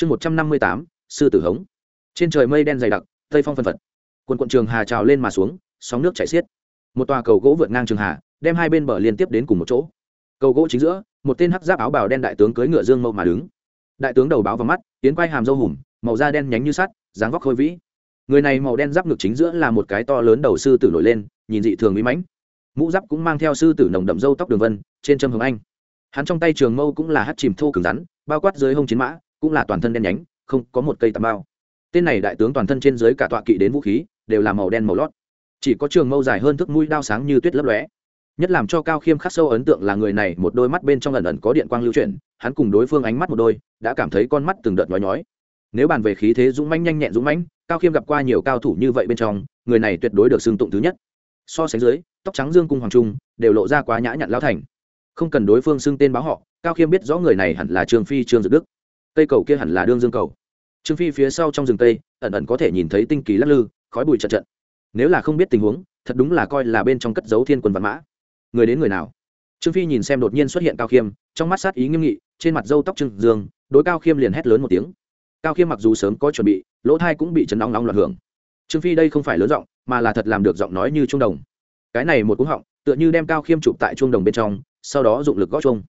chương một trăm năm mươi tám, sư tử hống. Trên trời mây đen dày đặc, tây phong phân phật. Quần quận trường hà trào lên mà xuống, sóng nước chảy xiết. Một tòa cầu gỗ vượt ngang trường hà, đem hai bên bờ liên tiếp đến cùng một chỗ. Cầu gỗ chính giữa, một tên hắc giáp áo bào đen đại tướng cưỡi ngựa dương mâu mà đứng. Đại tướng đầu báo vào mắt, tiến quay hàm dâu hùm, màu da đen nhánh như sắt, dáng vóc khôi vĩ. Người này màu đen giáp ngực chính giữa là một cái to lớn đầu sư tử nổi lên, nhìn dị thường mỹ mãnh. Mũ giáp cũng mang theo sư tử nồng đậm dâu tóc đường vân, trên châm hồng anh. Hắn trong tay trường mâu cũng là hát chìm thô cứng rắn, bao quát dưới hông chiến mã cũng là toàn thân đen nhánh, không có một cây tầm bao tên này đại tướng toàn thân trên dưới cả tọa kỵ đến vũ khí, đều là màu đen màu lót. Chỉ có trường mâu dài hơn thước mũi đao sáng như tuyết lấp lóe. Nhất làm cho cao khiêm khắc sâu ấn tượng là người này, một đôi mắt bên trong lần ẩn có điện quang lưu chuyển, hắn cùng đối phương ánh mắt một đôi, đã cảm thấy con mắt từng đợt nhói nhói. Nếu bàn về khí thế dũng mãnh nhanh nhẹn dũng mãnh, cao khiêm gặp qua nhiều cao thủ như vậy bên trong, người này tuyệt đối được xưng tụng thứ nhất. So sánh dưới, tóc trắng dương cung hoàng trung, đều lộ ra quá nhã nhặn lao thành. Không cần đối phương xưng tên báo họ, cao khiêm biết rõ người này hẳn là trương phi trương dực đức cây cầu kia hẳn là đương dương cầu. Trương phi phía sau trong rừng tây, ẩn ẩn có thể nhìn thấy tinh kỳ lắc lư, khói bụi trận trận nếu là không biết tình huống, thật đúng là coi là bên trong cất dấu thiên quân văn mã. Người đến người nào? Trương phi nhìn xem đột nhiên xuất hiện cao khiêm, trong mắt sát ý nghiêm nghị, trên mặt dâu tóc trương dương, đối cao khiêm liền hét lớn một tiếng. Cao khiêm mặc dù sớm có chuẩn bị, lỗ thai cũng bị chấn nóng nóng loạn hưởng. Trương phi đây không phải lớn giọng, mà là thật làm được giọng nói như trung đồng. Cái này một cúng họng, tựa như đem cao khiêm chụp tại trung đồng bên trong, sau đó dụng lực gót chung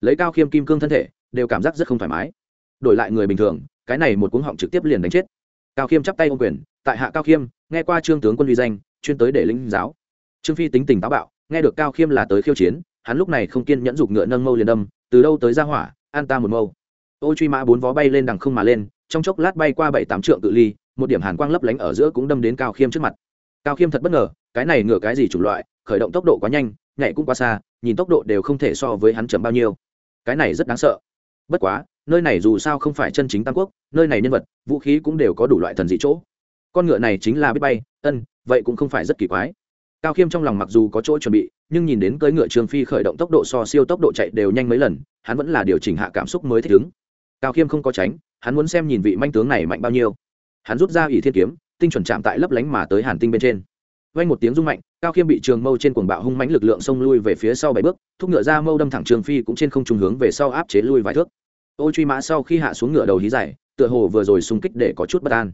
lấy cao khiêm kim cương thân thể, đều cảm giác rất không thoải mái đổi lại người bình thường, cái này một cuống họng trực tiếp liền đánh chết. Cao khiêm chắp tay ô quyền, tại hạ cao khiêm, nghe qua trương tướng quân uy danh, chuyên tới để lĩnh giáo. Trương phi tính tình táo bạo, nghe được cao khiêm là tới khiêu chiến, hắn lúc này không kiên nhẫn dục ngựa nâng mâu liền đâm, từ đâu tới ra hỏa, an ta một mâu. Ô truy mã bốn vó bay lên đằng không mà lên, trong chốc lát bay qua bảy tám trượng cự ly, một điểm hàn quang lấp lánh ở giữa cũng đâm đến cao khiêm trước mặt. Cao khiêm thật bất ngờ, cái này ngựa cái gì chủng loại, khởi động tốc độ quá nhanh, nhảy cũng quá xa, nhìn tốc độ đều không thể so với hắn chậm bao nhiêu. Cái này rất đáng sợ. Bất quá nơi này dù sao không phải chân chính tam quốc, nơi này nhân vật, vũ khí cũng đều có đủ loại thần dị chỗ. Con ngựa này chính là biết bay, ân, vậy cũng không phải rất kỳ quái. Cao khiêm trong lòng mặc dù có chỗ chuẩn bị, nhưng nhìn đến cưỡi ngựa trường phi khởi động tốc độ so siêu tốc độ chạy đều nhanh mấy lần, hắn vẫn là điều chỉnh hạ cảm xúc mới thích ứng. Cao khiêm không có tránh, hắn muốn xem nhìn vị manh tướng này mạnh bao nhiêu. Hắn rút ra ỷ thiên kiếm, tinh chuẩn chạm tại lấp lánh mà tới hàn tinh bên trên. Vang một tiếng rung mạnh, cao khiêm bị trường mâu trên cuồng bạo hung mãnh lực lượng xông lui về phía sau bảy bước, thúc ngựa ra mâu đâm thẳng trường phi cũng trên không trùng hướng về sau áp chế lui vài thước ô truy mã sau khi hạ xuống ngựa đầu hí dài, tựa hồ vừa rồi xung kích để có chút bất an.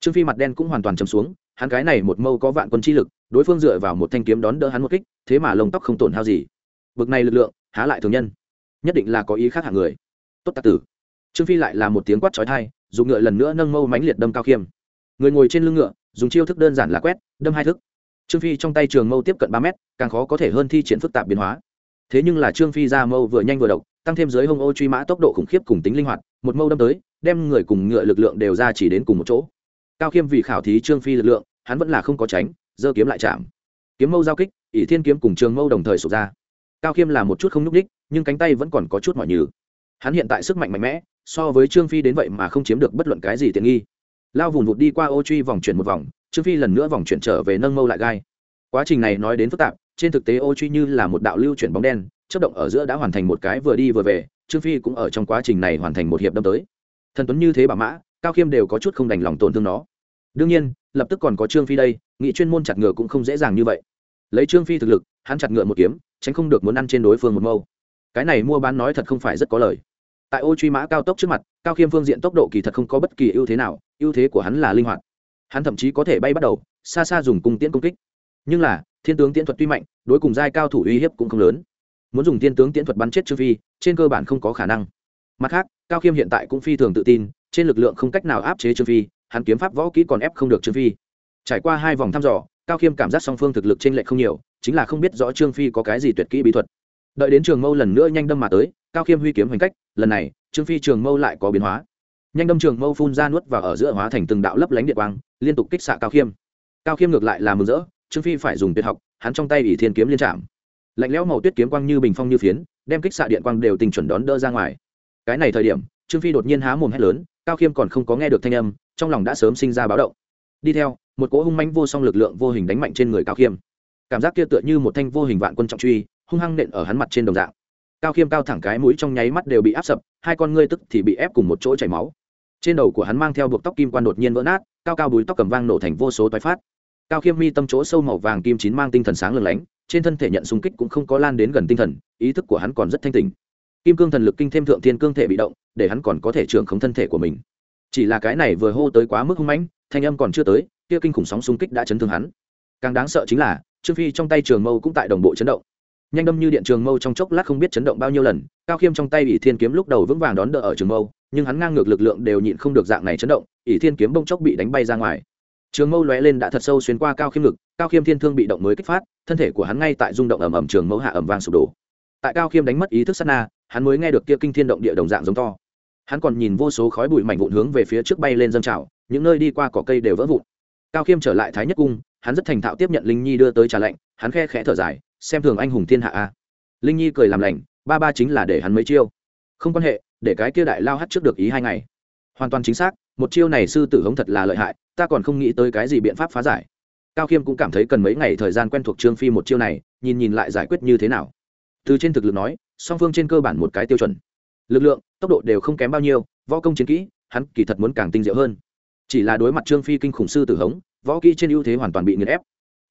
Trương phi mặt đen cũng hoàn toàn chấm xuống, hắn cái này một mâu có vạn quân chi lực, đối phương dựa vào một thanh kiếm đón đỡ hắn một kích, thế mà lông tóc không tổn hao gì. Bực này lực lượng, há lại thường nhân. Nhất định là có ý khác hạng người. Tốt ta tử. Trương phi lại là một tiếng quát trói thai dùng ngựa lần nữa nâng mâu mánh liệt đâm cao khiêm. Người ngồi trên lưng ngựa, dùng chiêu thức đơn giản là quét, đâm hai thức. Trương phi trong tay trường mâu tiếp cận ba mét, càng khó có thể hơn thi triển phức tạp biến hóa. Thế nhưng là trương phi ra mâu vừa nhanh vừa độc tăng thêm dưới hông ô truy mã tốc độ khủng khiếp cùng tính linh hoạt, một mâu đâm tới, đem người cùng ngựa lực lượng đều ra chỉ đến cùng một chỗ. Cao khiêm vì khảo thí trương phi lực lượng, hắn vẫn là không có tránh, giơ kiếm lại chạm. Kiếm mâu giao kích, ỷ thiên kiếm cùng trường mâu đồng thời sụp ra. Cao khiêm là một chút không nhúc đích nhưng cánh tay vẫn còn có chút mỏi nhừ. Hắn hiện tại sức mạnh mạnh mẽ, so với trương phi đến vậy mà không chiếm được bất luận cái gì tiện nghi. Lao vùng vụt đi qua ô truy vòng chuyển một vòng, trương phi lần nữa vòng chuyển trở về nâng mâu lại gai. Quá trình này nói đến phức tạp, trên thực tế ô truy như là một đạo lưu chuyển bóng đen chấp động ở giữa đã hoàn thành một cái vừa đi vừa về, trương phi cũng ở trong quá trình này hoàn thành một hiệp đâm tới. Thần tuấn như thế bà mã, cao khiêm đều có chút không đành lòng tổn thương nó. Đương nhiên, lập tức còn có trương phi đây, nghị chuyên môn chặt ngựa cũng không dễ dàng như vậy. Lấy trương phi thực lực, hắn chặt ngựa một kiếm, tránh không được muốn ăn trên đối phương một mâu. Cái này mua bán nói thật không phải rất có lời. Tại ô truy mã cao tốc trước mặt, cao khiêm phương diện tốc độ kỳ thật không có bất kỳ ưu thế nào, ưu thế của hắn là linh hoạt. Hắn thậm chí có thể bay bắt đầu, xa xa dùng cung tiễn công kích. Nhưng là, thiên tướng tiễn thuật tuy mạnh, đối cùng giai cao thủ uy hiếp cũng không lớn muốn dùng thiên tướng tiễn thuật bắn chết trương phi, trên cơ bản không có khả năng. Mặt khác, cao khiêm hiện tại cũng phi thường tự tin, trên lực lượng không cách nào áp chế trương phi, hắn kiếm pháp võ kỹ còn ép không được trương phi. Trải qua hai vòng thăm dò, cao khiêm cảm giác song phương thực lực t r ê n lệch không nhiều, chính là không biết rõ trương phi có cái gì tuyệt kỹ bí thuật. Đợi đến trường mâu lần nữa nhanh đâm mà tới, cao khiêm huy kiếm hành cách, lần này, trương phi trường mâu lại có biến hóa. Nhanh đâm trường mâu phun ra nuốt và ở giữa hóa thành từng đạo lấp lánh điện quang, liên tục kích xạ cao khiêm. Cao khiêm ngược lại là mừng rỡ, trương phi phải dùng tuyệt học, hắn trong tay ỷ thiên kiếm liên trạm lạnh lẽo màu tuyết kiếm quang như bình phong như phiến, đem kích xạ điện quang đều tình chuẩn đón đỡ ra ngoài. Cái này thời điểm, trương phi đột nhiên há mồm hét lớn, cao khiêm còn không có nghe được thanh âm, trong lòng đã sớm sinh ra báo động. Đi theo, một cỗ hung mánh vô song lực lượng vô hình đánh mạnh trên người cao khiêm. Cảm giác kia tựa như một thanh vô hình vạn quân trọng truy, hung hăng nện ở hắn mặt trên đồng dạng. Cao khiêm cao thẳng cái mũi trong nháy mắt đều bị áp sập, hai con ngươi tức thì bị ép cùng một chỗ chảy máu. Trên đầu của hắn mang theo buộc tóc kim quan đột nhiên vỡ nát, cao cao bùi tóc cầm vang nổ thành vô số toái phát. Cao khiêm mi tâm chỗ sâu màu vàng kim chín mang tinh thần sáng lừng lánh trên thân thể nhận xung kích cũng không có lan đến gần tinh thần, ý thức của hắn còn rất thanh tỉnh. Kim cương thần lực kinh thêm thượng thiên cương thể bị động, để hắn còn có thể trưởng khống thân thể của mình. Chỉ là cái này vừa hô tới quá mức hung mãnh, thanh âm còn chưa tới, kia kinh khủng sóng xung kích đã chấn thương hắn. Càng đáng sợ chính là, trương phi trong tay trường mâu cũng tại đồng bộ chấn động. Nhanh đâm như điện trường mâu trong chốc lát không biết chấn động bao nhiêu lần, cao khiêm trong tay ỷ thiên kiếm lúc đầu vững vàng đón đỡ ở trường mâu, nhưng hắn ngang ngược lực lượng đều nhịn không được dạng này chấn động, ỷ thiên kiếm bông chốc bị đánh bay ra ngoài trường mâu lóe lên đã thật sâu xuyên qua cao khiêm ngực cao khiêm thiên thương bị động mới kích phát, thân thể của hắn ngay tại rung động ầm ầm trường mâu hạ ầm vang sụp đổ. Tại cao khiêm đánh mất ý thức sát na, hắn mới nghe được kia kinh thiên động địa đồng dạng giống to. Hắn còn nhìn vô số khói bụi mảnh vụn hướng về phía trước bay lên dâng trào, những nơi đi qua cỏ cây đều vỡ vụn. Cao khiêm trở lại thái nhất cung, hắn rất thành thạo tiếp nhận linh nhi đưa tới trà lạnh, hắn khe khẽ thở dài, xem thường anh hùng thiên hạ a. Linh nhi cười làm lành, ba ba chính là để hắn mấy chiêu. Không quan hệ, để cái kia đại lao hắt trước được ý hai ngày hoàn toàn chính xác, một chiêu này sư tử hống thật là lợi hại, ta còn không nghĩ tới cái gì biện pháp phá giải. Cao khiêm cũng cảm thấy cần mấy ngày thời gian quen thuộc trương phi một chiêu này, nhìn nhìn lại giải quyết như thế nào. Từ trên thực lực nói, song phương trên cơ bản một cái tiêu chuẩn. Lực lượng, tốc độ đều không kém bao nhiêu, võ công chiến kỹ, hắn kỳ thật muốn càng tinh diệu hơn. Chỉ là đối mặt trương phi kinh khủng sư tử hống, võ kỹ trên ưu thế hoàn toàn bị nghiền ép.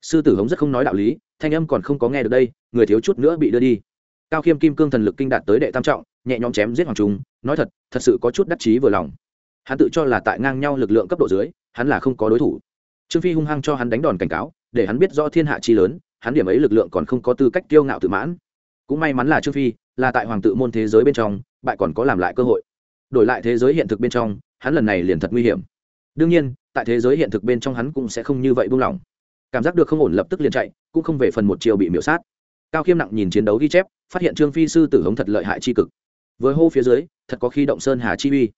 Sư tử hống rất không nói đạo lý, thanh âm còn không có nghe được đây, người thiếu chút nữa bị đưa đi. Cao khiêm kim cương thần lực kinh đạt tới đệ tam trọng, nhẹ nhõm chém giết hoàng trung nói thật thật sự có chút đắc chí vừa lòng hắn tự cho là tại ngang nhau lực lượng cấp độ dưới, hắn là không có đối thủ. Trương phi hung hăng cho hắn đánh đòn cảnh cáo, để hắn biết rõ thiên hạ chi lớn, hắn điểm ấy lực lượng còn không có tư cách kiêu ngạo tự mãn. Cũng may mắn là trương phi, là tại hoàng tự môn thế giới bên trong, bại còn có làm lại cơ hội. Đổi lại thế giới hiện thực bên trong, hắn lần này liền thật nguy hiểm. Đương nhiên, tại thế giới hiện thực bên trong hắn cũng sẽ không như vậy buông lỏng. Cảm giác được không ổn lập tức liền chạy, cũng không về phần một chiều bị miễu sát. Cao khiêm nặng nhìn chiến đấu ghi chép, phát hiện trương phi sư tử hống thật lợi hại chi cực. Với hô phía dưới, thật có khi động sơn hà chi uy.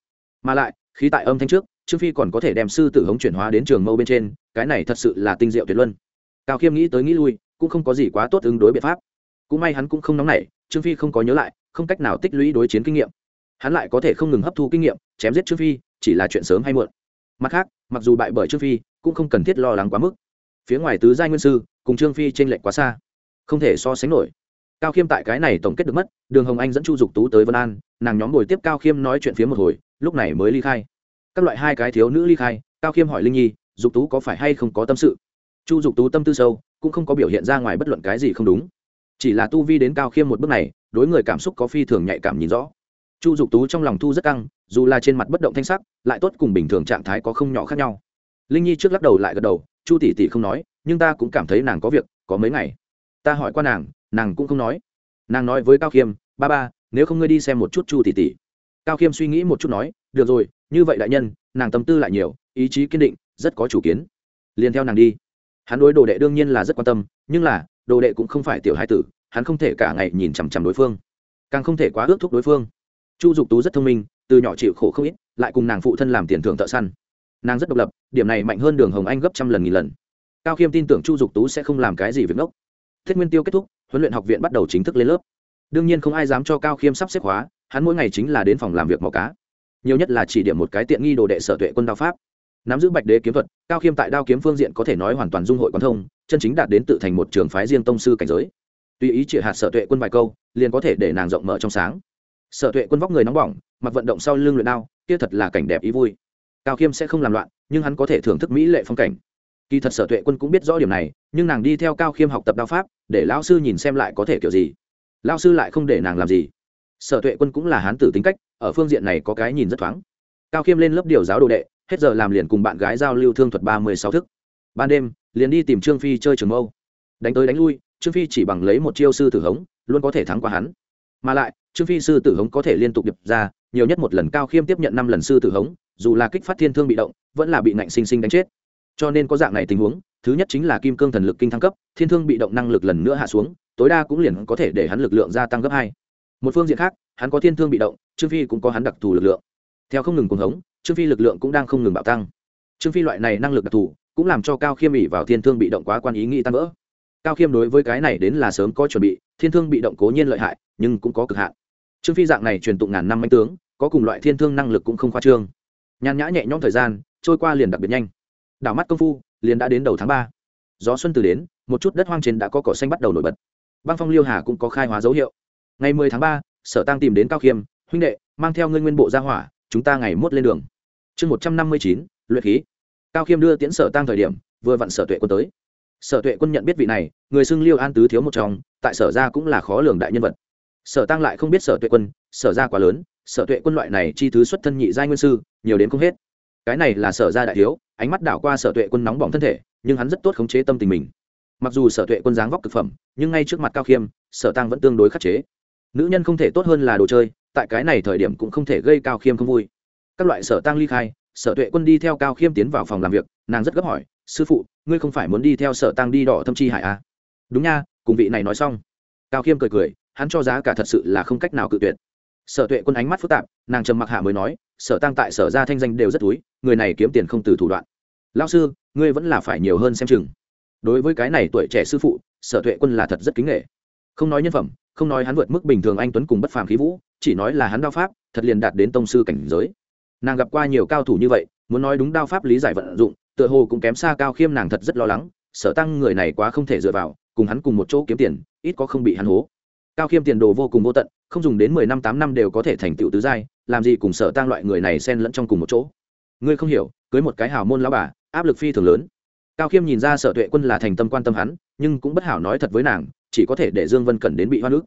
Mà lại khí tại âm thanh trước, trương phi còn có thể đem sư tử hống chuyển hóa đến trường mâu bên trên, cái này thật sự là tinh diệu tuyệt luân. Cao khiêm nghĩ tới nghĩ lui, cũng không có gì quá tốt ứng đối biện pháp. Cũng may hắn cũng không nóng nảy, trương phi không có nhớ lại, không cách nào tích lũy đối chiến kinh nghiệm. Hắn lại có thể không ngừng hấp thu kinh nghiệm, chém giết trương phi, chỉ là chuyện sớm hay muộn. Mặt khác, mặc dù bại bởi trương phi, cũng không cần thiết lo lắng quá mức. Phía ngoài tứ giai nguyên sư, cùng trương phi t r ê n lệch quá xa, không thể so sánh nổi cao khiêm tại cái này tổng kết được mất, đường hồng anh dẫn chu dục tú tới vân an, nàng nhóm ngồi tiếp cao khiêm nói chuyện phía một hồi, lúc này mới ly khai. Các loại hai cái thiếu nữ ly khai, cao khiêm hỏi linh nhi, dục tú có phải hay không có tâm sự? Chu dục tú tâm tư sâu, cũng không có biểu hiện ra ngoài bất luận cái gì không đúng. Chỉ là tu vi đến cao khiêm một bước này, đối người cảm xúc có phi thường nhạy cảm nhìn rõ. Chu dục tú trong lòng thu rất căng, dù là trên mặt bất động thanh sắc, lại tốt cùng bình thường trạng thái có không nhỏ khác nhau. Linh nhi trước lắc đầu lại gật đầu, chu tỷ tỷ không nói, nhưng ta cũng cảm thấy nàng có việc, có mấy ngày. Ta hỏi qua nàng nàng cũng không nói. Nàng nói với cao khiêm, ba ba, nếu không ngươi đi xem một chút chu tỷ tỷ. Cao khiêm suy nghĩ một chút nói, được rồi, như vậy đại nhân, nàng tâm tư lại nhiều, ý chí kiên định, rất có chủ kiến. Liền theo nàng đi. Hắn đối đồ đệ đương nhiên là rất quan tâm, nhưng là, đồ đệ cũng không phải tiểu hai tử, hắn không thể cả ngày nhìn chằm chằm đối phương. Càng không thể quá ước thúc đối phương. Chu dục tú rất thông minh, từ nhỏ chịu khổ không ít, lại cùng nàng phụ thân làm tiền thưởng thợ săn. Nàng rất độc lập, điểm này mạnh hơn đường hồng anh gấp trăm lần nghìn lần. Cao khiêm tin tưởng chu dục tú sẽ không làm cái gì việc ngốc. Thiết nguyên tiêu kết thúc huấn luyện học viện bắt đầu chính thức lên lớp. Đương nhiên không ai dám cho cao khiêm sắp xếp hóa hắn mỗi ngày chính là đến phòng làm việc màu cá. Nhiều nhất là chỉ điểm một cái tiện nghi đồ đệ sở tuệ quân đao pháp. Nắm giữ bạch đế kiếm thuật, cao khiêm tại đao kiếm phương diện có thể nói hoàn toàn dung hội quán thông, chân chính đạt đến tự thành một trường phái riêng tông sư cảnh giới. Tùy ý chỉ hạt sở tuệ quân vài câu, liền có thể để nàng rộng mở trong sáng. Sở tuệ quân vóc người nóng bỏng, mặc vận động sau lưng luyện đao, kia thật là cảnh đẹp ý vui. Cao khiêm sẽ không làm loạn, nhưng hắn có thể thưởng thức mỹ lệ phong cảnh kỳ thật sở tuệ quân cũng biết rõ điểm này, nhưng nàng đi theo cao khiêm học tập đao pháp, để lão sư nhìn xem lại có thể kiểu gì. Lão sư lại không để nàng làm gì. Sở tuệ quân cũng là hán tử tính cách, ở phương diện này có cái nhìn rất thoáng. Cao khiêm lên lớp điều giáo đồ đệ, hết giờ làm liền cùng bạn gái giao lưu thương thuật ba mươi sáu thức. Ban đêm, liền đi tìm trương phi chơi trường mâu. Đánh tới đánh lui, trương phi chỉ bằng lấy một chiêu sư tử hống, luôn có thể thắng qua hắn. Mà lại, trương phi sư tử hống có thể liên tục điệp ra, nhiều nhất một lần cao khiêm tiếp nhận năm lần sư tử hống, dù là kích phát thiên thương bị động, vẫn là bị nạnh sinh sinh đánh chết cho nên có dạng này tình huống, thứ nhất chính là kim cương thần lực kinh thăng cấp, thiên thương bị động năng lực lần nữa hạ xuống, tối đa cũng liền có thể để hắn lực lượng gia tăng gấp hai. Một phương diện khác, hắn có thiên thương bị động, trương phi cũng có hắn đặc thù lực lượng. Theo không ngừng cuồng hống, trương phi lực lượng cũng đang không ngừng bạo tăng. Trương phi loại này năng lực đặc thù, cũng làm cho cao khiêm ỉ vào thiên thương bị động quá quan ý nghĩ tăng vỡ. Cao khiêm đối với cái này đến là sớm có chuẩn bị, thiên thương bị động cố nhiên lợi hại, nhưng cũng có cực hạn. Trương phi dạng này truyền tụng ngàn năm manh tướng, có cùng loại thiên thương năng lực cũng không khoa trương. Nhàn nhã nhẹ nhõm thời gian, trôi qua liền đặc biệt nhanh đảo mắt công phu, liền đã đến đầu tháng ba. Gió xuân từ đến, một chút đất hoang trên đã có cỏ xanh bắt đầu nổi bật. Băng phong liêu hà cũng có khai hóa dấu hiệu. Ngày mười tháng ba, sở tăng tìm đến cao khiêm, huynh đệ, mang theo ngươi nguyên bộ ra hỏa, chúng ta ngày mốt lên đường. Chương một trăm năm mươi chín, luyện khí. Cao khiêm đưa tiễn sở tăng thời điểm, vừa vặn sở tuệ quân tới. Sở tuệ quân nhận biết vị này, người xưng liêu an tứ thiếu một trong, tại sở ra cũng là khó lường đại nhân vật. Sở tăng lại không biết sở tuệ quân, sở ra quá lớn, sở tuệ quân loại này chi thứ xuất thân nhị giai nguyên sư, nhiều đến không hết. Cái này là sở ra đại thiếu ánh mắt đảo qua sở tuệ quân nóng bỏng thân thể, nhưng hắn rất tốt khống chế tâm tình mình. Mặc dù sở tuệ quân dáng vóc thực phẩm, nhưng ngay trước mặt cao khiêm, sở tăng vẫn tương đối khắc chế. Nữ nhân không thể tốt hơn là đồ chơi, tại cái này thời điểm cũng không thể gây cao khiêm không vui. Các loại sở tăng ly khai, sở tuệ quân đi theo cao khiêm tiến vào phòng làm việc, nàng rất gấp hỏi, sư phụ, ngươi không phải muốn đi theo sở tăng đi đỏ thâm chi hải à? đúng nha, cùng vị này nói xong. Cao khiêm cười cười, hắn cho giá cả thật sự là không cách nào cự tuyệt sở tuệ quân ánh mắt phức tạp, nàng trầm mặc hạ mới nói, sở tăng tại sở ra thanh danh đều rất túi, người này kiếm tiền không từ thủ đoạn. Lao sư, ngươi vẫn là phải nhiều hơn xem chừng. Đối với cái này tuổi trẻ sư phụ, sở tuệ quân là thật rất kính nghệ. Không nói nhân phẩm, không nói hắn vượt mức bình thường anh tuấn cùng bất phàm khí vũ, chỉ nói là hắn đao pháp, thật liền đạt đến tông sư cảnh giới. Nàng gặp qua nhiều cao thủ như vậy, muốn nói đúng đao pháp lý giải vận dụng, tựa hồ cũng kém xa cao khiêm nàng thật rất lo lắng, sở tăng người này quá không thể dựa vào, cùng hắn cùng một chỗ kiếm tiền, ít có không bị hắn hố cao khiêm tiền đồ vô cùng vô tận, không dùng đến mười năm tám năm đều có thể thành tựu tứ giai, làm gì cùng sở tang loại người này xen lẫn trong cùng một chỗ. Ngươi không hiểu, cưới một cái hào môn lão bà, áp lực phi thường lớn. Cao khiêm nhìn ra sở tuệ quân là thành tâm quan tâm hắn, nhưng cũng bất hảo nói thật với nàng, chỉ có thể để dương vân cẩn đến bị hoa nước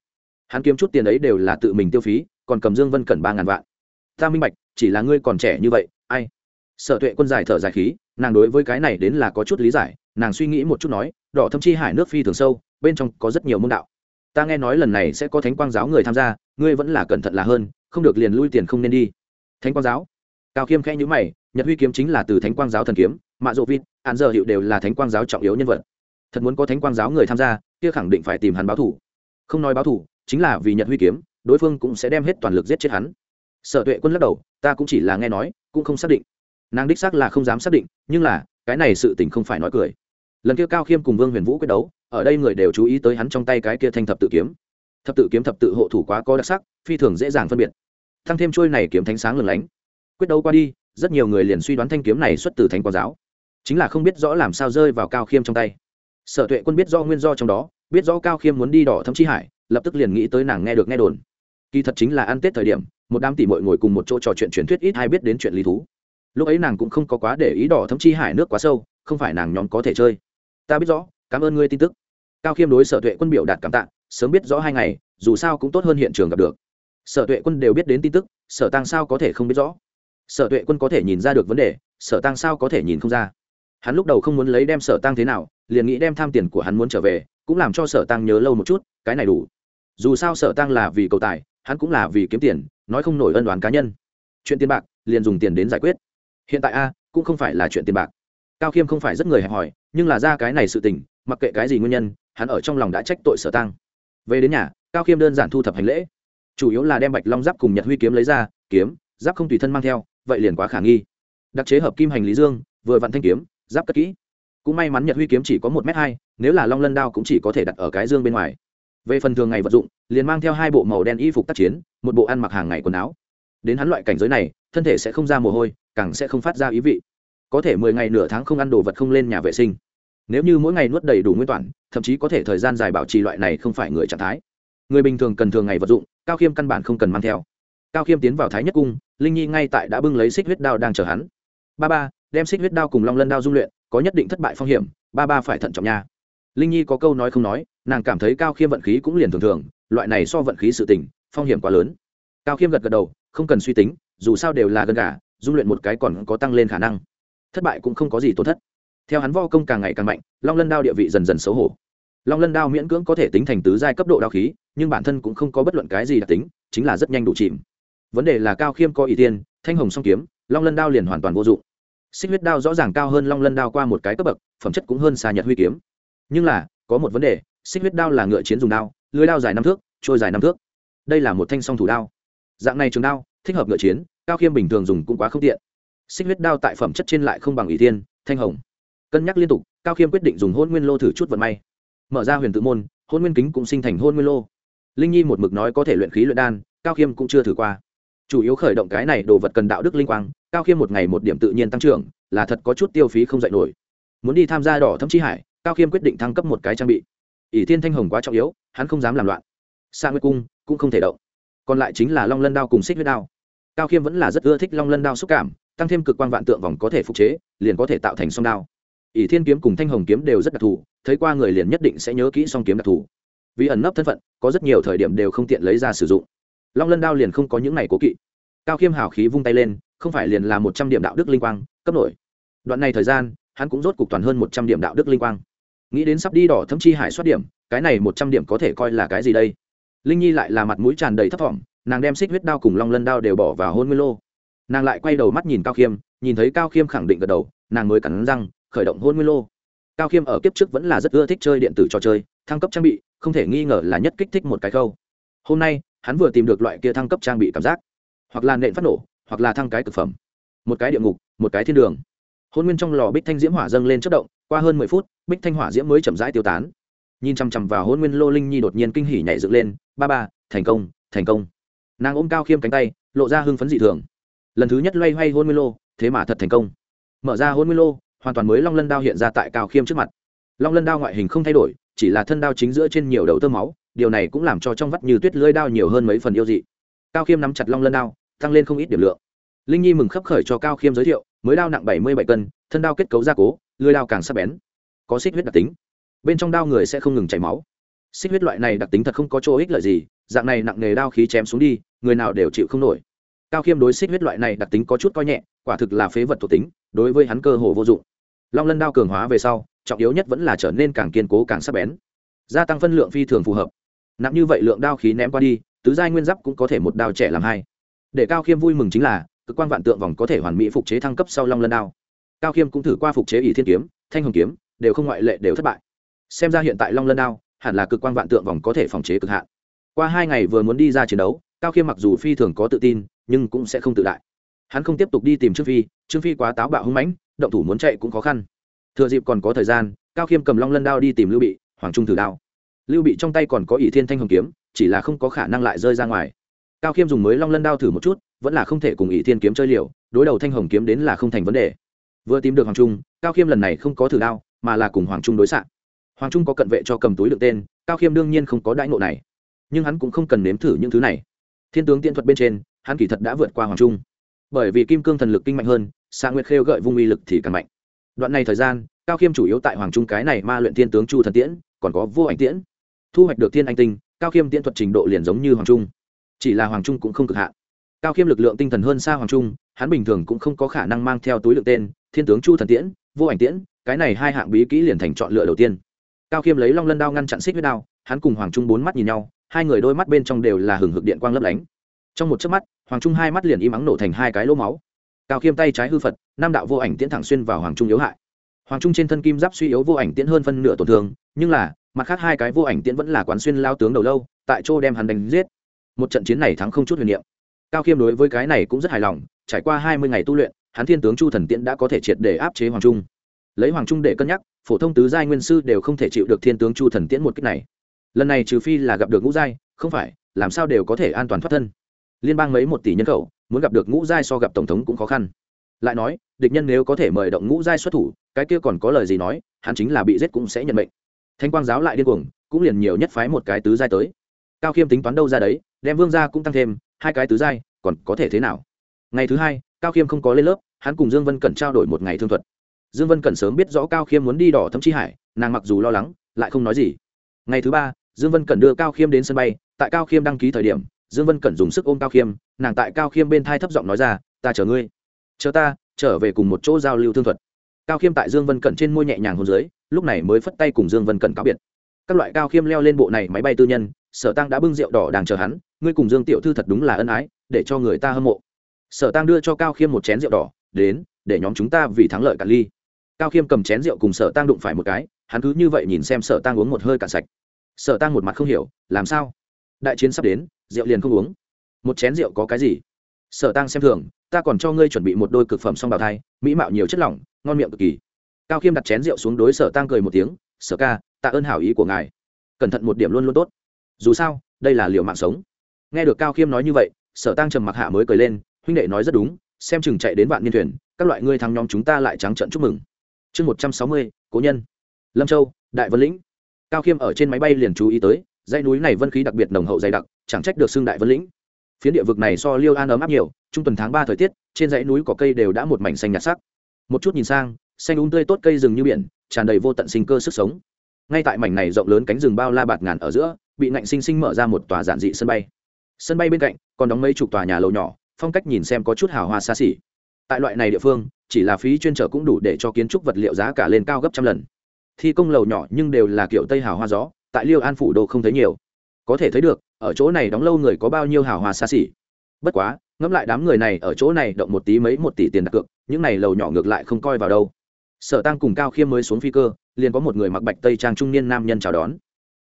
hắn kiếm chút tiền ấy đều là tự mình tiêu phí, còn cầm dương vân cẩn ba ngàn vạn. Ta minh bạch, chỉ là ngươi còn trẻ như vậy, ai? Sở tuệ quân giải thở dài khí, nàng đối với cái này đến là có chút lý giải, nàng suy nghĩ một chút nói, đỏ thâm chi hải nước phi thường sâu, bên trong có rất nhiều môn đạo ta nghe nói lần này sẽ có thánh quang giáo người tham gia, ngươi vẫn là cẩn thận là hơn, không được liền lui tiền không nên đi. Thánh quang giáo? Cao khiêm khẽ nhữ mày, nhật huy kiếm chính là từ thánh quang giáo thần kiếm mạ dỗ vít hạn giờ hiệu đều là thánh quang giáo trọng yếu nhân vật. Thật muốn có thánh quang giáo người tham gia, kia khẳng định phải tìm hắn báo thủ. Không nói báo thủ, chính là vì nhật huy kiếm, đối phương cũng sẽ đem hết toàn lực giết chết hắn. Sở tuệ quân lắc đầu, ta cũng chỉ là nghe nói, cũng không xác định. Nàng đích xác là không dám xác định, nhưng là, cái này sự tình không phải nói cười. Lần kia cao khiêm cùng vương huyền vũ quyết đấu ở đây người đều chú ý tới hắn trong tay cái kia thanh thập tự kiếm. Thập tự kiếm thập tự hộ thủ quá có đặc sắc, phi thường dễ dàng phân biệt. Thăng thêm trôi này kiếm thánh sáng lừng lánh. Quyết đấu qua đi, rất nhiều người liền suy đoán thanh kiếm này xuất từ thánh quang giáo. Chính là không biết rõ làm sao rơi vào cao khiêm trong tay. Sở tuệ quân biết do nguyên do trong đó, biết rõ cao khiêm muốn đi đỏ thâm chi hải, lập tức liền nghĩ tới nàng nghe được nghe đồn. Kỳ thật chính là ăn tết thời điểm, một đám tỷ mội ngồi cùng một chỗ trò chuyện truyền thuyết ít hay biết đến chuyện lý thú. Lúc ấy nàng cũng không có quá để ý đỏ thâm chi hải nước quá sâu, không phải nàng nhóm có thể chơi. Ta biết rõ, cảm ơn ngươi tin tức cao khiêm đối sở tuệ quân biểu đạt cảm tạ, sớm biết rõ hai ngày, dù sao cũng tốt hơn hiện trường gặp được. Sở tuệ quân đều biết đến tin tức, sở tăng sao có thể không biết rõ? Sở tuệ quân có thể nhìn ra được vấn đề, sở tăng sao có thể nhìn không ra? Hắn lúc đầu không muốn lấy đem sở tăng thế nào, liền nghĩ đem tham tiền của hắn muốn trở về, cũng làm cho sở tăng nhớ lâu một chút, cái này đủ. Dù sao sở tăng là vì cầu tài, hắn cũng là vì kiếm tiền, nói không nổi ân đoán cá nhân. Chuyện tiền bạc, liền dùng tiền đến giải quyết. Hiện tại a, cũng không phải là chuyện tiền bạc. Cao khiêm không phải rất người hẹp hòi, nhưng là ra cái này sự tình, mặc kệ cái gì nguyên nhân hắn ở trong lòng đã trách tội sở tăng về đến nhà, cao khiêm đơn giản thu thập hành lễ. Chủ yếu là đem bạch long giáp cùng nhật huy kiếm lấy ra, kiếm, giáp không tùy thân mang theo, vậy liền quá khả nghi. Đặc chế hợp kim hành lý dương, vừa vặn thanh kiếm, giáp cất kỹ. Cũng may mắn nhật huy kiếm chỉ có một m hai, nếu là long lân đao cũng chỉ có thể đặt ở cái dương bên ngoài. Về phần thường ngày vật dụng, liền mang theo hai bộ màu đen y phục tác chiến, một bộ ăn mặc hàng ngày quần áo. Đến hắn loại cảnh giới này, thân thể sẽ không ra mồ hôi, càng sẽ không phát ra ý vị. Có thể mười ngày nửa tháng không ăn đồ vật không lên nhà vệ sinh nếu như mỗi ngày nuốt đầy đủ nguyên toàn, thậm chí có thể thời gian dài bảo trì loại này không phải người trạng thái. Người bình thường cần thường ngày vật dụng, cao khiêm căn bản không cần mang theo. Cao khiêm tiến vào thái nhất cung, linh nhi ngay tại đã bưng lấy xích huyết đao đang chờ hắn. Ba ba, đem xích huyết đao cùng long lân đao dung luyện, có nhất định thất bại phong hiểm, ba ba phải thận trọng nha. Linh nhi có câu nói không nói, nàng cảm thấy cao khiêm vận khí cũng liền thường thường, loại này so vận khí sự tình, phong hiểm quá lớn. Cao khiêm gật gật đầu, không cần suy tính, dù sao đều là gần cả dung luyện một cái còn có tăng lên khả năng. Thất bại cũng không có gì tổn thất theo hắn vo công càng ngày càng mạnh, long lân đao địa vị dần dần xấu hổ. Long lân đao miễn cưỡng có thể tính thành tứ giai cấp độ đao khí, nhưng bản thân cũng không có bất luận cái gì đặc tính, chính là rất nhanh đủ chìm. Vấn đề là cao khiêm có ý tiên, thanh hồng song kiếm, long lân đao liền hoàn toàn vô dụng. Xích huyết đao rõ ràng cao hơn long lân đao qua một cái cấp bậc, phẩm chất cũng hơn Xà nhật huy kiếm. Nhưng là, có một vấn đề, xích huyết đao là ngựa chiến dùng đao, lưới đao dài năm thước, trôi dài năm thước. Đây là một thanh song thủ đao. Dạng này trường đao, thích hợp ngựa chiến, cao khiêm bình thường dùng cũng quá không tiện. Xích huyết đao tại phẩm chất trên lại không bằng ý tiên, thanh hồng cân nhắc liên tục, cao khiêm quyết định dùng hôn nguyên lô thử chút vận may. Mở ra huyền tự môn hôn nguyên kính cũng sinh thành hôn nguyên lô. Linh nhi một mực nói có thể luyện khí luyện đan, cao khiêm cũng chưa thử qua. Chủ yếu khởi động cái này đồ vật cần đạo đức linh quang, cao khiêm một ngày một điểm tự nhiên tăng trưởng, là thật có chút tiêu phí không dạy nổi. Muốn đi tham gia đỏ thâm chi hải, cao khiêm quyết định thăng cấp một cái trang bị. Ỷ thiên thanh hồng quá trọng yếu, hắn không dám làm loạn. Sa nguyệt cung cũng không thể động. Còn lại chính là long lân đao cùng xích huyết đao. Cao khiêm vẫn là rất ưa thích long lân đao xúc cảm, tăng thêm cực quan vạn tượng vòng có thể phục chế, liền có thể tạo thành song đao ỷ thiên kiếm cùng thanh hồng kiếm đều rất đặc thù, thấy qua người liền nhất định sẽ nhớ kỹ song kiếm đặc thù. Vì ẩn nấp thân phận, có rất nhiều thời điểm đều không tiện lấy ra sử dụng. Long lân đao liền không có những này cố kỵ. Cao khiêm hào khí vung tay lên, không phải liền là một trăm điểm đạo đức linh quang, cấp nổi. Đoạn này thời gian, hắn cũng rốt cục toàn hơn một trăm điểm đạo đức linh quang. Nghĩ đến sắp đi đỏ thấm chi hải soát điểm, cái này một trăm điểm có thể coi là cái gì đây? Linh nhi lại là mặt mũi tràn đầy thấp thỏm, nàng đem xích huyết đao cùng long lân đao đều bỏ vào hôn nguyên lô. Nàng lại quay đầu mắt nhìn cao khiêm, nhìn thấy cao khiêm khẳng định gật đầu, nàng mới cắn răng khởi động hôn nguyên lô. Cao khiêm ở kiếp trước vẫn là rất ưa thích chơi điện tử trò chơi, thăng cấp trang bị, không thể nghi ngờ là nhất kích thích một cái khâu. Hôm nay, hắn vừa tìm được loại kia thăng cấp trang bị cảm giác. Hoặc là nện phát nổ, hoặc là thăng cái thực phẩm. Một cái địa ngục, một cái thiên đường. Hôn nguyên trong lò bích thanh diễm hỏa dâng lên chất động, qua hơn mười phút, bích thanh hỏa diễm mới chậm rãi tiêu tán. Nhìn chằm chằm vào hôn nguyên lô linh nhi đột nhiên kinh hỉ nhảy dựng lên, ba ba, thành công thành công. Nàng ôm cao khiêm cánh tay, lộ ra hưng phấn dị thường. Lần thứ nhất loay hoay hôn nguyên lô, thế mà thật thành công. Mở ra hôn nguyên lô hoàn toàn mới long lân đao hiện ra tại cao khiêm trước mặt. Long lân đao ngoại hình không thay đổi, chỉ là thân đao chính giữa trên nhiều đầu tơ máu, điều này cũng làm cho trong vắt như tuyết lưỡi đao nhiều hơn mấy phần yêu dị. Cao khiêm nắm chặt long lân đao, tăng lên không ít điểm lượng. Linh nhi mừng khấp khởi cho cao khiêm giới thiệu, mới đao nặng bảy mươi bảy cân, thân đao kết cấu gia cố lưỡi đao càng sắc bén. Có xích huyết đặc tính. Bên trong đao người sẽ không ngừng chảy máu. Xích huyết loại này đặc tính thật không có chỗ ích lợi gì, dạng này nặng nghề đao khí chém xuống đi, người nào đều chịu không nổi. Cao khiêm đối xích huyết loại này đặc tính có chút coi nhẹ, quả thực là phế vật thuộc tính, đối với hắn cơ hồ vô dụng long lân đao cường hóa về sau, trọng yếu nhất vẫn là trở nên càng kiên cố càng sắc bén. Gia tăng phân lượng phi thường phù hợp. Nặng như vậy lượng đao khí ném qua đi, tứ giai nguyên giáp cũng có thể một đao trẻ làm hai. Để cao khiêm vui mừng chính là, cực quan vạn tượng vòng có thể hoàn mỹ phục chế thăng cấp sau long lân đao. Cao khiêm cũng thử qua phục chế ỷ thiên kiếm, thanh hồng kiếm, đều không ngoại lệ, đều thất bại. Xem ra hiện tại long lân đao, hẳn là cực quan vạn tượng vòng có thể phòng chế cực hạn. Qua hai ngày vừa muốn đi ra chiến đấu, cao khiêm mặc dù phi thường có tự tin, nhưng cũng sẽ không tự đại. Hắn không tiếp tục đi tìm trương phi trương phi quá táo bạo hưng mãnh động thủ muốn chạy cũng khó khăn. Thừa dịp còn có thời gian, cao khiêm cầm long lân đao đi tìm lưu bị, hoàng trung thử đao. Lưu bị trong tay còn có ỷ thiên thanh hồng kiếm, chỉ là không có khả năng lại rơi ra ngoài. Cao khiêm dùng mới long lân đao thử một chút, vẫn là không thể cùng ỷ thiên kiếm chơi liều, đối đầu thanh hồng kiếm đến là không thành vấn đề. Vừa tìm được hoàng trung, cao khiêm lần này không có thử đao, mà là cùng hoàng trung đối xạ. Hoàng trung có cận vệ cho cầm túi đựng tên, cao khiêm đương nhiên không có đãi ngộ này. Nhưng hắn cũng không cần nếm thử những thứ này. Thiên tướng tiên thuật bên trên, hắn kỳ thật đã vượt qua hoàng trung. Bởi vì kim cương thần lực kinh mạnh hơn xạ nguyệt khêu gợi vung uy lực thì càng mạnh. Đoạn này thời gian, cao khiêm chủ yếu tại hoàng trung cái này ma luyện thiên tướng chu thần tiễn, còn có vô ảnh tiễn. Thu hoạch được thiên anh tinh, cao khiêm tiễn thuật trình độ liền giống như hoàng trung. Chỉ là hoàng trung cũng không cực hạn. Cao khiêm lực lượng tinh thần hơn xa hoàng trung, hắn bình thường cũng không có khả năng mang theo túi lượng tên, thiên tướng chu thần tiễn, vô ảnh tiễn, cái này hai hạng bí kỹ liền thành chọn lựa đầu tiên. Cao khiêm lấy long lân đao ngăn chặn xích huyết đao, hắn cùng hoàng trung bốn mắt nhìn nhau, hai người đôi mắt bên trong đều là hừng hực điện quang lấp lánh. Trong một chớp mắt, hoàng trung hai mắt liền im ắng nổ thành hai cái lỗ máu cao khiêm tay trái hư phật nam đạo vô ảnh tiễn thẳng xuyên vào hoàng trung yếu hại. Hoàng trung trên thân kim giáp suy yếu vô ảnh tiễn hơn phân nửa tổn thương, nhưng là, mặt khác hai cái vô ảnh tiễn vẫn là quán xuyên lao tướng đầu lâu, tại chỗ đem hắn đánh giết. Một trận chiến này thắng không chút huyền niệm. Cao khiêm đối với cái này cũng rất hài lòng, trải qua hai mươi ngày tu luyện, hắn thiên tướng chu thần tiễn đã có thể triệt để áp chế hoàng trung. Lấy hoàng trung để cân nhắc, phổ thông tứ giai nguyên sư đều không thể chịu được thiên tướng chu thần tiễn một cách này. Lần này trừ phi là gặp được ngũ giai, không phải, làm sao đều có thể an toàn thoát thân. Liên bang mấy một tỷ nhân khẩu muốn gặp được ngũ giai so gặp tổng thống cũng khó khăn. Lại nói, địch nhân nếu có thể mời động ngũ giai xuất thủ, cái kia còn có lời gì nói, hắn chính là bị giết cũng sẽ nhận mệnh. Thanh quang giáo lại điên cuồng, cũng liền nhiều nhất phái một cái tứ giai tới. Cao khiêm tính toán đâu ra đấy, đem vương gia cũng tăng thêm, hai cái tứ giai, còn có thể thế nào? Ngày thứ hai, cao khiêm không có lên lớp, hắn cùng dương vân cẩn trao đổi một ngày thương thuật. Dương vân cẩn sớm biết rõ cao khiêm muốn đi đỏ thâm chi hải, nàng mặc dù lo lắng, lại không nói gì. Ngày thứ ba, dương vân cẩn đưa cao khiêm đến sân bay, tại cao khiêm đăng ký thời điểm dương vân cẩn dùng sức ôm cao khiêm, nàng tại cao khiêm bên thai thấp giọng nói ra, ta chờ ngươi, chờ ta, trở về cùng một chỗ giao lưu thương thuật. Cao khiêm tại dương vân cẩn trên môi nhẹ nhàng hôn dưới, lúc này mới phất tay cùng dương vân cẩn cáo biệt. Các loại cao khiêm leo lên bộ này máy bay tư nhân, sở tăng đã bưng rượu đỏ đang chờ hắn, ngươi cùng dương tiểu thư thật đúng là ân ái, để cho người ta hâm mộ. Sở tăng đưa cho cao khiêm một chén rượu đỏ, đến, để nhóm chúng ta vì thắng lợi cả ly. Cao khiêm cầm chén rượu cùng sở tăng đụng phải một cái, hắn cứ như vậy nhìn xem sở tăng uống một hơi cạn sạch. Sở tăng một mặt không hiểu, làm sao? Đại chiến sắp đến rượu liền không uống. Một chén rượu có cái gì? Sở tăng xem thường, ta còn cho ngươi chuẩn bị một đôi cực phẩm song bào thai, mỹ mạo nhiều chất lỏng, ngon miệng cực kỳ. Cao khiêm đặt chén rượu xuống đối sở tăng cười một tiếng, sở ca, tạ ơn hảo ý của ngài. Cẩn thận một điểm luôn luôn tốt. Dù sao, đây là liều mạng sống. Nghe được cao khiêm nói như vậy, sở tăng trầm mặc hạ mới cười lên, huynh đệ nói rất đúng, xem chừng chạy đến vạn niên thuyền, các loại ngươi thằng nhóm chúng ta lại trắng trận chúc mừng. Chương một trăm sáu mươi, cố nhân. Lâm châu, đại vân lĩnh. Cao khiêm ở trên máy bay liền chú ý tới, dãy núi này vân khí đặc biệt nồng hậu dày đặc chẳng trách được xưng đại vân lĩnh. Phiến địa vực này so liêu an ấm áp nhiều, trung tuần tháng ba thời tiết, trên dãy núi có cây đều đã một mảnh xanh nhạt sắc. Một chút nhìn sang, xanh úng tươi tốt cây rừng như biển, tràn đầy vô tận sinh cơ sức sống. Ngay tại mảnh này rộng lớn cánh rừng bao la bạt ngàn ở giữa, bị ngạnh sinh sinh mở ra một tòa giản dị sân bay. Sân bay bên cạnh, còn đóng mấy chục tòa nhà lầu nhỏ, phong cách nhìn xem có chút hào hoa xa xỉ. Tại loại này địa phương, chỉ là phí chuyên trở cũng đủ để cho kiến trúc vật liệu giá cả lên cao gấp trăm lần. Thi công lầu nhỏ nhưng đều là kiểu tây hào hoa gió, tại liêu an phủ đô không thấy nhiều. Có thể thấy được ở chỗ này đóng lâu người có bao nhiêu hào hoa xa xỉ. Bất quá, ngẫm lại đám người này ở chỗ này động một tí mấy một tỷ tiền đặt cược, những này lầu nhỏ ngược lại không coi vào đâu. Sở tăng cùng cao khiêm mới xuống phi cơ, liền có một người mặc bạch tây trang trung niên nam nhân chào đón.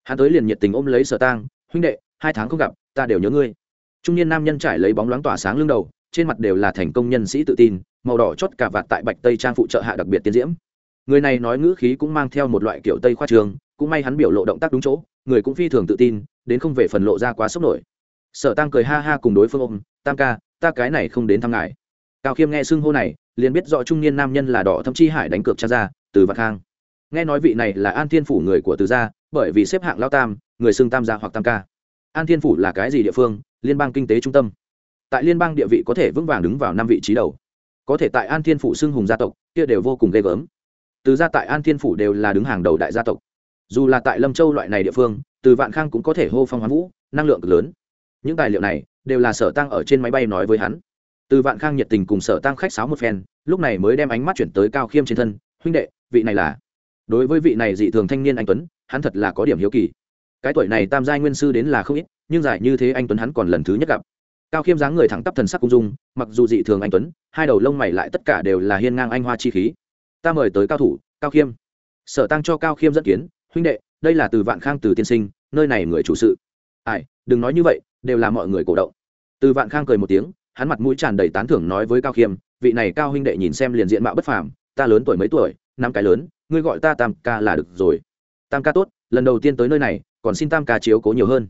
Hắn tới liền nhiệt tình ôm lấy sở tăng, huynh đệ, hai tháng không gặp, ta đều nhớ ngươi. Trung niên nam nhân trải lấy bóng loáng tỏa sáng lưng đầu, trên mặt đều là thành công nhân sĩ tự tin, màu đỏ chót cả vạt tại bạch tây trang phụ trợ hạ đặc biệt tiến diễm. Người này nói ngữ khí cũng mang theo một loại kiểu tây khoa trường, cũng may hắn biểu lộ động tác đúng chỗ, người cũng phi thường tự tin đến không về phần lộ ra quá sốc nổi. Sở tăng cười ha ha cùng đối phương ôm, tam ca, ta cái này không đến thăm ngài. Cao khiêm nghe xưng hô này, liền biết rõ trung niên nam nhân là đỏ thâm Chi hải đánh cược cha ra từ vạn khang. Nghe nói vị này là an thiên phủ người của từ gia, bởi vì xếp hạng lao tam, người xưng tam gia hoặc tam ca. An thiên phủ là cái gì địa phương? Liên bang kinh tế trung tâm. Tại liên bang địa vị có thể vững vàng đứng vào năm vị trí đầu. Có thể tại an thiên phủ xưng hùng gia tộc, kia đều vô cùng ghê gớm. Từ gia tại an thiên phủ đều là đứng hàng đầu đại gia tộc dù là tại lâm châu loại này địa phương từ vạn khang cũng có thể hô phong hoán vũ năng lượng cực lớn những tài liệu này đều là sở tăng ở trên máy bay nói với hắn từ vạn khang nhiệt tình cùng sở tăng khách sáo một phen lúc này mới đem ánh mắt chuyển tới cao khiêm trên thân huynh đệ vị này là đối với vị này dị thường thanh niên anh tuấn hắn thật là có điểm hiếu kỳ cái tuổi này tam giai nguyên sư đến là không ít nhưng giải như thế anh tuấn hắn còn lần thứ nhất gặp cao khiêm dáng người thẳng tắp thần sắc cung dung mặc dù dị thường anh tuấn hai đầu lông mày lại tất cả đều là hiên ngang anh hoa chi khí ta mời tới cao thủ cao khiêm sở tăng cho cao khiêm dẫn kiến huynh đệ, đây là từ vạn khang từ tiên sinh, nơi này người chủ sự. Ai, đừng nói như vậy, đều là mọi người cổ động. Từ vạn khang cười một tiếng, hắn mặt mũi tràn đầy tán thưởng nói với cao khiêm, vị này cao huynh đệ nhìn xem liền diện mạo bất phàm, ta lớn tuổi mấy tuổi, năm cái lớn, ngươi gọi ta tam ca là được rồi. Tam ca tốt, lần đầu tiên tới nơi này, còn xin tam ca chiếu cố nhiều hơn.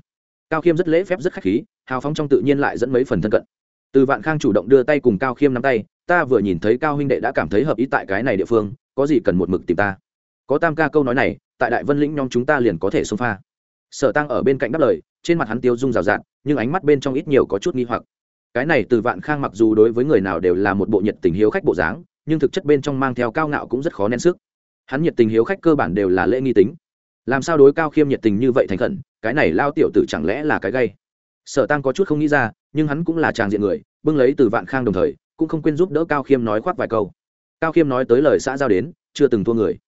Cao khiêm rất lễ phép rất khách khí, hào phóng trong tự nhiên lại dẫn mấy phần thân cận. Từ vạn khang chủ động đưa tay cùng cao khiêm nắm tay, ta vừa nhìn thấy cao huynh đệ đã cảm thấy hợp ý tại cái này địa phương, có gì cần một mực tìm ta? Có tam ca câu nói này, tại đại vân lĩnh nhóm chúng ta liền có thể xông pha. Sở tăng ở bên cạnh đáp lời, trên mặt hắn tiêu dung rào rạt, nhưng ánh mắt bên trong ít nhiều có chút nghi hoặc. Cái này từ vạn khang mặc dù đối với người nào đều là một bộ nhiệt tình hiếu khách bộ dáng, nhưng thực chất bên trong mang theo cao ngạo cũng rất khó nén sức. Hắn nhiệt tình hiếu khách cơ bản đều là lễ nghi tính. Làm sao đối cao khiêm nhiệt tình như vậy thành khẩn, cái này lao tiểu tử chẳng lẽ là cái gây sở tăng có chút không nghĩ ra, nhưng hắn cũng là tràng diện người, bưng lấy từ vạn khang đồng thời, cũng không quên giúp đỡ cao khiêm nói khoác vài câu. Cao khiêm nói tới lời xã giao đến, chưa từng thua người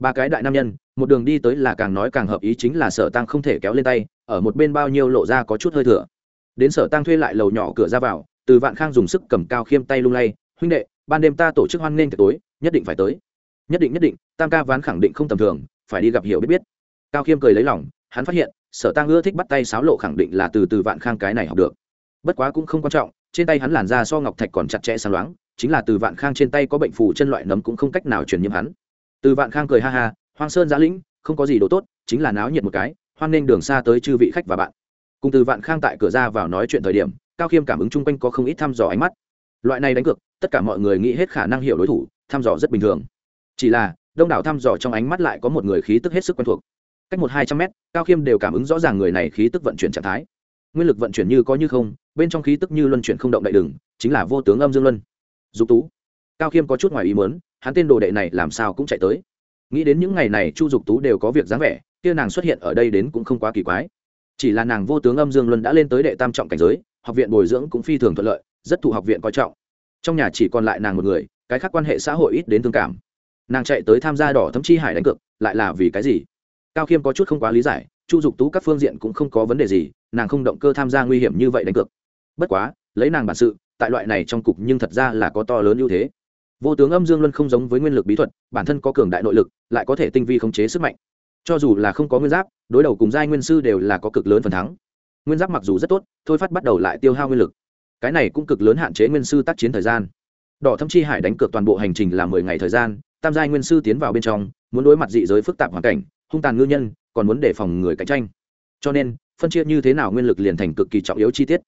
ba cái đại nam nhân, một đường đi tới là càng nói càng hợp ý chính là sở tăng không thể kéo lên tay, ở một bên bao nhiêu lộ ra có chút hơi thừa đến sở tăng thuê lại lầu nhỏ cửa ra vào, từ vạn khang dùng sức cầm cao khiêm tay lung lay, huynh đệ, ban đêm ta tổ chức hoan nghênh tối, nhất định phải tới. Nhất định nhất định, tam ca ván khẳng định không tầm thường, phải đi gặp hiểu biết biết. Cao khiêm cười lấy lòng, hắn phát hiện, sở tăng ưa thích bắt tay sáo lộ khẳng định là từ từ vạn khang cái này học được. Bất quá cũng không quan trọng, trên tay hắn làn da so ngọc thạch còn chặt chẽ sáng loáng, chính là từ vạn khang trên tay có bệnh phù chân loại nấm cũng không cách nào truyền nhiễm hắn từ vạn khang cười ha ha, hoang sơn giã lĩnh, không có gì đồ tốt, chính là náo nhiệt một cái, hoan nên đường xa tới chư vị khách và bạn. Cùng từ vạn khang tại cửa ra vào nói chuyện thời điểm, cao khiêm cảm ứng chung quanh có không ít thăm dò ánh mắt. Loại này đánh cược, tất cả mọi người nghĩ hết khả năng hiểu đối thủ, thăm dò rất bình thường. Chỉ là, đông đảo thăm dò trong ánh mắt lại có một người khí tức hết sức quen thuộc. Cách một hai trăm mét, cao khiêm đều cảm ứng rõ ràng người này khí tức vận chuyển trạng thái. Nguyên lực vận chuyển như có như không, bên trong khí tức như luân chuyển không động đại đừng chính là vô tướng âm dương luân. Dục tú cao khiêm có chút ngoài ý muốn, hắn tên đồ đệ này làm sao cũng chạy tới. Nghĩ đến những ngày này chu dục tú đều có việc dáng vẻ, kia nàng xuất hiện ở đây đến cũng không quá kỳ quái. Chỉ là nàng vô tướng âm dương luân đã lên tới đệ tam trọng cảnh giới, học viện bồi dưỡng cũng phi thường thuận lợi, rất thụ học viện coi trọng. Trong nhà chỉ còn lại nàng một người, cái khác quan hệ xã hội ít đến thương cảm. Nàng chạy tới tham gia đỏ thấm chi hải đánh cược, lại là vì cái gì? Cao khiêm có chút không quá lý giải, chu dục tú các phương diện cũng không có vấn đề gì, nàng không động cơ tham gia nguy hiểm như vậy đánh cược. Bất quá, lấy nàng bản sự, tại loại này trong cục nhưng thật ra là có to lớn ưu thế vô tướng âm dương luân không giống với nguyên lực bí thuật, bản thân có cường đại nội lực, lại có thể tinh vi khống chế sức mạnh. Cho dù là không có nguyên giáp, đối đầu cùng giai nguyên sư đều là có cực lớn phần thắng. Nguyên giáp mặc dù rất tốt, thôi phát bắt đầu lại tiêu hao nguyên lực. Cái này cũng cực lớn hạn chế nguyên sư tác chiến thời gian. Đỏ thâm chi hải đánh cược toàn bộ hành trình là mười ngày thời gian, tam giai nguyên sư tiến vào bên trong, muốn đối mặt dị giới phức tạp hoàn cảnh, hung tàn ngư nhân, còn muốn đề phòng người cạnh tranh. Cho nên, phân chia như thế nào nguyên lực liền thành cực kỳ trọng yếu chi tiết.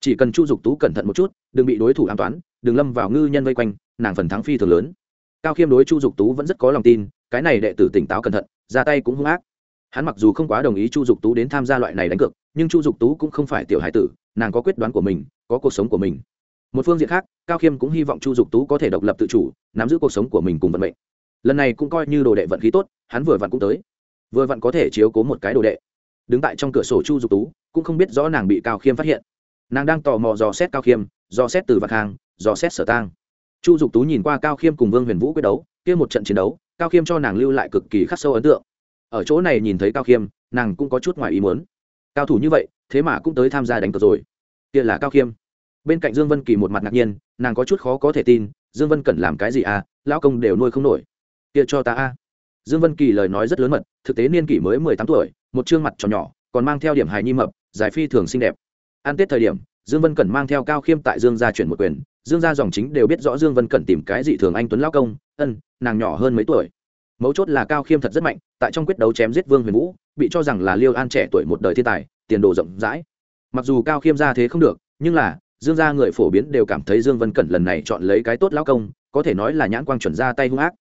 Chỉ cần chu dục tú cẩn thận một chút, đừng bị đối thủ an toán, đừng lâm vào ngư nhân vây quanh nàng phần thắng phi thường lớn. Cao khiêm đối chu dục tú vẫn rất có lòng tin, cái này đệ tử tỉnh táo cẩn thận, ra tay cũng hung ác. Hắn mặc dù không quá đồng ý chu dục tú đến tham gia loại này đánh cược, nhưng chu dục tú cũng không phải tiểu hải tử, nàng có quyết đoán của mình, có cuộc sống của mình. Một phương diện khác, cao khiêm cũng hy vọng chu dục tú có thể độc lập tự chủ, nắm giữ cuộc sống của mình cùng vận mệnh. Lần này cũng coi như đồ đệ vận khí tốt, hắn vừa vặn cũng tới. Vừa vặn có thể chiếu cố một cái đồ đệ. Đứng tại trong cửa sổ chu dục tú, cũng không biết rõ nàng bị cao khiêm phát hiện. Nàng đang tò mò dò xét cao khiêm, dò xét từ vạc hàng dò xét sở tang chu dục tú nhìn qua cao khiêm cùng vương huyền vũ quyết đấu, kia một trận chiến đấu, cao khiêm cho nàng lưu lại cực kỳ khắc sâu ấn tượng. Ở chỗ này nhìn thấy cao khiêm, nàng cũng có chút ngoài ý muốn. Cao thủ như vậy, thế mà cũng tới tham gia đánh cược rồi. Kia là cao khiêm. Bên cạnh dương vân kỳ một mặt ngạc nhiên, nàng có chút khó có thể tin, dương vân cần làm cái gì à lão công đều nuôi không nổi. Kia cho ta a. Dương vân kỳ lời nói rất lớn mật, thực tế niên kỷ mới mười tám tuổi, một chương mặt tròn nhỏ, còn mang theo điểm hài nhi mập giải phi thường xinh đẹp. Ăn tết thời điểm, dương vân Cần mang theo cao khiêm tại dương gia chuyển một quyền dương gia dòng chính đều biết rõ dương vân cẩn tìm cái gì thường anh tuấn lao công, ân, nàng nhỏ hơn mấy tuổi. Mấu chốt là cao khiêm thật rất mạnh, tại trong quyết đấu chém giết vương huyền vũ, bị cho rằng là liêu an trẻ tuổi một đời thiên tài, tiền đồ rộng rãi. Mặc dù cao khiêm ra thế không được, nhưng là, dương gia người phổ biến đều cảm thấy dương vân cẩn lần này chọn lấy cái tốt lao công, có thể nói là nhãn quang chuẩn ra tay hung ác.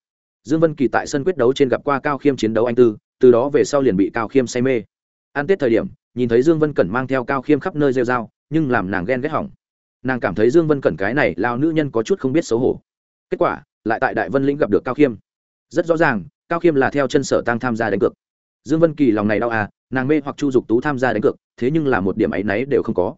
Dương vân kỳ tại sân quyết đấu trên gặp qua cao khiêm chiến đấu anh tư, từ đó về sau liền bị cao khiêm say mê. Ăn tết thời điểm, nhìn thấy dương vân cẩn mang theo cao khiêm khắp nơi rêu dao nhưng làm nàng ghen ghét hỏng nàng cảm thấy dương vân cẩn cái này lao nữ nhân có chút không biết xấu hổ. Kết quả, lại tại đại vân lĩnh gặp được cao khiêm. Rất rõ ràng, cao khiêm là theo chân sở tăng tham gia đánh cược. Dương vân kỳ lòng này đau à nàng mê hoặc chu dục tú tham gia đánh cược, thế nhưng là một điểm ấy náy đều không có.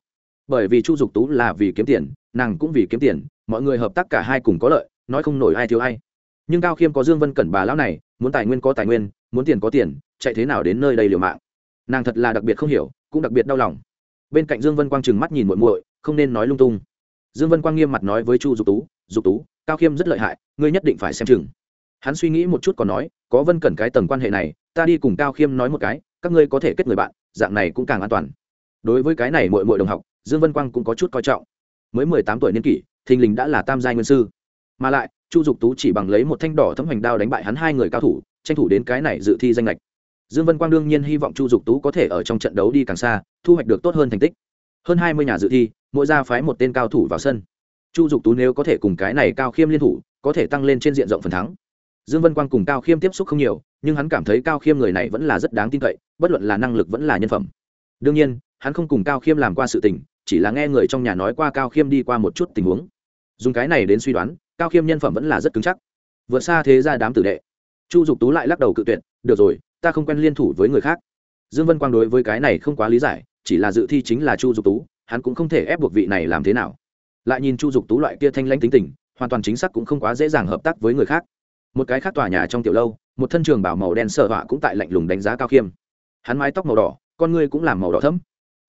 Bởi vì chu dục tú là vì kiếm tiền, nàng cũng vì kiếm tiền, mọi người hợp tác cả hai cùng có lợi, nói không nổi ai thiếu ai. Nhưng cao khiêm có dương vân cẩn bà lão này, muốn tài nguyên có tài nguyên, muốn tiền có tiền, chạy thế nào đến nơi đây liều mạng? Nàng thật là đặc biệt không hiểu, cũng đặc biệt đau lòng. Bên cạnh dương vân quang trừng mắt nhìn muội muội không nên nói lung tung. Dương vân quang nghiêm mặt nói với chu dục tú dục tú, cao khiêm rất lợi hại, ngươi nhất định phải xem chừng. Hắn suy nghĩ một chút còn nói, có vân cẩn cái tầng quan hệ này, ta đi cùng cao khiêm nói một cái, các ngươi có thể kết người bạn, dạng này cũng càng an toàn. Đối với cái này muội muội đồng học, dương vân quang cũng có chút coi trọng. Mới mười tám tuổi niên kỷ, thình lình đã là tam giai nguyên sư. Mà lại, chu dục tú chỉ bằng lấy một thanh đỏ thấm hoành đao đánh bại hắn hai người cao thủ, tranh thủ đến cái này dự thi danh lệch dương vân quang đương nhiên hy vọng chu dục tú có thể ở trong trận đấu đi càng xa, thu hoạch được tốt hơn thành tích. Hơn hai mươi nhà dự thi mỗi gia phái một tên cao thủ vào sân. Chu dục tú nếu có thể cùng cái này cao khiêm liên thủ, có thể tăng lên trên diện rộng phần thắng. Dương vân quang cùng cao khiêm tiếp xúc không nhiều, nhưng hắn cảm thấy cao khiêm người này vẫn là rất đáng tin cậy, bất luận là năng lực vẫn là nhân phẩm. Đương nhiên, hắn không cùng cao khiêm làm qua sự tình, chỉ là nghe người trong nhà nói qua cao khiêm đi qua một chút tình huống. Dùng cái này đến suy đoán, cao khiêm nhân phẩm vẫn là rất cứng chắc. Vượt xa thế ra đám tử đệ. Chu dục tú lại lắc đầu cự tuyệt, được rồi, ta không quen liên thủ với người khác. Dương vân quang đối với cái này không quá lý giải, chỉ là dự thi chính là chu dục tú hắn cũng không thể ép buộc vị này làm thế nào. Lại nhìn chu dục tú loại kia thanh lãnh tính tình, hoàn toàn chính xác cũng không quá dễ dàng hợp tác với người khác. Một cái khác tòa nhà trong tiểu lâu, một thân trường bảo màu đen sợ họa cũng tại lạnh lùng đánh giá cao khiêm. Hắn mái tóc màu đỏ, con ngươi cũng làm màu đỏ thấm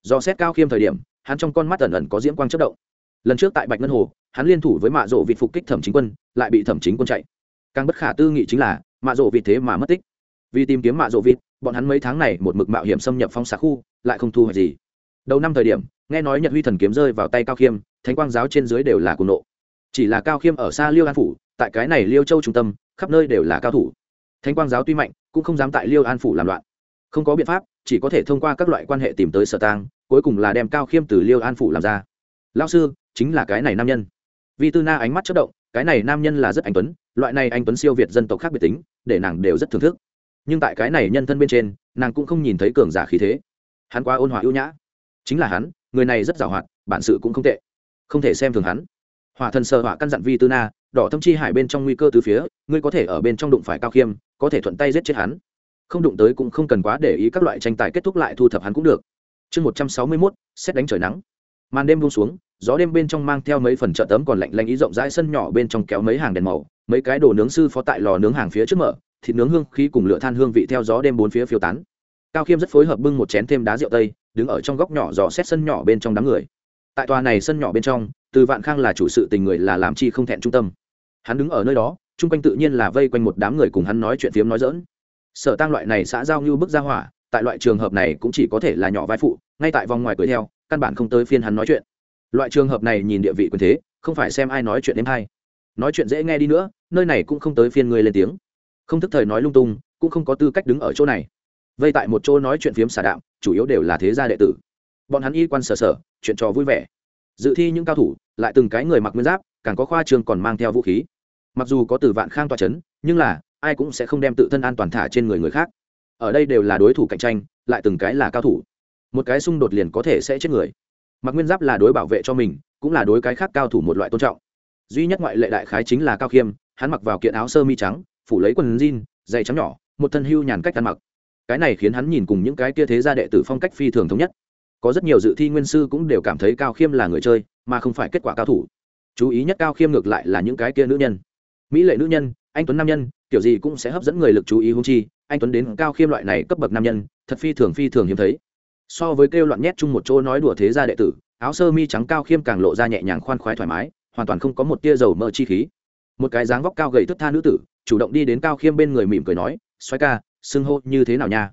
do xét cao khiêm thời điểm, hắn trong con mắt ẩn ẩn có diễm quang chất động. Lần trước tại bạch ngân hồ, hắn liên thủ với mạ rộ vịt phục kích thẩm chính quân, lại bị thẩm chính quân chạy. Càng bất khả tư nghị chính là, mạ rộ vịt thế mà mất tích. Vì tìm kiếm mạ rộ vịt, bọn hắn mấy tháng này một mực mạo hiểm xâm nhập phong xạ khu, lại không thu hoạch gì. Đầu năm thời điểm nghe nói nhật huy thần kiếm rơi vào tay cao khiêm, thánh quang giáo trên dưới đều là cùng nộ. chỉ là cao khiêm ở xa liêu an phủ, tại cái này liêu châu trung tâm, khắp nơi đều là cao thủ. thánh quang giáo tuy mạnh, cũng không dám tại liêu an phủ làm loạn. không có biện pháp, chỉ có thể thông qua các loại quan hệ tìm tới sở tang, cuối cùng là đem cao khiêm từ liêu an phủ làm ra. lao sư, chính là cái này nam nhân. vi tư na ánh mắt chất động, cái này nam nhân là rất anh tuấn, loại này anh tuấn siêu việt dân tộc khác biệt tính, để nàng đều rất thưởng thức. nhưng tại cái này nhân thân bên trên, nàng cũng không nhìn thấy cường giả khí thế. hắn quá ôn hòa ưu nhã. chính là hắn người này rất giàu hoạt, bản sự cũng không tệ. Không thể xem thường hắn. Hỏa thần sơ hỏa căn dặn vi tư na, đỏ thâm chi hải bên trong nguy cơ từ phía, ngươi có thể ở bên trong đụng phải cao khiêm, có thể thuận tay giết chết hắn. Không đụng tới cũng không cần quá để ý các loại tranh tài kết thúc lại thu thập hắn cũng được. Chương một trăm sáu mươi mốt, xét đánh trời nắng. Màn đêm buông xuống, gió đêm bên trong mang theo mấy phần chợ tấm còn lạnh lạnh ý rộng rãi sân nhỏ bên trong kéo mấy hàng đèn màu, mấy cái đồ nướng sư phó tại lò nướng hàng phía trước mở, thịt nướng hương khí cùng lửa than hương vị theo gió đêm bốn phía phiêu tán cao khiêm rất phối hợp bưng một chén thêm đá rượu tây, đứng ở trong góc nhỏ dò xét sân nhỏ bên trong đám người. Tại tòa này sân nhỏ bên trong, từ vạn khang là chủ sự tình người là làm chi không thẹn trung tâm. Hắn đứng ở nơi đó, chung quanh tự nhiên là vây quanh một đám người cùng hắn nói chuyện phiếm nói dỡn sở tăng loại này xã giao như bức ra hỏa, tại loại trường hợp này cũng chỉ có thể là nhỏ vai phụ, ngay tại vòng ngoài cười theo, căn bản không tới phiên hắn nói chuyện. Loại trường hợp này nhìn địa vị quyền thế, không phải xem ai nói chuyện đến hay. Nói chuyện dễ nghe đi nữa, nơi này cũng không tới phiên người lên tiếng. Không thức thời nói lung tung, cũng không có tư cách đứng ở chỗ này vây tại một chỗ nói chuyện phiếm xả đạm, chủ yếu đều là thế gia đệ tử. Bọn hắn y quan sở sở chuyện trò vui vẻ. Dự thi những cao thủ, lại từng cái người mặc nguyên giáp, càng có khoa trường còn mang theo vũ khí. Mặc dù có từ vạn khang toa c h ấ n nhưng là, ai cũng sẽ không đem tự thân an toàn thả trên người người khác. Ở đây đều là đối thủ cạnh tranh, lại từng cái là cao thủ. Một cái xung đột liền có thể sẽ chết người. Mặc nguyên giáp là đối bảo vệ cho mình, cũng là đối cái khác cao thủ một loại tôn trọng. Duy nhất ngoại lệ đại khái chính là cao khiêm, hắn mặc vào kiện áo sơ mi trắng, phủ lấy quần jean dày trắng nhỏ, một thân hưu nhàn cách ăn mặc cái này khiến hắn nhìn cùng những cái kia thế gia đệ tử phong cách phi thường thống nhất. Có rất nhiều dự thi nguyên sư cũng đều cảm thấy cao khiêm là người chơi, mà không phải kết quả cao thủ. Chú ý nhất cao khiêm ngược lại là những cái kia nữ nhân. Mỹ lệ nữ nhân, anh tuấn nam nhân, kiểu gì cũng sẽ hấp dẫn người lực chú ý hung chi, anh tuấn đến cao khiêm loại này cấp bậc nam nhân, thật phi thường phi thường hiếm thấy. So với kêu loạn nhét chung một chỗ nói đùa thế gia đệ tử, áo sơ mi trắng cao khiêm càng lộ ra nhẹ nhàng khoan khoái thoải mái, hoàn toàn không có một tia dầu mỡ chi khí. Một cái dáng vóc cao gầy thức tha nữ tử, chủ động đi đến cao khiêm bên người mỉm cười nói xoay ca xưng hô như thế nào nha?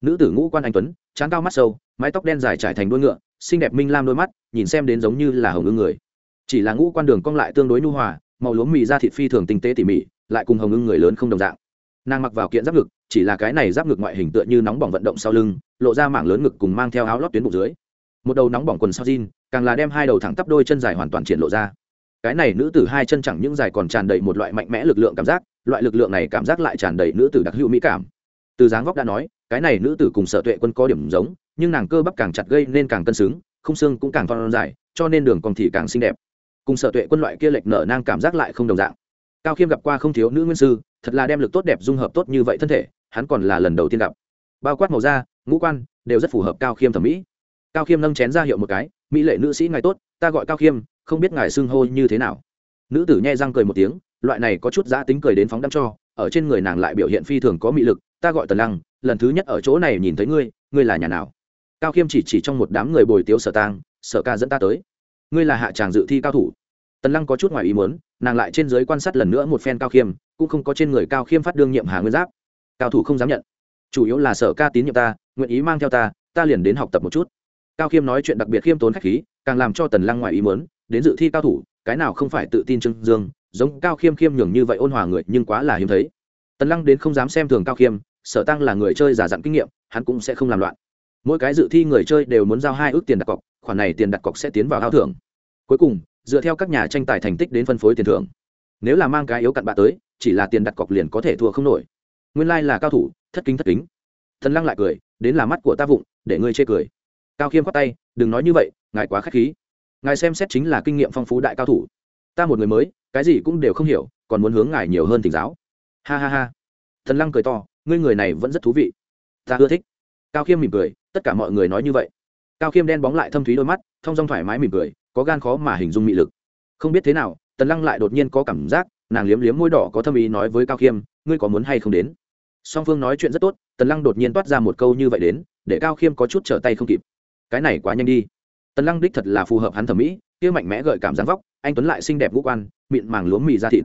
Nữ tử ngũ quan anh tuấn, trán cao mắt sâu, mái tóc đen dài trải thành đuôi ngựa, xinh đẹp minh lam đôi mắt, nhìn xem đến giống như là hồng ưng người. Chỉ là ngũ quan đường cong lại tương đối nhu hòa, màu lúa mì ra thịt phi thường tinh tế tỉ mỉ, lại cùng hồng ưng người lớn không đồng dạng. Nàng mặc vào kiện giáp ngực, chỉ là cái này giáp ngực ngoại hình tựa như nóng bỏng vận động sau lưng, lộ ra mảng lớn ngực cùng mang theo áo lót tuyến bụng dưới. Một đầu nóng bỏng quần sau jean, càng là đem hai đầu thẳng tắp đôi chân dài hoàn toàn triển lộ ra. Cái này nữ tử hai chân chẳng những dài còn tràn đầy một loại mạnh mẽ lực lượng cảm giác, loại lực lượng này cảm giác lại tràn đầy nữ tử đặc hữu mỹ cảm từ dáng vóc đã nói, cái này nữ tử cùng sở tuệ quân có điểm giống, nhưng nàng cơ bắp càng chặt gây nên càng cân xứng, không xương cũng càng thon dài, cho nên đường còn thì càng xinh đẹp. Cùng sở tuệ quân loại kia lệch nở nang cảm giác lại không đồng dạng. Cao khiêm gặp qua không thiếu nữ nguyên sư, thật là đem lực tốt đẹp dung hợp tốt như vậy thân thể, hắn còn là lần đầu tiên gặp. Bao quát màu da, ngũ quan, đều rất phù hợp cao khiêm thẩm mỹ. Cao khiêm nâng chén ra hiệu một cái, mỹ lệ nữ sĩ ngài tốt, ta gọi cao khiêm, không biết ngài xưng hô như thế nào. Nữ tử nhai răng cười một tiếng, loại này có chút giã tính cười đến phóng đắm cho, ở trên người nàng lại biểu hiện phi thường có mị lực ta gọi tần lăng, lần thứ nhất ở chỗ này nhìn thấy ngươi ngươi là nhà nào? Cao khiêm chỉ chỉ trong một đám người bồi tiếu sở tang, sở ca dẫn ta tới. Ngươi là hạ tràng dự thi cao thủ. Tần lăng có chút ngoài ý muốn, nàng lại trên giới quan sát lần nữa một phen cao khiêm, cũng không có trên người cao khiêm phát đương nhiệm hà nguyên giáp. Cao thủ không dám nhận. Chủ yếu là sở ca tín nhiệm ta, nguyện ý mang theo ta ta liền đến học tập một chút. Cao khiêm nói chuyện đặc biệt khiêm tốn khách khí, càng làm cho tần lăng ngoài ý muốn, đến dự thi cao thủ, cái nào không phải tự tin trưng dương, giống cao khiêm khiêm nhường như vậy ôn hòa người, nhưng quá là hiếm thấy. Tần lăng đến không dám xem thường cao khiêm sở tăng là người chơi giả dặn kinh nghiệm, hắn cũng sẽ không làm loạn. Mỗi cái dự thi người chơi đều muốn giao hai ước tiền đặt cọc, khoản này tiền đặt cọc sẽ tiến vào thao thưởng. Cuối cùng, dựa theo các nhà tranh tài thành tích đến phân phối tiền thưởng. Nếu là mang cái yếu cặn bạ tới, chỉ là tiền đặt cọc liền có thể thua không nổi. Nguyên lai、like、là cao thủ, thất kính thất kính. Thần lăng lại cười, đến là mắt của ta vụng, để ngươi chê cười. Cao khiêm khoát tay, đừng nói như vậy, ngài quá k h á c h khí. Ngài xem xét chính là kinh nghiệm phong phú đại cao thủ. Ta một người mới, cái gì cũng đều không hiểu, còn muốn hướng ngài nhiều hơn tỉnh giáo. Ha ha ha. Thần lăng cười to ngươi người này vẫn rất thú vị. Ta ưa thích. Cao khiêm mỉm cười, tất cả mọi người nói như vậy. Cao khiêm đen bóng lại thâm thúy đôi mắt thong dong thoải mái mỉm cười, có gan khó mà hình dung mị lực. Không biết thế nào, tần lăng lại đột nhiên có cảm giác, nàng liếm liếm môi đỏ có thâm ý nói với cao khiêm, ngươi có muốn hay không đến? Song phương nói chuyện rất tốt, tần lăng đột nhiên toát ra một câu như vậy đến, để cao khiêm có chút trở tay không kịp. Cái này quá nhanh đi. Tần lăng đích thật là phù hợp hắn thẩm mỹ, kia mạnh mẽ gợi cảm dáng vóc, anh tuấn lại xinh đẹp ngũ quan, mịn màng lúa mì ra thịt.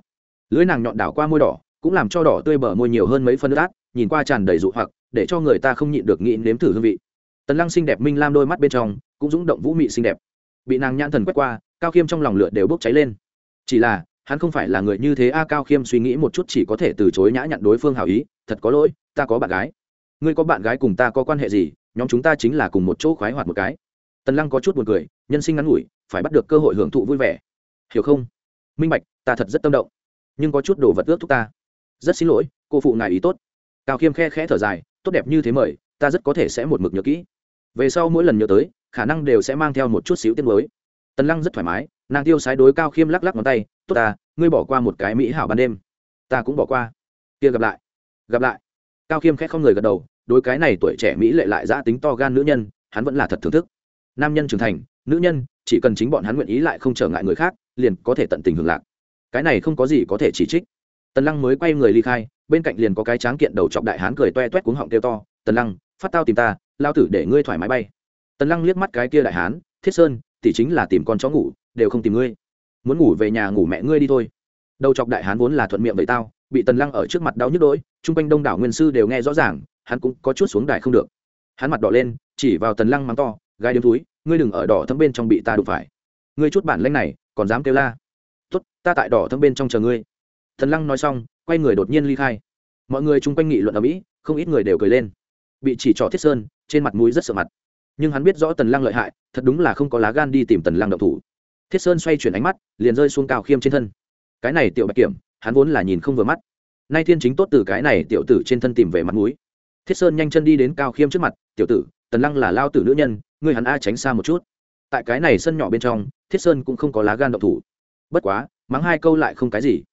Lưới nàng nhọn đảo qua môi đỏ, cũng làm cho đỏ tươi bở môi nhiều hơn mấy phân nước át nhìn qua tràn đầy dụ hoặc, để cho người ta không nhịn được nghĩ nếm thử hương vị. Tần lăng xinh đẹp minh lam đôi mắt bên trong cũng rúng động vũ mị xinh đẹp. Bị nàng nhãn thần quét qua, cao khiêm trong lòng lửa đều bốc cháy lên. Chỉ là, hắn không phải là người như thế a, cao khiêm suy nghĩ một chút chỉ có thể từ chối nhã nhặn đối phương hào ý, thật có lỗi, ta có bạn gái. Ngươi có bạn gái cùng ta có quan hệ gì, nhóm chúng ta chính là cùng một chỗ khoái hoạt một cái. Tần lăng có chút buồn cười, nhân sinh ngắn ngủi, phải bắt được cơ hội hưởng thụ vui vẻ. Hiểu không? Minh bạch, ta thật rất tâm động, nhưng có chút đồ vật ước thúc ta. Rất xin lỗi, cô phụ ngài ý tốt cao khiêm khe khẽ thở dài, tốt đẹp như thế mời, ta rất có thể sẽ một mực nhớ kỹ. Về sau mỗi lần nhớ tới, khả năng đều sẽ mang theo một chút xíu tiết mới tần lăng rất thoải mái, nàng tiêu sái đối cao khiêm lắc lắc ngón tay, tốt ta, ngươi bỏ qua một cái mỹ hảo ban đêm. Ta cũng bỏ qua. Kia gặp lại. Gặp lại. Cao khiêm khẽ không người gật đầu, đối cái này tuổi trẻ mỹ lệ lại giã tính to gan nữ nhân, hắn vẫn là thật thưởng thức. Nam nhân trưởng thành, nữ nhân, chỉ cần chính bọn hắn nguyện ý lại không trở ngại người khác, liền có thể tận tình hưởng lạc. Cái này không có gì có thể chỉ trích. Tần lăng mới quay người ly khai bên cạnh liền có cái tráng kiện đầu chọc đại hán cười toe toét cuống họng kêu to, tần lăng, phát tao tìm ta, lao tử để ngươi thoải mái bay. Tần lăng liếc mắt cái kia đại hán, thiết sơn thì chính là tìm con chó ngủ, đều không tìm ngươi. Muốn ngủ về nhà ngủ mẹ ngươi đi thôi. Đầu chọc đại hán vốn là thuận miệng vậy tao, bị tần lăng ở trước mặt đau nhức đỗi, chung quanh đông đảo nguyên sư đều nghe rõ ràng, hắn cũng có chút xuống đài không được. Hắn mặt đỏ lên, chỉ vào tần lăng mắng to gai đêm túi ngươi đừng ở đỏ thấm bên trong bị ta đụng phải. Ngươi chút bản lanh này, còn dám kêu la. Tốt, ta tại đỏ thấm bên trong chờ ngươi thần lăng nói xong, quay người đột nhiên ly khai. Mọi người chung quanh nghị luận ở mỹ, không ít người đều cười lên. Bị chỉ trỏ thiết sơn, trên mặt mũi rất sợ mặt. Nhưng hắn biết rõ tần lăng lợi hại, thật đúng là không có lá gan đi tìm tần lăng động thủ. Thiết sơn xoay chuyển ánh mắt, liền rơi xuống cao khiêm trên thân. Cái này tiểu bạch kiểm, hắn vốn là nhìn không vừa mắt. Nay thiên chính tốt từ cái này tiểu tử trên thân tìm về mặt mũi. Thiết sơn nhanh chân đi đến cao khiêm trước mặt, tiểu tử, tần lăng là lao tử nữ nhân, ngươi hắn a tránh xa một chút. Tại cái này sân nhỏ bên trong, thiết sơn cũng không có lá gan động thủ. Bất quá, mắng hai câu lại không cái gì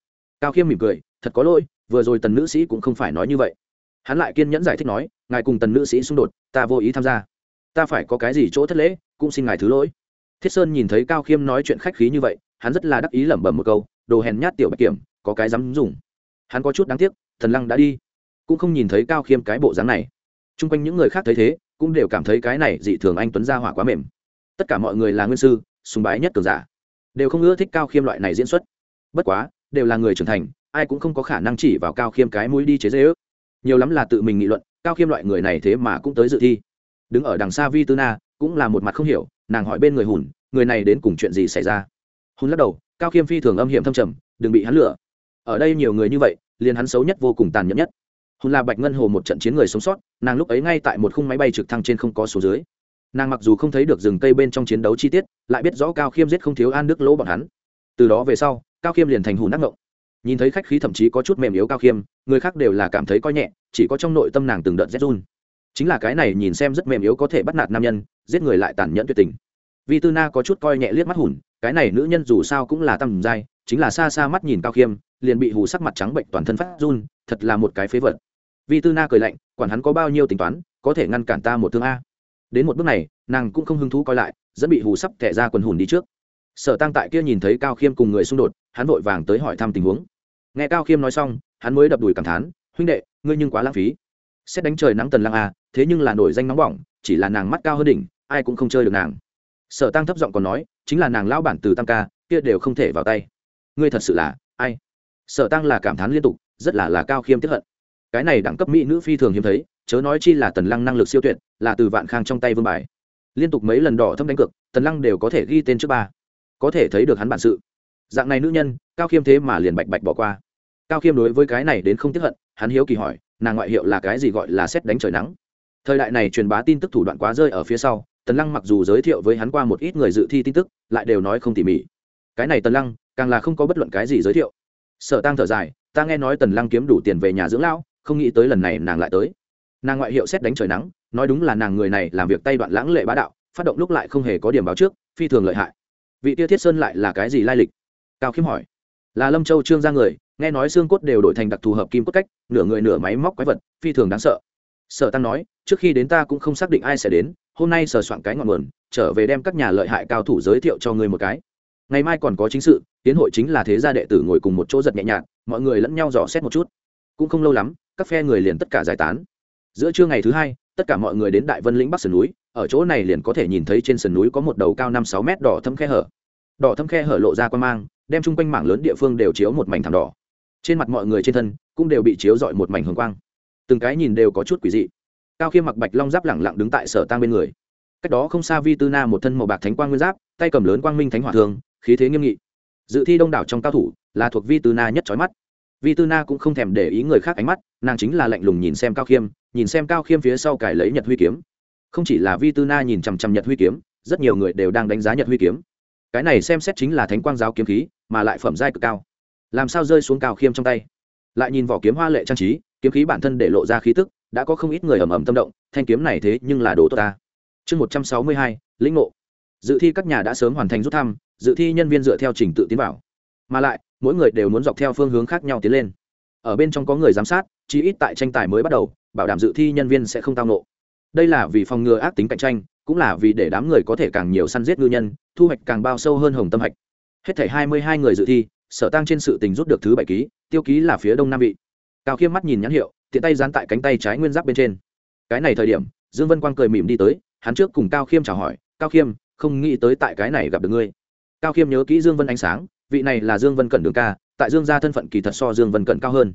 cao khiêm mỉm cười, thật có lỗi, vừa rồi tần nữ sĩ cũng không phải nói như vậy. Hắn lại kiên nhẫn giải thích nói, ngài cùng tần nữ sĩ xung đột, ta vô ý tham gia. Ta phải có cái gì chỗ thất lễ, cũng xin ngài thứ lỗi. Thiết sơn nhìn thấy cao khiêm nói chuyện khách khí như vậy, hắn rất là đắc ý lẩm bẩm một câu, đồ hèn nhát tiểu bạch kiểm, có cái dám dùng. Hắn có chút đáng tiếc, thần lăng đã đi. Cũng không nhìn thấy cao khiêm cái bộ dáng này. T r u n g quanh những người khác thấy thế, cũng đều cảm thấy cái này dị thường anh tuấn ra hỏa quá mềm. Tất cả mọi người là nguyên sư, sùng bái nhất cường giả. Đều không ưa thích cao khiêm loại này diễn xuất. Bất quá đều là người trưởng thành, ai cũng không có khả năng chỉ vào cao khiêm cái mũi đi chế dễ ước nhiều lắm là tự mình nghị luận, cao khiêm loại người này thế mà cũng tới dự thi. Đứng ở đằng xa vi tư na, cũng là một mặt không hiểu, nàng hỏi bên người hùn, người này đến cùng chuyện gì xảy ra? Hùn lắc đầu, cao khiêm phi thường âm hiểm thâm trầm, đừng bị hắn lừa. Ở đây nhiều người như vậy, liền hắn xấu nhất vô cùng tàn nhẫn nhất. Hùn là bạch ngân hồ một trận chiến người sống sót, nàng lúc ấy ngay tại một khung máy bay trực thăng trên không có số dưới. Nàng mặc dù không thấy được rừng cây bên trong chiến đấu chi tiết, lại biết rõ cao khiêm giết không thiếu an đức lỗ bọn hắn. Từ đó về sau cao khiêm liền thành hùn đắc ngộng. Nhìn thấy khách khí thậm chí có chút mềm yếu cao khiêm người khác đều là cảm thấy coi nhẹ chỉ có trong nội tâm nàng từng đợt rét run. Chính là cái này nhìn xem rất mềm yếu có thể bắt nạt nam nhân giết người lại tàn nhẫn tuyệt tình. Vi tư na có chút coi nhẹ liếc mắt hùn cái này nữ nhân dù sao cũng là tầm dai, chính là xa xa mắt nhìn cao khiêm liền bị hù sắc mặt trắng bệnh toàn thân phát run thật là một cái phế vật. Vi tư na cười lạnh quản hắn có bao nhiêu tính toán có thể ngăn cản ta một thương a? Đến một bước này nàng cũng không hứng thú coi lại dẫn bị hù sắp thẻ ra quần hùn đi trước sở tăng tại kia nhìn thấy cao khiêm cùng người xung đột, hắn vội vàng tới hỏi thăm tình huống. Nghe cao khiêm nói xong, hắn mới đập đùi cảm thán, huynh đệ, ngươi nhưng quá lãng phí. Xét đánh trời nắng tần lăng à? thế nhưng là nổi danh nóng bỏng, chỉ là nàng mắt cao hơn đỉnh, ai cũng không chơi được nàng. Sở tăng thấp giọng còn nói, chính là nàng lao bản từ tam ca, kia đều không thể vào tay. Ngươi thật sự là ai? Sở tăng là cảm thán liên tục, rất là là cao khiêm tiếp hận. Cái này đẳng cấp mỹ nữ phi thường hiếm thấy, chớ nói chi là tần lăng năng lực siêu tuyệt, là từ vạn khang trong tay vương bài. Liên tục mấy lần đỏ thâm đánh cực tần lăng đều có thể ghi tên trước ba có thể thấy được hắn bản sự. Dạng này nữ nhân, cao khiêm thế mà liền bạch bạch bỏ qua. Cao khiêm đối với cái này đến không tiếp hận, hắn hiếu kỳ hỏi, nàng ngoại hiệu là cái gì gọi là xét đánh trời nắng? Thời đại này truyền bá tin tức thủ đoạn quá rơi ở phía sau, tần lăng mặc dù giới thiệu với hắn qua một ít người dự thi tin tức, lại đều nói không tỉ mỉ. Cái này tần lăng, càng là không có bất luận cái gì giới thiệu. Sở tăng thở dài, ta nghe nói tần lăng kiếm đủ tiền về nhà dưỡng lão, không nghĩ tới lần này nàng lại tới. Nàng ngoại hiệu xét đánh trời nắng, nói đúng là nàng người này làm việc tay đoạn lãng lệ bá đạo, phát động lúc lại không hề có điểm báo trước, phi thường lợi hại vị tia thiết sơn lại là cái gì lai lịch? Cao khiêm hỏi. Là lâm châu trương ra người, nghe nói xương cốt đều đổi thành đặc thù hợp kim cốt cách, nửa người nửa máy móc quái vật, phi thường đáng sợ. Sở tăng nói, trước khi đến ta cũng không xác định ai sẽ đến, hôm nay sờ soạn cái ngọn nguồn, trở về đem các nhà lợi hại cao thủ giới thiệu cho người một cái. Ngày mai còn có chính sự, tiến hội chính là thế gia đệ tử ngồi cùng một chỗ giật nhẹ nhàng, mọi người lẫn nhau dò xét một chút. Cũng không lâu lắm, các phe người liền tất cả giải tán. Giữa trưa ngày thứ hai, tất cả mọi người đến đại vân lĩnh bắc sườn núi ở chỗ này liền có thể nhìn thấy trên sườn núi có một đầu cao năm sáu mét đỏ thâm khe hở. Đỏ thâm khe hở lộ ra quan mang, đem chung quanh mảng lớn địa phương đều chiếu một mảnh thảm đỏ. Trên mặt mọi người trên thân cũng đều bị chiếu dọi một mảnh hồng quang. Từng cái nhìn đều có chút quỷ dị. Cao khiêm mặc bạch long giáp lẳng lặng đứng tại sở tang bên người. Cách đó không xa vi tư na một thân màu bạc thánh quang nguyên giáp, tay cầm lớn quang minh thánh hỏa thường khí thế nghiêm nghị. Dự thi đông đảo trong cao thủ là thuộc vi tư na nhất trói mắt. Vi tư na cũng không thèm để ý người khác ánh mắt, nàng chính là lạnh lùng nhìn xem cao khiêm, nhìn xem cao khiêm phía sau cải lấy nhật huy kiếm không chỉ là vi tư na nhìn chằm chằm nhật huy kiếm, rất nhiều người đều đang đánh giá nhật huy kiếm. Cái này xem xét chính là thánh quang giáo kiếm khí, mà lại phẩm giai cực cao. Làm sao rơi xuống cao khiêm trong tay? Lại nhìn vỏ kiếm hoa lệ trang trí, kiếm khí bản thân để lộ ra khí tức, đã có không ít người ầm ầm tâm động, thanh kiếm này thế nhưng là đồ tốt ta. Chương một trăm sáu mươi hai, lĩnh ngộ. Dự thi các nhà đã sớm hoàn thành rút thăm, dự thi nhân viên dựa theo trình tự tiến vào. Mà lại, mỗi người đều muốn dọc theo phương hướng khác nhau tiến lên. Ở bên trong có người giám sát chỉ ít tại tranh tài mới bắt đầu, bảo đảm dự thi nhân viên sẽ không tao nộ đây là vì phòng ngừa ác tính cạnh tranh, cũng là vì để đám người có thể càng nhiều săn giết ngư nhân, thu hoạch càng bao sâu hơn hồng tâm hạch. Hết thể hai mươi hai người dự thi, sở tăng trên sự tình rút được thứ bảy ký, tiêu ký là phía đông nam vị. Cao khiêm mắt nhìn nhãn hiệu, tiện tay dán tại cánh tay trái nguyên giáp bên trên. Cái này thời điểm, dương vân quang cười mỉm đi tới, hắn trước cùng cao khiêm chào hỏi, cao khiêm, không nghĩ tới tại cái này gặp được ngươi. Cao khiêm nhớ kỹ dương vân ánh sáng, vị này là dương vân cẩn đường ca, tại dương gia thân phận kỳ thật so dương vân cẩn cao hơn.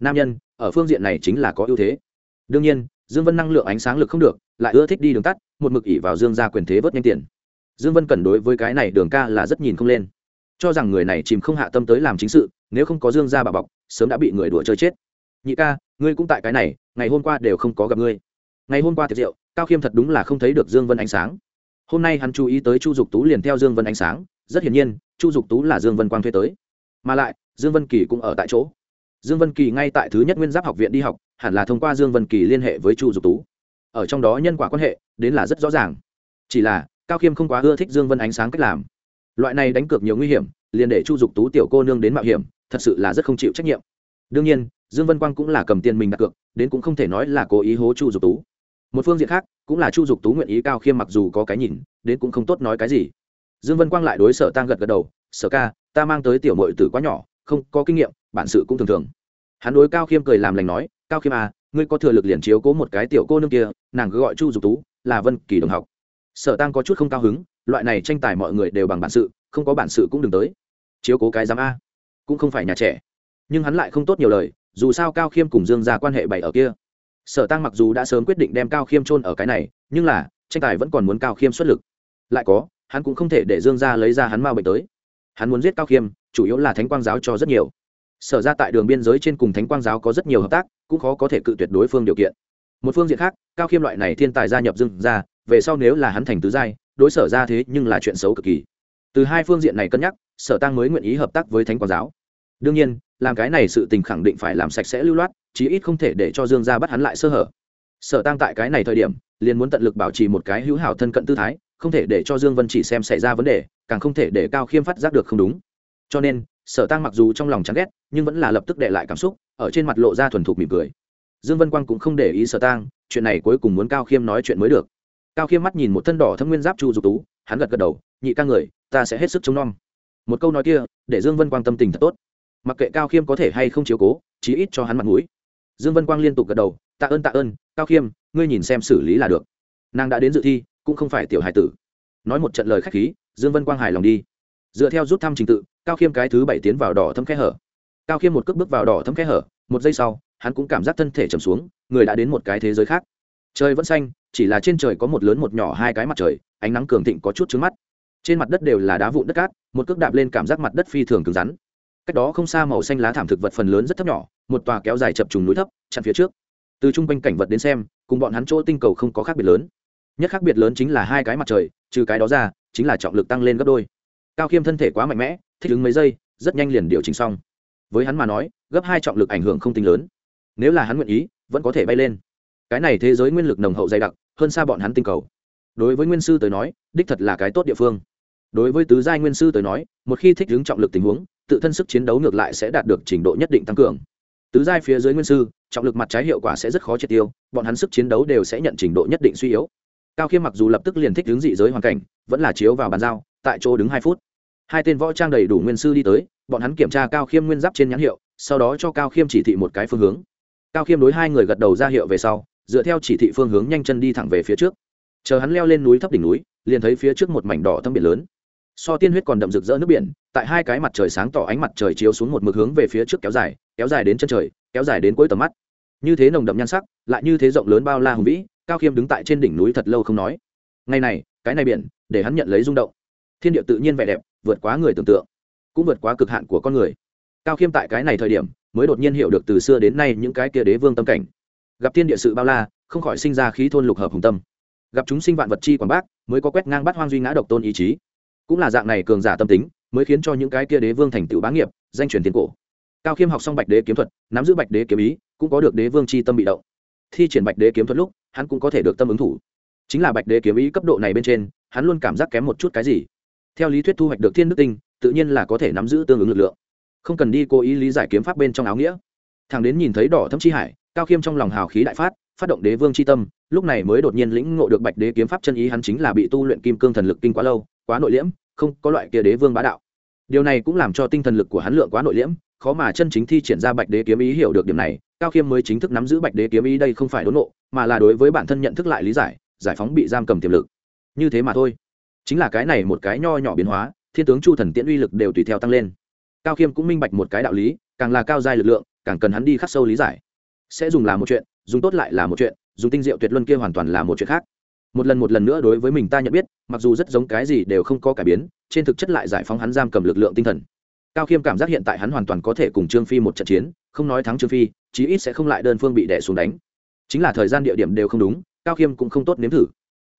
Nam nhân, ở phương diện này chính là có ưu thế. Đương nhiên dương vân năng lượng ánh sáng lực không được, lại ưa thích đi đường tắt, một mực ỉ vào dương gia quyền thế vớt nhanh tiền. Dương vân cẩn đối với cái này đường ca là rất nhìn không lên. Cho rằng người này chìm không hạ tâm tới làm chính sự, nếu không có dương gia bà bọc, sớm đã bị người đùa chơi chết. Nhị ca, ngươi cũng tại cái này, ngày hôm qua đều không có gặp ngươi. Ngày hôm qua tiệc rượu, cao khiêm thật đúng là không thấy được dương vân ánh sáng. Hôm nay hắn chú ý tới chu dục tú liền theo dương vân ánh sáng, rất hiển nhiên, chu dục tú là dương vân quang thuê tới. Mà lại, dương vân kỳ cũng ở tại chỗ. Dương vân kỳ ngay tại thứ nhất nguyên giáp học viện đi học hẳn là thông qua dương vân kỳ liên hệ với chu dục tú. Ở trong đó nhân quả quan hệ, đến là rất rõ ràng. Chỉ là, cao khiêm không quá ưa thích dương vân ánh sáng cách làm. Loại này đánh cược nhiều nguy hiểm, liền để chu dục tú tiểu cô nương đến mạo hiểm, thật sự là rất không chịu trách nhiệm. Đương nhiên, dương vân quang cũng là cầm tiền mình đặt cược, đến cũng không thể nói là cố ý hố chu dục tú. Một phương diện khác, cũng là chu dục tú nguyện ý cao khiêm mặc dù có cái nhìn, đến cũng không tốt nói cái gì. Dương vân quang lại đối sở tăng gật gật đầu, sở ca, ta mang tới tiểu mội tử quá nhỏ, không có kinh nghiệm, bản sự cũng thường thường. Hắn đối cao khiêm cười làm lành nói cao khiêm à ngươi có thừa lực liền chiếu cố một cái tiểu cô nương kia, nàng cứ gọi chu dục tú, là vân kỳ đồng học. Sở tăng có chút không cao hứng, loại này tranh tài mọi người đều bằng bản sự, không có bản sự cũng đừng tới. Chiếu cố cái giám a, cũng không phải nhà trẻ. Nhưng hắn lại không tốt nhiều lời, dù sao cao khiêm cùng dương ra quan hệ bảy ở kia. Sở tăng mặc dù đã sớm quyết định đem cao khiêm trôn ở cái này, nhưng là, tranh tài vẫn còn muốn cao khiêm xuất lực. Lại có, hắn cũng không thể để dương ra lấy ra hắn mau bệnh tới. Hắn muốn giết cao khiêm, chủ yếu là thánh quang giáo cho rất nhiều sở ra tại đường biên giới trên cùng thánh quang giáo có rất nhiều hợp tác, cũng khó có thể cự tuyệt đối phương điều kiện. Một phương diện khác, cao khiêm loại này thiên tài gia nhập dương ra về sau nếu là hắn thành tứ giai, đối sở ra thế nhưng là chuyện xấu cực kỳ. Từ hai phương diện này cân nhắc, sở tăng mới nguyện ý hợp tác với thánh quang giáo. Đương nhiên, làm cái này sự tình khẳng định phải làm sạch sẽ lưu loát, chí ít không thể để cho dương gia bắt hắn lại sơ hở. Sở tăng tại cái này thời điểm, liền muốn tận lực bảo trì một cái hữu hảo thân cận tư thái, không thể để cho dương vân chỉ xem xảy ra vấn đề, càng không thể để cao khiêm phát giác được không đúng. Cho nên sở tăng mặc dù trong lòng chán ghét, nhưng vẫn là lập tức để lại cảm xúc, ở trên mặt lộ ra thuần thục mỉm cười. Dương vân quang cũng không để ý sở tăng chuyện này cuối cùng muốn cao khiêm nói chuyện mới được. Cao khiêm mắt nhìn một thân đỏ thâm nguyên giáp chu dục tú, hắn gật gật đầu, nhị ca người, ta sẽ hết sức chống non một câu nói kia, để dương vân quang tâm tình thật tốt. Mặc kệ cao khiêm có thể hay không chiếu cố, chí ít cho hắn mặt mũi. Dương vân quang liên tục gật đầu, tạ ơn tạ ơn, cao khiêm, ngươi nhìn xem xử lý là được. Nàng đã đến dự thi, cũng không phải tiểu hài tử. Nói một trận lời khách khí, dương vân quang hài lòng đi. Dựa theo rút thăm trình tự cao khiêm cái thứ bảy tiến vào đỏ thâm khe hở. Cao khiêm một cước bước vào đỏ thâm khe hở, một giây sau, hắn cũng cảm giác thân thể trầm xuống, người đã đến một cái thế giới khác. Trời vẫn xanh, chỉ là trên trời có một lớn một nhỏ hai cái mặt trời, ánh nắng cường thịnh có chút trứng mắt. Trên mặt đất đều là đá vụn đất cát, một cước đạp lên cảm giác mặt đất phi thường cứng rắn. Cách đó không xa màu xanh lá thảm thực vật phần lớn rất thấp nhỏ, một tòa kéo dài chập trùng núi thấp, chặn phía trước. Từ trung quanh cảnh vật đến xem, cùng bọn hắn chỗ tinh cầu không có khác biệt lớn. Nhất khác biệt lớn chính là hai cái mặt trời, trừ cái đó ra, chính là trọng lực tăng lên gấp đôi. Cao khiêm thân thể quá mạnh mẽ thích ứng mấy giây, rất nhanh liền điều chỉnh xong. Với hắn mà nói, gấp hai trọng lực ảnh hưởng không tính lớn. Nếu là hắn nguyện ý, vẫn có thể bay lên. Cái này thế giới nguyên lực nồng hậu dày đặc, hơn xa bọn hắn tinh cầu. Đối với nguyên sư tới nói, đích thật là cái tốt địa phương. Đối với tứ giai nguyên sư tới nói, một khi thích ứng trọng lực tình huống, tự thân sức chiến đấu ngược lại sẽ đạt được trình độ nhất định tăng cường. Tứ giai phía dưới nguyên sư, trọng lực mặt trái hiệu quả sẽ rất khó triệt tiêu, bọn hắn sức chiến đấu đều sẽ nhận trình độ nhất định suy yếu. Cao khiêm mặc dù lập tức liền thích ứng dị giới hoàn cảnh, vẫn là chiếu vào bàn giao, tại chỗ đứng hai phút hai tên võ trang đầy đủ nguyên sư đi tới, bọn hắn kiểm tra cao khiêm nguyên giáp trên nhãn hiệu, sau đó cho cao khiêm chỉ thị một cái phương hướng. Cao khiêm đối hai người gật đầu ra hiệu về sau, dựa theo chỉ thị phương hướng nhanh chân đi thẳng về phía trước. Chờ hắn leo lên núi thấp đỉnh núi, liền thấy phía trước một mảnh đỏ thâm biển lớn. So tiên huyết còn đậm rực rỡ nước biển, tại hai cái mặt trời sáng tỏ ánh mặt trời chiếu xuống một mực hướng về phía trước kéo dài kéo dài đến chân trời, kéo dài đến cuối tầm mắt. Như thế nồng đậm nhan sắc, lại như thế rộng lớn bao la hùng vĩ, cao khiêm đứng tại trên đỉnh núi thật lâu không nói. Ngày này, cái này biển, để hắn nhận lấy rung động. Thiên địa tự nhiên vẻ đẹp vượt quá người tưởng tượng, cũng vượt quá cực hạn của con người. Cao khiêm tại cái này thời điểm mới đột nhiên hiểu được từ xưa đến nay những cái kia đế vương tâm cảnh. Gặp thiên địa sự bao la, không khỏi sinh ra khí thôn lục hợp hùng tâm. Gặp chúng sinh vạn vật chi quảng bác mới có quét ngang bắt hoang duy ngã độc tôn ý chí. Cũng là dạng này cường giả tâm tính mới khiến cho những cái kia đế vương thành tựu bá nghiệp, danh truyền tiền cổ. Cao khiêm học xong bạch đế kiếm thuật, nắm giữ bạch đế kiếm ý, cũng có được đế vương c h i tâm bị động. Thi triển bạch đế kiếm thuật lúc, hắn cũng có thể được tâm ứng thủ. Chính là bạch đế kiếm ý cấp độ này bên trên, hắn luôn cảm giác kém một chút cái gì theo lý thuyết thu hoạch được thiên đức tinh, tự nhiên là có thể nắm giữ tương ứng lực lượng. Không cần đi cố ý lý giải kiếm pháp bên trong áo nghĩa. Thằng đến nhìn thấy đỏ thâm chi hải, cao khiêm trong lòng hào khí đại phát phát động đế vương c h i tâm, lúc này mới đột nhiên lĩnh ngộ được bạch đế kiếm pháp chân ý, hắn chính là bị tu luyện kim cương thần lực kinh quá lâu, quá nội liễm, không có loại kia đế vương bá đạo. Điều này cũng làm cho tinh thần lực của hắn lượng quá nội liễm, khó mà chân chính thi triển ra bạch đế kiếm ý hiểu được điểm này, cao khiêm mới chính thức nắm giữ bạch đế kiếm ý đây không phải đốn nộ, mà là đối với bản thân nhận thức lại lý giải giải phóng bị giam cầm tiềm lực. Như thế mà thôi chính là cái này một cái nho nhỏ biến hóa, thiên tướng chu thần tiễn uy lực đều tùy theo tăng lên. Cao khiêm cũng minh bạch một cái đạo lý, càng là cao giai lực lượng, càng cần hắn đi khắc sâu lý giải. Sẽ dùng là một chuyện, dùng tốt lại là một chuyện, dùng tinh diệu tuyệt luân kia hoàn toàn là một chuyện khác. Một lần một lần nữa đối với mình ta nhận biết, mặc dù rất giống cái gì đều không có cải biến, trên thực chất lại giải phóng hắn giam cầm lực lượng tinh thần. Cao khiêm cảm giác hiện tại hắn hoàn toàn có thể cùng trương phi một trận chiến, không nói thắng trương phi, chí ít sẽ không lại đơn phương bị đẻ xuống đánh. Chính là thời gian địa điểm đều không đúng, cao khiêm cũng không tốt nếm thử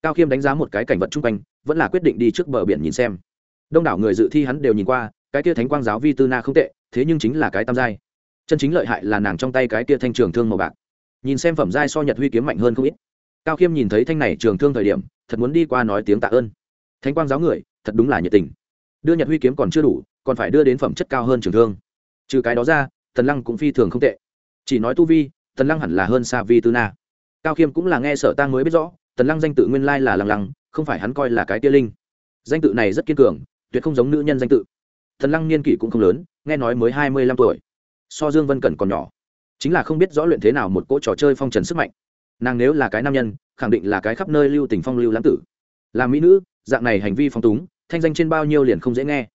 cao khiêm đánh giá một cái cảnh vật chung quanh, vẫn là quyết định đi trước bờ biển nhìn xem. Đông đảo người dự thi hắn đều nhìn qua, cái tia thánh quang giáo vi tư na không tệ, thế nhưng chính là cái tam giai. Chân chính lợi hại là nàng trong tay cái tia thanh trường thương màu bạc. Nhìn xem phẩm giai so nhật huy kiếm mạnh hơn không ít. Cao khiêm nhìn thấy thanh này trường thương thời điểm, thật muốn đi qua nói tiếng tạ ơn. Thánh quang giáo người, thật đúng là nhiệt tình. Đưa nhật huy kiếm còn chưa đủ, còn phải đưa đến phẩm chất cao hơn trường thương. Trừ cái đó ra, tần lăng cũng phi thường không tệ. Chỉ nói tu vi, tần lăng hẳn là hơn xa vi tư na. Cao khiêm cũng là nghe sở tang mới biết rõ tần lăng danh tự nguyên lai là lăng lăng, không phải hắn coi là cái tia linh. Danh tự này rất kiên cường, tuyệt không giống nữ nhân danh tự. Thần lăng niên kỷ cũng không lớn, nghe nói mới hai mươi lăm tuổi. So dương vân cẩn còn nhỏ. Chính là không biết rõ luyện thế nào một cỗ trò chơi phong trần sức mạnh. Nàng nếu là cái nam nhân, khẳng định là cái khắp nơi lưu tình phong lưu lãng tử. Là mỹ nữ, dạng này hành vi phong túng, thanh danh trên bao nhiêu liền không dễ nghe.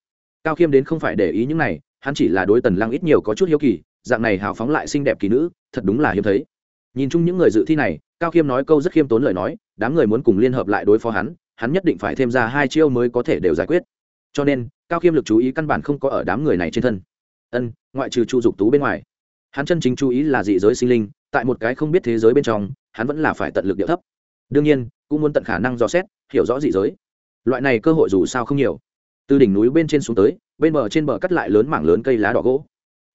Cao khiêm đến không phải để ý những này, hắn chỉ là đối tần lăng ít nhiều có chút hiếu kỳ, dạng này hào phóng lại xinh đẹp kỳ nữ, thật đúng là hiếm thấy. Nhìn chung những người dự thi này cao khiêm nói câu rất khiêm tốn lời nói, đám người muốn cùng liên hợp lại đối phó hắn hắn nhất định phải thêm ra hai chiêu mới có thể đều giải quyết. Cho nên, cao khiêm lực chú ý căn bản không có ở đám người này trên thân. Ân, ngoại trừ chu dục tú bên ngoài, hắn chân chính chú ý là dị giới sinh linh, tại một cái không biết thế giới bên trong, hắn vẫn là phải tận lực điệu thấp. Đương nhiên, cũng muốn tận khả năng dò xét, hiểu rõ dị giới. Loại này cơ hội dù sao không nhiều. Từ đỉnh núi bên trên xuống tới, bên bờ trên bờ cắt lại lớn mảng lớn cây lá đỏ gỗ.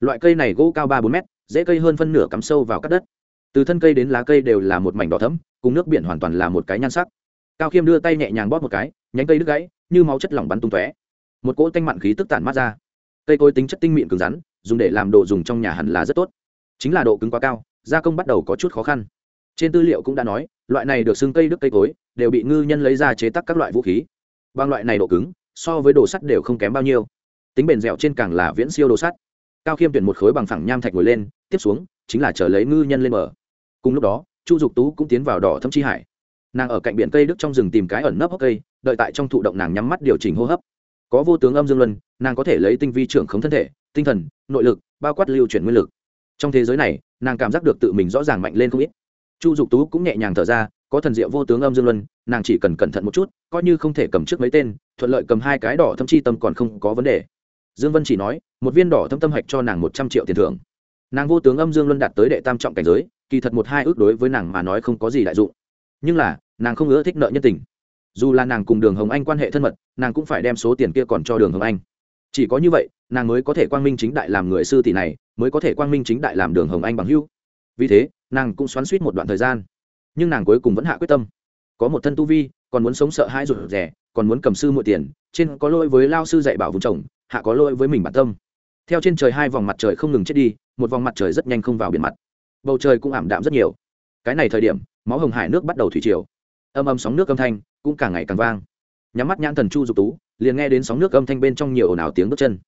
Loại cây này gỗ cao ba bốn mét, dễ cây hơn phân nửa cắm sâu vào cắt đất từ thân cây đến lá cây đều là một mảnh đỏ thấm cùng nước biển hoàn toàn là một cái nhan sắc. Cao khiêm đưa tay nhẹ nhàng bóp một cái, nhánh cây đứt gãy, như máu chất lỏng bắn tung tóe. Một cỗ tanh mặn khí tức tản mát ra. Cây cối tính chất tinh mịn cứng rắn, dùng để làm đồ dùng trong nhà hẳn là rất tốt. Chính là độ cứng quá cao, gia công bắt đầu có chút khó khăn. Trên tư liệu cũng đã nói, loại này được xương cây đứt cây cối, đều bị ngư nhân lấy ra chế tác các loại vũ khí. Bằng loại này độ cứng, so với đồ sắt đều không kém bao nhiêu. Tính bền dẻo trên càng là viễn siêu đồ sắt. Cao khiêm tuyển một khối bằng phẳng nham thạch ngồi lên, tiếp xuống, chính là chờ lấy ngư nhân lên mở cùng lúc đó, chu dục tú cũng tiến vào đỏ thâm chi hải. Nàng ở cạnh biển cây đức trong rừng tìm cái ẩn nấp hốc cây, đợi tại trong thụ động nàng nhắm mắt điều chỉnh hô hấp. Có vô tướng âm dương luân, nàng có thể lấy tinh vi trưởng khống thân thể, tinh thần, nội lực, bao quát lưu chuyển nguyên lực. Trong thế giới này, nàng cảm giác được tự mình rõ ràng mạnh lên không ít. Chu dục tú cũng nhẹ nhàng thở ra, có thần diệu vô tướng âm dương luân, nàng chỉ cần cẩn thận một chút, coi như không thể cầm trước mấy tên, thuận lợi cầm hai cái đỏ thâm chi tâm còn không có vấn đề. Dương vân chỉ nói, một viên đỏ thâm tâm hạch cho nàng một trăm triệu tiền thưởng nàng vô tướng âm dương luân đạt tới đệ tam trọng cảnh giới, kỳ thật một hai ước đối với nàng mà nói không có gì đại dụng. Nhưng là, nàng không ưa thích nợ nhân tình. Dù là nàng cùng đường hồng anh quan hệ thân mật, nàng cũng phải đem số tiền kia còn cho đường hồng anh. Chỉ có như vậy, nàng mới có thể quang minh chính đại làm người sư tỷ này, mới có thể quang minh chính đại làm đường hồng anh bằng hưu vì thế, nàng cũng xoắn suýt một đoạn thời gian. Nhưng nàng cuối cùng vẫn hạ quyết tâm. Có một thân tu vi, còn muốn sống sợ hai rụt rẻ còn muốn cầm sư mượn tiền, trên có lỗi với lao sư dạy bảo vùng chồng hạ có lỗi với mình bản tâm. Theo trên trời hai vòng mặt trời không ngừng chết đi một vòng mặt trời rất nhanh không vào biển mặt. Bầu trời cũng ảm đạm rất nhiều. Cái này thời điểm, máu hồng hải nước bắt đầu thủy triều. Âm âm sóng nước âm thanh cũng càng ngày càng vang. Nhắm mắt nhãn thần chu dục tú, liền nghe đến sóng nước âm thanh bên trong nhiều ồn ào tiếng bước chân.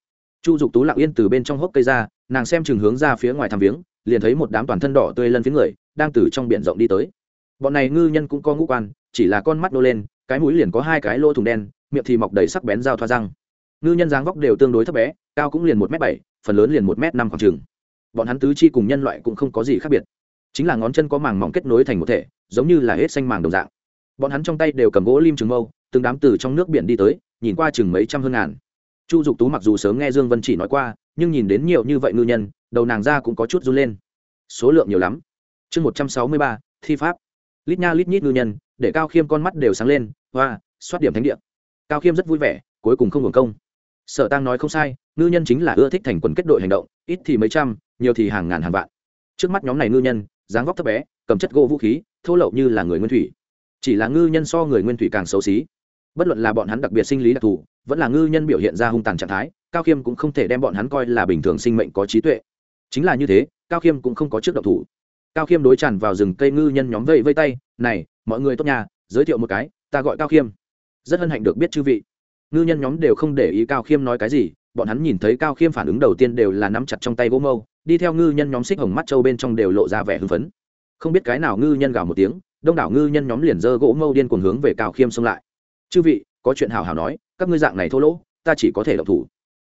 Chu dục tú lặng yên từ bên trong hốc cây ra, nàng xem chừng hướng ra phía ngoài thăm viếng, liền thấy một đám toàn thân đỏ tươi lân phía người đang từ trong biển rộng đi tới. Bọn này ngư nhân cũng có ngũ quan, chỉ là con mắt nô lên, cái mũi liền có hai cái lỗ thùng đen, miệng thì mọc đầy sắc bén dao thoa răng. Ngư nhân dáng vóc đều tương đối thấp bé, cao cũng liền một m bảy, phần lớn liền một m năm khoảng trường bọn hắn tứ chi cùng nhân loại cũng không có gì khác biệt. Chính là ngón chân có màng mỏng kết nối thành một thể, giống như là hết xanh màng đồng dạng. Bọn hắn trong tay đều cầm gỗ lim trường mâu, từng đám từ trong nước biển đi tới, nhìn qua chừng mấy trăm hơn ngàn. Chu dục tú mặc dù sớm nghe dương vân chỉ nói qua, nhưng nhìn đến nhiều như vậy ngư nhân, đầu nàng ra cũng có chút run lên. Số lượng nhiều lắm. Chương một trăm sáu mươi ba, thi pháp. Lít nha lít nhít ngư nhân, để cao khiêm con mắt đều sáng lên, hoa xoát điểm thánh địa. Cao khiêm rất vui vẻ, cuối cùng không hưởng công. Sở tăng nói không sai, ngư nhân chính là ưa thích thành quần kết đội hành động, ít thì mấy trăm nhiều thì hàng ngàn hàng vạn. Trước mắt nhóm này ngư nhân, dáng vóc thấp bé, cầm chất gỗ vũ khí, thô lậu như là người nguyên thủy. Chỉ là ngư nhân so người nguyên thủy càng xấu xí. Bất luận là bọn hắn đặc biệt sinh lý đặc thù, vẫn là ngư nhân biểu hiện ra hung tàn trạng thái, cao khiêm cũng không thể đem bọn hắn coi là bình thường sinh mệnh có trí tuệ. Chính là như thế, cao khiêm cũng không có trước độc thủ. Cao khiêm đối tràn vào rừng cây ngư nhân nhóm vây vây tay, này, mọi người tốt nhà giới thiệu một cái, ta gọi cao khiêm. Rất hân hạnh được biết chư vị. Ngư nhân nhóm đều không để ý cao khiêm nói cái gì, bọn hắn nhìn thấy cao khiêm phản ứng đầu tiên đều là nắm chặt trong tay gỗ mâu đi theo ngư nhân nhóm xích hồng mắt châu bên trong đều lộ ra vẻ hưng phấn. Không biết cái nào ngư nhân gào một tiếng, đông đảo ngư nhân nhóm liền dơ gỗ mâu điên cuồng hướng về cao khiêm xông lại. Chư vị, có chuyện hào hào nói, các ngươi dạng này thô lỗ, ta chỉ có thể độc thủ.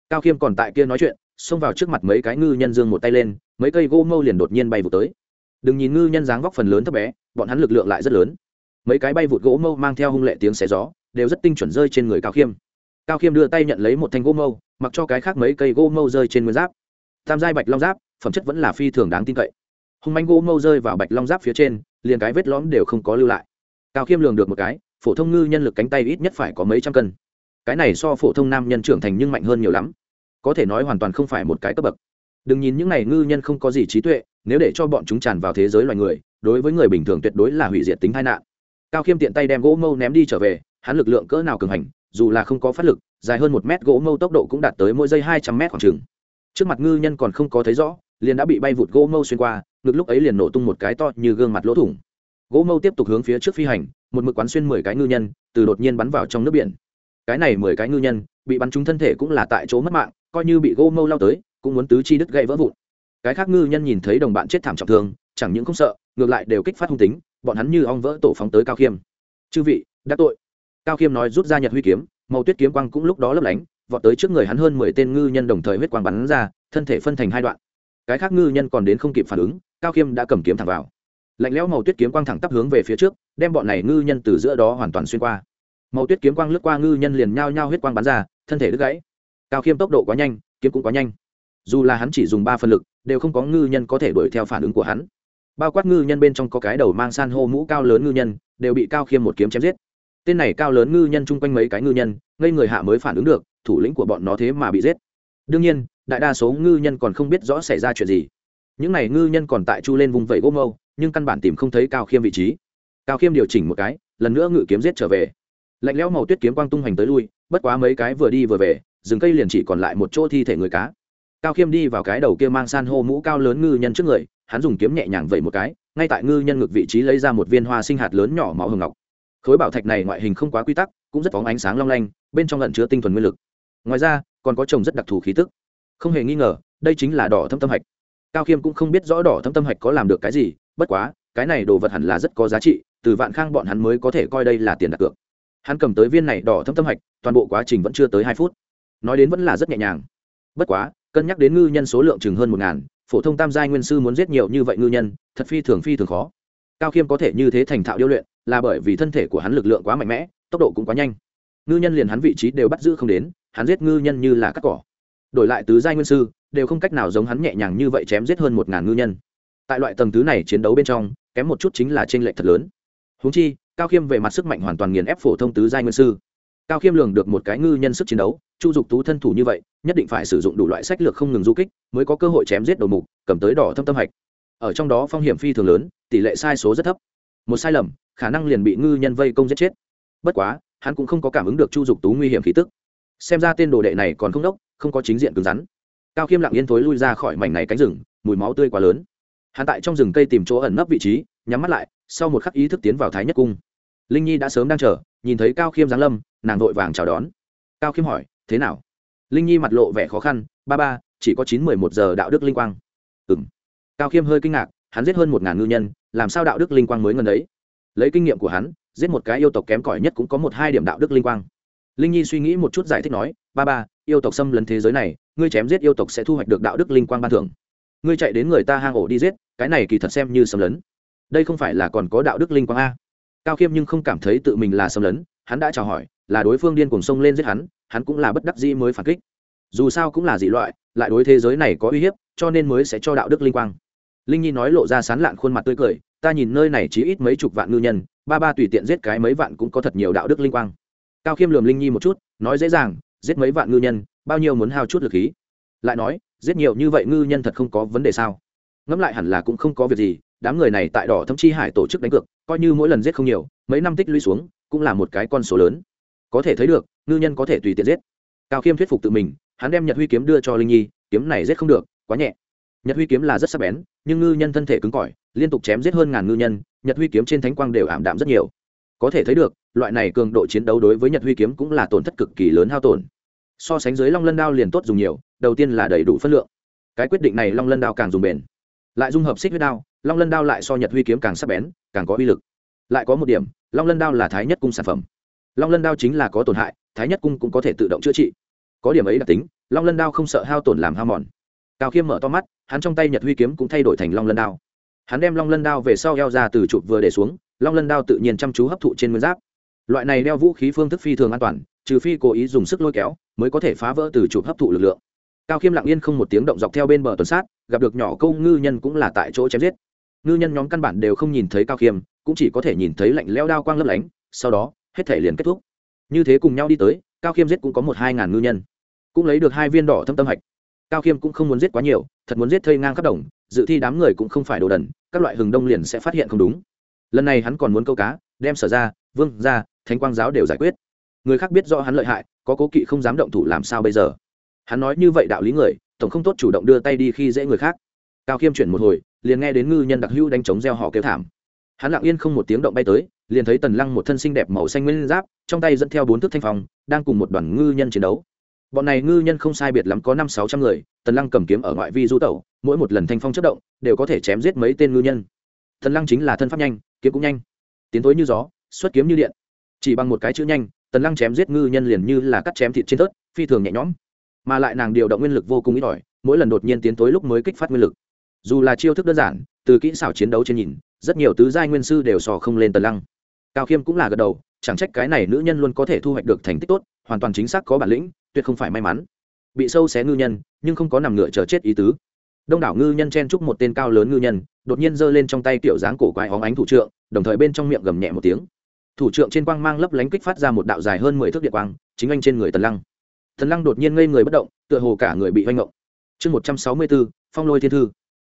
Cao khiêm còn tại kia nói chuyện, xông vào trước mặt mấy cái ngư nhân dương một tay lên, mấy cây gỗ mâu liền đột nhiên bay vụt tới. Đừng nhìn ngư nhân dáng vóc phần lớn thấp bé, bọn hắn lực lượng lại rất lớn. Mấy cái bay vụt gỗ mâu mang theo hung lệ tiếng xé gió, đều rất tinh chuẩn rơi trên người cao khiêm. Cao khiêm đưa tay nhận lấy một thanh gỗ mâu, mặc cho cái khác mấy cây gỗ mâu rơi trên nguyên giáp. Tam giai bạch long giáp phẩm chất vẫn là phi thường đáng tin cậy. Hung manh gỗ mâu rơi vào bạch long giáp phía trên, liền cái vết lõm đều không có lưu lại. Cao khiêm lường được một cái, phổ thông ngư nhân lực cánh tay ít nhất phải có mấy trăm cân. Cái này so phổ thông nam nhân trưởng thành nhưng mạnh hơn nhiều lắm. Có thể nói hoàn toàn không phải một cái cấp bậc. Đừng nhìn những n à y ngư nhân không có gì trí tuệ, nếu để cho bọn chúng tràn vào thế giới loài người, đối với người bình thường tuyệt đối là hủy diệt tính tai nạn. Cao khiêm tiện tay đem gỗ mâu ném đi trở về, hắn lực lượng cỡ nào cường hành, dù là không có phát lực, dài hơn một mét gỗ mâu tốc độ cũng đạt tới mỗi giây hai trăm mét khoảng trừng trước mặt ngư nhân còn không có thấy rõ liền đã bị bay vụt gỗ mâu xuyên qua, ngực lúc ấy liền nổ tung một cái to như gương mặt lỗ thủng. Gỗ mâu tiếp tục hướng phía trước phi hành, một mực quán xuyên mười cái ngư nhân, từ đột nhiên bắn vào trong nước biển. Cái này mười cái ngư nhân, bị bắn trúng thân thể cũng là tại chỗ mất mạng, coi như bị gỗ mâu lao tới, cũng muốn tứ chi đứt gãy vỡ vụn. Cái khác ngư nhân nhìn thấy đồng bạn chết thảm trọng thương, chẳng những không sợ, ngược lại đều kích phát hung tính, bọn hắn như ong vỡ tổ phóng tới cao khiêm. Chư vị, đã tội. Cao khiêm nói rút ra nhật huy kiếm, màu tuyết kiếm quang cũng lúc đó lấp lánh, vọt tới trước người hắn hơn mười tên ngư nhân đồng thời huyết quang bắn ra, thân thể phân thành hai đoạn cái khác ngư nhân còn đến không kịp phản ứng, cao khiêm đã cầm kiếm thẳng vào. Lạnh lẽo màu tuyết kiếm quang thẳng tắp hướng về phía trước, đem bọn này ngư nhân từ giữa đó hoàn toàn xuyên qua. Màu tuyết kiếm quang lướt qua ngư nhân liền nhao nhao huyết quang bắn ra, thân thể đứt gãy. Cao khiêm tốc độ quá nhanh, kiếm cũng quá nhanh. Dù là hắn chỉ dùng ba phân lực, đều không có ngư nhân có thể đuổi theo phản ứng của hắn. Bao quát ngư nhân bên trong có cái đầu mang san hô mũ cao lớn ngư nhân, đều bị cao khiêm một kiếm chém giết. Tên này cao lớn ngư nhân chung quanh mấy cái ngư nhân, ngây người hạ mới phản ứng được, thủ lĩnh của bọn nó thế mà bị giết. Đương nhiên đại đa số ngư nhân còn không biết rõ xảy ra chuyện gì. Những n à y ngư nhân còn tại chu lên vùng vẫy gỗ mâu, nhưng căn bản tìm không thấy cao khiêm vị trí. Cao khiêm điều chỉnh một cái, lần nữa ngự kiếm giết trở về. Lạnh lẽo màu tuyết kiếm quang tung hoành tới lui, bất quá mấy cái vừa đi vừa về, rừng cây liền chỉ còn lại một chỗ thi thể người cá. Cao khiêm đi vào cái đầu kia mang san hô mũ cao lớn ngư nhân trước người, hắn dùng kiếm nhẹ nhàng vẩy một cái, ngay tại ngư nhân ngực vị trí lấy ra một viên hoa sinh hạt lớn nhỏ máu hồng ngọc. Khối bảo thạch này ngoại hình không quá quy tắc, cũng rất phóng ánh sáng long lanh, bên trong lận chứa tinh thuần nguyên lực. Ngoài ra, còn có trồng rất đặc thù khí tức không hề nghi ngờ, đây chính là đỏ thâm tâm hạch. Cao khiêm cũng không biết rõ đỏ thâm tâm hạch có làm được cái gì, bất quá, cái này đồ vật hẳn là rất có giá trị, từ vạn khang bọn hắn mới có thể coi đây là tiền đặt cược. Hắn cầm tới viên này đỏ thâm tâm hạch, toàn bộ quá trình vẫn chưa tới hai phút. Nói đến vẫn là rất nhẹ nhàng. Bất quá, cân nhắc đến ngư nhân số lượng chừng hơn một ngàn, phổ thông tam giai nguyên sư muốn giết nhiều như vậy ngư nhân, thật phi thường phi thường khó. Cao khiêm có thể như thế thành thạo điêu luyện, là bởi vì thân thể của hắn lực lượng quá mạnh mẽ, tốc độ cũng quá nhanh. Ngư nhân liền hắn vị trí đều bắt giữ không đến, hắn giết ngư nhân như là cắt cỏ đổi lại tứ giai nguyên sư, đều không cách nào giống hắn nhẹ nhàng như vậy chém giết hơn một ngàn ngư nhân. Tại loại tầng thứ này chiến đấu bên trong, kém một chút chính là t r ê n lệch thật lớn. Húng chi, cao khiêm về mặt sức mạnh hoàn toàn nghiền ép phổ thông tứ giai nguyên sư. Cao khiêm lường được một cái ngư nhân sức chiến đấu, chu dục tú thân thủ như vậy, nhất định phải sử dụng đủ loại sách lược không ngừng du kích, mới có cơ hội chém giết đầu mục, cầm tới đỏ thâm tâm hạch. Ở trong đó phong hiểm phi thường lớn, tỷ lệ sai số rất thấp. Một sai lầm, khả năng liền bị ngư nhân vây công giết chết. Bất quá, hắn cũng không có cảm ứng được chu dục tú nguy hiểm khí tức. Xem ra tên đồ đệ này còn không đốc không có chính diện cứng rắn. Cao khiêm lặng yên thối lui ra khỏi mảnh này cánh rừng, mùi máu tươi quá lớn. Hắn tại trong rừng cây tìm chỗ ẩn nấp vị trí, nhắm mắt lại, sau một khắc ý thức tiến vào thái nhất cung. Linh nhi đã sớm đang chờ, nhìn thấy cao khiêm giáng lâm, nàng vội vàng chào đón. Cao khiêm hỏi, thế nào? Linh nhi mặt lộ vẻ khó khăn, ba ba, chỉ có chín mười một giờ đạo đức linh quang. Ừ m cao khiêm hơi kinh ngạc, hắn giết hơn một ngàn ngư nhân, làm sao đạo đức linh quang mới ngần ấy? Lấy kinh nghiệm của hắn, giết một cái yêu tộc kém cỏi nhất cũng có một hai điểm đạo đức linh quang. Linh nhi suy nghĩ một chút giải thích nói, ba ba yêu tộc xâm lấn thế giới này, ngươi chém giết yêu tộc sẽ thu hoạch được đạo đức linh quang ban thưởng. Ngươi chạy đến người ta hang ổ đi giết, cái này kỳ thật xem như xâm lấn. Đây không phải là còn có đạo đức linh quang a? Cao khiêm nhưng không cảm thấy tự mình là xâm lấn, hắn đã chào hỏi, là đối phương điên cuồng sông lên giết hắn hắn cũng là bất đắc dĩ mới phản kích. Dù sao cũng là dị loại, lại đối thế giới này có uy hiếp, cho nên mới sẽ cho đạo đức linh quang. Linh nhi nói lộ ra sán lạn khuôn mặt tươi cười, ta nhìn nơi này chỉ ít mấy chục vạn ngư nhân, ba ba tùy tiện giết cái mấy vạn cũng có thật nhiều đạo đức linh quang. Cao khiêm lườm linh nhi một chút, nói dễ dàng giết mấy vạn ngư nhân, bao nhiêu muốn hao chút lực khí. Lại nói, giết nhiều như vậy ngư nhân thật không có vấn đề sao? Ngẫm lại hẳn là cũng không có việc gì, đám người này tại đỏ thâm chi hải tổ chức đánh cược, coi như mỗi lần giết không nhiều, mấy năm tích lũy xuống, cũng là một cái con số lớn. Có thể thấy được, ngư nhân có thể tùy tiện giết. Cao khiêm thuyết phục tự mình, hắn đem nhật huy kiếm đưa cho linh nhi, kiếm này giết không được, quá nhẹ. Nhật huy kiếm là rất sắc bén, nhưng ngư nhân thân thể cứng cỏi, liên tục chém giết hơn ngàn ngư nhân, nhật huy kiếm trên thánh quang đều ảm đạm rất nhiều. Có thể thấy được, loại này cường độ chiến đấu đối với nhật huy kiếm cũng là tổn thất cực kỳ lớn hao tổn so sánh dưới long lân đao liền tốt dùng nhiều, đầu tiên là đầy đủ phân lượng. Cái quyết định này long lân đao càng dùng bền. Lại dung hợp xích huyết đao, long lân đao lại so nhật huy kiếm càng sắc bén, càng có uy lực. Lại có một điểm, long lân đao là thái nhất cung sản phẩm. Long lân đao chính là có tổn hại, thái nhất cung cũng có thể tự động chữa trị. Có điểm ấy đặc tính, long lân đao không sợ hao tổn làm hao mòn. Cao khiêm mở to mắt, hắn trong tay nhật huy kiếm cũng thay đổi thành long lân đao. Hắn đem long lân đao về sau eo ra từ chụp vừa để xuống, long lân đao tự nhiên chăm chú hấp thụ trên nguyên giáp. Loại này đeo vũ khí phương thức phi thường an toàn trừ phi cố ý dùng sức lôi kéo, mới có thể phá vỡ từ chụp hấp thụ lực lượng. Cao khiêm lặng yên không một tiếng động dọc theo bên bờ tuần sát, gặp được nhỏ câu ngư nhân cũng là tại chỗ chém giết. Ngư nhân nhóm căn bản đều không nhìn thấy cao khiêm, cũng chỉ có thể nhìn thấy lạnh leo đao quang lấp lánh, sau đó, hết thể liền kết thúc. Như thế cùng nhau đi tới, cao khiêm giết cũng có một hai ngàn ngư nhân. Cũng lấy được hai viên đỏ thâm tâm hạch. Cao khiêm cũng không muốn giết quá nhiều, thật muốn giết thây ngang khắp đồng, dự thi đám người cũng không phải đồ đần, các loại hừng đông liền sẽ phát hiện không đúng. Lần này hắn còn muốn câu cá, đem sở ra, vương ra, thánh quang giáo đều giải quyết người khác biết rõ hắn lợi hại, có cố kỵ không dám động thủ làm sao bây giờ? Hắn nói như vậy đạo lý người, tổng không tốt chủ động đưa tay đi khi dễ người khác. Cao khiêm chuyển một hồi, liền nghe đến ngư nhân đặc hữu đánh chống gieo họ kêu thảm. Hắn lặng yên không một tiếng động bay tới, liền thấy tần lăng một thân xinh đẹp màu xanh nguyên giáp, trong tay dẫn theo bốn thước thanh phong, đang cùng một đoàn ngư nhân chiến đấu. Bọn này ngư nhân không sai biệt lắm có năm sáu trăm người, tần lăng cầm kiếm ở ngoại vi du tẩu, mỗi một lần thanh phong chất động, đều có thể chém giết mấy tên ngư nhân. Tần lăng chính là thân pháp nhanh, kiếm cũng nhanh. Tiến tối như gió, xuất kiếm như điện. Chỉ bằng một cái chữ nhanh tần lăng chém giết ngư nhân liền như là cắt chém thịt trên tớt phi thường nhẹ nhõm. Mà lại nàng điều động nguyên lực vô cùng ít ỏi, mỗi lần đột nhiên tiến tối lúc mới kích phát nguyên lực. Dù là chiêu thức đơn giản, từ kỹ xảo chiến đấu trên nhìn, rất nhiều tứ giai nguyên sư đều sò không lên tần lăng. Cao khiêm cũng là gật đầu, chẳng trách cái này nữ nhân luôn có thể thu hoạch được thành tích tốt, hoàn toàn chính xác có bản lĩnh, tuyệt không phải may mắn. Bị sâu xé ngư nhân, nhưng không có nằm ngựa chờ chết ý tứ. Đông đảo ngư nhân chen chúc một tên cao lớn ngư nhân, đột nhiên giơ lên trong tay tiểu dáng cổ quái hóng ánh thủ trượng, đồng thời bên trong miệng gầm nhẹ một tiếng thủ trưởng trên quang mang lấp lánh kích phát ra một đạo dài hơn mười thước điện quang, chính anh trên người tần lăng. Tần lăng đột nhiên ngây người bất động, tựa hồ cả người bị oanh động chương một trăm sáu mươi bốn, phong lôi thiên thư.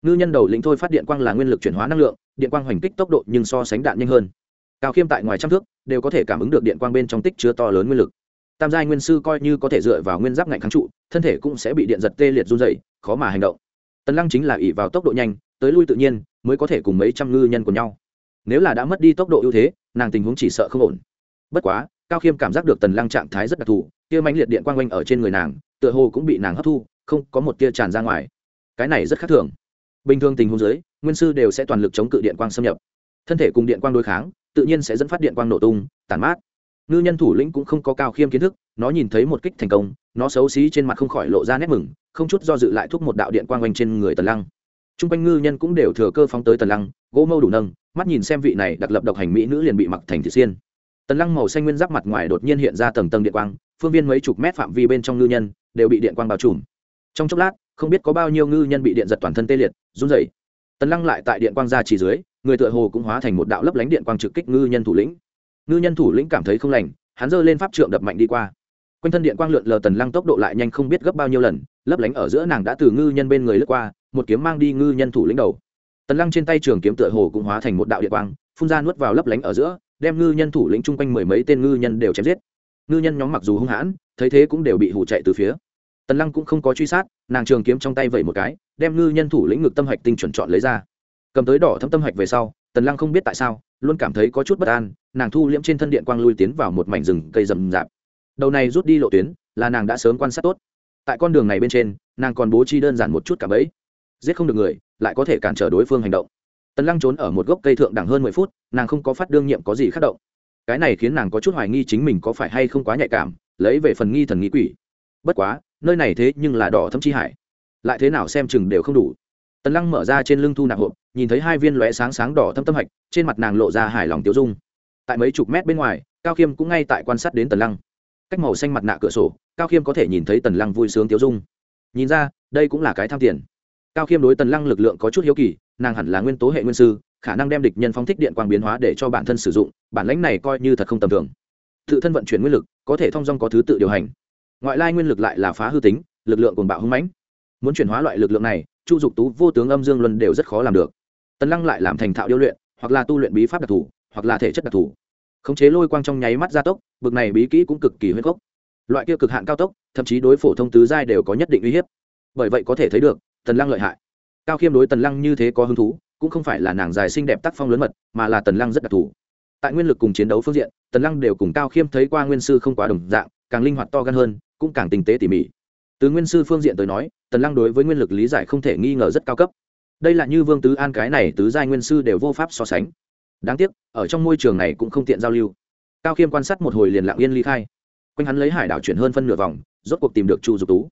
Ngư nhân đầu lĩnh thôi phát điện quang là nguyên lực chuyển hóa năng lượng, điện quang hoành kích tốc độ nhưng so sánh đạn nhanh hơn. Cao khiêm tại ngoài trăm thước, đều có thể cảm ứng được điện quang bên trong tích chứa to lớn nguyên lực. Tam giai nguyên sư coi như có thể dựa vào nguyên giáp ngạnh kháng trụ, thân thể cũng sẽ bị điện giật tê liệt run dày khó mà hành động. Tần lăng chính là ỉ vào tốc độ nhanh, tới lui tự nhiên, mới có thể cùng mấy trăm ngư nhân của nhau nếu là đã mất đi tốc độ ưu thế, nàng tình huống chỉ sợ không ổn. Bất quá, cao khiêm cảm giác được tần lăng trạng thái rất đặc thù tia mãnh liệt điện quang quanh ở trên người nàng, tựa hồ cũng bị nàng hấp thu, không có một tia tràn ra ngoài. Cái này rất khác thường. Bình thường tình huống dưới, nguyên sư đều sẽ toàn lực chống cự điện quang xâm nhập. Thân thể cùng điện quang đối kháng, tự nhiên sẽ dẫn phát điện quang nổ tung, tàn mát. Ngư nhân thủ lĩnh cũng không có cao khiêm kiến thức, nó nhìn thấy một kích thành công, nó xấu xí trên mặt không khỏi lộ ra nét mừng, không chút do dự lại thúc một đạo điện quang quanh trên người tần lăng. T r u n g quanh ngư nhân cũng đều thừa cơ phóng tới tần lăng gỗ mâu đủ nâng, mắt nhìn xem vị này đặc lập độc hành mỹ nữ liền bị mặc thành thị xiên. Tần lăng màu xanh nguyên giáp mặt ngoài đột nhiên hiện ra tầng tầng điện quang, phương viên mấy chục mét phạm vi bên trong ngư nhân đều bị điện quang bao trùm. Trong chốc lát, không biết có bao nhiêu ngư nhân bị điện giật toàn thân tê liệt, run rẩy. Tần lăng lại tại điện quang ra chỉ dưới, người tựa hồ cũng hóa thành một đạo lấp lánh điện quang trực kích ngư nhân thủ lĩnh. Ngư nhân thủ lĩnh cảm thấy không lành, hắn giơ lên pháp trượng đập mạnh đi qua. Quanh thân điện quang lượn lờ tần lăng tốc độ lại nhanh không biết gấp bao nhiêu lần, lấp lánh ở giữa nàng đã từ ngư nhân bên người lướt qua, một kiếm mang đi ngư nhân thủ lĩnh đầu tần lăng trên tay trường kiếm tựa hồ cũng hóa thành một đạo điện quang, phun ra nuốt vào lấp lánh ở giữa, đem ngư nhân thủ lĩnh chung quanh mười mấy tên ngư nhân đều chém giết. Ngư nhân nhóm mặc dù hung hãn, thấy thế cũng đều bị hủ chạy từ phía. Tần lăng cũng không có truy sát, nàng trường kiếm trong tay vẩy một cái, đem ngư nhân thủ lĩnh ngực tâm hạch tinh chuẩn chọn lấy ra. Cầm tới đỏ thâm tâm hạch về sau, tần lăng không biết tại sao, luôn cảm thấy có chút bất an, nàng thu liễm trên thân điện quang lui tiến vào một mảnh rừng cây rậm rạp. Đầu này rút đi lộ tuyến, là nàng đã sớm quan sát tốt. Tại con đường này bên trên, nàng còn bố trí đơn giản một chút cả bẫy giết không được người, lại có thể cản trở đối phương hành động. Tần lăng trốn ở một gốc cây thượng đẳng hơn mười phút, nàng không có phát đương nhiệm có gì khắc động. Cái này khiến nàng có chút hoài nghi chính mình có phải hay không quá nhạy cảm, lấy về phần nghi thần nghĩ quỷ. Bất quá, nơi này thế nhưng là đỏ thâm chi hải. Lại thế nào xem chừng đều không đủ. Tần lăng mở ra trên lưng thu nạp hộp, nhìn thấy hai viên lóe sáng sáng đỏ thâm tâm hạch, trên mặt nàng lộ ra hài lòng tiêu dung. Tại mấy chục mét bên ngoài, cao khiêm cũng ngay tại quan sát đến tần lăng. Cách màu xanh mặt nạ cửa sổ, cao khiêm có thể nhìn thấy tần lăng vui sướng tiêu dung. Nhìn ra, đây cũng là cái tham tiền cao khiêm đối tần lăng lực lượng có chút hiếu kỳ, nàng hẳn là nguyên tố hệ nguyên sư, khả năng đem địch nhân phóng thích điện quang biến hóa để cho bản thân sử dụng, bản lãnh này coi như thật không tầm thường. Tự thân vận chuyển nguyên lực, có thể thông dong có thứ tự điều hành. Ngoại lai nguyên lực lại là phá hư tính, lực lượng cồn bạo hưng mãnh. Muốn chuyển hóa loại lực lượng này, chu dục tú, vô tướng, âm dương luân đều rất khó làm được. Tần lăng lại làm thành thạo điêu luyện, hoặc là tu luyện bí pháp đặc thù, hoặc là thể chất đặc thù. Khống chế lôi quang trong nháy mắt gia tốc, bực này bí kỹ cũng cực kỳ huyết gốc. Loại kia cực hạn cao tốc, thậm chí đối phổ thông tứ giai đều có nhất định uy hiếp. Bởi vậy có thể thấy được tần lăng lợi hại. Cao khiêm đối tần lăng như thế có hứng thú, cũng không phải là nàng dài xinh đẹp tác phong lớn mật, mà là tần lăng rất đặc thù. Tại nguyên lực cùng chiến đấu phương diện, tần lăng đều cùng cao khiêm thấy qua nguyên sư không quá đồng dạng, càng linh hoạt to gan hơn, cũng càng tinh tế tỉ mỉ. Từ nguyên sư phương diện tới nói, tần lăng đối với nguyên lực lý giải không thể nghi ngờ rất cao cấp. Đây là như vương tứ an cái này tứ giai nguyên sư đều vô pháp so sánh. Đáng tiếc, ở trong môi trường này cũng không tiện giao lưu. Cao khiêm quan sát một hồi liền lặng yên ly khai. Quanh hắn lấy hải đảo chuyển hơn phân nửa vòng, rốt cuộc tìm được chu dục tú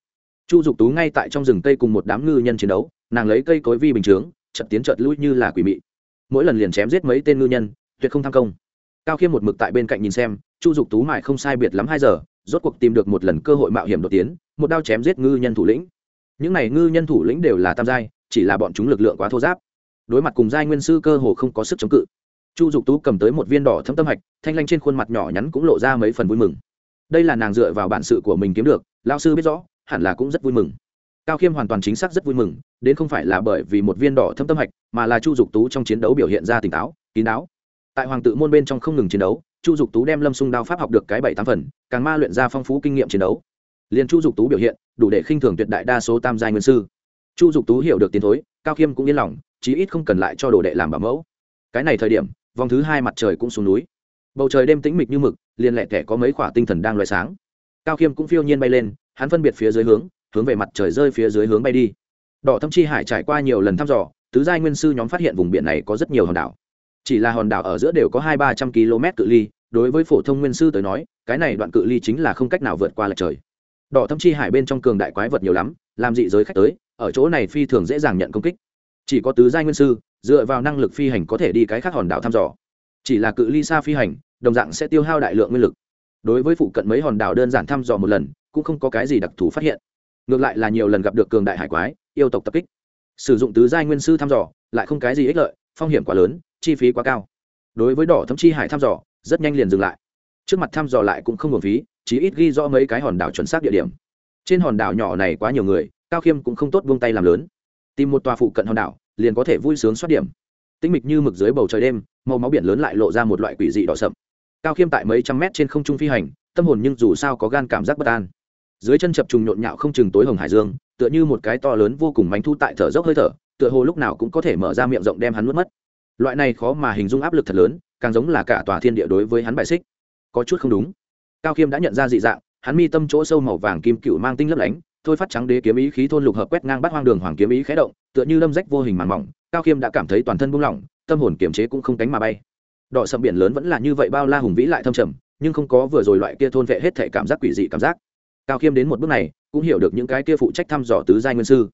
chu dục tú ngay tại trong rừng cây cùng một đám ngư nhân chiến đấu, nàng lấy cây cối vi bình chướng chật tiến chợt lui như là quỷ mị. Mỗi lần liền chém giết mấy tên ngư nhân, tuyệt không tham công. Cao khiêm một mực tại bên cạnh nhìn xem, chu dục tú mại không sai biệt lắm hai giờ, rốt cuộc tìm được một lần cơ hội mạo hiểm đột tiến, một đao chém giết ngư nhân thủ lĩnh. Những n à y ngư nhân thủ lĩnh đều là tam giai, chỉ là bọn chúng lực lượng quá thô giáp. Đối mặt cùng giai nguyên sư cơ hồ không có sức chống cự. Chu dục tú cầm tới một viên đỏ thâm tâm hạch, thanh lanh trên khuôn mặt nhỏ nhắn cũng lộ ra mấy phần vui mừng. Đây là nàng dựa vào bản sự của mình kiếm được lao sư biết rõ hẳn là cũng rất vui mừng. Cao khiêm hoàn toàn chính xác rất vui mừng, đến không phải là bởi vì một viên đỏ thâm tâm hạch, mà là chu dục tú trong chiến đấu biểu hiện ra tỉnh táo, kín đáo. Tại hoàng tự môn bên trong không ngừng chiến đấu, chu dục tú đem lâm sung đao pháp học được cái bảy tám phần, càng ma luyện ra phong phú kinh nghiệm chiến đấu. Liền chu dục tú biểu hiện, đủ để khinh thường tuyệt đại đa số tam giai nguyên sư. Chu dục tú hiểu được tiến thối, cao khiêm cũng yên lòng, chí ít không cần lại cho đồ đệ làm bảo mẫu. Cái này thời điểm, vòng thứ hai mặt trời cũng xuống núi. Bầu trời đêm tĩnh mịch như mực, liền lẹ tẻ có mấy khoả tinh thần đang loại sáng. Cao khiêm cũng phiêu nhiên bay lên hắn phân biệt phía dưới hướng hướng về mặt trời rơi phía dưới hướng bay đi. Đỏ thâm chi hải trải qua nhiều lần thăm dò, tứ giai nguyên sư nhóm phát hiện vùng biển này có rất nhiều hòn đảo. Chỉ là hòn đảo ở giữa đều có hai ba trăm km cự ly, đối với phổ thông nguyên sư tới nói, cái này đoạn cự ly chính là không cách nào vượt qua lệch trời. Đỏ thâm chi hải bên trong cường đại quái vật nhiều lắm, làm dị giới khách tới, ở chỗ này phi thường dễ dàng nhận công kích. Chỉ có tứ giai nguyên sư, dựa vào năng lực phi hành có thể đi cái khác hòn đảo thăm dò. Chỉ là cự ly xa phi hành, đồng dạng sẽ tiêu hao đại lượng nguyên lực. Đối với phụ cận mấy hòn đảo đơn giản thăm dò một lần cũng không có cái gì đặc thù phát hiện. Ngược lại là nhiều lần gặp được cường đại hải quái, yêu tộc tập kích. Sử dụng tứ giai nguyên sư thăm dò, lại không cái gì ích lợi, phong hiểm quá lớn, chi phí quá cao. Đối với đỏ thấm chi hải thăm dò, rất nhanh liền dừng lại. Trước mặt thăm dò lại cũng không nguồn phí, chỉ ít ghi rõ mấy cái hòn đảo chuẩn xác địa điểm. Trên hòn đảo nhỏ này quá nhiều người, cao khiêm cũng không tốt buông tay làm lớn. Tìm một tòa phụ cận hòn đảo, liền có thể vui sướng xoát điểm. Tĩnh mịch như mực dưới bầu trời đêm, màu máu biển lớn lại lộ ra một loại quỷ dị đỏ sậm. Cao khiêm tại mấy trăm mét trên không trung phi hành, tâm hồn nhưng dù sao có gan cảm giác bất an dưới chân chập trùng nhộn nhạo không chừng tối hồng hải dương, tựa như một cái to lớn vô cùng mánh thu tại thở dốc hơi thở, tựa hồ lúc nào cũng có thể mở ra miệng rộng đem hắn nuốt mất. Loại này khó mà hình dung áp lực thật lớn, càng giống là cả tòa thiên địa đối với hắn bài xích. Có chút không đúng. Cao khiêm đã nhận ra dị dạng, hắn mi tâm chỗ sâu màu vàng kim cựu mang tinh lấp lánh, thôi phát trắng đế kiếm ý khí thôn lục hợp quét ngang bắt hoang đường hoàng kiếm ý khé động, tựa như lâm rách vô hình màn mỏng, cao khiêm đã cảm thấy toàn thân buông lỏng, tâm hồn kiềm chế cũng không cánh mà bay. Đỏ sầm biển lớn vẫn là như vậy, bao la hùng vĩ lại thâm trầm, nhưng không có vừa rồi loại kia thôn vệ hết thể cảm giác quỷ dị cảm giác cao khiêm đến một bước này, cũng hiểu được những cái kia phụ trách thăm dò tứ giai nguyên sư.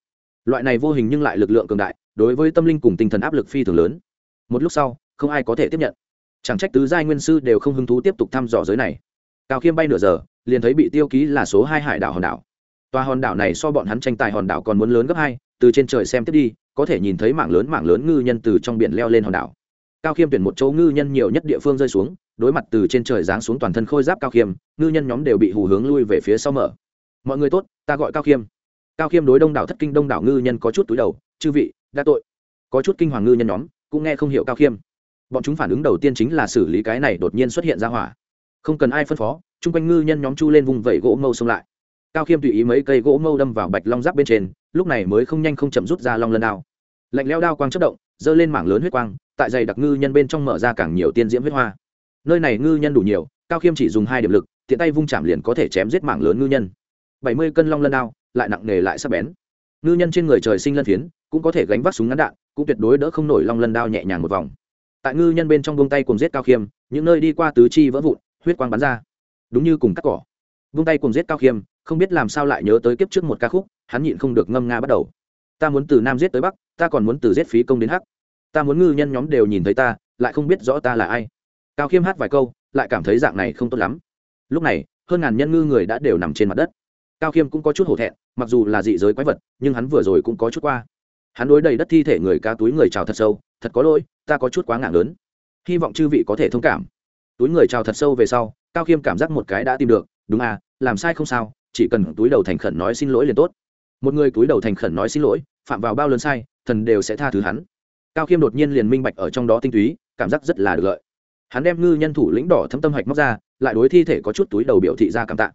Loại này vô hình nhưng lại lực lượng cường đại, đối với tâm linh cùng tinh thần áp lực phi thường lớn. Một lúc sau, không ai có thể tiếp nhận. Chẳng trách tứ giai nguyên sư đều không hứng thú tiếp tục thăm dò giới này. Cao khiêm bay nửa giờ, liền thấy bị tiêu ký là số hai hải đảo hòn đảo. Tòa hòn đảo này so bọn hắn tranh tài hòn đảo còn muốn lớn gấp hai, từ trên trời xem tiếp đi, có thể nhìn thấy mảng lớn mảng lớn ngư nhân từ trong biển leo lên hòn đảo cao khiêm tuyển một chỗ ngư nhân nhiều nhất địa phương rơi xuống, đối mặt từ trên trời giáng xuống toàn thân khôi giáp cao khiêm, ngư nhân nhóm đều bị hù hướng lui về phía sau mở. Mọi người tốt, ta gọi cao khiêm. Cao khiêm đối đông đảo thất kinh đông đảo ngư nhân có chút túi đầu, chư vị, đã tội. Có chút kinh hoàng ngư nhân nhóm cũng nghe không hiểu cao khiêm. Bọn chúng phản ứng đầu tiên chính là xử lý cái này đột nhiên xuất hiện ra hỏa. Không cần ai phân phó, chung quanh ngư nhân nhóm chu lên vùng vẩy gỗ mâu xông lại. Cao khiêm tùy ý mấy cây gỗ mâu đâm vào bạch long giáp bên trên, lúc này mới không nhanh không chậm rút ra long lân đao. Lạnh leo đao quang chất động, giơ lên mảng lớn huyết quang tại dày đặc ngư nhân bên trong mở ra càng nhiều tiên diễm huyết hoa. Nơi này ngư nhân đủ nhiều, cao khiêm chỉ dùng hai điểm lực, tiện tay vung chạm liền có thể chém giết mảng lớn ngư nhân. Bảy mươi cân long lân đao, lại nặng nề lại sắc bén. Ngư nhân trên người trời sinh lân phiến, cũng có thể gánh vác súng ngắn đạn, cũng tuyệt đối đỡ không nổi long lân đao nhẹ nhàng một vòng. Tại ngư nhân bên trong vung tay cùng giết cao khiêm, những nơi đi qua tứ chi vỡ vụn, huyết quang bắn ra. Đúng như cùng cắt cỏ. Vung tay cùng giết cao khiêm, không biết làm sao lại nhớ tới kiếp trước một ca khúc, hắn nhịn không được ngâm nga bắt đầu. Ta muốn từ nam giết tới bắc, ta còn muốn từ giết phí công đến hắc ta muốn ngư nhân nhóm đều nhìn thấy ta, lại không biết rõ ta là ai. Cao khiêm hát vài câu, lại cảm thấy dạng này không tốt lắm. Lúc này, hơn ngàn nhân ngư người đã đều nằm trên mặt đất. Cao khiêm cũng có chút hổ thẹn, mặc dù là dị giới quái vật, nhưng hắn vừa rồi cũng có chút qua. Hắn đối đầy đất thi thể người ca túi người trào thật sâu, thật có lỗi, ta có chút quá ngạc lớn. Hy vọng chư vị có thể thông cảm. Túi người trào thật sâu về sau, cao khiêm cảm giác một cái đã tìm được, đúng à làm sai không sao, chỉ cần túi đầu thành khẩn nói xin lỗi liền tốt. Một người túi đầu thành khẩn nói xin lỗi, phạm vào bao lớn sai, thần đều sẽ tha thứ hắn cao khiêm đột nhiên liền minh bạch ở trong đó tinh túy, cảm giác rất là được lợi. Hắn đem ngư nhân thủ lĩnh đỏ thâm tâm hạch móc ra, lại đối thi thể có chút túi đầu biểu thị ra cảm tạ.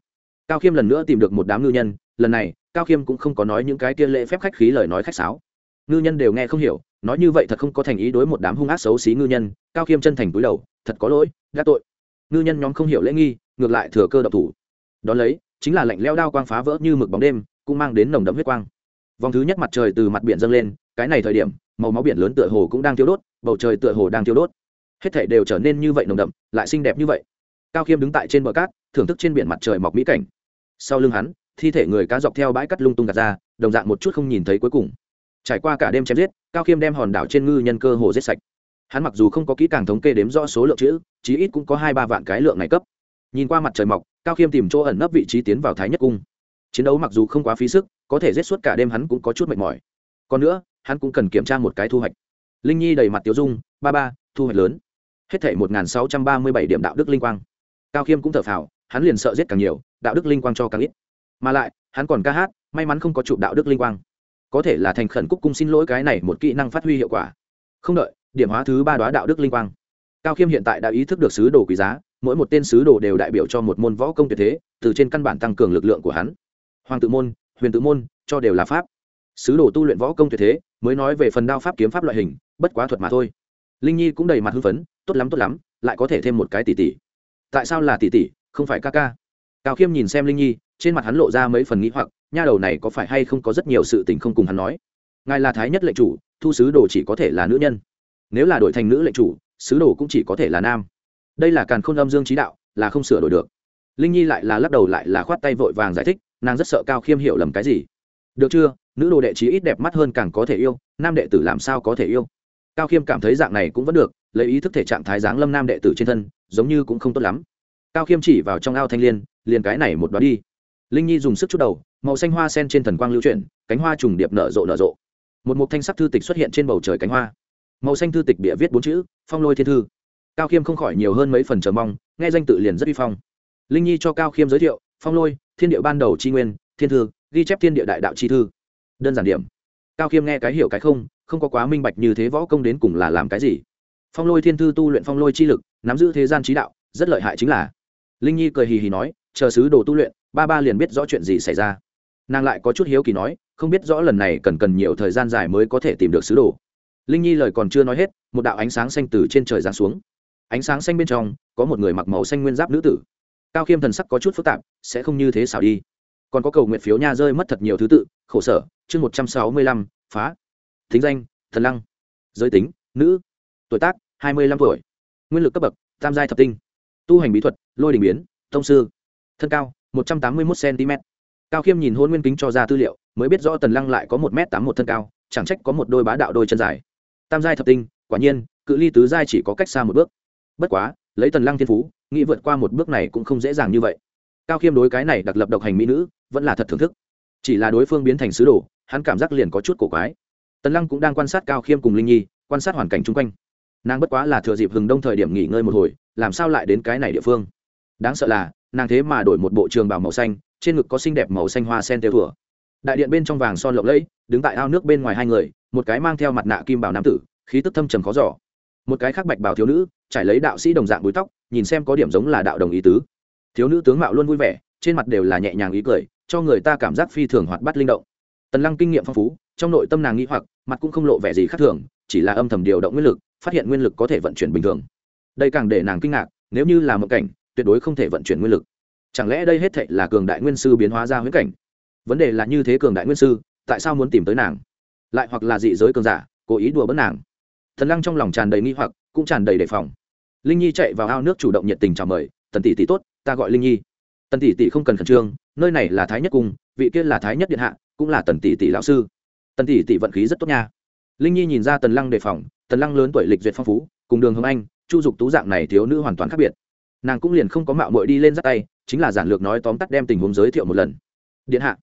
Cao khiêm lần nữa tìm được một đám ngư nhân, lần này, cao khiêm cũng không có nói những cái kia lễ phép khách khí lời nói khách sáo. Ngư nhân đều nghe không hiểu, nói như vậy thật không có thành ý đối một đám hung ác xấu xí ngư nhân, cao khiêm chân thành túi đầu, thật có lỗi, đã tội. Ngư nhân nhóm không hiểu lễ nghi, ngược lại thừa cơ độc thủ. Đón lấy, chính là lạnh leo đao quang phá vỡ như mực bóng đêm, cũng mang đến nồng đậm huyết quang. Vòng thứ nhất mặt trời từ mặt biển dâng lên, cái này thời điểm màu máu biển lớn tựa hồ cũng đang thiêu đốt, bầu trời tựa hồ đang thiêu đốt. Hết thể đều trở nên như vậy nồng đậm, lại xinh đẹp như vậy. Cao khiêm đứng tại trên bờ cát, thưởng thức trên biển mặt trời mọc mỹ cảnh. Sau lưng hắn, thi thể người cá dọc theo bãi cắt lung tung gạt ra, đồng dạng một chút không nhìn thấy cuối cùng. Trải qua cả đêm chém giết, cao khiêm đem hòn đảo trên ngư nhân cơ hồ giết sạch. Hắn mặc dù không có kỹ càng thống kê đếm rõ số lượng chữ, chí ít cũng có hai ba vạn cái lượng này cấp. Nhìn qua mặt trời mọc, cao khiêm tìm chỗ ẩn nấp vị trí tiến vào thái nhất cung. Chiến đấu mặc dù không quá phí sức, có thể giết suốt cả đêm hắn cũng có chút mệt mỏi. Còn nữa hắn cũng cần kiểm tra một cái thu hoạch. Linh nhi đầy mặt tiêu dung, ba ba, thu hoạch lớn. Hết thể một sáu trăm ba mươi bảy điểm đạo đức linh quang. Cao khiêm cũng thở phào, hắn liền sợ giết càng nhiều, đạo đức linh quang cho càng ít. Mà lại, hắn còn ca hát, may mắn không có chụp đạo đức linh quang. Có thể là thành khẩn cúc cung xin lỗi cái này một kỹ năng phát huy hiệu quả. Không đợi, điểm hóa thứ ba đoá đạo đức linh quang. Cao khiêm hiện tại đã ý thức được sứ đồ quý giá, mỗi một tên sứ đồ đều đại biểu cho một môn võ công tuyệt thế, từ trên căn bản tăng cường lực lượng của hắn. Hoàng tự môn, huyền tự môn, cho đều là pháp sứ đồ tu luyện võ công tuyệt thế, mới nói về phần đao pháp kiếm pháp loại hình, bất quá thuật mà thôi. Linh nhi cũng đầy mặt hưng phấn, tốt lắm tốt lắm, lại có thể thêm một cái tỷ tỷ. Tại sao là tỷ tỷ, không phải ca ca? Cao khiêm nhìn xem linh nhi, trên mặt hắn lộ ra mấy phần nghĩ hoặc, nha đầu này có phải hay không có rất nhiều sự tình không cùng hắn nói? Ngài là thái nhất lệnh chủ, thu sứ đồ chỉ có thể là nữ nhân. Nếu là đổi thành nữ lệnh chủ, sứ đồ cũng chỉ có thể là nam. Đây là càn khôn âm dương trí đạo, là không sửa đổi được. Linh nhi lại là lắc đầu lại là khoát tay vội vàng giải thích, nàng rất sợ cao khiêm hiểu lầm cái gì. Được chưa nữ đồ đệ trí ít đẹp mắt hơn càng có thể yêu, nam đệ tử làm sao có thể yêu? Cao khiêm cảm thấy dạng này cũng vẫn được, lấy ý thức thể trạng thái dáng lâm nam đệ tử trên thân, giống như cũng không tốt lắm. Cao khiêm chỉ vào trong ao thanh l i ê n liền cái này một đoán đi. Linh nhi dùng sức chút đầu, màu xanh hoa sen trên thần quang lưu chuyển, cánh hoa trùng điệp nở rộ nở rộ. Một mục thanh sắc thư tịch xuất hiện trên bầu trời cánh hoa. Màu xanh thư tịch bịa viết bốn chữ, phong lôi thiên thư. Cao khiêm không khỏi nhiều hơn mấy phần chờ mong, nghe danh tự liền rất uy phong. Linh nhi cho cao khiêm giới thiệu, phong lôi, thiên địa ban đầu tri nguyên, thiên thư, ghi chép thiên địa đại đạo chi thư đơn giản điểm. Cao khiêm nghe cái hiểu cái không không có quá minh bạch như thế võ công đến cùng là làm cái gì. Phong lôi thiên thư tu luyện phong lôi chi lực, nắm giữ thế gian trí đạo, rất lợi hại chính là. Linh nhi cười hì hì nói, chờ sứ đồ tu luyện, ba ba liền biết rõ chuyện gì xảy ra. Nàng lại có chút hiếu kỳ nói, không biết rõ lần này cần cần nhiều thời gian dài mới có thể tìm được sứ đồ. Linh nhi lời còn chưa nói hết, một đạo ánh sáng xanh từ trên trời giáng xuống. Ánh sáng xanh bên trong, có một người mặc màu xanh nguyên giáp nữ tử. Cao khiêm thần sắc có chút phức tạp, sẽ không như thế xảo đi. Còn có cầu nguyện phiếu nha rơi mất thật nhiều thứ tự, khổ sở chương một trăm sáu mươi lăm, phá. Thính danh, thần lăng. Giới tính, nữ. Tuổi tác, hai mươi lăm tuổi. Nguyên lực cấp bậc, tam giai thập tinh. Tu hành bí thuật, lôi đình biến thông sư. Thân cao, một trăm tám mươi một cm cao khiêm nhìn hôn nguyên kính cho ra tư liệu, mới biết rõ tần lăng lại có một m tám một thân cao, chẳng trách có một đôi bá đạo đôi chân dài. Tam giai thập tinh, quả nhiên, cự ly tứ giai chỉ có cách xa một bước. Bất quá, lấy tần lăng thiên phú, nghĩ vượt qua một bước này cũng không dễ dàng như vậy. Cao khiêm đối cái này đặc lập độc hành mỹ nữ, vẫn là thật thưởng thức chỉ là đối phương biến thành sứ đồ, hắn cảm giác liền có chút cổ quái. Tần lăng cũng đang quan sát cao khiêm cùng linh nhi, quan sát hoàn cảnh chung quanh. Nàng bất quá là thừa dịp hừng đông thời điểm nghỉ ngơi một hồi, làm sao lại đến cái này địa phương? Đáng sợ là, nàng thế mà đổi một bộ trường bảo màu xanh, trên ngực có xinh đẹp màu xanh hoa sen tiêu thừa đại điện bên trong vàng son lộng lẫy, đứng tại ao nước bên ngoài hai người, một cái mang theo mặt nạ kim bảo nam tử, khí tức thâm trầm khó giỏ một cái khác bạch bảo thiếu nữ, trải lấy đạo sĩ đồng dạng búi tóc, nhìn xem có điểm giống là đạo đồng ý tứ. Thiếu nữ tướng mạo luôn vui vẻ trên mặt đều là nhẹ nhàng ý cười, cho người ta cảm giác phi thường hoạt bát linh động. Tần lăng kinh nghiệm phong phú, trong nội tâm nàng nghĩ hoặc, mặt cũng không lộ vẻ gì khác thường, chỉ là âm thầm điều động nguyên lực, phát hiện nguyên lực có thể vận chuyển bình thường. Đây càng để nàng kinh ngạc, nếu như là mộng cảnh, tuyệt đối không thể vận chuyển nguyên lực. Chẳng lẽ đây hết thệ là cường đại nguyên sư biến hóa ra huyễn cảnh? Vấn đề là như thế cường đại nguyên sư, tại sao muốn tìm tới nàng? Lại hoặc là dị giới cường giả, cố ý đùa bỡn nàng? Thần lăng trong lòng tràn đầy nghi hoặc, cũng tràn đầy đề phòng. Linh nhi chạy vào ao nước chủ động nhiệt tình chào mời, tần tỷ tỷ tốt, ta gọi linh nhi tần tỷ tỷ không cần khẩn trương, nơi này là thái nhất cung, vị kia là thái nhất điện hạ, cũng là tần tỷ tỷ lão sư. Tần tỷ tỷ vận khí rất tốt nha. Linh nhi nhìn ra tần lăng đề phòng, tần lăng lớn tuổi lịch duyệt phong phú, cùng đường hồng anh, chu dục tú dạng này thiếu nữ hoàn toàn khác biệt. Nàng cũng liền không có mạo mội đi lên dắt tay, chính là giản lược nói tóm tắt đem tình huống giới thiệu một lần. Điện hạ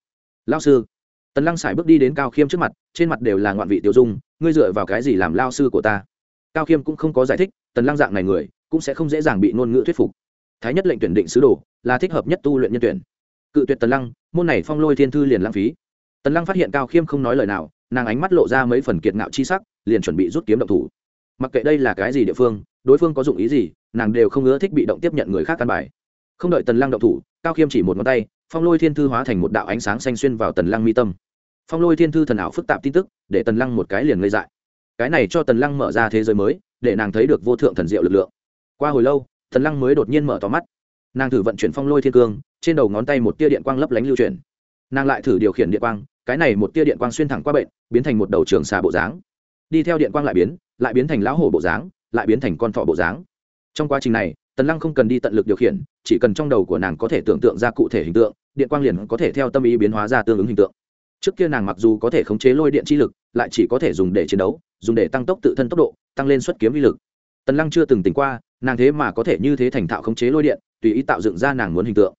lao sư. Tần lăng sải bước đi đến cao khiêm trước mặt, trên mặt đều là ngoạn vị tiêu dung, ngươi dựa vào cái gì làm lao sư của ta? Cao khiêm cũng không có giải thích, tần lăng dạng này người, cũng sẽ không dễ dàng bị ngôn ngữ thuyết phục thái nhất lệnh tuyển định sứ đồ, là thích hợp nhất tu luyện nhân tuyển. Cự tuyệt tần lăng, môn này phong lôi thiên thư liền lãng phí. Tần lăng phát hiện cao khiêm không nói lời nào, nàng ánh mắt lộ ra mấy phần kiệt ngạo chi sắc, liền chuẩn bị rút kiếm động thủ. Mặc kệ đây là cái gì địa phương, đối phương có dụng ý gì, nàng đều không ưa thích bị động tiếp nhận người khác căn bài. Không đợi tần lăng động thủ, cao khiêm chỉ một ngón tay, phong lôi thiên thư hóa thành một đạo ánh sáng xanh xuyên vào tần lăng mi tâm. Phong lôi thiên thư thần ảo phức tạp tin tức, để tần lăng một cái liền ngây dại. Cái này cho tần lăng mở ra thế giới mới, để nàng thấy được vô thượng thần diệu lực lượng. Qua hồi lâu tần lăng mới đột nhiên mở tò mắt. Nàng thử vận chuyển phong lôi thiên cương, trên đầu ngón tay một tia điện quang lấp lánh lưu chuyển. Nàng lại thử điều khiển điện quang, cái này một tia điện quang xuyên thẳng qua bệnh, biến thành một đầu trường xà bộ dáng. Đi theo điện quang lại biến lại biến thành lão hổ bộ dáng, lại biến thành con thọ bộ dáng. Trong quá trình này tần lăng không cần đi tận lực điều khiển, chỉ cần trong đầu của nàng có thể tưởng tượng ra cụ thể hình tượng, điện quang liền có thể theo tâm ý biến hóa ra tương ứng hình tượng. Trước kia nàng mặc dù có thể khống chế lôi điện chi lực, lại chỉ có thể dùng để chiến đấu, dùng để tăng tốc tự thân tốc độ, tăng lên xuất kiếm vi lực tần lăng chưa từng tính qua, nàng thế mà có thể như thế thành thạo khống chế lôi điện, tùy ý tạo dựng ra nàng muốn hình tượng.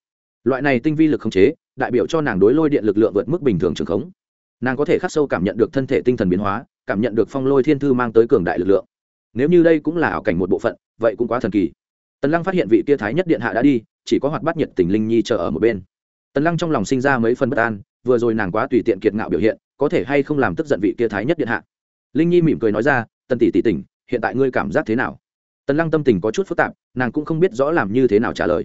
Loại này tinh vi lực khống chế, đại biểu cho nàng đối lôi điện lực lượng vượt mức bình thường trường khống. Nàng có thể khắc sâu cảm nhận được thân thể tinh thần biến hóa, cảm nhận được phong lôi thiên thư mang tới cường đại lực lượng. Nếu như đây cũng là ảo cảnh một bộ phận, vậy cũng quá thần kỳ. Tần lăng phát hiện vị tia thái nhất điện hạ đã đi, chỉ có hoạt bát nhiệt tình linh nhi chờ ở một bên. Tần lăng trong lòng sinh ra mấy phần bất an, vừa rồi nàng quá tùy tiện kiệt ngạo biểu hiện, có thể hay không làm tức giận vị tia thái nhất điện hạ. Linh nhi mỉm cười nói ra, tần tỷ tỷ tỉnh hiện tại ngươi cảm giác thế nào? Tần lăng tâm tình có chút phức tạp, nàng cũng không biết rõ làm như thế nào trả lời.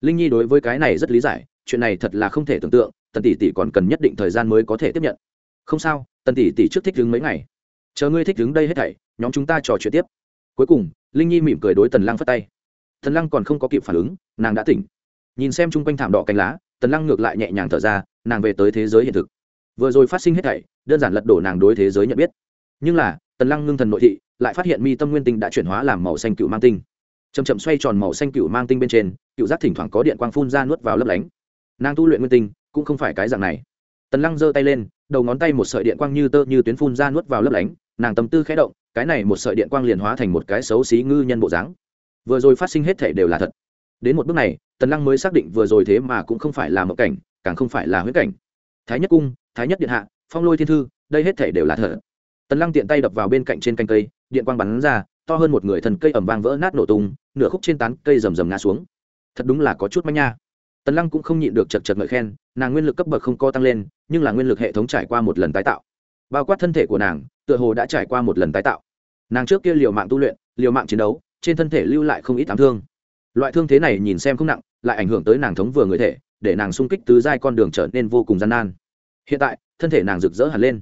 Linh nhi đối với cái này rất lý giải, chuyện này thật là không thể tưởng tượng, tần tỷ tỷ còn cần nhất định thời gian mới có thể tiếp nhận. Không sao, tần tỷ tỷ trước thích đứng mấy ngày. Chờ ngươi thích đứng đây hết thảy, nhóm chúng ta trò chuyện tiếp. Cuối cùng, linh nhi mỉm cười đối tần lăng phất tay. Tần lăng còn không có kịp phản ứng, nàng đã tỉnh. Nhìn xem chung quanh thảm đỏ cánh lá, tần lăng ngược lại nhẹ nhàng thở ra, nàng về tới thế giới hiện thực. Vừa rồi phát sinh hết thảy, đơn giản lật đổ nàng đối thế giới nhận biết. Nhưng là tần lăng ngưng thần nội thị, lại phát hiện mi tâm nguyên tinh đã chuyển hóa làm màu xanh cựu mang tinh. Chầm chậm xoay tròn màu xanh cựu mang tinh bên trên, cựu giác thỉnh thoảng có điện quang phun ra nuốt vào lấp lánh. Nàng tu luyện nguyên tinh, cũng không phải cái dạng này. Tần lăng giơ tay lên, đầu ngón tay một sợi điện quang như tơ như tuyến phun ra nuốt vào lấp lánh, nàng tâm tư khẽ động, cái này một sợi điện quang liền hóa thành một cái xấu xí ngư nhân bộ dáng. Vừa rồi phát sinh hết thể đều là thật. Đến một bước này, tần lăng mới xác định vừa rồi thế mà cũng không phải là một cảnh, càng không phải là huyết cảnh. Thái nhất cung, thái nhất điện hạ, phong lôi thiên thư, đây hết thể đều là thật tần lăng tiện tay đập vào bên cạnh trên canh cây, điện quang bắn ra, to hơn một người thần cây ẩm vang vỡ nát nổ tung, nửa khúc trên tán cây rầm rầm ngã xuống. Thật đúng là có chút manh nha. Tần lăng cũng không nhịn được chật chật ngợi khen, nàng nguyên lực cấp bậc không co tăng lên, nhưng là nguyên lực hệ thống trải qua một lần tái tạo. Bao quát thân thể của nàng, tựa hồ đã trải qua một lần tái tạo. Nàng trước kia liều mạng tu luyện, liều mạng chiến đấu, trên thân thể lưu lại không ít ám thương. Loại thương thế này nhìn xem không nặng, lại ảnh hưởng tới nàng thống vừa người thể, để nàng sung kích tứ giai con đường trở nên vô cùng gian nan. Hiện tại, thân thể nàng rực rỡ hẳn lên.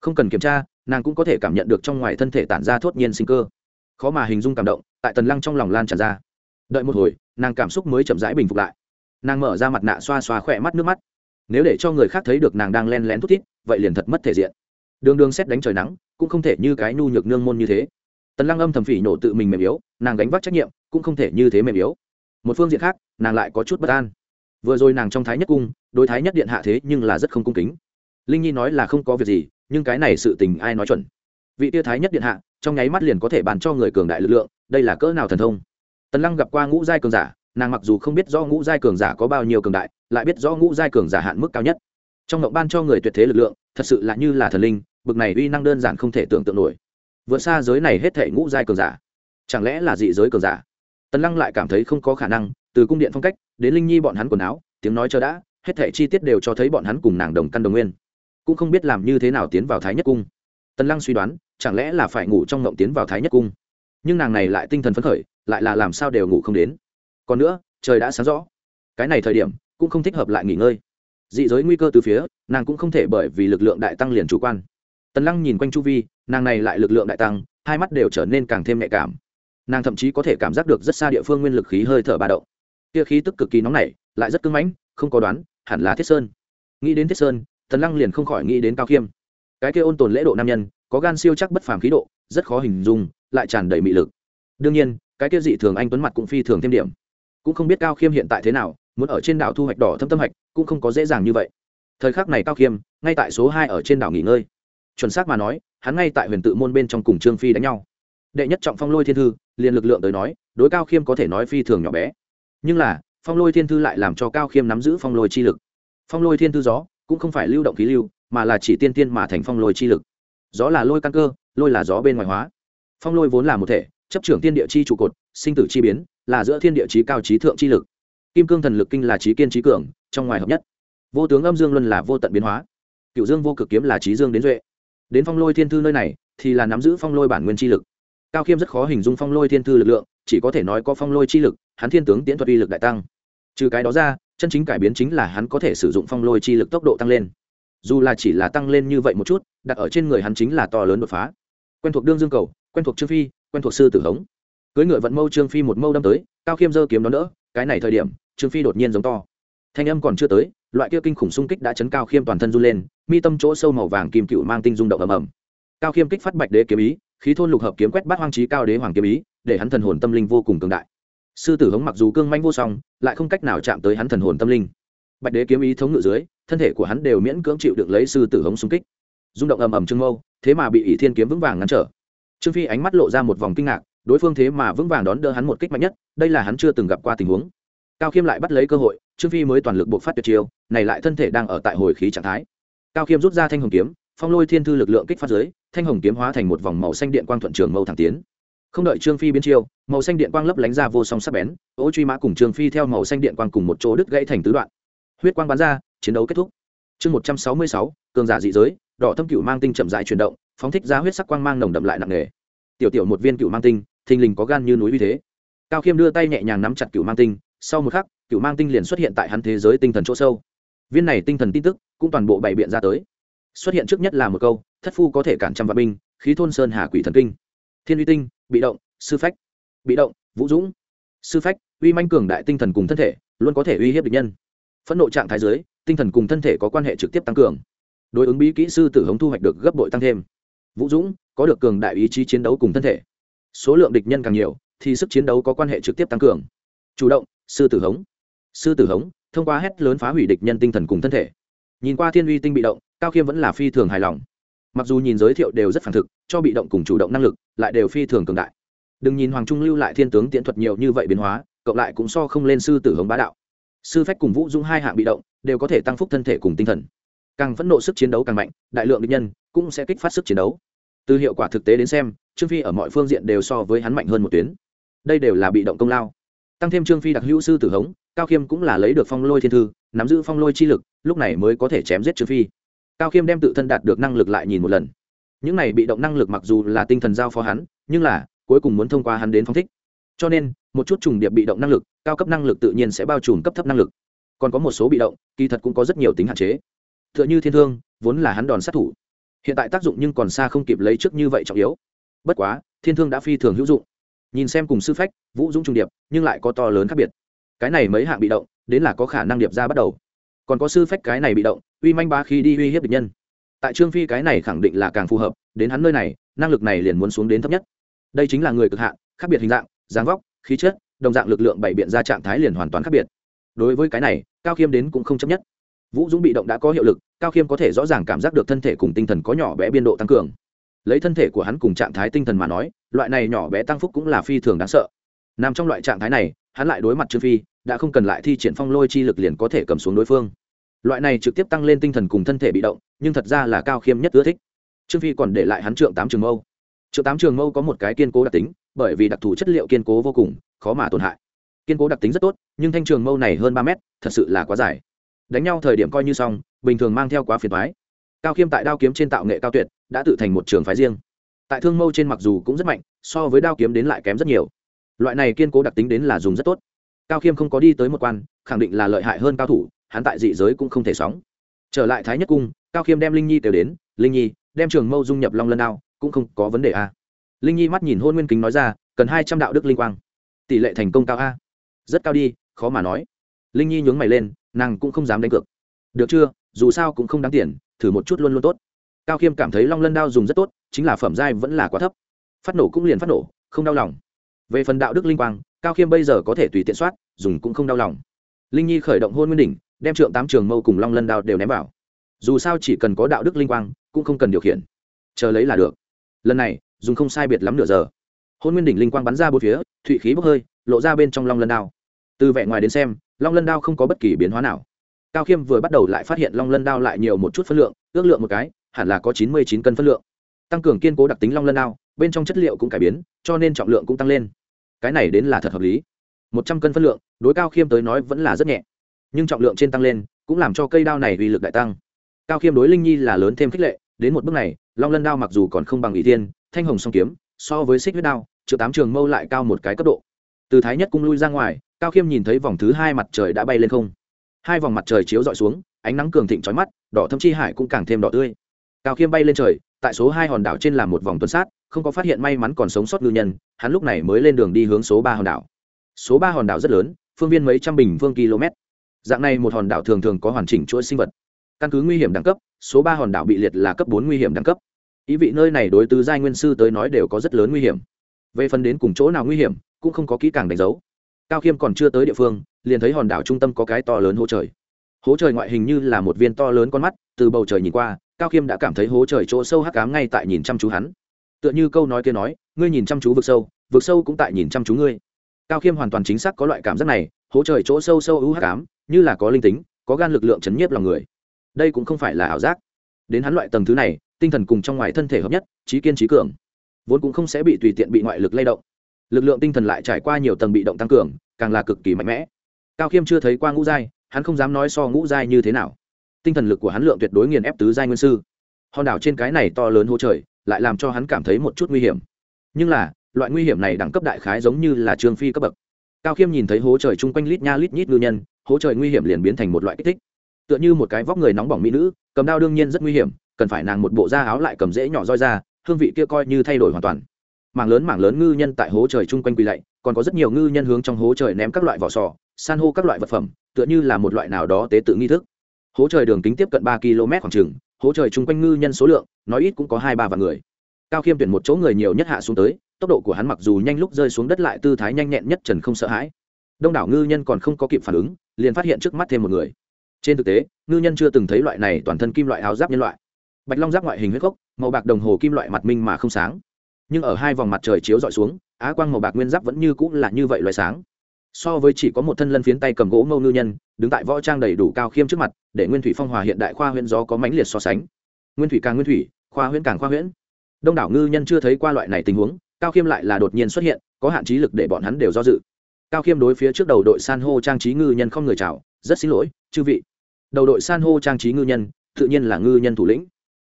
Không cần kiểm tra nàng cũng có thể cảm nhận được trong ngoài thân thể tản ra thốt nhiên sinh cơ. Khó mà hình dung cảm động, tại tần lăng trong lòng lan tràn ra. Đợi một hồi, nàng cảm xúc mới chậm rãi bình phục lại. Nàng mở ra mặt nạ xoa xoa khỏe mắt nước mắt. Nếu để cho người khác thấy được nàng đang len lén thút thít, vậy liền thật mất thể diện. Đường đường xét đánh trời nắng, cũng không thể như cái nhu nhược nương môn như thế. Tần lăng âm thầm phỉ nổ tự mình mềm yếu, nàng gánh vác trách nhiệm, cũng không thể như thế mềm yếu. Một phương diện khác, nàng lại có chút bất an. Vừa rồi nàng trong thái nhất cung, đối thái nhất điện hạ thế nhưng là rất không cung kính. Linh nhi nói là không có việc gì nhưng cái này sự tình ai nói chuẩn? Vị tia thái nhất điện hạ, trong nháy mắt liền có thể bàn cho người cường đại lực lượng, đây là cỡ nào thần thông? Tần lăng gặp qua ngũ giai cường giả, nàng mặc dù không biết do ngũ giai cường giả có bao nhiêu cường đại, lại biết do ngũ giai cường giả hạn mức cao nhất. Trong ngộng ban cho người tuyệt thế lực lượng, thật sự là như là thần linh, bực này uy năng đơn giản không thể tưởng tượng nổi. Vượt xa giới này hết thể ngũ giai cường giả. Chẳng lẽ là dị giới cường giả? Tần lăng lại cảm thấy không có khả năng, từ cung điện phong cách, đến linh nhi bọn hắn quần áo, tiếng nói cho đã, hết thể chi tiết đều cho thấy bọn hắn cùng nàng đồng căn đồng nguyên cũng không biết làm như thế nào tiến vào thái nhất cung. Tần lăng suy đoán, chẳng lẽ là phải ngủ trong ngộng tiến vào thái nhất cung? Nhưng nàng này lại tinh thần phấn khởi, lại là làm sao đều ngủ không đến. Còn nữa, trời đã sáng rõ. Cái này thời điểm, cũng không thích hợp lại nghỉ ngơi. Dị giới nguy cơ từ phía, nàng cũng không thể bởi vì lực lượng đại tăng liền chủ quan. Tần lăng nhìn quanh chu vi, nàng này lại lực lượng đại tăng, hai mắt đều trở nên càng thêm nhạy cảm. Nàng thậm chí có thể cảm giác được rất xa địa phương nguyên lực khí hơi thở ba đậu. kia khí tức cực kỳ nóng nảy, lại rất cưng mãnh, không có đoán, hẳn là thiết sơn. Nghĩ đến thiết sơn tần lăng liền không khỏi nghĩ đến cao khiêm. Cái kia ôn tồn lễ độ nam nhân, có gan siêu chắc bất phàm khí độ, rất khó hình dung, lại tràn đầy mị lực. Đương nhiên, cái kia dị thường anh tuấn mặt cũng phi thường thêm điểm. Cũng không biết cao khiêm hiện tại thế nào, muốn ở trên đảo thu hoạch đỏ thâm tâm hạch, cũng không có dễ dàng như vậy. Thời khắc này cao khiêm, ngay tại số hai ở trên đảo nghỉ ngơi. Chuẩn xác mà nói, hắn ngay tại huyền tự môn bên trong cùng trương phi đánh nhau. Đệ nhất trọng phong lôi thiên thư, liền lực lượng tới nói, đối cao khiêm có thể nói phi thường nhỏ bé. Nhưng là, phong lôi thiên thư lại làm cho cao khiêm nắm giữ phong lôi chi lực. Phong lôi thiên thư gió cũng không phải lưu động khí lưu, mà là chỉ tiên tiên mà thành phong lôi chi lực. Gió là lôi căn cơ, lôi là gió bên ngoài hóa. Phong lôi vốn là một thể, chấp trưởng tiên địa chi trụ cột, sinh tử chi biến, là giữa thiên địa chí cao trí thượng chi lực. Kim cương thần lực kinh là trí kiên trí cường, trong ngoài hợp nhất. Vô tướng âm dương luân là vô tận biến hóa. Cựu dương vô cực kiếm là trí dương đến duệ. Đến phong lôi thiên thư nơi này, thì là nắm giữ phong lôi bản nguyên chi lực. Cao khiêm rất khó hình dung phong lôi thiên thư lực lượng, chỉ có thể nói có phong lôi chi lực, hắn thiên tướng tiễn thuật uy lực đại tăng. Trừ cái đó ra chân chính cải biến chính là hắn có thể sử dụng phong lôi chi lực tốc độ tăng lên. Dù là chỉ là tăng lên như vậy một chút, đặt ở trên người hắn chính là to lớn đột phá. Quen thuộc đương dương cầu, quen thuộc trương phi, quen thuộc sư tử hống. Cưới ngựa vận mâu trương phi một mâu đâm tới, cao khiêm giơ kiếm đón đỡ, cái này thời điểm, trương phi đột nhiên giống to. Thanh âm còn chưa tới, loại kia kinh khủng xung kích đã chấn cao khiêm toàn thân run lên, mi tâm chỗ sâu màu vàng kim cựu mang tinh rung động ầm ầm. Cao khiêm kích phát bạch đế kiếm ý, khí thôn lục hợp kiếm quét bát hoang trí cao đế hoàng kiếm ý, để hắn thần hồn tâm linh vô cùng cường đại sư tử hống mặc dù cương manh vô song, lại không cách nào chạm tới hắn thần hồn tâm linh. Bạch đế kiếm ý thống ngự dưới, thân thể của hắn đều miễn cưỡng chịu được lấy sư tử hống xung kích. Rung động ầm ầm trương mâu, thế mà bị ỷ thiên kiếm vững vàng ngăn trở. Trương phi ánh mắt lộ ra một vòng kinh ngạc, đối phương thế mà vững vàng đón đỡ hắn một kích mạnh nhất, đây là hắn chưa từng gặp qua tình huống. Cao khiêm lại bắt lấy cơ hội, trương phi mới toàn lực buộc phát tuyệt chiêu, này lại thân thể đang ở tại hồi khí trạng thái. Cao khiêm rút ra thanh hồng kiếm, phong lôi thiên thư lực lượng kích phát dưới, thanh hồng kiếm hóa thành một vòng màu xanh điện quang thuận trường mâu thẳng tiến không đợi trương phi biến chiêu màu xanh điện quang lấp lánh ra vô song sắc bén ô truy mã cùng trương phi theo màu xanh điện quang cùng một chỗ đứt gãy thành tứ đoạn huyết quang bắn ra chiến đấu kết thúc chương một trăm sáu mươi sáu cường giả dị giới đỏ thâm cựu mang tinh chậm dại chuyển động phóng thích ra huyết sắc quang mang nồng đậm lại nặng nề tiểu tiểu một viên cựu mang tinh thình lình có gan như núi như thế cao khiêm đưa tay nhẹ nhàng nắm chặt cựu mang tinh sau một khắc cựu mang tinh liền xuất hiện tại hắn thế giới tinh thần chỗ sâu viên này tinh thần tin tức cũng toàn bộ bày biện ra tới xuất hiện trước nhất là một câu thất phu có thể cản trăm vạn binh khí thôn sơn hà quỷ thần kinh thiên uy tinh bị động, sư phách. Bị động, vũ dũng. Sư phách, uy manh cường đại tinh thần cùng thân thể, luôn có thể uy hiếp địch nhân. Phẫn nộ trạng thái dưới, tinh thần cùng thân thể có quan hệ trực tiếp tăng cường. Đối ứng bí kỹ sư tử hống thu hoạch được gấp bội tăng thêm. Vũ dũng, có được cường đại ý chí chiến đấu cùng thân thể. Số lượng địch nhân càng nhiều, thì sức chiến đấu có quan hệ trực tiếp tăng cường. Chủ động, sư tử hống. Sư tử hống, thông qua hét lớn phá hủy địch nhân tinh thần cùng thân thể. Nhìn qua thiên uy tinh bị động, cao khiêm vẫn là phi thường hài lòng mặc dù nhìn giới thiệu đều rất phản thực, cho bị động cùng chủ động năng lực lại đều phi thường cường đại. Đừng nhìn hoàng trung lưu lại thiên tướng tiễn thuật nhiều như vậy biến hóa, cộng lại cũng so không lên sư tử hống bá đạo. Sư phách cùng vũ dung hai hạng bị động đều có thể tăng phúc thân thể cùng tinh thần. Càng phẫn nộ sức chiến đấu càng mạnh, đại lượng địch nhân cũng sẽ kích phát sức chiến đấu. Từ hiệu quả thực tế đến xem, trương phi ở mọi phương diện đều so với hắn mạnh hơn một tuyến. Đây đều là bị động công lao. Tăng thêm trương phi đặc hữu sư tử hống, cao khiêm cũng là lấy được phong lôi thiên thư, nắm giữ phong lôi chi lực, lúc này mới có thể chém giết trương phi cao khiêm đem tự thân đạt được năng lực lại nhìn một lần. Những này bị động năng lực mặc dù là tinh thần giao phó hắn, nhưng là, cuối cùng muốn thông qua hắn đến phong thích. Cho nên, một chút trùng điệp bị động năng lực, cao cấp năng lực tự nhiên sẽ bao trùm cấp thấp năng lực. Còn có một số bị động, kỳ thật cũng có rất nhiều tính hạn chế. T h ư ợ n h ư thiên thương vốn là hắn đòn sát thủ. Hiện tại tác dụng nhưng còn xa không kịp lấy trước như vậy trọng yếu. Bất quá, thiên thương đã phi thường hữu dụng. Nhìn xem cùng sư phách, vũ dũng trùng điệp, nhưng lại có to lớn khác biệt. Cái này mấy hạng bị động, đến là có khả năng điệp ra bắt đầu. Còn có sư phách cái này bị động uy manh bá khí đi uy hiếp địch nhân. Tại trương phi cái này khẳng định là càng phù hợp, đến hắn nơi này, năng lực này liền muốn xuống đến thấp nhất. Đây chính là người cực hạn, khác biệt hình dạng, dáng vóc, khí chất, đồng dạng lực lượng bảy biện ra trạng thái liền hoàn toàn khác biệt. Đối với cái này, cao khiêm đến cũng không chấp nhất. Vũ dũng bị động đã có hiệu lực, cao khiêm có thể rõ ràng cảm giác được thân thể cùng tinh thần có nhỏ bé biên độ tăng cường. Lấy thân thể của hắn cùng trạng thái tinh thần mà nói, loại này nhỏ bé tăng phúc cũng là phi thường đáng sợ. Nằm trong loại trạng thái này, hắn lại đối mặt trương phi, đã không cần lại thi triển phong lôi chi lực liền có thể cầm xuống đối phương loại này trực tiếp tăng lên tinh thần cùng thân thể bị động, nhưng thật ra là cao khiêm nhất ưa thích. Trương phi còn để lại hắn trượng tám trường mâu. Trượng tám trường mâu có một cái kiên cố đặc tính, bởi vì đặc thù chất liệu kiên cố vô cùng, khó mà tổn hại. Kiên cố đặc tính rất tốt, nhưng thanh trường mâu này hơn ba mét, thật sự là quá dài. Đánh nhau thời điểm coi như xong, bình thường mang theo quá phiền thoái cao khiêm tại đao kiếm trên tạo nghệ cao tuyệt, đã tự thành một trường phái riêng. Tại thương mâu trên mặc dù cũng rất mạnh, so với đao kiếm đến lại kém rất nhiều. Loại này kiên cố đặc tính đến là dùng rất tốt. Cao khiêm không có đi tới một quan, khẳng định là lợi hại hơn cao thủ hắn tại dị giới cũng không thể sóng. Trở lại thái nhất cung, cao khiêm đem linh nhi kêu đến, linh nhi, đem trường mâu dung nhập long lân đao, cũng không có vấn đề a linh nhi mắt nhìn hôn nguyên kính nói ra, cần hai trăm đạo đức linh quang. Tỷ lệ thành công cao a. Rất cao đi, khó mà nói. Linh nhi nhướng mày lên, nàng cũng không dám đánh cược. Được chưa, dù sao cũng không đáng tiền, thử một chút luôn luôn tốt. Cao khiêm cảm thấy long lân đao dùng rất tốt, chính là phẩm giai vẫn là quá thấp. Phát nổ cũng liền phát nổ, không đau lòng. Về phần đạo đức linh quang, cao khiêm bây giờ có thể tùy tiện soát, dùng cũng không đau lòng. Linh nhi khởi động hôn nguyên đỉnh đem trượng tám trường mâu cùng long lân đao đều ném vào. Dù sao chỉ cần có đạo đức linh quang, cũng không cần điều khiển. Chờ lấy là được. Lần này, dùng không sai biệt lắm nửa giờ. Hôn nguyên đỉnh linh quang bắn ra bốn phía, thụy khí bốc hơi, lộ ra bên trong long lân đao. Từ vẻ ngoài đến xem, long lân đao không có bất kỳ biến hóa nào. Cao khiêm vừa bắt đầu lại phát hiện long lân đao lại nhiều một chút phân lượng, ước lượng một cái, hẳn là có chín mươi chín cân phân lượng. Tăng cường kiên cố đặc tính long lân đao, bên trong chất liệu cũng cải biến, cho nên trọng lượng cũng tăng lên. Cái này đến là thật hợp lý. một trăm cân phân lượng, đối cao khiêm tới nói vẫn là rất nhẹ nhưng trọng lượng trên tăng lên, cũng làm cho cây đao này uy lực đại tăng. Cao khiêm đối linh nhi là lớn thêm khích lệ, đến một bước này, long lân đao mặc dù còn không bằng ỷ tiên thanh hồng song kiếm, so với xích huyết đao chữ tám trường mâu lại cao một cái cấp độ. Từ thái nhất cung lui ra ngoài, cao khiêm nhìn thấy vòng thứ hai mặt trời đã bay lên không. Hai vòng mặt trời chiếu d ọ i xuống, ánh nắng cường thịnh trói mắt, đỏ thâm chi hải cũng càng thêm đỏ tươi. Cao khiêm bay lên trời, tại số hai hòn đảo trên là một vòng tuần sát, không có phát hiện may mắn còn sống sót ngư nhân, hắn lúc này mới lên đường đi hướng số ba hòn đảo. Số ba hòn đảo rất lớn, phương viên mấy trăm bình phương km dạng này một hòn đảo thường thường có hoàn chỉnh chuỗi sinh vật. Căn cứ nguy hiểm đẳng cấp, số ba hòn đảo bị liệt là cấp bốn nguy hiểm đẳng cấp. Ý vị nơi này đối tứ giai nguyên sư tới nói đều có rất lớn nguy hiểm. Về phần đến cùng chỗ nào nguy hiểm, cũng không có kỹ càng đánh dấu. Cao khiêm còn chưa tới địa phương, liền thấy hòn đảo trung tâm có cái to lớn hố trời. Hố trời ngoại hình như là một viên to lớn con mắt, từ bầu trời nhìn qua, cao khiêm đã cảm thấy hố trời chỗ sâu hắc cám ngay tại nhìn chăm chú hắn. Tựa như câu nói kia nói, ngươi nhìn chăm chú vực sâu vực sâu cũng tại nhìn chăm chú ngươi. Cao khiêm hoàn toàn chính xác có loại cảm giác này, hố trời chỗ sâu sâu ưu hắc ám như là có linh tính, có gan lực lượng chấn nhiếp lòng người. Đây cũng không phải là ảo giác. Đến hắn loại tầng thứ này, tinh thần cùng trong ngoài thân thể hợp nhất, trí kiên trí cường, vốn cũng không sẽ bị tùy tiện bị ngoại lực lay động. Lực lượng tinh thần lại trải qua nhiều tầng bị động tăng cường, càng là cực kỳ mạnh mẽ. Cao khiêm chưa thấy qua ngũ giai, hắn không dám nói so ngũ giai như thế nào. Tinh thần lực của hắn lượng tuyệt đối nghiền ép tứ giai nguyên sư. Hòn đảo trên cái này to lớn hố trời, lại làm cho hắn cảm thấy một chút nguy hiểm. Nhưng là, loại nguy hiểm này đẳng cấp đại khái giống như là trương phi cấp bậc cao khiêm nhìn thấy hố trời chung quanh lít nha lít nhít ngư nhân, hố trời nguy hiểm liền biến thành một loại kích thích. Tựa như một cái vóc người nóng bỏng mỹ nữ, cầm đao đương nhiên rất nguy hiểm, cần phải nàng một bộ da áo lại cầm dễ nhỏ roi ra, hương vị kia coi như thay đổi hoàn toàn. Mảng lớn mảng lớn ngư nhân tại hố trời chung quanh quỳ lạy, còn có rất nhiều ngư nhân hướng trong hố trời ném các loại vỏ sò, san hô các loại vật phẩm, tựa như là một loại nào đó tế tự nghi thức. Hố trời đường kính tiếp cận ba km khoảng trừng hố trời chung quanh ngư nhân số lượng, nói ít cũng có hai ba vạn người. Cao khiêm tuyển một chỗ người nhiều nhất hạ xuống tới tốc độ của hắn mặc dù nhanh lúc rơi xuống đất lại tư thái nhanh nhẹn nhất trần không sợ hãi. Đông đảo ngư nhân còn không có kịp phản ứng, liền phát hiện trước mắt thêm một người. Trên thực tế, ngư nhân chưa từng thấy loại này toàn thân kim loại áo giáp nhân loại. Bạch long giáp ngoại hình huyết gốc, màu bạc đồng hồ kim loại mặt minh mà không sáng. Nhưng ở hai vòng mặt trời chiếu dọi xuống, á quang màu bạc nguyên giáp vẫn như cũng là như vậy loại sáng. So với chỉ có một thân lân phiến tay cầm gỗ mâu ngư nhân, đứng tại võ trang đầy đủ cao khiêm trước mặt, để nguyên thủy phong hòa hiện đại khoa huyện gió có mãnh liệt so sánh. Nguyên thủy càng nguyên thủy, khoa huyễn càng khoa huyễn. Đông đảo ngư nhân chưa thấy qua loại này tình huống cao khiêm lại là đột nhiên xuất hiện, có hạn trí lực để bọn hắn đều do dự. Cao khiêm đối phía trước đầu đội san hô trang trí ngư nhân không người chào, rất xin lỗi, chư vị. Đầu đội san hô trang trí ngư nhân, tự nhiên là ngư nhân thủ lĩnh.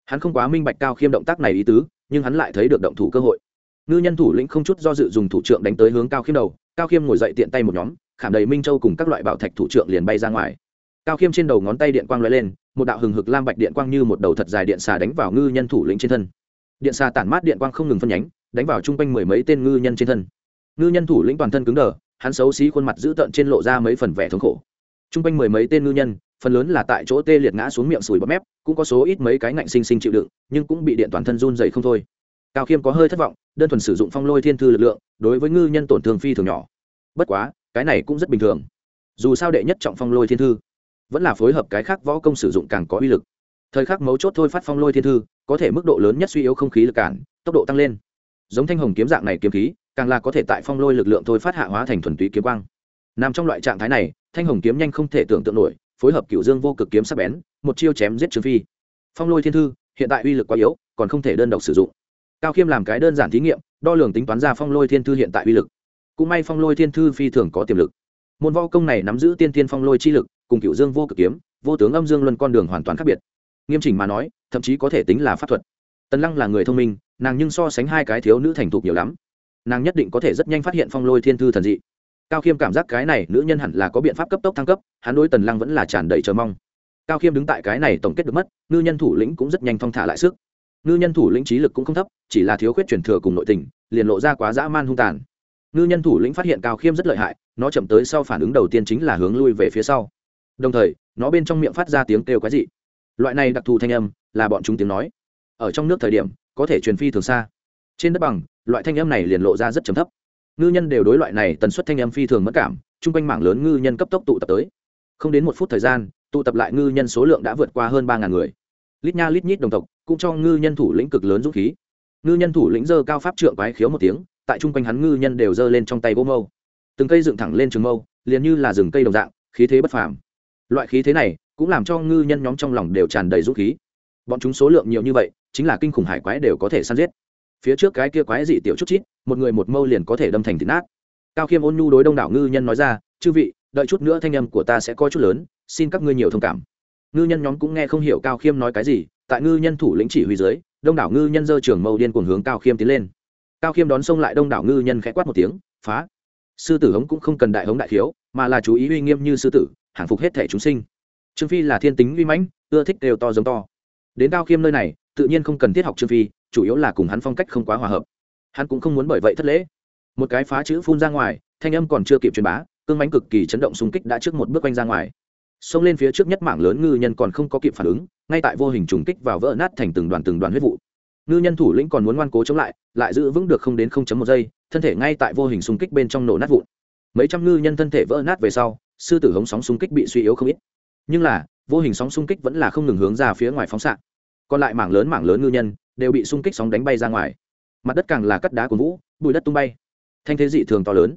Hắn không quá minh bạch cao khiêm động tác này ý tứ, nhưng hắn lại thấy được động thủ cơ hội. Ngư nhân thủ lĩnh không chút do dự dùng thủ trưởng đánh tới hướng cao khiêm đầu, cao khiêm ngồi dậy tiện tay một nhóm, khảm đầy minh châu cùng các loại bảo thạch thủ trưởng liền bay ra ngoài. Cao khiêm trên đầu ngón tay điện quang l lên, một đạo hừng hực lam bạch điện quang như một đầu thật dài điện xà đánh vào ngư nhân thủ lĩnh trên thân. Điện xà tản mát điện quang không ngừng phân nhánh đánh vào chung quanh mười mấy tên ngư nhân trên thân. Ngư nhân thủ lĩnh toàn thân cứng đờ, hắn xấu xí khuôn mặt dữ tợn trên lộ ra mấy phần vẻ thống khổ. Chung quanh mười mấy tên ngư nhân, phần lớn là tại chỗ tê liệt ngã xuống miệng sùi bọt mép, cũng có số ít mấy cái ngạnh sinh sinh chịu đựng, nhưng cũng bị điện toàn thân run dày không thôi. Cao khiêm có hơi thất vọng, đơn thuần sử dụng phong lôi thiên thư lực lượng, đối với ngư nhân tổn thương phi thường nhỏ. Bất quá, cái này cũng rất bình thường. Dù sao đệ nhất trọng phong lôi thiên thư, vẫn là phối hợp cái khác võ công sử dụng càng có uy lực. Thời khắc mấu chốt thôi phát phong lôi thiên thư, có thể mức độ lớn nhất suy yếu không khí lực cản, tốc độ tăng lên giống thanh hồng kiếm dạng này kiếm khí, càng là có thể tại phong lôi lực lượng thôi phát hạ hóa thành thuần túy kiếm quang. Nằm trong loại trạng thái này, thanh hồng kiếm nhanh không thể tưởng tượng nổi, phối hợp cựu dương vô cực kiếm sắc bén, một chiêu chém giết trương phi. Phong lôi thiên thư, hiện tại uy lực quá yếu, còn không thể đơn độc sử dụng. Cao khiêm làm cái đơn giản thí nghiệm, đo lường tính toán ra phong lôi thiên thư hiện tại uy lực. Cũng may phong lôi thiên thư phi thường có tiềm lực. Môn võ công này nắm giữ tiên thiên phong lôi chi lực, cùng cựu dương vô cực kiếm, vô tướng âm dương luân con đường hoàn toàn khác biệt. Nghiêm chỉnh mà nói, thậm chí có thể tính là pháp thuật. Tần lăng là người thông minh nàng nhưng so sánh hai cái thiếu nữ thành thục nhiều lắm. Nàng nhất định có thể rất nhanh phát hiện phong lôi thiên thư thần dị. Cao khiêm cảm giác cái này nữ nhân hẳn là có biện pháp cấp tốc thăng cấp, hắn đối tần lăng vẫn là tràn đầy chờ mong. Cao khiêm đứng tại cái này tổng kết được mất, ngư nhân thủ lĩnh cũng rất nhanh thong thả lại sức. Ngư nhân thủ lĩnh trí lực cũng không thấp, chỉ là thiếu khuyết truyền thừa cùng nội tình, liền lộ ra quá dã man hung tàn. Ngư nhân thủ lĩnh phát hiện cao khiêm rất lợi hại, nó chậm tới sau phản ứng đầu tiên chính là hướng lui về phía sau. Đồng thời, nó bên trong miệng phát ra tiếng kêu quái dị. Loại này đặc thù thanh âm, là bọn chúng tiếng nói. Ở trong nước thời điểm có thể truyền phi thường xa. Trên đất bằng, loại thanh âm này liền lộ ra rất trầm thấp. Ngư nhân đều đối loại này tần suất thanh âm phi thường mất cảm, chung quanh mảng lớn ngư nhân cấp tốc tụ tập tới. Không đến một phút thời gian, tụ tập lại ngư nhân số lượng đã vượt qua hơn ba ngàn người. Lít nha lít nhít đồng tộc, cũng cho ngư nhân thủ lĩnh cực lớn dũng khí. Ngư nhân thủ lĩnh dơ cao pháp trượng quái khiếu một tiếng, tại chung quanh hắn ngư nhân đều dơ lên trong tay gỗ mâu. Từng cây dựng thẳng lên trường mâu, liền như là rừng cây đồng dạng, khí thế bất phàm. Loại khí thế này, cũng làm cho ngư nhân nhóm trong lòng đều tràn đầy dũng khí. Bọn chúng số lượng nhiều như vậy chính là kinh khủng hải quái đều có thể săn giết. Phía trước cái kia quái dị tiểu chút chít, một người một mâu liền có thể đâm thành thịt nát. Cao khiêm ôn nhu đối đông đảo ngư nhân nói ra, chư vị, đợi chút nữa thanh âm của ta sẽ có chút lớn, xin các ngươi nhiều thông cảm. Ngư nhân nhóm cũng nghe không hiểu cao khiêm nói cái gì, tại ngư nhân thủ lĩnh chỉ huy dưới, đông đảo ngư nhân dơ trường mâu điên cuồng hướng cao khiêm tiến lên. Cao khiêm đón xông lại đông đảo ngư nhân khẽ quát một tiếng, phá! Sư tử hống cũng không cần đại hống đại khiếu, mà là chú ý uy nghiêm như sư tử, hàng phục hết thể chúng sinh. Trương phi là thiên tính uy mãnh, ưa thích đều to giống to. Đến cao khiêm nơi này tự nhiên không cần thiết học trương phi, chủ yếu là cùng hắn phong cách không quá hòa hợp. Hắn cũng không muốn bởi vậy thất lễ. Một cái phá chữ phun ra ngoài, thanh âm còn chưa kịp truyền bá, cương bánh cực kỳ chấn động xung kích đã trước một bước quanh ra ngoài. Xông lên phía trước nhất mảng lớn ngư nhân còn không có kịp phản ứng, ngay tại vô hình trùng kích vào vỡ nát thành từng đoàn từng đoàn huyết vụ. Ngư nhân thủ lĩnh còn muốn ngoan cố chống lại lại giữ vững được không đến không chấm một giây, thân thể ngay tại vô hình xung kích bên trong nổ nát vụn. Mấy trăm ngư nhân thân thể vỡ nát về sau, sư tử hống sóng xung kích bị suy yếu không ít. Nhưng là, vô hình sóng xung kích vẫn là không ngừng hướng ra phía ngoài phóng xạ còn lại mảng lớn mảng lớn ngư nhân đều bị xung kích sóng đánh bay ra ngoài. Mặt đất càng là cắt đá của vũ, bụi đất tung bay. Thanh thế dị thường to lớn.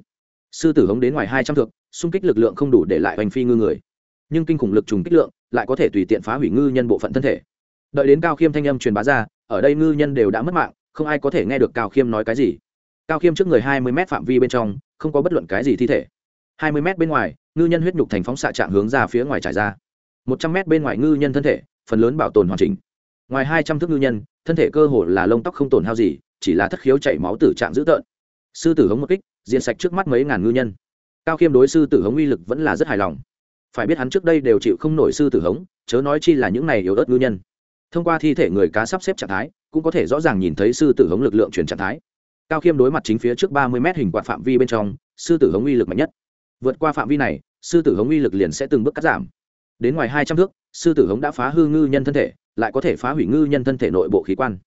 Sư tử hống đến ngoài hai trăm thước, xung kích lực lượng không đủ để lại hoành phi ngư người. Nhưng kinh khủng lực trùng kích lượng lại có thể tùy tiện phá hủy ngư nhân bộ phận thân thể. Đợi đến cao khiêm thanh âm truyền bá ra, ở đây ngư nhân đều đã mất mạng, không ai có thể nghe được cao khiêm nói cái gì. Cao khiêm trước người hai mươi m phạm vi bên trong, không có bất luận cái gì thi thể. hai mươi m bên ngoài, ngư nhân huyết nhục thành phóng xạ trạng hướng ra phía ngoài trải ra. một trăm m bên ngoài ngư nhân thân thể, phần lớn bảo tồn hoàn chỉnh ngoài hai trăm thước ngư nhân, thân thể cơ hồ là lông tóc không tổn hao gì, chỉ là thất khiếu chảy máu tử trạng dữ tợn. Sư tử hống một kích, diện sạch trước mắt mấy ngàn ngư nhân. Cao khiêm đối sư tử hống uy lực vẫn là rất hài lòng. Phải biết hắn trước đây đều chịu không nổi sư tử hống, chớ nói chi là những này yếu ớt ngư nhân. Thông qua thi thể người cá sắp xếp trạng thái, cũng có thể rõ ràng nhìn thấy sư tử hống lực lượng chuyển trạng thái. Cao khiêm đối mặt chính phía trước ba mươi mét hình quạt phạm vi bên trong, sư tử hống uy lực mạnh nhất. Vượt qua phạm vi này, sư tử hống uy lực liền sẽ từng bước cắt giảm. Đến ngoài hai trăm thước, sư tử hống đã phá hư ngư nhân thân thể lại có thể phá hủy ngư nhân thân thể nội bộ khí quan.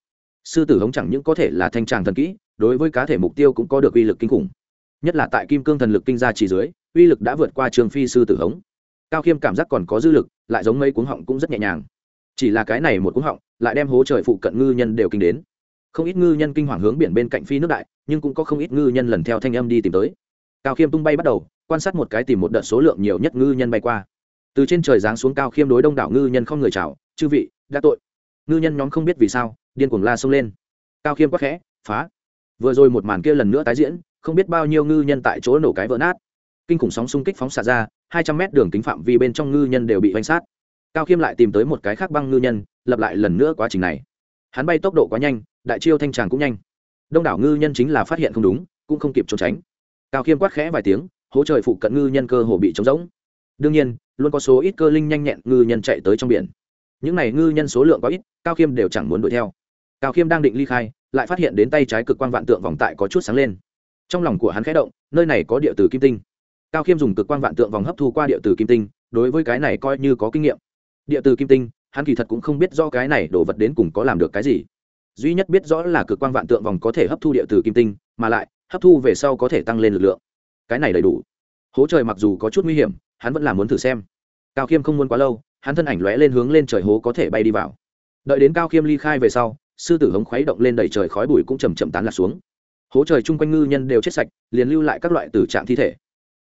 Sư tử hống chẳng những có thể là thanh tràng thần kỹ, đối với cá thể mục tiêu cũng có được uy lực kinh khủng. Nhất là tại kim cương thần lực kinh gia chỉ dưới, uy lực đã vượt qua trường phi sư tử hống. Cao khiêm cảm giác còn có dư lực, lại giống mấy cuống họng cũng rất nhẹ nhàng. Chỉ là cái này một cuống họng, lại đem hố trời phụ cận ngư nhân đều kinh đến. Không ít ngư nhân kinh hoàng hướng biển bên cạnh phi nước đại, nhưng cũng có không ít ngư nhân lần theo thanh âm đi tìm tới. Cao khiêm tung bay bắt đầu, quan sát một cái tìm một đợt số lượng nhiều nhất ngư nhân bay qua. Từ trên trời giáng xuống cao khiêm đối đông đảo ngư nhân không người chào, chư vị đã tội. Ngư nhân nhóm không biết vì sao, điên cuồng la xông lên. Cao khiêm quắc khẽ, phá! Vừa rồi một màn kia lần nữa tái diễn, không biết bao nhiêu ngư nhân tại chỗ nổ cái vỡ nát. Kinh khủng sóng xung kích phóng xả ra, hai trăm mét đường kính phạm vi bên trong ngư nhân đều bị oanh sát. Cao khiêm lại tìm tới một cái khác băng ngư nhân, lập lại lần nữa quá trình này. Hắn bay tốc độ quá nhanh, đại chiêu thanh tràng cũng nhanh. Đông đảo ngư nhân chính là phát hiện không đúng, cũng không kịp trốn tránh. Cao khiêm quát khẽ vài tiếng hỗ trời phụ cận ngư nhân cơ hồ bị trống rỗng. Đương nhiên, luôn có số ít cơ linh nhanh nhẹn ngư nhân chạy tới trong biển những này ngư nhân số lượng quá ít, cao khiêm đều chẳng muốn đuổi theo. Cao khiêm đang định ly khai, lại phát hiện đến tay trái cực quan vạn tượng vòng tại có chút sáng lên. Trong lòng của hắn khẽ động, nơi này có địa từ kim tinh. Cao khiêm dùng cực quan vạn tượng vòng hấp thu qua địa từ kim tinh, đối với cái này coi như có kinh nghiệm. Địa từ kim tinh, hắn kỳ thật cũng không biết do cái này đổ vật đến cùng có làm được cái gì. Duy nhất biết rõ là cực quan vạn tượng vòng có thể hấp thu địa từ kim tinh, mà lại, hấp thu về sau có thể tăng lên lực lượng. Cái này đầy đủ. Hố trời mặc dù có chút nguy hiểm, hắn vẫn là muốn thử xem. Cao khiêm không muốn quá lâu hắn thân ảnh lóe lên hướng lên trời hố có thể bay đi vào. Đợi đến cao khiêm ly khai về sau, sư tử hống khuấy động lên đầy trời khói bụi cũng chầm chậm tán lạc xuống. Hố trời chung quanh ngư nhân đều chết sạch, liền lưu lại các loại tử trạng thi thể.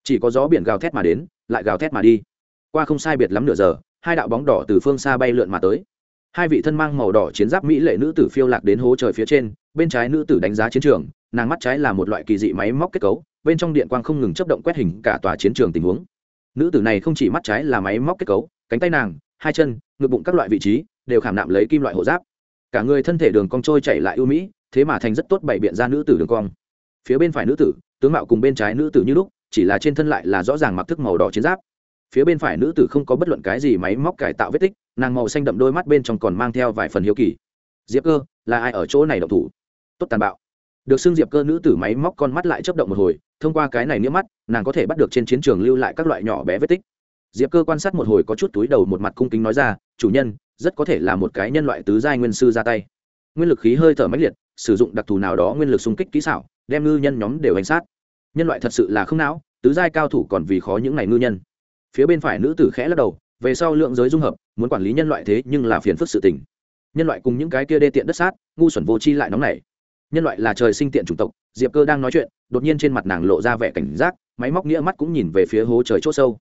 Chỉ có gió biển gào thét mà đến, lại gào thét mà đi. Qua không sai biệt lắm nửa giờ, hai đạo bóng đỏ từ phương xa bay lượn mà tới. Hai vị thân mang màu đỏ chiến giáp mỹ lệ nữ tử phiêu lạc đến hố trời phía trên, bên trái nữ tử đánh giá chiến trường, nàng mắt trái là một loại kỳ dị máy móc kết cấu, bên trong điện quang không ngừng chấp động quét hình cả tòa chiến trường tình huống. Nữ tử này không chỉ mắt trái là máy móc kết cấu cánh tay nàng, hai chân, ngực bụng các loại vị trí đều khảm nạm lấy kim loại hộ giáp. Cả người thân thể đường cong trôi chảy lại ưu mỹ, thế mà thành rất tốt bày biện ra nữ tử đường cong. Phía bên phải nữ tử, tướng mạo cùng bên trái nữ tử như lúc, chỉ là trên thân lại là rõ ràng mặc thức màu đỏ chiến giáp. Phía bên phải nữ tử không có bất luận cái gì máy móc cải tạo vết tích, nàng màu xanh đậm đôi mắt bên trong còn mang theo vài phần hiếu kỳ. Diệp cơ, là ai ở chỗ này độc thủ? Tốt tàn bạo. Được xưng diệp cơ nữ tử máy móc con mắt lại chấp động một hồi, thông qua cái này nghĩa mắt, nàng có thể bắt được trên chiến trường lưu lại các loại nhỏ bé vết tích diệp cơ quan sát một hồi có chút túi đầu một mặt cung kính nói ra, chủ nhân, rất có thể là một cái nhân loại tứ giai nguyên sư ra tay. Nguyên lực khí hơi thở mãnh liệt, sử dụng đặc thù nào đó nguyên lực xung kích kỹ xảo, đem ngư nhân nhóm đều hành sát. Nhân loại thật sự là không não, tứ giai cao thủ còn vì khó những này ngư nhân. Phía bên phải nữ tử khẽ lắc đầu, về sau lượng giới dung hợp, muốn quản lý nhân loại thế nhưng là phiền phức sự tình. Nhân loại cùng những cái kia đê tiện đất sát, ngu xuẩn vô chi lại nóng nảy. Nhân loại là trời sinh tiện chủng tộc, diệp cơ đang nói chuyện, đột nhiên trên mặt nàng lộ ra vẻ cảnh giác, máy móc nghĩa mắt cũng nhìn về phía hố trời c h ỗ sâu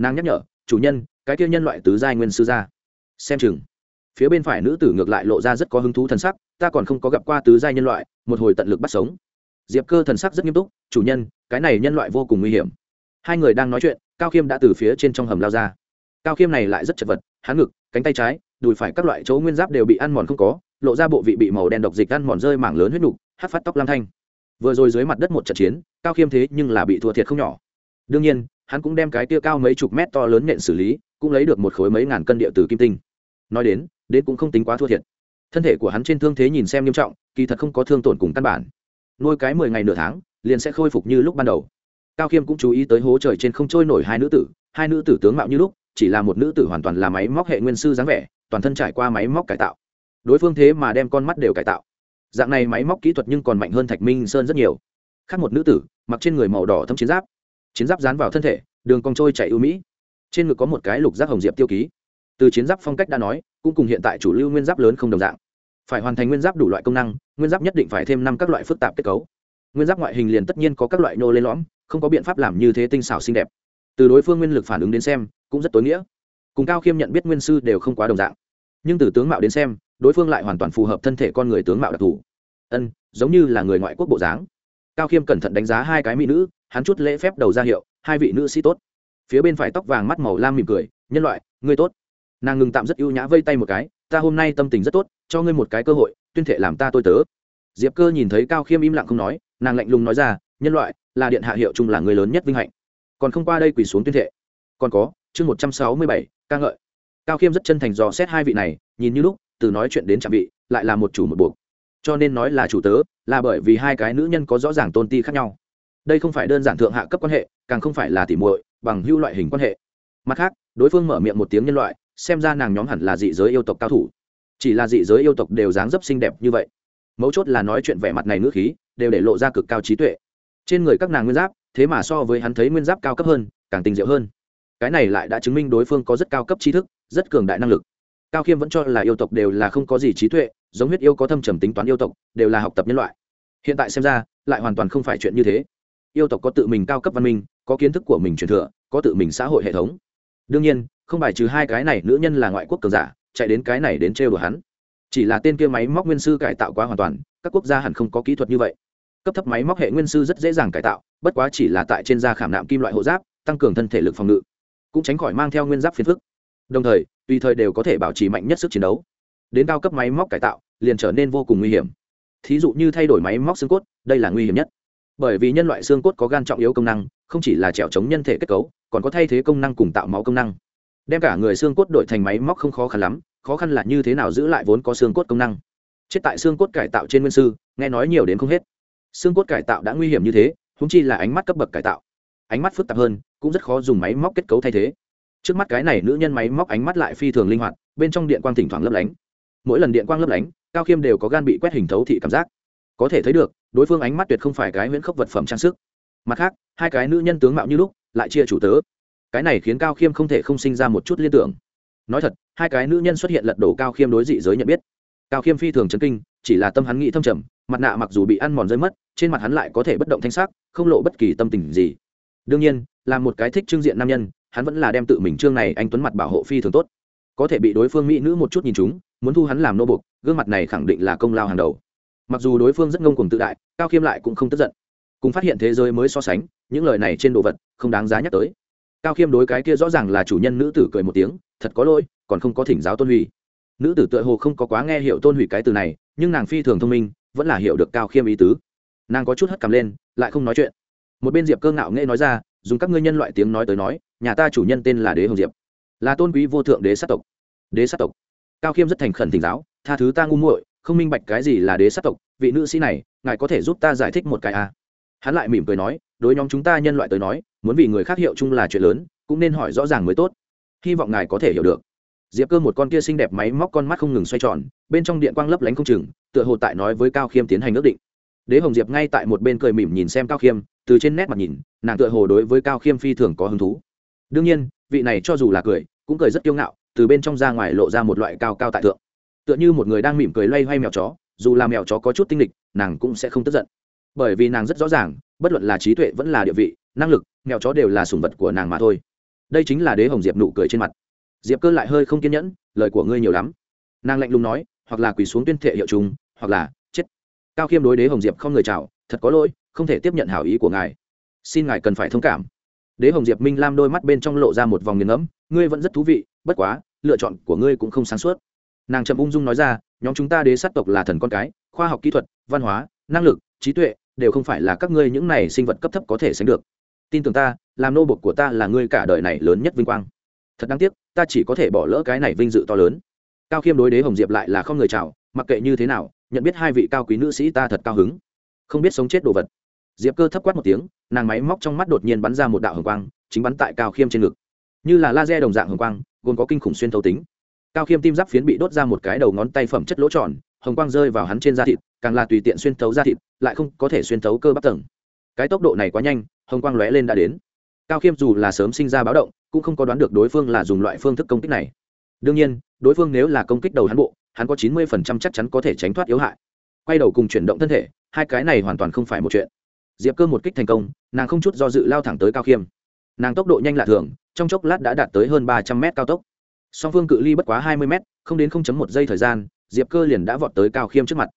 nàng nhắc nhở, chủ nhân, cái kia nhân loại tứ giai nguyên sư gia. Xem chừng, phía bên phải nữ tử ngược lại lộ ra rất có hứng thú thần sắc, ta còn không có gặp qua tứ giai nhân loại, một hồi tận lực bắt sống. Diệp cơ thần sắc rất nghiêm túc, chủ nhân, cái này nhân loại vô cùng nguy hiểm. Hai người đang nói chuyện, cao khiêm đã từ phía trên trong hầm lao ra. Cao khiêm này lại rất chật vật, hắn ngực, cánh tay trái, đùi phải các loại chỗ nguyên giáp đều bị ăn mòn không có, lộ ra bộ vị bị màu đen độc dịch ăn mòn rơi mảng lớn huyết nục hát phát tóc lam thanh. Vừa rồi dưới mặt đất một trận chiến, cao khiêm thế nhưng là bị thua thiệt không nhỏ đương nhiên, hắn cũng đem cái tia cao mấy chục mét to lớn nện xử lý, cũng lấy được một khối mấy ngàn cân địa từ kim tinh. Nói đến đến cũng không tính quá thua thiệt. Thân thể của hắn trên thương thế nhìn xem nghiêm trọng, kỳ thật không có thương tổn cùng căn bản. Nuôi cái mười ngày nửa tháng, liền sẽ khôi phục như lúc ban đầu. Cao khiêm cũng chú ý tới hố trời trên không trôi nổi hai nữ tử, hai nữ tử tướng mạo như lúc, chỉ là một nữ tử hoàn toàn là máy móc hệ nguyên sư dáng vẻ, toàn thân trải qua máy móc cải tạo. Đối phương thế mà đem con mắt đều cải tạo. Dạng này máy móc kỹ thuật nhưng còn mạnh hơn thạch minh sơn rất nhiều. Khác một nữ tử, mặc trên người màu đỏ thâm chiến giáp chiến giáp dán vào thân thể, đường cong trôi chạy ưu mỹ. Trên ngực có một cái lục giác hồng diệp tiêu ký. Từ chiến giáp phong cách đã nói, cũng cùng hiện tại chủ lưu nguyên giáp lớn không đồng dạng. Phải hoàn thành nguyên giáp đủ loại công năng, nguyên giáp nhất định phải thêm năm các loại phức tạp kết cấu. Nguyên giáp ngoại hình liền tất nhiên có các loại nô lên lõm, không có biện pháp làm như thế tinh xảo xinh đẹp. Từ đối phương nguyên lực phản ứng đến xem, cũng rất tối nghĩa. Cùng cao khiêm nhận biết nguyên sư đều không quá đồng dạng. Nhưng từ tướng mạo đến xem, đối phương lại hoàn toàn phù hợp thân thể con người tướng mạo đặc thù. Ân, giống như là người ngoại quốc bộ dáng. Cao khiêm cẩn thận đánh giá hai cái mỹ nữ hắn chút lễ phép đầu ra hiệu, hai vị nữ sĩ tốt. Phía bên phải tóc vàng mắt màu lam mỉm cười, nhân loại, ngươi tốt. Nàng ngừng tạm rất ưu nhã vây tay một cái, ta hôm nay tâm tình rất tốt, cho ngươi một cái cơ hội, tuyên thệ làm ta tôi tớ. Diệp cơ nhìn thấy cao khiêm im lặng không nói, nàng lạnh lùng nói ra, nhân loại, là điện hạ hiệu chung là người lớn nhất vinh hạnh. Còn không qua đây quỳ xuống tuyên thệ. Còn có, chương một trăm sáu mươi bảy, ca ngợi. Cao khiêm rất chân thành dò xét hai vị này, nhìn như lúc, từ nói chuyện đến trạm vị, lại là một chủ một buộc. Cho nên nói là chủ tớ, là bởi vì hai cái nữ nhân có rõ ràng tôn ti khác nhau đây không phải đơn giản thượng hạ cấp quan hệ, càng không phải là tỉ muội, bằng hưu loại hình quan hệ. Mặt khác, đối phương mở miệng một tiếng nhân loại, xem ra nàng nhóm hẳn là dị giới yêu tộc cao thủ. Chỉ là dị giới yêu tộc đều dáng dấp xinh đẹp như vậy. Mấu chốt là nói chuyện vẻ mặt này ngữ khí, đều để lộ ra cực cao trí tuệ. Trên người các nàng nguyên giáp, thế mà so với hắn thấy nguyên giáp cao cấp hơn, càng tinh diệu hơn. Cái này lại đã chứng minh đối phương có rất cao cấp trí thức, rất cường đại năng lực. Cao khiêm vẫn cho là yêu tộc đều là không có gì trí tuệ, giống huyết yêu có thâm trầm tính toán yêu tộc, đều là học tập nhân loại. Hiện tại xem ra, lại hoàn toàn không phải chuyện như thế yêu tộc có tự mình cao cấp văn minh, có kiến thức của mình truyền thừa, có tự mình xã hội hệ thống. Đương nhiên, không bài trừ hai cái này nữ nhân là ngoại quốc cường giả, chạy đến cái này đến trêu đùa hắn. Chỉ là tên kia máy móc nguyên sư cải tạo quá hoàn toàn, các quốc gia hẳn không có kỹ thuật như vậy. Cấp thấp máy móc hệ nguyên sư rất dễ dàng cải tạo, bất quá chỉ là tại trên da khảm nạm kim loại hộ giáp, tăng cường thân thể lực phòng ngự, cũng tránh khỏi mang theo nguyên giáp phiền phức. Đồng thời, tùy thời đều có thể bảo trì mạnh nhất sức chiến đấu. Đến cao cấp máy móc cải tạo, liền trở nên vô cùng nguy hiểm. Thí dụ như thay đổi máy móc xương cốt, đây là nguy hiểm nhất bởi vì nhân loại xương cốt có gan trọng yếu công năng, không chỉ là trèo chống nhân thể kết cấu, còn có thay thế công năng cùng tạo máu công năng. Đem cả người xương cốt đổi thành máy móc không khó khăn lắm, khó khăn là như thế nào giữ lại vốn có xương cốt công năng. Chết tại xương cốt cải tạo trên nguyên sư, nghe nói nhiều đến không hết. Xương cốt cải tạo đã nguy hiểm như thế húng chi là ánh mắt cấp bậc cải tạo. Ánh mắt phức tạp hơn, cũng rất khó dùng máy móc kết cấu thay thế. Trước mắt cái này nữ nhân máy móc ánh mắt lại phi thường linh hoạt, bên trong điện quang thỉnh thoảng lấp lánh. Mỗi lần điện quang lấp lánh, cao khiêm đều có gan bị quét hình thấu thị cảm giác có thể thấy được, đối phương ánh mắt tuyệt không phải cái huyễn khốc vật phẩm trang sức. Mặt khác, hai cái nữ nhân tướng mạo như lúc, lại chia chủ tớ. Cái này khiến cao khiêm không thể không sinh ra một chút liên tưởng. Nói thật, hai cái nữ nhân xuất hiện lật đổ cao khiêm đối dị giới nhận biết. Cao khiêm phi thường chấn kinh, chỉ là tâm hắn nghĩ thâm trầm, mặt nạ mặc dù bị ăn mòn rơi mất, trên mặt hắn lại có thể bất động thanh sắc, không lộ bất kỳ tâm tình gì. Đương nhiên, là một cái thích trưng diện nam nhân, hắn vẫn là đem tự mình trương này anh tuấn mặt bảo hộ phi thường tốt. Có thể bị đối phương mỹ nữ một chút nhìn chúng, muốn thu hắn làm nô bục gương mặt này khẳng định là công lao hàng đầu mặc dù đối phương rất ngông cuồng tự đại, cao khiêm lại cũng không tức giận. Cùng phát hiện thế giới mới so sánh, những lời này trên đồ vật không đáng giá nhắc tới. Cao khiêm đối cái kia rõ ràng là chủ nhân nữ tử cười một tiếng, thật có lỗi, còn không có thỉnh giáo tôn hủy. Nữ tử tựa hồ không có quá nghe hiểu tôn hủy cái từ này, nhưng nàng phi thường thông minh, vẫn là hiểu được cao khiêm ý tứ. Nàng có chút hất cằm lên, lại không nói chuyện. Một bên diệp cơ ngạo nghệ nói ra, dùng các ngươi nhân loại tiếng nói tới nói, nhà ta chủ nhân tên là đế hồng diệp. Là tôn quý vô thượng đế sát tộc. Đế sát tộc. Cao khiêm rất thành khẩn thỉnh giáo, tha thứ ta ngu muội không minh bạch cái gì là đế sát tộc, vị nữ sĩ này, ngài có thể giúp ta giải thích một cái à. hắn lại mỉm cười nói, đối nhóm chúng ta nhân loại tới nói, muốn vì người khác hiệu chung là chuyện lớn, cũng nên hỏi rõ ràng mới tốt. Hy vọng ngài có thể hiểu được. Diệp cơ một con kia xinh đẹp máy móc con mắt không ngừng xoay tròn, bên trong điện quang lấp lánh không chừng, tựa hồ tại nói với cao khiêm tiến hành ước định. Đế hồng diệp ngay tại một bên cười mỉm nhìn xem cao khiêm, từ trên nét mặt nhìn, nàng tựa hồ đối với cao khiêm phi thường có hứng thú. Đương nhiên, vị này cho dù là cười, cũng cười rất kiêu ngạo, từ bên trong ra ngoài lộ ra một loại cao cao tại thượng tựa như một người đang mỉm cười loay hoay mèo chó, dù là mèo chó có chút tinh lịch nàng cũng sẽ không tức giận. Bởi vì nàng rất rõ ràng, bất luận là trí tuệ vẫn là địa vị, năng lực, mèo chó đều là sùng vật của nàng mà thôi. Đây chính là đế hồng diệp nụ cười trên mặt. Diệp cơ lại hơi không kiên nhẫn, lời của ngươi nhiều lắm. Nàng lạnh lùng nói, hoặc là quỳ xuống tuyên thệ hiệu chúng, hoặc là chết. Cao khiêm đối đế hồng diệp không người chào, thật có lỗi, không thể tiếp nhận hảo ý của ngài. Xin ngài cần phải thông cảm. Đế hồng diệp minh lam đôi mắt bên trong lộ ra một vòng nghiền ngẫm, ngươi vẫn rất thú vị, bất quá, lựa chọn của ngươi cũng không sáng suốt nàng trầm ung dung nói ra, nhóm chúng ta đế sát tộc là thần con cái, khoa học kỹ thuật, văn hóa, năng lực, trí tuệ đều không phải là các ngươi những này sinh vật cấp thấp có thể sánh được. Tin tưởng ta, làm nô bột của ta là ngươi cả đời này lớn nhất vinh quang. Thật đáng tiếc, ta chỉ có thể bỏ lỡ cái này vinh dự to lớn. Cao khiêm đối đế hồng diệp lại là không người chào, mặc kệ như thế nào, nhận biết hai vị cao quý nữ sĩ ta thật cao hứng. Không biết sống chết đồ vật. Diệp cơ thấp quát một tiếng, nàng máy móc trong mắt đột nhiên bắn ra một đạo hồng quang, chính bắn tại cao khiêm trên ngực. Như là laser đồng dạng hồng quang, gồm có kinh khủng xuyên thấu tính cao khiêm tim giáp phiến bị đốt ra một cái đầu ngón tay phẩm chất lỗ tròn, hồng quang rơi vào hắn trên da thịt, càng là tùy tiện xuyên thấu da thịt, lại không có thể xuyên thấu cơ bắp tầng. Cái tốc độ này quá nhanh, hồng quang lóe lên đã đến. Cao khiêm dù là sớm sinh ra báo động, cũng không có đoán được đối phương là dùng loại phương thức công kích này. Đương nhiên, đối phương nếu là công kích đầu hắn bộ, hắn có chín mươi phần trăm chắc chắn có thể tránh thoát yếu hại. Quay đầu cùng chuyển động thân thể, hai cái này hoàn toàn không phải một chuyện. Diệp cơ một kích thành công, nàng không chút do dự lao thẳng tới cao khiêm. Nàng tốc độ nhanh lạ thường, trong chốc lát đã đạt tới hơn ba trăm mét cao tốc song phương cự ly bất quá hai mươi mét, không đến không chấm một giây thời gian, diệp cơ liền đã vọt tới cao khiêm trước mặt.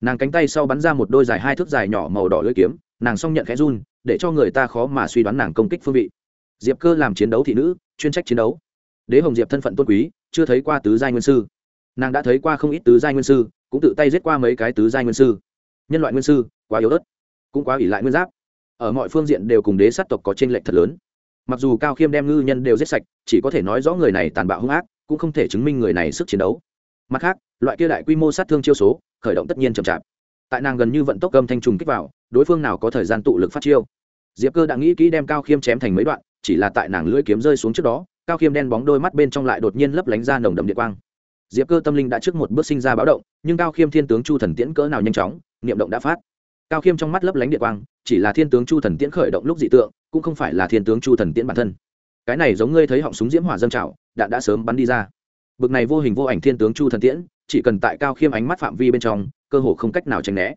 Nàng cánh tay sau bắn ra một đôi dài hai thước dài nhỏ màu đỏ lưỡi kiếm, nàng xong nhận khẽ run, để cho người ta khó mà suy đoán nàng công kích phương vị. Diệp cơ làm chiến đấu thị nữ, chuyên trách chiến đấu. Đế hồng diệp thân phận tôn quý, chưa thấy qua tứ giai nguyên sư. Nàng đã thấy qua không ít tứ giai nguyên sư, cũng tự tay giết qua mấy cái tứ giai nguyên sư. Nhân loại nguyên sư, quá yếu ớt, cũng quá ỷ lại nguyên giáp. Ở mọi phương diện đều cùng đế sát tộc có t r n lệch thật lớn mặc dù cao khiêm đem ngư nhân đều giết sạch, chỉ có thể nói rõ người này tàn bạo hung ác, cũng không thể chứng minh người này sức chiến đấu. Mặt khác, loại kia đại quy mô sát thương chiêu số, khởi động tất nhiên chậm chạp. Tại nàng gần như vận tốc cơm thanh trùng kích vào, đối phương nào có thời gian tụ lực phát chiêu. Diệp cơ đã nghĩ kỹ đem cao khiêm chém thành mấy đoạn, chỉ là tại nàng lưỡi kiếm rơi xuống trước đó, cao khiêm đen bóng đôi mắt bên trong lại đột nhiên lấp lánh ra nồng đậm điện quang. Diệp cơ tâm linh đã trước một bước sinh ra báo động, nhưng cao khiêm thiên tướng chu thần tiễn cỡ nào nhanh chóng, niệm động đã phát cao khiêm trong mắt lấp lánh địa quang, chỉ là thiên tướng chu thần tiễn khởi động lúc dị tượng, cũng không phải là thiên tướng chu thần tiễn bản thân. Cái này giống ngươi thấy họng súng diễm hỏa dâng trào, đạn đã sớm bắn đi ra. Bực này vô hình vô ảnh thiên tướng chu thần tiễn, chỉ cần tại cao khiêm ánh mắt phạm vi bên trong, cơ hồ không cách nào tránh né.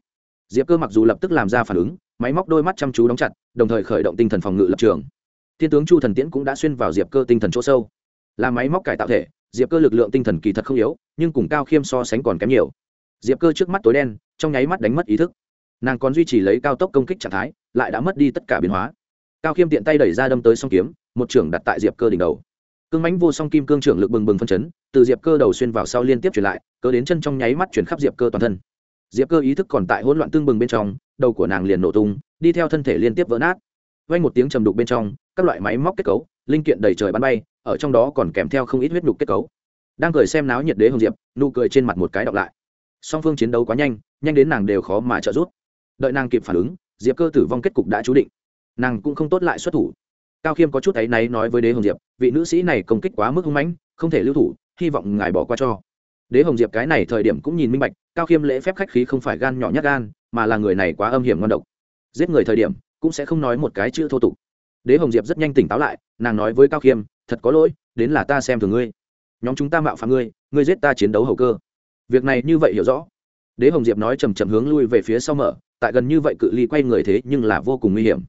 Diệp cơ mặc dù lập tức làm ra phản ứng, máy móc đôi mắt chăm chú đóng chặt, đồng thời khởi động tinh thần phòng ngự lập trường. Thiên tướng chu thần tiễn cũng đã xuyên vào diệp cơ tinh thần chỗ sâu. Là máy móc cải tạo thể, diệp cơ lực lượng tinh thần kỳ thật không yếu, nhưng cùng cao khiêm so sánh còn kém nhiều. Diệp cơ trước mắt tối đen, trong nháy mắt đánh mất ý thức nàng còn duy trì lấy cao tốc công kích trạng thái, lại đã mất đi tất cả biến hóa. Cao khiêm tiện tay đẩy ra đâm tới song kiếm, một trưởng đặt tại diệp cơ đỉnh đầu. Cương mánh vô song kim cương trưởng lực bừng bừng phân chấn, từ diệp cơ đầu xuyên vào sau liên tiếp chuyển lại, cơ đến chân trong nháy mắt chuyển khắp diệp cơ toàn thân. Diệp cơ ý thức còn tại hỗn loạn tương bừng bên trong, đầu của nàng liền nổ tung, đi theo thân thể liên tiếp vỡ nát. Vay một tiếng trầm đục bên trong, các loại máy móc kết cấu, linh kiện đầy trời bắn bay, ở trong đó còn kèm theo không ít huyết đục kết cấu. Đang cười xem náo nhiệt đế hồng diệp, nụ cười trên mặt một cái đọc lại. Song phương chiến đấu quá nhanh nhanh đến nàng đều khó mà trợ giúp đợi nàng kịp phản ứng, diệp cơ tử vong kết cục đã chú định. Nàng cũng không tốt lại xuất thủ. Cao khiêm có chút áy náy nói với đế hồng diệp, vị nữ sĩ này công kích quá mức hung mãnh, không thể lưu thủ, hy vọng ngài bỏ qua cho. Đế hồng diệp cái này thời điểm cũng nhìn minh bạch, cao khiêm lễ phép khách khí không phải gan nhỏ nhát gan, mà là người này quá âm hiểm ngon độc. Giết người thời điểm, cũng sẽ không nói một cái chữ thô tục. Đế hồng diệp rất nhanh tỉnh táo lại, nàng nói với cao khiêm, thật có lỗi, đến là ta xem thường ngươi. Nhóm chúng ta mạo phạm ngươi ngươi giết ta chiến đấu hầu cơ. Việc này như vậy hiểu rõ đế hồng diệp nói chầm chậm hướng lui về phía sau mở, tại gần như vậy cự ly quay người thế nhưng là vô cùng nguy hiểm.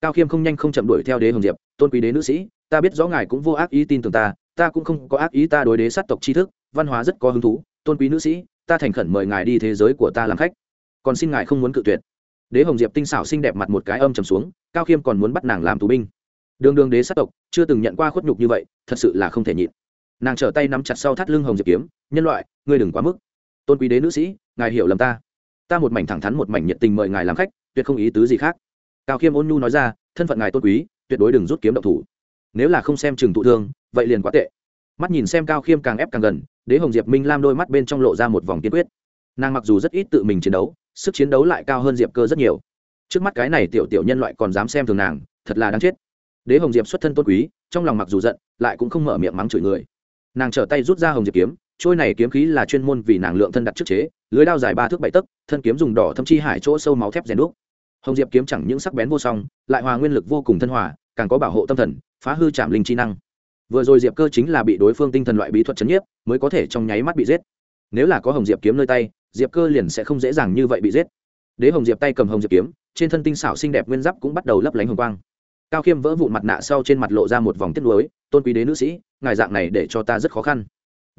Cao khiêm không nhanh không chậm đuổi theo đế hồng diệp, tôn quý đế nữ sĩ, ta biết rõ ngài cũng vô ác ý tin tưởng ta ta cũng không có ác ý ta đối đế sát tộc tri thức, văn hóa rất có hứng thú, tôn quý nữ sĩ, ta thành khẩn mời ngài đi thế giới của ta làm khách. Còn xin ngài không muốn cự tuyệt. Đế hồng diệp tinh xảo xinh đẹp mặt một cái âm trầm xuống, cao khiêm còn muốn bắt nàng làm tù binh. Đường đường đế sát tộc, chưa từng nhận qua khuất nhục như vậy, thật sự là không thể nhịn. Nàng trở tay nắm chặt sau thắt lưng hồng diệp kiếm, nhân loại, ngươi đừng quá mức tôn quý đế nữ sĩ, ngài hiểu lầm ta. Ta một mảnh thẳng thắn một mảnh nhiệt tình mời ngài làm khách, tuyệt không ý tứ gì khác. Cao khiêm ôn nhu nói ra, thân phận ngài tôn quý, tuyệt đối đừng rút kiếm động thủ. Nếu là không xem chừng thụ thương, vậy liền quá tệ. Mắt nhìn xem cao khiêm càng ép càng gần, đế hồng diệp minh lam đôi mắt bên trong lộ ra một vòng kiên quyết. Nàng mặc dù rất ít tự mình chiến đấu, sức chiến đấu lại cao hơn diệp cơ rất nhiều. Trước mắt cái này tiểu tiểu nhân loại còn dám xem thường nàng, thật là đáng chết. Đế hồng diệp xuất thân tôn quý, trong lòng mặc dù giận, lại cũng không mở miệng mắng chửi người. Nàng trở tay rút ra hồng diệp kiếm trôi này kiếm khí là chuyên môn vì nàng lượng thân đặt trước chế, lưới đao dài ba thước bảy tấc, thân kiếm dùng đỏ thâm chi hải chỗ sâu máu thép rèn đúc. Hồng diệp kiếm chẳng những sắc bén vô song, lại hòa nguyên lực vô cùng thân hòa, càng có bảo hộ tâm thần, phá hư chạm linh chi năng. Vừa rồi diệp cơ chính là bị đối phương tinh thần loại bí thuật chấn nhiếp, mới có thể trong nháy mắt bị giết. Nếu là có hồng diệp kiếm nơi tay, diệp cơ liền sẽ không dễ dàng như vậy bị giết. Đế hồng diệp tay cầm hồng diệp kiếm, trên thân tinh xảo xinh đẹp nguyên giáp cũng bắt đầu lấp lánh hồng quang. Cao khiêm vỡ vụn mặt nạ sau trên mặt lộ ra một vòng tiết lối tôn quý đế nữ sĩ, ngài dạng này để cho ta rất khó khăn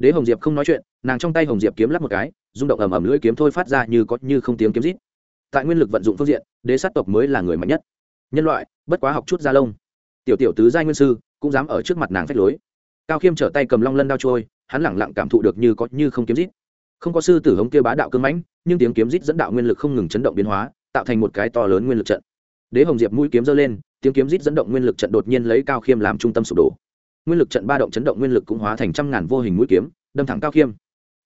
đế hồng diệp không nói chuyện, nàng trong tay hồng diệp kiếm lắp một cái, rung động ầm ầm lưỡi kiếm thôi phát ra như có như không tiếng kiếm rít. Tại nguyên lực vận dụng phương diện, đế sát tộc mới là người mạnh nhất. Nhân loại, bất quá học chút gia lông. Tiểu tiểu tứ giai nguyên sư, cũng dám ở trước mặt nàng phách lối. Cao khiêm trở tay cầm long lân đao trôi, hắn lẳng lặng cảm thụ được như có như không kiếm rít. Không có sư tử hống kia bá đạo cương mãnh, nhưng tiếng kiếm rít dẫn đạo nguyên lực không ngừng chấn động biến hóa, tạo thành một cái to lớn nguyên lực trận. Đế hồng diệp mũi kiếm giơ lên, tiếng kiếm rít dẫn động nguyên lực trận đột nhiên lấy cao khiêm làm trung tâm sụp đổ nguyên lực trận ba động chấn động nguyên lực cũng hóa thành trăm ngàn vô hình mũi kiếm, đâm thẳng cao khiêm.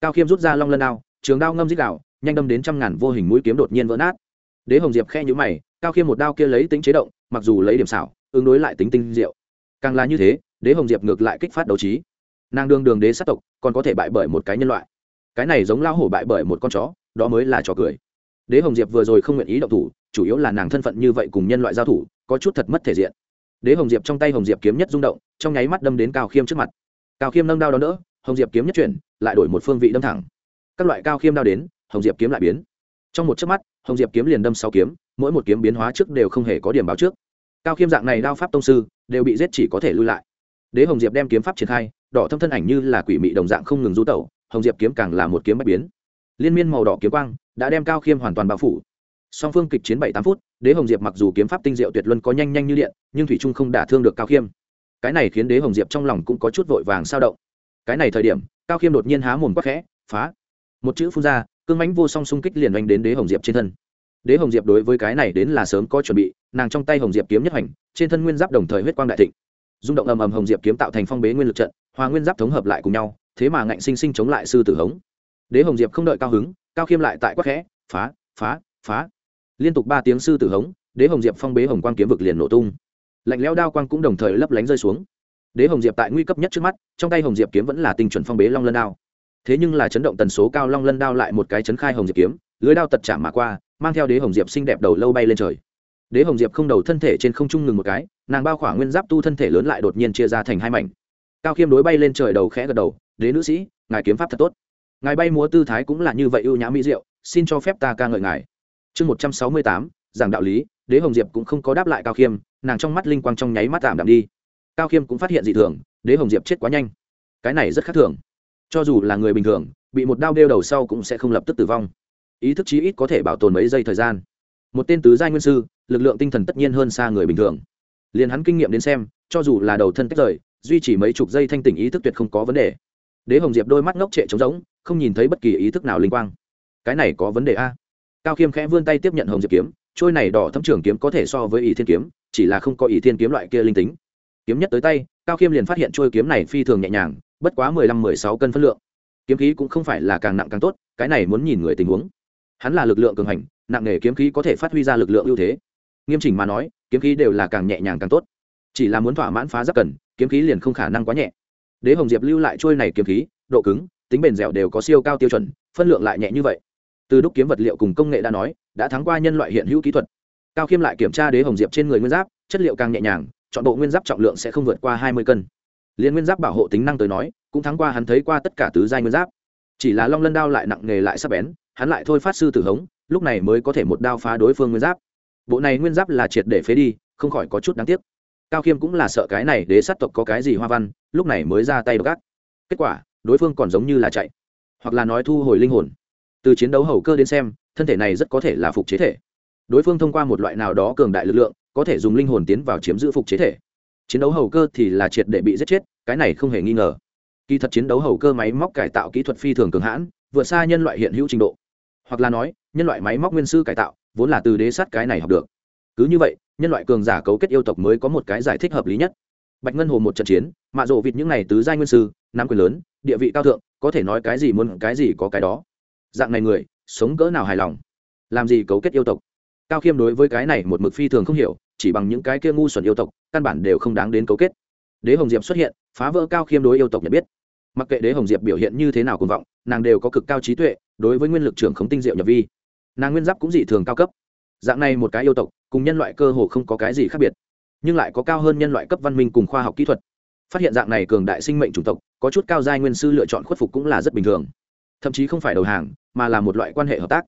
Cao khiêm rút ra long lân đao, trường đao ngâm dít đạo nhanh đâm đến trăm ngàn vô hình mũi kiếm đột nhiên vỡ nát. Đế hồng diệp khe nhũ mày, cao khiêm một đao kia lấy tính chế động, mặc dù lấy điểm xảo, ứng đối lại tính tinh diệu. Càng là như thế, đế hồng diệp ngược lại kích phát đấu trí. Nàng đương đường đế sát tộc, còn có thể bại bởi một cái nhân loại. Cái này giống lao hổ bại bởi một con chó, đó mới là trò cười. Đế hồng diệp vừa rồi không nguyện ý động thủ, chủ yếu là nàng thân phận như vậy cùng nhân loại giao thủ, có chút thật mất thể diện đế hồng diệp trong tay hồng diệp kiếm nhất rung động, trong nháy mắt đâm đến cao khiêm trước mặt. Cao khiêm nâng đao đó nữa hồng diệp kiếm nhất chuyển, lại đổi một phương vị đâm thẳng. Các loại cao khiêm đao đến, hồng diệp kiếm lại biến. Trong một chớp mắt, hồng diệp kiếm liền đâm sáu kiếm, mỗi một kiếm biến hóa trước đều không hề có điểm báo trước. Cao khiêm dạng này đao pháp tông sư, đều bị giết chỉ có thể lui lại. Đế hồng diệp đem kiếm pháp triển khai, đỏ thâm thân ảnh như là quỷ mị đồng dạng không ngừng du tẩu, hồng diệp kiếm càng là một kiếm bất biến. Liên miên màu đỏ kiếm quang, đã đem cao khiêm hoàn toàn bao phủ song phương kịch chiến bảy tám phút, đế hồng diệp mặc dù kiếm pháp tinh diệu tuyệt luân có nhanh nhanh như điện, nhưng thủy trung không đả thương được cao khiêm. Cái này khiến đế hồng diệp trong lòng cũng có chút vội vàng sao động. Cái này thời điểm, cao khiêm đột nhiên há mồm quắc khẽ, phá! Một chữ phun ra, cương mánh vô song xung kích liền oanh đến đế hồng diệp trên thân. Đế hồng diệp đối với cái này đến là sớm có chuẩn bị, nàng trong tay hồng diệp kiếm nhất hành, trên thân nguyên giáp đồng thời huyết quang đại thịnh. Rung động ầm ầm hồng diệp kiếm tạo thành phong bế nguyên lực trận, hòa nguyên giáp thống hợp lại cùng nhau, thế mà ngạnh sinh sinh chống lại sư tử hống. Đế hồng diệp không đợi cao hứng, cao khiêm lại tại quắc khẽ, phá phá phá! Liên tục ba tiếng sư tử hống, đế hồng diệp phong bế hồng quang kiếm vực liền nổ tung. Lạnh lẽo đao quang cũng đồng thời lấp lánh rơi xuống. Đế hồng diệp tại nguy cấp nhất trước mắt, trong tay hồng diệp kiếm vẫn là tinh chuẩn phong bế long lân đao. Thế nhưng là chấn động tần số cao long lân đao lại một cái chấn khai hồng diệp kiếm, lưới đao tật chạm mà qua, mang theo đế hồng diệp xinh đẹp đầu lâu bay lên trời. Đế hồng diệp không đầu thân thể trên không trung ngừng một cái, nàng bao khỏa nguyên giáp tu thân thể lớn lại đột nhiên chia ra thành hai mảnh. Cao khiêm đối bay lên trời đầu khẽ gật đầu, đế nữ sĩ, ngài kiếm pháp thật tốt. Ngài bay múa tư thái cũng là như vậy ưu nhã mỹ diệu, xin cho phép ta ca ngợi ngài chương một trăm sáu mươi tám, giảng đạo lý, đế hồng diệp cũng không có đáp lại cao khiêm, nàng trong mắt linh quang trong nháy mắt tạm đạm đi. Cao khiêm cũng phát hiện dị thường, đế hồng diệp chết quá nhanh. Cái này rất khác thường. Cho dù là người bình thường, bị một đao đeo đầu sau cũng sẽ không lập tức tử vong. Ý thức chí ít có thể bảo tồn mấy giây thời gian. Một tên tứ giai nguyên sư, lực lượng tinh thần tất nhiên hơn xa người bình thường. Liền hắn kinh nghiệm đến xem, cho dù là đầu thân tách rời, duy trì mấy chục giây thanh tỉnh ý thức tuyệt không có vấn đề. Đế hồng diệp đôi mắt ngốc trệ trống rỗng, không nhìn thấy bất kỳ ý thức nào linh quang. Cái này có vấn đề a? Cao khiêm khẽ vươn tay tiếp nhận hồng diệp kiếm, trôi này đỏ thấm trường kiếm có thể so với ỷ thiên kiếm, chỉ là không có ỷ thiên kiếm loại kia linh tính. Kiếm nhất tới tay, cao khiêm liền phát hiện trôi kiếm này phi thường nhẹ nhàng, bất quá mười lăm mười sáu cân phân lượng. Kiếm khí cũng không phải là càng nặng càng tốt, cái này muốn nhìn người tình huống. Hắn là lực lượng cường hành, nặng nề kiếm khí có thể phát huy ra lực lượng ưu thế. Nghiêm chỉnh mà nói, kiếm khí đều là càng nhẹ nhàng càng tốt. Chỉ là muốn thỏa mãn phá giáp cần, kiếm khí liền không khả năng quá nhẹ. Đế hồng diệp lưu lại trôi này kiếm khí, độ cứng, tính bền dẻo đều có siêu cao tiêu chuẩn, phân lượng lại nhẹ như vậy từ đúc kiếm vật liệu cùng công nghệ đã nói, đã thắng qua nhân loại hiện hữu kỹ thuật. Cao khiêm lại kiểm tra đế hồng diệp trên người nguyên giáp, chất liệu càng nhẹ nhàng, chọn bộ nguyên giáp trọng lượng sẽ không vượt qua hai mươi cân. Liên nguyên giáp bảo hộ tính năng tới nói, cũng thắng qua hắn thấy qua tất cả tứ giai nguyên giáp. Chỉ là long lân đao lại nặng nghề lại sắp bén, hắn lại thôi phát sư tử hống, lúc này mới có thể một đao phá đối phương nguyên giáp. Bộ này nguyên giáp là triệt để phế đi, không khỏi có chút đáng tiếc. Cao khiêm cũng là sợ cái này đế sát tộc có cái gì hoa văn, lúc này mới ra tay gác kết quả, đối phương còn giống như là chạy, hoặc là nói thu hồi linh hồn từ chiến đấu hầu cơ đến xem, thân thể này rất có thể là phục chế thể. Đối phương thông qua một loại nào đó cường đại lực lượng, có thể dùng linh hồn tiến vào chiếm giữ phục chế thể. Chiến đấu hầu cơ thì là triệt để bị giết chết, cái này không hề nghi ngờ. Kỳ thật chiến đấu hầu cơ máy móc cải tạo kỹ thuật phi thường cường hãn, vượt xa nhân loại hiện hữu trình độ. Hoặc là nói, nhân loại máy móc nguyên sư cải tạo, vốn là từ đế sát cái này học được. Cứ như vậy, nhân loại cường giả cấu kết yêu tộc mới có một cái giải thích hợp lý nhất. Bạch ngân hồ một trận chiến, mạ rộ vịt những n à y tứ giai nguyên sư nam quyền lớn, địa vị cao thượng, có thể nói cái gì muốn cái gì có cái đó dạng này người, sống cỡ nào hài lòng? Làm gì cấu kết yêu tộc? Cao khiêm đối với cái này một mực phi thường không hiểu, chỉ bằng những cái kia ngu xuẩn yêu tộc, căn bản đều không đáng đến cấu kết. Đế hồng diệp xuất hiện, phá vỡ cao khiêm đối yêu tộc nhận biết. Mặc kệ đế hồng diệp biểu hiện như thế nào cùng vọng, nàng đều có cực cao trí tuệ, đối với nguyên lực trưởng khống tinh diệu nhập vi. Nàng nguyên giáp cũng dị thường cao cấp. Dạng này một cái yêu tộc, cùng nhân loại cơ hồ không có cái gì khác biệt, nhưng lại có cao hơn nhân loại cấp văn minh cùng khoa học kỹ thuật. Phát hiện dạng này cường đại sinh mệnh chủng tộc, có chút cao giai nguyên sư lựa chọn khuất phục cũng là rất bình thường thậm chí không phải đầu hàng, mà là một loại quan hệ hợp tác.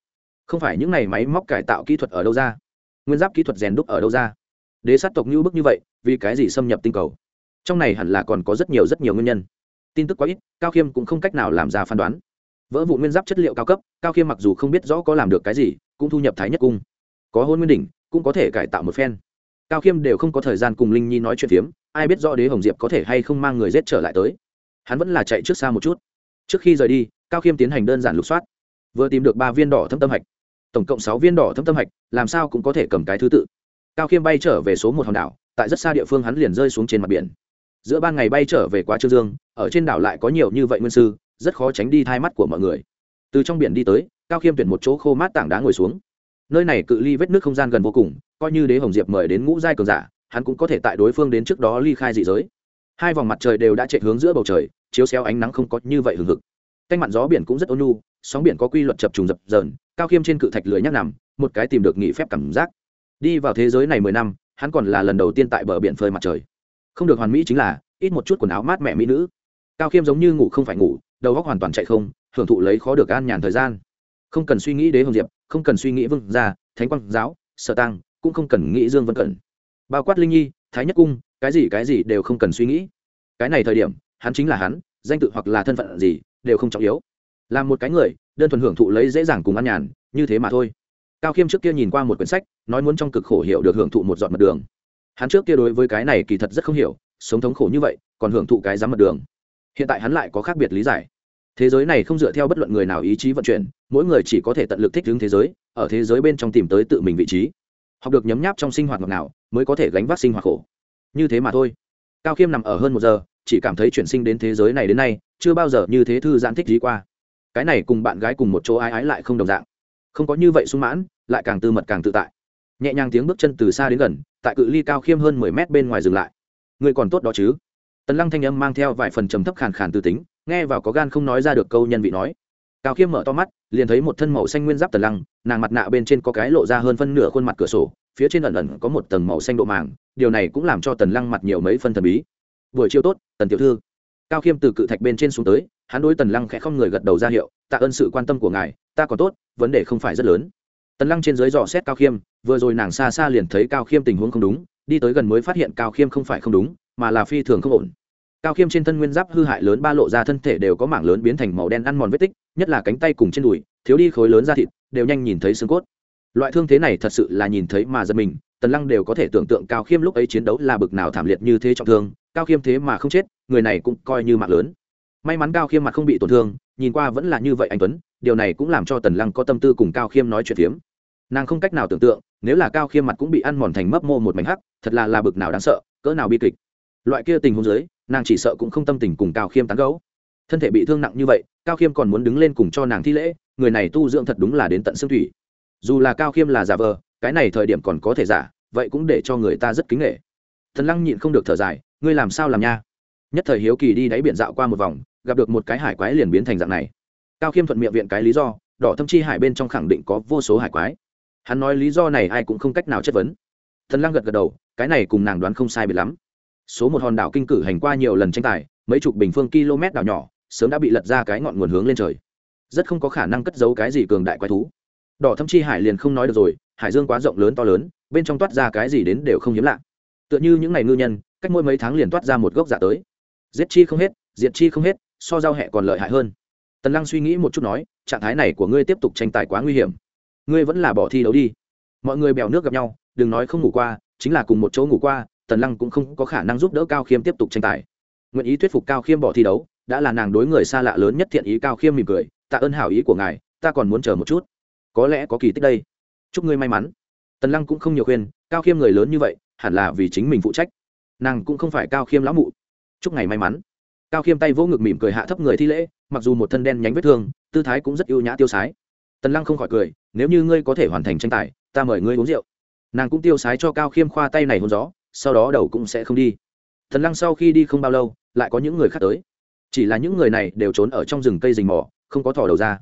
Không phải những này máy móc cải tạo kỹ thuật ở đâu ra? Nguyên giáp kỹ thuật rèn đúc ở đâu ra? Đế sát tộc như bức như vậy, vì cái gì xâm nhập tinh cầu? Trong này hẳn là còn có rất nhiều rất nhiều nguyên nhân. Tin tức quá ít, cao khiêm cũng không cách nào làm ra phán đoán. Vỡ vụ nguyên giáp chất liệu cao cấp, cao khiêm mặc dù không biết rõ có làm được cái gì, cũng thu nhập thái nhất cung. Có hôn nguyên đỉnh, cũng có thể cải tạo một phen. Cao khiêm đều không có thời gian cùng linh nhi nói chuyện phiếm, ai biết rõ đế hồng diệp có thể hay không mang người rét trở lại tới. Hắn vẫn là chạy trước xa một chút. Trước khi rời đi cao khiêm tiến hành đơn giản lục soát. Vừa tìm được ba viên đỏ thâm tâm hạch. Tổng cộng sáu viên đỏ thâm tâm hạch, làm sao cũng có thể cầm cái thứ tự. Cao khiêm bay trở về số một hòn đảo, tại rất xa địa phương hắn liền rơi xuống trên mặt biển. Giữa ban ngày bay trở về quá trương dương, ở trên đảo lại có nhiều như vậy nguyên sư, rất khó tránh đi thai mắt của mọi người. Từ trong biển đi tới, cao khiêm tuyển một chỗ khô mát tảng đá ngồi xuống. Nơi này cự ly vết nước không gian gần vô cùng, coi như đế hồng diệp mời đến ngũ giai cường giả, hắn cũng có thể tại đối phương đến trước đó ly khai dị giới. Hai vòng mặt trời đều đã chạy hướng giữa bầu trời, chiếu xéo ánh nắng không có như vậy hừng hực canh mặn gió biển cũng rất ôn nhu, sóng biển có quy luật chập trùng dập dờn, cao khiêm trên cự thạch lưới nhắc nằm, một cái tìm được nghỉ phép cảm giác. Đi vào thế giới này mười năm, hắn còn là lần đầu tiên tại bờ biển phơi mặt trời. Không được hoàn mỹ chính là, ít một chút quần áo mát mẻ mỹ nữ. Cao khiêm giống như ngủ không phải ngủ, đầu óc hoàn toàn chạy không, hưởng thụ lấy khó được an nhàn thời gian. Không cần suy nghĩ đế hồng diệp, không cần suy nghĩ vương gia, thánh quang giáo, sở tăng, cũng không cần nghĩ dương vân cẩn. Bao quát linh nhi, thái nhất cung, cái gì cái gì đều không cần suy nghĩ. Cái này thời điểm, hắn chính là hắn, danh tự hoặc là thân phận gì đều không trọng yếu. Làm một cái người, đơn thuần hưởng thụ lấy dễ dàng cùng ăn nhàn, như thế mà thôi. Cao khiêm trước kia nhìn qua một quyển sách, nói muốn trong cực khổ hiểu được hưởng thụ một giọt mật đường. Hắn trước kia đối với cái này kỳ thật rất không hiểu, sống thống khổ như vậy, còn hưởng thụ cái dám mật đường. Hiện tại hắn lại có khác biệt lý giải. Thế giới này không dựa theo bất luận người nào ý chí vận chuyển, mỗi người chỉ có thể tận lực thích ứng thế giới, ở thế giới bên trong tìm tới tự mình vị trí. Học được nhấm nháp trong sinh hoạt ngọt nào mới có thể gánh vác sinh hoạt khổ. Như thế mà thôi. Cao khiêm nằm ở hơn một giờ chỉ cảm thấy chuyển sinh đến thế giới này đến nay, chưa bao giờ như thế thư giãn thích gì qua. Cái này cùng bạn gái cùng một chỗ ái ái lại không đồng dạng. Không có như vậy sung mãn, lại càng tư mật càng tự tại. Nhẹ nhàng tiếng bước chân từ xa đến gần, tại cự ly cao khiêm hơn mười mét bên ngoài dừng lại. Người còn tốt đó chứ? Tần lăng thanh âm mang theo vài phần trầm thấp khàn khàn từ tính, nghe vào có gan không nói ra được câu nhân vị nói. Cao khiêm mở to mắt, liền thấy một thân màu xanh nguyên giáp tần lăng, nàng mặt nạ bên trên có cái lộ ra hơn phân nửa khuôn mặt cửa sổ, phía trên ẩn ẩn có một tầng màu xanh độ màng, điều này cũng làm cho tần lăng mặt nhiều mấy phân thần bí buổi chiều tốt, tần tiểu thư. Cao khiêm từ cự thạch bên trên xuống tới, hắn đối tần lăng khẽ không người gật đầu ra hiệu, tạ ơn sự quan tâm của ngài, ta còn tốt, vấn đề không phải rất lớn. Tần lăng trên dưới dò xét cao khiêm, vừa rồi nàng xa xa liền thấy cao khiêm tình huống không đúng, đi tới gần mới phát hiện cao khiêm không phải không đúng, mà là phi thường không ổn. Cao khiêm trên thân nguyên giáp hư hại lớn ba lộ ra thân thể đều có mảng lớn biến thành màu đen ăn mòn vết tích, nhất là cánh tay cùng trên đùi, thiếu đi khối lớn da thịt, đều nhanh nhìn thấy xương cốt. Loại thương thế này thật sự là nhìn thấy mà giật mình, tần lăng đều có thể tưởng tượng cao khiêm lúc ấy chiến đấu là bực nào thảm liệt như thế trọng thương cao khiêm thế mà không chết, người này cũng coi như mạng lớn. May mắn cao khiêm mặt không bị tổn thương, nhìn qua vẫn là như vậy anh tuấn, điều này cũng làm cho tần lăng có tâm tư cùng cao khiêm nói chuyện phiếm. Nàng không cách nào tưởng tượng, nếu là cao khiêm mặt cũng bị ăn mòn thành mấp mô một mảnh hắc, thật là là bực nào đáng sợ, cỡ nào bi kịch. Loại kia tình huống dưới, nàng chỉ sợ cũng không tâm tình cùng cao khiêm tán gấu thân thể bị thương nặng như vậy, cao khiêm còn muốn đứng lên cùng cho nàng thi lễ, người này tu dưỡng thật đúng là đến tận xương thủy. Dù là cao khiêm là giả vờ, cái này thời điểm còn có thể giả, vậy cũng để cho người ta rất kính nghệ thần lăng nhịn không được thở dài ngươi làm sao làm nha? Nhất thời hiếu kỳ đi đáy biển dạo qua một vòng, gặp được một cái hải quái liền biến thành dạng này. Cao khiêm thuận miệng viện cái lý do, đỏ thâm chi hải bên trong khẳng định có vô số hải quái. Hắn nói lý do này ai cũng không cách nào chất vấn. Thần lăng gật gật đầu, cái này cùng nàng đoán không sai biệt lắm. Số một hòn đảo kinh cử hành qua nhiều lần tranh tài, mấy chục bình phương km đảo nhỏ, sớm đã bị lật ra cái ngọn nguồn hướng lên trời. Rất không có khả năng cất giấu cái gì cường đại quái thú. Đỏ thâm chi hải liền không nói được rồi, hải dương quá rộng lớn to lớn, bên trong toát ra cái gì đến đều không hiếm lạ. Tựa như những ngày ngư nhân cách mỗi mấy tháng liền toát ra một gốc giả tới. Giết chi không hết, diệt chi không hết, so giao hẹ còn lợi hại hơn. Tần lăng suy nghĩ một chút nói, trạng thái này của ngươi tiếp tục tranh tài quá nguy hiểm. Ngươi vẫn là bỏ thi đấu đi. Mọi người bèo nước gặp nhau, đừng nói không ngủ qua, chính là cùng một chỗ ngủ qua, tần lăng cũng không có khả năng giúp đỡ cao khiêm tiếp tục tranh tài. Nguyện ý thuyết phục cao khiêm bỏ thi đấu, đã là nàng đối người xa lạ lớn nhất thiện ý cao khiêm mỉm cười tạ ơn hảo ý của ngài, ta còn muốn chờ một chút. Có lẽ có kỳ tích đây. Chúc ngươi may mắn. Tần lăng cũng không nhiều khuyên, cao khiêm người lớn như vậy, hẳn là vì chính mình phụ trách nàng cũng không phải cao khiêm lão mụ. Chúc ngày may mắn. Cao khiêm tay vỗ ngực mỉm cười hạ thấp người thi lễ, mặc dù một thân đen nhánh vết thương, tư thái cũng rất ưu nhã tiêu sái. Tần lăng không khỏi cười, nếu như ngươi có thể hoàn thành tranh tài, ta mời ngươi uống rượu. Nàng cũng tiêu sái cho cao khiêm khoa tay này hôn gió, sau đó đầu cũng sẽ không đi. Tần lăng sau khi đi không bao lâu, lại có những người khác tới. Chỉ là những người này đều trốn ở trong rừng cây rình mò, không có thò đầu ra.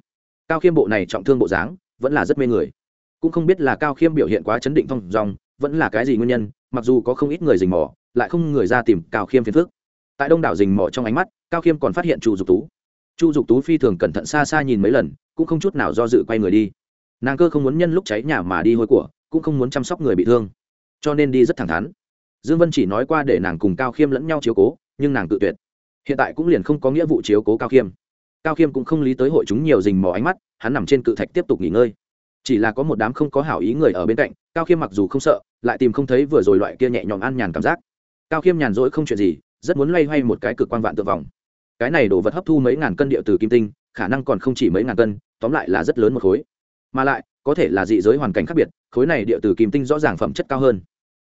Cao khiêm bộ này trọng thương bộ dáng, vẫn là rất mê người. Cũng không biết là cao khiêm biểu hiện quá chấn định thong dòng, vẫn là cái gì nguyên nhân mặc dù có không ít người rình mò, lại không người ra tìm cao khiêm phiền phước tại đông đảo rình mò trong ánh mắt, cao khiêm còn phát hiện chu dục tú. Chu dục tú phi thường cẩn thận xa xa nhìn mấy lần, cũng không chút nào do dự quay người đi. Nàng cơ không muốn nhân lúc cháy nhà mà đi hôi của, cũng không muốn chăm sóc người bị thương. Cho nên đi rất thẳng thắn. Dương vân chỉ nói qua để nàng cùng cao khiêm lẫn nhau chiếu cố, nhưng nàng tự tuyệt. Hiện tại cũng liền không có nghĩa vụ chiếu cố cao khiêm. Cao khiêm cũng không lý tới hội chúng nhiều rình mò ánh mắt, hắn nằm trên cự thạch tiếp tục nghỉ ngơi chỉ là có một đám không có hảo ý người ở bên cạnh, cao khiêm mặc dù không sợ, lại tìm không thấy vừa rồi loại kia nhẹ nhõm an nhàn cảm giác. Cao khiêm nhàn rỗi không chuyện gì, rất muốn loay hoay một cái cực quan vạn tự vòng. Cái này đổ vật hấp thu mấy ngàn cân địa từ kim tinh, khả năng còn không chỉ mấy ngàn cân, tóm lại là rất lớn một khối. Mà lại, có thể là dị giới hoàn cảnh khác biệt, khối này địa từ kim tinh rõ ràng phẩm chất cao hơn.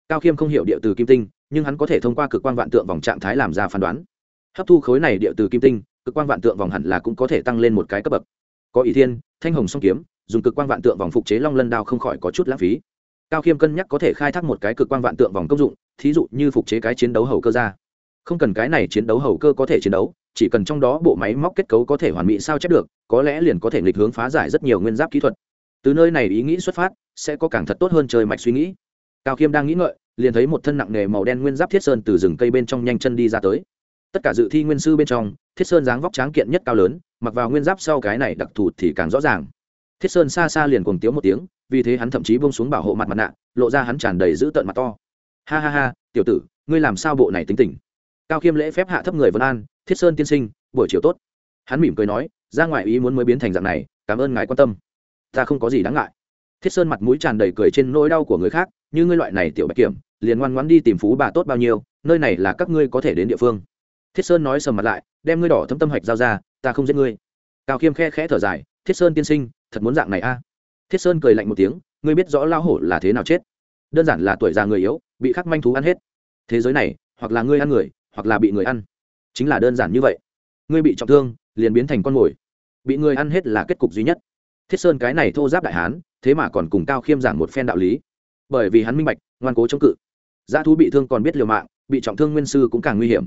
Cao khiêm không hiểu địa từ kim tinh, nhưng hắn có thể thông qua cực quan vạn tượng vòng trạng thái làm ra phán đoán. Hấp thu khối này địa từ kim tinh, cực quan vạn tượng vòng hẳn là cũng có thể tăng lên một cái cấp bậc. Có ý thiên, thanh hồng song kiếm dùng cực quan vạn tượng vòng phục chế long lân đao không khỏi có chút lãng phí. Cao khiêm cân nhắc có thể khai thác một cái cực quan vạn tượng vòng công dụng, thí dụ như phục chế cái chiến đấu hầu cơ ra. Không cần cái này chiến đấu hầu cơ có thể chiến đấu, chỉ cần trong đó bộ máy móc kết cấu có thể hoàn mỹ sao chép được, có lẽ liền có thể nghịch hướng phá giải rất nhiều nguyên giáp kỹ thuật. Từ nơi này ý nghĩ xuất phát, sẽ có càng thật tốt hơn chơi mạch suy nghĩ. Cao khiêm đang nghĩ ngợi, liền thấy một thân nặng nề màu đen nguyên giáp thiết sơn từ rừng cây bên trong nhanh chân đi ra tới. Tất cả dự thi nguyên sư bên trong, thiết sơn dáng vóc tráng kiện nhất cao lớn, mặc vào nguyên giáp sau cái này đặc thù thì càng rõ ràng thiết sơn xa xa liền cuồng tiếng một tiếng, vì thế hắn thậm chí bông xuống bảo hộ mặt mặt nạ, lộ ra hắn tràn đầy dữ tợn mặt to. Ha ha ha, tiểu tử, ngươi làm sao bộ này tính tình? Cao khiêm lễ phép hạ thấp người vân an, thiết sơn tiên sinh, buổi chiều tốt. Hắn mỉm cười nói, ra ngoài ý muốn mới biến thành dạng này, cảm ơn ngài quan tâm. Ta không có gì đáng ngại. Thiết sơn mặt mũi tràn đầy cười trên nỗi đau của người khác, như ngươi loại này tiểu bạch kiểm, liền ngoan ngoãn đi tìm phú bà tốt bao nhiêu, nơi này là các ngươi có thể đến địa phương. Thiết sơn nói sầm mặt lại, đem ngươi đỏ thâm tâm hạch giao ra, ta không giết ngươi. Cao khiêm khe khẽ thở dài, thiết sơn tiên sinh thật muốn dạng này a? À? thiết sơn cười lạnh một tiếng, ngươi biết rõ lao hổ là thế nào chết? Đơn giản là tuổi già người yếu, bị khắc manh thú ăn hết. Thế giới này, hoặc là ngươi ăn người, hoặc là bị người ăn. Chính là đơn giản như vậy. Ngươi bị trọng thương, liền biến thành con mồi. Bị người ăn hết là kết cục duy nhất. Thiết sơn cái này thô giáp đại hán, thế mà còn cùng cao khiêm giảng một phen đạo lý. Bởi vì hắn minh bạch, ngoan cố chống cự. Dã thú bị thương còn biết liều mạng, bị trọng thương nguyên sư cũng càng nguy hiểm.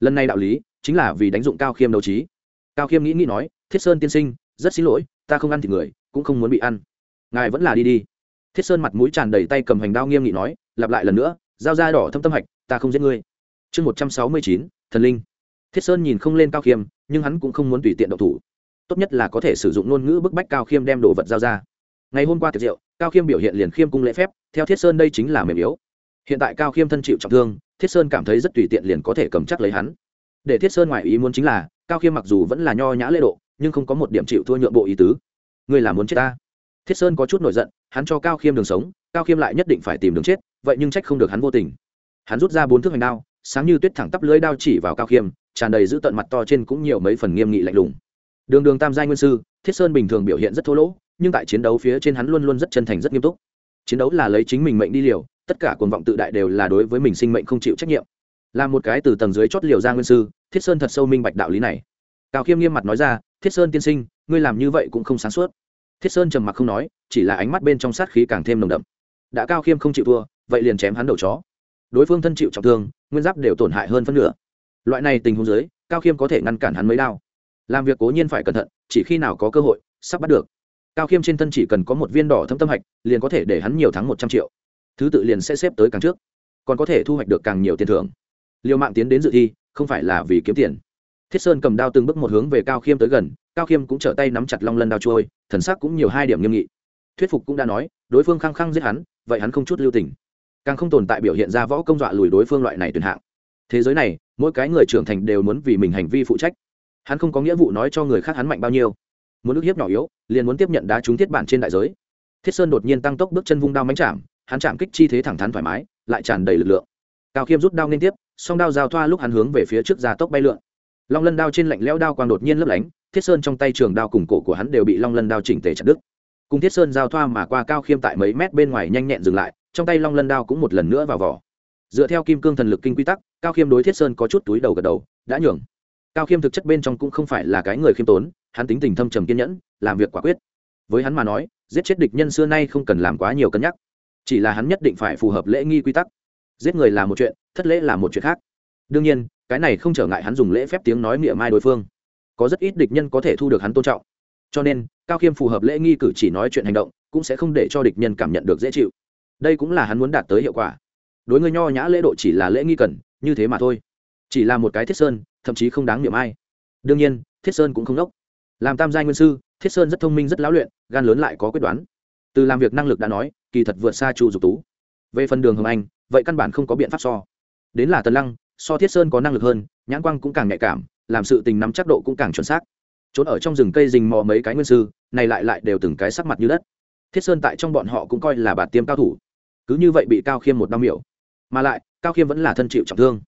Lần này đạo lý, chính là vì đánh dụng cao khiêm đấu trí. Cao khiêm nghĩ nghĩ nói, thiết sơn tiên sinh, rất xin lỗi ta không ăn thịt người, cũng không muốn bị ăn. Ngài vẫn là đi đi. Thiết sơn mặt mũi tràn đầy tay cầm hành đao nghiêm nghị nói, lặp lại lần nữa dao da đỏ thâm tâm hạch, ta không giết ngươi. Chương một trăm sáu mươi chín, thần linh. Thiết sơn nhìn không lên cao khiêm, nhưng hắn cũng không muốn tùy tiện động thủ. Tốt nhất là có thể sử dụng ngôn ngữ bức bách cao khiêm đem đồ vật giao ra. Ngày hôm qua tiệc rượu, cao khiêm biểu hiện liền khiêm cung lễ phép, theo thiết sơn đây chính là mềm yếu. Hiện tại cao khiêm thân chịu trọng thương, thiết sơn cảm thấy rất tùy tiện liền có thể cầm chắc lấy hắn. Để thiết sơn ngoài ý muốn chính là, cao khiêm mặc dù vẫn là nho nhã lễ độ nhưng không có một điểm chịu thua nhượng bộ ý tứ. Ngươi là muốn chết ta? Thiết sơn có chút nổi giận, hắn cho cao khiêm đường sống, cao khiêm lại nhất định phải tìm đường chết, vậy nhưng trách không được hắn vô tình. Hắn rút ra bốn thước hành đao, sáng như tuyết thẳng tắp lưới đao chỉ vào cao khiêm, tràn đầy giữ tận mặt to trên cũng nhiều mấy phần nghiêm nghị lạnh lùng. Đường đường tam giai nguyên sư, thiết sơn bình thường biểu hiện rất thô lỗ, nhưng tại chiến đấu phía trên hắn luôn luôn rất chân thành, rất nghiêm túc. Chiến đấu là lấy chính mình mệnh đi liều, tất cả cuồng vọng tự đại đều là đối với mình sinh mệnh không chịu trách nhiệm. Là một cái từ tầng dưới chót liều ra nguyên sư, thiết sơn thật sâu minh bạch đạo lý này. Cao khiêm nghiêm mặt nói ra thiết sơn tiên sinh, ngươi làm như vậy cũng không sáng suốt. Thiết sơn trầm mặc không nói, chỉ là ánh mắt bên trong sát khí càng thêm nồng đậm. Đã cao khiêm không chịu thua, vậy liền chém hắn đầu chó. Đối phương thân chịu trọng thương, nguyên giáp đều tổn hại hơn phân nửa. Loại này tình huống dưới, cao khiêm có thể ngăn cản hắn mấy đao. Làm việc cố nhiên phải cẩn thận, chỉ khi nào có cơ hội, sắp bắt được. Cao khiêm trên thân chỉ cần có một viên đỏ thâm tâm hạch, liền có thể để hắn nhiều thắng một trăm triệu. Thứ tự liền sẽ xếp tới càng trước. Còn có thể thu hoạch được càng nhiều tiền thưởng. Liều mạng tiến đến dự thi, không phải là vì kiếm tiền thiết sơn cầm đao từng bước một hướng về cao khiêm tới gần, cao khiêm cũng trở tay nắm chặt long lân đao trôi, thần sắc cũng nhiều hai điểm nghiêm nghị. Thuyết phục cũng đã nói, đối phương khăng khăng giết hắn, vậy hắn không chút lưu tình. Càng không tồn tại biểu hiện ra võ công dọa lùi đối phương loại này tuyệt hạng. Thế giới này, mỗi cái người trưởng thành đều muốn vì mình hành vi phụ trách. Hắn không có nghĩa vụ nói cho người khác hắn mạnh bao nhiêu. Muốn ức hiếp nhỏ yếu, liền muốn tiếp nhận đá trúng thiết bản trên đại giới. Thiết sơn đột nhiên tăng tốc bước chân vung đao mánh chạm, hắn chạm kích chi thế thẳng thắn thoải mái, lại tràn đầy lực lượng. Cao khiêm rút đao liên tiếp, song đao giao thoa lúc hắn hướng về phía trước ra tốc bay lượn long lân đao trên lạnh lẽo đao quang đột nhiên lấp lánh, thiết sơn trong tay trường đao cùng cổ của hắn đều bị long lân đao chỉnh tề chặt đứt. Cùng thiết sơn giao thoa mà qua cao khiêm tại mấy mét bên ngoài nhanh nhẹn dừng lại, trong tay long lân đao cũng một lần nữa vào vỏ. Dựa theo kim cương thần lực kinh quy tắc, cao khiêm đối thiết sơn có chút túi đầu gật đầu, đã nhường. Cao khiêm thực chất bên trong cũng không phải là cái người khiêm tốn, hắn tính tình thâm trầm kiên nhẫn, làm việc quả quyết. Với hắn mà nói, giết chết địch nhân xưa nay không cần làm quá nhiều cân nhắc. Chỉ là hắn nhất định phải phù hợp lễ nghi quy tắc. Giết người là một chuyện, thất lễ là một chuyện khác đương nhiên, cái này không trở ngại hắn dùng lễ phép tiếng nói miệng mai đối phương. Có rất ít địch nhân có thể thu được hắn tôn trọng. Cho nên, cao khiêm phù hợp lễ nghi cử chỉ nói chuyện hành động, cũng sẽ không để cho địch nhân cảm nhận được dễ chịu. Đây cũng là hắn muốn đạt tới hiệu quả. Đối người nho nhã lễ độ chỉ là lễ nghi cần, như thế mà thôi. Chỉ là một cái thiết sơn, thậm chí không đáng niệm ai. Đương nhiên, thiết sơn cũng không đốc. Làm tam giai nguyên sư, thiết sơn rất thông minh, rất lão luyện, gan lớn lại có quyết đoán. Từ làm việc năng lực đã nói, kỳ thật vượt xa chu dục tú. Về phần đường hồng anh, vậy căn bản không có biện pháp so. Đến là tần lăng so thiết sơn có năng lực hơn, nhãn quang cũng càng nhạy cảm, làm sự tình nắm chắc độ cũng càng chuẩn xác. Trốn ở trong rừng cây rình mò mấy cái nguyên sư, này lại lại đều từng cái sắc mặt như đất. Thiết sơn tại trong bọn họ cũng coi là bạt tiêm cao thủ. Cứ như vậy bị cao khiêm một đau miểu. Mà lại, cao khiêm vẫn là thân chịu trọng thương.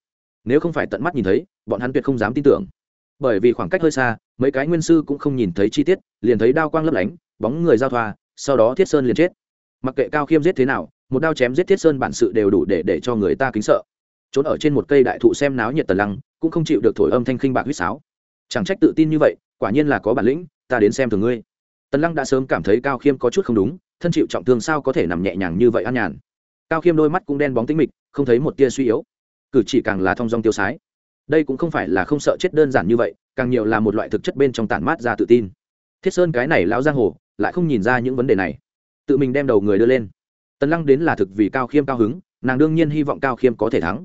Nếu không phải tận mắt nhìn thấy, bọn hắn tuyệt không dám tin tưởng. Bởi vì khoảng cách hơi xa, mấy cái nguyên sư cũng không nhìn thấy chi tiết, liền thấy đao quang lấp lánh, bóng người giao thoa, sau đó thiết sơn liền chết. Mặc kệ cao khiêm giết thế nào, một đao chém giết thiết sơn bản sự đều đủ để để cho người ta kính sợ trốn ở trên một cây đại thụ xem náo nhiệt tần lăng, cũng không chịu được thổi âm thanh khinh bạc huýt sáo. Chẳng trách tự tin như vậy, quả nhiên là có bản lĩnh, ta đến xem thường ngươi. Tần lăng đã sớm cảm thấy cao khiêm có chút không đúng, thân chịu trọng thương sao có thể nằm nhẹ nhàng như vậy an nhàn. Cao khiêm đôi mắt cũng đen bóng tính mịch, không thấy một tia suy yếu. Cử chỉ càng là thong dong tiêu sái. Đây cũng không phải là không sợ chết đơn giản như vậy, càng nhiều là một loại thực chất bên trong tản mát ra tự tin. Thiết sơn cái này lão giang hồ, lại không nhìn ra những vấn đề này. Tự mình đem đầu người đưa lên. Tần lăng đến là thực vì cao khiêm cao hứng, nàng đương nhiên hy vọng cao khiêm có thể thắng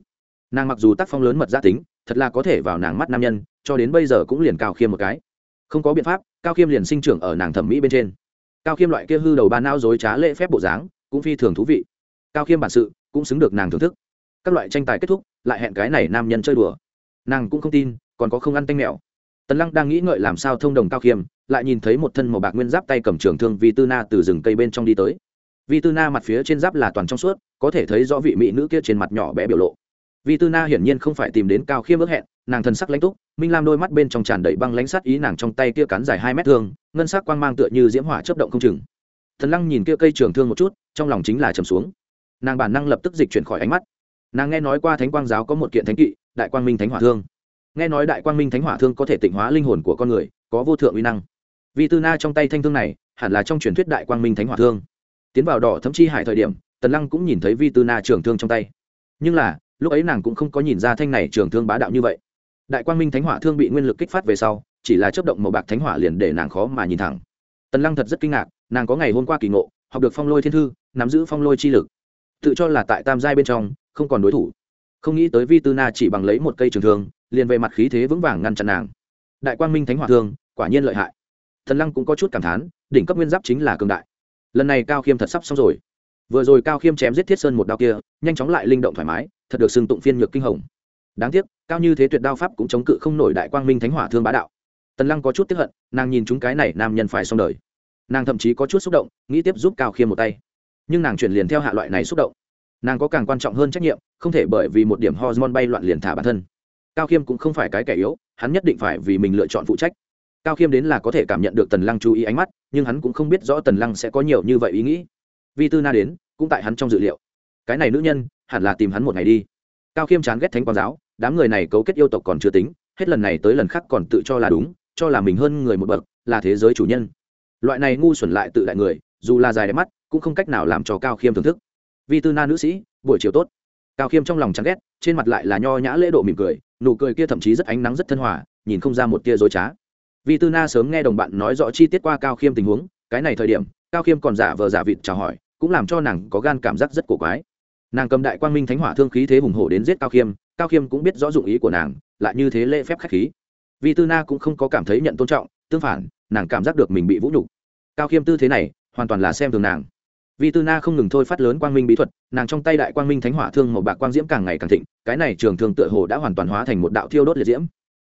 nàng mặc dù tác phong lớn mật gia tính, thật là có thể vào nàng mắt nam nhân, cho đến bây giờ cũng liền cao khiêm một cái. Không có biện pháp, cao khiêm liền sinh trưởng ở nàng thẩm mỹ bên trên. Cao khiêm loại kia hư đầu ba não dối trá lễ phép bộ dáng, cũng phi thường thú vị. Cao khiêm bản sự, cũng xứng được nàng thưởng thức. Các loại tranh tài kết thúc, lại hẹn cái này nam nhân chơi đùa. Nàng cũng không tin, còn có không ăn tanh mèo. Tần lăng đang nghĩ ngợi làm sao thông đồng cao khiêm, lại nhìn thấy một thân màu bạc nguyên giáp tay cầm trường thương vi tư na từ rừng cây bên trong đi tới. Vi tư na mặt phía trên giáp là toàn trong suốt, có thể thấy rõ vị mỹ nữ kia trên mặt nhỏ bé biểu lộ vi tư na hiển nhiên không phải tìm đến cao khiêm ước hẹn, nàng thần sắc lãnh túc, minh lam đôi mắt bên trong tràn đầy băng lãnh sát ý nàng trong tay kia cắn dài hai mét thương, ngân sắc quang mang tựa như diễm hỏa chớp động không chừng. Thần lăng nhìn kia cây trường thương một chút, trong lòng chính là trầm xuống. Nàng bản năng lập tức dịch chuyển khỏi ánh mắt. Nàng nghe nói qua thánh quang giáo có một kiện thánh kỵ, đại quang minh thánh hỏa thương. Nghe nói đại quang minh thánh hỏa thương có thể tịnh hóa linh hồn của con người, có vô thượng uy năng. Vì tư na trong tay thanh thương này, hẳn là trong truyền thuyết đại quang minh thánh hỏa thương. Tiến vào đỏ thấm chi hải thời điểm, tần lăng cũng nhìn thấy vi tư na trường thương trong tay. Nhưng là lúc ấy nàng cũng không có nhìn ra thanh này trường thương bá đạo như vậy. Đại quang minh thánh hỏa thương bị nguyên lực kích phát về sau, chỉ là chấp động màu bạc thánh hỏa liền để nàng khó mà nhìn thẳng. Tần lăng thật rất kinh ngạc, nàng có ngày hôm qua kỳ ngộ, học được phong lôi thiên thư, nắm giữ phong lôi chi lực. Tự cho là tại tam giai bên trong, không còn đối thủ. Không nghĩ tới vi tư na chỉ bằng lấy một cây trường thương, liền về mặt khí thế vững vàng ngăn chặn nàng. Đại quang minh thánh hỏa thương, quả nhiên lợi hại. Tần lăng cũng có chút cảm thán, đỉnh cấp nguyên giáp chính là cường đại. Lần này cao khiêm thật sắp xong rồi. Vừa rồi cao khiêm chém giết thiết sơn một đao kia, nhanh chóng lại linh động thoải mái thật được xưng tụng phiên nhược kinh hồng. Đáng tiếc, cao như thế tuyệt đao pháp cũng chống cự không nổi đại quang minh thánh hỏa thương bá đạo. Tần lăng có chút tiếp hận, nàng nhìn chúng cái này nam nhân phải xong đời. Nàng thậm chí có chút xúc động, nghĩ tiếp giúp cao khiêm một tay. Nhưng nàng chuyển liền theo hạ loại này xúc động. Nàng có càng quan trọng hơn trách nhiệm, không thể bởi vì một điểm hormone bay loạn liền thả bản thân. Cao khiêm cũng không phải cái kẻ yếu, hắn nhất định phải vì mình lựa chọn phụ trách. Cao khiêm đến là có thể cảm nhận được tần lăng chú ý ánh mắt, nhưng hắn cũng không biết rõ tần lăng sẽ có nhiều như vậy ý nghĩ. Vi tư na đến, cũng tại hắn trong dự liệu cái này nữ nhân hẳn là tìm hắn một ngày đi. Cao khiêm chán ghét thánh quang giáo, đám người này cấu kết yêu tộc còn chưa tính, hết lần này tới lần khác còn tự cho là đúng, cho là mình hơn người một bậc, là thế giới chủ nhân. Loại này ngu xuẩn lại tự đại người, dù là dài đẹp mắt, cũng không cách nào làm cho cao khiêm thưởng thức. Vi tư na nữ sĩ, buổi chiều tốt. Cao khiêm trong lòng chán ghét, trên mặt lại là nho nhã lễ độ mỉm cười, nụ cười kia thậm chí rất ánh nắng rất thân hòa, nhìn không ra một tia dối trá. Vi tư na sớm nghe đồng bạn nói rõ chi tiết qua cao khiêm tình huống, cái này thời điểm, cao khiêm còn giả vờ giả vịt chào hỏi, cũng làm cho nàng có gan cảm giác rất cổ quái nàng cầm đại quang minh thánh hỏa thương khí thế hùng hổ đến giết cao khiêm cao khiêm cũng biết rõ dụng ý của nàng lại như thế lễ phép khách khí. Vi tư na cũng không có cảm thấy nhận tôn trọng tương phản nàng cảm giác được mình bị vũ nhục. Cao khiêm tư thế này hoàn toàn là xem thường nàng. Vi tư na không ngừng thôi phát lớn quang minh bí thuật nàng trong tay đại quang minh thánh hỏa thương một bạc quang diễm càng ngày càng thịnh cái này trường thường tựa hồ đã hoàn toàn hóa thành một đạo thiêu đốt liệt diễm.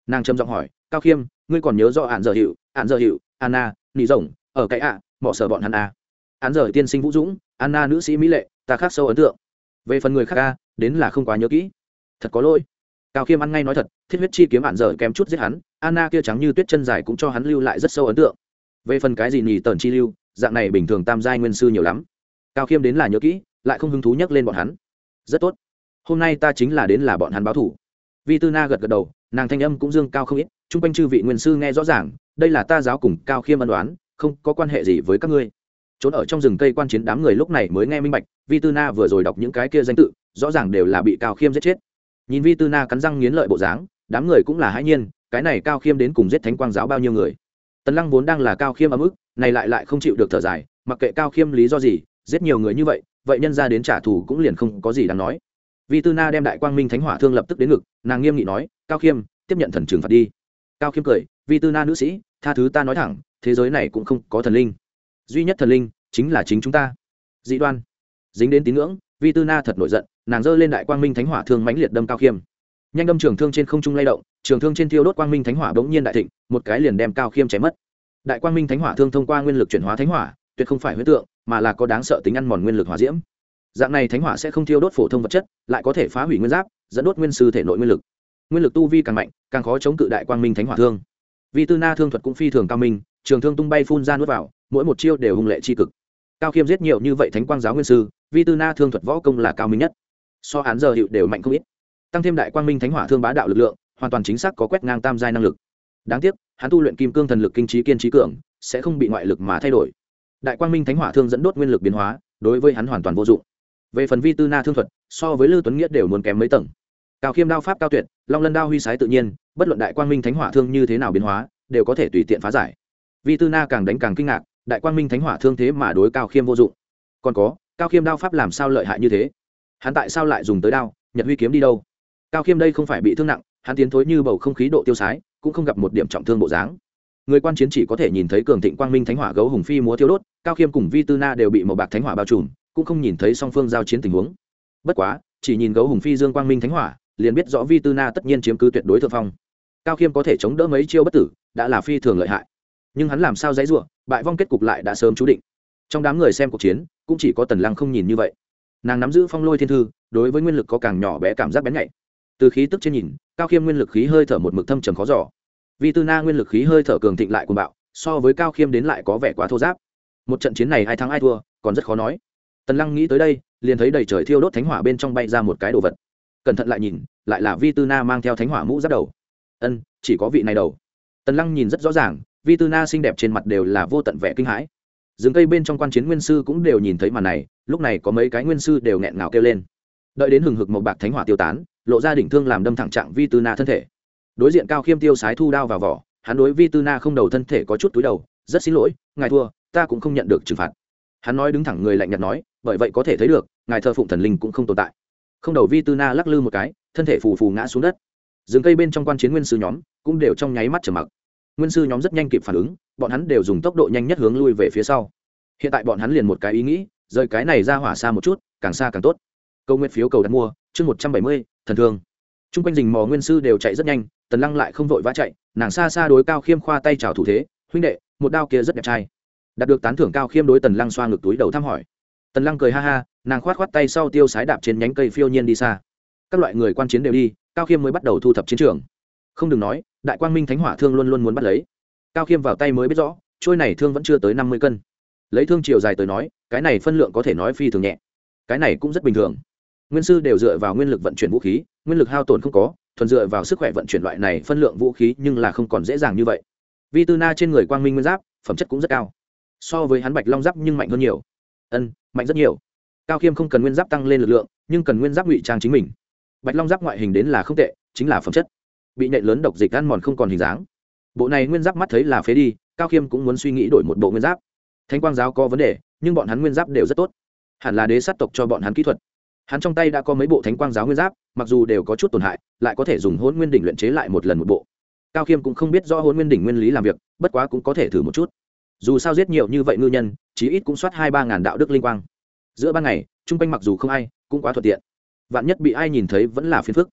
Nàng trầm giọng hỏi cao khiêm ngươi còn nhớ rõ hạn giờ hiệu hạn giờ hiệu anna nị rồng ở cái ạ à, mọ sở bọn hắn a à. án giờ tiên sinh vũ dũng anna nữ sĩ mỹ lệ ta khác sâu ấn tượng về phần người khác a, đến là không quá nhớ kỹ. Thật có lỗi. Cao khiêm ăn ngay nói thật, thiết huyết chi kiếm hạn dở kém chút giết hắn, anna kia trắng như tuyết chân dài cũng cho hắn lưu lại rất sâu ấn tượng. Về phần cái gì nhì tần chi lưu, dạng này bình thường tam giai nguyên sư nhiều lắm. Cao khiêm đến là nhớ kỹ, lại không hứng thú nhắc lên bọn hắn. Rất tốt. Hôm nay ta chính là đến là bọn hắn báo thủ. Vi tư na gật gật đầu, nàng thanh âm cũng dương cao không ít, chung quanh chư vị nguyên sư nghe rõ ràng, đây là ta giáo cùng cao khiêm ân đoán không có quan hệ gì với các ngươi trốn ở trong rừng cây quan chiến đám người lúc này mới nghe minh bạch vi tư na vừa rồi đọc những cái kia danh tự, rõ ràng đều là bị cao khiêm giết chết. Nhìn vi tư na cắn răng nghiến lợi bộ dáng, đám người cũng là hãi nhiên, cái này cao khiêm đến cùng giết thánh quang giáo bao nhiêu người. Tần lăng vốn đang là cao khiêm ấm ức, này lại lại không chịu được thở dài, mặc kệ cao khiêm lý do gì, giết nhiều người như vậy vậy nhân ra đến trả thù cũng liền không có gì đáng nói. Vi tư na đem đại quang minh thánh hỏa thương lập tức đến ngực, nàng nghiêm nghị nói, cao khiêm, tiếp nhận thần trừng phạt đi. Cao khiêm cười vi tư na nữ sĩ, tha thứ ta nói thẳng, thế giới này cũng không có thần linh duy nhất thần linh chính là chính chúng ta. Dị đoan. Dính đến tín ngưỡng, vi tư na thật nổi giận, nàng giơ lên đại quang minh thánh hỏa thương mãnh liệt đâm cao khiêm. Nhanh đâm trường thương trên không trung lay động, trường thương trên thiêu đốt quang minh thánh hỏa bỗng nhiên đại thịnh, một cái liền đem cao khiêm chém mất. Đại quang minh thánh hỏa thương thông qua nguyên lực chuyển hóa thánh hỏa, tuyệt không phải huyết tượng, mà là có đáng sợ tính ăn mòn nguyên lực hỏa diễm. Dạng này thánh hỏa sẽ không thiêu đốt phổ thông vật chất, lại có thể phá hủy nguyên giáp, dẫn đốt nguyên sư thể nội nguyên lực. Nguyên lực tu vi càng mạnh, càng khó chống cự đại quang minh thánh hỏa thương. Vi tư na thương thuật cũng phi thường cao minh, trường thương tung bay phun ra nuốt vào mỗi một chiêu đều hung lệ tri cực. Cao khiêm giết nhiều như vậy thánh quang giáo nguyên sư, vi tư na thương thuật võ công là cao minh nhất. So án giờ hiệu đều mạnh không ít. Tăng thêm đại quang minh thánh hỏa thương bá đạo lực lượng, hoàn toàn chính xác có quét ngang tam giai năng lực. Đáng tiếc, hắn tu luyện kim cương thần lực kinh trí kiên trí cường, sẽ không bị ngoại lực mà thay đổi. Đại quang minh thánh hỏa thương dẫn đốt nguyên lực biến hóa, đối với hắn hoàn toàn vô dụng. Về phần vi tư na thương thuật, so với lư tuấn nghĩa đều muốn kém mấy tầng. Cao khiêm đao pháp cao tuyệt, long lân đao huy sái tự nhiên, bất luận đại quang minh thánh hỏa thương như thế nào biến hóa, đều có thể tùy tiện phá giải. Vi tư na càng đánh càng kinh ngạc đại quang minh thánh hỏa thương thế mà đối cao khiêm vô dụng. Còn có, cao khiêm đao pháp làm sao lợi hại như thế? Hắn tại sao lại dùng tới đao, nhật huy kiếm đi đâu? Cao khiêm đây không phải bị thương nặng, hắn tiến thối như bầu không khí độ tiêu sái, cũng không gặp một điểm trọng thương bộ dáng. Người quan chiến chỉ có thể nhìn thấy cường thịnh quang minh thánh hỏa gấu hùng phi múa thiêu đốt, cao khiêm cùng vi tư na đều bị một bạc thánh hỏa bao trùm, cũng không nhìn thấy song phương giao chiến tình huống. Bất quá, chỉ nhìn gấu hùng phi dương quang minh thánh hỏa, liền biết rõ vi tư na tất nhiên chiếm cứ tuyệt đối thượng phong. Cao khiêm có thể chống đỡ mấy chiêu bất tử, đã là phi thường lợi hại nhưng hắn làm sao dãy ruộng bại vong kết cục lại đã sớm chú định. Trong đám người xem cuộc chiến, cũng chỉ có tần lăng không nhìn như vậy. Nàng nắm giữ phong lôi thiên thư, đối với nguyên lực có càng nhỏ bé cảm giác bén nhạy. Từ khí tức trên nhìn, cao khiêm nguyên lực khí hơi thở một mực thâm trầm khó giỏ vì tư na nguyên lực khí hơi thở cường thịnh lại cuồng bạo, so với cao khiêm đến lại có vẻ quá thô giáp. Một trận chiến này ai thắng ai thua, còn rất khó nói. Tần lăng nghĩ tới đây, liền thấy đầy trời thiêu đốt thánh hỏa bên trong bay ra một cái đồ vật. Cẩn thận lại nhìn, lại là vi tư na mang theo thánh hỏa mũ giáp đầu. Ân, chỉ có vị này đầu. Tần lăng nhìn rất rõ ràng vi tư na xinh đẹp trên mặt đều là vô tận vẻ kinh hãi. Rừng cây bên trong quan chiến nguyên sư cũng đều nhìn thấy màn này, lúc này có mấy cái nguyên sư đều nghẹn ngào kêu lên. Đợi đến hừng hực một bạc thánh hỏa tiêu tán, lộ ra đỉnh thương làm đâm thẳng trạng vi tư na thân thể. Đối diện cao khiêm tiêu sái thu đao vào vỏ, hắn đối vi tư na không đầu thân thể có chút túi đầu, rất xin lỗi, ngài thua, ta cũng không nhận được trừng phạt. Hắn nói đứng thẳng người lạnh nhạt nói, bởi vậy có thể thấy được, ngài thờ phụng thần linh cũng không tồn tại. Không đầu vi tư na lắc lư một cái, thân thể phù phù ngã xuống đất. Rừng cây bên trong quan chiến nguyên sư nhóm cũng đều trong nháy mắt trở mặc nguyên sư nhóm rất nhanh kịp phản ứng, bọn hắn đều dùng tốc độ nhanh nhất hướng lui về phía sau. Hiện tại bọn hắn liền một cái ý nghĩ, rời cái này ra hỏa xa một chút, càng xa càng tốt. Câu nguyện phiếu cầu đặt mua, chương một trăm bảy mươi, thần thương. T r u n g quanh rình mò nguyên sư đều chạy rất nhanh, tần lăng lại không vội vã chạy, nàng xa xa đối cao khiêm khoa tay trào thủ thế, huynh đệ, một đao kia rất đẹp trai. Đạt được tán thưởng, cao khiêm đối tần lăng xoa ngực túi đầu thăm hỏi. Tần lăng cười ha ha, nàng khoát khoát tay sau tiêu sái đạp trên nhánh cây phiêu nhiên đi xa. Các loại người quan chiến đều đi, cao khiêm mới bắt đầu thu thập chiến trường không đừng nói, đại quang minh thánh hỏa thương luôn luôn muốn bắt lấy. Cao khiêm vào tay mới biết rõ, trôi này thương vẫn chưa tới năm mươi cân. Lấy thương chiều dài tới nói, cái này phân lượng có thể nói phi thường nhẹ. Cái này cũng rất bình thường. Nguyên sư đều dựa vào nguyên lực vận chuyển vũ khí, nguyên lực hao tổn không có, thuần dựa vào sức khỏe vận chuyển loại này phân lượng vũ khí nhưng là không còn dễ dàng như vậy. Vi tư na trên người quang minh nguyên giáp, phẩm chất cũng rất cao. So với hắn bạch long giáp nhưng mạnh hơn nhiều. Ân, mạnh rất nhiều. Cao khiêm không cần nguyên giáp tăng lên lực lượng, nhưng cần nguyên giáp ngụy trang chính mình. Bạch long giáp ngoại hình đến là không tệ, chính là phẩm chất bị nhện lớn độc dịch ăn mòn không còn hình dáng. Bộ này nguyên giáp mắt thấy là phế đi, cao khiêm cũng muốn suy nghĩ đổi một bộ nguyên giáp. Thanh quang giáo có vấn đề, nhưng bọn hắn nguyên giáp đều rất tốt. Hẳn là đế sát tộc cho bọn hắn kỹ thuật. Hắn trong tay đã có mấy bộ thánh quang giáo nguyên giáp, mặc dù đều có chút tổn hại, lại có thể dùng hôn nguyên đỉnh luyện chế lại một lần một bộ. Cao khiêm cũng không biết rõ hôn nguyên đỉnh nguyên lý làm việc, bất quá cũng có thể thử một chút. Dù sao giết nhiều như vậy ngư nhân, chí ít cũng soát hai ba ngàn đạo đức linh quang. Giữa ban ngày chung quanh mặc dù không ai, cũng quá thuận tiện. Vạn nhất bị ai nhìn thấy vẫn là phiền phức.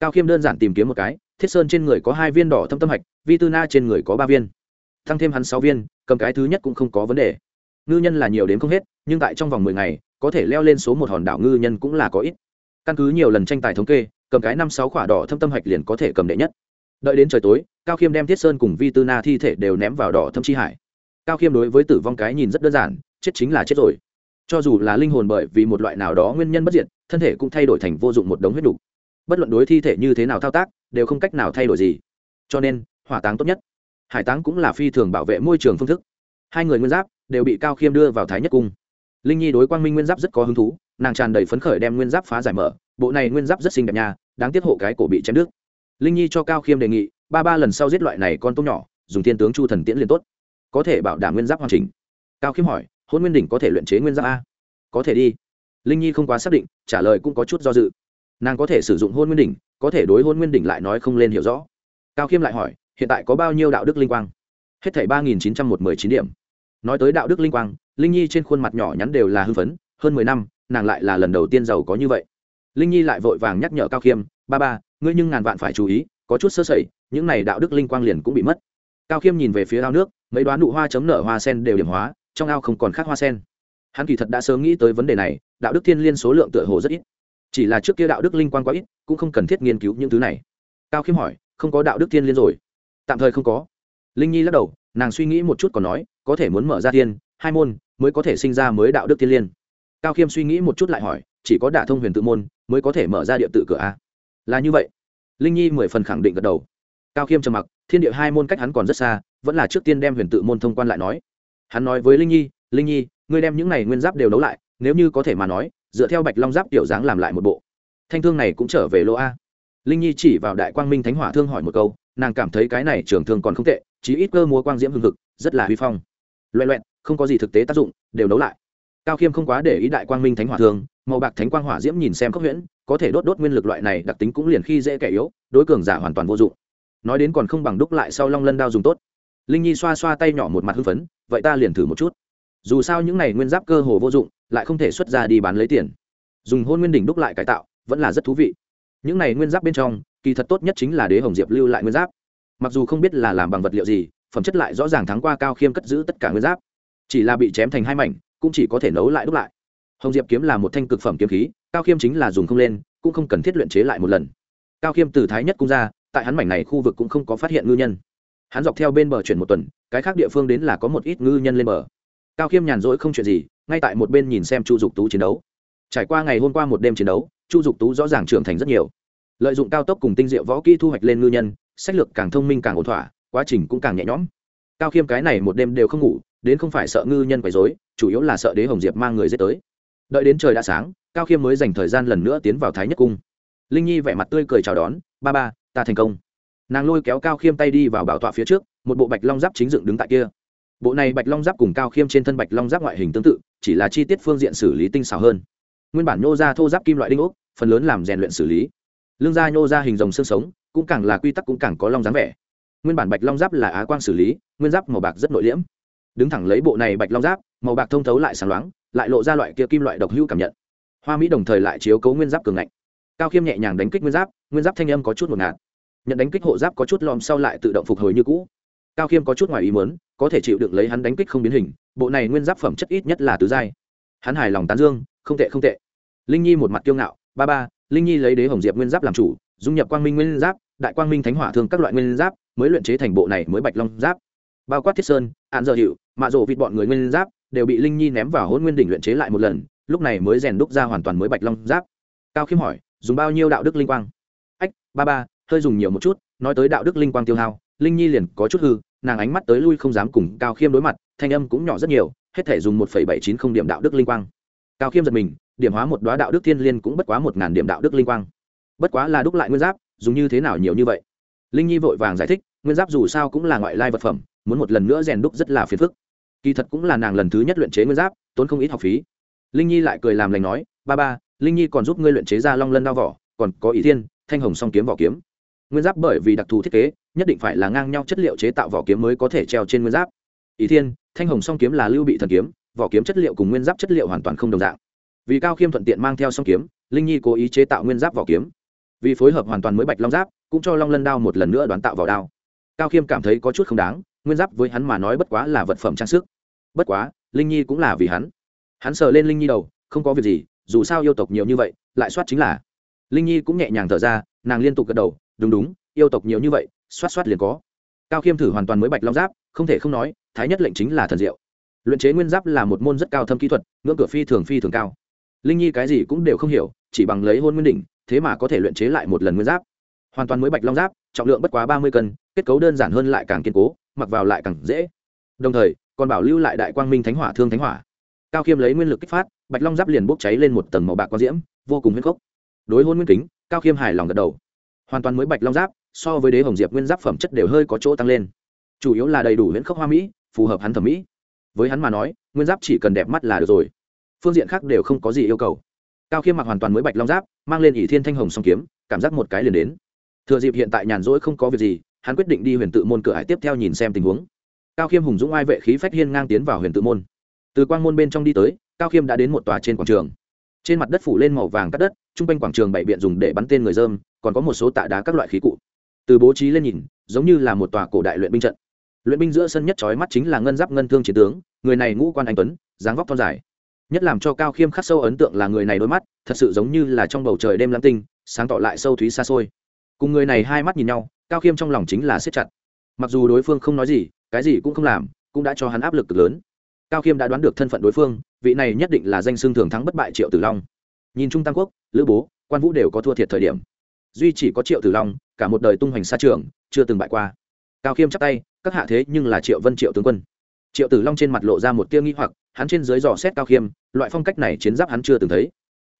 Cao khiêm đơn giản tìm kiếm một cái thiết sơn trên người có hai viên đỏ thâm tâm hạch vi tư na trên người có ba viên. Tăng thêm hắn sáu viên, cầm cái thứ nhất cũng không có vấn đề. Ngư nhân là nhiều đến không hết, nhưng tại trong vòng mười ngày, có thể leo lên số một hòn đảo ngư nhân cũng là có ít. Căn cứ nhiều lần tranh tài thống kê, cầm cái năm sáu khỏa đỏ thâm tâm hạch liền có thể cầm đệ nhất. Đợi đến trời tối, cao khiêm đem thiết sơn cùng vi tư na thi thể đều ném vào đỏ thâm chi hải. Cao khiêm đối với tử vong cái nhìn rất đơn giản, chết chính là chết rồi. Cho dù là linh hồn bởi vì một loại nào đó nguyên nhân bất diệt, thân thể cũng thay đổi thành vô dụng một đống huyết đủ bất luận đối thi thể như thế nào thao tác, đều không cách nào thay đổi gì. Cho nên, hỏa táng tốt nhất. Hải táng cũng là phi thường bảo vệ môi trường phương thức. Hai người nguyên giáp đều bị cao khiêm đưa vào thái nhất cung. Linh nhi đối quang minh nguyên giáp rất có hứng thú, nàng tràn đầy phấn khởi đem nguyên giáp phá giải mở. Bộ này nguyên giáp rất xinh đẹp nha, đáng tiếc hộ cái cổ bị chém đứt. Linh nhi cho cao khiêm đề nghị, ba ba lần sau giết loại này con tôm nhỏ, dùng thiên tướng chu thần tiễn liền tốt. Có thể bảo đảm nguyên giáp hoàn chỉnh. Cao khiêm hỏi, hôn nguyên đỉnh có thể luyện chế nguyên giáp a? Có thể đi. Linh nhi không quá xác định, trả lời cũng có chút do dự nàng có thể sử dụng hôn nguyên đỉnh, có thể đối hôn nguyên đỉnh lại nói không lên hiểu rõ. Cao khiêm lại hỏi, hiện tại có bao nhiêu đạo đức linh quang? Hết thảy ba nghìn chín trăm một mươi chín điểm. Nói tới đạo đức linh quang, linh nhi trên khuôn mặt nhỏ nhắn đều là hưng phấn, hơn mười năm, nàng lại là lần đầu tiên giàu có như vậy. Linh nhi lại vội vàng nhắc nhở cao khiêm, ba ba, ngươi nhưng ngàn vạn phải chú ý, có chút sơ sẩy, những này đạo đức linh quang liền cũng bị mất. Cao khiêm nhìn về phía ao nước, mấy đoán nụ hoa chấm nở hoa sen đều điểm hóa, trong ao không còn khác hoa sen. Hắn kỳ thật đã sớm nghĩ tới vấn đề này, đạo đức thiên liên số lượng tựa hồ rất ít chỉ là trước kia đạo đức linh quan quá ít, cũng không cần thiết nghiên cứu những thứ này. Cao khiêm hỏi, không có đạo đức thiên liên rồi? Tạm thời không có. Linh nhi lắc đầu, nàng suy nghĩ một chút còn nói, có thể muốn mở ra thiên, hai môn, mới có thể sinh ra mới đạo đức thiên liên. Cao khiêm suy nghĩ một chút lại hỏi, chỉ có đả thông huyền tự môn, mới có thể mở ra địa tự cửa a. Là như vậy. Linh nhi mười phần khẳng định gật đầu. Cao khiêm trầm mặc, thiên địa hai môn cách hắn còn rất xa, vẫn là trước tiên đem huyền tự môn thông quan lại nói. Hắn nói với linh nhi linh nhi, ngươi đem những này nguyên giáp đều nấu lại, nếu như có thể mà nói dựa theo bạch long giáp tiểu dáng làm lại một bộ. Thanh thương này cũng trở về lô a. Linh nhi chỉ vào đại quang minh thánh hỏa thương hỏi một câu, nàng cảm thấy cái này trường thương còn không tệ chỉ ít cơ múa quang diễm hưng hực, rất là huy phong. Loẹ loẹn không có gì thực tế tác dụng, đều nấu lại. Cao khiêm không quá để ý đại quang minh thánh hỏa thương, màu bạc thánh quang hỏa diễm nhìn xem khốc huyễn, có thể đốt đốt nguyên lực loại này đặc tính cũng liền khi dễ kẻ yếu, đối cường giả hoàn toàn vô dụng. Nói đến còn không bằng đúc lại sau long lân đao dùng tốt. Linh nhi xoa xoa tay nhỏ một mặt hưng phấn, vậy ta liền thử một chút dù sao những này nguyên giáp cơ hồ vô dụng, lại không thể xuất ra đi bán lấy tiền. Dùng hôn nguyên đỉnh đúc lại cải tạo, vẫn là rất thú vị. Những này nguyên giáp bên trong, kỳ thật tốt nhất chính là đế hồng diệp lưu lại nguyên giáp. Mặc dù không biết là làm bằng vật liệu gì, phẩm chất lại rõ ràng thắng qua cao khiêm cất giữ tất cả nguyên giáp. Chỉ là bị chém thành hai mảnh, cũng chỉ có thể nấu lại đúc lại. Hồng diệp kiếm là một thanh cực phẩm kiếm khí, cao khiêm chính là dùng không lên, cũng không cần thiết luyện chế lại một lần. Cao khiêm từ thái nhất cung ra, tại hắn mảnh này khu vực cũng không có phát hiện ngư nhân. Hắn dọc theo bên bờ chuyển một tuần, cái khác địa phương đến là có một ít ngư nhân lên bờ cao khiêm nhàn rỗi không chuyện gì, ngay tại một bên nhìn xem chu dục tú chiến đấu. Trải qua ngày hôm qua một đêm chiến đấu, chu dục tú rõ ràng trưởng thành rất nhiều. Lợi dụng cao tốc cùng tinh diệu võ kỹ thu hoạch lên ngư nhân, sách lược càng thông minh càng ổn thỏa, quá trình cũng càng nhẹ nhõm. Cao khiêm cái này một đêm đều không ngủ, đến không phải sợ ngư nhân quấy dối chủ yếu là sợ đế hồng diệp mang người giết tới. Đợi đến trời đã sáng, cao khiêm mới dành thời gian lần nữa tiến vào thái nhất cung. Linh nhi vẻ mặt tươi cười chào đón, ba ba, ta thành công. Nàng lôi kéo cao khiêm tay đi vào bảo tọa phía trước, một bộ bạch long giáp chính dựng đứng tại kia bộ này bạch long giáp cùng cao khiêm trên thân bạch long giáp ngoại hình tương tự, chỉ là chi tiết phương diện xử lý tinh xảo hơn. Nguyên bản nhô ra thô giáp kim loại đinh ốc, phần lớn làm rèn luyện xử lý. Lương gia nhô ra hình dòng xương sống, cũng càng là quy tắc cũng càng có long dáng vẻ. Nguyên bản bạch long giáp là á quang xử lý, nguyên giáp màu bạc rất nội liễm. Đứng thẳng lấy bộ này bạch long giáp, màu bạc thông thấu lại sáng loáng, lại lộ ra loại kia kim loại độc hữu cảm nhận. Hoa mỹ đồng thời lại chiếu cấu nguyên giáp cường ngạnh. Cao khiêm nhẹ nhàng đánh kích nguyên giáp nguyên giáp thanh âm có chút một ngạt. Nhận đánh kích hộ giáp có chút lòm sau lại tự động phục hồi như cũ. Cao khiêm có chút ngoài ý muốn có thể chịu đựng lấy hắn đánh kích không biến hình, bộ này nguyên giáp phẩm chất ít nhất là tứ giai. Hắn hài lòng tán dương, không tệ không tệ. Linh nhi một mặt kiêu ngạo, ba ba, linh nhi lấy đế hồng diệp nguyên giáp làm chủ, dung nhập quang minh nguyên giáp, đại quang minh thánh hỏa thường các loại nguyên giáp, mới luyện chế thành bộ này mới bạch long giáp. Bao quát thiết sơn hạn dợ hiệu mạ rộ vịt bọn người nguyên giáp đều bị linh nhi ném vào hôn nguyên đỉnh luyện chế lại một lần, lúc này mới rèn đúc ra hoàn toàn mới bạch long giáp. Cao khiêm hỏi, dùng bao nhiêu đạo đức linh quang? Ách, ba ba, hơi dùng nhiều một chút, nói tới đạo đức linh quang tiêu hao, linh nhi liền có chút hư nàng ánh mắt tới lui không dám cùng cao khiêm đối mặt, thanh âm cũng nhỏ rất nhiều, hết thể dùng một bảy chín không điểm đạo đức linh quang. Cao khiêm giật mình, điểm hóa một đoá đạo đức thiên liên cũng bất quá một ngàn điểm đạo đức linh quang. Bất quá là đúc lại nguyên giáp, dùng như thế nào nhiều như vậy? Linh nhi vội vàng giải thích, nguyên giáp dù sao cũng là ngoại lai vật phẩm, muốn một lần nữa rèn đúc rất là phiền phức. Kỳ thật cũng là nàng lần thứ nhất luyện chế nguyên giáp, tốn không ít học phí. Linh nhi lại cười làm lành nói, ba ba, linh nhi còn giúp ngươi luyện chế ra long lân đao vỏ, còn có ý thiên, thanh hồng song kiếm vỏ kiếm. Nguyên giáp bởi vì đặc thù thiết kế nhất định phải là ngang nhau chất liệu chế tạo vỏ kiếm mới có thể treo trên nguyên giáp. Ý thiên, thanh hồng song kiếm là lưu bị thần kiếm, vỏ kiếm chất liệu cùng nguyên giáp chất liệu hoàn toàn không đồng dạng. Vì cao khiêm thuận tiện mang theo song kiếm, linh nhi cố ý chế tạo nguyên giáp vỏ kiếm. Vì phối hợp hoàn toàn mới bạch long giáp, cũng cho long lân đao một lần nữa đoán tạo vỏ đao. Cao khiêm cảm thấy có chút không đáng, nguyên giáp với hắn mà nói bất quá là vật phẩm trang sức. Bất quá, linh nhi cũng là vì hắn. Hắn sờ lên linh nhi đầu, không có việc gì, dù sao yêu tộc nhiều như vậy, lại soát chính là. Linh nhi cũng nhẹ nhàng thở ra, nàng liên tục gật đầu, đúng đúng, yêu tộc nhiều như vậy xoát xoát liền có. Cao khiêm thử hoàn toàn mới bạch long giáp, không thể không nói, thái nhất lệnh chính là thần diệu. Luyện chế nguyên giáp là một môn rất cao thâm kỹ thuật, ngưỡng cửa phi thường phi thường cao. Linh nhi cái gì cũng đều không hiểu, chỉ bằng lấy hôn nguyên đỉnh, thế mà có thể luyện chế lại một lần nguyên giáp. Hoàn toàn mới bạch long giáp, trọng lượng bất quá ba mươi cân, kết cấu đơn giản hơn lại càng kiên cố, mặc vào lại càng dễ. Đồng thời, còn bảo lưu lại đại quang minh thánh hỏa thương thánh hỏa. Cao khiêm lấy nguyên lực kích phát, bạch long giáp liền bốc cháy lên một tầng màu bạc quang diễm, vô cùng huyết cốc đối hôn nguyên kính, cao khiêm hài lòng gật đầu. Hoàn toàn mới bạch long giáp so với đế hồng diệp nguyên giáp phẩm chất đều hơi có chỗ tăng lên. Chủ yếu là đầy đủ huyễn khốc hoa mỹ, phù hợp hắn thẩm mỹ. Với hắn mà nói, nguyên giáp chỉ cần đẹp mắt là được rồi. Phương diện khác đều không có gì yêu cầu. Cao khiêm mặc hoàn toàn mới bạch long giáp, mang lên ỷ thiên thanh hồng song kiếm, cảm giác một cái liền đến. Thừa dịp hiện tại nhàn rỗi không có việc gì, hắn quyết định đi huyền tự môn cửa hải tiếp theo nhìn xem tình huống. Cao khiêm hùng dũng ai vệ khí phách hiên ngang tiến vào huyền tự môn. Từ quang môn bên trong đi tới, cao khiêm đã đến một tòa trên quảng trường. Trên mặt đất phủ lên màu vàng cắt đất t r u n g quanh quảng trường bảy biện dùng để bắn tên người dơm, còn có một số tạ đá các loại khí cụ từ bố trí lên nhìn, giống như là một tòa cổ đại luyện binh trận. Luyện binh giữa sân nhất trói mắt chính là ngân giáp ngân thương chiến tướng, người này ngũ quan anh tuấn, dáng vóc thon dài. Nhất làm cho cao khiêm khắc sâu ấn tượng là người này đôi mắt, thật sự giống như là trong bầu trời đêm lam tinh, sáng tỏ lại sâu thúy xa xôi. Cùng người này hai mắt nhìn nhau, cao khiêm trong lòng chính là siết chặt. Mặc dù đối phương không nói gì, cái gì cũng không làm, cũng đã cho hắn áp lực cực lớn. Cao khiêm đã đoán được thân phận đối phương, vị này nhất định là danh xương thường thắng bất bại triệu tử long. Nhìn trung tam quốc, lữ bố, quan vũ đều có thua thiệt thời điểm. Duy chỉ có triệu tử long cả một đời tung hoành xa trường, chưa từng bại qua. Cao khiêm chắc tay, các hạ thế nhưng là triệu vân triệu tướng quân. Triệu tử long trên mặt lộ ra một tiêu nghi hoặc, hắn trên dưới dò xét cao khiêm, loại phong cách này chiến giáp hắn chưa từng thấy.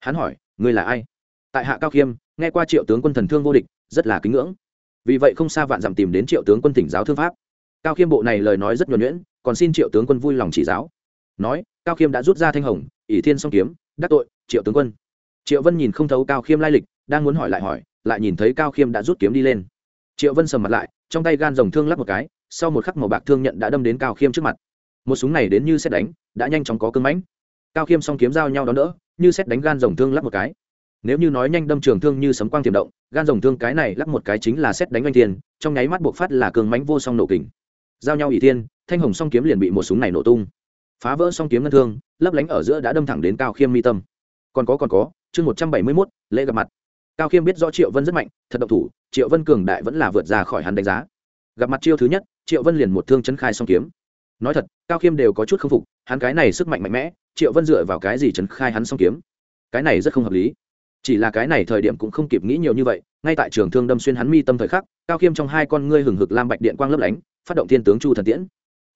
Hắn hỏi, ngươi là ai? Tại hạ cao khiêm, nghe qua triệu tướng quân thần thương vô địch, rất là kính ngưỡng. Vì vậy không xa vạn dặm tìm đến triệu tướng quân tỉnh giáo thương pháp. Cao khiêm bộ này lời nói rất nhuẩn nhuyễn, còn xin triệu tướng quân vui lòng chỉ giáo. Nói, cao khiêm đã rút ra thanh hồng, ỷ thiên song kiếm, đắc tội triệu tướng quân. Triệu vân nhìn không thấu cao khiêm lai lịch đang muốn hỏi lại hỏi, lại nhìn thấy cao khiêm đã rút kiếm đi lên. Triệu vân sầm mặt lại, trong tay gan rồng thương lắp một cái, sau một khắc màu bạc thương nhận đã đâm đến cao khiêm trước mặt. Một súng này đến như xét đánh, đã nhanh chóng có cưng mãnh. Cao khiêm song kiếm giao nhau đón đỡ, như xét đánh gan rồng thương lắp một cái. Nếu như nói nhanh đâm trường thương như sấm quang tiềm động, gan rồng thương cái này lắp một cái chính là xét đánh oanh thiên, trong nháy mắt buộc phát là cường mãnh vô song nổ kình. Giao nhau ỷ thiên, thanh hồng song kiếm liền bị một súng này nổ tung. Phá vỡ song kiếm ngân thương, lấp lánh ở giữa đã đâm thẳng đến cao khiêm mi tâm. Còn có còn có, chương một trăm bảy mươi mốt, lễ gặp mặt cao khiêm biết rõ triệu vân rất mạnh, thật độc thủ, triệu vân cường đại vẫn là vượt ra khỏi hắn đánh giá. Gặp mặt chiêu thứ nhất, triệu vân liền một thương chấn khai song kiếm. Nói thật, cao khiêm đều có chút k phục, hắn cái này sức mạnh mạnh mẽ, triệu vân dựa vào cái gì chấn khai hắn song kiếm? Cái này rất không hợp lý. Chỉ là cái này thời điểm cũng không kịp nghĩ nhiều như vậy, ngay tại trường thương đâm xuyên hắn mi tâm thời khắc, cao khiêm trong hai con ngươi hừng hực lam bạch điện quang lấp lánh, phát động thiên tướng chu thần tiễn.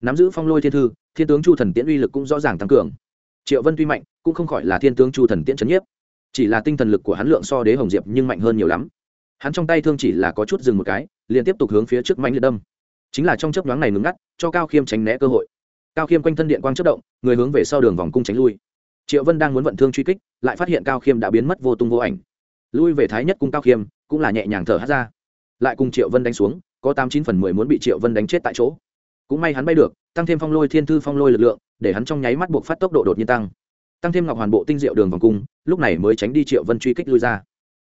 Nắm giữ phong lôi thiên thư, thiên tướng chu thần tiễn uy lực cũng rõ ràng tăng cường. Triệu vân tuy mạnh, cũng không khỏi là thiên tướng chu thần tiễn c nhiếp chỉ là tinh thần lực của hắn lượng so đế hồng diệp nhưng mạnh hơn nhiều lắm. Hắn trong tay thương chỉ là có chút dừng một cái, liền tiếp tục hướng phía trước mạnh liệt đâm. Chính là trong chấp nhoáng này ngừng ngắt, cho cao khiêm tránh né cơ hội. Cao khiêm quanh thân điện quang chất động, người hướng về sau đường vòng cung tránh lui. Triệu vân đang muốn vận thương truy kích, lại phát hiện cao khiêm đã biến mất vô tung vô ảnh. Lui về thái nhất cung cao khiêm, cũng là nhẹ nhàng thở hát ra. Lại cùng triệu vân đánh xuống, có tám chín phần mười muốn bị triệu vân đánh chết tại chỗ. Cũng may hắn bay được, tăng thêm phong lôi thiên thư phong lôi lực lượng, để hắn trong nháy mắt buộc phát tốc độ đột nhiên tăng tăng thêm ngọc hoàn bộ tinh diệu đường vòng cung, lúc này mới tránh đi triệu vân truy kích lui ra.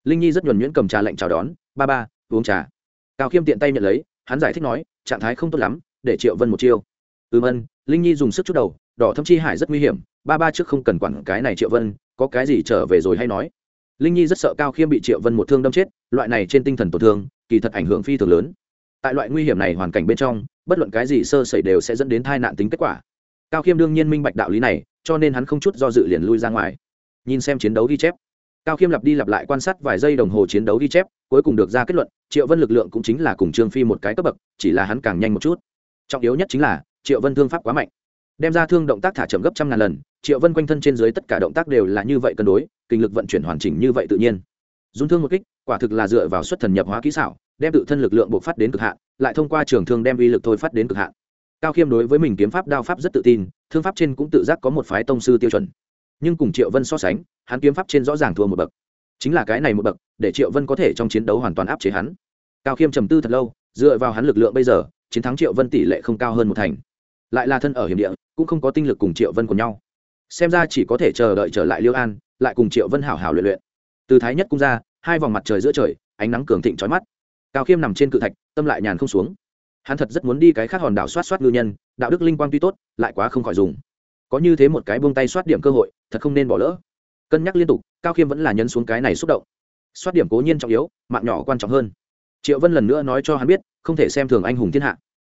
Linh nhi rất nhuẩn nhuyễn cầm trà lệnh chào đón, ba ba, uống trà. Cao khiêm tiện tay nhận lấy, hắn giải thích nói, trạng thái không tốt lắm, để triệu vân một chiêu. Ừm ân. Linh nhi dùng sức chút đầu, đỏ thâm chi hải rất nguy hiểm, ba ba trước không cần quản cái này triệu vân, có cái gì trở về rồi hay nói. Linh nhi rất sợ cao khiêm bị triệu vân một thương đâm chết, loại này trên tinh thần tổn thương, kỳ thật ảnh hưởng phi thường lớn. Tại loại nguy hiểm này hoàn cảnh bên trong, bất luận cái gì sơ sẩy đều sẽ dẫn đến tai nạn tính kết quả. Cao khiêm đương nhiên minh bạch đạo lý này cho nên hắn không chút do dự liền lui ra ngoài. Nhìn xem chiến đấu ghi chép, cao khiêm lặp đi lặp lại quan sát vài giây đồng hồ chiến đấu ghi chép, cuối cùng được ra kết luận, triệu vân lực lượng cũng chính là cùng trương phi một cái cấp bậc, chỉ là hắn càng nhanh một chút. Trọng yếu nhất chính là, triệu vân thương pháp quá mạnh. Đem ra thương động tác thả chậm gấp trăm ngàn lần, triệu vân quanh thân trên dưới tất cả động tác đều là như vậy cân đối, kinh lực vận chuyển hoàn chỉnh như vậy tự nhiên. Dùng thương một kích, quả thực là dựa vào xuất thần nhập hóa kỹ xảo, đem tự thân lực lượng bộc phát đến cực hạn, lại thông qua trường thương đem uy lực thôi phát đến cực hạn cao khiêm đối với mình kiếm pháp đao pháp rất tự tin, thương pháp trên cũng tự giác có một phái tông sư tiêu chuẩn. Nhưng cùng triệu vân so sánh, hắn kiếm pháp trên rõ ràng thua một bậc. Chính là cái này một bậc, để triệu vân có thể trong chiến đấu hoàn toàn áp chế hắn. Cao khiêm trầm tư thật lâu, dựa vào hắn lực lượng bây giờ, chiến thắng triệu vân tỷ lệ không cao hơn một thành. Lại là thân ở hiểm địa, cũng không có tinh lực cùng triệu vân của nhau. Xem ra chỉ có thể chờ đợi trở lại liêu an, lại cùng triệu vân hảo hảo luyện luyện. Từ thái nhất cung ra, hai vòng mặt trời giữa trời, ánh nắng cường thịnh trói mắt. Cao khiêm nằm trên cự thạch, tâm lại nhàn không xuống hắn thật rất muốn đi cái khác hòn đảo soát soát ngư nhân, đạo đức linh quang tuy tốt, lại quá không khỏi dùng. Có như thế một cái buông tay soát điểm cơ hội, thật không nên bỏ lỡ. Cân nhắc liên tục, cao khiêm vẫn là nhân xuống cái này xúc động. Soát điểm cố nhiên trọng yếu, mạng nhỏ quan trọng hơn. Triệu vân lần nữa nói cho hắn biết, không thể xem thường anh hùng thiên hạ.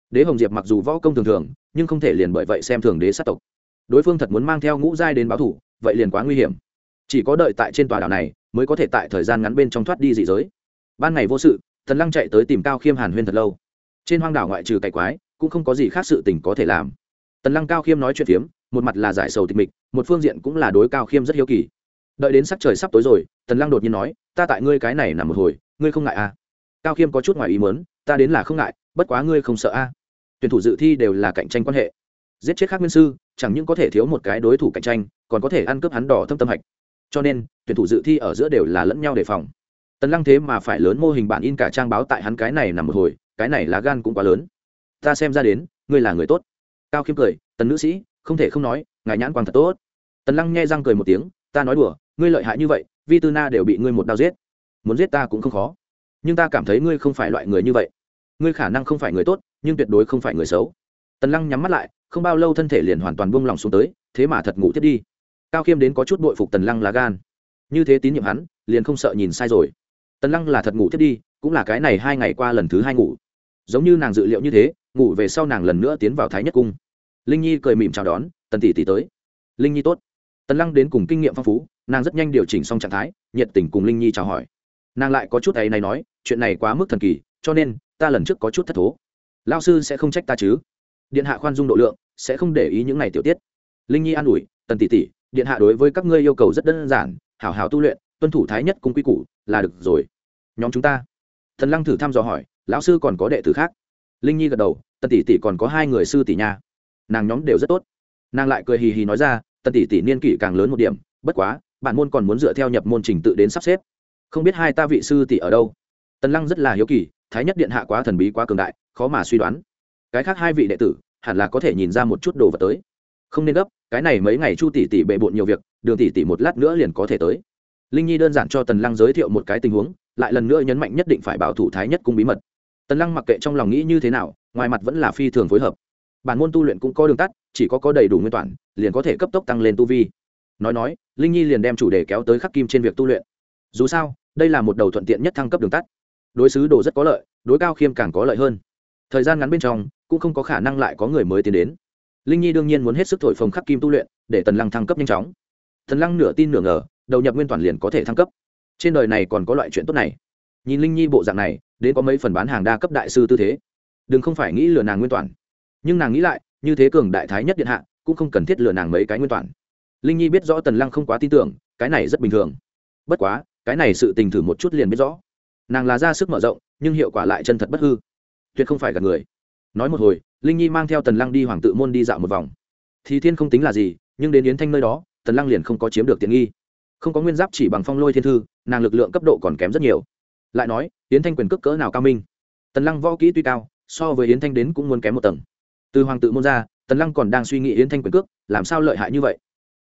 Đế hồng diệp mặc dù võ công thường thường, nhưng không thể liền bởi vậy xem thường đế sát tộc. Đối phương thật muốn mang theo ngũ giai đến báo thủ, vậy liền quá nguy hiểm. Chỉ có đợi tại trên tòa đảo này, mới có thể tại thời gian ngắn bên trong thoát đi dị giới. Ban ngày vô sự, thần lăng chạy tới tìm cao khiêm hàn huyên thật lâu trên hoang đảo ngoại trừ cày quái, cũng không có gì khác sự tình có thể làm. Tần lăng cao khiêm nói chuyện phiếm, một mặt là giải sầu tịch mịch, một phương diện cũng là đối cao khiêm rất hiếu kỳ. Đợi đến sắc trời sắp tối rồi, tần lăng đột nhiên nói, ta tại ngươi cái này nằm một hồi, ngươi không ngại à? Cao khiêm có chút ngoài ý muốn, ta đến là không ngại, bất quá ngươi không sợ a à. tuyển thủ dự thi đều là cạnh tranh quan hệ. Giết chết khác nguyên sư, chẳng những có thể thiếu một cái đối thủ cạnh tranh, còn có thể ăn cướp hắn đỏ thâm tâm hạch. Cho nên, tuyển thủ dự thi ở giữa đều là lẫn nhau đề phòng. Tần lăng thế mà phải lớn mô hình bản in cả trang báo tại hắn cái này nằm một hồi cái này là gan cũng quá lớn. Ta xem ra đến, ngươi là người tốt. Cao khiêm cười, tần nữ sĩ, không thể không nói, ngài nhãn quang thật tốt. Tần lăng nghe răng cười một tiếng, ta nói đùa, ngươi lợi hại như vậy, vi tư na đều bị ngươi một đao giết. Muốn giết ta cũng không khó. Nhưng ta cảm thấy ngươi không phải loại người như vậy. Ngươi khả năng không phải người tốt, nhưng tuyệt đối không phải người xấu. Tần lăng nhắm mắt lại, không bao lâu thân thể liền hoàn toàn buông lỏng xuống tới, thế mà thật ngủ thiết đi. Cao khiêm đến có chút bội phục tần lăng lá gan. Như thế tín nhiệm hắn, liền không sợ nhìn sai rồi. Tần lăng là thật ngủ thiết đi, cũng là cái này hai ngày qua lần thứ hai ngủ giống như nàng dự liệu như thế, ngủ về sau nàng lần nữa tiến vào thái nhất cung. Linh nhi cười mỉm chào đón, tần tỷ tỷ tới. Linh nhi tốt. Tần lăng đến cùng kinh nghiệm phong phú, nàng rất nhanh điều chỉnh xong trạng thái, nhiệt tình cùng linh nhi chào hỏi. Nàng lại có chút ấy này nói, chuyện này quá mức thần kỳ, cho nên, ta lần trước có chút thất thố. Lao sư sẽ không trách ta chứ? Điện hạ khoan dung độ lượng, sẽ không để ý những này tiểu tiết. Linh nhi an ủi, tần tỷ tỷ, điện hạ đối với các ngươi yêu cầu rất đơn giản, hảo hảo tu luyện, tuân thủ thái nhất cung quy củ là được rồi. Nhóm chúng ta. Thần lăng thử thăm dò hỏi lão sư còn có đệ tử khác. Linh nhi gật đầu, tần tỷ tỷ còn có hai người sư tỷ nha. Nàng nhóm đều rất tốt. Nàng lại cười hì hì nói ra, tần tỷ tỷ niên kỷ càng lớn một điểm, bất quá, bản môn còn muốn dựa theo nhập môn trình tự đến sắp xếp. Không biết hai ta vị sư tỷ ở đâu? Tần lăng rất là hiếu kỳ, thái nhất điện hạ quá thần bí quá cường đại, khó mà suy đoán. Cái khác hai vị đệ tử, hẳn là có thể nhìn ra một chút đồ vật tới. Không nên gấp, cái này mấy ngày chu tỷ tỷ bệ bộn nhiều việc, đường tỷ tỷ một lát nữa liền có thể tới. Linh nhi đơn giản cho tần lăng giới thiệu một cái tình huống, lại lần nữa nhấn mạnh nhất định phải bảo thủ thái nhất cung bí mật tần lăng mặc kệ trong lòng nghĩ như thế nào, ngoài mặt vẫn là phi thường phối hợp. Bản môn tu luyện cũng có đường tắt, chỉ có có đầy đủ nguyên toàn, liền có thể cấp tốc tăng lên tu vi. Nói nói, linh nhi liền đem chủ đề kéo tới khắc kim trên việc tu luyện. Dù sao, đây là một đầu thuận tiện nhất thăng cấp đường tắt. Đối xứ đồ rất có lợi, đối cao khiêm càng có lợi hơn. Thời gian ngắn bên trong, cũng không có khả năng lại có người mới tiến đến. Linh nhi đương nhiên muốn hết sức thổi phồng khắc kim tu luyện, để tần lăng thăng cấp nhanh chóng. Tần lăng nửa tin nửa ngờ, đầu nhập nguyên toàn liền có thể thăng cấp. Trên đời này còn có loại chuyện tốt này nhìn linh nhi bộ dạng này, đến có mấy phần bán hàng đa cấp đại sư tư thế. Đừng không phải nghĩ lừa nàng nguyên toàn. Nhưng nàng nghĩ lại, như thế cường đại thái nhất điện hạ, cũng không cần thiết lừa nàng mấy cái nguyên toàn. Linh nhi biết rõ tần lăng không quá tin tưởng, cái này rất bình thường. Bất quá, cái này sự tình thử một chút liền biết rõ. Nàng là ra sức mở rộng, nhưng hiệu quả lại chân thật bất hư. Tuyệt không phải gặp người. Nói một hồi, linh nhi mang theo tần lăng đi hoàng tự môn đi dạo một vòng. Thì thiên không tính là gì, nhưng đến yến thanh nơi đó, tần lăng liền không có chiếm được tiện nghi. Không có nguyên giáp chỉ bằng phong lôi thiên thư, nàng lực lượng cấp độ còn kém rất nhiều lại nói, yến thanh quyền cước cỡ nào cao minh? Tần lăng võ kỹ tuy cao, so với yến thanh đến cũng muốn kém một tầng. Từ hoàng tự môn ra, tần lăng còn đang suy nghĩ yến thanh quyền cước, làm sao lợi hại như vậy?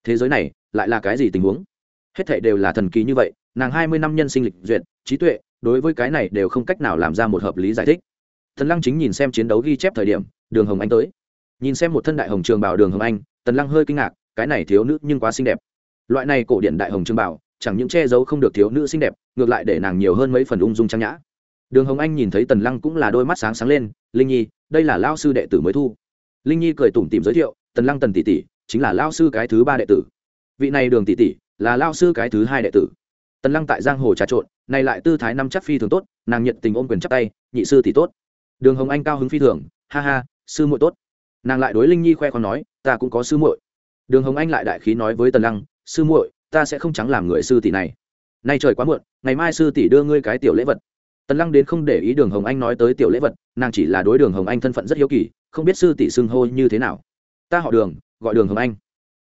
Thế giới này, lại là cái gì tình huống? Hết thảy đều là thần kỳ như vậy, nàng hai mươi năm nhân sinh lịch duyệt, trí tuệ, đối với cái này đều không cách nào làm ra một hợp lý giải thích. Tần lăng chính nhìn xem chiến đấu ghi chép thời điểm, đường hồng anh tới. Nhìn xem một thân đại hồng trường bảo đường hồng anh, tần lăng hơi kinh ngạc, cái này thiếu nữ nhưng quá xinh đẹp. Loại này cổ điển đại hồng trường bảo chẳng những che giấu không được thiếu nữ xinh đẹp, ngược lại để nàng nhiều hơn mấy phần ung dung trang nhã. Đường hồng anh nhìn thấy tần lăng cũng là đôi mắt sáng sáng lên, linh nhi, đây là lao sư đệ tử mới thu. Linh nhi cười tủm tìm giới thiệu, tần lăng tần tỷ tỷ, chính là lao sư cái thứ ba đệ tử. Vị này đường tỷ tỷ, là lao sư cái thứ hai đệ tử. Tần lăng tại giang hồ trà trộn, này lại tư thái năm chắc phi thường tốt, nàng nhiệt tình ôm quyền chắp tay, nhị sư tỷ tốt. Đường hồng anh cao hứng phi thường, ha ha, sư muội tốt. Nàng lại đối linh nhi khoe con nói, ta cũng có sư muội. Đường hồng anh lại đại khí nói với tần lăng, sư muội ta sẽ không trắng làm người sư tỷ này. Nay trời quá muộn, ngày mai sư tỷ đưa ngươi cái tiểu lễ vật. Tần lăng đến không để ý đường hồng anh nói tới tiểu lễ vật, nàng chỉ là đối đường hồng anh thân phận rất hiếu kỳ, không biết sư tỷ xưng hô như thế nào. Ta họ đường, gọi đường hồng anh.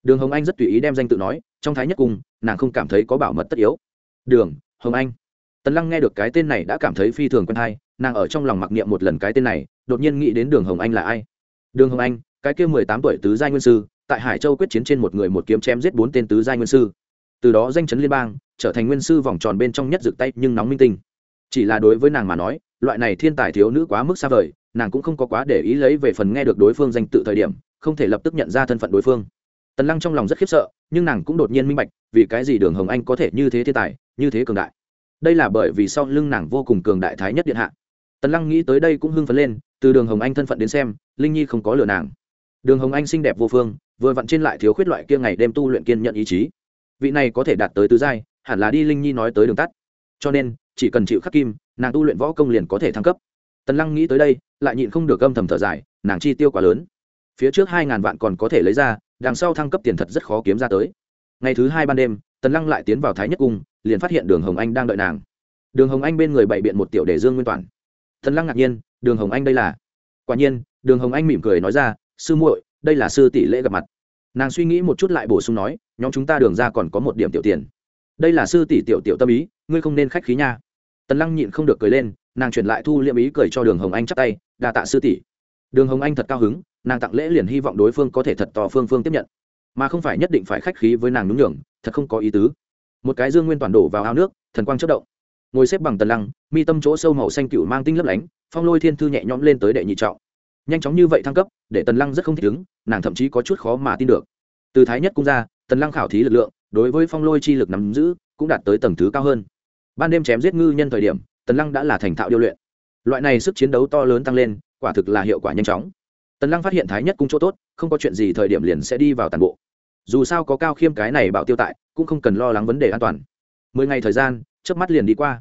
Đường hồng anh rất tùy ý đem danh tự nói, trong thái nhất cung, nàng không cảm thấy có bảo mật tất yếu. Đường hồng anh. Tần lăng nghe được cái tên này đã cảm thấy phi thường quen thai nàng ở trong lòng mặc niệm một lần cái tên này, đột nhiên nghĩ đến đường hồng anh là ai. Đường hồng anh, cái kia mười tám tuổi tứ giai nguyên sư, tại hải châu quyết chiến trên một người một kiếm chém giết bốn tên tứ giai nguyên sư từ đó danh chấn liên bang, trở thành nguyên sư vòng tròn bên trong nhất rực tay nhưng nóng minh tinh. Chỉ là đối với nàng mà nói, loại này thiên tài thiếu nữ quá mức xa vời, nàng cũng không có quá để ý lấy về phần nghe được đối phương danh tự thời điểm, không thể lập tức nhận ra thân phận đối phương. Tần lăng trong lòng rất khiếp sợ, nhưng nàng cũng đột nhiên minh bạch, vì cái gì đường hồng anh có thể như thế thiên tài, như thế cường đại. Đây là bởi vì sau lưng nàng vô cùng cường đại thái nhất điện hạ. Tần lăng nghĩ tới đây cũng hưng phấn lên, từ đường hồng anh thân phận đến xem, linh nhi không có lừa nàng. Đường hồng anh xinh đẹp vô phương, vừa vặn trên lại thiếu khuyết loại kia ngày đêm tu luyện kiên nhận ý chí vị này có thể đạt tới tứ giai, hẳn là đi linh nhi nói tới đường tắt. Cho nên, chỉ cần chịu khắc kim, nàng tu luyện võ công liền có thể thăng cấp. Tần lăng nghĩ tới đây, lại nhịn không được âm thầm thở dài, nàng chi tiêu quá lớn. Phía trước hai ngàn vạn còn có thể lấy ra, đằng sau thăng cấp tiền thật rất khó kiếm ra tới. Ngày thứ hai ban đêm, tần lăng lại tiến vào thái nhất cung, liền phát hiện đường hồng anh đang đợi nàng. Đường hồng anh bên người bày biện một tiểu đề dương nguyên toàn. Tần lăng ngạc nhiên, đường hồng anh đây là? Quả nhiên, đường hồng anh mỉm cười nói ra, sư muội, đây là sư tỷ lễ gặp mặt. Nàng suy nghĩ một chút lại bổ sung nói nhóm chúng ta đường ra còn có một điểm tiểu tiền. Đây là sư tỷ tiểu tiểu tâm ý, ngươi không nên khách khí nha. Tần lăng nhịn không được cười lên, nàng truyền lại thu liệm ý cười cho đường hồng anh chắp tay, đa tạ sư tỷ. Đường hồng anh thật cao hứng, nàng tặng lễ liền hy vọng đối phương có thể thật tò phương phương tiếp nhận. Mà không phải nhất định phải khách khí với nàng đúng nhường, thật không có ý tứ. Một cái dương nguyên toàn đổ vào ao nước, thần quang chất động. Ngồi xếp bằng tần lăng, mi tâm chỗ sâu màu xanh cựu mang tinh lấp lánh, phong lôi thiên thư nhẹ nhõm lên tới đệ nhị trọng. Nhanh chóng như vậy thăng cấp, để tần lăng rất không thích ứng, nàng thậm chí có chút khó mà tin được. Từ thái nhất cung ra tần lăng khảo thí lực lượng, đối với phong lôi chi lực nắm giữ, cũng đạt tới tầng thứ cao hơn. Ban đêm chém giết ngư nhân thời điểm, tần lăng đã là thành thạo điêu luyện. Loại này sức chiến đấu to lớn tăng lên, quả thực là hiệu quả nhanh chóng. Tần lăng phát hiện thái nhất cung chỗ tốt, không có chuyện gì thời điểm liền sẽ đi vào tàn bộ. Dù sao có cao khiêm cái này bảo tiêu tại, cũng không cần lo lắng vấn đề an toàn. Mười ngày thời gian trước mắt liền đi qua.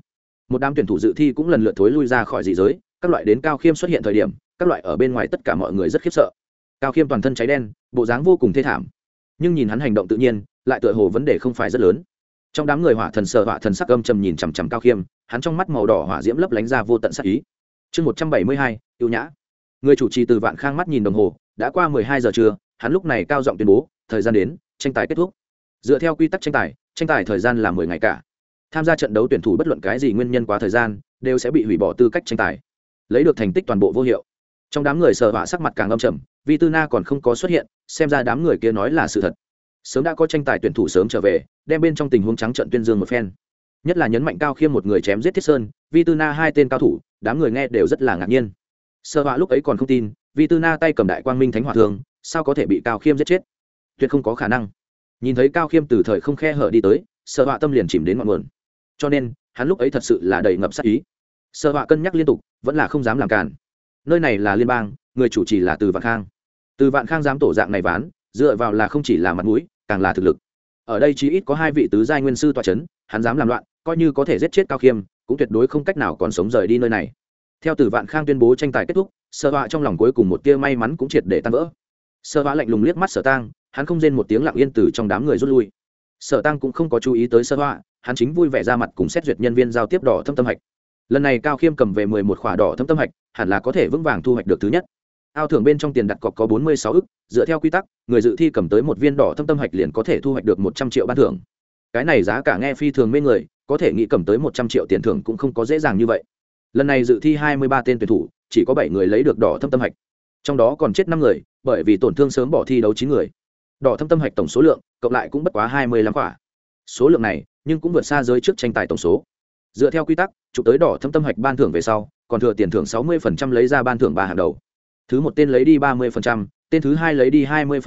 Một đám tuyển thủ dự thi cũng lần lượt thối lui ra khỏi dị giới, các loại đến cao khiêm xuất hiện thời điểm, các loại ở bên ngoài tất cả mọi người rất khiếp sợ. Cao khiêm toàn thân cháy đen, bộ dáng vô cùng thê thảm nhưng nhìn hắn hành động tự nhiên, lại tựa hồ vấn đề không phải rất lớn. Trong đám người hỏa thần sợ hỏa thần sắc âm trầm nhìn chằm chằm cao khiêm, hắn trong mắt màu đỏ hỏa diễm lấp lánh ra vô tận sắc ý. Chương một trăm bảy mươi hai, ưu nhã. Người chủ trì từ vạn khang mắt nhìn đồng hồ, đã qua mười hai giờ trưa, hắn lúc này cao giọng tuyên bố, thời gian đến, tranh tài kết thúc. Dựa theo quy tắc tranh tài tranh tài thời gian là mười ngày cả. Tham gia trận đấu tuyển thủ bất luận cái gì nguyên nhân quá thời gian, đều sẽ bị hủy bỏ tư cách tranh tài. Lấy được thành tích toàn bộ vô hiệu trong đám người sợ họa sắc mặt càng âm trầm vì tư na còn không có xuất hiện, xem ra đám người kia nói là sự thật. Sớm đã có tranh tài tuyển thủ sớm trở về, đem bên trong tình huống trắng trận tuyên dương một phen. Nhất là nhấn mạnh cao khiêm một người chém giết thiết sơn vi tư na hai tên cao thủ, đám người nghe đều rất là ngạc nhiên. Sợ họa lúc ấy còn không tin vi tư na tay cầm đại quang minh thánh hòa thường sao có thể bị cao khiêm giết chết? Tuyệt không có khả năng. Nhìn thấy cao khiêm từ thời không khe hở đi tới, sợ họa tâm liền chìm đến ngọn nguồn. Cho nên, hắn lúc ấy thật sự là đầy ngập sắc ý. Sợ họa cân nhắc liên tục, vẫn là không dám làm cản nơi này là liên bang, người chủ trì là từ vạn khang. Từ vạn khang dám tổ dạng này ván, dựa vào là không chỉ là mặt mũi, càng là thực lực. Ở đây chí ít có hai vị tứ giai nguyên sư tọa c h ấ n hắn dám làm loạn, coi như có thể giết chết cao khiêm, cũng tuyệt đối không cách nào còn sống rời đi nơi này. Theo từ vạn khang tuyên bố tranh tài kết thúc sợ họa trong lòng cuối cùng một tia may mắn cũng triệt để tan vỡ. Sơ hóa lạnh lùng liếc mắt sở tang, hắn không rên một tiếng lặng yên từ trong đám người rút lui. Sở tăng cũng không có chú ý tới sơ hóa hắn chính vui vẻ ra mặt cùng xét duyệt nhân viên giao tiếp đỏ thâm tâm hạch lần này cao khiêm cầm về mười một khỏa đỏ thâm tâm hạch, hẳn là có thể vững vàng thu hoạch được thứ nhất. Ao thưởng bên trong tiền đặt cọc có bốn mươi sáu ức, dựa theo quy tắc, người dự thi cầm tới một viên đỏ thâm tâm hạch liền có thể thu hoạch được một trăm triệu ban thưởng. Cái này giá cả nghe phi thường mê người, có thể nghĩ cầm tới một trăm triệu tiền thưởng cũng không có dễ dàng như vậy. Lần này dự thi hai mươi ba tên tuyển thủ, chỉ có bảy người lấy được đỏ thâm tâm hạch. Trong đó còn chết năm người, bởi vì tổn thương sớm bỏ thi đấu chín người. Đỏ thâm tâm hạch tổng số lượng, cộng lại cũng bất quá hai mươi lăm quả số lượng này, nhưng cũng vượt xa giới trước tranh tài tổng số dựa theo quy tắc, chụp tới đỏ thâm tâm hạch ban thưởng về sau, còn thừa tiền thưởng sáu mươi lấy ra ban thưởng ba hàng đầu. Thứ một tên lấy đi ba mươi tên thứ hai lấy đi hai mươi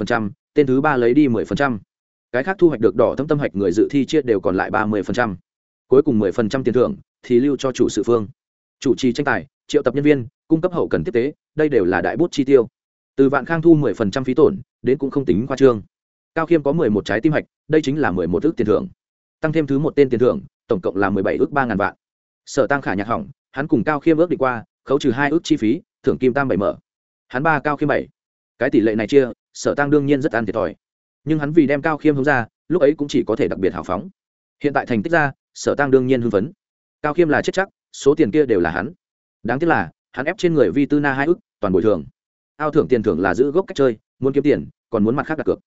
tên thứ ba lấy đi 10%. cái khác thu hoạch được đỏ thâm tâm hạch người dự thi chia đều còn lại ba mươi cuối cùng 10% tiền thưởng thì lưu cho chủ sự phương. Chủ trì tranh tài, triệu tập nhân viên, cung cấp hậu cần tiếp tế, đây đều là đại bút chi tiêu. Từ vạn khang thu 10% phí tổn, đến cũng không tính khoa trương. Cao khiêm có 11 trái tim hạch, đây chính là 11 ước tiền thưởng. Tăng thêm thứ một tên tiền thưởng tổng cộng là 17 ước ba ngàn vạn. Sở tăng khả nhạc hỏng, hắn cùng cao khiêm ước đi qua, khấu trừ hai ước chi phí, thưởng kim tam bảy mở. Hắn ba, cao khiêm bảy. Cái tỷ lệ này chia, sở tăng đương nhiên rất ăn thiệt thòi. Nhưng hắn vì đem cao khiêm hướng ra, lúc ấy cũng chỉ có thể đặc biệt hào phóng. Hiện tại thành tích ra, sở tăng đương nhiên hưng phấn. Cao khiêm là chết chắc, số tiền kia đều là hắn. Đáng tiếc là, hắn ép trên người vi tư na hai ức toàn bồi thường. Ao thưởng tiền thưởng là giữ gốc cách chơi, muốn kiếm tiền, còn muốn mặt khác đặt cược.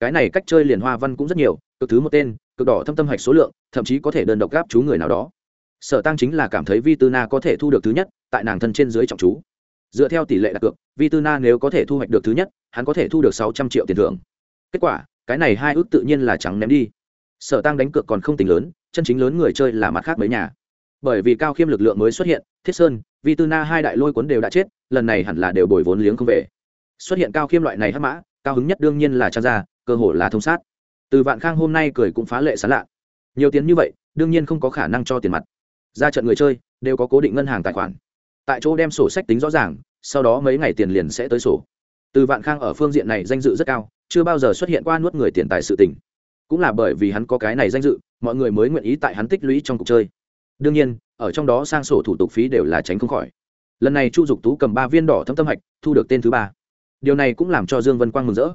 Cái này cách chơi liền hoa văn cũng rất nhiều, cực thứ một tên cực đỏ thâm tâm hạch số lượng, thậm chí có thể đơn độc gáp chú người nào đó. Sở tăng chính là cảm thấy vi tư na có thể thu được thứ nhất, tại nàng thân trên dưới trọng chú. Dựa theo tỷ lệ đặt cược, vi tư na nếu có thể thu hoạch được thứ nhất, hắn có thể thu được sáu trăm triệu tiền thưởng. Kết quả, cái này hai ước tự nhiên là trắng ném đi. Sở tăng đánh cược còn không tính lớn, chân chính lớn người chơi là mặt khác mấy nhà. Bởi vì cao khiêm lực lượng mới xuất hiện, thiết sơn, vi tư na hai đại lôi cuốn đều đã chết, lần này hẳn là đều bồi vốn liếng không về. Xuất hiện cao khiêm loại này hắc mã, cao hứng nhất đương nhiên là trang gia, cơ hội là thông sát từ vạn khang hôm nay cười cũng phá lệ sán lạ. Nhiều tiền như vậy, đương nhiên không có khả năng cho tiền mặt. Ra trận người chơi, đều có cố định ngân hàng tài khoản. Tại chỗ đem sổ sách tính rõ ràng, sau đó mấy ngày tiền liền sẽ tới sổ. Từ vạn khang ở phương diện này danh dự rất cao, chưa bao giờ xuất hiện qua nuốt người tiền tài sự tình. Cũng là bởi vì hắn có cái này danh dự, mọi người mới nguyện ý tại hắn tích lũy trong cuộc chơi. Đương nhiên, ở trong đó sang sổ thủ tục phí đều là tránh không khỏi. Lần này chu dục tú cầm ba viên đỏ thâm tâm hạch, thu được tên thứ ba. Điều này cũng làm cho dương vân quang mừng rỡ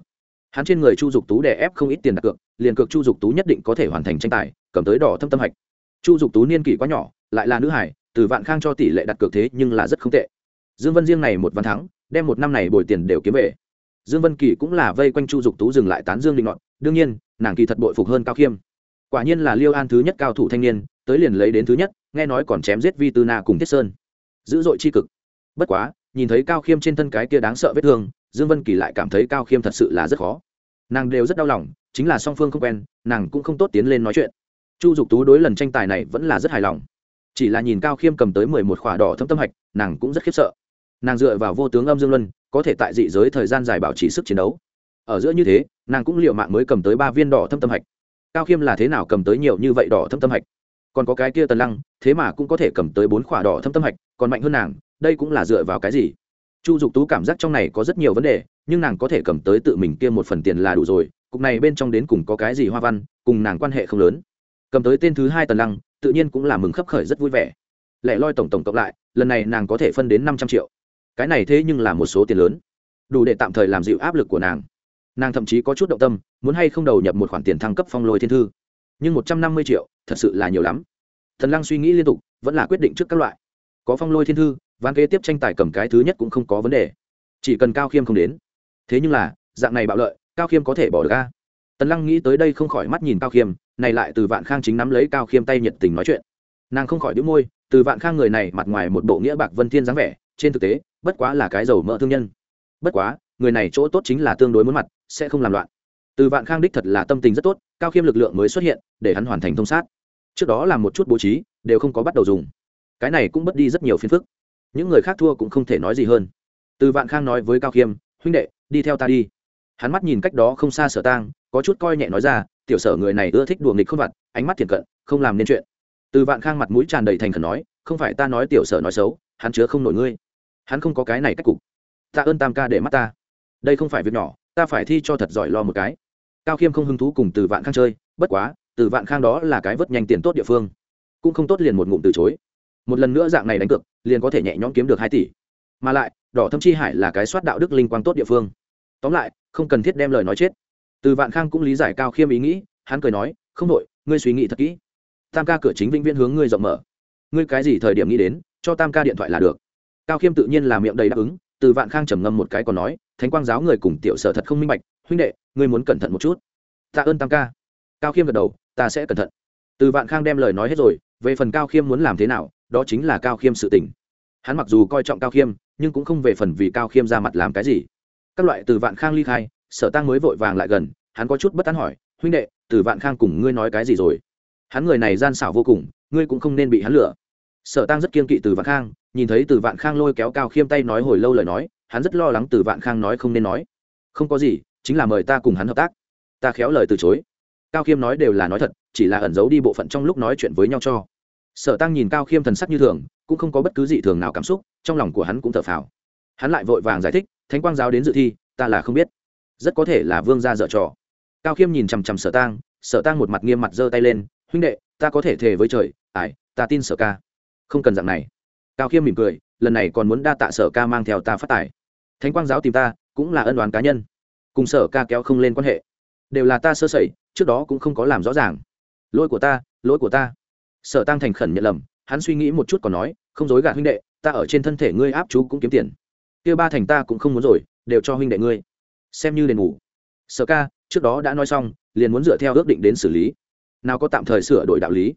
hắn trên người chu dục tú đè ép không ít tiền đặt cược, liền cược chu dục tú nhất định có thể hoàn thành tranh tài, cầm tới đỏ thâm tâm hạch. Chu dục tú niên kỷ quá nhỏ, lại là nữ hải từ vạn khang cho tỷ lệ đặt cược thế nhưng là rất không tệ. Dương vân riêng này một văn thắng, đem một năm này bồi tiền đều kiếm về. Dương vân kỳ cũng là vây quanh chu dục tú dừng lại tán dương định ngọn đương nhiên, nàng kỳ thật bội phục hơn cao khiêm. Quả nhiên là liêu an thứ nhất cao thủ thanh niên, tới liền lấy đến thứ nhất, nghe nói còn chém giết vi tư na cùng thiết sơn. Dữ dội chi cực. Bất quá, nhìn thấy cao khiêm trên thân cái kia đáng sợ vết thương dương vân kỳ lại cảm thấy cao khiêm thật sự là rất khó. Nàng đều rất đau lòng, chính là song phương không quen, nàng cũng không tốt tiến lên nói chuyện. Chu dục tú đối lần tranh tài này vẫn là rất hài lòng. Chỉ là nhìn cao khiêm cầm tới mười một khỏa đỏ thâm tâm hạch, nàng cũng rất khiếp sợ. Nàng dựa vào vô tướng âm dương luân, có thể tại dị giới thời gian dài bảo trì sức chiến đấu. Ở giữa như thế, nàng cũng liệu mạng mới cầm tới ba viên đỏ thâm tâm hạch. Cao khiêm là thế nào cầm tới nhiều như vậy đỏ thâm tâm hạch? Còn có cái kia tần lăng, thế mà cũng có thể cầm tới bốn khỏa đỏ thâm tâm hạch, còn mạnh hơn nàng, đây cũng là dựa vào cái gì? Chu dục tú cảm giác trong này có rất nhiều vấn đề, nhưng nàng có thể cầm tới tự mình kia một phần tiền là đủ rồi, cục này bên trong đến cùng có cái gì hoa văn, cùng nàng quan hệ không lớn. Cầm tới tên thứ hai tần lăng, tự nhiên cũng là mừng khấp khởi rất vui vẻ. Lẽ loi tổng tổng cộng lại, lần này nàng có thể phân đến năm trăm triệu. Cái này thế nhưng là một số tiền lớn. Đủ để tạm thời làm dịu áp lực của nàng. Nàng thậm chí có chút động tâm, muốn hay không đầu nhập một khoản tiền thăng cấp phong lôi thiên thư. Nhưng một trăm năm mươi triệu, thật sự là nhiều lắm. Thần lăng suy nghĩ liên tục, vẫn là quyết định trước các loại. Có phong lôi thiên thư ván kế tiếp tranh tài cầm cái thứ nhất cũng không có vấn đề. Chỉ cần cao khiêm không đến. Thế nhưng là, dạng này bạo lợi, cao khiêm có thể bỏ được a? Tần lăng nghĩ tới đây không khỏi mắt nhìn cao khiêm, này lại từ vạn khang chính nắm lấy cao khiêm tay nhiệt tình nói chuyện. Nàng không khỏi đĩu môi, từ vạn khang người này mặt ngoài một bộ nghĩa bạc vân thiên dáng vẻ, trên thực tế, bất quá là cái dầu mỡ thương nhân. Bất quá, người này chỗ tốt chính là tương đối muốn mặt, sẽ không làm loạn. Từ vạn khang đích thật là tâm tình rất tốt, cao khiêm lực lượng mới xuất hiện, để hắn hoàn thành thông sát. Trước đó làm một chút bố trí, đều không có bắt đầu dùng. Cái này cũng mất đi rất nhiều phiền phức những người khác thua cũng không thể nói gì hơn. Từ vạn khang nói với cao khiêm, huynh đệ, đi theo ta đi. Hắn mắt nhìn cách đó không xa sở tang, có chút coi nhẹ nói ra, tiểu sở người này ưa thích đùa nghịch không vặt, ánh mắt thiện cận, không làm nên chuyện. Từ vạn khang mặt mũi tràn đầy thành khẩn nói, không phải ta nói tiểu sở nói xấu, hắn chứa không nổi ngươi. Hắn không có cái này cách cục. Ta ơn tam ca để mắt ta. Đây không phải việc nhỏ, ta phải thi cho thật giỏi lo một cái. Cao khiêm không hứng thú cùng từ vạn khang chơi, bất quá, từ vạn khang đó là cái vớt nhanh tiền tốt địa phương. Cũng không tốt liền một ngụm từ chối một lần nữa dạng này đánh cược, liền có thể nhẹ nhõm kiếm được hai tỷ. Mà lại, đỏ thâm chi hải là cái soát đạo đức linh quang tốt địa phương. Tóm lại, không cần thiết đem lời nói chết. Từ vạn khang cũng lý giải cao khiêm ý nghĩ, hắn cười nói, không đội ngươi suy nghĩ thật kỹ. Tam ca cửa chính vĩnh viễn hướng ngươi rộng mở. Ngươi cái gì thời điểm nghĩ đến, cho tam ca điện thoại là được. Cao khiêm tự nhiên là miệng đầy đáp ứng, từ vạn khang trầm ngâm một cái còn nói, thánh quang giáo người cùng tiểu sở thật không minh bạch, huynh đệ, ngươi muốn cẩn thận một chút. Tạ ơn tam ca. Cao khiêm gật đầu, ta sẽ cẩn thận. Từ vạn khang đem lời nói hết rồi, về phần cao khiêm muốn làm thế nào đó chính là cao khiêm sự tình. Hắn mặc dù coi trọng cao khiêm, nhưng cũng không về phần vì cao khiêm ra mặt làm cái gì. Các loại từ vạn khang ly khai, sở tăng mới vội vàng lại gần, hắn có chút bất tán hỏi, huynh đệ, từ vạn khang cùng ngươi nói cái gì rồi? Hắn người này gian xảo vô cùng, ngươi cũng không nên bị hắn lừa. Sở tăng rất kiên kỵ từ vạn khang, nhìn thấy từ vạn khang lôi kéo cao khiêm tay nói hồi lâu lời nói, hắn rất lo lắng từ vạn khang nói không nên nói. Không có gì, chính là mời ta cùng hắn hợp tác. Ta khéo lời từ chối. Cao khiêm nói đều là nói thật, chỉ là ẩn giấu đi bộ phận trong lúc nói chuyện với nhau cho sở tăng nhìn cao khiêm thần sắc như thường, cũng không có bất cứ gì thường nào cảm xúc, trong lòng của hắn cũng thở phào. Hắn lại vội vàng giải thích, thánh quang giáo đến dự thi, ta là không biết. Rất có thể là vương gia dở trò. Cao khiêm nhìn chằm chằm sở tang sở tang một mặt nghiêm mặt giơ tay lên, huynh đệ, ta có thể thề với trời ải ta tin sở ca. Không cần dạng này. Cao khiêm mỉm cười, lần này còn muốn đa tạ sở ca mang theo ta phát tài. Thánh quang giáo tìm ta, cũng là ân đoán cá nhân. Cùng sở ca kéo không lên quan hệ. Đều là ta sơ sẩy, trước đó cũng không có làm rõ ràng. Lỗi của ta, lỗi của ta sở tăng thành khẩn nhận lầm, hắn suy nghĩ một chút còn nói, không dối gạt huynh đệ, ta ở trên thân thể ngươi áp chú cũng kiếm tiền. Kia ba thành ta cũng không muốn rồi, đều cho huynh đệ ngươi. Xem như đền ngủ sở ca, trước đó đã nói xong, liền muốn dựa theo ước định đến xử lý. Nào có tạm thời sửa đổi đạo lý.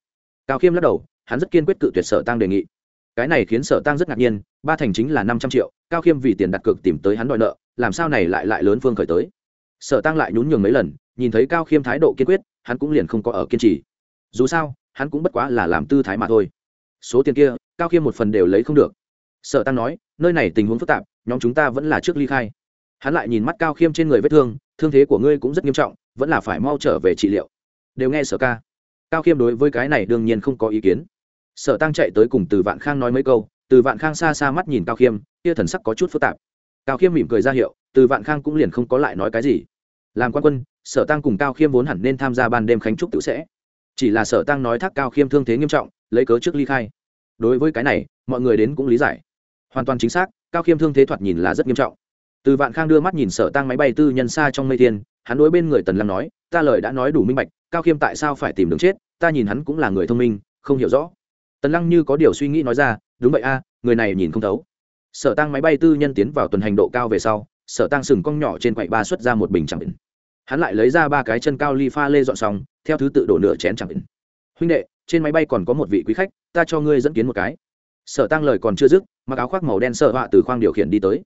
Cao khiêm lắc đầu, hắn rất kiên quyết cự tuyệt sở tăng đề nghị. Cái này khiến sở tăng rất ngạc nhiên, ba thành chính là năm trăm triệu, cao khiêm vì tiền đặt cược tìm tới hắn đòi nợ, làm sao này lại lại lớn phương khởi tới. Sở tăng lại nhún nhường mấy lần, nhìn thấy cao khiêm thái độ kiên quyết, hắn cũng liền không có ở kiên trì. Dù sao hắn cũng bất quá là làm tư thái mà thôi. Số tiền kia, cao khiêm một phần đều lấy không được. Sở tăng nói, nơi này tình huống phức tạp, nhóm chúng ta vẫn là trước ly khai. Hắn lại nhìn mắt cao khiêm trên người vết thương thương thế của ngươi cũng rất nghiêm trọng, vẫn là phải mau trở về trị liệu. Đều nghe sở ca. Cao khiêm đối với cái này đương nhiên không có ý kiến. Sở tăng chạy tới cùng từ vạn khang nói mấy câu, từ vạn khang xa xa mắt nhìn cao khiêm, kia thần sắc có chút phức tạp. Cao khiêm mỉm cười ra hiệu, từ vạn khang cũng liền không có lại nói cái gì. Làm quan quân, sở tăng cùng cao khiêm vốn hẳn nên tham gia ban đêm khánh trúc tự sẽ chỉ là sở tăng nói thác cao khiêm thương thế nghiêm trọng, lấy cớ trước ly khai. Đối với cái này, mọi người đến cũng lý giải. Hoàn toàn chính xác, cao khiêm thương thế thoạt nhìn là rất nghiêm trọng. Từ vạn khang đưa mắt nhìn sở tăng máy bay tư nhân xa trong mây tiên hắn đối bên người tần lăng nói, ta lời đã nói đủ minh bạch, cao khiêm tại sao phải tìm đường chết, ta nhìn hắn cũng là người thông minh, không hiểu rõ. Tần lăng như có điều suy nghĩ nói ra, đúng vậy a, người này nhìn không thấu. Sở tăng máy bay tư nhân tiến vào tuần hành độ cao về sau, sở tăng sừng cong nhỏ trên quậy ba xuất ra một bình chẳng định hắn lại lấy ra ba cái chân cao ly pha lê dọn xong, theo thứ tự đổ nửa chén chẳng định huynh đệ, trên máy bay còn có một vị quý khách, ta cho ngươi dẫn kiến một cái. Sở tăng lời còn chưa dứt, mặc áo khoác màu đen sợ họa từ khoang điều khiển đi tới.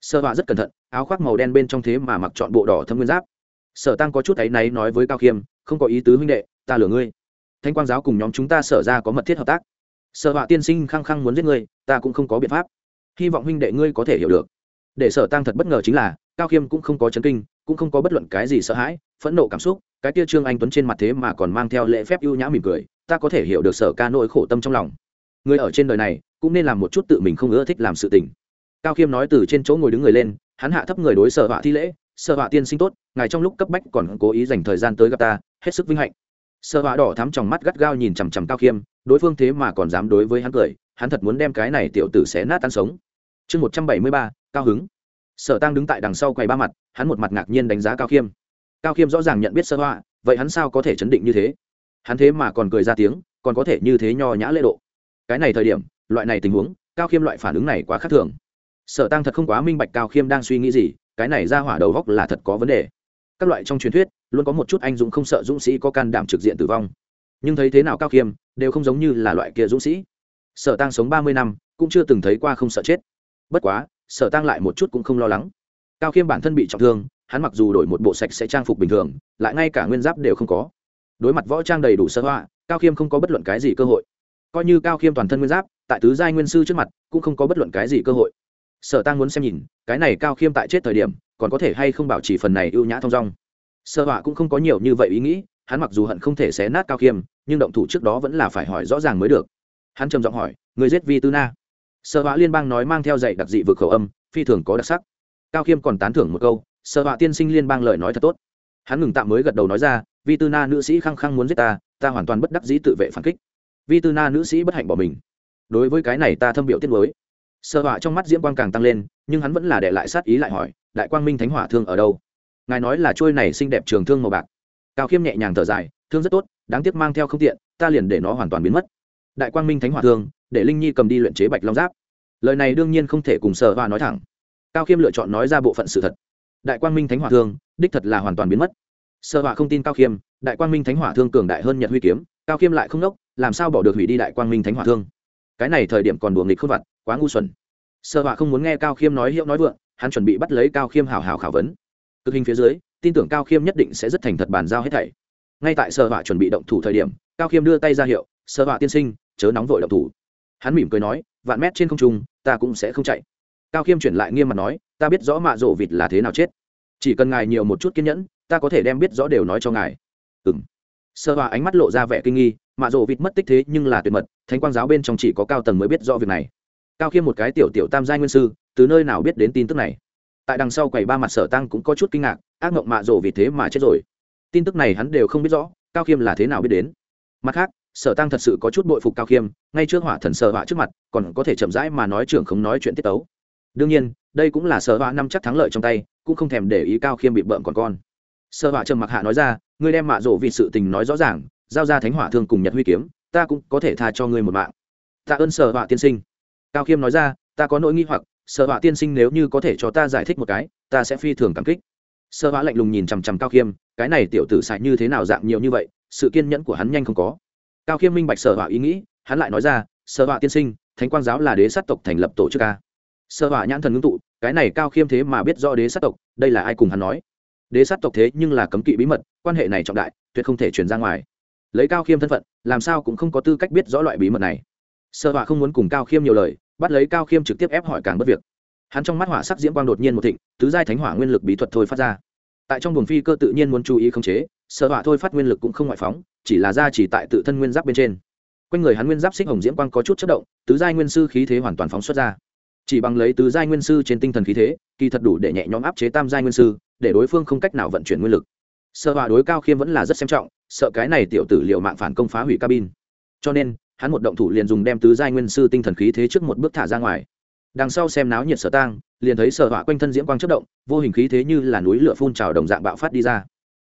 Sợ họa rất cẩn thận, áo khoác màu đen bên trong thế mà mặc chọn bộ đỏ thâm nguyên giáp. Sở tăng có chút áy náy nói với cao khiêm, không có ý tứ huynh đệ, ta lừa ngươi. Thanh quang giáo cùng nhóm chúng ta sở ra có mật thiết hợp tác. Sở họa tiên sinh khăng khăng muốn giết ngươi, ta cũng không có biện pháp. Hy vọng huynh đệ ngươi có thể hiểu được. Để sở tăng thật bất ngờ chính là, cao khiêm cũng không có chấn kinh cũng không có bất luận cái gì sợ hãi, phẫn nộ cảm xúc, cái kia trương anh tuấn trên mặt thế mà còn mang theo lễ phép ưu nhã mỉm cười, ta có thể hiểu được sở ca nỗi khổ tâm trong lòng. Người ở trên đời này, cũng nên làm một chút tự mình không ưa thích làm sự tình. Cao khiêm nói từ trên chỗ ngồi đứng người lên, hắn hạ thấp người đối sở họa thi lễ, sở họa tiên sinh tốt, ngài trong lúc cấp bách còn cố ý dành thời gian tới gặp ta, hết sức vinh hạnh. Sở họa đỏ thắm trong mắt gắt gao nhìn chằm chằm cao khiêm, đối phương thế mà còn dám đối với hắn cười, hắn thật muốn đem cái này tiểu tử xé nát tan sống. Chương một trăm bảy mươi ba, cao hứng sở tăng đứng tại đằng sau quầy ba mặt, hắn một mặt ngạc nhiên đánh giá cao khiêm. Cao khiêm rõ ràng nhận biết sơ hoa, vậy hắn sao có thể chấn định như thế? Hắn thế mà còn cười ra tiếng, còn có thể như thế nho nhã lễ độ. Cái này thời điểm, loại này tình huống, cao khiêm loại phản ứng này quá khác thường. Sở tăng thật không quá minh bạch cao khiêm đang suy nghĩ gì, cái này ra hỏa đầu góc là thật có vấn đề. Các loại trong truyền thuyết, luôn có một chút anh dũng không sợ dũng sĩ có can đảm trực diện tử vong. Nhưng thấy thế nào cao khiêm, đều không giống như là loại kia dũng sĩ. Sở tăng sống ba mươi năm, cũng chưa từng thấy qua không sợ chết. Bất quá sở tăng lại một chút cũng không lo lắng. Cao khiêm bản thân bị trọng thương, hắn mặc dù đổi một bộ sạch sẽ trang phục bình thường, lại ngay cả nguyên giáp đều không có. Đối mặt võ trang đầy đủ sơ hoa cao khiêm không có bất luận cái gì cơ hội. Coi như cao khiêm toàn thân nguyên giáp, tại tứ giai nguyên sư trước mặt, cũng không có bất luận cái gì cơ hội. Sở tăng muốn xem nhìn, cái này cao khiêm tại chết thời điểm, còn có thể hay không bảo trì phần này ưu nhã thong dong. Sơ họa cũng không có nhiều như vậy ý nghĩ, hắn mặc dù hận không thể xé nát cao khiêm, nhưng động thủ trước đó vẫn là phải hỏi rõ ràng mới được. Hắn trầm giọng hỏi, người giết vi tư na? Sơ họa liên bang nói mang theo dạy đặc dị vực khẩu âm, phi thường có đặc sắc. Cao khiêm còn tán thưởng một câu sơ họa tiên sinh liên bang lời nói thật tốt. Hắn ngừng tạm mới gật đầu nói ra, vi tư na nữ sĩ khăng khăng muốn giết ta ta hoàn toàn bất đắc dĩ tự vệ phản kích. Vi tư na nữ sĩ bất hạnh bỏ mình. Đối với cái này ta thâm biểu tiết mới sơ họa trong mắt diễm quang càng tăng lên, nhưng hắn vẫn là để lại sát ý lại hỏi, đại quang minh thánh hỏa thương ở đâu? Ngài nói là trôi này xinh đẹp trường thương màu bạc. Cao khiêm nhẹ nhàng thở dài, thương rất tốt, đáng tiếc mang theo không tiện, ta liền để nó hoàn toàn biến mất. Đại quang minh thánh hỏa thương để linh nhi cầm đi luyện chế bạch long giáp. Lời này đương nhiên không thể cùng sở hoa nói thẳng. Cao khiêm lựa chọn nói ra bộ phận sự thật. Đại quang minh thánh hỏa thương, đích thật là hoàn toàn biến mất. Sở hoa không tin cao khiêm, đại quang minh thánh hỏa thương cường đại hơn nhật huy kiếm, cao khiêm lại không đốc, làm sao bỏ được hủy đi đại quang minh thánh hỏa thương? Cái này thời điểm còn đùa nghịch khôn vặt, quá ngu xuẩn. Sở hoa không muốn nghe cao khiêm nói hiệu nói vượng, hắn chuẩn bị bắt lấy cao khiêm hào hào khảo vấn. Cực hình phía dưới, tin tưởng cao khiêm nhất định sẽ rất thành thật bàn giao hết thảy. Ngay tại sở hoa chuẩn bị động thủ thời điểm, cao khiêm đưa tay ra hiệu, sở hoa tiên sinh, chớ nóng vội động thủ hắn mỉm cười nói, vạn mét trên không trung, ta cũng sẽ không chạy. Cao khiêm chuyển lại nghiêm mặt nói, ta biết rõ mạ rộ vịt là thế nào chết. Chỉ cần ngài nhiều một chút kiên nhẫn, ta có thể đem biết rõ đều nói cho ngài. Ừng sơ hòa ánh mắt lộ ra vẻ kinh nghi, mạ rộ vịt mất tích thế nhưng là tuyệt mật, thánh quang giáo bên trong chỉ có cao tầng mới biết rõ việc này. Cao khiêm một cái tiểu tiểu tam giai nguyên sư, từ nơi nào biết đến tin tức này? Tại đằng sau quầy ba mặt sở tăng cũng có chút kinh ngạc, ác mộng mạ rộ vì thế mà chết rồi. Tin tức này hắn đều không biết rõ, cao khiêm là thế nào biết đến? Mặt khác sở tăng thật sự có chút bội phục cao khiêm, ngay trước hỏa thần sở hỏa trước mặt, còn có thể chậm rãi mà nói trưởng không nói chuyện tiết tấu. Đương nhiên, đây cũng là sở hỏa năm chắc thắng lợi trong tay, cũng không thèm để ý cao khiêm bị bợm còn con. Sở hỏa trầm mặc hạ nói ra, ngươi đem mạ rộ vì sự tình nói rõ ràng, giao ra thánh hỏa thương cùng nhật huy kiếm, ta cũng có thể tha cho ngươi một mạng. Tạ ơn sở hỏa tiên sinh. Cao khiêm nói ra, ta có nỗi nghi hoặc, sở hỏa tiên sinh nếu như có thể cho ta giải thích một cái, ta sẽ phi thường cảm kích. Sở hỏa lạnh lùng nhìn chằm chằm cao khiêm, cái này tiểu tử xài như thế nào dạng nhiều như vậy, sự kiên nhẫn của hắn nhanh không có cao khiêm minh bạch sở hỏa ý nghĩ, hắn lại nói ra, sở hỏa tiên sinh, thánh quang giáo là đế sát tộc thành lập tổ chức ca sở hỏa nhãn thần ngưng tụ, cái này cao khiêm thế mà biết do đế sát tộc, đây là ai cùng hắn nói? Đế sát tộc thế nhưng là cấm kỵ bí mật, quan hệ này trọng đại, tuyệt không thể truyền ra ngoài. Lấy cao khiêm thân phận, làm sao cũng không có tư cách biết rõ loại bí mật này. Sở hỏa không muốn cùng cao khiêm nhiều lời, bắt lấy cao khiêm trực tiếp ép hỏi càng bất việc. Hắn trong mắt hỏa sắc diễm quang đột nhiên một thịnh, tứ giai thánh hỏa nguyên lực bí thuật thôi phát ra. Tại trong buồng phi cơ tự nhiên muốn chú ý khống chế sở hỏa thôi phát nguyên lực cũng không ngoại phóng, chỉ là ra chỉ tại tự thân nguyên giáp bên trên. Quanh người hắn nguyên giáp xích hồng diễm quang có chút chất động, tứ giai nguyên sư khí thế hoàn toàn phóng xuất ra. Chỉ bằng lấy tứ giai nguyên sư trên tinh thần khí thế, kỳ thật đủ để nhẹ nhõm áp chế tam giai nguyên sư, để đối phương không cách nào vận chuyển nguyên lực. Sở hỏa đối cao khiêm vẫn là rất xem trọng, sợ cái này tiểu tử liệu mạng phản công phá hủy cabin. Cho nên, hắn một động thủ liền dùng đem tứ giai nguyên sư tinh thần khí thế trước một bước thả ra ngoài. Đằng sau xem náo nhiệt sở tang, liền thấy sở hỏa quanh thân diễm quang chất động, vô hình khí thế như là núi lửa phun trào đồng dạng bạo phát đi ra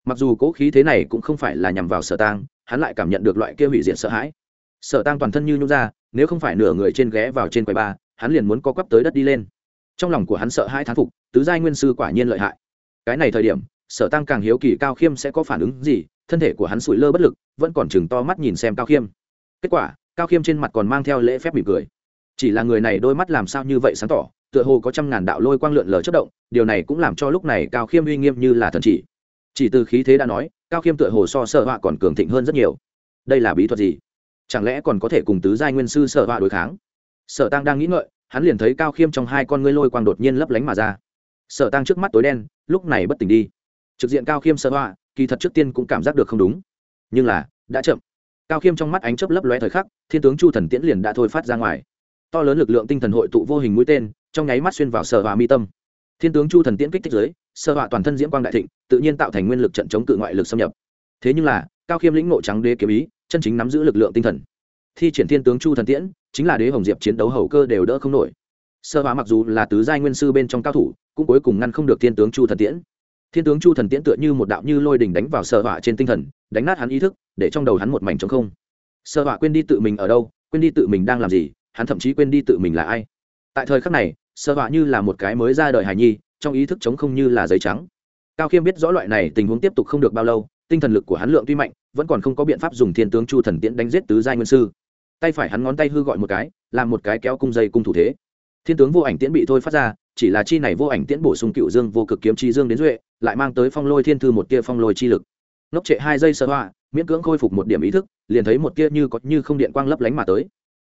mặc dù cố khí thế này cũng không phải là nhằm vào sở tang, hắn lại cảm nhận được loại kia hủy diệt sợ hãi. Sở tang toàn thân như nhung ra, nếu không phải nửa người trên ghé vào trên quầy ba, hắn liền muốn co quắp tới đất đi lên. Trong lòng của hắn sợ hai thán phục, tứ giai nguyên sư quả nhiên lợi hại. Cái này thời điểm, sở tăng càng hiếu kỳ cao khiêm sẽ có phản ứng gì, thân thể của hắn sụi lơ bất lực, vẫn còn chừng to mắt nhìn xem cao khiêm. Kết quả, cao khiêm trên mặt còn mang theo lễ phép mỉm cười. Chỉ là người này đôi mắt làm sao như vậy sáng tỏ, tựa hồ có trăm ngàn đạo lôi quang lượn lờ chất động, điều này cũng làm cho lúc này cao khiêm uy nghiêm như là thần chỉ chỉ từ khí thế đã nói, cao khiêm tựa hồ so sợ họa còn cường thịnh hơn rất nhiều. Đây là bí thuật gì? Chẳng lẽ còn có thể cùng tứ giai nguyên sư sợ họa đối kháng? Sở tăng đang nghĩ ngợi, hắn liền thấy cao khiêm trong hai con ngươi lôi quang đột nhiên lấp lánh mà ra. Sở tăng trước mắt tối đen, lúc này bất tỉnh đi. Trực diện cao khiêm sợ họa, kỳ thật trước tiên cũng cảm giác được không đúng. Nhưng là, đã chậm. Cao khiêm trong mắt ánh chớp lấp lóe thời khắc, thiên tướng chu thần tiễn liền đã thôi phát ra ngoài. To lớn lực lượng tinh thần hội tụ vô hình mũi tên, trong nháy mắt xuyên vào sở họa mi tâm. Thiên tướng chu thần tiễn kích thích giới sở họa toàn thân diễm quang đại thịnh tự nhiên tạo thành nguyên lực trận chống cự ngoại lực xâm nhập. Thế nhưng là, cao khiêm lĩnh ngộ trắng đế kiếm ý, chân chính nắm giữ lực lượng tinh thần. Thi triển thiên tướng chu thần tiễn, chính là đế hồng diệp chiến đấu hầu cơ đều đỡ không nổi. Sơ hóa mặc dù là tứ giai nguyên sư bên trong cao thủ, cũng cuối cùng ngăn không được thiên tướng chu thần tiễn. Thiên tướng chu thần tiễn tựa như một đạo như lôi đỉnh đánh vào sơ hóa trên tinh thần, đánh nát hắn ý thức, để trong đầu hắn một mảnh trống không. Sơ hóa quên đi tự mình ở đâu, quên đi tự mình đang làm gì, hắn thậm chí quên đi tự mình là ai. Tại thời khắc này, sơ hóa như là một cái mới ra đời hài nhi, trong ý thức trống không như là giấy trắng cao khiêm biết rõ loại này tình huống tiếp tục không được bao lâu, tinh thần lực của hắn lượng tuy mạnh, vẫn còn không có biện pháp dùng thiên tướng chu thần tiễn đánh giết tứ giai nguyên sư. Tay phải hắn ngón tay hư gọi một cái, làm một cái kéo cung dây cung thủ thế. Thiên tướng vô ảnh tiễn bị thôi phát ra, chỉ là chi này vô ảnh tiễn bổ sung cựu dương vô cực kiếm chi dương đến duệ, lại mang tới phong lôi thiên thư một tia phong lôi chi lực. Ngốc trệ hai giây sơ hoa miễn cưỡng khôi phục một điểm ý thức, liền thấy một tia như có như không điện quang lấp lánh mà tới.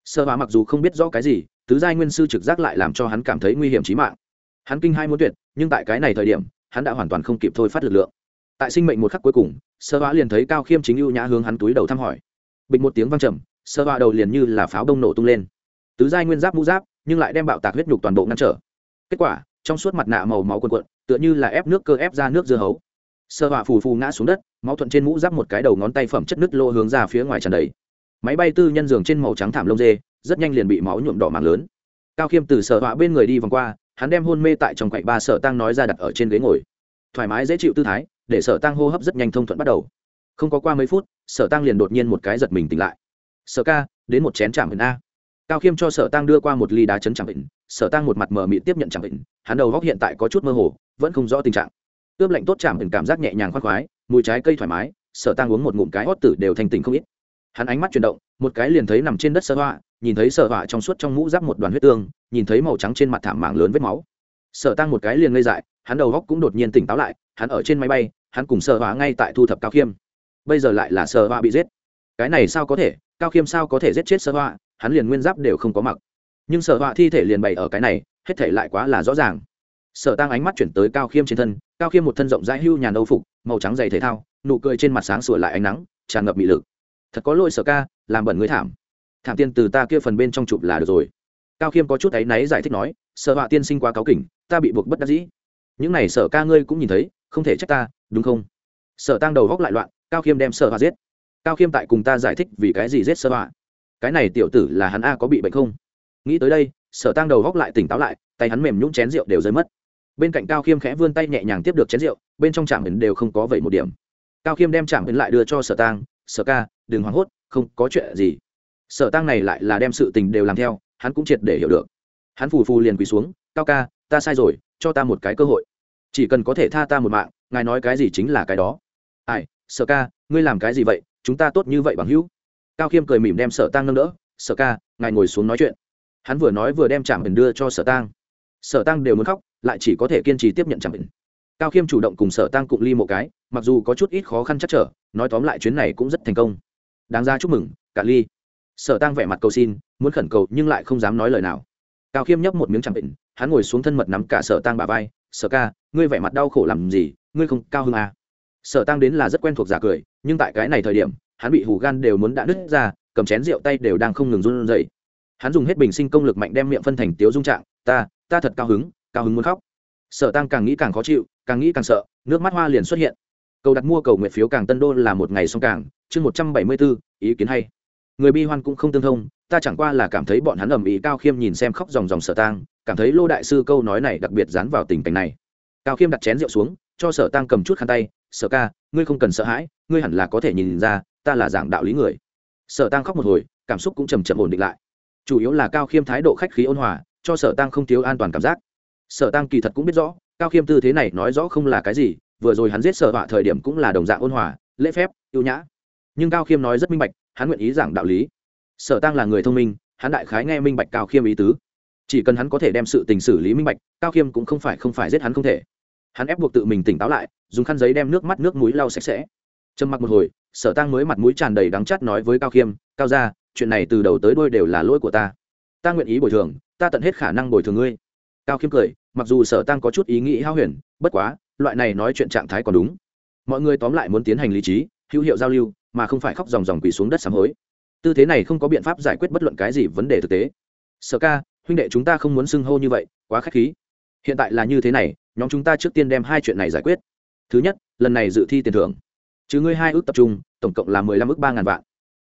Sơ hoa mặc dù không biết rõ cái gì, tứ giai nguyên sư trực giác lại làm cho hắn cảm thấy nguy hiểm chí mạng. Hắn kinh hai muốn tuyệt, nhưng tại cái này thời điểm hắn đã hoàn toàn không kịp thôi phát lực lượng. Tại sinh mệnh một khắc cuối cùng, sơ hoa liền thấy cao khiêm chính ưu nhã hướng hắn túi đầu thăm hỏi. Bịch một tiếng văng trầm, sơ hoa đầu liền như là pháo đông nổ tung lên. Tứ giai nguyên giáp mũ giáp, nhưng lại đem bạo tạc huyết nhục toàn bộ ngăn trở. Kết quả, trong suốt mặt nạ màu máu quần quận tựa như là ép nước cơ ép ra nước dưa hấu. Sơ hỏa phù phù ngã xuống đất, máu thuận trên mũ giáp một cái đầu ngón tay phẩm chất nứt lô hướng ra phía ngoài tràn đầy. Máy bay tư nhân giường trên màu trắng thảm lông dê, rất nhanh liền bị máu nhuộm đỏ mạng lớn. Cao khiêm từ sở họa bên người đi vòng qua hắn đem hôn mê tại trong quậy ba sở tăng nói ra đặt ở trên ghế ngồi. Thoải mái, dễ chịu tư thái, để sở tăng hô hấp rất nhanh thông thuận bắt đầu. Không có qua mấy phút, sở tăng liền đột nhiên một cái giật mình tỉnh lại. Sở ca, đến một chén chạm hình a. Cao khiêm cho sở tăng đưa qua một ly đá chấn chạm hình sở tăng một mặt mờ mị tiếp nhận chạm hình hắn đầu góc hiện tại có chút mơ hồ, vẫn không rõ tình trạng. Ướp lạnh tốt chạm hình cảm giác nhẹ nhàng khoác khoái, mùi trái cây thoải mái, sở tăng uống một ngụm cái hót tử đều thành tình không ít hắn ánh mắt chuyển động, một cái liền thấy nằm trên đất sơ họa, nhìn thấy sở họa trong suốt trong mũ giáp một đoàn huyết tương, nhìn thấy màu trắng trên mặt thảm mạng lớn vết máu. Sở tăng một cái liền ngây dại, hắn đầu góc cũng đột nhiên tỉnh táo lại, hắn ở trên máy bay, hắn cùng sở họa ngay tại thu thập cao khiêm. Bây giờ lại là sở họa bị giết. Cái này sao có thể? Cao khiêm sao có thể giết chết sở họa? Hắn liền nguyên giáp đều không có mặc. Nhưng sở họa thi thể liền bày ở cái này, hết thể lại quá là rõ ràng. Sở tăng ánh mắt chuyển tới cao khiêm trên thân, cao khiêm một thân rộng rãi hưu nhà nâu phục, màu trắng dày thể thao, nụ cười trên mặt sáng sủa lại ánh nắng, tràn ngập bị lực thật có lỗi sở ca, làm bẩn người thảm. Thảm tiên từ ta kia phần bên trong chụp là được rồi. Cao khiêm có chút áy náy giải thích nói, sở họa tiên sinh quá cáo kỉnh, ta bị buộc bất đắc dĩ. Những này sở ca ngươi cũng nhìn thấy, không thể trách ta, đúng không? Sở tăng đầu góc lại loạn, cao khiêm đem sở họa giết. Cao khiêm tại cùng ta giải thích vì cái gì giết sở họa. Cái này tiểu tử là hắn a có bị bệnh không? Nghĩ tới đây, sở tăng đầu góc lại tỉnh táo lại, tay hắn mềm nhũng chén rượu đều rơi mất. Bên cạnh cao khiêm khẽ vươn tay nhẹ nhàng tiếp được chén rượu, bên trong trạm ấn đều không có vậy một điểm. Cao khiêm đem trạm ấn lại đưa cho sở tăng sở ca đừng hoảng hốt, không có chuyện gì. Sở tăng này lại là đem sự tình đều làm theo, hắn cũng triệt để hiểu được. Hắn phù phù liền quỳ xuống, cao ca, ta sai rồi, cho ta một cái cơ hội. Chỉ cần có thể tha ta một mạng, ngài nói cái gì chính là cái đó. Ai, sở ca, ngươi làm cái gì vậy? Chúng ta tốt như vậy bằng hữu. Cao khiêm cười mỉm đem sở tăng nâng đỡ, sở ca, ngài ngồi xuống nói chuyện. Hắn vừa nói vừa đem chạm bình đưa cho sở tăng sở tăng đều muốn khóc, lại chỉ có thể kiên trì tiếp nhận chạm bình. Cao khiêm chủ động cùng sở tăng cụng ly một cái, mặc dù có chút ít khó khăn chắc trở, nói tóm lại chuyến này cũng rất thành công đáng ra chúc mừng, cả ly. Sở tăng vẻ mặt cầu xin, muốn khẩn cầu nhưng lại không dám nói lời nào. Cao khiêm nhấp một miếng chẳng bệnh, hắn ngồi xuống thân mật nắm cả sở tăng bà vai. Sở ca, ngươi vẻ mặt đau khổ làm gì? Ngươi không cao hơn à. sở tăng đến là rất quen thuộc giả cười, nhưng tại cái này thời điểm, hắn bị hù gan đều muốn đã nứt ra, cầm chén rượu tay đều đang không ngừng run rẩy. Hắn dùng hết bình sinh công lực mạnh đem miệng phân thành tiếu dung trạng. Ta ta thật cao hứng cao hứng muốn khóc. Sở tăng càng nghĩ càng khó chịu, càng nghĩ càng sợ, nước mắt hoa liền xuất hiện cầu đặt mua cầu nguyện phiếu càng tân đô là một ngày xong càng, chương một trăm bảy mươi bốn ý kiến hay. Người bi hoan cũng không tương thông, ta chẳng qua là cảm thấy bọn hắn ầm ĩ cao khiêm nhìn xem khóc dòng dòng sở tang, cảm thấy lô đại sư câu nói này đặc biệt dán vào tình cảnh này. Cao khiêm đặt chén rượu xuống, cho sở tang cầm chút khăn tay, sở ca, ngươi không cần sợ hãi, ngươi hẳn là có thể nhìn ra, ta là dạng đạo lý người. Sở tang khóc một hồi, cảm xúc cũng chầm chậm ổn định lại. Chủ yếu là cao khiêm thái độ khách khí ôn hòa, cho sở tang không thiếu an toàn cảm giác. Sở tang kỳ thật cũng biết rõ, cao khiêm tư thế này nói rõ không là cái gì vừa rồi hắn giết sở họa thời điểm cũng là đồng dạng ôn hòa, lễ phép, ưu nhã. Nhưng cao khiêm nói rất minh bạch, hắn nguyện ý giảng đạo lý. Sở tăng là người thông minh, hắn đại khái nghe minh bạch cao khiêm ý tứ. Chỉ cần hắn có thể đem sự tình xử lý minh bạch, cao khiêm cũng không phải không phải giết hắn không thể. Hắn ép buộc tự mình tỉnh táo lại, dùng khăn giấy đem nước mắt nước mũi lau sạch sẽ. Trầm mặc một hồi, sở tăng mới mặt mũi tràn đầy đắng chắt nói với cao khiêm, cao ra chuyện này từ đầu tới đôi đều là lỗi của ta. Ta nguyện ý bồi thường, ta tận hết khả năng bồi thường ngươi. Cao khiêm cười, mặc dù sở tăng có chút ý nghĩ hao huyền, bất quá loại này nói chuyện trạng thái còn đúng. Mọi người tóm lại muốn tiến hành lý trí, hữu hiệu giao lưu, mà không phải khóc dòng dòng quỳ xuống đất sám hối. Tư thế này không có biện pháp giải quyết bất luận cái gì vấn đề thực tế. Sở ca, huynh đệ chúng ta không muốn xưng hô như vậy, quá k h á c h khí. Hiện tại là như thế này, nhóm chúng ta trước tiên đem hai chuyện này giải quyết. Thứ nhất, lần này dự thi tiền thưởng. Chứ ngươi hai ước tập trung, tổng cộng là mười lăm ước ba ngàn vạn.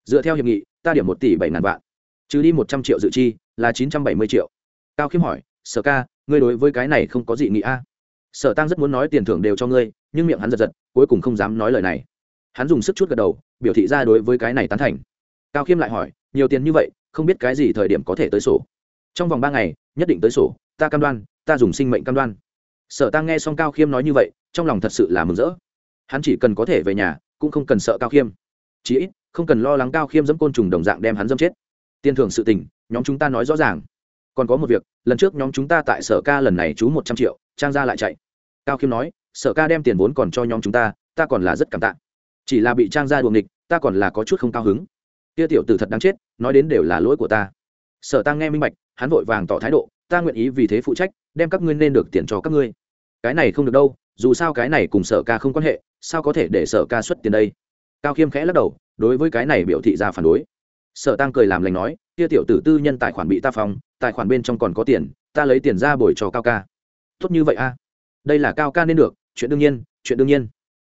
Dựa theo hiệp nghị, ta điểm một tỷ bảy ngàn vạn. Trừ đi một trăm triệu dự chi, là chín trăm bảy mươi triệu. Cao khiêm hỏi, sở ca, ngươi đối với cái này không có gì nghị a? Sở tăng rất muốn nói tiền thưởng đều cho ngươi, nhưng miệng hắn giật giật, cuối cùng không dám nói lời này. Hắn dùng sức chút gật đầu, biểu thị ra đối với cái này tán thành. Cao khiêm lại hỏi, nhiều tiền như vậy, không biết cái gì thời điểm có thể tới sổ? Trong vòng ba ngày, nhất định tới sổ, ta cam đoan, ta dùng sinh mệnh cam đoan. Sở tăng nghe xong cao khiêm nói như vậy, trong lòng thật sự là mừng rỡ. Hắn chỉ cần có thể về nhà, cũng không cần sợ cao khiêm. Chí ít, không cần lo lắng cao khiêm dẫm côn trùng đồng dạng đem hắn dâm chết. Tiền thưởng sự tình, nhóm chúng ta nói rõ ràng còn có một việc lần trước nhóm chúng ta tại sở ca lần này chú một trăm triệu trang ra lại chạy. Cao khiêm nói sở ca đem tiền vốn còn cho nhóm chúng ta ta còn là rất cảm tạ. Chỉ là bị trang ra đuồng địch, ta còn là có chút không cao hứng. Kia tiểu tử thật đáng chết nói đến đều là lỗi của ta. Sở tăng nghe minh bạch hắn vội vàng tỏ thái độ ta nguyện ý vì thế phụ trách đem các ngươi nên được tiền cho các ngươi. Cái này không được đâu dù sao cái này cùng sở ca không quan hệ sao có thể để sở ca xuất tiền đây? Cao khiêm khẽ lắc đầu đối với cái này biểu thị ra phản đối. Sở tăng cười làm lành nói kia tiểu tử tư nhân tài khoản bị ta phòng tài khoản bên trong còn có tiền, ta lấy tiền ra bồi cho cao ca. Tốt như vậy a. Đây là cao ca nên được, chuyện đương nhiên, chuyện đương nhiên.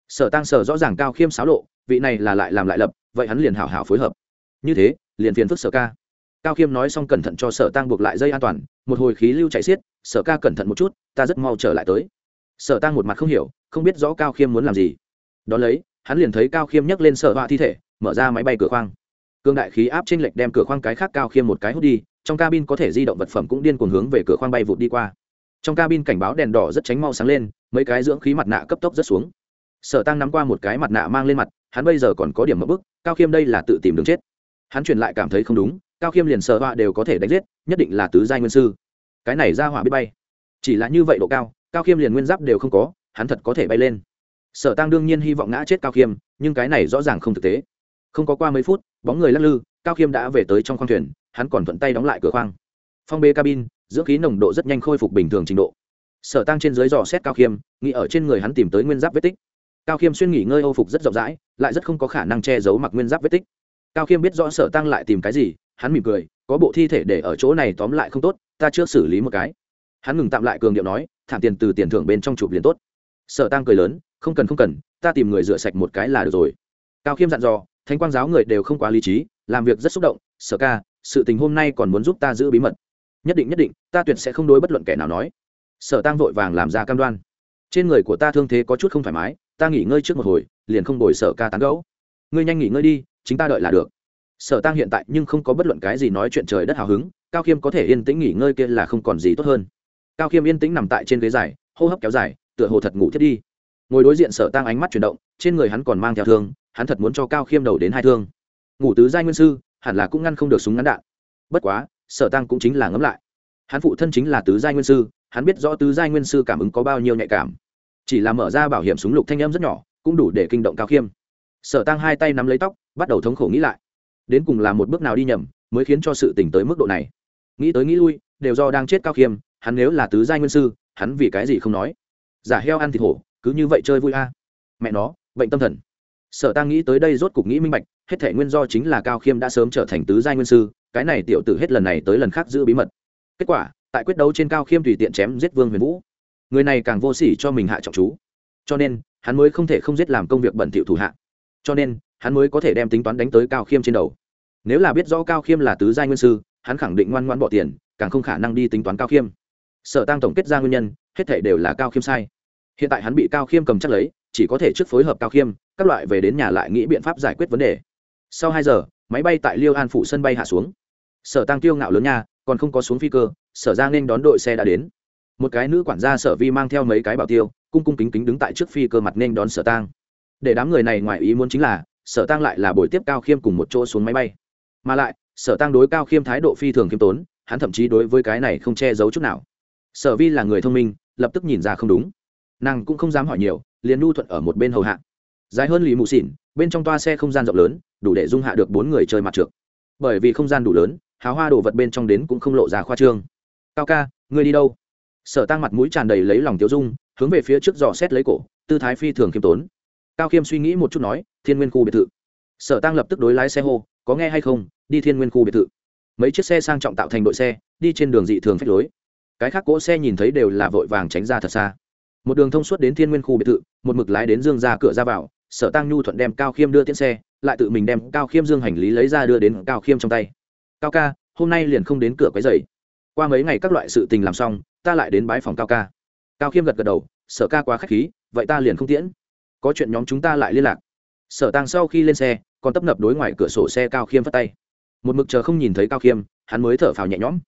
Sở tăng sở rõ ràng cao khiêm xáo lộ, vị này là lại làm lại lập, vậy hắn liền hảo hảo phối hợp. Như thế, liền phiền phức sở ca. Cao khiêm nói xong cẩn thận cho sở tăng buộc lại dây an toàn, một hồi khí lưu chạy xiết, sở ca cẩn thận một chút, ta rất mau trở lại tới. Sở tăng một mặt không hiểu, không biết rõ cao khiêm muốn làm gì. Đón lấy, hắn liền thấy cao khiêm nhấc lên sở họa thi thể, mở ra máy bay cửa khoang. Cương đại khí áp trên lệch đem cửa khoang cái khác cao khiêm một cái hút đi trong cabin có thể di động vật phẩm cũng điên cuồng hướng về cửa khoang bay vụt đi qua. Trong cabin cảnh báo đèn đỏ rất tránh mau sáng lên, mấy cái dưỡng khí mặt nạ cấp tốc rất xuống. Sở tăng nắm qua một cái mặt nạ mang lên mặt, hắn bây giờ còn có điểm mất bức, cao khiêm đây là tự tìm đường chết. Hắn truyền lại cảm thấy không đúng, cao khiêm liền sở họa đều có thể đánh giết, nhất định là tứ giai nguyên sư. Cái này ra hỏa biết bay. Chỉ là như vậy độ cao cao khiêm liền nguyên giáp đều không có, hắn thật có thể bay lên. Sở tăng đương nhiên hy vọng ngã chết cao khiêm, nhưng cái này rõ ràng không thực tế. Không có qua mấy phút, bóng người lắc lư, cao khiêm đã về tới trong khoang thuyền hắn còn thuận tay đóng lại cửa khoang. Phong bê cabin, dưỡng khí nồng độ rất nhanh khôi phục bình thường trình độ. Sở tăng trên dưới dò xét cao khiêm, nghĩ ở trên người hắn tìm tới nguyên giáp vết tích. Cao khiêm xuyên nghỉ ngơi âu phục rất rộng rãi, lại rất không có khả năng che giấu mặc nguyên giáp vết tích. Cao khiêm biết rõ sở tăng lại tìm cái gì, hắn mỉm cười, có bộ thi thể để ở chỗ này tóm lại không tốt, ta chưa xử lý một cái. Hắn ngừng tạm lại cường điệu nói thảm tiền từ tiền thưởng bên trong chụp liền tốt. Sở tăng cười lớn, không cần không cần, ta tìm người rửa sạch một cái là được rồi. Cao khiêm dặn dò thánh quang giáo người đều không quá lý trí, làm việc rất xúc động, sở ca sự tình hôm nay còn muốn giúp ta giữ bí mật. Nhất định nhất định, ta tuyệt sẽ không đối bất luận kẻ nào nói. Sở tăng vội vàng làm ra cam đoan. Trên người của ta thương thế có chút không thoải mái, ta nghỉ ngơi trước một hồi, liền không đổi sở ca tán gẫu. ngươi nhanh nghỉ ngơi đi, chính ta đợi là được. Sở tăng hiện tại nhưng không có bất luận cái gì nói chuyện trời đất hào hứng, cao khiêm có thể yên tĩnh nghỉ ngơi kia là không còn gì tốt hơn. Cao khiêm yên tĩnh nằm tại trên ghế dài, hô hấp kéo dài, tựa hồ thật ngủ thiết đi. Ngồi đối diện sở tăng ánh mắt chuyển động, trên người hắn còn mang theo thương, hắn thật muốn cho cao khiêm đầu đến hai thương. Ngủ tứ giai nguyên sư hẳn là cũng ngăn không được súng ngắn đạn. Bất quá, sở tăng cũng chính là ngấm lại. Hắn phụ thân chính là tứ giai nguyên sư, hắn biết rõ tứ giai nguyên sư cảm ứng có bao nhiêu nhạy cảm. Chỉ là mở ra bảo hiểm súng lục thanh âm rất nhỏ, cũng đủ để kinh động cao khiêm. Sở tăng hai tay nắm lấy tóc, bắt đầu thống khổ nghĩ lại. Đến cùng là một bước nào đi nhầm, mới khiến cho sự tỉnh tới mức độ này. Nghĩ tới nghĩ lui, đều do đang chết cao khiêm, hắn nếu là tứ giai nguyên sư, hắn vì cái gì không nói? Giả heo ăn thịt hổ, cứ như vậy chơi vui a. Mẹ nó, bệnh tâm thần. Sở tang nghĩ tới đây rốt cục nghĩ minh bạch hết thể nguyên do chính là cao khiêm đã sớm trở thành tứ giai nguyên sư, cái này tiểu tử hết lần này tới lần khác giữ bí mật. Kết quả, tại quyết đấu trên cao khiêm tùy tiện chém giết vương huyền vũ. Người này càng vô sỉ cho mình hạ trọng chú. Cho nên, hắn mới không thể không giết làm công việc bẩn thỉu thủ hạ. Cho nên, hắn mới có thể đem tính toán đánh tới cao khiêm trên đầu. Nếu là biết rõ cao khiêm là tứ giai nguyên sư, hắn khẳng định ngoan ngoan bỏ tiền, càng không khả năng đi tính toán cao khiêm. Sở tăng tổng kết ra nguyên nhân, hết thể đều là cao khiêm sai. Hiện tại hắn bị cao khiêm cầm chắc lấy, chỉ có thể trước phối hợp cao khiêm, các loại về đến nhà lại nghĩ biện pháp giải quyết vấn đề sau hai giờ, máy bay tại liêu an phủ sân bay hạ xuống. Sở tăng tiêu ngạo lớn nha, còn không có xuống phi cơ, sở ra nên đón đội xe đã đến. Một cái nữ quản gia sở vi mang theo mấy cái bảo tiêu, cung cung kính kính đứng tại trước phi cơ mặt nên đón sở tang để đám người này ngoài ý muốn chính là, sở tang lại là buổi tiếp cao khiêm cùng một chỗ xuống máy bay. Mà lại, sở tang đối cao khiêm thái độ phi thường khiêm tốn, hắn thậm chí đối với cái này không che giấu chút nào. Sở vi là người thông minh, lập tức nhìn ra không đúng. Nàng cũng không dám hỏi nhiều, liền nu thuận ở một bên hầu hạ. Dài hơn lì mù xỉn bên trong toa xe không gian rộng lớn đủ để dung hạ được bốn người chơi mặt trượt bởi vì không gian đủ lớn, háo hoa đồ vật bên trong đến cũng không lộ ra khoa trương. Cao ca, ngươi đi đâu? Sở tăng mặt mũi tràn đầy lấy lòng tiêu dung, hướng về phía trước dò xét lấy cổ, tư thái phi thường khiêm tốn. Cao khiêm suy nghĩ một chút nói, thiên nguyên khu biệt thự. Sở tăng lập tức đối lái xe hô, có nghe hay không, đi thiên nguyên khu biệt thự. Mấy chiếc xe sang trọng tạo thành đội xe, đi trên đường dị thường phách lối. Cái khác cỗ xe nhìn thấy đều là vội vàng tránh ra thật xa. Một đường thông suốt đến thiên nguyên khu biệt thự, một mực lái đến dương ra cửa ra vào, sở tăng nhu thuận đem cao khiêm đưa tiễn xe lại tự mình đem cao khiêm dương hành lý lấy ra đưa đến cao khiêm trong tay. Cao ca, hôm nay liền không đến cửa quấy dày qua mấy ngày các loại sự tình làm xong, ta lại đến bái phòng cao ca. Cao khiêm gật gật đầu, sở ca quá k h á c h khí, vậy ta liền không tiễn. Có chuyện nhóm chúng ta lại liên lạc. Sở tăng sau khi lên xe, còn tấp nập đối ngoài cửa sổ xe cao khiêm phát tay. Một mực chờ không nhìn thấy cao khiêm, hắn mới thở phào nhẹ nhõm.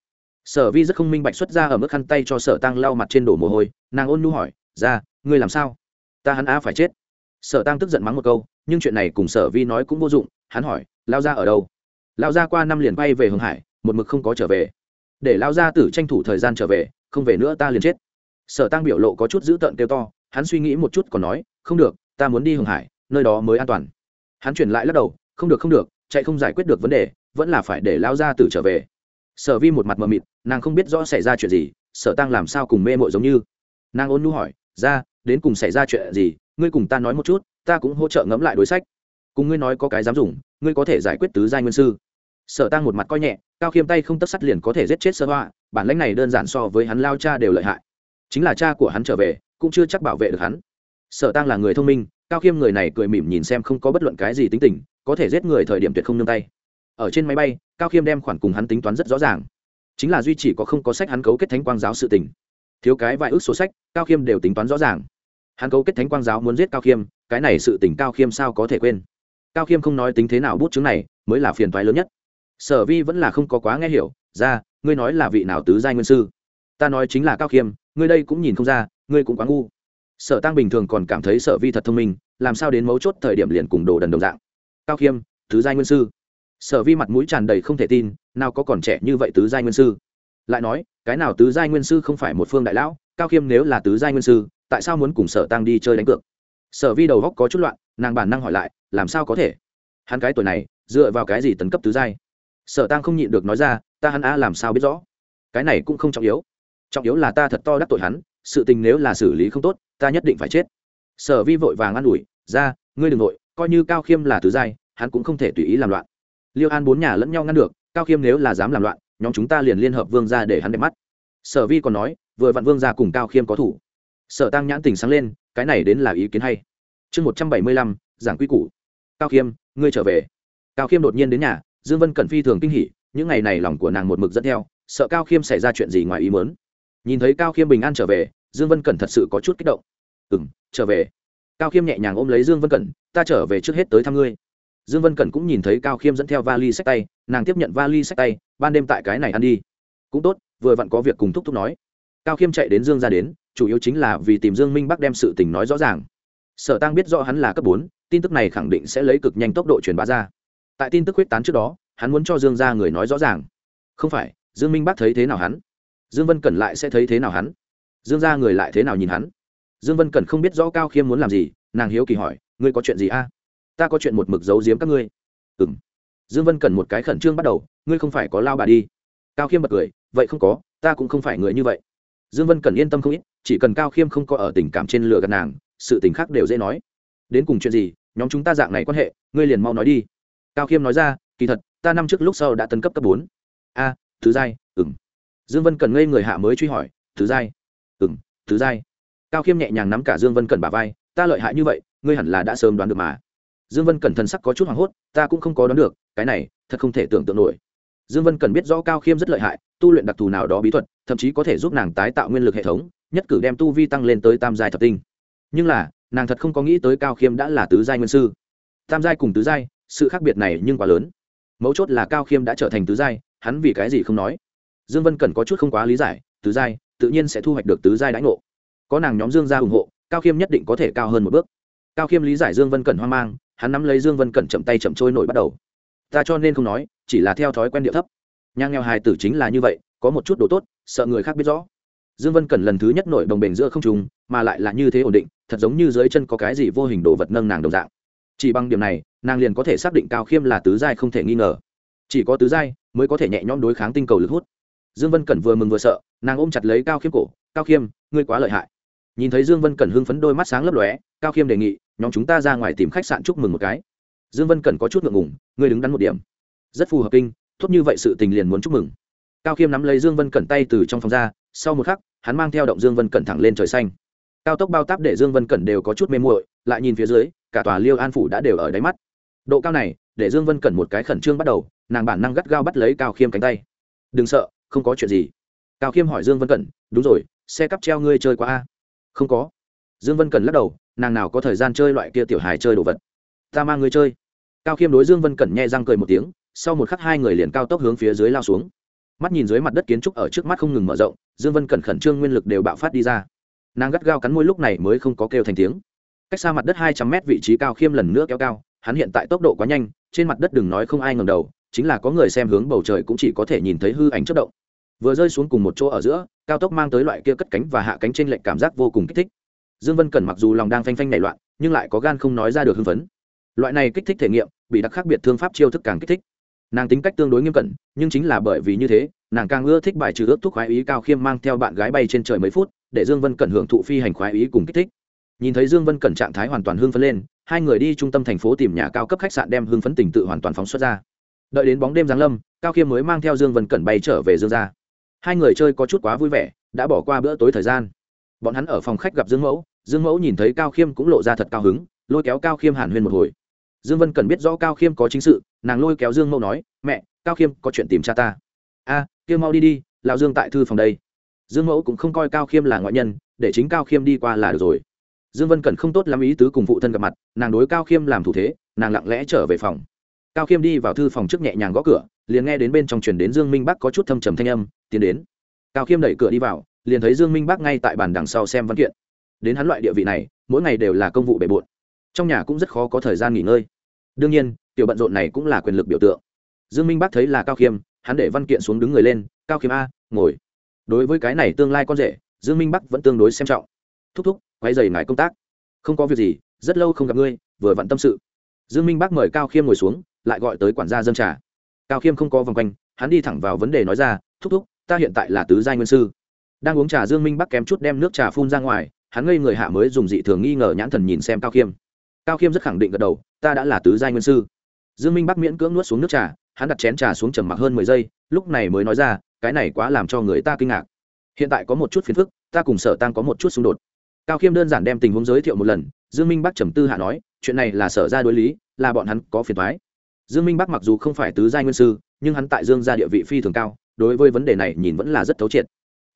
Sở vi rất không minh bạch xuất ra ở mức khăn tay cho sở tăng lau mặt trên đổ mồ hôi, nàng ôn nu hỏi, ra, ngươi làm sao? Ta hắn á phải chết sở tăng tức giận mắng một câu, nhưng chuyện này cùng sở vi nói cũng vô dụng, hắn hỏi, lao ra ở đâu? Lao ra qua năm liền bay về hưng hải, một mực không có trở về. Để lao ra tử tranh thủ thời gian trở về, không về nữa ta liền chết. Sở tăng biểu lộ có chút dữ tợn kêu to, hắn suy nghĩ một chút còn nói, không được, ta muốn đi hưng hải, nơi đó mới an toàn. Hắn chuyển lại lắc đầu, không được không được, chạy không giải quyết được vấn đề, vẫn là phải để lao ra tử trở về. Sở vi một mặt mờ mịt, nàng không biết rõ xảy ra chuyện gì, sở tăng làm sao cùng mê mội giống như. Nàng ôn nu hỏi ra đến cùng xảy ra chuyện gì, ngươi cùng ta nói một chút, ta cũng hỗ trợ ngẫm lại đối sách. Cùng ngươi nói có cái dám dùng, ngươi có thể giải quyết tứ giai nguyên sư. Sở tăng một mặt coi nhẹ, cao khiêm tay không tất sắt liền có thể giết chết sơ hoa, bản lãnh này đơn giản so với hắn lao cha đều lợi hại. Chính là cha của hắn trở về, cũng chưa chắc bảo vệ được hắn. Sở tăng là người thông minh, cao khiêm người này cười mỉm nhìn xem không có bất luận cái gì tính tình, có thể giết người thời điểm tuyệt không nương tay. Ở trên máy bay, cao khiêm đem khoản cùng hắn tính toán rất rõ ràng. Chính là duy chỉ có không có sách hắn cấu kết thánh quang giáo sự tình thiếu cái vài ước sổ sách, cao khiêm đều tính toán rõ ràng. Hắn cấu kết thánh quang giáo muốn giết cao khiêm, cái này sự tình cao khiêm sao có thể quên. Cao khiêm không nói tính thế nào bút chứng này, mới là phiền toái lớn nhất. Sở vi vẫn là không có quá nghe hiểu, ra, ngươi nói là vị nào tứ giai nguyên sư? Ta nói chính là cao khiêm, ngươi đây cũng nhìn không ra, ngươi cũng quá ngu. Sở tăng bình thường còn cảm thấy sở vi thật thông minh, làm sao đến mấu chốt thời điểm liền cùng đồ đần đồng dạng. Cao khiêm, tứ giai nguyên sư. Sở vi mặt mũi tràn đầy không thể tin, nào có còn trẻ như vậy tứ giai nguyên sư? Lại nói, cái nào tứ giai nguyên sư không phải một phương đại lão, cao khiêm nếu là tứ giai nguyên sư, tại sao muốn cùng sở tăng đi chơi đánh cược? Sở vi đầu góc có chút loạn, nàng bản năng hỏi lại, làm sao có thể? Hắn cái tuổi này, dựa vào cái gì tấn cấp tứ giai? Sở tăng không nhịn được nói ra, ta hắn a làm sao biết rõ? Cái này cũng không trọng yếu. Trọng yếu là ta thật to đắc tội hắn, sự tình nếu là xử lý không tốt, ta nhất định phải chết. Sở vi vội vàng an ủi, ra, ngươi đ ừ n g nội coi như cao khiêm là tứ giai, hắn cũng không thể tùy ý làm loạn. Liêu an bốn nhà lẫn nhau ngăn được, cao khiêm nếu là dám làm loạn nhóm chúng ta liền liên hợp vương ra để hắn đẹp mắt. Sở vi còn nói, vừa vặn vương ra cùng cao khiêm có thủ. Sở tăng nhãn tình sáng lên, cái này đến là ý kiến hay. Chương một trăm bảy mươi lăm, giảng quy củ. Cao khiêm, ngươi trở về. Cao khiêm đột nhiên đến nhà, dương vân cẩn phi thường kinh hỉ, những ngày này lòng của nàng một mực dẫn theo, sợ cao khiêm xảy ra chuyện gì ngoài ý mớn nhìn thấy cao khiêm bình an trở về, dương vân cẩn thật sự có chút kích động. Ừ m trở về. Cao khiêm nhẹ nhàng ôm lấy dương vân cẩn, ta trở về trước hết tới thăm ngươi dương vân cẩn cũng nhìn thấy cao khiêm dẫn theo vali sách tay, nàng tiếp nhận vali sách tay, ban đêm tại cái này ăn đi. Cũng tốt, vừa vặn có việc cùng thúc thúc nói. Cao khiêm chạy đến dương ra đến, chủ yếu chính là vì tìm dương minh bắc đem sự tình nói rõ ràng. Sở tăng biết rõ hắn là cấp bốn, tin tức này khẳng định sẽ lấy cực nhanh tốc độ truyền bá ra. Tại tin tức huyết tán trước đó, hắn muốn cho dương ra người nói rõ ràng. Không phải, dương minh bắc thấy thế nào hắn? Dương vân cẩn lại sẽ thấy thế nào hắn? Dương ra người lại thế nào nhìn hắn? Dương vân cẩn không biết rõ cao khiêm muốn làm gì, nàng hiếu kỳ hỏi, ngươi có chuyện gì a? Ta có chuyện một mực giấu giếm các ngươi. Ừ m dương vân cần một cái khẩn trương bắt đầu, ngươi không phải có lao bà đi. Cao khiêm bật cười, vậy không có, ta cũng không phải người như vậy. Dương vân cần yên tâm không ít, chỉ cần cao khiêm không có ở tình cảm trên lửa gần nàng, sự tình khác đều dễ nói. Đến cùng chuyện gì, nhóm chúng ta dạng này quan hệ, ngươi liền mau nói đi. Cao khiêm nói ra, kỳ thật, ta năm trước lúc sau đã tấn cấp cấp bốn. A, thứ giai ừng dương vân cần ngây người hạ mới truy hỏi, thứ giai ừng thứ giai. Cao khiêm nhẹ nhàng nắm cả dương vân cần bà vai, ta lợi hại như vậy, ngươi hẳn là đã sớm đoán được mà dương vân cẩn thận sắc có chút hoảng hốt, ta cũng không có đoán được, cái này, thật không thể tưởng tượng nổi. Dương vân cần biết rõ cao khiêm rất lợi hại, tu luyện đặc thù nào đó bí thuật, thậm chí có thể giúp nàng tái tạo nguyên lực hệ thống, nhất cử đem tu vi tăng lên tới tam giai thập tinh. Nhưng là, nàng thật không có nghĩ tới cao khiêm đã là tứ giai nguyên sư. Tam giai cùng tứ giai, sự khác biệt này nhưng quá lớn. Mấu chốt là cao khiêm đã trở thành tứ giai, hắn vì cái gì không nói? Dương vân cần có chút không quá lý giải, tứ giai, tự nhiên sẽ thu hoạch được tứ giai đãi ngộ. Có nàng nhóm dương gia ủng hộ, cao khiêm nhất định có thể cao hơn một bước. Cao khiêm lý giải dương vân cẩn hoang mang hắn nắm lấy dương vân cẩn chậm tay chậm trôi nổi bắt đầu. Ta cho nên không nói, chỉ là theo thói quen điệu thấp. Nhang nghèo hài tử chính là như vậy, có một chút đồ tốt, sợ người khác biết rõ. Dương vân cẩn lần thứ nhất nổi đồng bền giữa không trùng mà lại là như thế ổn định, thật giống như dưới chân có cái gì vô hình đồ vật nâng nàng đồng dạng. Chỉ bằng điểm này, nàng liền có thể xác định cao khiêm là tứ giai không thể nghi ngờ. Chỉ có tứ giai mới có thể nhẹ nhõm đối kháng tinh cầu lực hút. Dương vân cẩn vừa mừng vừa sợ, nàng ôm chặt lấy cao khiêm cổ, cao khiêm, ngươi quá lợi hại nhìn thấy dương vân cẩn hưng phấn đôi mắt sáng lấp lóe, cao khiêm đề nghị, nhóm chúng ta ra ngoài tìm khách sạn chúc mừng một cái. Dương vân cẩn có chút ngượng ngùng, ngươi đứng đắn một điểm. Rất phù hợp kinh, tốt như vậy sự tình liền muốn chúc mừng. Cao khiêm nắm lấy dương vân cẩn tay từ trong phòng ra, sau một khắc, hắn mang theo động dương vân cẩn thẳng lên trời xanh. Cao tốc bao táp để dương vân cẩn đều có chút mê muội, lại nhìn phía dưới, cả tòa liêu an phủ đã đều ở đáy mắt. Độ cao này, để dương vân cẩn một cái khẩn trương bắt đầu, nàng bản năng gắt gao bắt lấy cao khiêm cánh tay. Đừng sợ, không có chuyện gì. Cao khiêm hỏi dương vân cẩn, đúng rồi, xe cắp treo ngươi chơi qua a không có. Dương vân Cần lắc đầu, nàng nào có thời gian chơi loại kia tiểu hài chơi đồ vật. Ta mang người chơi. Cao khiêm đối dương vân cẩn nhẹ răng cười một tiếng, sau một khắc hai người liền cao tốc hướng phía dưới lao xuống. Mắt nhìn dưới mặt đất kiến trúc ở trước mắt không ngừng mở rộng, dương vân cẩn khẩn trương nguyên lực đều bạo phát đi ra. Nàng gắt gao cắn môi lúc này mới không có kêu thành tiếng. Cách xa mặt đất hai trăm mét vị trí cao khiêm lần nữa kéo cao, hắn hiện tại tốc độ quá nhanh, trên mặt đất đừng nói không ai ngầm đầu, chính là có người xem hướng bầu trời cũng chỉ có thể nhìn thấy hư ảnh chất động vừa rơi xuống cùng một chỗ ở giữa, cao tốc mang tới loại kia cất cánh và hạ cánh trên lệnh cảm giác vô cùng kích thích. Dương vân cẩn mặc dù lòng đang phanh phanh nảy loạn, nhưng lại có gan không nói ra được hưng phấn. Loại này kích thích thể nghiệm, bị đặc khác biệt thương pháp chiêu thức càng kích thích. Nàng tính cách tương đối nghiêm cẩn, nhưng chính là bởi vì như thế, nàng càng ưa thích bài trừ ước thuốc khoái ý cao khiêm mang theo bạn gái bay trên trời mấy phút, để dương vân cẩn hưởng thụ phi hành khoái ý cùng kích thích. Nhìn thấy dương vân cẩn trạng thái hoàn toàn hưng phấn lên, hai người đi trung tâm thành phố tìm nhà cao cấp khách sạn đem hưng phấn tình tự hoàn toàn phóng xuất ra. Đợi đến bóng đêm giáng lâm, cao khiêm mới mang theo dương vân cẩn bay trở về dương gia hai người chơi có chút quá vui vẻ đã bỏ qua bữa tối thời gian. Bọn hắn ở phòng khách gặp dương mẫu dương mẫu nhìn thấy cao khiêm cũng lộ ra thật cao hứng lôi kéo cao khiêm hàn huyên một hồi. Dương vân cần biết rõ cao khiêm có chính sự nàng lôi kéo dương mẫu nói mẹ cao khiêm có chuyện tìm cha ta. A à, kia mau đi đi lão dương tại thư phòng đây. Dương mẫu cũng không coi cao khiêm là ngoại nhân để chính cao khiêm đi qua là được rồi. Dương vân Cần không tốt lắm ý tứ cùng phụ thân gặp mặt nàng đối cao khiêm làm thủ thế nàng lặng lẽ trở về phòng cao khiêm đi vào thư phòng trước nhẹ nhàng gõ cửa, liền nghe đến bên trong truyền đến dương minh bắc có chút thâm trầm thanh âm, tiến đến. Cao khiêm đẩy cửa đi vào, liền thấy dương minh bắc ngay tại bàn đằng sau xem văn kiện. Đến hắn loại địa vị này, mỗi ngày đều là công vụ bề bộn. Trong nhà cũng rất khó có thời gian nghỉ ngơi. Đương nhiên, tiểu bận rộn này cũng là quyền lực biểu tượng. Dương minh bắc thấy là cao khiêm, hắn để văn kiện xuống đứng người lên, cao khiêm a, ngồi. Đối với cái này tương lai con rể, dương minh bắc vẫn tương đối xem trọng. Thúc thúc, quay dày ngài công tác. Không có việc gì, rất lâu không gặp ngươi, vừa vặn tâm sự. Dương minh bắc mời cao khiêm ngồi xuống lại gọi tới quản gia dân trà. Cao khiêm không có vòng quanh, hắn đi thẳng vào vấn đề nói ra, thúc thúc, ta hiện tại là tứ giai nguyên sư. Đang uống trà dương minh bắc kém chút đem nước trà phun ra ngoài, hắn ngây người hạ mới dùng dị thường nghi ngờ nhãn thần nhìn xem cao khiêm. Cao khiêm rất khẳng định gật đầu, ta đã là tứ giai nguyên sư. Dương minh bắc miễn cưỡng nuốt xuống nước trà, hắn đặt chén trà xuống trầm mặc hơn mười giây, lúc này mới nói ra, cái này quá làm cho người ta kinh ngạc. Hiện tại có một chút phiền phức, ta cùng sở tăng có một chút xung đột. Cao khiêm đơn giản đem tình huống giới thiệu một lần, dương minh bắc trầm tư hạ nói, chuyện này là sở ra đối lý, là bọn hắn có phiền thoái dương minh bắc mặc dù không phải tứ giai nguyên sư, nhưng hắn tại dương gia địa vị phi thường cao, đối với vấn đề này nhìn vẫn là rất thấu triệt.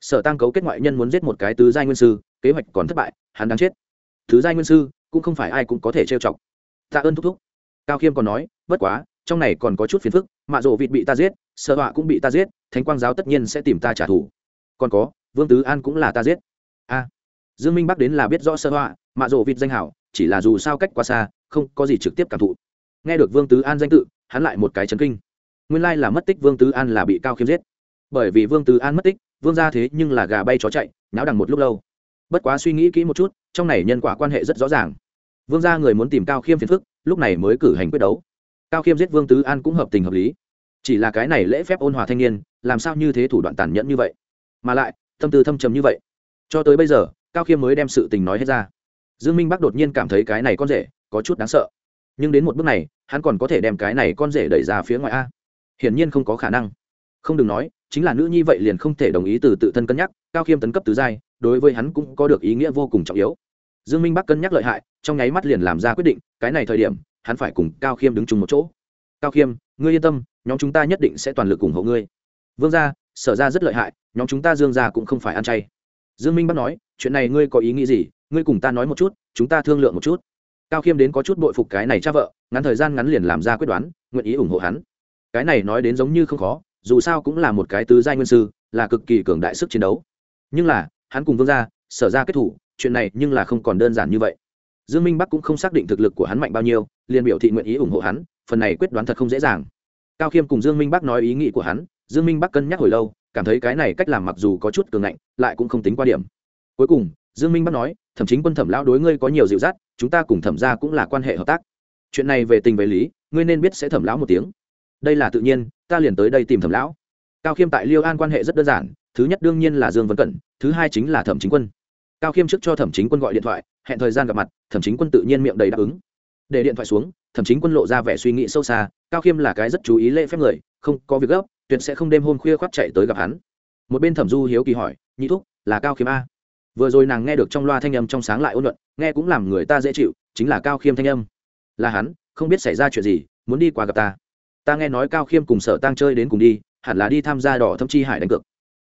Sở tăng cấu kết ngoại nhân muốn giết một cái tứ giai nguyên sư, kế hoạch còn thất bại, hắn đang chết. Tứ giai nguyên sư, cũng không phải ai cũng có thể trêu chọc. Tạ ơn thúc thúc. Cao khiêm còn nói, bất quá, trong này còn có chút phiền phức, mạ rộ vịt bị ta giết, sở họa cũng bị ta giết, thánh quang giáo tất nhiên sẽ tìm ta trả thù. Còn có, vương tứ an cũng là ta giết. A. Dương minh bắc đến là biết rõ sơ họa, mạ rộ vịt danh hảo, chỉ là dù sao cách quá xa, không có gì trực tiếp cảm thụ nghe được vương tứ an danh tự, hắn lại một cái chấn kinh. Nguyên lai là mất tích vương tứ an là bị cao khiêm giết. Bởi vì vương tứ an mất tích, vương ra thế nhưng là gà bay chó chạy náo đằng một lúc lâu. Bất quá suy nghĩ kỹ một chút, trong này nhân quả quan hệ rất rõ ràng. Vương gia người muốn tìm cao khiêm phiền phức, lúc này mới cử hành quyết đấu. Cao khiêm giết vương tứ an cũng hợp tình hợp lý. Chỉ là cái này lễ phép ôn hòa thanh niên, làm sao như thế thủ đoạn tàn nhẫn như vậy? Mà lại, tâm tư thâm trầm như vậy. Cho tới bây giờ, cao khiêm mới đem sự tình nói hết ra. Dương minh bắc đột nhiên cảm thấy cái này con rể có chút đáng sợ nhưng đến một bước này, hắn còn có thể đem cái này con rể đẩy ra phía ngoài a. Hiển nhiên không có khả năng. Không đừng nói, chính là nữ nhi vậy liền không thể đồng ý từ tự thân cân nhắc, cao khiêm tấn cấp tứ giai, đối với hắn cũng có được ý nghĩa vô cùng trọng yếu. Dương minh bắc cân nhắc lợi hại, trong nháy mắt liền làm ra quyết định, cái này thời điểm, hắn phải cùng cao khiêm đứng chung một chỗ. Cao khiêm, ngươi yên tâm, nhóm chúng ta nhất định sẽ toàn lực ủng hộ ngươi. Vương gia, sở ra rất lợi hại, nhóm chúng ta dương gia cũng không phải ăn chay. Dương minh bắc nói, chuyện này ngươi có ý nghĩ gì, ngươi cùng ta nói một chút, chúng ta thương lượng một chút cao khiêm đến có chút bội phục cái này cha vợ, ngắn thời gian ngắn liền làm ra quyết đoán, nguyện ý ủng hộ hắn. Cái này nói đến giống như không khó, dù sao cũng là một cái tứ giai nguyên sư, là cực kỳ cường đại sức chiến đấu. Nhưng là, hắn cùng vương gia, sở ra kết thủ, chuyện này nhưng là không còn đơn giản như vậy. Dương minh bắc cũng không xác định thực lực của hắn mạnh bao nhiêu, liền biểu thị nguyện ý ủng hộ hắn, phần này quyết đoán thật không dễ dàng. Cao khiêm cùng dương minh bắc nói ý nghĩ của hắn, dương minh bắc cân nhắc hồi lâu, cảm thấy cái này cách làm mặc dù có chút cường ngạnh, lại cũng không tính qua điểm. Cuối cùng, dương minh bắc nói thẩm chính quân thẩm lão đối ngươi có nhiều dịu dắt, chúng ta cùng thẩm gia cũng là quan hệ hợp tác. Chuyện này về tình về lý, ngươi nên biết sẽ thẩm lão một tiếng. Đây là tự nhiên, ta liền tới đây tìm thẩm lão. Cao khiêm tại liêu an quan hệ rất đơn giản, thứ nhất đương nhiên là dương vân cẩn, thứ hai chính là thẩm chính quân. Cao khiêm trước cho thẩm chính quân gọi điện thoại, hẹn thời gian gặp mặt, thẩm chính quân tự nhiên miệng đầy đáp ứng. Để điện thoại xuống, thẩm chính quân lộ ra vẻ suy nghĩ sâu xa, cao khiêm là cái rất chú ý lễ phép người, không có việc gấp, tuyệt sẽ không đêm hôm khuya khoác chạy tới gặp hắn. Một bên thẩm du hiếu kỳ hỏi, nhị thúc, là cao khiêm a? Vừa rồi nàng nghe được trong loa thanh âm trong sáng lại ôn luận nghe cũng làm người ta dễ chịu, chính là cao khiêm thanh âm. Là hắn, không biết xảy ra chuyện gì, muốn đi qua gặp ta. Ta nghe nói cao khiêm cùng sở tăng chơi đến cùng đi, hẳn là đi tham gia đỏ thâm chi hải đánh cược.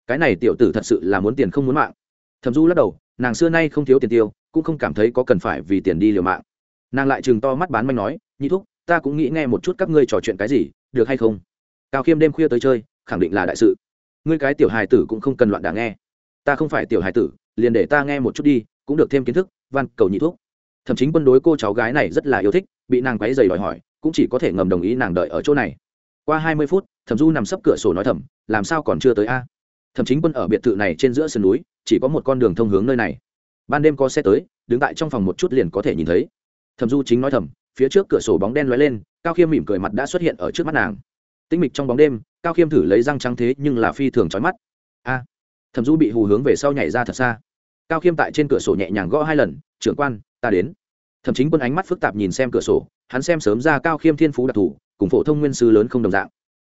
Cái này tiểu tử thật sự là muốn tiền không muốn mạng. Thẩm du lắc đầu, nàng xưa nay không thiếu tiền tiêu, cũng không cảm thấy có cần phải vì tiền đi liều mạng. Nàng lại chừng to mắt bán manh nói, nhị thúc, ta cũng nghĩ nghe một chút các ngươi trò chuyện cái gì, được hay không? Cao khiêm đêm khuya tới chơi, khẳng định là đại sự. Ngươi cái tiểu hài tử cũng không cần loạn đả nghe. Ta không phải tiểu hài tử liền để ta nghe một chút đi, cũng được thêm kiến thức, văn cầu nhị thuốc. thậm chí quân đối cô cháu gái này rất là yêu thích, bị nàng quấy dày đòi hỏi, cũng chỉ có thể ngầm đồng ý nàng đợi ở chỗ này. Qua hai mươi phút, thẩm du nằm sấp cửa sổ nói thầm, làm sao còn chưa tới a? Thẩm chính quân ở biệt thự này trên giữa sườn núi, chỉ có một con đường thông hướng nơi này. Ban đêm có xe tới, đứng tại trong phòng một chút liền có thể nhìn thấy. Thẩm du chính nói thầm, phía trước cửa sổ bóng đen lóe lên, cao khiêm mỉm cười mặt đã xuất hiện ở trước mắt nàng. Tinh mịch trong bóng đêm, cao khiêm thử lấy răng trắng thế nhưng là phi thường trói mắt. A! Thẩm du bị hù hướng về sau nhảy ra thật xa cao khiêm tại trên cửa sổ nhẹ nhàng gõ hai lần, trưởng quan, ta đến. Thậm chính quân ánh mắt phức tạp nhìn xem cửa sổ, hắn xem sớm ra cao khiêm thiên phú đặc thù, cùng phổ thông nguyên sư lớn không đồng dạng.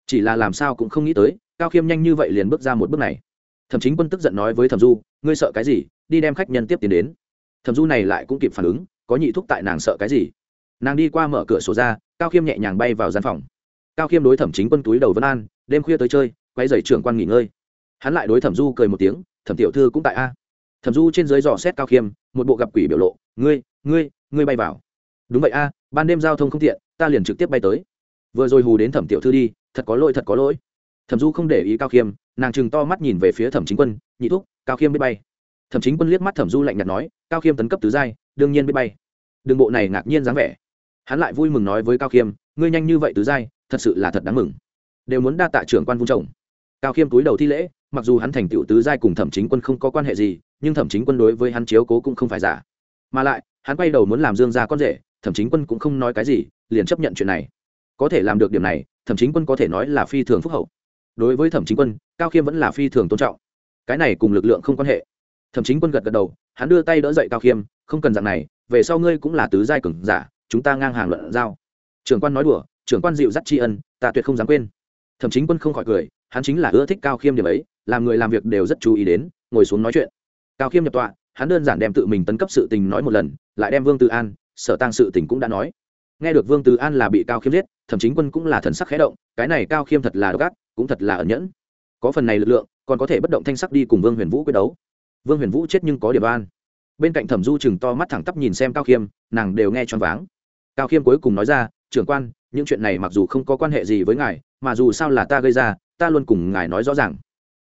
Chỉ là làm sao cũng không nghĩ tới, cao khiêm nhanh như vậy liền bước ra một bước này. Thẩm chính quân tức giận nói với thẩm du, ngươi sợ cái gì? Đi đem khách nhân tiếp tiến đến. Thẩm du này lại cũng kịp phản ứng, có nhị thúc tại nàng sợ cái gì? Nàng đi qua mở cửa sổ ra, cao khiêm nhẹ nhàng bay vào gian phòng. Cao khiêm đối thẩm chính quân túi đầu vân an, đêm khuya tới chơi, quay dày trưởng quan nghỉ ngơi. Hắn lại đối thẩm du cười một tiếng, thẩm tiểu thư cũng tại a thẩm du trên dưới dò xét cao khiêm, một bộ gặp quỷ biểu lộ, ngươi ngươi ngươi bay vào. Đúng vậy a, ban đêm giao thông không tiện, ta liền trực tiếp bay tới. Vừa rồi hù đến thẩm tiểu thư đi, thật có lỗi, thật có lỗi. Thẩm du không để ý cao khiêm, nàng chừng to mắt nhìn về phía thẩm chính quân, nhị thúc, cao khiêm biết bay. Thẩm chính quân liếc mắt thẩm du lạnh nhạt nói, cao khiêm tấn cấp tứ giai, đương nhiên biết bay. Đường bộ này ngạc nhiên dáng vẻ. Hắn lại vui mừng nói với cao khiêm, ngươi nhanh như vậy tứ giai, thật sự là thật đáng mừng. Đều muốn đa tạ trưởng quan vung chồng cao khiêm túi đầu thi lễ, mặc dù hắn thành tựu tứ giai cùng thẩm chính quân không có quan hệ gì nhưng thẩm chính quân đối với hắn chiếu cố cũng không phải giả. Mà lại, hắn quay đầu muốn làm dương gia con rể, thẩm chính quân cũng không nói cái gì, liền chấp nhận chuyện này. Có thể làm được điểm này, thẩm chính quân có thể nói là phi thường phúc hậu. Đối với thẩm chính quân, cao khiêm vẫn là phi thường tôn trọng. Cái này cùng lực lượng không quan hệ. Thẩm chính quân gật gật đầu, hắn đưa tay đỡ dậy cao khiêm, không cần dạng này, về sau ngươi cũng là tứ giai cường giả, chúng ta ngang hàng luận giao. Trưởng quan nói đùa, trưởng quan dịu dắt tri ân, ta tuyệt không dám quên. Thẩm chính quân không khỏi cười, hắn chính là ưa thích cao khiêm điểm ấy, làm người làm việc đều rất chú ý đến, ngồi xuống nói chuyện cao khiêm nhập tọa, hắn đơn giản đem tự mình tấn cấp sự tình nói một lần, lại đem vương tư an, sở tăng sự tình cũng đã nói. Nghe được vương tư an là bị cao khiêm giết, thẩm chính quân cũng là thần sắc khẽ động, cái này cao khiêm thật là độc ác, cũng thật là ẩn nhẫn. Có phần này lực lượng, còn có thể bất động thanh sắc đi cùng vương huyền vũ quyết đấu. Vương huyền vũ chết nhưng có địa bàn. bên cạnh thẩm du chừng to mắt thẳng tắp nhìn xem cao khiêm, nàng đều nghe choáng váng. Cao khiêm cuối cùng nói ra, trưởng quan, những chuyện này mặc dù không có quan hệ gì với ngài, mà dù sao là ta gây ra, ta luôn cùng ngài nói rõ ràng.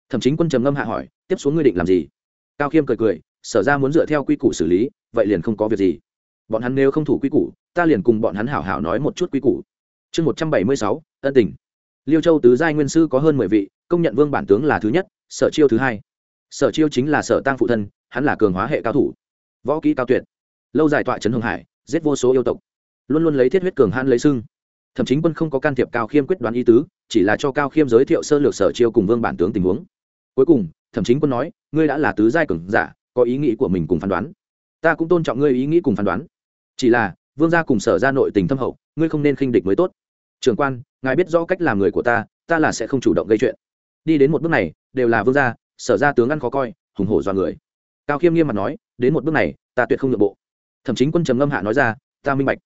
Thẩm chính quân trầm ngâm hạ hỏi, tiếp xuống ngươi định làm gì? Cao khiêm cười cười, sở ra muốn dựa theo quy củ xử lý, vậy liền không có việc gì. Bọn hắn nếu không thủ quy củ, ta liền cùng bọn hắn hảo hảo nói một chút quy củ. Chương một trăm bảy mươi sáu, ân tình. Liêu châu tứ giai nguyên sư có hơn mười vị, công nhận vương bản tướng là thứ nhất, sở chiêu thứ hai. Sở chiêu chính là sở tăng phụ thân, hắn là cường hóa hệ cao thủ. Võ kỹ cao tuyệt. Lâu dài tọa trấn hồng hải, giết vô số yêu tộc. Luôn luôn lấy thiết huyết cường han lấy xưng. Thậm chí quân không có can thiệp cao khiêm quyết đoán ý tứ, chỉ là cho cao khiêm giới thiệu sơ lược sở chiêu cùng vương bản tướng tình huống. Cuối cùng thậm chí quân nói, ngươi đã là tứ giai cường giả, có ý nghĩ của mình cùng phán đoán. Ta cũng tôn trọng ngươi ý nghĩ cùng phán đoán. Chỉ là, vương gia cùng sở ra nội tình thâm hậu, ngươi không nên khinh địch mới tốt. Trường quan, ngài biết rõ cách làm người của ta ta là sẽ không chủ động gây chuyện. Đi đến một bước này, đều là vương gia, sở ra tướng ăn khó coi, hùng hổ do người. Cao khiêm nghiêm mặt nói, đến một bước này, ta tuyệt không nhượng bộ. Thậm chí quân trầm ngâm hạ nói ra, ta minh bạch.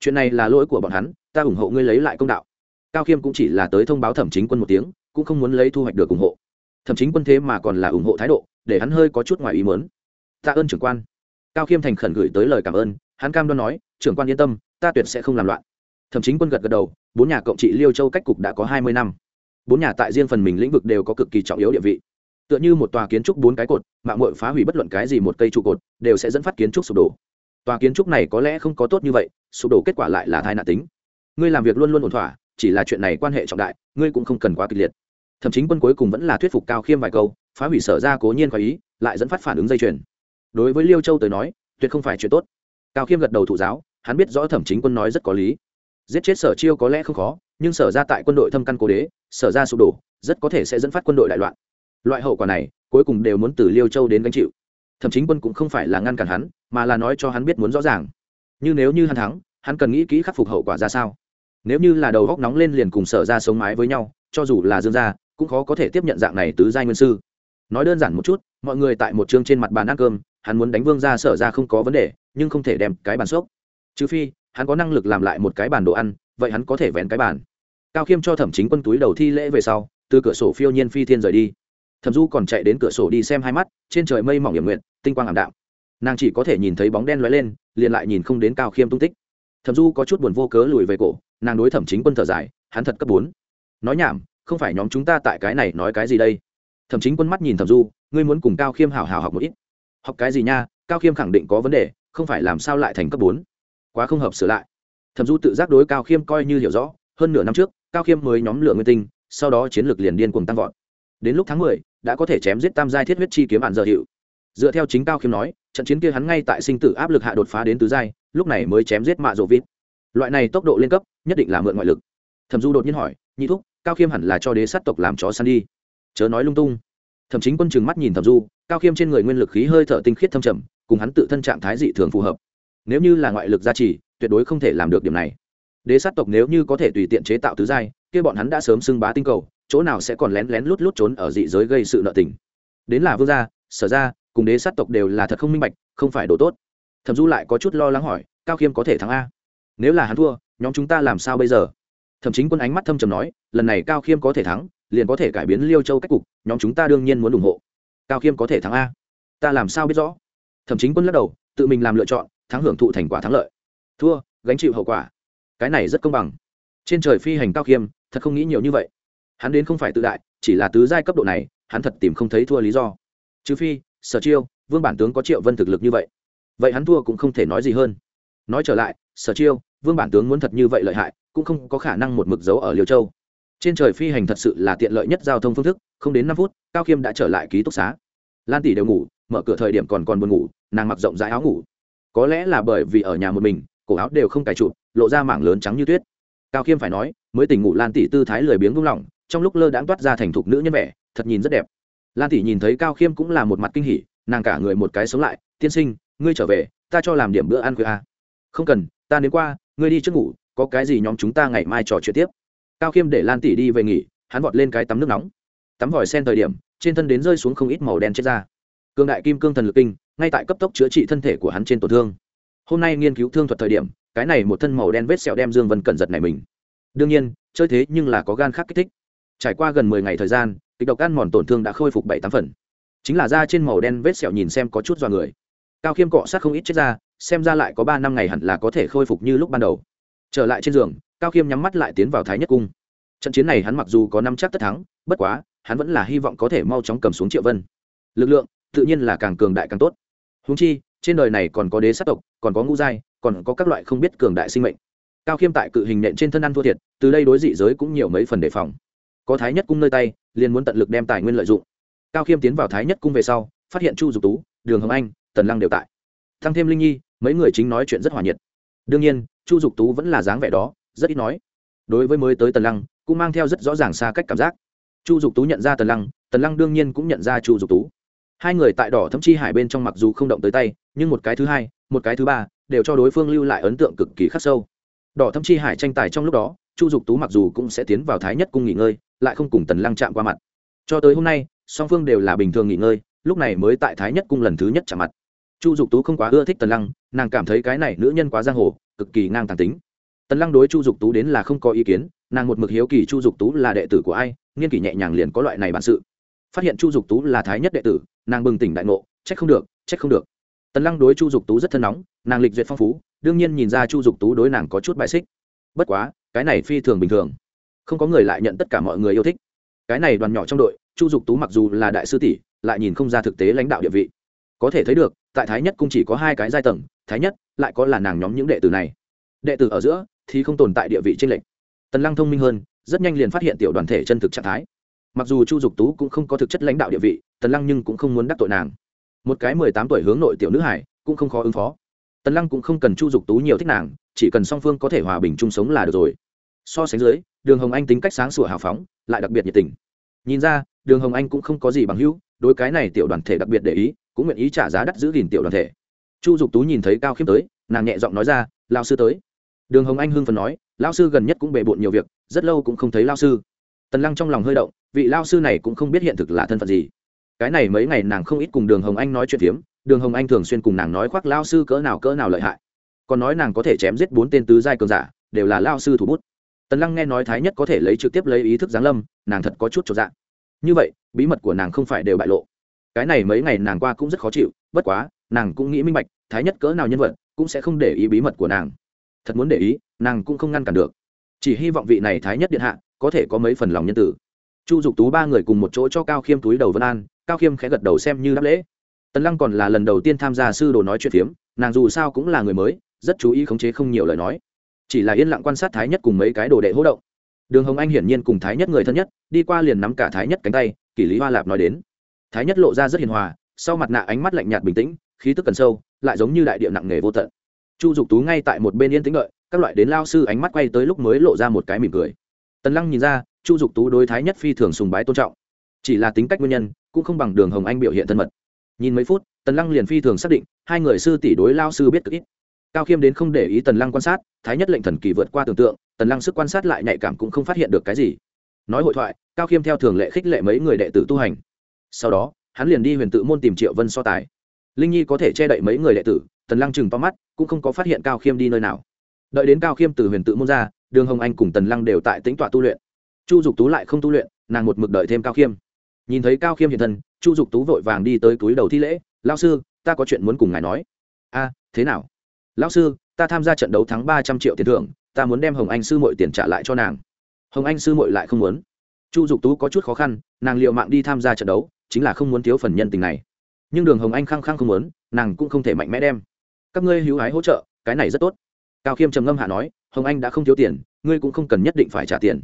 Chuyện này là lỗi của bọn hắn, ta ủng hộ ngươi lấy lại công đạo. Cao khiêm cũng chỉ là tới thông báo thẩm chính quân một tiếng, cũng không muốn lấy thu hoạch được ủng hộ thậm chí quân thế mà còn là ủng hộ thái độ, để hắn hơi có chút ngoài ý mớn tạ ơn trưởng quan. Cao khiêm thành khẩn gửi tới lời cảm ơn, hắn cam đoan nói, trưởng quan yên tâm, ta tuyệt sẽ không làm loạn. Thậm chí quân gật gật đầu, bốn nhà cộng trị liêu châu cách cục đã có hai mươi năm. Bốn nhà tại riêng phần mình lĩnh vực đều có cực kỳ trọng yếu địa vị. Tựa như một tòa kiến trúc bốn cái cột, mạng mội phá hủy bất luận cái gì một cây trụ cột, đều sẽ dẫn phát kiến trúc sụp đổ. Tòa kiến trúc này có lẽ không có tốt như vậy, sụp đổ kết quả lại là thai nạn tính. Ngươi làm việc luôn luôn ổn thỏa, chỉ là chuyện này quan hệ trọng đại, ngươi cũng không cần quá kịch liệt thậm chí quân cuối cùng vẫn là thuyết phục cao khiêm vài câu, phá hủy sở ra cố nhiên khỏi ý, lại dẫn phát phản ứng dây chuyền. Đối với liêu châu tới nói, tuyệt không phải chuyện tốt. Cao khiêm gật đầu thụ giáo, hắn biết rõ thẩm chính quân nói rất có lý. Giết chết sở chiêu có lẽ không khó, nhưng sở ra tại quân đội thâm căn cố đế, sở ra sụp đổ, rất có thể sẽ dẫn phát quân đội đại loạn. Loại hậu quả này, cuối cùng đều muốn từ liêu châu đến gánh chịu. Thậm chính quân cũng không phải là ngăn cản hắn, mà là nói cho hắn biết muốn rõ ràng. Như nếu như hắn thắng, hắn cần nghĩ kỹ khắc phục hậu quả ra sao. Nếu như là đầu góc nóng lên liền cùng sở ra sống mái với nhau, cho dù là dương gia cũng khó có thể tiếp nhận dạng này tứ giai nguyên sư. Nói đơn giản một chút, mọi người tại một chương trên mặt bàn ăn cơm, hắn muốn đánh vương ra sở ra không có vấn đề, nhưng không thể đem cái bàn sốc trừ phi, hắn có năng lực làm lại một cái bàn đồ ăn, vậy hắn có thể vén cái bàn. Cao khiêm cho thẩm chính quân túi đầu thi lễ về sau, từ cửa sổ phiêu nhiên phi thiên rời đi. Thẩm du còn chạy đến cửa sổ đi xem hai mắt, trên trời mây mỏng hiểm nguyện, tinh quang ảm đạm. Nàng chỉ có thể nhìn thấy bóng đen lóe lên, liền lại nhìn không đến cao khiêm tung tích. Thẩm du có chút buồn vô cớ lùi về cổ, nàng đối thẩm chính quân thở dài, hắn thật cấp bốn. Nói nhảm không phải nhóm chúng ta tại cái này nói cái gì đây? Thậm chí quân mắt nhìn thẩm du, ngươi muốn cùng cao khiêm hào hào học một ít. Học cái gì nha, cao khiêm khẳng định có vấn đề, không phải làm sao lại thành cấp bốn. Quá không hợp sửa lại. Thẩm du tự giác đối cao khiêm coi như hiểu rõ, hơn nửa năm trước, cao khiêm mới nhóm lửa nguyên tinh, sau đó chiến lược liền điên cùng tăng vọt. Đến lúc tháng mười, đã có thể chém giết tam giai thiết huyết chi kiếm bạn giờ hiệu. Dựa theo chính cao khiêm nói, trận chiến kia hắn ngay tại sinh tử áp lực hạ đột phá đến tứ giai, lúc này mới chém giết mạ rộ vít. Loại này tốc độ lên cấp, nhất định là mượn ngoại lực. Thẩm du đột nhiên hỏi, nhị thúc cao khiêm hẳn là cho đế sát tộc làm chó săn đi. Chớ nói lung tung. Thậm chính quân chừng mắt nhìn thẩm du, cao khiêm trên người nguyên lực khí hơi thở tinh khiết thâm trầm, cùng hắn tự thân trạng thái dị thường phù hợp. Nếu như là ngoại lực gia trì, tuyệt đối không thể làm được điểm này. Đế sát tộc nếu như có thể tùy tiện chế tạo tứ giai, kia bọn hắn đã sớm xưng bá tinh cầu, chỗ nào sẽ còn lén lén lút lút trốn ở dị giới gây sự nợ tình. Đến là vương gia, sở ra cùng đế sát tộc đều là thật không minh bạch, không phải đồ tốt. Thẩm du lại có chút lo lắng hỏi, cao khiêm có thể thắng a? Nếu là hắn thua, nhóm chúng ta làm sao bây giờ? Thậm chí quân ánh mắt thâm trầm nói, lần này cao khiêm có thể thắng, liền có thể cải biến liêu châu cách cục, nhóm chúng ta đương nhiên muốn ủng hộ. Cao khiêm có thể thắng a. Ta làm sao biết rõ? Thậm chính quân lắc đầu, tự mình làm lựa chọn, thắng hưởng thụ thành quả thắng lợi. Thua, gánh chịu hậu quả. Cái này rất công bằng. Trên trời phi hành cao khiêm, thật không nghĩ nhiều như vậy. Hắn đến không phải tự đại, chỉ là tứ giai cấp độ này, hắn thật tìm không thấy thua lý do. Trừ phi, sở chiêu, vương bản tướng có triệu vân thực lực như vậy. Vậy hắn thua cũng không thể nói gì hơn. Nói trở lại, sở chiêu, vương bản tướng muốn thật như vậy lợi hại cũng không có khả năng một mực dấu ở liêu châu. Trên trời phi hành thật sự là tiện lợi nhất giao thông phương thức, không đến năm phút, cao khiêm đã trở lại ký túc xá. Lan tỷ đều ngủ, mở cửa thời điểm còn còn buồn ngủ, nàng mặc rộng rãi áo ngủ. Có lẽ là bởi vì ở nhà một mình, cổ áo đều không cài chụp lộ ra mảng lớn trắng như tuyết. Cao khiêm phải nói, mới tỉnh ngủ lan tỷ tư thái lười biếng buông lỏng, trong lúc lơ đãng toát ra thành thục nữ nhân vẻ, thật nhìn rất đẹp. Lan tỷ nhìn thấy cao khiêm cũng là một mặt kinh hỉ, nàng cả người một cái sống lại, tiên sinh, ngươi trở về, ta cho làm điểm bữa ăn khuya à. không cần, ta đến qua, ngươi đi trước ngủ có cái gì nhóm chúng ta ngày mai trò chuyện tiếp? Cao khiêm để lan tỷ đi về nghỉ, hắn vọt lên cái tắm nước nóng. Tắm vòi sen thời điểm, trên thân đến rơi xuống không ít màu đen chết ra. Cương đại kim cương thần lực kinh, ngay tại cấp tốc chữa trị thân thể của hắn trên tổn thương. Hôm nay nghiên cứu thương thuật thời điểm, cái này một thân màu đen vết sẹo đem dương vân cẩn giật này mình. Đương nhiên, chơi thế nhưng là có gan khác kích thích. Trải qua gần mười ngày thời gian, kịch độc ăn mòn tổn thương đã khôi phục bảy tám phần. Chính là da trên màu đen vết sẹo nhìn xem có chút dọa người. Cao khiêm cọ sát không ít chết ra, xem ra lại có ba năm ngày hẳn là có thể khôi phục như lúc ban đầu trở lại trên giường, cao khiêm nhắm mắt lại tiến vào thái nhất cung. Trận chiến này hắn mặc dù có năm chắc tất thắng, bất quá, hắn vẫn là hy vọng có thể mau chóng cầm xuống triệu vân. Lực lượng, tự nhiên là càng cường đại càng tốt. Húng chi, trên đời này còn có đế sát tộc, còn có ngũ giai, còn có các loại không biết cường đại sinh mệnh. Cao khiêm tại cự hình nện trên thân ăn thua thiệt, từ đây đối dị giới cũng nhiều mấy phần đề phòng. Có thái nhất cung nơi tay, liền muốn tận lực đem tài nguyên lợi dụng. Cao khiêm tiến vào thái nhất cung về sau, phát hiện chu dục tú, đường hồng anh, tần lăng đều tại. Thăng thêm linh nhi, mấy người chính nói chuyện rất hòa nhiệt. Đương nhiên chu dục tú vẫn là dáng vẻ đó, rất ít nói. Đối với mới tới tần lăng, cũng mang theo rất rõ ràng xa cách cảm giác. Chu dục tú nhận ra tần lăng tần lăng đương nhiên cũng nhận ra chu dục tú. Hai người tại đỏ thấm chi hải bên trong mặc dù không động tới tay, nhưng một cái thứ hai, một cái thứ ba, đều cho đối phương lưu lại ấn tượng cực kỳ khắc sâu. Đỏ thấm chi hải tranh tài trong lúc đó, chu dục tú mặc dù cũng sẽ tiến vào thái nhất cung nghỉ ngơi, lại không cùng tần lăng chạm qua mặt. Cho tới hôm nay, song phương đều là bình thường nghỉ ngơi, lúc này mới tại thái nhất cung lần thứ nhất chạm mặt chu dục tú không quá ưa thích tần lăng, nàng cảm thấy cái này nữ nhân quá giang hồ, cực kỳ ngang tàng tính. Tần lăng đối chu dục tú đến là không có ý kiến, nàng một mực hiếu kỳ chu dục tú là đệ tử của ai, nghiên kỷ nhẹ nhàng liền có loại này bản sự. Phát hiện chu dục tú là thái nhất đệ tử, nàng bừng tỉnh đại ngộ, trách không được, trách không được. Tần lăng đối chu dục tú rất thân nóng, nàng lịch duyệt phong phú, đương nhiên nhìn ra chu dục tú đối nàng có chút bại xích. Bất quá, cái này phi thường bình thường. Không có người lại nhận tất cả mọi người yêu thích. Cái này đoàn nhỏ trong đội, chu dục tú mặc dù là đại sư tỷ, lại nhìn không ra thực tế lãnh đạo địa vị có thể thấy được, tại thái nhất cũng chỉ có hai cái giai tầng, thái nhất, lại có là nàng nhóm những đệ tử này. Đệ tử ở giữa thì không tồn tại địa vị tranh lệnh tần lăng thông minh hơn, rất nhanh liền phát hiện tiểu đoàn thể chân thực trạng thái. Mặc dù chu dục tú cũng không có thực chất lãnh đạo địa vị, tần lăng nhưng cũng không muốn đắc tội nàng. Một cái mười tám tuổi hướng nội tiểu nữ hải, cũng không khó ứng phó. Tần lăng cũng không cần chu dục tú nhiều thích nàng, chỉ cần song phương có thể hòa bình chung sống là được rồi. So sánh dưới, đường hồng anh tính cách sáng sủa hào phóng, lại đặc biệt nhiệt tình. Nhìn ra, đường hồng anh cũng không có gì bằng hữu, đối cái này tiểu đoàn thể đặc biệt để ý cũng nguyện ý trả giá đắt giữ gìn tiểu đoàn thể. Chu dục tú nhìn thấy cao khiêm tới, nàng nhẹ giọng nói ra lao sư tới. Đường hồng anh hưng phần nói lao sư gần nhất cũng bề bộn nhiều việc, rất lâu cũng không thấy lao sư. Tần lăng trong lòng hơi động, vị lao sư này cũng không biết hiện thực là thân phận gì. Cái này mấy ngày nàng không ít cùng đường hồng anh nói chuyện phiếm, đường hồng anh thường xuyên cùng nàng nói khoác lao sư cỡ nào cỡ nào lợi hại. Còn nói nàng có thể chém giết bốn tên tứ giai cường giả, đều là lao sư thủ bút. Tần lăng nghe nói thái nhất có thể lấy trực tiếp lấy ý thức giáng lâm, nàng thật có chút cho dạng như vậy, bí mật của nàng không phải đều bại lộ cái này mấy ngày nàng qua cũng rất khó chịu, bất quá, nàng cũng nghĩ minh bạch, thái nhất cỡ nào nhân vật cũng sẽ không để ý bí mật của nàng. Thật muốn để ý, nàng cũng không ngăn cản được. Chỉ hy vọng vị này thái nhất điện hạ có thể có mấy phần lòng nhân tử. Chu dục tú ba người cùng một chỗ cho cao khiêm túi đầu vân an, cao khiêm khẽ gật đầu xem như đáp lễ. Tần lăng còn là lần đầu tiên tham gia sư đồ nói chuyện phiếm, nàng dù sao cũng là người mới, rất chú ý khống chế không nhiều lời nói. Chỉ là yên lặng quan sát thái nhất cùng mấy cái đồ đệ hỗ động. Đường hồng anh hiển nhiên cùng thái nhất người thân nhất, đi qua liền nắm cả thái nhất cánh tay, kỷ lý hoa lạp nói đến thái nhất lộ ra rất hiền hòa, sau mặt nạ ánh mắt lạnh nhạt bình tĩnh, khí tức cần sâu, lại giống như đại điệu nặng nề vô tận. Chu dục tú ngay tại một bên yên tĩnh đợi, các loại đến lao sư ánh mắt quay tới lúc mới lộ ra một cái mỉm cười. Tần lăng nhìn ra, chu dục tú đối thái nhất phi thường sùng bái tôn trọng. Chỉ là tính cách nguyên nhân, cũng không bằng đường hồng anh biểu hiện thân mật. Nhìn mấy phút, tần lăng liền phi thường xác định, hai người sư tỷ đối lao sư biết cực ít. Cao khiêm đến không để ý tần lăng quan sát, thái nhất lệnh thần kỳ vượt qua tưởng tượng, tần lăng sức quan sát lại nhạy cảm cũng không phát hiện được cái gì. Nói hội thoại, cao khiêm theo thường lệ khích lệ mấy người đệ tử tu hành sau đó, hắn liền đi huyền tự môn tìm triệu vân so tài. Linh nhi có thể che đậy mấy người đệ tử, tần lăng chừng to mắt, cũng không có phát hiện cao khiêm đi nơi nào. Đợi đến cao khiêm từ huyền tự môn ra, đường hồng anh cùng tần lăng đều tại tính tọa tu luyện. Chu dục tú lại không tu luyện, nàng một mực đợi thêm cao khiêm. Nhìn thấy cao khiêm hiện thân, chu dục tú vội vàng đi tới túi đầu thi lễ lao sư, ta có chuyện muốn cùng ngài nói. A, thế nào? Lão sư, ta tham gia trận đấu thắng ba trăm triệu tiền thưởng, ta muốn đem hồng anh sư mội tiền trả lại cho nàng. Hồng anh sư mội lại không muốn. Chu dục tú có chút khó khăn, nàng liệu mạng đi tham gia trận đấu chính là không muốn thiếu phần nhân tình này. Nhưng đường hồng anh khăng khăng không muốn, nàng cũng không thể mạnh mẽ đem. Các ngươi hữu hái hỗ trợ, cái này rất tốt. Cao khiêm trầm ngâm hạ nói, hồng anh đã không thiếu tiền, ngươi cũng không cần nhất định phải trả tiền.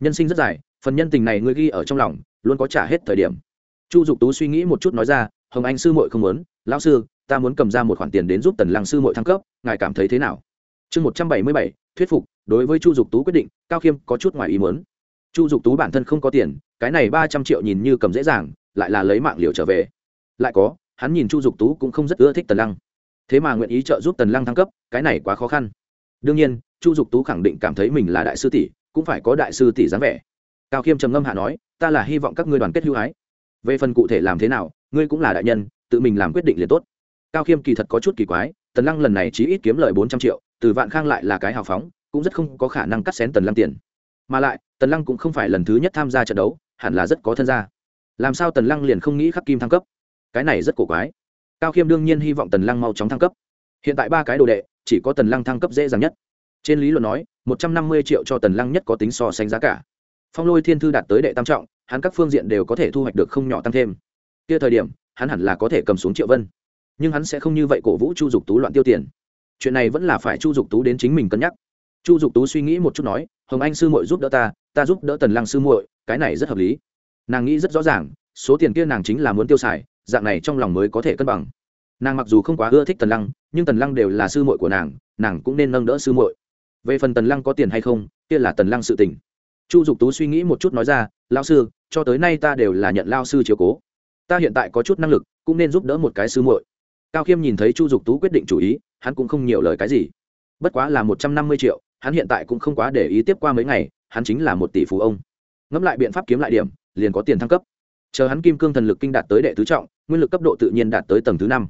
Nhân sinh rất dài, phần nhân tình này ngươi ghi ở trong lòng, luôn có trả hết thời điểm. Chu dục tú suy nghĩ một chút nói ra, hồng anh sư muội không muốn, lão sư, ta muốn cầm ra một khoản tiền đến giúp tần lăng sư muội thăng cấp, ngài cảm thấy thế nào? Chương một trăm bảy mươi bảy, thuyết phục, đối với chu dục tú quyết định, cao khiêm có chút ngoài ý muốn. Chu dục tú bản thân không có tiền, cái này ba trăm triệu nhìn như cầm dễ dàng lại là lấy mạng liều trở về. Lại có, hắn nhìn chu dục tú cũng không rất ưa thích tần lăng. Thế mà nguyện ý trợ giúp tần lăng thăng cấp, cái này quá khó khăn. Đương nhiên, chu dục tú khẳng định cảm thấy mình là đại sư tỷ, cũng phải có đại sư tỷ dáng vẻ. Cao khiêm trầm ngâm hạ nói, ta là hy vọng các ngươi đoàn kết hữu ái. Về phần cụ thể làm thế nào, ngươi cũng là đại nhân, tự mình làm quyết định liền tốt. Cao khiêm kỳ thật có chút kỳ quái, tần lăng lần này chỉ ít kiếm lời bốn trăm triệu, từ vạn khang lại là cái hào phóng, cũng rất không có khả năng cắt xén tần lăng tiền. Mà lại, tần lăng cũng không phải lần thứ nhất tham gia trận đấu, hẳn là rất có thân gia làm sao tần lăng liền không nghĩ khắc kim thăng cấp? Cái này rất cổ quái. Cao khiêm đương nhiên hy vọng tần lăng mau chóng thăng cấp. Hiện tại ba cái đồ đệ, chỉ có tần lăng thăng cấp dễ dàng nhất. Trên lý luận nói, một trăm năm mươi triệu cho tần lăng nhất có tính so sánh giá cả. Phong lôi thiên thư đạt tới đệ tam trọng, hắn các phương diện đều có thể thu hoạch được không nhỏ tăng thêm. Kia thời điểm, hắn hẳn là có thể cầm xuống triệu vân. Nhưng hắn sẽ không như vậy cổ vũ chu dục tú loạn tiêu tiền. Chuyện này vẫn là phải chu dục tú đến chính mình cân nhắc. Chu dục tú suy nghĩ một chút nói, hồng anh sư muội giúp đỡ ta ta giúp đỡ tần lăng sư muội, cái này rất hợp lý nàng nghĩ rất rõ ràng, số tiền kia nàng chính là muốn tiêu xài, dạng này trong lòng mới có thể cân bằng. Nàng mặc dù không quá ưa thích tần lăng, nhưng tần lăng đều là sư muội của nàng nàng cũng nên nâng đỡ sư muội. Về phần tần lăng có tiền hay không, kia là tần lăng sự tình. Chu dục tú suy nghĩ một chút nói ra lao sư, cho tới nay ta đều là nhận lao sư chiếu cố. Ta hiện tại có chút năng lực, cũng nên giúp đỡ một cái sư muội. Cao khiêm nhìn thấy chu dục tú quyết định chủ ý, hắn cũng không nhiều lời cái gì. Bất quá là một trăm năm mươi triệu, hắn hiện tại cũng không quá để ý tiếp qua mấy ngày, hắn chính là một tỷ phú ông. Ngẫm lại biện pháp kiếm lại điểm liền có tiền thăng cấp. Chờ hắn kim cương thần lực kinh đạt tới đệ tứ trọng, nguyên lực cấp độ tự nhiên đạt tới tầng thứ năm.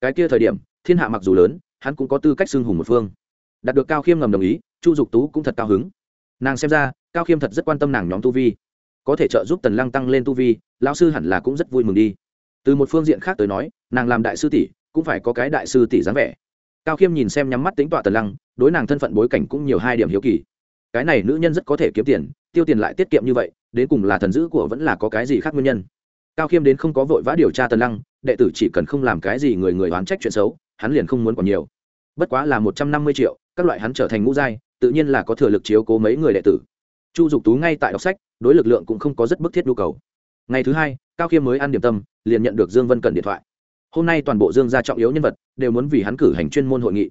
Cái kia thời điểm, thiên hạ mặc dù lớn, hắn cũng có tư cách xưng hùng một phương. Đạt được cao khiêm ngầm đồng ý, chu dục tú cũng thật cao hứng. Nàng xem ra, cao khiêm thật rất quan tâm nàng nhóm tu vi. Có thể trợ giúp tần lăng tăng lên tu vi, lão sư hẳn là cũng rất vui mừng đi. Từ một phương diện khác tới nói, nàng làm đại sư tỷ, cũng phải có cái đại sư tỷ dáng vẻ. Cao khiêm nhìn xem nhắm mắt tính tọa tần lăng, đối nàng thân phận bối cảnh cũng nhiều hai điểm hiếu kỳ. Cái này nữ nhân rất có thể kiếm tiền tiêu tiền lại tiết kiệm như vậy, đến cùng là thần dữ của vẫn là có cái gì khác nguyên nhân? Cao khiêm đến không có vội vã điều tra tần lăng, đệ tử chỉ cần không làm cái gì người người oán trách chuyện xấu, hắn liền không muốn còn nhiều. Bất quá là một trăm năm mươi triệu, các loại hắn trở thành ngũ giai, tự nhiên là có thừa lực chiếu cố mấy người đệ tử. Chu dục tú ngay tại đọc sách, đối lực lượng cũng không có rất bức thiết nhu cầu. Ngày thứ hai, cao khiêm mới ăn điểm tâm, liền nhận được dương vân cần điện thoại. Hôm nay toàn bộ dương gia trọng yếu nhân vật đều muốn vì hắn cử hành chuyên môn hội nghị.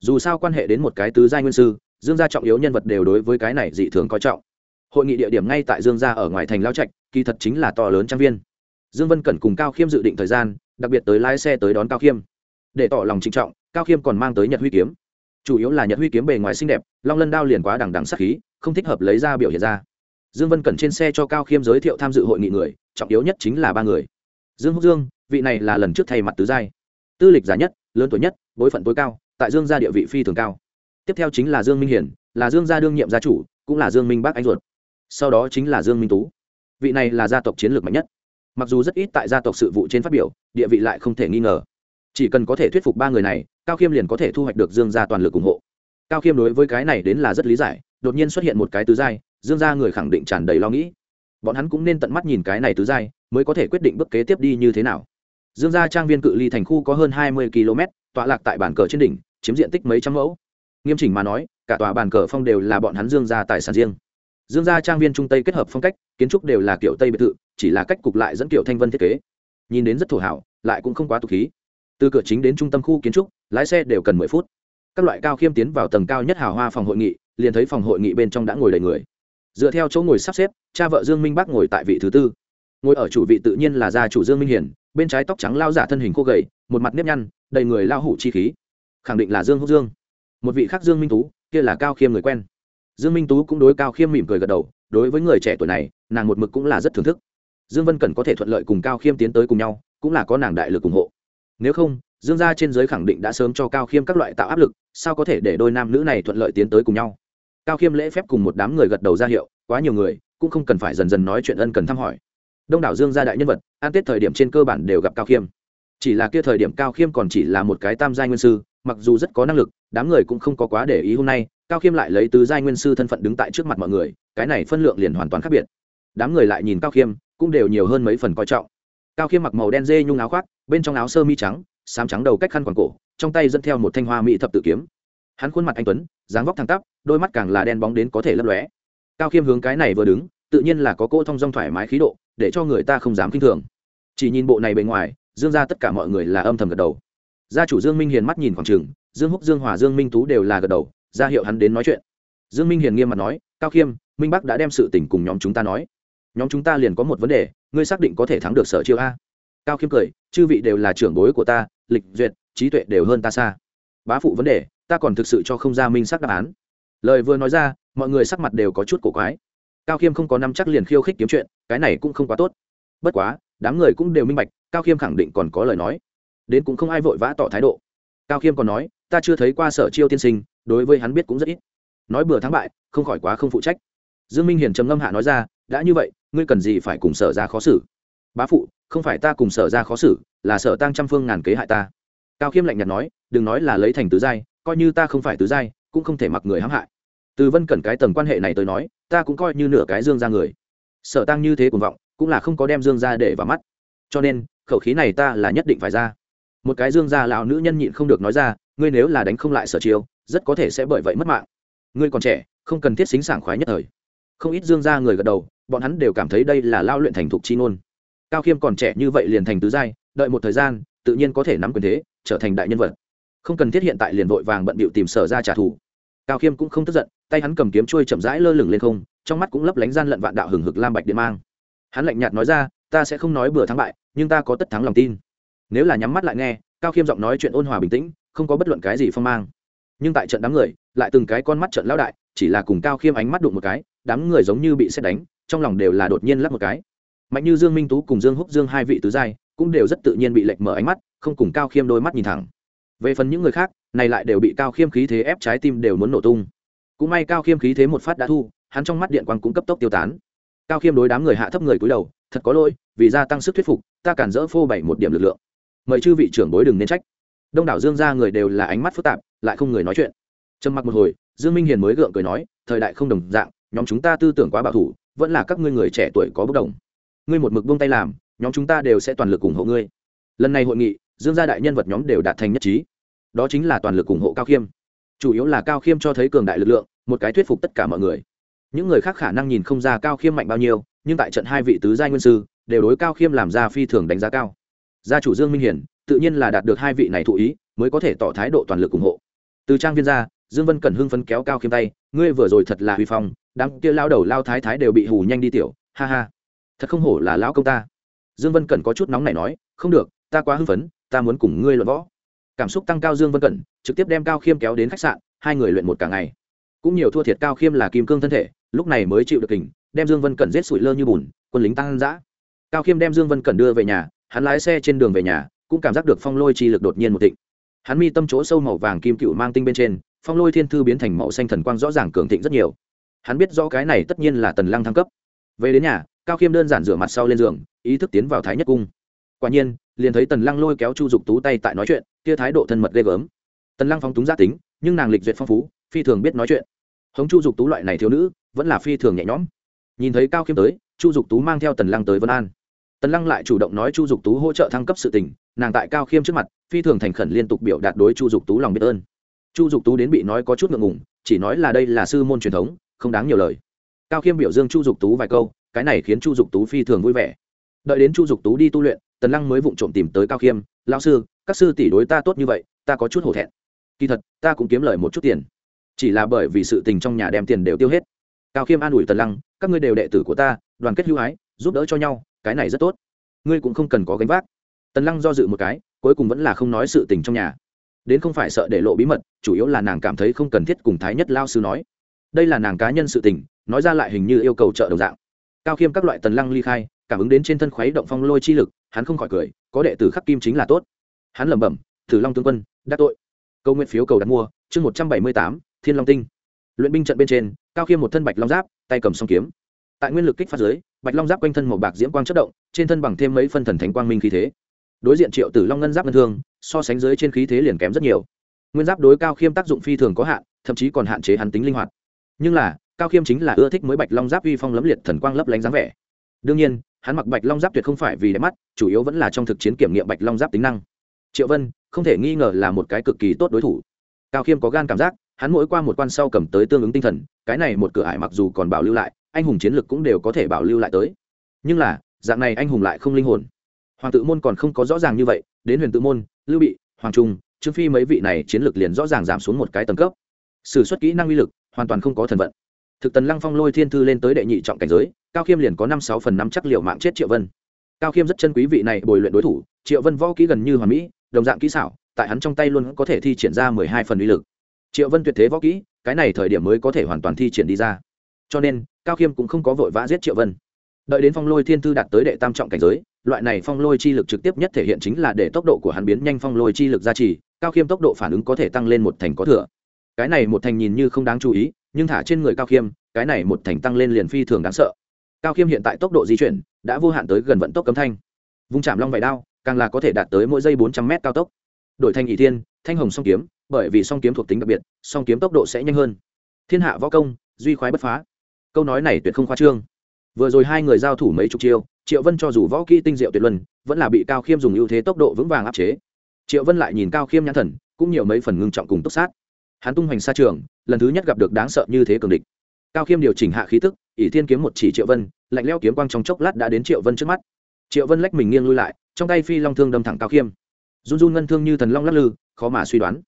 Dù sao quan hệ đến một cái tứ giai nguyên sư, dương gia trọng yếu nhân vật đều đối với cái này dị thường coi trọng hội nghị địa điểm ngay tại dương gia ở ngoài thành lao trạch, kỳ thật chính là to lớn trang viên. Dương vân cẩn cùng cao khiêm dự định thời gian, đặc biệt tới lái xe tới đón cao khiêm. Để tỏ lòng trịnh trọng, cao khiêm còn mang tới nhật huy kiếm. Chủ yếu là nhật huy kiếm bề ngoài xinh đẹp, long lân đao liền quá đằng đằng sắc khí, không thích hợp lấy ra biểu hiện ra. Dương vân cẩn trên xe cho cao khiêm giới thiệu tham dự hội nghị người, trọng yếu nhất chính là ba người. Dương húc dương, vị này là lần trước thay mặt tứ giai. Tư lịch giá nhất, lớn tuổi nhất, bối phận tối cao, tại dương gia địa vị phi thường cao. Tiếp theo chính là dương minh hiển, là dương gia đương nhiệm gia chủ, cũng là dương minh bác anh ruột sau đó chính là dương minh tú. Vị này là gia tộc chiến lược mạnh nhất. Mặc dù rất ít tại gia tộc sự vụ trên phát biểu, địa vị lại không thể nghi ngờ. Chỉ cần có thể thuyết phục ba người này, cao khiêm liền có thể thu hoạch được dương gia toàn lực ủng hộ. Cao khiêm đối với cái này đến là rất lý giải, đột nhiên xuất hiện một cái tứ giai, dương gia người khẳng định tràn đầy lo nghĩ. Bọn hắn cũng nên tận mắt nhìn cái này tứ giai, mới có thể quyết định bước kế tiếp đi như thế nào. Dương gia trang viên cự ly thành khu có hơn hai mươi km, tọa lạc tại bản cờ trên đỉnh, chiếm diện tích mấy trăm mẫu. Nghiêm chỉnh mà nói, cả tòa bàn cờ phong đều là bọn hắn dương gia tài sản riêng dương gia trang viên trung tây kết hợp phong cách, kiến trúc đều là kiểu tây biệt thự, chỉ là cách cục lại dẫn kiểu thanh vân thiết kế. Nhìn đến rất thổ hảo, lại cũng không quá tục khí. Từ cửa chính đến trung tâm khu kiến trúc, lái xe đều cần mười phút. Các loại cao khiêm tiến vào tầng cao nhất hào hoa phòng hội nghị, liền thấy phòng hội nghị bên trong đã ngồi đầy người. Dựa theo chỗ ngồi sắp xếp, cha vợ dương minh bắc ngồi tại vị thứ tư. Ngồi ở chủ vị tự nhiên là gia chủ dương minh hiển, bên trái tóc trắng lao giả thân hình cô gầy, một mặt nếp nhăn, đầy người lao hủ chi khí. Khẳng định là dương húc dương. Một vị khác dương minh tú, kia là cao khiêm người quen dương minh tú cũng đối cao khiêm mỉm cười gật đầu, đối với người trẻ tuổi này, nàng một mực cũng là rất thưởng thức. Dương vân cần có thể thuận lợi cùng cao khiêm tiến tới cùng nhau, cũng là có nàng đại lực ủng hộ. Nếu không, dương gia trên giới khẳng định đã sớm cho cao khiêm các loại tạo áp lực, sao có thể để đôi nam nữ này thuận lợi tiến tới cùng nhau? Cao khiêm lễ phép cùng một đám người gật đầu ra hiệu, quá nhiều người, cũng không cần phải dần dần nói chuyện ân cần thăm hỏi. Đông đảo dương gia đại nhân vật, ăn tết thời điểm trên cơ bản đều gặp cao khiêm. Chỉ là kia thời điểm cao khiêm còn chỉ là một cái tam giai nguyên sư, mặc dù rất có năng lực, đám người cũng không có quá để ý hôm nay cao khiêm lại lấy tứ giai nguyên sư thân phận đứng tại trước mặt mọi người, cái này phân lượng liền hoàn toàn khác biệt. Đám người lại nhìn cao khiêm, cũng đều nhiều hơn mấy phần coi trọng. Cao khiêm mặc màu đen dê nhung áo khoác, bên trong áo sơ mi trắng sám trắng đầu cách khăn quàng cổ, trong tay dẫn theo một thanh hoa mỹ thập tự kiếm. Hắn khuôn mặt anh tuấn, dáng vóc thẳng tắp, đôi mắt càng là đen bóng đến có thể lấp lóe. Cao khiêm hướng cái này vừa đứng, tự nhiên là có cô thông dong thoải mái khí độ, để cho người ta không dám kinh thường. Chỉ nhìn bộ này bề ngoài, dương ra tất cả mọi người là âm thầm gật đầu. Gia chủ dương minh hiền mắt nhìn khoảng trường, dương húc, dương hòa, dương minh tú đều là gật đầu ra hiệu hắn đến nói chuyện. Dương minh hiền nghiêm mặt nói, cao khiêm, minh bắc đã đem sự tình cùng nhóm chúng ta nói. Nhóm chúng ta liền có một vấn đề, ngươi xác định có thể thắng được sở chiêu a. Cao khiêm cười, chư vị đều là trưởng bối của ta, lịch duyệt, trí tuệ đều hơn ta xa. Bá phụ vấn đề, ta còn thực sự cho không ra minh xác đáp án. Lời vừa nói ra, mọi người sắc mặt đều có chút cổ quái. Cao khiêm không có năm chắc liền khiêu khích kiếm chuyện, cái này cũng không quá tốt. Bất quá, đám người cũng đều minh bạch, cao khiêm khẳng định còn có lời nói. Đến cũng không ai vội vã tỏ thái độ. Cao khiêm còn nói, ta chưa thấy qua sở chiêu tiên sinh đối với hắn biết cũng rất ít. Nói bừa thắng bại, không khỏi quá không phụ trách. Dương minh hiền trầm ngâm hạ nói ra, đã như vậy, ngươi cần gì phải cùng sở ra khó xử? Bá phụ, không phải ta cùng sở ra khó xử, là sở tăng trăm phương ngàn kế hại ta. Cao khiêm lạnh nhạt nói, đừng nói là lấy thành tứ giai, coi như ta không phải tứ giai, cũng không thể mặc người hãm hại. Từ vân cẩn cái tầng quan hệ này tới nói, ta cũng coi như nửa cái dương ra người. Sở tăng như thế cuồng vọng, cũng là không có đem dương ra để vào mắt. Cho nên, khẩu khí này ta là nhất định phải ra. Một cái dương gia lão nữ nhân nhịn không được nói ra ngươi nếu là đánh không lại sở chiêu, rất có thể sẽ bởi vậy mất mạng. Ngươi còn trẻ, không cần thiết xính sảng khoái nhất thời. Không ít dương gia người gật đầu, bọn hắn đều cảm thấy đây là lao luyện thành thục chi ngôn. Cao khiêm còn trẻ như vậy liền thành tứ giai, đợi một thời gian, tự nhiên có thể nắm quyền thế, trở thành đại nhân vật. Không cần thiết hiện tại liền vội vàng bận bịu tìm sở ra trả thù. Cao khiêm cũng không tức giận, tay hắn cầm kiếm trôi chậm rãi lơ lửng lên không, trong mắt cũng lấp lánh gian lận vạn đạo hừng hực lam bạch điện mang. Hắn lạnh nhạt nói ra, ta sẽ không nói bừa thắng bại, nhưng ta có tất thắng lòng tin. Nếu là nhắm mắt lại nghe, cao khiêm giọng nói chuyện ôn hòa bình tĩnh không có bất luận cái gì phong mang. Nhưng tại trận đám người, lại từng cái con mắt trận lão đại, chỉ là cùng cao khiêm ánh mắt đụng một cái, đám người giống như bị xét đánh, trong lòng đều là đột nhiên lắp một cái. Mạnh như dương minh tú cùng dương húc dương hai vị tứ giai, cũng đều rất tự nhiên bị lệch mở ánh mắt, không cùng cao khiêm đôi mắt nhìn thẳng. Về phần những người khác, này lại đều bị cao khiêm khí thế ép trái tim đều muốn nổ tung. Cũng may cao khiêm khí thế một phát đã thu, hắn trong mắt điện quang cũng cấp tốc tiêu tán. Cao khiêm đối đám người hạ thấp người cúi đầu, thật có lỗi, vì gia tăng sức thuyết phục, ta cản dỡ phô bảy một điểm lực lượng. Mời chư vị trưởng bối đừng nên trách đông đảo dương gia người đều là ánh mắt phức tạp, lại không người nói chuyện. Trầm mặc một hồi, dương minh hiền mới gượng cười nói, thời đại không đồng dạng, nhóm chúng ta tư tưởng quá bảo thủ, vẫn là các ngươi người trẻ tuổi có bất đồng. Ngươi một mực buông tay làm, nhóm chúng ta đều sẽ toàn lực ủng hộ ngươi. Lần này hội nghị, dương gia đại nhân vật nhóm đều đạt thành nhất trí. Đó chính là toàn lực ủng hộ cao khiêm. Chủ yếu là cao khiêm cho thấy cường đại lực lượng, một cái thuyết phục tất cả mọi người. Những người khác khả năng nhìn không ra cao khiêm mạnh bao nhiêu, nhưng tại trận hai vị tứ giai nguyên sư, đều đối cao khiêm làm ra phi thường đánh giá cao. Gia chủ dương minh hiển tự nhiên là đạt được hai vị này thụ ý, mới có thể tỏ thái độ toàn lực ủng hộ. Từ trang viên ra, dương vân cẩn hưng phấn kéo cao khiêm tay, ngươi vừa rồi thật là huy phong, đám kia lao đầu lao thái thái đều bị hù nhanh đi tiểu, ha ha. Thật không hổ là lão công ta. Dương vân cẩn có chút nóng này nói, không được, ta quá hưng phấn, ta muốn cùng ngươi luận võ. Cảm xúc tăng cao dương vân cẩn, trực tiếp đem cao khiêm kéo đến khách sạn, hai người luyện một cả ngày. Cũng nhiều thua thiệt cao khiêm là kim cương thân thể, lúc này mới chịu được kình, đem dương vân cẩn giết sủi lơ như bùn, quân lính tăng ăn dã. Cao khiêm đem dương vân cẩn đưa về nhà, hắn lái xe trên đường về nhà cũng cảm giác được phong lôi chi lực đột nhiên một thịnh. Hắn mi tâm chỗ sâu màu vàng kim cựu mang tinh bên trên, phong lôi thiên thư biến thành màu xanh thần quang rõ ràng cường thịnh rất nhiều. Hắn biết rõ cái này tất nhiên là tần lăng thăng cấp. Về đến nhà, cao khiêm đơn giản rửa mặt sau lên giường, ý thức tiến vào thái nhất cung. Quả nhiên, liền thấy tần lăng lôi kéo chu dục tú tay tại nói chuyện, kia thái độ thân mật ghê gớm. Tần lăng phóng túng gia tính, nhưng nàng lịch duyệt phong phú, phi thường biết nói chuyện. Hống chu dục tú loại này thiếu nữ, vẫn là phi thường nhẹ nhõm. Nhìn thấy cao khiêm tới, chu dục tú mang theo tần lăng tới vân an. Tần lăng lại chủ động nói chu dục tú hỗ trợ thăng cấp sự tình nàng tại cao khiêm trước mặt, phi thường thành khẩn liên tục biểu đạt đối chu dục tú lòng biết ơn. Chu dục tú đến bị nói có chút ngượng ngùng, chỉ nói là đây là sư môn truyền thống, không đáng nhiều lời. Cao khiêm biểu dương chu dục tú vài câu, cái này khiến chu dục tú phi thường vui vẻ. Đợi đến chu dục tú đi tu luyện, tần lăng mới vụng trộm tìm tới cao khiêm, lão sư, các sư tỷ đối ta tốt như vậy, ta có chút hổ thẹn. Kỳ thật, ta cũng kiếm lời một chút tiền. Chỉ là bởi vì sự tình trong nhà đem tiền đều tiêu hết. Cao khiêm an ủi tần lăng, các ngươi đều đệ tử của ta, đoàn kết hữu ái, giúp đỡ cho nhau, cái này rất tốt. Ngươi cũng không cần có gánh vác tần lăng do dự một cái, cuối cùng vẫn là không nói sự tình trong nhà. Đến không phải sợ để lộ bí mật, chủ yếu là nàng cảm thấy không cần thiết cùng thái nhất lao sư nói. Đây là nàng cá nhân sự tình, nói ra lại hình như yêu cầu trợ đồng dạng. Cao khiêm các loại tần lăng ly khai, cảm ứng đến trên thân khuấy động phong lôi chi lực, hắn không khỏi cười, có đệ tử khắc kim chính là tốt. Hắn lẩm bẩm thử long tướng quân, đắc tội. Câu nguyện phiếu cầu đặt mua, chương một trăm bảy mươi tám, thiên long tinh. Luyện binh trận bên trên, cao khiêm một thân bạch long giáp, tay cầm song kiếm. Tại nguyên lực kích phát giới bạch long giáp quanh thân màu bạc diễm quang chất động, trên thân bằng thêm mấy phân thần thánh quang minh khí thế đối diện triệu tử long ngân giáp ngân thương, so sánh dưới trên khí thế liền kém rất nhiều. Nguyên giáp đối cao khiêm tác dụng phi thường có hạn, thậm chí còn hạn chế hắn tính linh hoạt. Nhưng là, cao khiêm chính là ưa thích mới bạch long giáp uy phong lấm liệt thần quang lấp lánh dáng vẻ. Đương nhiên, hắn mặc bạch long giáp tuyệt không phải vì đẹp mắt, chủ yếu vẫn là trong thực chiến kiểm nghiệm bạch long giáp tính năng. Triệu vân, không thể nghi ngờ là một cái cực kỳ tốt đối thủ. Cao khiêm có gan cảm giác, hắn mỗi qua một quan sau cầm tới tương ứng tinh thần, cái này một cửa ải mặc dù còn bảo lưu lại, anh hùng chiến lực cũng đều có thể bảo lưu lại tới. Nhưng là, dạng này anh hùng lại không linh hồn hoàng tự môn còn không có rõ ràng như vậy, đến huyền tự môn, lưu bị, hoàng trung, trương phi mấy vị này chiến lược liền rõ ràng giảm xuống một cái tầng cấp. S ử suất kỹ năng uy lực, hoàn toàn không có thần vận. Thực tần lăng phong lôi thiên thư lên tới đệ nhị trọng cảnh giới, cao khiêm liền có năm sáu phần năm chắc liệu mạng chết triệu vân. Cao khiêm rất chân quý vị này bồi luyện đối thủ, triệu vân võ kỹ gần như hoàn mỹ, đồng dạng kỹ xảo, tại hắn trong tay luôn có thể thi triển ra mười hai phần uy lực. Triệu vân tuyệt thế võ kỹ, cái này thời điểm mới có thể hoàn toàn thi triển đi ra. Cho nên, cao khiêm cũng không có vội vã giết triệu vân đợi đến phong lôi thiên thư đạt tới đệ tam trọng cảnh giới, loại này phong lôi chi lực trực tiếp nhất thể hiện chính là để tốc độ của hắn biến nhanh phong lôi chi lực gia trì, cao khiêm tốc độ phản ứng có thể tăng lên một thành có thừa. Cái này một thành nhìn như không đáng chú ý, nhưng thả trên người cao khiêm, cái này một thành tăng lên liền phi thường đáng sợ. Cao khiêm hiện tại tốc độ di chuyển, đã vô hạn tới gần vận tốc cấm thanh. Vung chạm long vải đao, càng là có thể đạt tới mỗi giây bốn trăm m cao tốc. Đổi thành ỷ thiên, thanh hồng song kiếm, bởi vì song kiếm thuộc tính đặc biệt, song kiếm tốc độ sẽ nhanh hơn. Thiên hạ võ công, duy khoái bất phá. Câu nói này tuyệt không khoa trương vừa rồi hai người giao thủ mấy chục chiêu, triệu vân cho dù võ kỹ tinh diệu tuyệt luân, vẫn là bị cao khiêm dùng ưu thế tốc độ vững vàng áp chế. Triệu vân lại nhìn cao khiêm nhãn thần, cũng nhiều mấy phần ngưng trọng cùng túc sát. Hắn tung hoành xa trường, lần thứ nhất gặp được đáng sợ như thế cường địch. Cao khiêm điều chỉnh hạ khí tức, ỷ thiên kiếm một chỉ triệu vân, lạnh leo kiếm quang trong chốc lát đã đến triệu vân trước mắt. Triệu vân lách mình nghiêng lui lại, trong tay phi long thương đâm thẳng cao khiêm. Run run ngân thương như thần long lắc lư, khó mà suy đoán.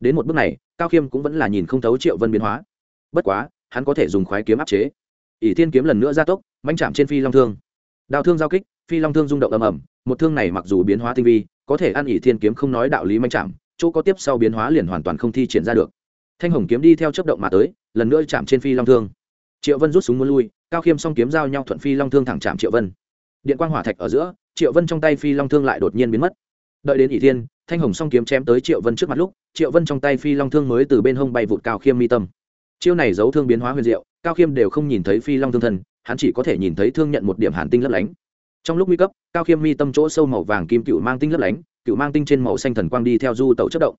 Đến một bước này, cao khiêm cũng vẫn là nhìn không thấu triệu vân biến hóa. Bất quá, hắn có thể dùng khoái kiếm áp chế ỷ thiên kiếm lần nữa ra tốc manh chạm trên phi long thương. Đào thương giao kích, phi long thương rung động ầm ầm, một thương này mặc dù biến hóa tinh vi, có thể ăn ỷ thiên kiếm không nói đạo lý manh chạm, chỗ có tiếp sau biến hóa liền hoàn toàn không thi triển ra được. Thanh hồng kiếm đi theo chấp động mà tới, lần nữa chạm trên phi long thương. Triệu vân rút súng muốn lui, cao khiêm song kiếm giao nhau thuận phi long thương thẳng chạm triệu vân. Điện quang hỏa thạch ở giữa, triệu vân trong tay phi long thương lại đột nhiên biến mất. Đợi đến ỷ thiên, thanh hồng song kiếm chém tới triệu vân trước mặt lúc, triệu vân trong tay phi long thương mới từ bên hông bay vụt cao khiêm mi tâm chiêu này giấu thương biến hóa huyền diệu, cao khiêm đều không nhìn thấy phi long thương thần hắn chỉ có thể nhìn thấy thương nhận một điểm hàn tinh lấp lánh. Trong lúc nguy cấp, cao khiêm mi tâm chỗ sâu màu vàng kim cựu mang tinh lấp lánh, cựu mang tinh trên màu xanh thần quang đi theo du tàu chất động.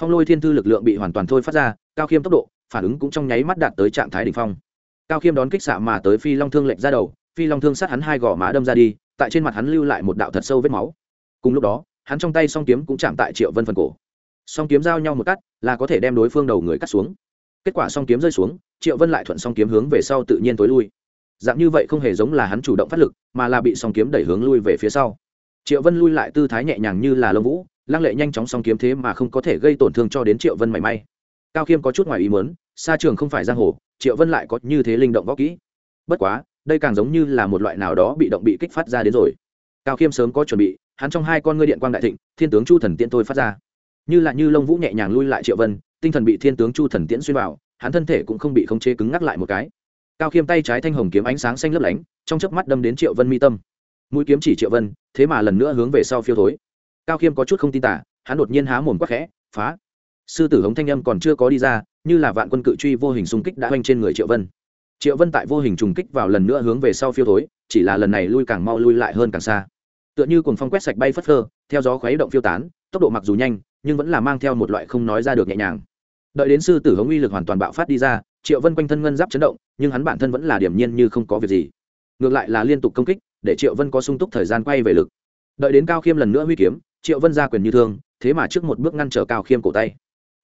Phong lôi thiên thư lực lượng bị hoàn toàn thôi phát ra, cao khiêm tốc độ, phản ứng cũng trong nháy mắt đạt tới trạng thái đ ỉ n h phong. Cao khiêm đón kích xạ mà tới phi long thương lệnh ra đầu, phi long thương sát hắn hai gò má đâm ra đi, tại trên mặt hắn lưu lại một đạo thật sâu vết máu. Cùng lúc đó, hắn trong tay song kiếm cũng chạm tại triệu vân phần cổ. Song kiếm giao nhau một cắt, là có thể đem đối phương đầu người cắt xuống kết quả song kiếm rơi xuống, triệu vân lại thuận song kiếm hướng về sau tự nhiên tối lui. Dạng như vậy không hề giống là hắn chủ động phát lực, mà là bị song kiếm đẩy hướng lui về phía sau. Triệu vân lui lại tư thái nhẹ nhàng như là lông vũ, lăng lệ nhanh chóng song kiếm thế mà không có thể gây tổn thương cho đến triệu vân mảy may. Cao khiêm có chút ngoài ý muốn, xa trường không phải giang hồ, triệu vân lại có như thế linh động võ kỹ. Bất quá, đây càng giống như là một loại nào đó bị động bị kích phát ra đến rồi. Cao khiêm sớm có chuẩn bị, hắn trong hai con ngươi điện quang đại thịnh, thiên tướng chu thần tiên tôi phát ra. Như là như lông vũ nhẹ nhàng lui lại triệu vân tinh thần bị thiên tướng chu thần tiễn xuyên vào, hắn thân thể cũng không bị khống chế cứng ngắc lại một cái. Cao khiêm tay trái thanh hồng kiếm ánh sáng xanh lấp lánh, trong chớp mắt đâm đến triệu vân mi tâm. Mũi kiếm chỉ triệu vân, thế mà lần nữa hướng về sau phiêu thối. Cao khiêm có chút không tin tả, hắn đột nhiên há mồm quắc khẽ, phá! Sư tử hống thanh âm còn chưa có đi ra, như là vạn quân cự truy vô hình xung kích đã oanh trên người triệu vân. Triệu vân tại vô hình trùng kích vào lần nữa hướng về sau phiêu thối, chỉ là lần này lui càng mau lui lại hơn càng xa. Tựa như cùng phong quét sạch bay phất phơ, theo gió khuấy động phiêu tán tốc độ mặc dù nhanh, nhưng vẫn là mang theo một loại không nói ra được nhẹ nhàng. Đợi đến sư tử hống uy lực hoàn toàn bạo phát đi ra, triệu vân quanh thân ngân giáp chấn động, nhưng hắn bản thân vẫn là điểm nhiên như không có việc gì. Ngược lại là liên tục công kích, để triệu vân có sung túc thời gian quay về lực. Đợi đến cao khiêm lần nữa huy kiếm, triệu vân ra quyền như thương, thế mà trước một bước ngăn trở cao khiêm cổ tay.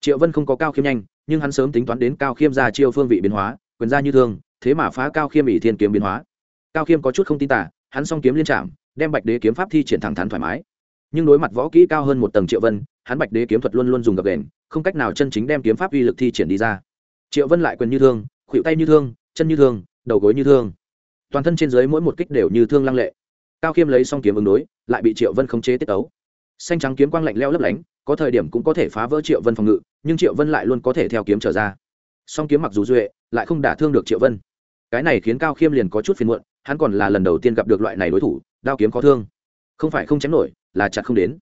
Triệu vân không có cao khiêm nhanh, nhưng hắn sớm tính toán đến cao khiêm ra chiêu phương vị biến hóa, quyền ra như thương, thế mà phá cao khiêm ỷ thiên kiếm biến hóa. Cao khiêm có chút không tin tả, hắn s kiếm liên trạm, đem bạch đế kiếm pháp thi triển thẳng thắn thoải mái nhưng đối mặt võ kỹ cao hơn một tầng triệu vân, hắn bạch đế kiếm thuật luôn luôn dùng gập đền, không cách nào chân chính đem kiếm pháp uy lực thi triển đi ra. Triệu vân lại quyền như thương khuỵu tay như thương, chân như thương, đầu gối như thương. Toàn thân trên dưới mỗi một kích đều như thương lăng lệ. Cao khiêm lấy xong kiếm ứng đối, lại bị triệu vân khống chế tiết ấu xanh trắng kiếm quang lạnh leo lấp lánh, có thời điểm cũng có thể phá vỡ triệu vân phòng ngự, nhưng triệu vân lại luôn có thể theo kiếm trở ra. Song kiếm mặc dù duệ, lại không đả thương được triệu vân. Cái này khiến cao khiêm liền có chút phiền muộn, hắn còn là lần đầu tiên gặp được loại này đối thủ, đao kiếm khó thương. Không phải không chém nổi là chặt không đến.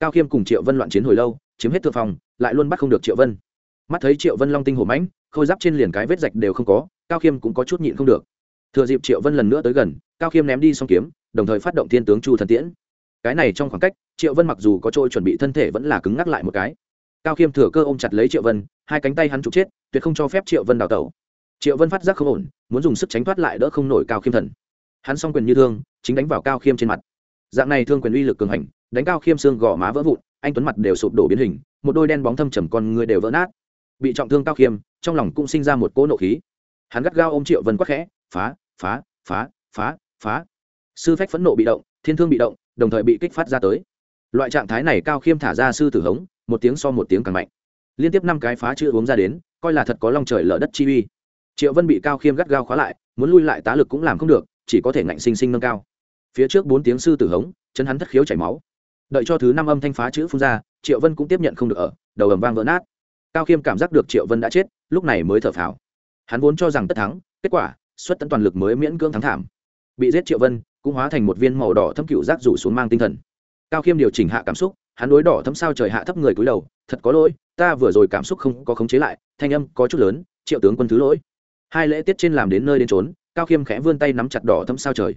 Cao khiêm cùng triệu vân loạn chiến hồi lâu, chiếm hết thượng phòng lại luôn bắt không được triệu vân. Mắt thấy triệu vân long tinh hổ mãnh, khôi giáp trên liền cái vết rạch đều không có, cao khiêm cũng có chút nhịn không được. Thừa dịp triệu vân lần nữa tới gần, cao khiêm ném đi xong kiếm, đồng thời phát động thiên tướng chu thần tiễn. Cái này trong khoảng cách, triệu vân mặc dù có trôi chuẩn bị thân thể vẫn là cứng ngắc lại một cái. Cao khiêm thừa cơ ôm chặt lấy triệu vân, hai cánh tay hắn trục chết, tuyệt không cho phép triệu vân đào tẩu. Triệu vân phát giác không ổn, muốn dùng sức tránh thoát lại đỡ không nổi cao khiêm thần. Hắn s o n g quyền như thương, chính đánh vào cao khiêm trên mặt. Dạng này thương quyền uy lực cường hành đánh cao khiêm xương gò má vỡ vụn, anh tuấn mặt đều sụp đổ biến hình, một đôi đen bóng thâm trầm con người đều vỡ nát. Bị trọng thương cao khiêm, trong lòng cũng sinh ra một cỗ nộ khí. Hắn gắt gao ô m triệu vân quắc khẽ, phá phá phá phá phá. Sư phách phẫn nộ bị động, thiên thương bị động, đồng thời bị kích phát ra tới. Loại trạng thái này cao khiêm thả ra sư tử hống, một tiếng so một tiếng càng mạnh. Liên tiếp năm cái phá chữ uống ra đến, coi là thật có long trời lở đất chi uy. Triệu vân bị cao khiêm gắt gao khóa lại, muốn lui lại tá lực cũng làm không được, chỉ có thể ngạnh sinh sinh nâng cao. Phía trước bốn tiếng sư tử hống, chân hắn thất khiếu chảy máu đợi cho thứ năm âm thanh phá chữ phun ra, triệu vân cũng tiếp nhận không được ở, đầu ầm vang vỡ nát. Cao khiêm cảm giác được triệu vân đã chết, lúc này mới thở phào. Hắn vốn cho rằng tất thắng, kết quả, xuất tận toàn lực mới miễn cưỡng thắng thảm. Bị giết triệu vân, cũng hóa thành một viên màu đỏ thâm cựu rác rủ xuống mang tinh thần. Cao khiêm điều chỉnh hạ cảm xúc, hắn đối đỏ thâm sao trời hạ thấp người cúi đầu, thật có lỗi, ta vừa rồi cảm xúc không có khống chế lại, thanh âm có chút lớn, triệu tướng quân thứ lỗi. Hai lễ tiết trên làm đến nơi đến trốn cao khiêm khẽ vươn tay nắm chặt đỏ thâm sao trời.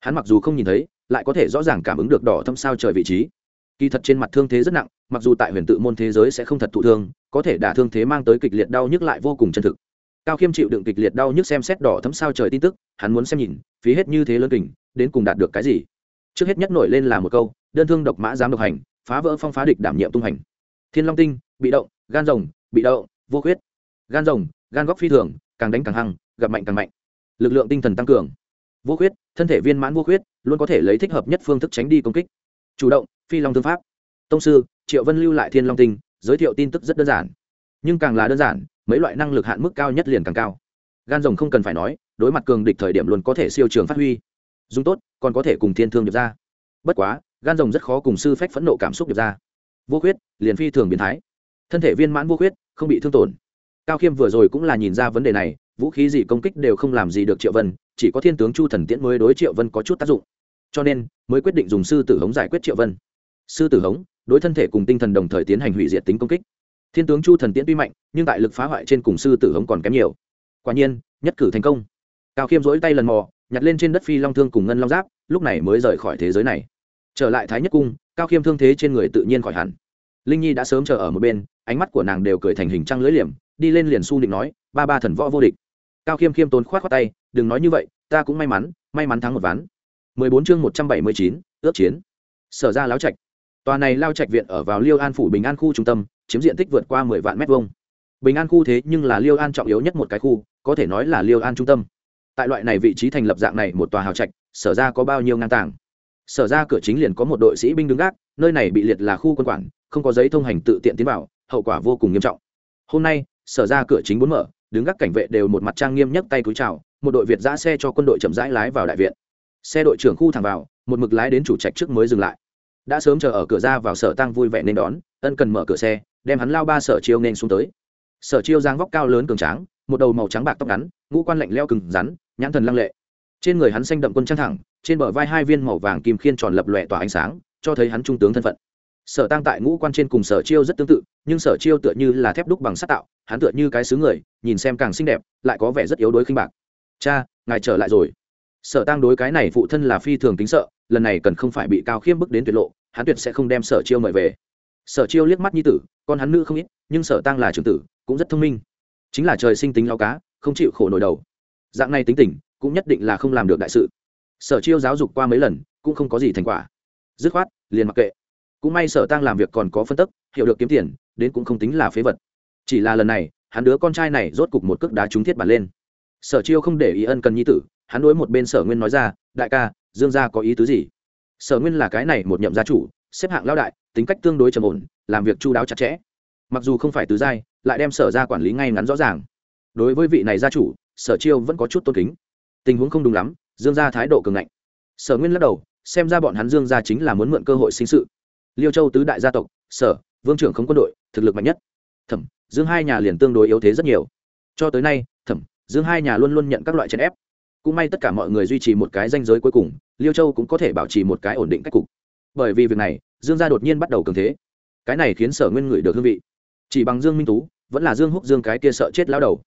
Hắn mặc dù không nhìn thấy lại có thể rõ ràng cảm ứng được đỏ thâm sao trời vị trí. Kỳ thật trên mặt thương thế rất nặng, mặc dù tại huyền tự môn thế giới sẽ không thật thụ thương, có thể đả thương thế mang tới kịch liệt đau nhức lại vô cùng chân thực. Cao khiêm chịu đựng kịch liệt đau nhức xem xét đỏ thấm sao trời tin tức, hắn muốn xem nhìn, phí hết như thế lớn kình, đến cùng đạt được cái gì. Trước hết nhất nổi lên là một câu, đơn thương độc mã dám độc hành, phá vỡ phong phá địch đảm nhiệm tung hành. Thiên long tinh, bị động, gan rồng, bị động vô khuyết. Gan rồng, gan góc phi thường, càng đánh càng hăng, gặp mạnh càng mạnh. Lực lượng tinh thần tăng cường vô khuyết, thân thể viên mãn vô khuyết, luôn có thể lấy thích hợp nhất phương thức tránh đi công kích. Chủ động, phi long thương pháp. Tông sư, triệu vân lưu lại thiên long tinh, giới thiệu tin tức rất đơn giản. Nhưng càng là đơn giản, mấy loại năng lực hạn mức cao nhất liền càng cao. Gan rồng không cần phải nói, đối mặt cường địch thời điểm luôn có thể siêu trường phát huy. Dùng tốt, còn có thể cùng thiên thương được ra. Bất quá, gan rồng rất khó cùng sư phách phẫn nộ cảm xúc được ra. Vô khuyết, liền phi thường biến thái. Thân thể viên mãn vô khuyết, không bị thương tổn. Cao khiêm vừa rồi cũng là nhìn ra vấn đề này vũ khí gì công kích đều không làm gì được triệu vân, chỉ có thiên tướng chu thần tiễn mới đối triệu vân có chút tác dụng. Cho nên, mới quyết định dùng sư tử hống giải quyết triệu vân. Sư tử hống, đối thân thể cùng tinh thần đồng thời tiến hành hủy diệt tính công kích. Thiên tướng chu thần tiễn tuy mạnh, nhưng tại lực phá hoại trên cùng sư tử hống còn kém nhiều. Quả nhiên, nhất cử thành công. Cao khiêm dỗi tay lần mò, nhặt lên trên đất phi long thương cùng ngân long giáp, lúc này mới rời khỏi thế giới này. Trở lại thái nhất cung, cao khiêm thương thế trên người tự nhiên khỏi hẳn. Linh nhi đã sớm chờ ở một bên, ánh mắt của nàng đều cười thành hình trăng lưỡi liềm, đi lên liền su định nói, ba ba thần võ vô địch cao khiêm khiêm tốn khoát khoát tay đừng nói như vậy ta cũng may mắn may mắn thắng một ván. 14 chương 179, ước chiến. Sở ra láo trạch. Tòa này lao trạch viện ở vào liêu an phủ bình an khu trung tâm chiếm diện tích vượt qua 10 vạn mét vuông. Bình an khu thế nhưng là liêu an trọng yếu nhất một cái khu có thể nói là liêu an trung tâm. Tại loại này vị trí thành lập dạng này một tòa hào trạch sở ra có bao nhiêu ngang tàng? Sở ra cửa chính liền có một đội sĩ binh đứng gác nơi này bị liệt là khu quân quản không có giấy thông hành tự tiện tiến vào hậu quả vô cùng nghiêm trọng. Hôm nay sở ra cửa chính muốn mở đứng gác cảnh vệ đều một mặt trang nghiêm nhấc tay cúi chào, một đội việt giã xe cho quân đội chậm rãi lái vào đại viện. Xe đội trưởng khu thẳng vào, một mực lái đến chủ trạch trước mới dừng lại. Đã sớm chờ ở cửa ra vào sở tăng vui vẻ nên đón, ân cần mở cửa xe, đem hắn lao ba sở chiêu nên xuống tới. Sở chiêu giang vóc cao lớn cường tráng, một đầu màu trắng bạc tóc ngắn, ngũ quan lạnh leo cừng rắn, nhãn thần lăng lệ. Trên người hắn xanh đậm quân trang thẳng, trên bờ vai hai viên màu vàng kim khiên tròn lập lòe tỏa ánh sáng, cho thấy hắn trung tướng thân phận sở tăng tại ngũ quan trên cùng sở chiêu rất tương tự, nhưng sở chiêu tựa như là thép đúc bằng sắt tạo, hắn tựa như cái xứ người, nhìn xem càng xinh đẹp, lại có vẻ rất yếu đuối khinh bạc. Cha, ngài trở lại rồi. Sở tăng đối cái này phụ thân là phi thường tính sợ, lần này cần không phải bị cao khiêm bức đến tuyệt lộ, hắn tuyệt sẽ không đem sở chiêu mời về. Sở chiêu liếc mắt nhi tử, con hắn nữ không ít, nhưng sở tăng là trưởng tử, cũng rất thông minh. Chính là trời sinh tính lao cá, không chịu khổ nổi đầu. Dạng này tính tình, cũng nhất định là không làm được đại sự. Sở chiêu giáo dục qua mấy lần, cũng không có gì thành quả. Dứt khoát, liền mặc kệ cũng may sở tăng làm việc còn có phân tức, hiểu được kiếm tiền, đến cũng không tính là phế vật. Chỉ là lần này, hắn đứa con trai này rốt cục một cước đá trúng thiết bản lên. Sở chiêu không để ý ân cần nhi tử, hắn đối một bên sở nguyên nói ra, đại ca, dương gia có ý tứ gì? Sở nguyên là cái này một nhậm gia chủ, xếp hạng lao đại, tính cách tương đối trầm ổn, làm việc chu đáo chặt chẽ. Mặc dù không phải tứ giai, lại đem sở ra quản lý ngay ngắn rõ ràng. Đối với vị này gia chủ, sở chiêu vẫn có chút tôn kính. Tình huống không đúng lắm, dương gia thái độ cường ngạnh. Sở nguyên lắc đầu, xem ra bọn hắn dương gia chính là muốn mượn cơ hội sinh sự liêu châu tứ đại gia tộc, sở, vương trưởng không quân đội, thực lực mạnh nhất. Thẩm, dương hai nhà liền tương đối yếu thế rất nhiều. Cho tới nay, thẩm, dương hai nhà luôn luôn nhận các loại chèn ép. Cũng may tất cả mọi người duy trì một cái danh giới cuối cùng, liêu châu cũng có thể bảo trì một cái ổn định cách cục. Bởi vì việc này, dương gia đột nhiên bắt đầu cường thế. Cái này khiến sở nguyên ngửi được hương vị. Chỉ bằng dương minh tú, vẫn là dương húc dương cái kia sợ chết lao đầu.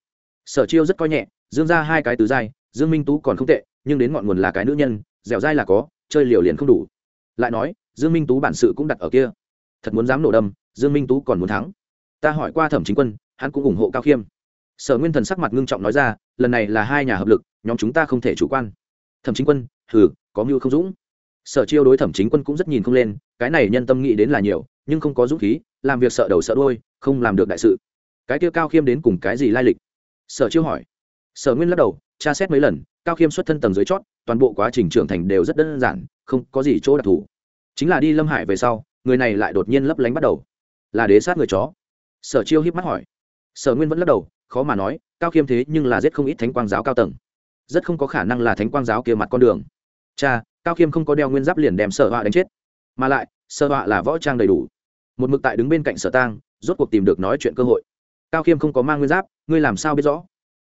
Sở chiêu rất coi nhẹ, dương ra hai cái tứ giai, dương minh tú còn không tệ, nhưng đến ngọn nguồn là cái nữ nhân, dẻo dai là có, chơi liều liền không đủ. Lại nói dương minh tú bản sự cũng đặt ở kia. Thật muốn dám nổ đâm, dương minh tú còn muốn thắng. Ta hỏi qua thẩm chính quân, hắn cũng ủng hộ cao khiêm. Sở nguyên thần sắc mặt ngưng trọng nói ra, lần này là hai nhà hợp lực, nhóm chúng ta không thể chủ quan. Thẩm chính quân, hừ, có mưu không dũng. Sở chiêu đối thẩm chính quân cũng rất nhìn không lên, cái này nhân tâm nghĩ đến là nhiều, nhưng không có dũng khí, làm việc sợ đầu sợ đôi không làm được đại sự. Cái kia cao khiêm đến cùng cái gì lai lịch? Sở chiêu hỏi. Sở nguyên lắc đầu, tra xét mấy lần, cao khiêm xuất thân tầng dưới chót, toàn bộ quá trình trưởng thành đều rất đơn giản, không có gì chỗ đặc thù chính là đi lâm hải về sau, người này lại đột nhiên lấp lánh bắt đầu. Là đế sát người chó. Sở chiêu hiếp mắt hỏi. Sở nguyên vẫn lắc đầu, khó mà nói, cao khiêm thế nhưng là giết không ít thánh quang giáo cao tầng. Rất không có khả năng là thánh quang giáo kia mặt con đường. Cha, cao khiêm không có đeo nguyên giáp liền đem sở họa đánh chết. Mà lại, sở họa là võ trang đầy đủ. Một mực tại đứng bên cạnh sở tang, rốt cuộc tìm được nói chuyện cơ hội. Cao khiêm không có mang nguyên giáp, ngươi làm sao biết rõ?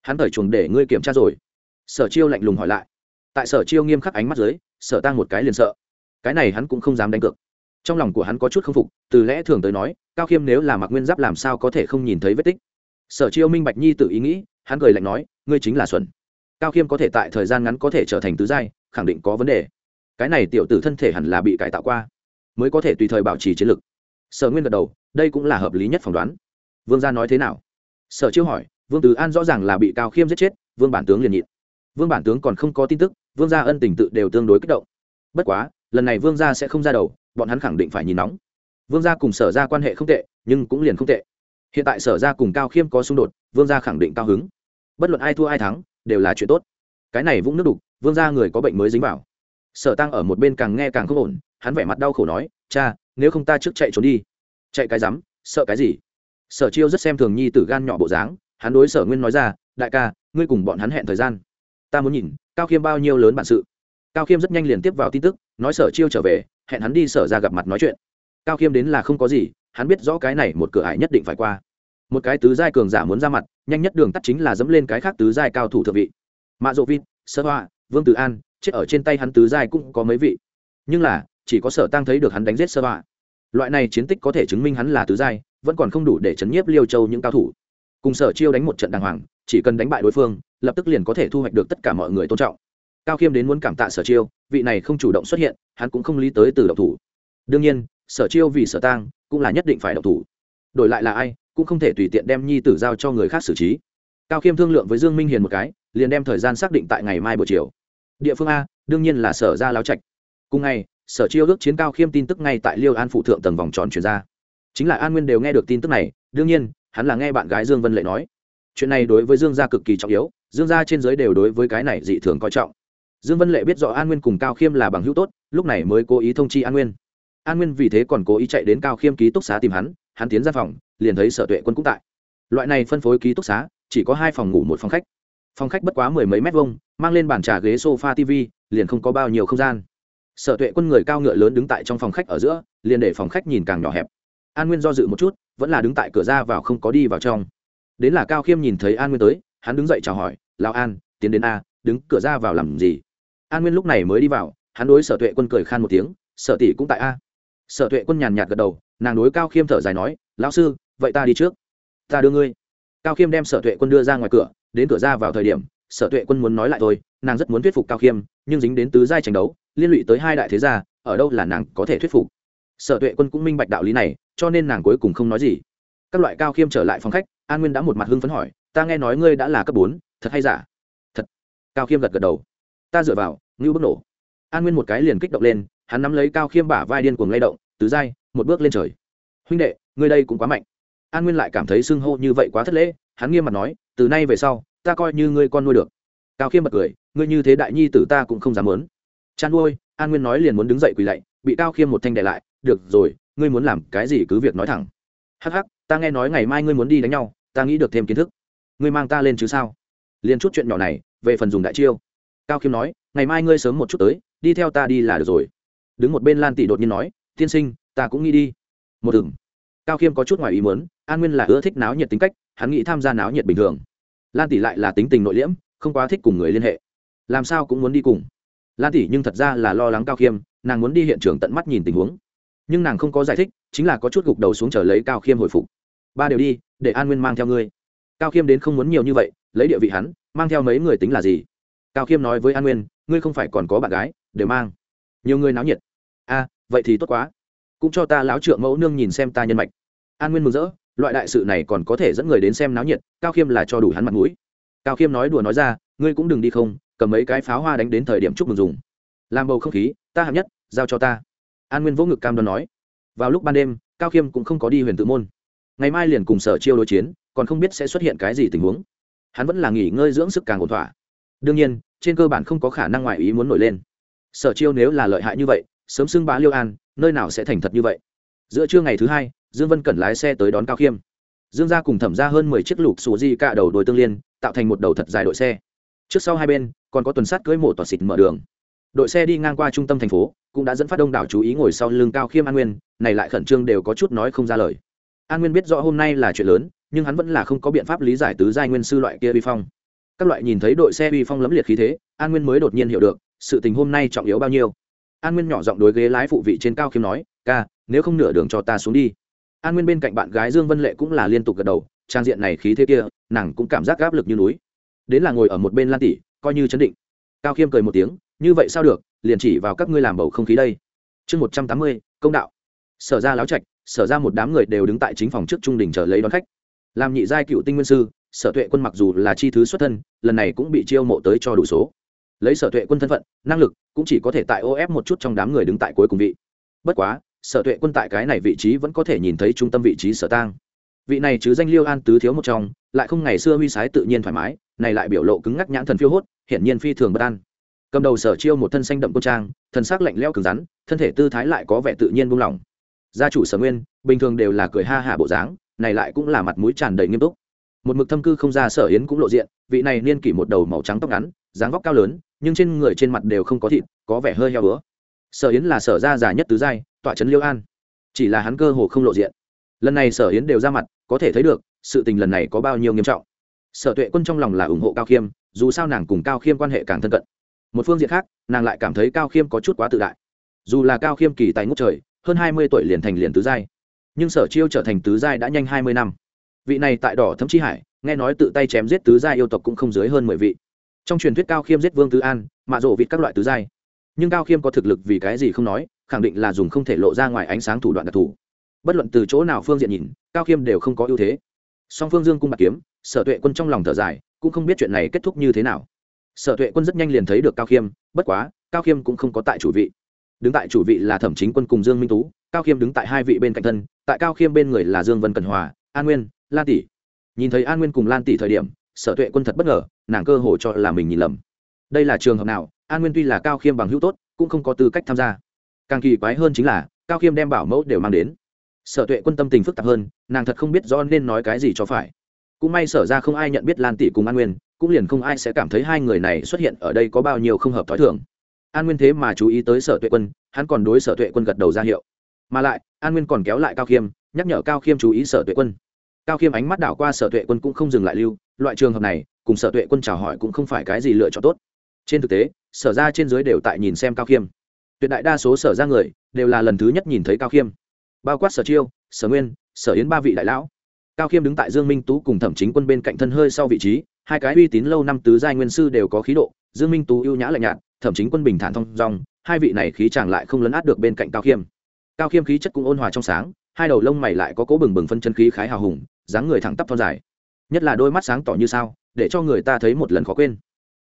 Hắn thời chuồng để ngươi kiểm tra rồi. Sở chiêu lạnh lùng hỏi lại. Tại sở chiêu nghiêm khắc ánh mắt dưới, sở Tang một cái liền sợ cái này hắn cũng không dám đánh cược. Trong lòng của hắn có chút k phục, từ lẽ thường tới nói, cao khiêm nếu là mặc nguyên giáp làm sao có thể không nhìn thấy vết tích? Sở chiêu minh bạch nhi tự ý nghĩ, hắn cười lạnh nói, ngươi chính là xuẩn cao khiêm có thể tại thời gian ngắn có thể trở thành tứ giai, khẳng định có vấn đề. Cái này tiểu tử thân thể hẳn là bị cải tạo qua, mới có thể tùy thời bảo trì chiến lực. Sở nguyên gật đầu, đây cũng là hợp lý nhất phỏng đoán. Vương gia nói thế nào? Sở chiêu hỏi, vương tứ an rõ ràng là bị cao khiêm giết chết, vương bản tướng liền nhịn. Vương bản tướng còn không có tin tức, vương gia ân tình tự đều tương đối kích động. Bất quá lần này vương gia sẽ không ra đầu, bọn hắn khẳng định phải nhìn nóng. Vương gia cùng sở ra quan hệ không tệ, nhưng cũng liền không tệ. Hiện tại sở ra cùng cao khiêm có xung đột, vương gia khẳng định cao hứng. Bất luận ai thua ai thắng, đều là chuyện tốt. Cái này vũng nước đục, vương gia người có bệnh mới dính vào. Sở tăng ở một bên càng nghe càng không ổn, hắn vẻ mặt đau khổ nói, cha, nếu không ta trước chạy trốn đi. Chạy cái rắm? Sợ cái gì? Sở chiêu rất xem thường nhi tử gan nhỏ bộ dáng, hắn đối sở nguyên nói ra, đại ca, ngươi cùng bọn hắn hẹn thời gian. Ta muốn nhìn, cao khiêm bao nhiêu lớn bản sự cao khiêm rất nhanh liền tiếp vào tin tức, nói sở chiêu trở về, hẹn hắn đi sở ra gặp mặt nói chuyện. Cao khiêm đến là không có gì, hắn biết rõ cái này một cửa ải nhất định phải qua. Một cái tứ giai cường giả muốn ra mặt, nhanh nhất đường tắt chính là dẫm lên cái khác tứ giai cao thủ thượng vị. Mạ dỗ vin sơ hoa, vương tử an, chết ở trên tay hắn tứ giai cũng có mấy vị. Nhưng là, chỉ có sở tăng thấy được hắn đánh giết sơ hoa. Loại này chiến tích có thể chứng minh hắn là tứ giai, vẫn còn không đủ để chấn nhiếp liêu châu những cao thủ. Cùng sở chiêu đánh một trận đàng hoàng, chỉ cần đánh bại đối phương, lập tức liền có thể thu hoạch được tất cả mọi người tôn trọng cao khiêm đến muốn cảm tạ sở chiêu, vị này không chủ động xuất hiện, hắn cũng không lý tới từ độc thủ. Đương nhiên, sở chiêu vì sở tang cũng là nhất định phải độc thủ. Đổi lại là ai, cũng không thể tùy tiện đem nhi tử giao cho người khác xử trí. Cao khiêm thương lượng với dương minh hiền một cái, liền đem thời gian xác định tại ngày mai buổi chiều. Địa phương a, đương nhiên là sở ra láo trạch. Cùng ngày, sở chiêu ước chiến cao khiêm tin tức ngay tại liêu an phụ thượng tầng vòng tròn chuyển ra. Chính là an nguyên đều nghe được tin tức này, đương nhiên, hắn là nghe bạn gái dương vân lệ nói. Chuyện này đối với dương gia cực kỳ trọng yếu, dương gia trên giới đều đối với cái này dị thường coi trọng dương vân lệ biết rõ an nguyên cùng cao khiêm là bằng hữu tốt, lúc này mới cố ý thông chi an nguyên. An nguyên vì thế còn cố ý chạy đến cao khiêm ký túc xá tìm hắn hắn tiến ra phòng, liền thấy sở tuệ quân cũng tại. Loại này phân phối ký túc xá, chỉ có hai phòng ngủ một phòng khách. Phòng khách bất quá mười mấy mét vuông, mang lên bàn trà ghế sofa tv liền không có bao nhiêu không gian. Sở tuệ quân người cao ngựa lớn đứng tại trong phòng khách ở giữa, liền để phòng khách nhìn càng nhỏ hẹp. An nguyên do dự một chút, vẫn là đứng tại cửa ra vào không có đi vào trong. Đến là cao khiêm nhìn thấy an nguyên tới, hắn đứng dậy chào hỏi lao an, tiến đến a, đứng cửa ra vào làm gì? An nguyên lúc này mới đi vào, hắn đối sở tuệ quân cười khan một tiếng, sở tỷ cũng tại a. Sở tuệ quân nhàn nhạt gật đầu, nàng đối cao khiêm thở dài nói, lão sư, vậy ta đi trước. Ta đưa ngươi. Cao khiêm đem sở tuệ quân đưa ra ngoài cửa, đến cửa ra vào thời điểm, sở tuệ quân muốn nói lại thôi, nàng rất muốn thuyết phục cao khiêm, nhưng dính đến tứ giai tranh đấu, liên lụy tới hai đại thế gia, ở đâu là nàng có thể thuyết phục? Sở tuệ quân cũng minh bạch đạo lý này, cho nên nàng cuối cùng không nói gì. Các loại cao khiêm trở lại phòng khách, an nguyên đã một mặt hưng phấn hỏi, ta nghe nói ngươi đã là cấp bốn, thật hay giả? Thật. Cao khiêm gật gật đầu ta dựa vào ngưu bức nổ. An nguyên một cái liền kích động lên hắn nắm lấy cao khiêm bả vai điên cuồng lay động tứ dai, một bước lên trời. Huynh đệ ngươi đây cũng quá mạnh. An nguyên lại cảm thấy xưng hô như vậy quá thất lễ hắn nghiêm mặt nói từ nay về sau ta coi như ngươi con nuôi được. Cao khiêm bật cười ngươi như thế đại nhi tử ta cũng không dám muốn. Chăn nuôi an nguyên nói liền muốn đứng dậy quỳ lạy bị cao khiêm một thanh đại lại được rồi ngươi muốn làm cái gì cứ việc nói thẳng. Hắc hắc ta nghe nói ngày mai ngươi muốn đi đánh nhau ta nghĩ được thêm kiến thức. Ngươi mang ta lên chứ sao? Liền chút chuyện nhỏ này về phần dùng đại chiêu cao khiêm nói, ngày mai ngươi sớm một chút tới, đi theo ta đi là được rồi. Đứng một bên lan tỷ đột nhiên nói, tiên sinh, ta cũng nghĩ đi. Một thừng cao khiêm có chút ngoài ý muốn, an nguyên là ưa thích náo nhiệt tính cách, hắn nghĩ tham gia náo nhiệt bình thường. Lan tỷ lại là tính tình nội liễm, không quá thích cùng người liên hệ. Làm sao cũng muốn đi cùng. Lan tỷ nhưng thật ra là lo lắng cao khiêm, nàng muốn đi hiện trường tận mắt nhìn tình huống. Nhưng nàng không có giải thích, chính là có chút gục đầu xuống chờ lấy cao khiêm hồi phục. Ba đều đi, để an nguyên mang theo ngươi. Cao khiêm đến không muốn nhiều như vậy, lấy địa vị hắn, mang theo mấy người tính là gì? Cao khiêm nói với an nguyên, ngươi không phải còn có bạn gái, đều mang. Nhiều người náo nhiệt. A, vậy thì tốt quá. Cũng cho ta láo trượng mẫu nương nhìn xem ta nhân mạch. An nguyên mừng rỡ, loại đại sự này còn có thể dẫn người đến xem náo nhiệt, cao khiêm là cho đủ hắn mặt mũi. Cao khiêm nói đùa nói ra, ngươi cũng đừng đi không, cầm mấy cái pháo hoa đánh đến thời điểm chúc mừng dùng. Làm bầu không khí, ta hạng nhất, giao cho ta. An nguyên vỗ ngực cam đoan nói. Vào lúc ban đêm, cao khiêm cũng không có đi huyền tự môn. Ngày mai liền cùng sở chiêu đối chiến, còn không biết sẽ xuất hiện cái gì tình huống. Hắn vẫn là nghỉ ngơi dưỡng sức càng ổn thỏa đương nhiên, trên cơ bản không có khả năng ngoại ý muốn nổi lên. Sở chiêu nếu là lợi hại như vậy, sớm xưng bá liêu an, nơi nào sẽ thành thật như vậy? Giữa trưa ngày thứ hai, dương vân cẩn lái xe tới đón cao khiêm. Dương gia cùng thẩm ra hơn mười chiếc lục xù di cạ đầu đồi tương liên, tạo thành một đầu thật dài đội xe. Trước sau hai bên, còn có tuần sát cưỡi mổ tỏa xịt mở đường. Đội xe đi ngang qua trung tâm thành phố, cũng đã dẫn phát đông đảo chú ý ngồi sau lưng cao khiêm an nguyên, này lại khẩn trương đều có chút nói không ra lời. An nguyên biết rõ hôm nay là chuyện lớn, nhưng hắn vẫn là không có biện pháp lý giải tứ giai nguyên sư loại kia vi phong các loại nhìn thấy đội xe uy phong lấm liệt khí thế, an nguyên mới đột nhiên hiểu được, sự tình hôm nay trọng yếu bao nhiêu. An nguyên nhỏ giọng đối ghế lái phụ vị trên cao khiêm nói, ca, nếu không nửa đường cho ta xuống đi. An nguyên bên cạnh bạn gái dương vân lệ cũng là liên tục gật đầu, trang diện này khí thế kia, nàng cũng cảm giác áp lực như núi. Đến là ngồi ở một bên lan tỷ, coi như chấn định. Cao khiêm cười một tiếng, như vậy sao được, liền chỉ vào các ngươi làm bầu không khí đây. Chương một trăm tám mươi, công đạo. Sở ra láo trạch, sở ra một đám người đều đứng tại chính phòng trước trung đình chờ lấy đón khách. Làm nhị giai cựu tinh nguyên sư sở tuệ quân mặc dù là chi thứ xuất thân, lần này cũng bị chiêu mộ tới cho đủ số. Lấy sở tuệ quân thân phận, năng lực, cũng chỉ có thể tại ô ép một chút trong đám người đứng tại cuối cùng vị. Bất quá, sở tuệ quân tại cái này vị trí vẫn có thể nhìn thấy trung tâm vị trí sở tang. Vị này chứ danh liêu an tứ thiếu một trong, lại không ngày xưa huy sái tự nhiên thoải mái, này lại biểu lộ cứng ngắc nhãn thần phiêu hốt, hiển nhiên phi thường bất an. Cầm đầu sở chiêu một thân xanh đậm quân trang thân xác lạnh leo cứng rắn, thân thể tư thái lại có vẻ tự nhiên buông lỏng. Gia chủ sở nguyên, bình thường đều là cười ha hả bộ dáng, này lại cũng là mặt mũi tràn đầy nghiêm túc một mực thâm cư không ra sở yến cũng lộ diện, vị này niên kỷ một đầu màu trắng tóc ngắn, dáng vóc cao lớn, nhưng trên người trên mặt đều không có thịt, có vẻ hơi heo bữa sở yến là sở gia già nhất tứ giai, tọa trấn liêu an. Chỉ là hắn cơ hồ không lộ diện. Lần này sở yến đều ra mặt, có thể thấy được, sự tình lần này có bao nhiêu nghiêm trọng. Sở tuệ quân trong lòng là ủng hộ cao khiêm, dù sao nàng cùng cao khiêm quan hệ càng thân cận. Một phương diện khác, nàng lại cảm thấy cao khiêm có chút quá tự đại. Dù là cao khiêm kỳ tài ngút trời, hơn hai mươi tuổi liền thành liền tứ giai. Nhưng sở chiêu trở thành tứ giai đã nhanh hai mươi năm vị này tại đỏ thấm chi hải, nghe nói tự tay chém giết tứ gia yêu tộc cũng không dưới hơn mười vị. Trong truyền thuyết cao khiêm giết vương tứ an, mạ rộ vịt các loại tứ giai. Nhưng cao khiêm có thực lực vì cái gì không nói, khẳng định là dùng không thể lộ ra ngoài ánh sáng thủ đoạn đặc thù. Bất luận từ chỗ nào phương diện nhìn, cao khiêm đều không có ưu thế. Song phương dương cung bạc kiếm, sở tuệ quân trong lòng thở dài, cũng không biết chuyện này kết thúc như thế nào. Sở tuệ quân rất nhanh liền thấy được cao khiêm, bất quá, cao khiêm cũng không có tại chủ vị. Đứng tại chủ vị là thẩm chính quân cùng dương minh tú, cao khiêm đứng tại hai vị bên cạnh thân, tại cao khiêm bên người là dương vân cần hòa, an nguyên lan tỷ. Nhìn thấy an nguyên cùng lan tỷ thời điểm, sở tuệ quân thật bất ngờ, nàng cơ hồ cho là mình nhìn lầm. Đây là trường hợp nào? An nguyên tuy là cao khiêm bằng hữu tốt, cũng không có tư cách tham gia. Càng kỳ quái hơn chính là, cao khiêm đem bảo mẫu đều mang đến. Sở tuệ quân tâm tình phức tạp hơn, nàng thật không biết do nên nói cái gì cho phải. Cũng may sở ra không ai nhận biết lan tỷ cùng an nguyên, cũng liền không ai sẽ cảm thấy hai người này xuất hiện ở đây có bao nhiêu không hợp t h ó i thường. An nguyên thế mà chú ý tới sở tuệ quân, hắn còn đối sở tuệ quân gật đầu ra hiệu. Mà lại, an nguyên còn kéo lại cao khiêm, nhắc nhở cao khiêm chú ý sở tuệ quân cao khiêm ánh mắt đảo qua sở tuệ quân cũng không dừng lại lưu, loại trường hợp này, cùng sở tuệ quân chào hỏi cũng không phải cái gì lựa chọn tốt. Trên thực tế, sở ra trên dưới đều tại nhìn xem cao khiêm. Tuyệt đại đa số sở ra người, đều là lần thứ nhất nhìn thấy cao khiêm. Bao quát sở chiêu, sở nguyên, sở yến ba vị đại lão. Cao khiêm đứng tại dương minh tú cùng thẩm chính quân bên cạnh thân hơi sau vị trí, hai cái uy tín lâu năm tứ giai nguyên sư đều có khí độ, dương minh tú ưu nhã lạnh nhạt, thẩm chính quân bình thản thong dong, hai vị này khí chàng lại không lấn át được bên cạnh cao khiêm. Cao khiêm khí chất cũng ôn hòa trong sáng, hai đầu lông mày lại có cố bừng bừng phân chân khí khái hào hùng dáng người thẳng tắp thon dài. Nhất là đôi mắt sáng tỏ như sao, để cho người ta thấy một lần khó quên.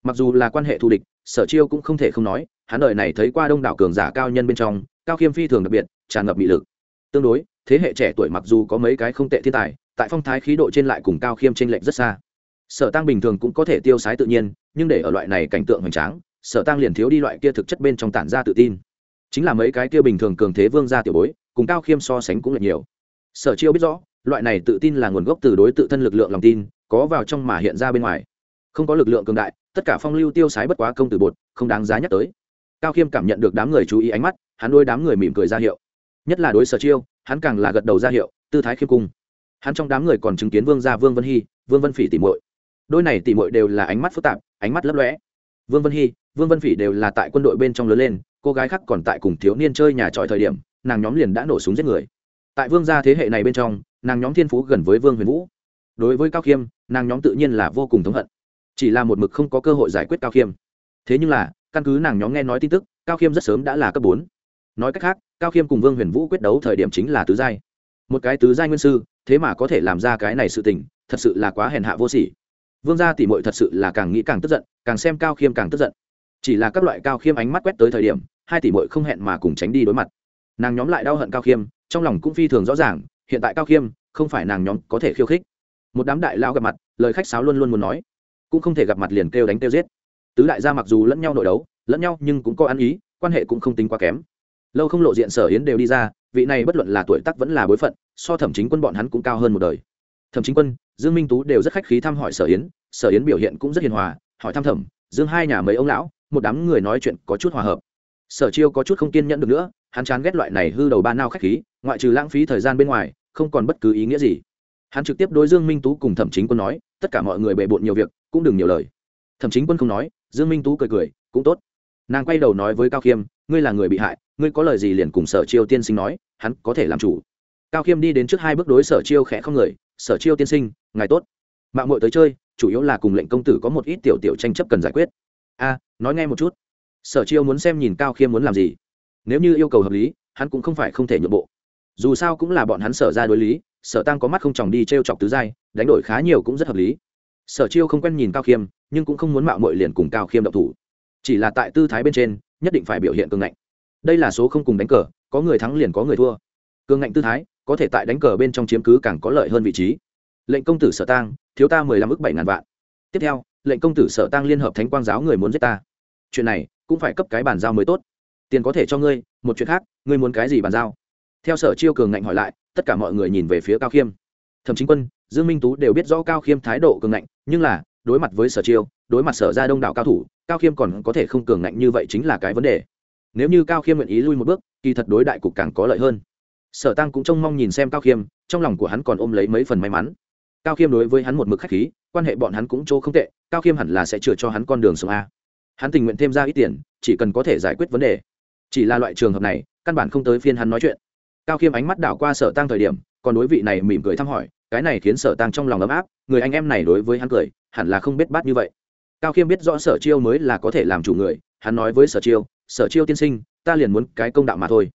Mặc dù là quan hệ thù địch, sở chiêu cũng không thể không nói, hắn đời này thấy qua đông đảo cường giả cao nhân bên trong, cao khiêm phi thường đặc biệt, tràn ngập bị lực. Tương đối, thế hệ trẻ tuổi mặc dù có mấy cái không tệ thiên tài, tại phong thái khí độ trên lại cùng cao khiêm t r ê n lệch rất xa. Sở tăng bình thường cũng có thể tiêu sái tự nhiên, nhưng để ở loại này cảnh tượng hoành tráng, sở tăng liền thiếu đi loại kia thực chất bên trong tản ra tự tin. Chính là mấy cái kia bình thường cường thế vương gia tiểu bối, cùng cao khiêm so sánh cũng là nhiều. Sở chiêu biết rõ loại này tự tin là nguồn gốc từ đối tự thân lực lượng lòng tin, có vào trong mà hiện ra bên ngoài. Không có lực lượng cường đại, tất cả phong lưu tiêu sái bất quá công từ bột, không đáng giá nhắc tới. Cao khiêm cảm nhận được đám người chú ý ánh mắt, hắn đôi đám người mỉm cười ra hiệu. Nhất là đối sở chiêu, hắn càng là gật đầu ra hiệu, tư thái khiêm cung. Hắn trong đám người còn chứng kiến vương gia vương vân hy, vương vân phỉ tỉ mội đôi này tỉ mội đều là ánh mắt phức tạp, ánh mắt lấp lõe vương vân hy, vương vân phỉ đều là tại quân đội bên trong lớn lên, cô gái khác còn tại cùng thiếu niên chơi nhà tròi thời điểm, nàng nhóm liền đã nổ súng giết người. Tại vương gia thế hệ này bên trong nàng nhóm thiên phú gần với vương huyền vũ. Đối với cao khiêm, nàng nhóm tự nhiên là vô cùng thống hận. Chỉ là một mực không có cơ hội giải quyết cao khiêm. Thế nhưng là, căn cứ nàng nhóm nghe nói tin tức, cao khiêm rất sớm đã là cấp bốn. Nói cách khác, cao khiêm cùng vương huyền vũ quyết đấu thời điểm chính là tứ giai. Một cái tứ giai nguyên sư, thế mà có thể làm ra cái này sự tình, thật sự là quá hèn hạ vô sỉ. Vương gia tỉ mội thật sự là càng nghĩ càng tức giận, càng xem cao khiêm càng tức giận. Chỉ là các loại cao khiêm ánh mắt quét tới thời điểm, hai tỷ mội không hẹn mà cùng tránh đi đối mặt. Nàng nhóm lại đau hận cao khiêm, trong lòng cũng phi thường rõ ràng hiện tại cao khiêm không phải nàng nhóm có thể khiêu khích. Một đám đại lao gặp mặt, lời khách sáo luôn luôn muốn nói, cũng không thể gặp mặt liền kêu đánh kêu giết. Tứ đại gia mặc dù lẫn nhau nội đấu, lẫn nhau nhưng cũng có ăn ý, quan hệ cũng không tính quá kém. Lâu không lộ diện sở yến đều đi ra, vị này bất luận là tuổi tác vẫn là bối phận, so thẩm chính quân bọn hắn cũng cao hơn một đời. Thẩm chính quân, dương minh tú đều rất khách khí thăm hỏi sở yến sở yến biểu hiện cũng rất hiền hòa, hỏi thăm thẩm, dương hai nhà mấy ông lão, một đám người nói chuyện có chút hòa hợp. Sở chiêu có chút không kiên nhẫn được nữa hắn chán ghét loại này hư đầu ba nao khách khí, ngoại trừ lãng phí thời gian bên ngoài, không còn bất cứ ý nghĩa gì. Hắn trực tiếp đối dương minh tú cùng thẩm chính quân nói, tất cả mọi người bề bộn nhiều việc, cũng đừng nhiều lời. Thẩm chính quân không nói, dương minh tú cười cười, cũng tốt. Nàng quay đầu nói với cao khiêm, ngươi là người bị hại, ngươi có lời gì liền cùng sở chiêu tiên sinh nói, hắn có thể làm chủ. Cao khiêm đi đến trước hai bước đối sở chiêu khẽ không người, sở chiêu tiên sinh, ngài tốt. Mạng mội tới chơi, chủ yếu là cùng lệnh công tử có một ít tiểu tiểu tranh chấp cần giải quyết. A, nói nghe một chút. Sở chiêu muốn xem nhìn cao khiêm muốn làm gì nếu như yêu cầu hợp lý hắn cũng không phải không thể nhượng bộ. Dù sao cũng là bọn hắn sở ra đối lý sở tăng có mắt không chòng đi t r e o chọc tứ giai đánh đổi khá nhiều cũng rất hợp lý. Sở chiêu không quen nhìn cao khiêm nhưng cũng không muốn mạo mội liền cùng cao khiêm độc thủ. Chỉ là tại tư thái bên trên nhất định phải biểu hiện cường ngạnh. Đây là số không cùng đánh cờ có người thắng liền có người thua. Cường ngạnh tư thái có thể tại đánh cờ bên trong chiếm cứ càng có lợi hơn vị trí. Lệnh công tử sở tăng, thiếu ta mười lăm ước bảy ngàn vạn. Tiếp theo lệnh công tử sở tăng liên hợp thánh quang giáo người muốn giết ta. Chuyện này cũng phải cấp cái bàn giao mới tốt tiền có thể cho ngươi, một chuyện khác, ngươi muốn cái gì bàn giao? Theo sở chiêu cường ngạnh hỏi lại, tất cả mọi người nhìn về phía cao khiêm. Thẩm chính quân, dương minh tú đều biết rõ cao khiêm thái độ cường ngạnh, nhưng là, đối mặt với sở chiêu, đối mặt sở ra đông đảo cao thủ, cao khiêm còn có thể không cường ngạnh như vậy chính là cái vấn đề. Nếu như cao khiêm nguyện ý lui một bước, kỳ thật đối đại cục càng có lợi hơn. Sở tăng cũng trông mong nhìn xem cao khiêm, trong lòng của hắn còn ôm lấy mấy phần may mắn. Cao khiêm đối với hắn một mực khách khí, quan hệ bọn hắn cũng chỗ không tệ, cao khiêm hẳn là sẽ chừa cho hắn con đường sống a. Hắn tình nguyện thêm ra ít tiền, chỉ cần có thể giải quyết vấn đề chỉ là loại trường hợp này, căn bản không tới phiên hắn nói chuyện. Cao khiêm ánh mắt đảo qua sở tăng thời điểm, còn đối vị này mỉm cười thăm hỏi, cái này khiến sở tăng trong lòng ấm áp, người anh em này đối với hắn cười, hẳn là không biết bát như vậy. Cao khiêm biết rõ sở chiêu mới là có thể làm chủ người, hắn nói với sở chiêu sở chiêu tiên sinh, ta liền muốn cái công đạo mà thôi.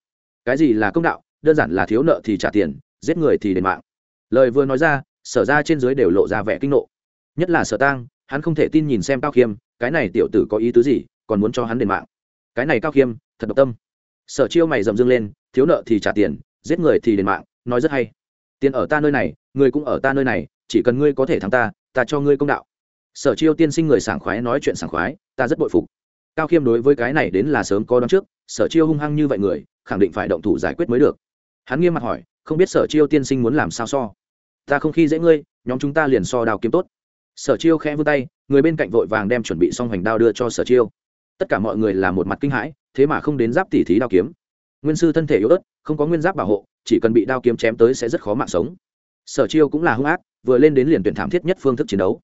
Cái gì là công đạo? Đơn giản là thiếu nợ thì trả tiền, giết người thì đền mạng. Lời vừa nói ra, sở ra trên dưới đều lộ ra vẻ kinh nộ. Nhất là sở tang, hắn không thể tin nhìn xem cao khiêm, cái này tiểu tử có ý tứ gì, còn muốn cho hắn đền mạng. Cái này cao khiêm thật độc tâm. Sở chiêu mày dầm dưng lên, thiếu nợ thì trả tiền, giết người thì đền mạng, nói rất hay. Tiền ở ta nơi này, người cũng ở ta nơi này, chỉ cần ngươi có thể thắng ta ta cho ngươi công đạo. Sở chiêu tiên sinh người sảng khoái nói chuyện sảng khoái, ta rất bội phục. Cao khiêm đối với cái này đến là sớm có đón trước, sở chiêu hung hăng như vậy người, khẳng định phải động thủ giải quyết mới được. Hắn nghiêm mặt hỏi, không biết sở chiêu tiên sinh muốn làm sao so? Ta không khi dễ ngươi, nhóm chúng ta liền so đào kiếm tốt. Sở chiêu khẽ vươn tay, người bên cạnh vội vàng đem chuẩn bị xong hoành đao đưa cho sở chiêu. Tất cả mọi người là một mặt kinh hãi thế mà không đến giáp tỉ thí đao kiếm. Nguyên sư thân thể yếu ớt, không có nguyên giáp bảo hộ, chỉ cần bị đao kiếm chém tới sẽ rất khó mạng sống. Sở chiêu cũng là hung ác, vừa lên đến liền tuyển thảm thiết nhất phương thức chiến đấu.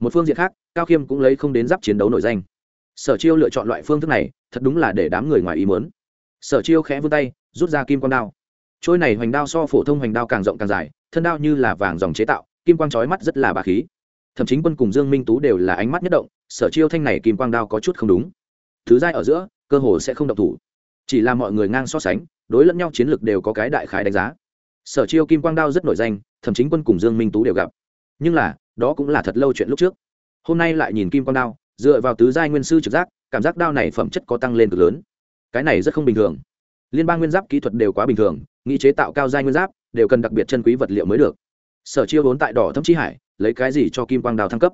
Một phương diện khác, cao khiêm cũng lấy không đến giáp chiến đấu nổi danh. Sở chiêu lựa chọn loại phương thức này, thật đúng là để đám người ngoài ý mớn sở chiêu khẽ vươn tay, rút ra kim quang đao. Trôi này hoành đao so phổ thông hoành đao càng rộng càng dài, thân đao như là vàng dòng chế tạo, kim quang trói mắt rất là bà khí. Thậm chí quân cùng dương minh tú đều là ánh mắt nhất động, sở chiêu thanh này kim quang đao có chút không đúng. Thứ giai ở giữa cơ hồ sẽ không động thủ. Chỉ là mọi người ngang so sánh, đối lẫn nhau chiến lược đều có cái đại khái đánh giá. Sở chiêu kim quang đao rất nổi danh thậm chí quân cùng dương minh tú đều gặp. Nhưng là, đó cũng là thật lâu chuyện lúc trước. Hôm nay lại nhìn kim quang đao, dựa vào tứ giai nguyên sư trực giác, cảm giác đao này phẩm chất có tăng lên cực lớn. Cái này rất không bình thường. Liên bang nguyên giáp kỹ thuật đều quá bình thường, nghĩ chế tạo cao giai nguyên giáp, đều cần đặc biệt chân quý vật liệu mới được. Sở chiêu vốn tại đỏ thâm chi hải, lấy cái gì cho kim quang đào thăng cấp?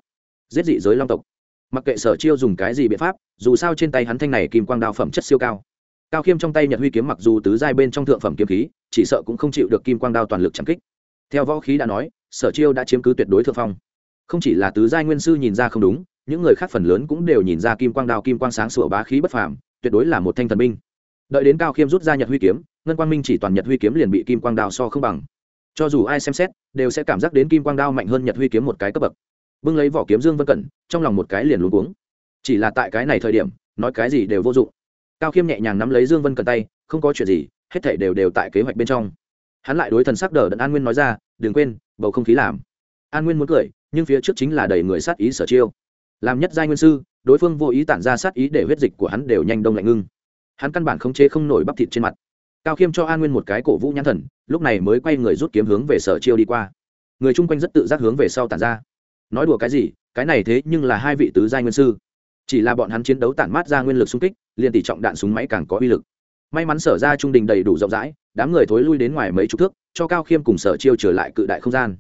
Giết dị giới long tộc mặc kệ sở chiêu dùng cái gì biện pháp, dù sao trên tay hắn thanh này kim quang đao phẩm chất siêu cao. Cao khiêm trong tay nhật huy kiếm mặc dù tứ giai bên trong thượng phẩm kiếm khí, chỉ sợ cũng không chịu được kim quang đao toàn lực chạm kích. Theo võ khí đã nói, sở chiêu đã chiếm cứ tuyệt đối thượng phong. Không chỉ là tứ giai nguyên sư nhìn ra không đúng, những người khác phần lớn cũng đều nhìn ra kim quang đao, kim quang sáng sủa bá khí bất phàm, tuyệt đối là một thanh thần binh. Đợi đến cao khiêm rút ra nhật huy kiếm, ngân quang minh chỉ toàn nhật huy kiếm liền bị kim quang đao so không bằng. Cho dù ai xem xét, đều sẽ cảm giác đến kim quang đao mạnh hơn nhật huy kiếm một cái cấp bậc bưng lấy vỏ kiếm dương vân cẩn, trong lòng một cái liền luống cuống. Chỉ là tại cái này thời điểm, nói cái gì đều vô dụng. Cao khiêm nhẹ nhàng nắm lấy dương vân cẩn tay, không có chuyện gì, hết thảy đều đều tại kế hoạch bên trong. Hắn lại đối thần sắc đờ đẫn an nguyên nói ra, đừng quên, bầu không khí làm. An nguyên muốn cười, nhưng phía trước chính là đầy người sát ý sở chiêu. Làm nhất giai nguyên sư, đối phương vô ý tản ra sát ý để huyết dịch của hắn đều nhanh đông lạnh ngưng. Hắn căn bản khống chế không nổi bắp thịt trên mặt. Cao khiêm cho an nguyên một cái cổ vũ nhãn thần, lúc này mới quay người rút kiếm hướng về sở chiêu đi qua. Người chung quanh rất tự giác hướng về sau tản ra nói đùa cái gì, cái này thế nhưng là hai vị tứ giai nguyên sư. Chỉ là bọn hắn chiến đấu tản mát ra nguyên lực xung kích, liền tỷ trọng đạn súng máy càng có uy lực. May mắn sở ra trung đình đầy đủ rộng rãi, đám người thối lui đến ngoài mấy chục thước, cho cao khiêm cùng sở chiêu trở lại cự đại không gian.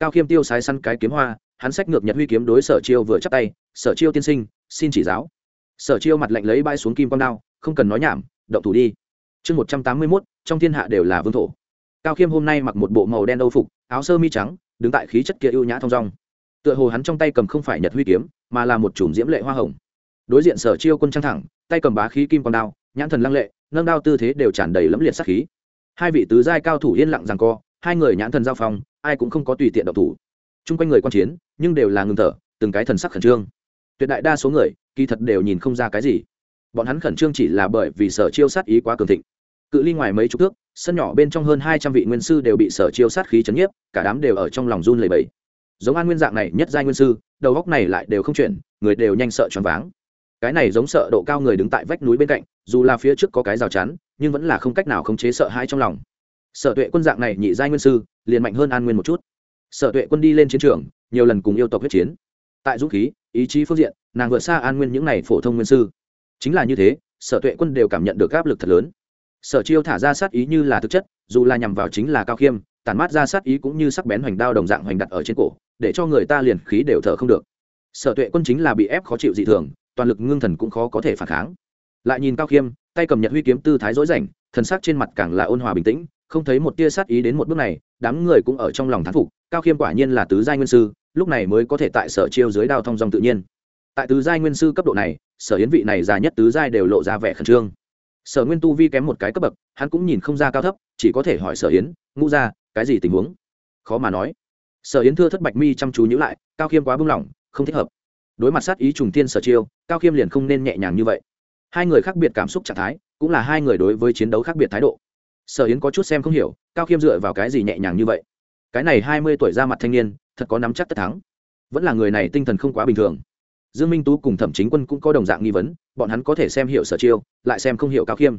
Cao khiêm tiêu sái săn cái kiếm hoa, hắn sách ngược nhật huy kiếm đối sở chiêu vừa chắp tay, sở chiêu tiên sinh, xin chỉ giáo. Sở chiêu mặt lạnh lấy bay xuống kim quang đao, không cần nói nhảm, động thủ đi. Chương một trăm tám mươi mốt, trong thiên hạ đều là vương thổ. Cao khiêm hôm nay mặc một bộ màu đen âu phục, áo sơ mi trắng, đứng tại khí chất kia ưu nhã thong dong tựa hồ hắn trong tay cầm không phải nhật huy kiếm, mà là một chùm diễm lệ hoa hồng. Đối diện sở chiêu quân trăng thẳng, tay cầm bá khí kim quang đao, nhãn thần lăng lệ, nâng đao tư thế đều tràn đầy lẫm liệt sắc khí. Hai vị tứ giai cao thủ yên lặng rằng co, hai người nhãn thần giao phong, ai cũng không có tùy tiện động thủ. Chung quanh người quan chiến, nhưng đều là ngừng thở, từng cái thần sắc khẩn trương. Tuyệt đại đa số người, kỳ thật đều nhìn không ra cái gì. Bọn hắn khẩn trương chỉ là bởi vì sở chiêu sát ý quá cường thịnh. Cự ly ngoài mấy chục thước, sân nhỏ bên trong hơn hai trăm vị nguyên sư đều bị sở chiêu sát khí chấn nhiếp, cả đám đều ở trong lòng run lầy bầy giống an nguyên dạng này nhất giai nguyên sư, đầu góc này lại đều không chuyển, người đều nhanh sợ choáng váng. Cái này giống sợ độ cao người đứng tại vách núi bên cạnh, dù là phía trước có cái rào chắn, nhưng vẫn là không cách nào khống chế sợ hãi trong lòng. Sở tuệ quân dạng này nhị giai nguyên sư, liền mạnh hơn an nguyên một chút. Sở tuệ quân đi lên chiến trường, nhiều lần cùng yêu tộc huyết chiến. Tại dũng khí, ý chí phương diện, nàng vượt xa an nguyên những n à y phổ thông nguyên sư. Chính là như thế, sở tuệ quân đều cảm nhận được áp lực thật lớn. Sở chiêu thả ra sát ý như là thực chất, dù là nhằm vào chính là cao khiêm tàn mát ra sát ý cũng như sắc bén hoành đao đồng dạng hoành đặt ở trên cổ, để cho người ta liền khí đều thở không được. Sở tuệ quân chính là bị ép khó chịu dị thường, toàn lực ngưng thần cũng khó có thể phản kháng. Lại nhìn cao khiêm, tay cầm nhật huy kiếm tư thái dối rảnh, thần sắc trên mặt càng là ôn hòa bình tĩnh, không thấy một tia sát ý đến một bước này, đám người cũng ở trong lòng thán phục, cao khiêm quả nhiên là tứ giai nguyên sư, lúc này mới có thể tại sở chiêu dưới đao thông dòng tự nhiên. Tại tứ giai nguyên sư cấp độ này, sở yến vị này già nhất tứ giai đều lộ ra vẻ khẩn trương. Sở nguyên tu vi kém một cái cấp bậc, hắn cũng nhìn không ra cao thấp, chỉ có thể hỏi sở yến, ngũ ra cái gì tình huống? Khó mà nói. Sở yến thưa thất bạch mi chăm chú nhữ lại, cao khiêm quá bung lỏng, không thích hợp. Đối mặt sát ý trùng tiên sở chiêu, cao khiêm liền không nên nhẹ nhàng như vậy. Hai người khác biệt cảm xúc trạng thái, cũng là hai người đối với chiến đấu khác biệt thái độ. Sở yến có chút xem không hiểu, cao khiêm dựa vào cái gì nhẹ nhàng như vậy? Cái này hai mươi tuổi ra mặt thanh niên, thật có nắm chắc tất thắng. Vẫn là người này tinh thần không quá bình thường. Dương minh tú cùng thẩm chính quân cũng có đồng dạng nghi vấn, bọn hắn có thể xem hiểu sở chiêu, lại xem không hiểu cao khiêm.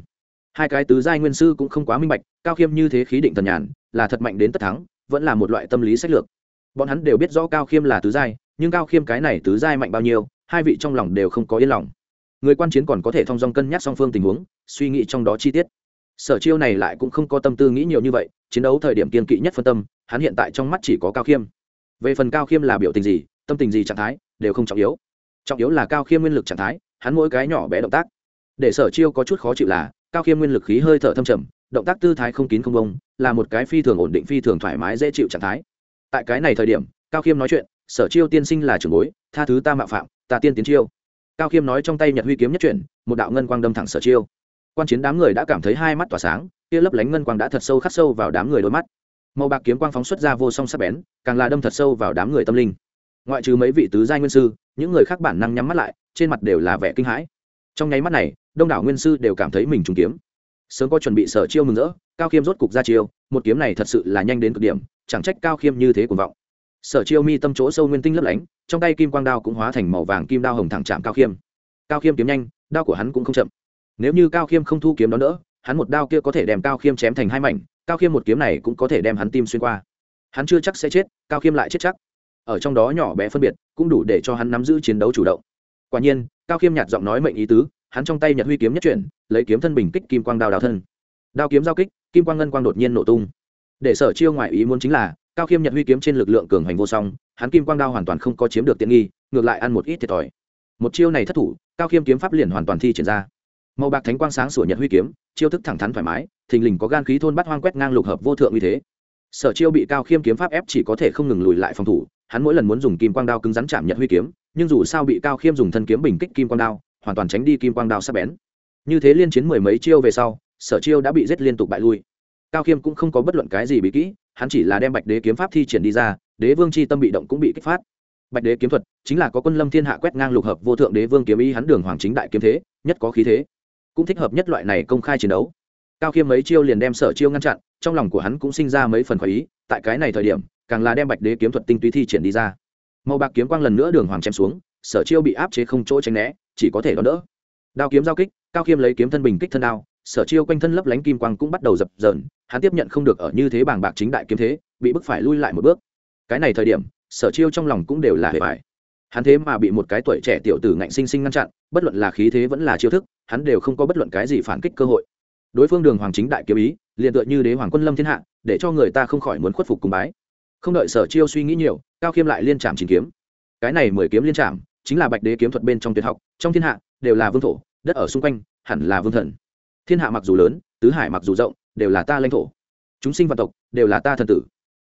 Hai cái tứ giai nguyên sư cũng không quá minh bạch, cao khiêm như thế khí định thần nhàn là thật mạnh đến tất thắng, vẫn là một loại tâm lý sách lược. Bọn hắn đều biết rõ cao khiêm là tứ giai, nhưng cao khiêm cái này tứ giai mạnh bao nhiêu, hai vị trong lòng đều không có yên lòng. Người quan chiến còn có thể thong dong cân nhắc song phương tình huống, suy nghĩ trong đó chi tiết. Sở chiêu này lại cũng không có tâm tư nghĩ nhiều như vậy, chiến đấu thời điểm kiên kỵ nhất phân tâm, hắn hiện tại trong mắt chỉ có cao khiêm. Về phần cao khiêm là biểu tình gì, tâm tình gì trạng thái, đều không trọng yếu. Trọng yếu là cao khiêm nguyên lực trạng thái, hắn mỗi cái nhỏ bé động tác. Để sở chiêu có chút khó chịu là, cao khiêm nguyên lực khí hơi thở thâm trầm động tác tư thái không kín không bông, là một cái phi thường ổn định, phi thường thoải mái, dễ chịu trạng thái. Tại cái này thời điểm, cao khiêm nói chuyện, sở chiêu tiên sinh là trưởng bối, tha thứ ta mạo phạm, ta tiên tiến chiêu. Cao khiêm nói trong tay nhật huy kiếm nhất chuyển, một đạo ngân quang đâm thẳng sở chiêu. Quan chiến đám người đã cảm thấy hai mắt tỏa sáng, kia lấp lánh ngân quang đã thật sâu khắc sâu vào đám người đôi mắt. Màu bạc kiếm quang phóng xuất ra vô song sắc bén, càng là đâm thật sâu vào đám người tâm linh. Ngoại trừ mấy vị tứ giai nguyên sư, những người khác bản năng nhắm mắt lại, trên mặt đều là vẻ kinh hãi. Trong nháy mắt này, đông đảo nguyên sư đều cảm thấy mình trùng kiếm sớm có chuẩn bị sở chiêu mừng rỡ, cao khiêm rốt cục ra chiêu, một kiếm này thật sự là nhanh đến cực điểm, chẳng trách cao khiêm như thế cuồng vọng. Sở chiêu mi tâm chỗ sâu nguyên tinh lấp lánh, trong tay kim quang đao cũng hóa thành màu vàng kim đao hồng thẳng chạm cao khiêm. Cao khiêm kiếm nhanh, đao của hắn cũng không chậm. Nếu như cao khiêm không thu kiếm đó nữa hắn một đao kia có thể đem cao khiêm chém thành hai mảnh, cao khiêm một kiếm này cũng có thể đem hắn tim xuyên qua. Hắn chưa chắc sẽ chết, cao khiêm lại chết chắc. Ở trong đó nhỏ bé phân biệt, cũng đủ để cho hắn nắm giữ chiến đấu chủ động. Quả nhiên, cao khiêm nhạt giọng nói mệnh ý tứ hắn trong tay nhật huy kiếm nhất chuyển, lấy kiếm thân bình kích kim quang đao đào thân. Đao kiếm giao kích, kim quang ngân quang đột nhiên nổ tung. Để sở chiêu ngoại ý muốn chính là, cao khiêm nhật huy kiếm trên lực lượng cường hành vô song, hắn kim quang đao hoàn toàn không có chiếm được tiện nghi, ngược lại ăn một ít thiệt thòi. Một chiêu này thất thủ, cao khiêm kiếm pháp liền hoàn toàn thi triển ra. Màu bạc thánh quang sáng sủa nhật huy kiếm, chiêu thức thẳng thắn thoải mái, thình lình có gan khí thôn bắt hoang quét ngang lục hợp vô thượng như thế. Sở chiêu bị cao khiêm kiếm pháp ép chỉ có thể không ngừng lùi lại phòng thủ, hắn mỗi lần muốn dùng kim quang đao cứng rắn chạm nhật huy kiếm, nhưng dù sao bị cao khiêm dùng thân kiếm bình kích kim quang đao hoàn toàn tránh đi kim quang đao sắp bén. Như thế liên chiến mười mấy chiêu về sau, sở chiêu đã bị giết liên tục bại lui. Cao khiêm cũng không có bất luận cái gì bị kỹ, hắn chỉ là đem bạch đế kiếm pháp thi triển đi ra, đế vương c h i tâm bị động cũng bị kích phát. Bạch đế kiếm thuật chính là có quân lâm thiên hạ quét ngang lục hợp vô thượng đế vương kiếm ý hắn đường hoàng chính đại kiếm thế, nhất có khí thế, cũng thích hợp nhất loại này công khai chiến đấu. Cao khiêm mấy chiêu liền đem sở chiêu ngăn chặn, trong lòng của hắn cũng sinh ra mấy phần khỏi ý, tại cái này thời điểm, càng là đem bạch đế kiếm thuật tinh túy thi triển đi ra. Màu bạc kiếm quang lần nữa đường hoàng chém xuống, sở chiêu bị áp chế không chỗ tránh né chỉ có thể đón đỡ. Đao kiếm giao kích, cao khiêm lấy kiếm thân bình kích thân đao, sở chiêu quanh thân lấp lánh kim quang cũng bắt đầu dập dờn, hắn tiếp nhận không được ở như thế bàng bạc chính đại kiếm thế, bị bức phải lui lại một bước. Cái này thời điểm, sở chiêu trong lòng cũng đều là hệ phải hắn thế mà bị một cái tuổi trẻ tiểu tử ngạnh sinh sinh ngăn chặn, bất luận là khí thế vẫn là chiêu thức, hắn đều không có bất luận cái gì phản kích cơ hội. Đối phương đường hoàng chính đại kiếm ý, liền tựa như đế hoàng quân lâm thiên hạ, để cho người ta không khỏi muốn khuất phục cùng bái. Không đợi sở chiêu suy nghĩ nhiều, cao khiêm lại liên trạm chín kiếm. Cái này mười kiếm liên trạm chính là bạch đế kiếm thuật bên trong tuyệt học, trong thiên hạ đều là vương thổ, đất ở xung quanh hẳn là vương thần. Thiên hạ mặc dù lớn, tứ hải mặc dù rộng, đều là ta lãnh thổ. Chúng sinh vạn tộc đều là ta thần tử.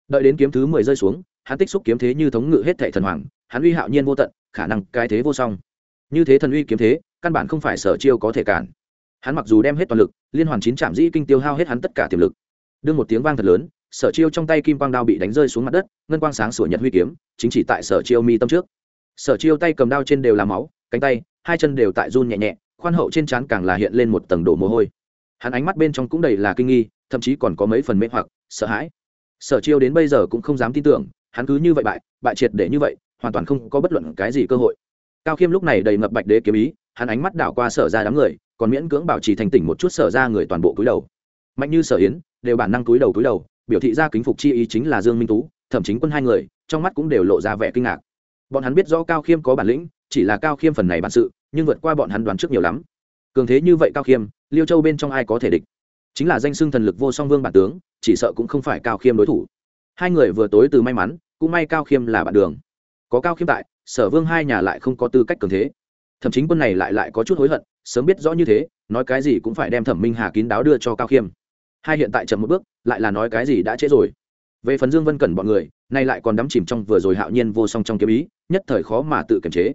Đợi đến kiếm thứ mười rơi xuống, hắn tích xúc kiếm thế như thống ngự hết thệ thần hoàng, hắn uy hạo nhiên vô tận, khả năng cái thế vô song. Như thế thần uy kiếm thế, căn bản không phải sở chiêu có thể cản. Hắn mặc dù đem hết toàn lực, liên hoàn chín trạm dĩ kinh tiêu hao hết hắn tất cả tiềm lực. Đương một tiếng vang thật lớn, sở chiêu trong tay kim quang đao bị đánh rơi xuống mặt đất, ngân quang sáng sủa nhật huy kiếm, chính chỉ tại sở chiêu mi tâm trước sở chiêu tay cầm đao trên đều là máu, cánh tay, hai chân đều tại run nhẹ nhẹ, khoan hậu trên trán càng là hiện lên một tầng đổ mồ hôi. Hắn ánh mắt bên trong cũng đầy là kinh nghi, thậm chí còn có mấy phần mê hoặc, sợ hãi. Sở chiêu đến bây giờ cũng không dám tin tưởng, hắn cứ như vậy bại bại triệt để như vậy, hoàn toàn không có bất luận cái gì cơ hội. Cao khiêm lúc này đầy ngập bạch đế kiếm ý, hắn ánh mắt đảo qua sở ra đám người, còn miễn cưỡng bảo trì thành tỉnh một chút sở ra người toàn bộ cúi đầu. Mạnh như sở yến, đều bản năng cúi đầu cúi đầu, biểu thị ra kính phục chi ý chính là dương minh tú thậm chính quân hai người, trong mắt cũng đều lộ ra vẻ kinh ngạc bọn hắn biết rõ cao khiêm có bản lĩnh, chỉ là cao khiêm phần này bản sự, nhưng vượt qua bọn hắn đoán trước nhiều lắm. Cường thế như vậy cao khiêm, liêu châu bên trong ai có thể địch? Chính là danh xưng thần lực vô song vương bản tướng, chỉ sợ cũng không phải cao khiêm đối thủ. Hai người vừa tối từ may mắn, cũng may cao khiêm là bạn đường. Có cao khiêm tại, sở vương hai nhà lại không có tư cách cường thế. Thậm chính quân này lại lại có chút hối hận, sớm biết rõ như thế, nói cái gì cũng phải đem thẩm minh hà kín đáo đưa cho cao khiêm. Hai hiện tại chậm một bước, lại là nói cái gì đã trễ rồi. Về phần dương vân cẩn bọn người nay lại còn đắm chìm trong vừa rồi hạo nhiên vô song trong kiếm ý, nhất thời khó mà tự kiềm chế.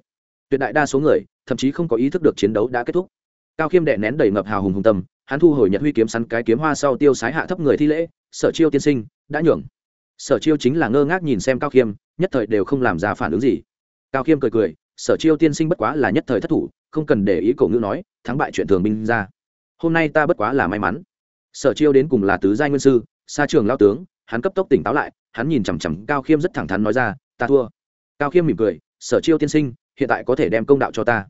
Tuyệt đại đa số người, thậm chí không có ý thức được chiến đấu đã kết thúc. Cao khiêm đệ nén đầy ngập hào hùng hùng tâm, hắn thu hồi nhật huy kiếm sắn cái kiếm hoa sau tiêu sái hạ thấp người thi lễ, sở chiêu tiên sinh, đã nhường. Sở chiêu chính là ngơ ngác nhìn xem cao khiêm, nhất thời đều không làm ra phản ứng gì. Cao khiêm cười cười, sở chiêu tiên sinh bất quá là nhất thời thất thủ, không cần để ý cổ ngữ nói, thắng bại chuyện thường binh ra. Hôm nay ta bất quá là may mắn. Sở chiêu đến cùng là tứ giai nguyên sư xa trường lao tướng, hắn cấp tốc tỉnh táo lại hắn nhìn chằm chằm cao khiêm rất thẳng thắn nói ra, ta thua. Cao khiêm mỉm cười, sở chiêu tiên sinh, hiện tại có thể đem công đạo cho ta.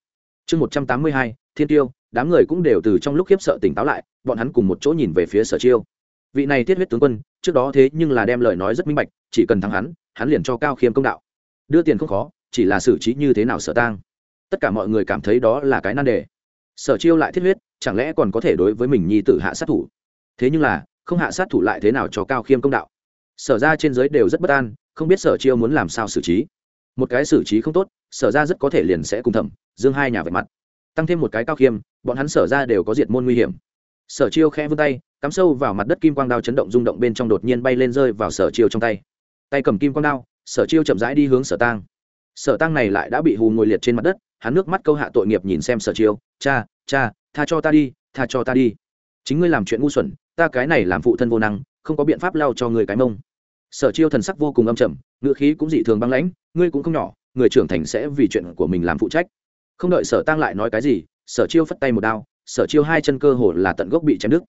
Chương một trăm tám mươi hai, thiên tiêu, đám người cũng đều từ trong lúc khiếp sợ tỉnh táo lại, bọn hắn cùng một chỗ nhìn về phía sở chiêu. Vị này thiết huyết tướng quân, trước đó thế nhưng là đem lời nói rất minh bạch, chỉ cần thắng hắn hắn liền cho cao khiêm công đạo. Đưa tiền không khó, chỉ là xử trí như thế nào sở tang. Tất cả mọi người cảm thấy đó là cái nan đề. Sở chiêu lại thiết huyết, chẳng lẽ còn có thể đối với mình nhi tử hạ sát thủ? Thế nhưng là, không hạ sát thủ lại thế nào cho cao khiêm công đạo? Sở ra trên giới đều rất bất an, không biết sở chiêu muốn làm sao xử trí. Một cái xử trí không tốt, sở ra rất có thể liền sẽ cùng thẩm, dương hai nhà về mặt. Tăng thêm một cái cao khiêm, bọn hắn sở ra đều có diệt môn nguy hiểm. Sở chiêu khẽ vươn tay, cắm sâu vào mặt đất kim quang đao chấn động rung động bên trong đột nhiên bay lên rơi vào sở chiêu trong tay. Tay cầm kim quang đao, sở chiêu chậm rãi đi hướng sở tang. Sở tang này lại đã bị hù ngồi liệt trên mặt đất, hắn nước mắt câu hạ tội nghiệp nhìn xem sở chiêu, cha cha, tha cho ta đi, tha cho ta đi. Chính ngươi làm chuyện ngu xuẩn, ta cái này làm phụ thân vô năng, không có biện pháp lao cho người cái mông sở chiêu thần sắc vô cùng âm trầm ngựa khí cũng dị thường băng lãnh, ngươi cũng không nhỏ, người trưởng thành sẽ vì chuyện của mình làm phụ trách. Không đợi sở tăng lại nói cái gì, sở chiêu phất tay một đao, sở chiêu hai chân cơ hồ là tận gốc bị chém đứt.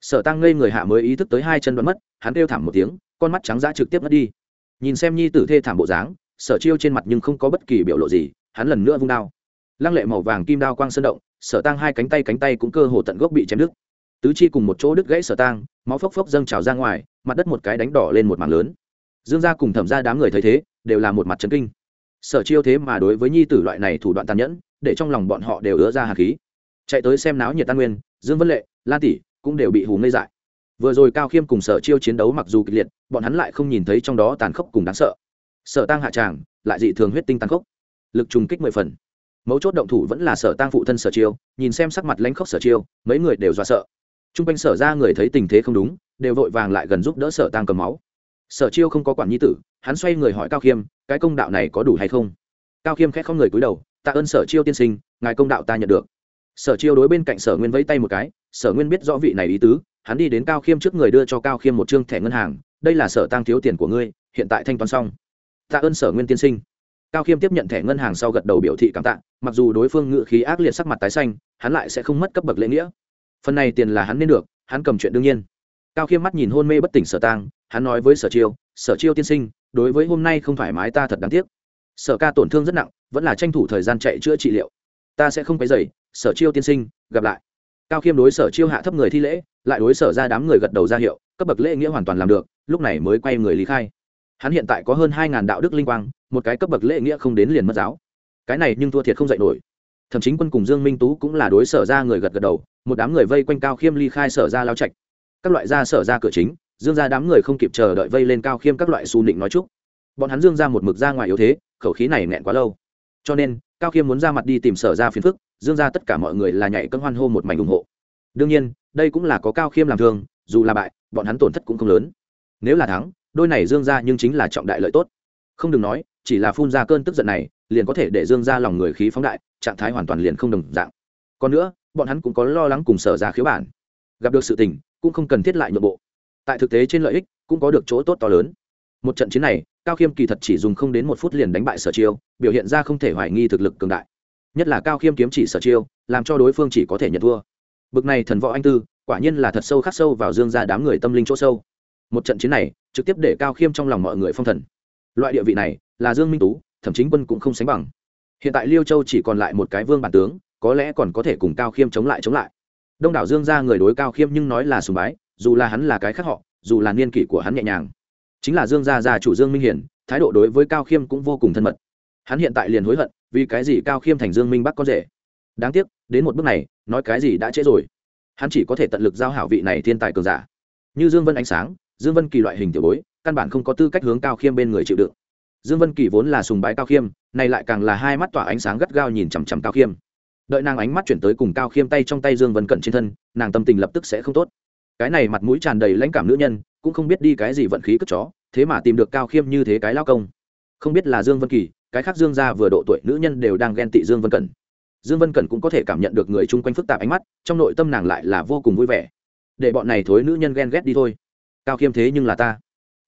Sở tăng ngây người hạ mới ý thức tới hai chân đoán mất, hắn kêu thảm một tiếng, con mắt trắng dã trực tiếp mất đi. Nhìn xem nhi tử thê thảm bộ dáng, sở chiêu trên mặt nhưng không có bất kỳ biểu lộ gì, hắn lần nữa vung đao. Lăng lệ màu vàng kim đao quang sơn động, sở tăng hai cánh tay cánh tay cũng cơ hồ tận gốc bị chém đứt tứ chi cùng một chỗ đứt gãy sở tang, máu phốc phốc dâng trào ra ngoài, mặt đất một cái đánh đỏ lên một mảng lớn. Dương gia cùng thẩm ra đám người thấy thế, đều là một mặt trấn kinh. Sở chiêu thế mà đối với nhi tử loại này thủ đoạn tàn nhẫn, để trong lòng bọn họ đều ứa ra hà khí. Chạy tới xem náo nhiệt tan nguyên, dương vân lệ, lan tỷ cũng đều bị hù ngây dại. Vừa rồi cao khiêm cùng sở chiêu chiến đấu mặc dù kịch liệt, bọn hắn lại không nhìn thấy trong đó tàn khốc cùng đáng sợ. Sở tăng hạ tràng, lại dị thường huyết tinh tàn khốc. Lực trùng kích mười phần. Mấu chốt động thủ vẫn là sở tăng phụ thân sở chiêu, nhìn xem sắc mặt lãnh khốc sở chiêu, mấy người đều do sợ t r u n g quanh sở ra người thấy tình thế không đúng, đều vội vàng lại gần giúp đỡ sở tăng cầm máu. Sở chiêu không có quản nhi tử, hắn xoay người hỏi cao khiêm, cái công đạo này có đủ hay không? Cao khiêm khẽ không người cúi đầu, tạ ơn sở chiêu tiên sinh, ngài công đạo ta nhận được. Sở chiêu đối bên cạnh sở nguyên vẫy tay một cái, sở nguyên biết rõ vị này ý tứ, hắn đi đến cao khiêm trước người đưa cho cao khiêm một chương thẻ ngân hàng, đây là sở tăng thiếu tiền của ngươi, hiện tại thanh toán xong. Tạ ơn sở nguyên tiên sinh. Cao khiêm tiếp nhận thẻ ngân hàng sau gật đầu biểu thị cảm tạ, mặc dù đối phương ngự khí ác liệt sắc mặt tái xanh, hắn lại sẽ không mất cấp bậc lễ nghĩa phần này tiền là hắn nên được, hắn cầm chuyện đương nhiên. Cao khiêm mắt nhìn hôn mê bất tỉnh sở tang, hắn nói với sở chiêu sở chiêu tiên sinh, đối với hôm nay không thoải mái ta thật đáng tiếc. Sở ca tổn thương rất nặng, vẫn là tranh thủ thời gian chạy chữa trị liệu. Ta sẽ không phải dày sở chiêu tiên sinh, gặp lại. Cao khiêm đối sở chiêu hạ thấp người thi lễ, lại đối sở ra đám người gật đầu ra hiệu, cấp bậc lễ nghĩa hoàn toàn làm được, lúc này mới quay người lý khai. Hắn hiện tại có hơn hai ngàn đạo đức linh quang, một cái cấp bậc lễ nghĩa không đến liền mất giáo. Cái này nhưng thua thiệt không dạy nổi thậm chí quân cùng dương minh tú cũng là đối sở ra người gật gật đầu, một đám người vây quanh cao khiêm ly khai sở ra lao trạch. Các loại ra sở ra cửa chính, dương ra đám người không kịp chờ đợi vây lên cao khiêm các loại xu nịnh nói chúc. Bọn hắn dương ra một mực ra ngoài yếu thế, khẩu khí này nghẹn quá lâu. Cho nên, cao khiêm muốn ra mặt đi tìm sở ra phiền phức, dương ra tất cả mọi người là nhảy cân hoan hô một mảnh ủng hộ. Đương nhiên, đây cũng là có cao khiêm làm thương dù là bại, bọn hắn tổn thất cũng không lớn. Nếu là thắng, đôi này dương ra nhưng chính là trọng đại lợi tốt. Không đừng nói, chỉ là phun ra cơn tức giận này, liền có thể để dương ra lòng người khí phóng đại trạng thái hoàn toàn liền không đồng dạng. Còn nữa, bọn hắn cũng có lo lắng cùng sở ra khiếu bản. Gặp được sự tình, cũng không cần thiết lại nhượng bộ. Tại thực tế trên lợi ích, cũng có được chỗ tốt to lớn. Một trận chiến này, cao khiêm kỳ thật chỉ dùng không đến một phút liền đánh bại sở chiêu, biểu hiện ra không thể hoài nghi thực lực cường đại. Nhất là cao khiêm kiếm chỉ sở chiêu, làm cho đối phương chỉ có thể nhận thua. Bực này thần võ anh tư, quả nhiên là thật sâu khắc sâu vào dương ra đám người tâm linh chỗ sâu. Một trận chiến này, trực tiếp để cao khiêm trong lòng mọi người phong thần. Loại địa vị này, là dương minh tú thậm chí quân cũng không sánh bằng hiện tại liêu châu chỉ còn lại một cái vương bản tướng, có lẽ còn có thể cùng cao khiêm chống lại chống lại. Đông đảo dương ra người đối cao khiêm nhưng nói là sùng bái, dù là hắn là cái khác họ, dù là niên kỷ của hắn nhẹ nhàng. Chính là dương gia già chủ dương minh hiển, thái độ đối với cao khiêm cũng vô cùng thân mật. Hắn hiện tại liền hối hận, vì cái gì cao khiêm thành dương minh bắc con rể. Đáng tiếc, đến một bước này, nói cái gì đã trễ rồi. Hắn chỉ có thể tận lực giao hảo vị này thiên tài cường giả. Như dương vân ánh sáng, dương vân kỳ loại hình tiểu bối, căn bản không có tư cách hướng cao khiêm bên người chịu đựng dương vân kỳ vốn là sùng bái cao khiêm, nay lại càng là hai mắt tỏa ánh sáng gắt gao nhìn chằm chằm cao khiêm. Đợi nàng ánh mắt chuyển tới cùng cao khiêm tay trong tay dương vân cận trên thân, nàng tâm tình lập tức sẽ không tốt. Cái này mặt mũi tràn đầy lãnh cảm nữ nhân, cũng không biết đi cái gì vận khí cất chó, thế mà tìm được cao khiêm như thế cái lao công. Không biết là dương vân kỳ, cái khác dương gia vừa độ tuổi nữ nhân đều đang ghen tị dương vân cẩn dương vân cẩn cũng có thể cảm nhận được người chung quanh phức tạp ánh mắt, trong nội tâm nàng lại là vô cùng vui vẻ. Để bọn này thối nữ nhân ghen ghét đi thôi. Cao khiêm thế nhưng là ta.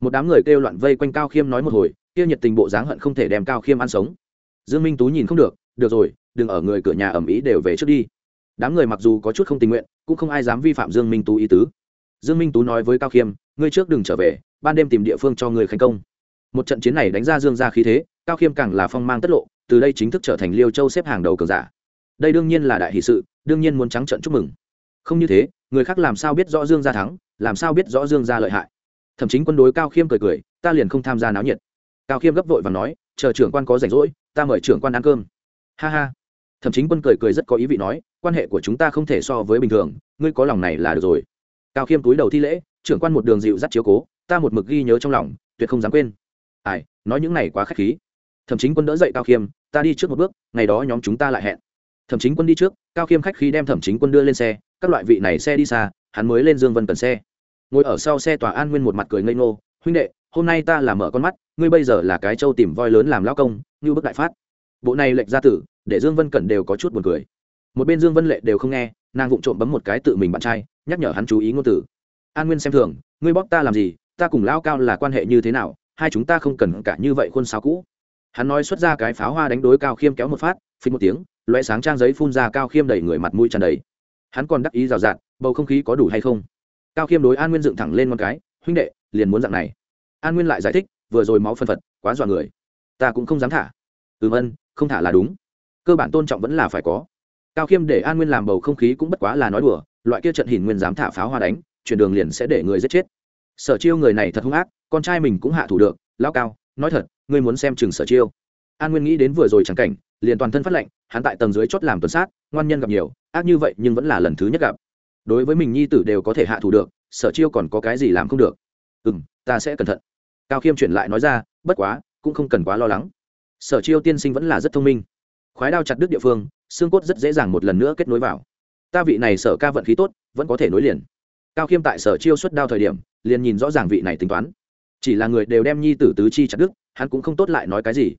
Một đám người kêu loạn vây quanh cao khiêm nói một hồi kia nhiệt tình bộ dáng hận không thể đem cao khiêm ăn sống. Dương minh tú nhìn không được được rồi, đừng ở người cửa nhà ẩm ý đều về trước đi. Đám người mặc dù có chút không tình nguyện, cũng không ai dám vi phạm dương minh tú ý tứ. Dương minh tú nói với cao khiêm, ngươi trước đừng trở về, ban đêm tìm địa phương cho người thành công. Một trận chiến này đánh ra dương ra khí thế, cao khiêm càng là phong mang tất lộ, từ đây chính thức trở thành liêu châu xếp hàng đầu cường giả. Đây đương nhiên là đại hỷ sự, đương nhiên muốn trắng trận chúc mừng. Không như thế, người khác làm sao biết rõ dương gia thắng, làm sao biết rõ dương gia lợi hại? Thậm chí quân đối cao khiêm cười cười, ta liền không tham gia náo nhiệt cao khiêm gấp vội và nói, chờ trưởng quan có rảnh rỗi, ta mời trưởng quan ăn cơm. Ha ha. Thậm chí quân cười cười rất có ý vị nói, quan hệ của chúng ta không thể so với bình thường, ngươi có lòng này là được rồi. Cao khiêm túi đầu thi lễ, trưởng quan một đường dịu dắt chiếu cố, ta một mực ghi nhớ trong lòng, tuyệt không dám quên. Ai, nói những này quá k h á c h khí. Thậm chí quân đỡ dậy cao khiêm, ta đi trước một bước, ngày đó nhóm chúng ta lại hẹn. Thẩm chính quân đi trước, cao khiêm khách khí đem thẩm chính quân đưa lên xe, các loại vị này xe đi xa, hắn mới lên dương vân cần xe. Ngồi ở sau xe tòa an nguyên một mặt cười ngây ngô, huynh đệ hôm nay ta là mở con mắt, ngươi bây giờ là cái trâu tìm voi lớn làm lao công, như bức đại phát. Bộ này lệnh ra tử, để dương vân cẩn đều có chút buồn cười. Một bên dương vân lệ đều không nghe, nàng vụng trộm bấm một cái tự mình bạn trai, nhắc nhở hắn chú ý ngôn tử an nguyên xem thường, ngươi bóp ta làm gì, ta cùng lao cao là quan hệ như thế nào, hai chúng ta không cần cả như vậy khuôn sáo cũ. Hắn nói xuất ra cái pháo hoa đánh đối cao khiêm kéo một phát, phình một tiếng loé sáng trang giấy phun ra cao khiêm đầy người mặt mũi tràn đầy. Hắn còn đắc ý rào rạt, bầu không khí có đủ hay không? Cao khiêm đối an nguyên dựng thẳng lên một cái, huynh đệ, liền muốn dạng này an nguyên lại giải thích, vừa rồi máu phân phật, quá dọa người. Ta cũng không dám thả. Ừ vân, không thả là đúng. Cơ bản tôn trọng vẫn là phải có. Cao khiêm để an nguyên làm bầu không khí cũng bất quá là nói đùa, loại kia trận hình nguyên dám thả pháo hoa đánh, chuyển đường liền sẽ để người giết chết. Sở chiêu người này thật hung ác, con trai mình cũng hạ thủ được lao cao, nói thật, ngươi muốn xem chừng sở chiêu. An nguyên nghĩ đến vừa rồi chẳng cảnh, liền toàn thân phát lệnh hắn tại tầng dưới chót làm tuần sát, ngoan nhân gặp nhiều, ác như vậy nhưng vẫn là lần thứ nhất gặp. Đối với mình nhi tử đều có thể hạ thủ được, sở chiêu còn có cái gì làm không được. Ừ m ta sẽ cẩn thận cao khiêm chuyển lại nói ra, bất quá, cũng không cần quá lo lắng. Sở chiêu tiên sinh vẫn là rất thông minh. Khoái đao chặt đứt địa phương, xương cốt rất dễ dàng một lần nữa kết nối vào. Ta vị này sở ca vận khí tốt, vẫn có thể nối liền. Cao khiêm tại sở chiêu xuất đao thời điểm, liền nhìn rõ ràng vị này tính toán. Chỉ là người đều đem nhi tử tứ chi chặt đứt, hắn cũng không tốt lại nói cái gì.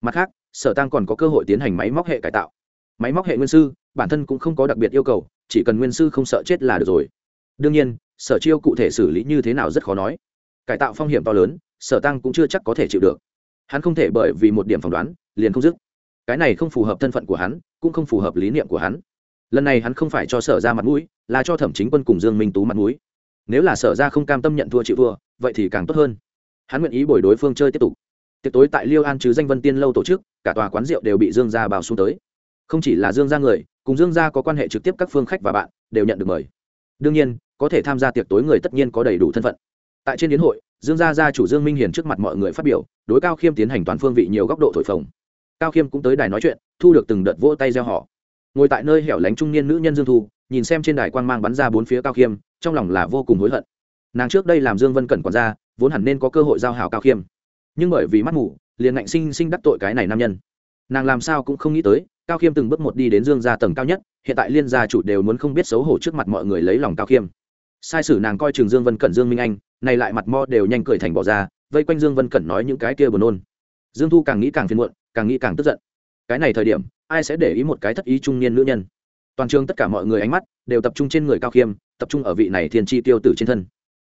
Mặt khác, sở tăng còn có cơ hội tiến hành máy móc hệ cải tạo. Máy móc hệ nguyên sư, bản thân cũng không có đặc biệt yêu cầu, chỉ cần nguyên sư không sợ chết là được rồi. Đương nhiên, sở chiêu cụ thể xử lý như thế nào rất khó nói. Cải tạo phong hiểm to lớn sở tăng cũng chưa chắc có thể chịu được. Hắn không thể bởi vì một điểm phỏng đoán, liền không dứt. Cái này không phù hợp thân phận của hắn, cũng không phù hợp lý niệm của hắn. Lần này hắn không phải cho sở ra mặt mũi, là cho thẩm chính quân cùng dương minh tú mặt mũi. Nếu là sở ra không cam tâm nhận thua chịu thua, vậy thì càng tốt hơn. Hắn nguyện ý bồi đối phương chơi tiếp tục. Tiệc tối tại liêu an chứ danh vân tiên lâu tổ chức, cả tòa quán rượu đều bị dương gia bào xuống tới. Không chỉ là dương gia người, cùng dương gia có quan hệ trực tiếp các phương khách và bạn, đều nhận được mời. Đương nhiên, có thể tham gia tiệc tối người tất nhiên có đầy đủ thân phận. Tại trên đến hội dương gia gia chủ dương minh hiền trước mặt mọi người phát biểu, đối cao khiêm tiến hành toàn phương vị nhiều góc độ thổi phồng. Cao khiêm cũng tới đài nói chuyện, thu được từng đợt vỗ tay gieo họ. Ngồi tại nơi hẻo lánh trung niên nữ nhân dương thu, nhìn xem trên đài quan mang bắn ra bốn phía cao khiêm, trong lòng là vô cùng hối hận. Nàng trước đây làm dương vân cẩn quản gia, vốn hẳn nên có cơ hội giao hảo cao khiêm. Nhưng bởi vì mắt mù, liền ngạnh sinh sinh đắc tội cái này nam nhân. Nàng làm sao cũng không nghĩ tới, cao khiêm từng bước một đi đến dương gia tầng cao nhất, hiện tại liên gia chủ đều muốn không biết xấu hổ trước mặt mọi người lấy lòng cao khiêm sai sử nàng coi trường dương vân cẩn dương minh anh, này lại mặt mo đều nhanh cười thành bỏ ra, vây quanh dương vân cẩn nói những cái kia buồn nôn. Dương thu càng nghĩ càng phiền muộn, càng nghĩ càng tức giận. Cái này thời điểm, ai sẽ để ý một cái thất ý trung niên nữ nhân? Toàn trường tất cả mọi người ánh mắt đều tập trung trên người cao khiêm, tập trung ở vị này thiên tri tiêu tử trên thân.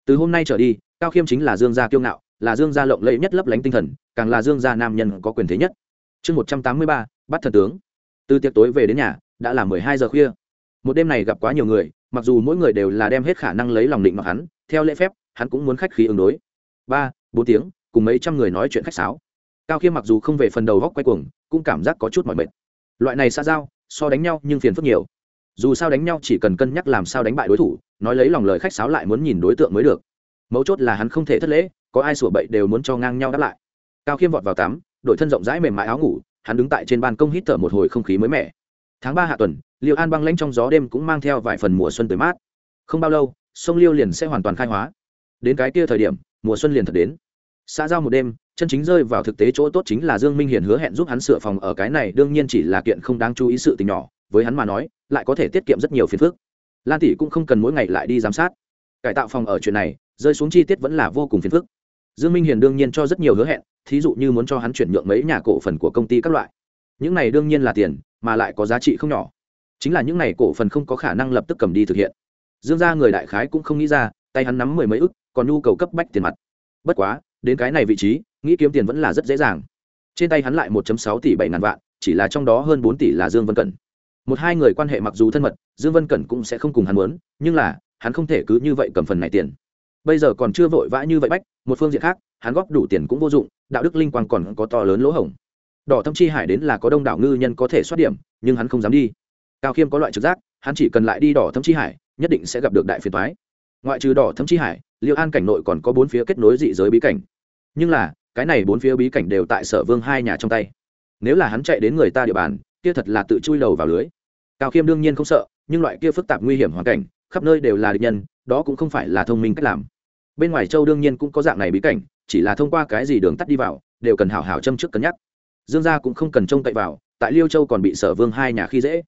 Từ hôm nay trở đi, cao khiêm chính là dương gia kiêu ngạo, là dương gia lộng lẫy nhất lấp lánh tinh thần, càng là dương gia nam nhân có quyền thế nhất. Chương một trăm tám mươi ba, bắt thần tướng. Từ tiệc tối về đến nhà, đã là mười hai giờ khuya. Một đêm này gặp quá nhiều người mặc dù mỗi người đều là đem hết khả năng lấy lòng định mặc hắn, theo lễ phép, hắn cũng muốn khách khí ứng đối. Ba, bốn tiếng, cùng mấy trăm người nói chuyện khách sáo. Cao khiêm mặc dù không về phần đầu góc quay cuồng, cũng cảm giác có chút mỏi mệt. Loại này xa giao, so đánh nhau nhưng phiền phức nhiều. Dù sao đánh nhau chỉ cần cân nhắc làm sao đánh bại đối thủ, nói lấy lòng lời khách sáo lại muốn nhìn đối tượng mới được. Mấu chốt là hắn không thể thất lễ, có ai sủa bậy đều muốn cho ngang nhau đáp lại. Cao khiêm vọt vào tắm đội thân rộng rãi mềm mại áo ngủ, hắn đứng tại trên ban công hít thở một hồi không khí mới mẻ. Tháng ba hạ tuần liêu an băng lãnh trong gió đêm cũng mang theo vài phần mùa xuân tới mát. Không bao lâu, sông liêu liền sẽ hoàn toàn khai hóa. Đến cái kia thời điểm, mùa xuân liền thật đến. Xã giao một đêm, chân chính rơi vào thực tế chỗ tốt chính là dương minh hiền hứa hẹn giúp hắn sửa phòng ở cái này, đương nhiên chỉ là kiện không đáng chú ý sự tình nhỏ, với hắn mà nói, lại có thể tiết kiệm rất nhiều phiền phức. Lan tỷ cũng không cần mỗi ngày lại đi giám sát. Cải tạo phòng ở chuyện này, rơi xuống chi tiết vẫn là vô cùng phiền phức. Dương minh hiền đương nhiên cho rất nhiều hứa hẹn, thí dụ như muốn cho hắn chuyển nhượng mấy nhà cổ phần của công ty các loại. Những này đương nhiên là tiền, mà lại có giá trị không nhỏ chính là những này cổ phần không có khả năng lập tức cầm đi thực hiện. Dương gia người đại khái cũng không nghĩ ra, tay hắn nắm mười mấy ức, còn nhu cầu cấp bách tiền mặt. Bất quá, đến cái này vị trí, nghĩ kiếm tiền vẫn là rất dễ dàng. Trên tay hắn lại một sáu tỷ bảy ngàn vạn, chỉ là trong đó hơn bốn tỷ là dương vân cẩn. Một hai người quan hệ mặc dù thân mật, dương vân cẩn cũng sẽ không cùng hắn muốn, nhưng là, hắn không thể cứ như vậy cầm phần này tiền. Bây giờ còn chưa vội vã như vậy bách, một phương diện khác, hắn góp đủ tiền cũng vô dụng, đạo đức linh quang còn có to lớn lỗ hổng. Đỏ thâm chi hải đến là có đông đảo ngư nhân có thể xuất điểm, nhưng hắn không dám đi cao khiêm có loại trực giác, hắn chỉ cần lại đi đỏ thấm chi hải, nhất định sẽ gặp được đại phiền thoái ngoại trừ đỏ thấm chi hải, liêu an cảnh nội còn có bốn phía kết nối dị giới bí cảnh. Nhưng là, cái này bốn phía bí cảnh đều tại sở vương hai nhà trong tay. Nếu là hắn chạy đến người ta địa bàn, kia thật là tự chui đầu vào lưới. Cao khiêm đương nhiên không sợ, nhưng loại kia phức tạp nguy hiểm hoàn cảnh, khắp nơi đều là địch nhân, đó cũng không phải là thông minh cách làm. Bên ngoài châu đương nhiên cũng có dạng này bí cảnh, chỉ là thông qua cái gì đường tắt đi vào, đều cần hảo hảo châm trước cân nhắc. Dương gia cũng không cần trông cậy vào, tại liêu châu còn bị sở vương hai nhà khi dễ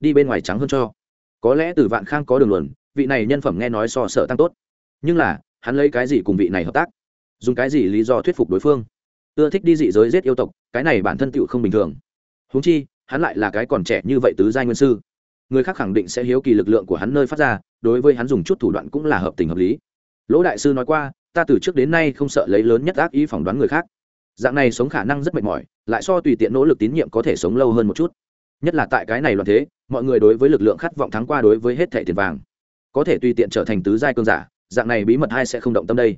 đi bên ngoài trắng hơn cho. Có lẽ từ vạn khang có đường luận, vị này nhân phẩm nghe nói so sợ tăng tốt. Nhưng là, hắn lấy cái gì cùng vị này hợp tác? Dùng cái gì lý do thuyết phục đối phương? Ưa thích đi dị giới giết yêu tộc, cái này bản thân tựu không bình thường. Húng chi, hắn lại là cái còn trẻ như vậy tứ giai nguyên sư. Người khác khẳng định sẽ hiếu kỳ lực lượng của hắn nơi phát ra, đối với hắn dùng chút thủ đoạn cũng là hợp tình hợp lý. Lỗ đại sư nói qua, ta từ trước đến nay không sợ lấy lớn nhất ác ý phỏng đoán người khác. Dạng này sống khả năng rất mệt mỏi, lại so tùy tiện nỗ lực tín nhiệm có thể sống lâu hơn một chút. Nhất là tại cái này loạn thế mọi người đối với lực lượng khát vọng thắng qua đối với hết thẻ tiền vàng. Có thể tùy tiện trở thành tứ giai cơn giả, dạng này bí mật hai sẽ không động tâm đây.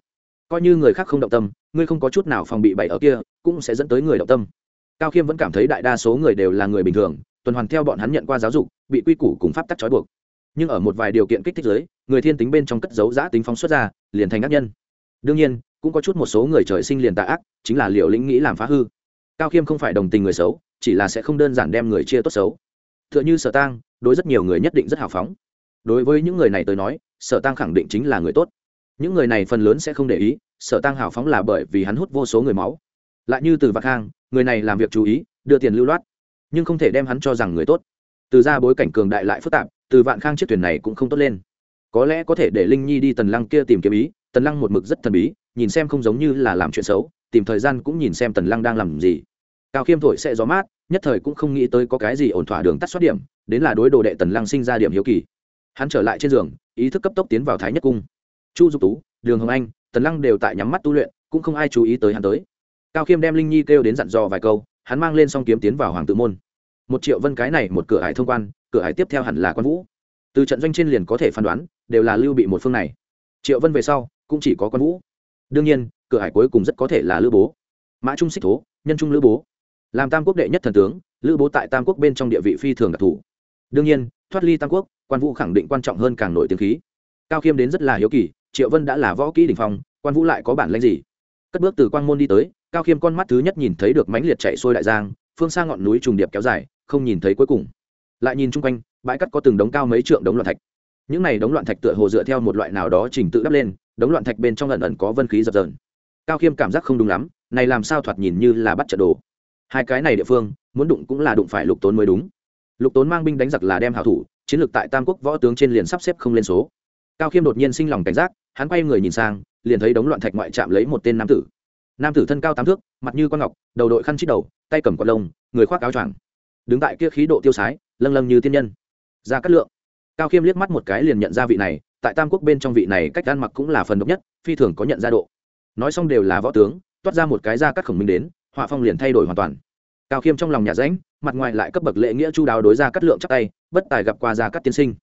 Coi như người khác không động tâm, ngươi không có chút nào phòng bị bậy ở kia, cũng sẽ dẫn tới người động tâm. Cao khiêm vẫn cảm thấy đại đa số người đều là người bình thường, tuần hoàn theo bọn hắn nhận qua giáo dục, bị quy củ cùng pháp tắc trói buộc. Nhưng ở một vài điều kiện kích thích giới người thiên tính bên trong cất dấu giã tính phóng xuất ra, liền thành ác nhân. Đương nhiên, cũng có chút một số người trời sinh liền tạ ác, chính là liệu lĩnh nghĩ làm phá hư. Cao khiêm không phải đồng tình người xấu, chỉ là sẽ không đơn giản đem người chia tốt xấu t h ư ợ n h ư sở tang, đối rất nhiều người nhất định rất hào phóng. Đối với những người này tới nói, sở tang khẳng định chính là người tốt. Những người này phần lớn sẽ không để ý, sở tang hào phóng là bởi vì hắn hút vô số người máu. Lại như từ vạc hang người này làm việc chú ý, đưa tiền lưu loát, nhưng không thể đem hắn cho rằng người tốt. Từ ra bối cảnh cường đại lại phức tạp, từ vạn khang chiếc thuyền này cũng không tốt lên. Có lẽ có thể để linh nhi đi tần lăng kia tìm kiếm ý, tần lăng một mực rất thần bí, nhìn xem không giống như là làm chuyện xấu, tìm thời gian cũng nhìn xem tần lăng đang làm gì. Cao khiêm thổi sẽ gió mát nhất thời cũng không nghĩ tới có cái gì ổn thỏa đường tắt xuất điểm, đến là đối đồ đệ tần lăng sinh ra điểm hiếu kỳ. Hắn trở lại trên giường, ý thức cấp tốc tiến vào thái nhất cung. Chu dục tú, đường hồng anh, tần lăng đều tại nhắm mắt tu luyện, cũng không ai chú ý tới hắn tới. Cao khiêm đem linh nhi kêu đến dặn dò vài câu, hắn mang lên s o n g kiếm tiến vào hoàng tự môn. Một triệu vân cái này một cửa hải thông quan, cửa hải tiếp theo hẳn là quan vũ. Từ trận doanh trên liền có thể phán đoán, đều là lưu bị một phương này. Triệu vân về sau, cũng chỉ có quan vũ. Đương nhiên, cửa hải cuối cùng rất có thể là lữ bố. Mã trung xích thố, nhân trung lữ bố làm tam quốc đệ nhất thần tướng, lữ bố tại tam quốc bên trong địa vị phi thường đặc thù. Đương nhiên, thoát ly tam quốc, quan vũ khẳng định quan trọng hơn càng nổi tiếng khí. Cao khiêm đến rất là hiếu kỳ, triệu vân đã là võ kỹ đình phong, quan vũ lại có bản lãnh gì? Cất bước từ quan môn đi tới, cao khiêm con mắt thứ nhất nhìn thấy được mãnh liệt chạy xuôi đại giang, phương xa ngọn núi trùng điệp kéo dài, không nhìn thấy cuối cùng. Lại nhìn chung quanh, bãi cắt có từng đống cao mấy trượng đống loạn thạch. Những này đống loạn thạch tựa hồ dựa theo một loại nào đó trình tự đắp lên, đống loạn thạch bên trong lần ẩn có vân khí dập dờn. Cao khiêm cảm giác không đúng lắm, này làm sao thoạt nhìn như là bắt trận đồ hai cái này địa phương, muốn đụng cũng là đụng phải lục tốn mới đúng. Lục tốn mang binh đánh giặc là đem hảo thủ, chiến lược tại tam quốc võ tướng trên liền sắp xếp không lên số. Cao khiêm đột nhiên sinh lòng cảnh giác, hắn quay người nhìn sang, liền thấy đống loạn thạch ngoại chạm lấy một tên nam tử. Nam tử thân cao tám thước, mặt như con ngọc, đầu đội khăn chít đầu, tay cầm quạt lông, người khoác áo choàng. Đứng tại kia khí độ tiêu sái, lâng lâng như tiên nhân. Ra cát lượng. Cao khiêm liếc mắt một cái liền nhận ra vị này, tại tam quốc bên trong vị này cách ăn mặc cũng là phần độc nhất, phi thường có nhận ra độ. Nói xong đều là võ tướng, toát ra một cái ra cắt khổng minh đến họa phong liền thay đổi hoàn toàn. Cao khiêm trong lòng nhà ránh mặt ngoài lại cấp bậc lễ nghĩa chu đáo đối ra cắt lượng chắc tay, bất tài gặp qua ra cắt tiên sinh.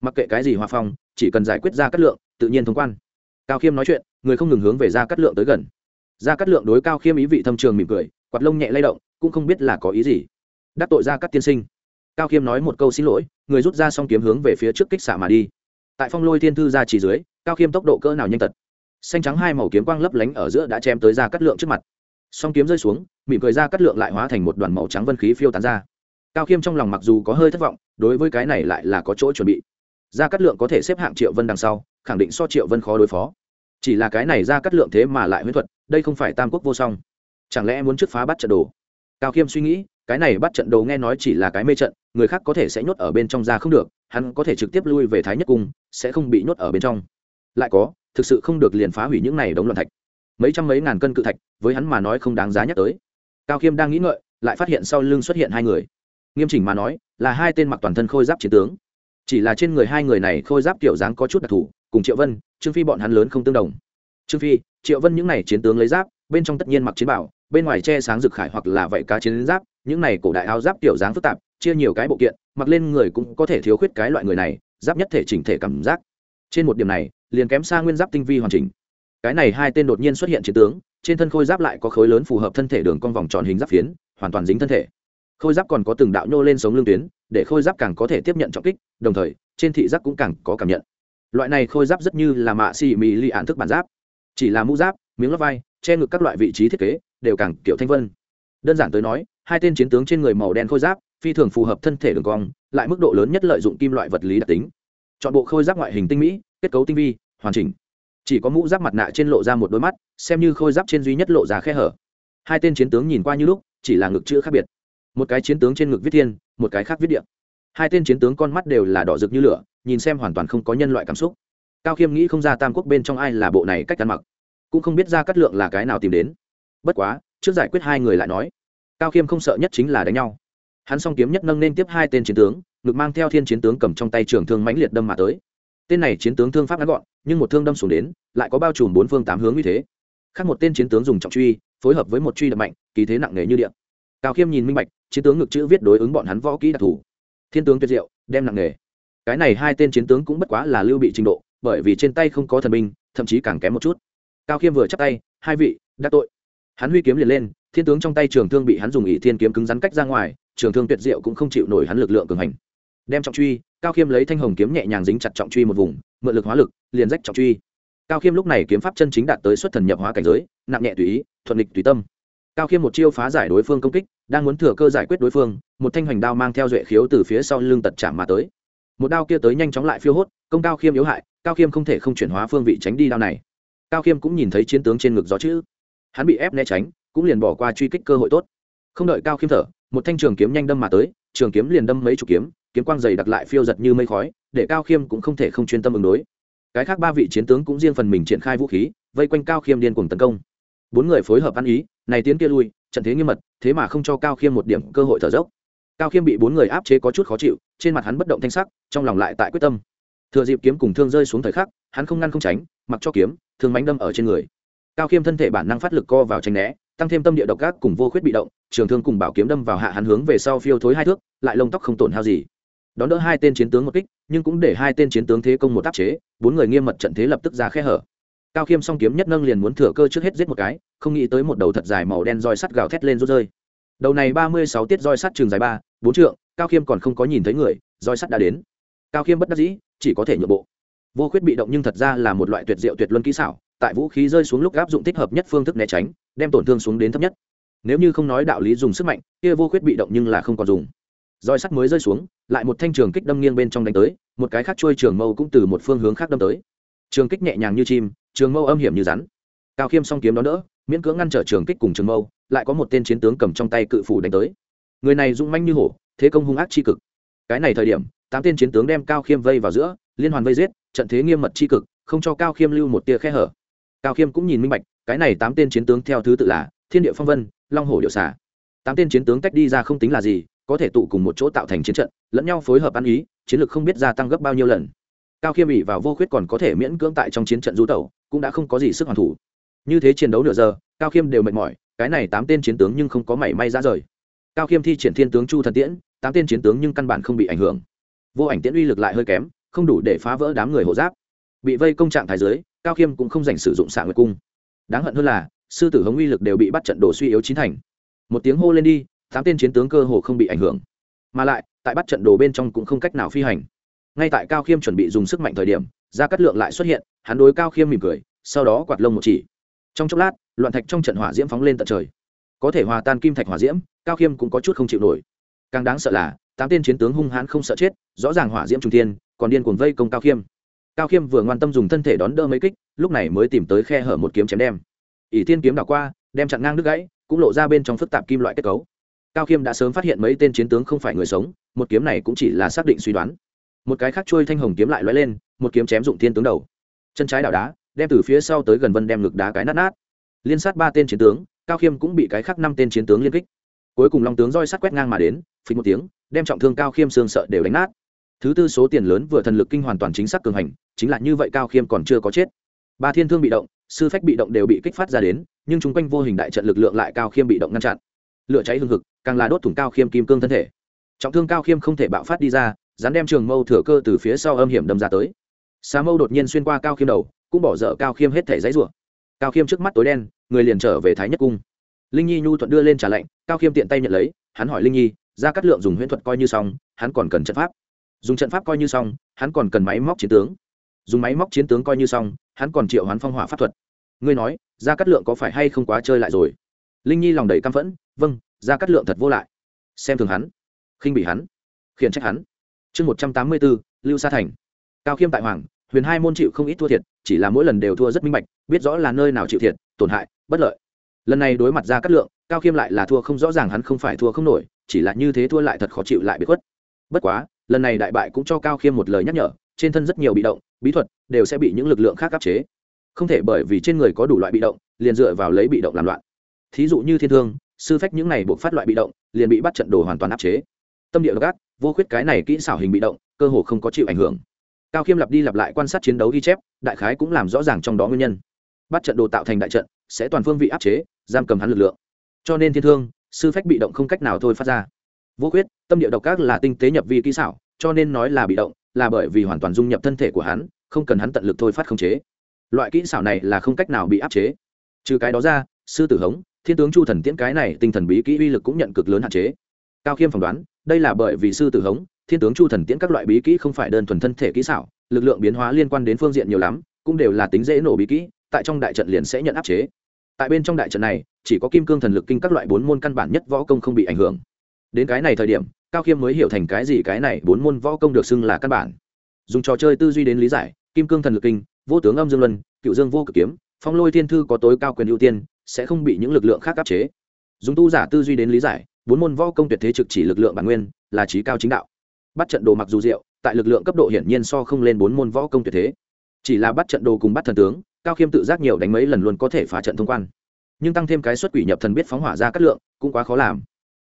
Mặc kệ cái gì họa phong, chỉ cần giải quyết ra cắt lượng, tự nhiên thông quan. Cao khiêm nói chuyện, người không ngừng hướng về ra cắt lượng tới gần. Ra cắt lượng đối cao khiêm ý vị thâm trường mỉm cười, quạt lông nhẹ lay động, cũng không biết là có ý gì. Đắc tội ra cắt tiên sinh. Cao khiêm nói một câu xin lỗi, người rút ra xong kiếm hướng về phía trước kích xạ mà đi. Tại phong lôi thiên thư ra chỉ dưới, cao khiêm tốc độ cỡ nào nhanh tật. Xanh trắng hai màu kiếm quang lấp lánh ở giữa đã chém tới ra cắt lượng trước mặt song kiếm rơi xuống, mỉm cười ra cắt lượng lại hóa thành một đoàn màu trắng vân khí phiêu tán ra. Cao khiêm trong lòng mặc dù có hơi thất vọng, đối với cái này lại là có chỗ chuẩn bị. Ra cắt lượng có thể xếp hạng triệu vân đằng sau, khẳng định so triệu vân khó đối phó. Chỉ là cái này ra cắt lượng thế mà lại huyễn thuật, đây không phải tam quốc vô song. Chẳng lẽ muốn trước phá bắt trận đồ? Cao khiêm suy nghĩ, cái này bắt trận đồ nghe nói chỉ là cái mê trận, người khác có thể sẽ nhốt ở bên trong ra không được, hắn có thể trực tiếp lui về thái nhất cung, sẽ không bị nhốt ở bên trong. Lại có, thực sự không được liền phá hủy những này đống loạn thạch mấy trăm mấy ngàn cân cự thạch, với hắn mà nói không đáng giá nhắc tới. Cao khiêm đang nghĩ ngợi, lại phát hiện sau lưng xuất hiện hai người. Nghiêm chỉnh mà nói, là hai tên mặc toàn thân khôi giáp chiến tướng. Chỉ là trên người hai người này khôi giáp kiểu dáng có chút đặc thù, cùng triệu vân, trương phi bọn hắn lớn không tương đồng. Trương phi, triệu vân những n à y chiến tướng lấy giáp, bên trong tất nhiên mặc chiến bảo, bên ngoài che sáng rực khải hoặc là vậy cá chiến giáp, những này cổ đại áo giáp kiểu dáng phức tạp, chia nhiều cái bộ kiện, mặc lên người cũng có thể thiếu khuyết cái loại người này, giáp nhất thể chỉnh thể cảm giác. Trên một điểm này, liền kém xa nguyên giáp tinh vi hoàn chỉnh cái này hai tên đột nhiên xuất hiện chiến tướng, trên thân khôi giáp lại có khối lớn phù hợp thân thể đường con vòng tròn hình giáp phiến, hoàn toàn dính thân thể. Khôi giáp còn có từng đạo nhô lên sống lưng tuyến, để khôi giáp càng có thể tiếp nhận trọng kích, đồng thời, trên thị giáp cũng càng có cảm nhận. Loại này khôi giáp rất như là mạ xì mì li ạn thức bản giáp. Chỉ là mũ giáp, miếng lót vai, che ngực các loại vị trí thiết kế, đều càng kiểu thanh vân. Đơn giản tới nói, hai tên chiến tướng trên người màu đen khôi giáp, phi thường phù hợp thân thể đường cong, lại mức độ lớn nhất lợi dụng kim loại vật lý đặc tính. Chọn bộ khôi giáp ngoại hình tinh mỹ, kết cấu tinh vi, hoàn chỉnh chỉ có mũ giáp mặt nạ trên lộ ra một đôi mắt, xem như khôi giáp trên duy nhất lộ ra khe hở. Hai tên chiến tướng nhìn qua như lúc, chỉ là ngực chữ khác biệt. Một cái chiến tướng trên ngực viết thiên, một cái khác viết điện hai tên chiến tướng con mắt đều là đỏ rực như lửa, nhìn xem hoàn toàn không có nhân loại cảm xúc. Cao khiêm nghĩ không ra tam quốc bên trong ai là bộ này cách ăn mặc, cũng không biết ra cắt lượng là cái nào tìm đến. Bất quá, trước giải quyết hai người lại nói, cao khiêm không sợ nhất chính là đánh nhau. Hắn s o n g kiếm nhất nâng lên tiếp hai tên chiến tướng, ngực mang theo thiên chiến tướng cầm trong tay trường thương mãnh liệt đâm mà tới tên này chiến tướng thương pháp ngắn gọn, nhưng một thương đâm xuống đến, lại có bao trùm bốn phương tám hướng như thế. Khác một tên chiến tướng dùng trọng truy, phối hợp với một truy đập mạnh, kỳ thế nặng nề như điện. Cao khiêm nhìn minh bạch, chiến tướng ngực chữ viết đối ứng bọn hắn võ kỹ đặc thù. Thiên tướng tuyệt diệu, đem nặng nề. Cái này hai tên chiến tướng cũng bất quá là lưu bị trình độ, bởi vì trên tay không có thần binh, thậm chí càng kém một chút. Cao khiêm vừa chắp tay, hai vị đắc tội. Hắn huy kiếm liền lên, thiên tướng trong tay trường thương bị hắn dùng ỷ thiên kiếm cứng rắn cách ra ngoài, trường thương tuyệt diệu cũng không chịu nổi hắn lực lượng cường hành đem trọng truy, cao khiêm lấy thanh hồng kiếm nhẹ nhàng dính chặt trọng truy một vùng, mượn lực hóa lực, liền rách trọng truy. Cao khiêm lúc này kiếm pháp chân chính đạt tới xuất thần nhập hóa cảnh giới, nặng nhẹ tùy ý, thuận lịch tùy tâm. Cao khiêm một chiêu phá giải đối phương công kích, đang muốn thừa cơ giải quyết đối phương, một thanh hoành đao mang theo duệ khiếu từ phía sau lưng tật chạm mà tới. Một đao kia tới nhanh chóng lại phiêu hốt, công cao khiêm yếu hại, cao khiêm không thể không chuyển hóa phương vị tránh đi đao này. Cao khiêm cũng nhìn thấy chiến tướng trên ngực gió chữ. Hắn bị ép né tránh, cũng liền bỏ qua truy kích cơ hội tốt. Không đợi cao khiêm thở, một thanh trường kiếm nhanh đâm mà tới, trường kiếm liền đâm mấy chục kiếm kiếm quang dày đặc lại phiêu giật như mây khói, để cao khiêm cũng không thể không chuyên tâm ứng đối. Cái khác ba vị chiến tướng cũng riêng phần mình triển khai vũ khí, vây quanh cao khiêm điên cuồng tấn công. Bốn người phối hợp ăn ý, này tiến kia lui, trận thế nghiêm mật, thế mà không cho cao khiêm một điểm cơ hội thở dốc. Cao khiêm bị bốn người áp chế có chút khó chịu, trên mặt hắn bất động thanh sắc, trong lòng lại tại quyết tâm. Thừa dịp kiếm cùng thương rơi xuống thời khắc, hắn không ngăn không tránh, mặc cho kiếm, thương mánh đâm ở trên người. Cao khiêm thân thể bản năng phát lực co vào tranh né, tăng thêm tâm địa độc gác cùng vô khuyết bị động, trường thương cùng bảo kiếm đâm vào hạ hắn hướng về sau phiêu thối hai thước, lại lông tóc không tổn hao gì đón đỡ hai tên chiến tướng một kích, nhưng cũng để hai tên chiến tướng thế công một áp chế, bốn người nghiêm mật trận thế lập tức ra khe hở. Cao khiêm song kiếm nhất nâng liền muốn thừa cơ trước hết giết một cái, không nghĩ tới một đầu thật dài màu đen roi sắt gào thét lên rút rơi. Đầu này ba mươi sáu tiết roi sắt trường dài ba, bốn trượng, cao khiêm còn không có nhìn thấy người, roi sắt đã đến. Cao khiêm bất đắc dĩ, chỉ có thể nhượng bộ. Vô khuyết bị động nhưng thật ra là một loại tuyệt diệu tuyệt luân kỹ xảo, tại vũ khí rơi xuống lúc áp dụng thích hợp nhất phương thức né tránh, đem tổn thương xuống đến thấp nhất. Nếu như không nói đạo lý dùng sức mạnh, kia vô khuyết bị động nhưng là không còn dùng roi sắt mới rơi xuống, lại một thanh trường kích đâm nghiêng bên trong đánh tới, một cái khác trôi trường mâu cũng từ một phương hướng khác đâm tới. Trường kích nhẹ nhàng như chim, trường mâu âm hiểm như rắn. Cao khiêm song kiếm đó đỡ, miễn cưỡng ngăn trở trường kích cùng trường mâu, lại có một tên chiến tướng cầm trong tay cự phủ đánh tới. Người này rung manh như hổ, thế công hung ác c cực. Cái này thời điểm, tám tên chiến tướng đem cao khiêm vây vào giữa, liên hoàn vây giết, trận thế nghiêm mật c cực, không cho cao khiêm lưu một tia khe hở. Cao khiêm cũng nhìn minh bạch, cái này tám tên chiến tướng theo thứ tự là thiên địa phong vân, long hổ điệu xả tám tên chiến tướng tách đi ra không tính là gì có thể tụ cùng một chỗ tạo thành chiến trận, lẫn nhau phối hợp ăn ý, chiến lược không biết gia tăng gấp bao nhiêu lần. Cao khiêm ỉ vào vô khuyết còn có thể miễn cưỡng tại trong chiến trận du tẩu, cũng đã không có gì sức hoàn thủ. Như thế chiến đấu nửa giờ, cao khiêm đều mệt mỏi, cái này tám tên chiến tướng nhưng không có mảy may ra rời. Cao khiêm thi triển thiên tướng chu thần tiễn, tám tên chiến tướng nhưng căn bản không bị ảnh hưởng. Vô ảnh tiễn uy lực lại hơi kém, không đủ để phá vỡ đám người hộ giáp. Bị vây công trạng thái giới cao khiêm cũng không dành sử dụng xạ nguyệt cung. Đáng hận hơn là, sư tử hống uy lực đều bị bắt trận đổ suy yếu chín thành. Một tiếng hô lên đi tám tên chiến tướng cơ hồ không bị ảnh hưởng. Mà lại, tại bắt trận đồ bên trong cũng không cách nào phi hành. Ngay tại cao khiêm chuẩn bị dùng sức mạnh thời điểm, gia cát lượng lại xuất hiện, hắn đối cao khiêm mỉm cười, sau đó quạt lông một chỉ. Trong chốc lát, loạn thạch trong trận hỏa diễm phóng lên tận trời. Có thể hòa tan kim thạch hỏa diễm, cao khiêm cũng có chút không chịu nổi. Càng đáng sợ là, tám tên chiến tướng hung hãn không sợ chết, rõ ràng hỏa diễm trung tiên còn điên cuồng vây công cao khiêm. Cao khiêm vừa ngoan tâm dùng thân thể đón đỡ mấy kích, lúc này mới tìm tới khe hở một kiếm chém đem. ỷ thiên kiếm đảo qua, đem chặn ngang đứt gãy, cũng lộ ra bên trong phức tạp kim loại kết cấu cao khiêm đã sớm phát hiện mấy tên chiến tướng không phải người sống, một kiếm này cũng chỉ là xác định suy đoán. Một cái khác trôi thanh hồng kiếm lại lóe lên, một kiếm chém dụng thiên tướng đầu. Chân trái đảo đá, đem từ phía sau tới gần vân đem ngực đá cái nát nát. Liên sát ba tên chiến tướng, cao khiêm cũng bị cái khác năm tên chiến tướng liên kích. Cuối cùng long tướng roi sắt quét ngang mà đến phình một tiếng, đem trọng thương cao khiêm xương sợ đều đánh nát. Thứ tư số tiền lớn vừa thần lực kinh hoàn toàn chính xác cường hành, chính là như vậy cao khiêm còn chưa có chết. Ba thiên thương bị động, sư phách bị động đều bị kích phát ra đến, nhưng chung quanh vô hình đại trận lực lượng lại cao khiêm bị động ngăn chặn. Lửa cháy hương thực càng là đốt thủng cao khiêm kim cương thân thể. Trọng thương cao khiêm không thể bạo phát đi ra dán đem trường mâu thừa cơ từ phía sau âm hiểm đâm ra tới. Xà mâu đột nhiên xuyên qua cao khiêm đầu, cũng bỏ dở cao khiêm hết thể giấy rủa. Cao khiêm trước mắt tối đen, người liền trở về thái nhất cung. Linh nhi nhu thuận đưa lên trả lệnh cao khiêm tiện tay nhận lấy, hắn hỏi linh nhi, ra cắt lượng dùng huyễn thuật coi như xong, hắn còn cần trận pháp. Dùng trận pháp coi như xong, hắn còn cần máy móc chiến tướng. Dùng máy móc chiến tướng coi như xong, hắn còn triệu hoán phong hỏa pháp thuật. Ngươi nói, ra cắt lượng có phải hay không quá chơi lại rồi? Linh nhi lòng đầy căm phẫn vâng ra cắt lượng thật vô lại. Xem thường hắn, khinh bị hắn, khiển trách hắn. Chương một trăm tám mươi bốn, lưu sa thành. Cao khiêm tại hoàng, huyền hai môn chịu không ít thua thiệt, chỉ là mỗi lần đều thua rất minh bạch, biết rõ là nơi nào chịu thiệt, tổn hại, bất lợi. Lần này đối mặt ra cắt lượng, cao khiêm lại là thua không rõ ràng hắn không phải thua không nổi, chỉ là như thế thua lại thật khó chịu lại bị khuất. Bất quá, lần này đại bại cũng cho cao khiêm một lời nhắc nhở, trên thân rất nhiều bị động, bí thuật đều sẽ bị những lực lượng khác áp chế. Không thể bởi vì trên người có đủ loại bị động, liền dựa vào lấy bị động làm loạn. Thí dụ như thiên thương sư phách những này buộc phát loại bị động, liền bị bắt trận đồ hoàn toàn áp chế. Tâm địa gác vô khuyết cái này kỹ xảo hình bị động, cơ hồ không có chịu ảnh hưởng. Cao khiêm lặp đi lặp lại quan sát chiến đấu ghi chép, đại khái cũng làm rõ ràng trong đó nguyên nhân. Bắt trận đồ tạo thành đại trận, sẽ toàn phương vị áp chế, giam cầm hắn lực lượng. Cho nên thiên thương, sư phách bị động không cách nào thôi phát ra. Vô khuyết, tâm địa độc các là tinh tế nhập vi kỹ xảo, cho nên nói là bị động, là bởi vì hoàn toàn dung nhập thân thể của hắn, không cần hắn tận lực thôi phát khống chế. Loại kỹ xảo này là không cách nào bị áp chế. Trừ cái đó ra, sư tử hống thiên tướng chu thần tiễn cái này tinh thần bí kỹ uy lực cũng nhận cực lớn hạn chế. Cao khiêm phỏng đoán, đây là bởi vì sư tử hống, thiên tướng chu thần tiễn các loại bí kỹ không phải đơn thuần thân thể kỹ xảo, lực lượng biến hóa liên quan đến phương diện nhiều lắm, cũng đều là tính dễ nổ bí kỹ, tại trong đại trận liền sẽ nhận áp chế. Tại bên trong đại trận này, chỉ có kim cương thần lực kinh các loại bốn môn căn bản nhất võ công không bị ảnh hưởng. Đến cái này thời điểm, cao khiêm mới hiểu thành cái gì cái này bốn môn võ công được xưng là căn bản. Dùng trò chơi tư duy đến lý giải, kim cương thần lực kinh, vô tướng âm dương luân, cựu dương vô cực kiếm, phong lôi thiên thư có tối cao quyền ưu tiên sẽ không bị những lực lượng khác áp chế. Dùng tu giả tư duy đến lý giải, bốn môn võ công tuyệt thế trực chỉ lực lượng bản nguyên, là trí cao chính đạo. Bắt trận đồ mặc dù diệu, tại lực lượng cấp độ hiển nhiên so không lên bốn môn võ công tuyệt thế. Chỉ là bắt trận đồ cùng bắt thần tướng, cao khiêm tự giác nhiều đánh mấy lần luôn có thể phá trận thông quan. Nhưng tăng thêm cái xuất quỷ nhập thần biết phóng hỏa ra cắt lượng, cũng quá khó làm.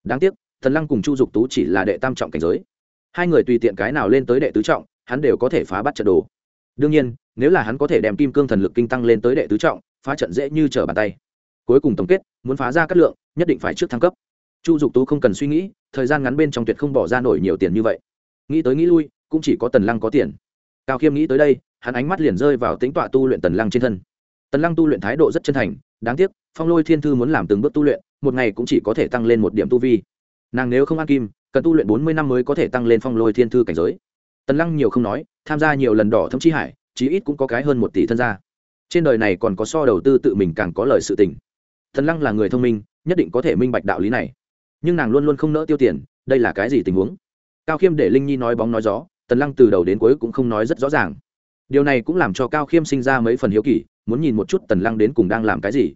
Đáng tiếc, thần lăng cùng chu dục tú chỉ là đệ tam trọng cảnh giới. Hai người tùy tiện cái nào lên tới đệ tứ trọng, hắn đều có thể phá bắt trận đồ. Đương nhiên, nếu là hắn có thể đem kim cương thần lực kinh tăng lên tới đệ tứ trọng, phá trận dễ như trở bàn tay cuối cùng tổng kết, muốn phá ra cát lượng, nhất định phải trước thăng cấp. Chu dục tú không cần suy nghĩ, thời gian ngắn bên trong tuyệt không bỏ ra nổi nhiều tiền như vậy. Nghĩ tới nghĩ lui, cũng chỉ có tần lăng có tiền. Cao khiêm nghĩ tới đây, hắn ánh mắt liền rơi vào tính tọa tu luyện tần lăng trên thân. Tần lăng tu luyện thái độ rất chân thành, đáng tiếc, phong lôi thiên thư muốn làm từng bước tu luyện, một ngày cũng chỉ có thể tăng lên một điểm tu vi. Nàng nếu không ăn kim, cần tu luyện bốn mươi năm mới có thể tăng lên phong lôi thiên thư cảnh giới. Tần lăng nhiều không nói, tham gia nhiều lần đỏ thâm chi hải, chí ít cũng có cái hơn một tỷ thân gia. Trên đời này còn có so đầu tư tự mình càng có lời sự tình thần lăng là người thông minh, nhất định có thể minh bạch đạo lý này. Nhưng nàng luôn luôn không nỡ tiêu tiền, đây là cái gì tình huống? Cao khiêm để linh nhi nói bóng nói gió tần lăng từ đầu đến cuối cũng không nói rất rõ ràng. Điều này cũng làm cho cao khiêm sinh ra mấy phần hiếu kỳ, muốn nhìn một chút tần lăng đến cùng đang làm cái gì.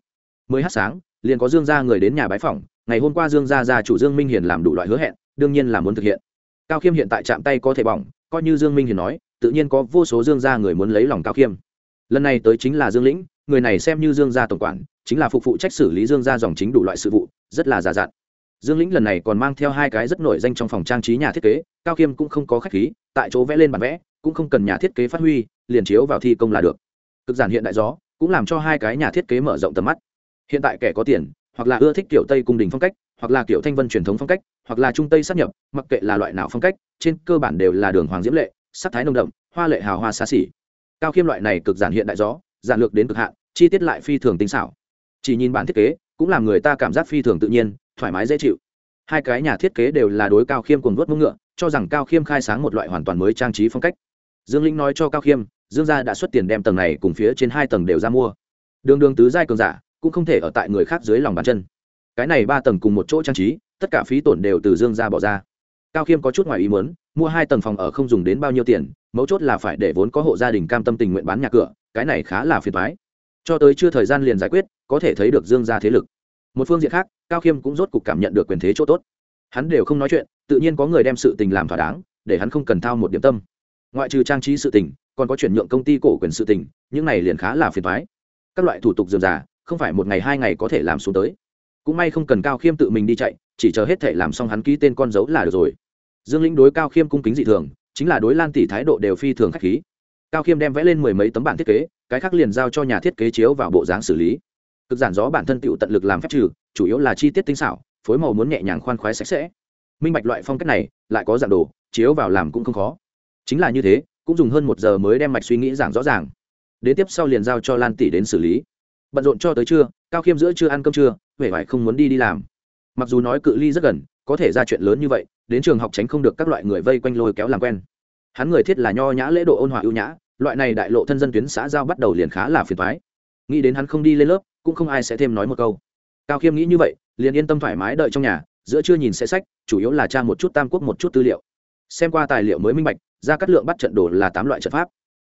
Mới hát sáng, liền có dương gia người đến nhà bái phỏng, ngày hôm qua dương gia gia chủ dương minh hiền làm đủ loại hứa hẹn, đương nhiên là muốn thực hiện. Cao khiêm hiện tại chạm tay có thể bỏng, coi như dương minh hiền nói, tự nhiên có vô số dương gia người muốn lấy lòng cao khiêm. Lần này tới chính là dương lĩnh, người này xem như dương gia tổng quản chính là phục vụ trách xử lý dương gia dòng chính đủ loại sự vụ, rất là già dặn. Dương lĩnh lần này còn mang theo hai cái rất nổi danh trong phòng trang trí nhà thiết kế, cao khiêm cũng không có khách khí, tại chỗ vẽ lên bản vẽ, cũng không cần nhà thiết kế phát huy, liền chiếu vào thi công là được. Cực giản hiện đại gió, cũng làm cho hai cái nhà thiết kế mở rộng tầm mắt. Hiện tại kẻ có tiền, hoặc là ưa thích kiểu tây cung đình phong cách, hoặc là kiểu thanh vân truyền thống phong cách, hoặc là trung tây sát nhập, mặc kệ là loại nào phong cách, trên cơ bản đều là đường hoàng diễm lệ, sắc thái nông đậm, hoa lệ hào hoa xa xỉ. Cao khiêm loại này cực giản hiện đại gió, giản lược đến cực hạn, chi tiết lại phi thường tinh xảo chỉ nhìn bản thiết kế, cũng làm người ta cảm giác phi thường tự nhiên, thoải mái dễ chịu. Hai cái nhà thiết kế đều là đối cao khiêm cùng vớt mông ngựa, cho rằng cao khiêm khai sáng một loại hoàn toàn mới trang trí phong cách. Dương linh nói cho cao khiêm, dương gia đã xuất tiền đem tầng này cùng phía trên hai tầng đều ra mua. Đường đường tứ giai cường giả, cũng không thể ở tại người khác dưới lòng bàn chân. Cái này ba tầng cùng một chỗ trang trí, tất cả phí tổn đều từ dương gia bỏ ra. Cao khiêm có chút ngoài ý muốn, mua hai tầng phòng ở không dùng đến bao nhiêu tiền, mấu chốt là phải để vốn có hộ gia đình cam tâm tình nguyện bán nhà cửa, cái này khá là phiền thoái cho tới chưa thời gian liền giải quyết, có thể thấy được dương gia thế lực. Một phương diện khác, cao khiêm cũng rốt cục cảm nhận được quyền thế chỗ tốt. Hắn đều không nói chuyện, tự nhiên có người đem sự tình làm thỏa đáng, để hắn không cần thao một điểm tâm. Ngoại trừ trang trí sự tình, còn có chuyển nhượng công ty cổ quyền sự tình, những này liền khá là phiền thoái các loại thủ tục dườm già, không phải một ngày hai ngày có thể làm xuống tới. Cũng may không cần cao khiêm tự mình đi chạy, chỉ chờ hết thể làm xong hắn ký tên con dấu là được rồi. Dương lĩnh đối cao khiêm cung kính dị thường, chính là đối lan tỷ thái độ đều phi thường k h á c h khí cao khiêm đem vẽ lên mười mấy tấm bản thiết kế, cái khác liền giao cho nhà thiết kế chiếu vào bộ dáng xử lý. Cực giản gió bản thân tựu tận lực làm phép trừ, chủ yếu là chi tiết tinh xảo, phối màu muốn nhẹ nhàng khoan khoái sạch sẽ. Minh bạch loại phong cách này, lại có dạng đồ, chiếu vào làm cũng không khó. Chính là như thế, cũng dùng hơn một giờ mới đem mạch suy nghĩ giảng rõ ràng. Đến tiếp sau liền giao cho lan tỷ đến xử lý. Bận rộn cho tới trưa, cao khiêm giữa chưa ăn cơm trưa, vẻ vải không muốn đi đi làm. Mặc dù nói cự ly rất gần, có thể ra chuyện lớn như vậy, đến trường học tránh không được các loại người vây quanh lôi kéo làm quen. Hắn người thiết là nho nhã lễ độ ôn hòa ưu nhã loại này đại lộ thân dân tuyến xã giao bắt đầu liền khá là phiền thoái. Nghĩ đến hắn không đi lên lớp, cũng không ai sẽ thêm nói một câu. Cao khiêm nghĩ như vậy, liền yên tâm thoải mái đợi trong nhà, giữa chưa nhìn sẽ sách, chủ yếu là tra một chút tam quốc một chút tư liệu. Xem qua tài liệu mới minh bạch, ra cắt lượng bắt trận đồ là tám loại trận pháp.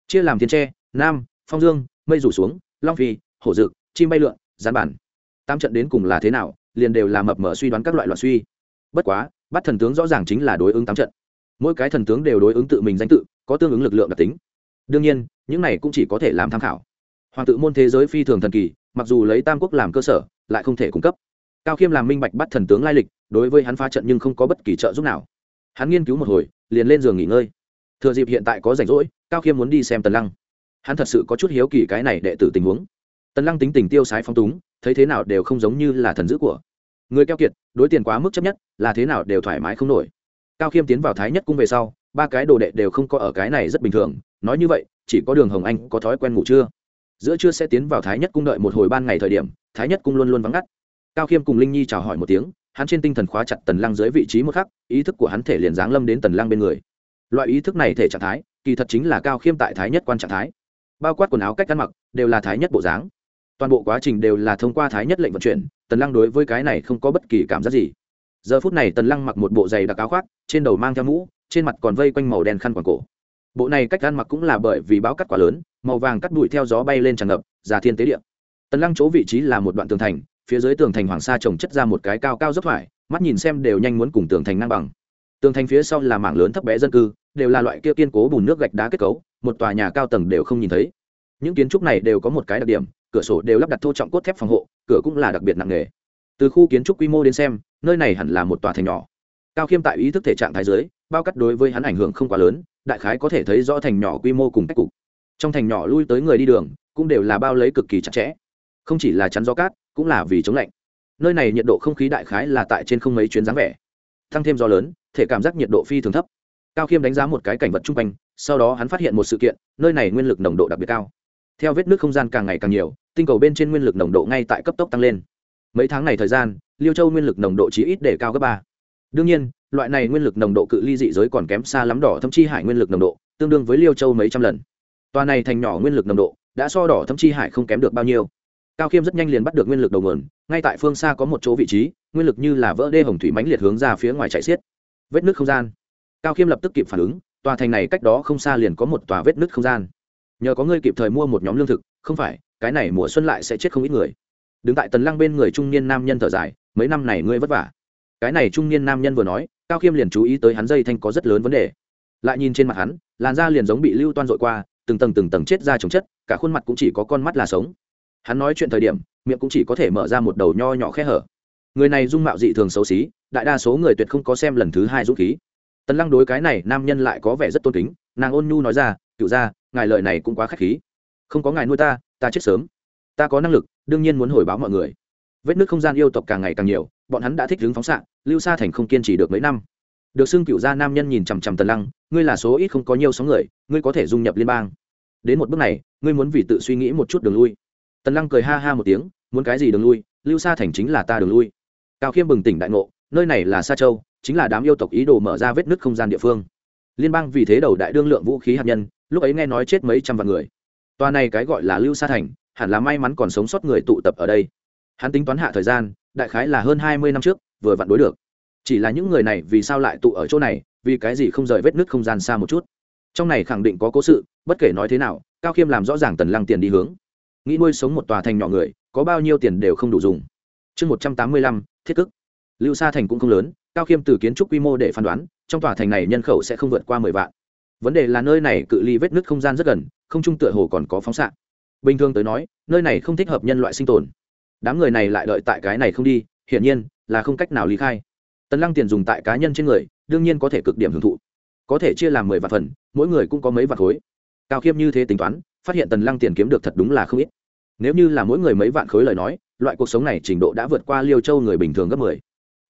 Chia làm thiên tre, nam, phong dương, mây rủ xuống, long phi, hổ dực, chim bay lượn, gián bản. Tam trận đến cùng là thế nào, liền đều là mập mở suy đoán các loại loạn suy. Bất quá, bắt thần tướng rõ ràng chính là đối ứng tám trận. Mỗi cái thần tướng đều đối ứng tự mình danh tự, có tương ứng lực lượng đặc tính đương nhiên, những này cũng chỉ có thể làm tham khảo. Hoàng tự môn thế giới phi thường thần kỳ, mặc dù lấy tam quốc làm cơ sở, lại không thể cung cấp. Cao khiêm làm minh bạch bắt thần tướng lai lịch, đối với hắn phá trận nhưng không có bất kỳ trợ giúp nào. Hắn nghiên cứu một hồi, liền lên giường nghỉ ngơi. Thừa dịp hiện tại có rảnh rỗi, cao khiêm muốn đi xem tần lăng. Hắn thật sự có chút hiếu kỳ cái này đệ tử tình huống. Tần lăng tính tình tiêu sái phong túng, thấy thế nào đều không giống như là thần dữ của. Người keo kiệt, đối tiền quá mức chấp nhất, là thế nào đều thoải mái không nổi. Cao khiêm tiến vào thái nhất cung về sau, ba cái đồ đệ đều không có ở cái này rất bình thường nói như vậy, chỉ có đường hồng anh có thói quen ngủ trưa. Giữa trưa sẽ tiến vào thái nhất cung đợi một hồi ban ngày thời điểm, thái nhất cung luôn luôn vắng ngắt. Cao khiêm cùng linh nhi chào hỏi một tiếng, hắn trên tinh thần khóa chặt tần lăng dưới vị trí một khắc, ý thức của hắn thể liền giáng lâm đến tần lăng bên người. Loại ý thức này thể trạng thái, kỳ thật chính là cao khiêm tại thái nhất quan trạng thái. Bao quát quần áo cách ăn mặc, đều là thái nhất bộ dáng. Toàn bộ quá trình đều là thông qua thái nhất lệnh vận chuyển, tần lăng đối với cái này không có bất kỳ cảm giác gì. Giờ phút này tần lăng mặc một bộ giày đặc áo khoác, trên đầu mang theo mũ, trên mặt còn vây quanh màu đen khăn quàng cổ bộ này cách ăn mặc cũng là bởi vì báo cắt quá lớn, màu vàng cắt bụi theo gió bay lên tràn ngập già thiên tế địa. Tần lăng chỗ vị trí là một đoạn tường thành, phía dưới tường thành hoàng sa trồng chất ra một cái cao cao dốc thoải, mắt nhìn xem đều nhanh muốn cùng tường thành ngang bằng. Tường thành phía sau là mảng lớn thấp bé dân cư, đều là loại kia kiên cố bùn nước gạch đá kết cấu, một tòa nhà cao tầng đều không nhìn thấy. Những kiến trúc này đều có một cái đặc điểm, cửa sổ đều lắp đặt thô trọng cốt thép phòng hộ, cửa cũng là đặc biệt nặng nề. Từ khu kiến trúc quy mô đến xem, nơi này hẳn là một tòa thành nhỏ. Cao khiêm tại ý thức thể trạng thái giới bao cắt đối với hắn ảnh hưởng không quá lớn đại khái có thể thấy rõ thành nhỏ quy mô cùng cách cục. Trong thành nhỏ lui tới người đi đường, cũng đều là bao lấy cực kỳ chặt chẽ. Không chỉ là chắn gió cát, cũng là vì chống lạnh. Nơi này nhiệt độ không khí đại khái là tại trên không mấy chuyến dáng vẻ. Tăng thêm gió lớn, thể cảm giác nhiệt độ phi thường thấp. Cao khiêm đánh giá một cái cảnh vật chung quanh, sau đó hắn phát hiện một sự kiện, nơi này nguyên lực nồng độ đặc biệt cao. Theo vết nước không gian càng ngày càng nhiều, tinh cầu bên trên nguyên lực nồng độ ngay tại cấp tốc tăng lên. Mấy tháng này thời gian, liêu châu nguyên lực nồng độ chỉ ít để cao gấp ba đương nhiên, loại này nguyên lực nồng độ cự ly dị giới còn kém xa lắm đỏ thâm chi hải nguyên lực nồng độ, tương đương với liêu châu mấy trăm lần. Tòa này thành nhỏ nguyên lực nồng độ đã so đỏ thâm chi hải không kém được bao nhiêu. Cao khiêm rất nhanh liền bắt được nguyên lực đầu nguồn, ngay tại phương xa có một chỗ vị trí, nguyên lực như là vỡ đê hồng thủy mãnh liệt hướng ra phía ngoài chạy xiết. Vết nước không gian. Cao khiêm lập tức kịp phản ứng, tòa thành này cách đó không xa liền có một tòa vết nước không gian. Nhờ có ngươi kịp thời mua một nhóm lương thực, không phải, cái này mùa xuân lại sẽ chết không ít người. Đứng tại tần lăng bên người trung niên nam nhân thở dài, mấy năm này ngươi vất vả cái này trung niên nam nhân vừa nói, cao khiêm liền chú ý tới hắn dây thanh có rất lớn vấn đề. Lại nhìn trên mặt hắn, làn da liền giống bị lưu toan dội qua, từng tầng từng tầng chết ra trồng chất, cả khuôn mặt cũng chỉ có con mắt là sống. Hắn nói chuyện thời điểm, miệng cũng chỉ có thể mở ra một đầu nho nhỏ khe hở. Người này dung mạo dị thường xấu xí, đại đa số người tuyệt không có xem lần thứ hai dũng khí. Tần lăng đối cái này nam nhân lại có vẻ rất tôn kính, nàng ôn nhu nói ra cựu ra ngài lợi này cũng quá k h á c h khí. Không có ngài nuôi ta ta chết sớm. Ta có năng lực, đương nhiên muốn hồi báo mọi người vết nước không gian yêu tộc càng ngày càng nhiều, bọn hắn đã thích hướng phóng xạ, lưu sa thành không kiên trì được mấy năm. Được xưng cựu gia nam nhân nhìn chằm chằm tần lăng, ngươi là số ít không có nhiều số người, ngươi có thể dung nhập liên bang. Đến một bước này, ngươi muốn vì tự suy nghĩ một chút đường lui. Tần lăng cười ha ha một tiếng, muốn cái gì đường lui, lưu sa thành chính là ta đường lui. Cao khiêm bừng tỉnh đại ngộ, nơi này là sa châu, chính là đám yêu tộc ý đồ mở ra vết nứt không gian địa phương. Liên bang vì thế đầu đại đương lượng vũ khí hạt nhân, lúc ấy nghe nói chết mấy trăm vạn người. Toa này cái gọi là lưu sa thành, hẳn là may mắn còn sống sót người tụ tập ở đây hắn tính toán hạ thời gian, đại khái là hơn hai mươi năm trước, vừa vặn đối được. Chỉ là những người này vì sao lại tụ ở chỗ này, vì cái gì không rời vết nứt không gian xa một chút? Trong này khẳng định có cố sự, bất kể nói thế nào, cao khiêm làm rõ ràng tần lăng tiền đi hướng. Nghĩ nuôi sống một tòa thành nhỏ người, có bao nhiêu tiền đều không đủ dùng. Chương một trăm tám mươi lăm, thiết cức lưu sa thành cũng không lớn, cao khiêm từ kiến trúc quy mô để phán đoán, trong tòa thành này nhân khẩu sẽ không vượt qua mười vạn. Vấn đề là nơi này cự ly vết nứt không gian rất gần, không trung tựa hồ còn có phóng xạ. Bình thường tới nói, nơi này không thích hợp nhân loại sinh tồn đám người này lại đợi tại cái này không đi, hiển nhiên là không cách nào lý khai. Tần lăng tiền dùng tại cá nhân trên người, đương nhiên có thể cực điểm hưởng thụ. Có thể chia làm mười vạn phần, mỗi người cũng có mấy vạn khối. Cao khiêm như thế tính toán, phát hiện tần lăng tiền kiếm được thật đúng là không ít. Nếu như là mỗi người mấy vạn khối lời nói, loại cuộc sống này trình độ đã vượt qua liêu châu người bình thường gấp mười.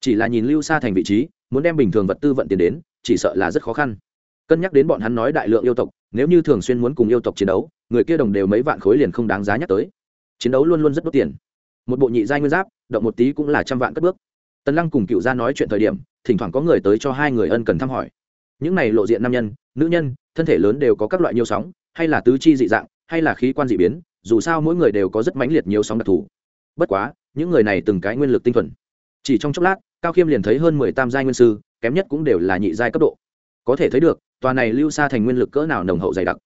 Chỉ là nhìn lưu xa thành vị trí, muốn đem bình thường vật tư vận tiền đến, chỉ sợ là rất khó khăn. Cân nhắc đến bọn hắn nói đại lượng yêu tộc, nếu như thường xuyên muốn cùng yêu tộc chiến đấu, người kia đồng đều mấy vạn khối liền không đáng giá nhắc tới. Chiến đấu luôn luôn rất đốt tiền một bộ nhị giai nguyên giáp, động một tí cũng là trăm vạn cất bước. Tần lăng cùng cựu gia nói chuyện thời điểm, thỉnh thoảng có người tới cho hai người ân cần thăm hỏi. Những này lộ diện nam nhân, nữ nhân, thân thể lớn đều có các loại nhiều sóng, hay là tứ chi dị dạng, hay là khí quan dị biến, dù sao mỗi người đều có rất mãnh liệt nhiều sóng đặc thù. Bất quá, những người này từng cái nguyên lực tinh thuần. Chỉ trong chốc lát, cao khiêm liền thấy hơn mười tam giai nguyên sư, kém nhất cũng đều là nhị giai cấp độ. Có thể thấy được, tòa này lưu xa thành nguyên lực cỡ nào nồng hậu dày đặc.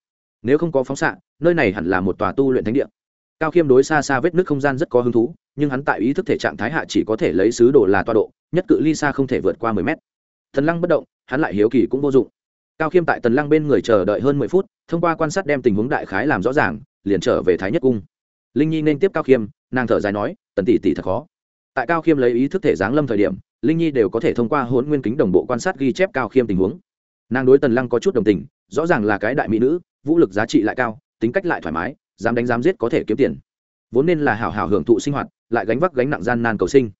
Nếu không có phóng xạ, nơi này hẳn là một tòa tu luyện thánh địa cao khiêm đối xa xa vết nước không gian rất có hứng thú, nhưng hắn tại ý thức thể trạng thái hạ chỉ có thể lấy xứ đồ là toa độ, nhất cự ly xa không thể vượt qua mười mét. Thần lăng bất động, hắn lại hiếu kỳ cũng vô dụng. Cao khiêm tại tần lăng bên người chờ đợi hơn mười phút, thông qua quan sát đem tình huống đại khái làm rõ ràng, liền trở về thái nhất cung. Linh nhi nên tiếp cao khiêm, nàng thở dài nói, tần tỷ tỷ thật khó. Tại cao khiêm lấy ý thức thể giáng lâm thời điểm, linh nhi đều có thể thông qua hôn nguyên kính đồng bộ quan sát ghi chép cao khiêm tình huống. Nàng đối tần lăng có chút đồng tình, rõ ràng là cái đại mỹ nữ, vũ lực giá trị lại cao, tính cách lại thoải mái dám đánh dám giết có thể kiếm tiền. Vốn nên là hảo hảo hưởng thụ sinh hoạt, lại gánh vác gánh nặng gian nan cầu sinh.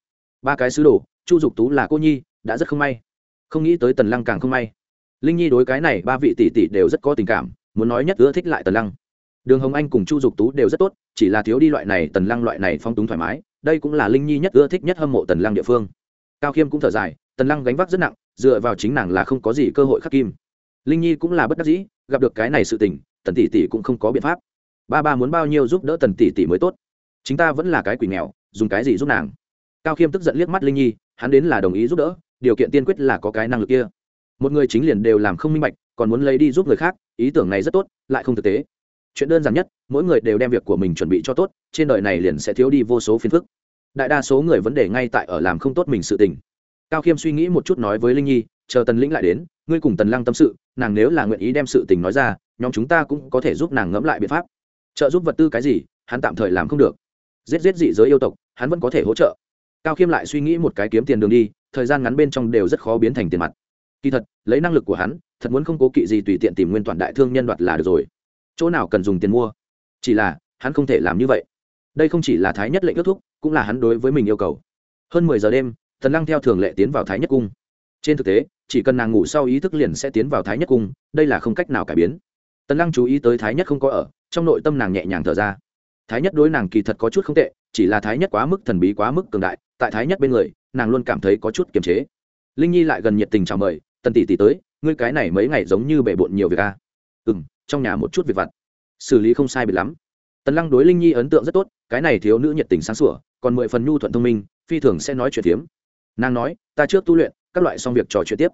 Ba cái sứ đồ, chu dục tú là cô nhi, đã rất không may. Không nghĩ tới tần lăng càng không may. Linh nhi đối cái này ba vị tỷ tỷ đều rất có tình cảm, muốn nói nhất ưa thích lại tần lăng. Đường hồng anh cùng chu dục tú đều rất tốt, chỉ là thiếu đi loại này tần lăng loại này phong túng thoải mái, đây cũng là linh nhi nhất ưa thích nhất hâm mộ tần lăng địa phương. Cao khiêm cũng thở dài, tần lăng gánh vác rất nặng, dựa vào chính nàng là không có gì cơ hội khắc kim. Linh nhi cũng là bất đắc dĩ, gặp được cái này sự tình, tần tỷ tỷ cũng không có biện pháp ba ba muốn bao nhiêu giúp đỡ tần tỷ tỷ mới tốt. Chính ta vẫn là cái quỷ nghèo, dùng cái gì giúp nàng? Cao khiêm tức giận liếc mắt linh nhi, hắn đến là đồng ý giúp đỡ, điều kiện tiên quyết là có cái năng lực kia. Một người chính liền đều làm không minh bạch, còn muốn lấy đi giúp người khác, ý tưởng này rất tốt, lại không thực tế. Chuyện đơn giản nhất, mỗi người đều đem việc của mình chuẩn bị cho tốt, trên đời này liền sẽ thiếu đi vô số phiền phức. Đại đa số người vấn đề ngay tại ở làm không tốt mình sự tình. Cao khiêm suy nghĩ một chút nói với linh nhi, chờ tần lĩnh lại đến, ngươi cùng tần lăng tâm sự, nàng nếu là nguyện ý đem sự tình nói ra, nhóm chúng ta cũng có thể giúp nàng ngẫm lại biện pháp trợ giúp vật tư cái gì, hắn tạm thời làm không được. Giết giết dị giới yêu tộc, hắn vẫn có thể hỗ trợ. Cao khiêm lại suy nghĩ một cái kiếm tiền đường đi, thời gian ngắn bên trong đều rất khó biến thành tiền mặt. Kỳ thật, lấy năng lực của hắn, thật muốn không cố kỵ gì tùy tiện tìm nguyên toàn đại thương nhân đoạt là được rồi. Chỗ nào cần dùng tiền mua? Chỉ là, hắn không thể làm như vậy. Đây không chỉ là thái nhất lệnh kết thúc, cũng là hắn đối với mình yêu cầu. Hơn mười giờ đêm, thần lăng theo thường lệ tiến vào thái nhất cung. Trên thực tế, chỉ cần nàng ngủ sau ý thức liền sẽ tiến vào thái nhất cung, đây là không cách nào cải biến tần lăng chú ý tới thái nhất không có ở, trong nội tâm nàng nhẹ nhàng thở ra. Thái nhất đối nàng kỳ thật có chút không tệ, chỉ là thái nhất quá mức thần bí, quá mức cường đại, tại thái nhất bên người, nàng luôn cảm thấy có chút kiềm chế. Linh nhi lại gần nhiệt tình chào mời, tần tỷ tỷ tới, ngươi cái này mấy ngày giống như bể bộn nhiều việc a à? ừ m trong nhà một chút việc vặt. Xử lý không sai biệt lắm. Tần lăng đối linh nhi ấn tượng rất tốt, cái này thiếu nữ nhiệt tình sáng sủa, còn mười phần nhu thuận thông minh, phi thường sẽ nói chuyện tiếm nàng nói, ta trước tu luyện, các loại xong việc trò chuyện tiếp.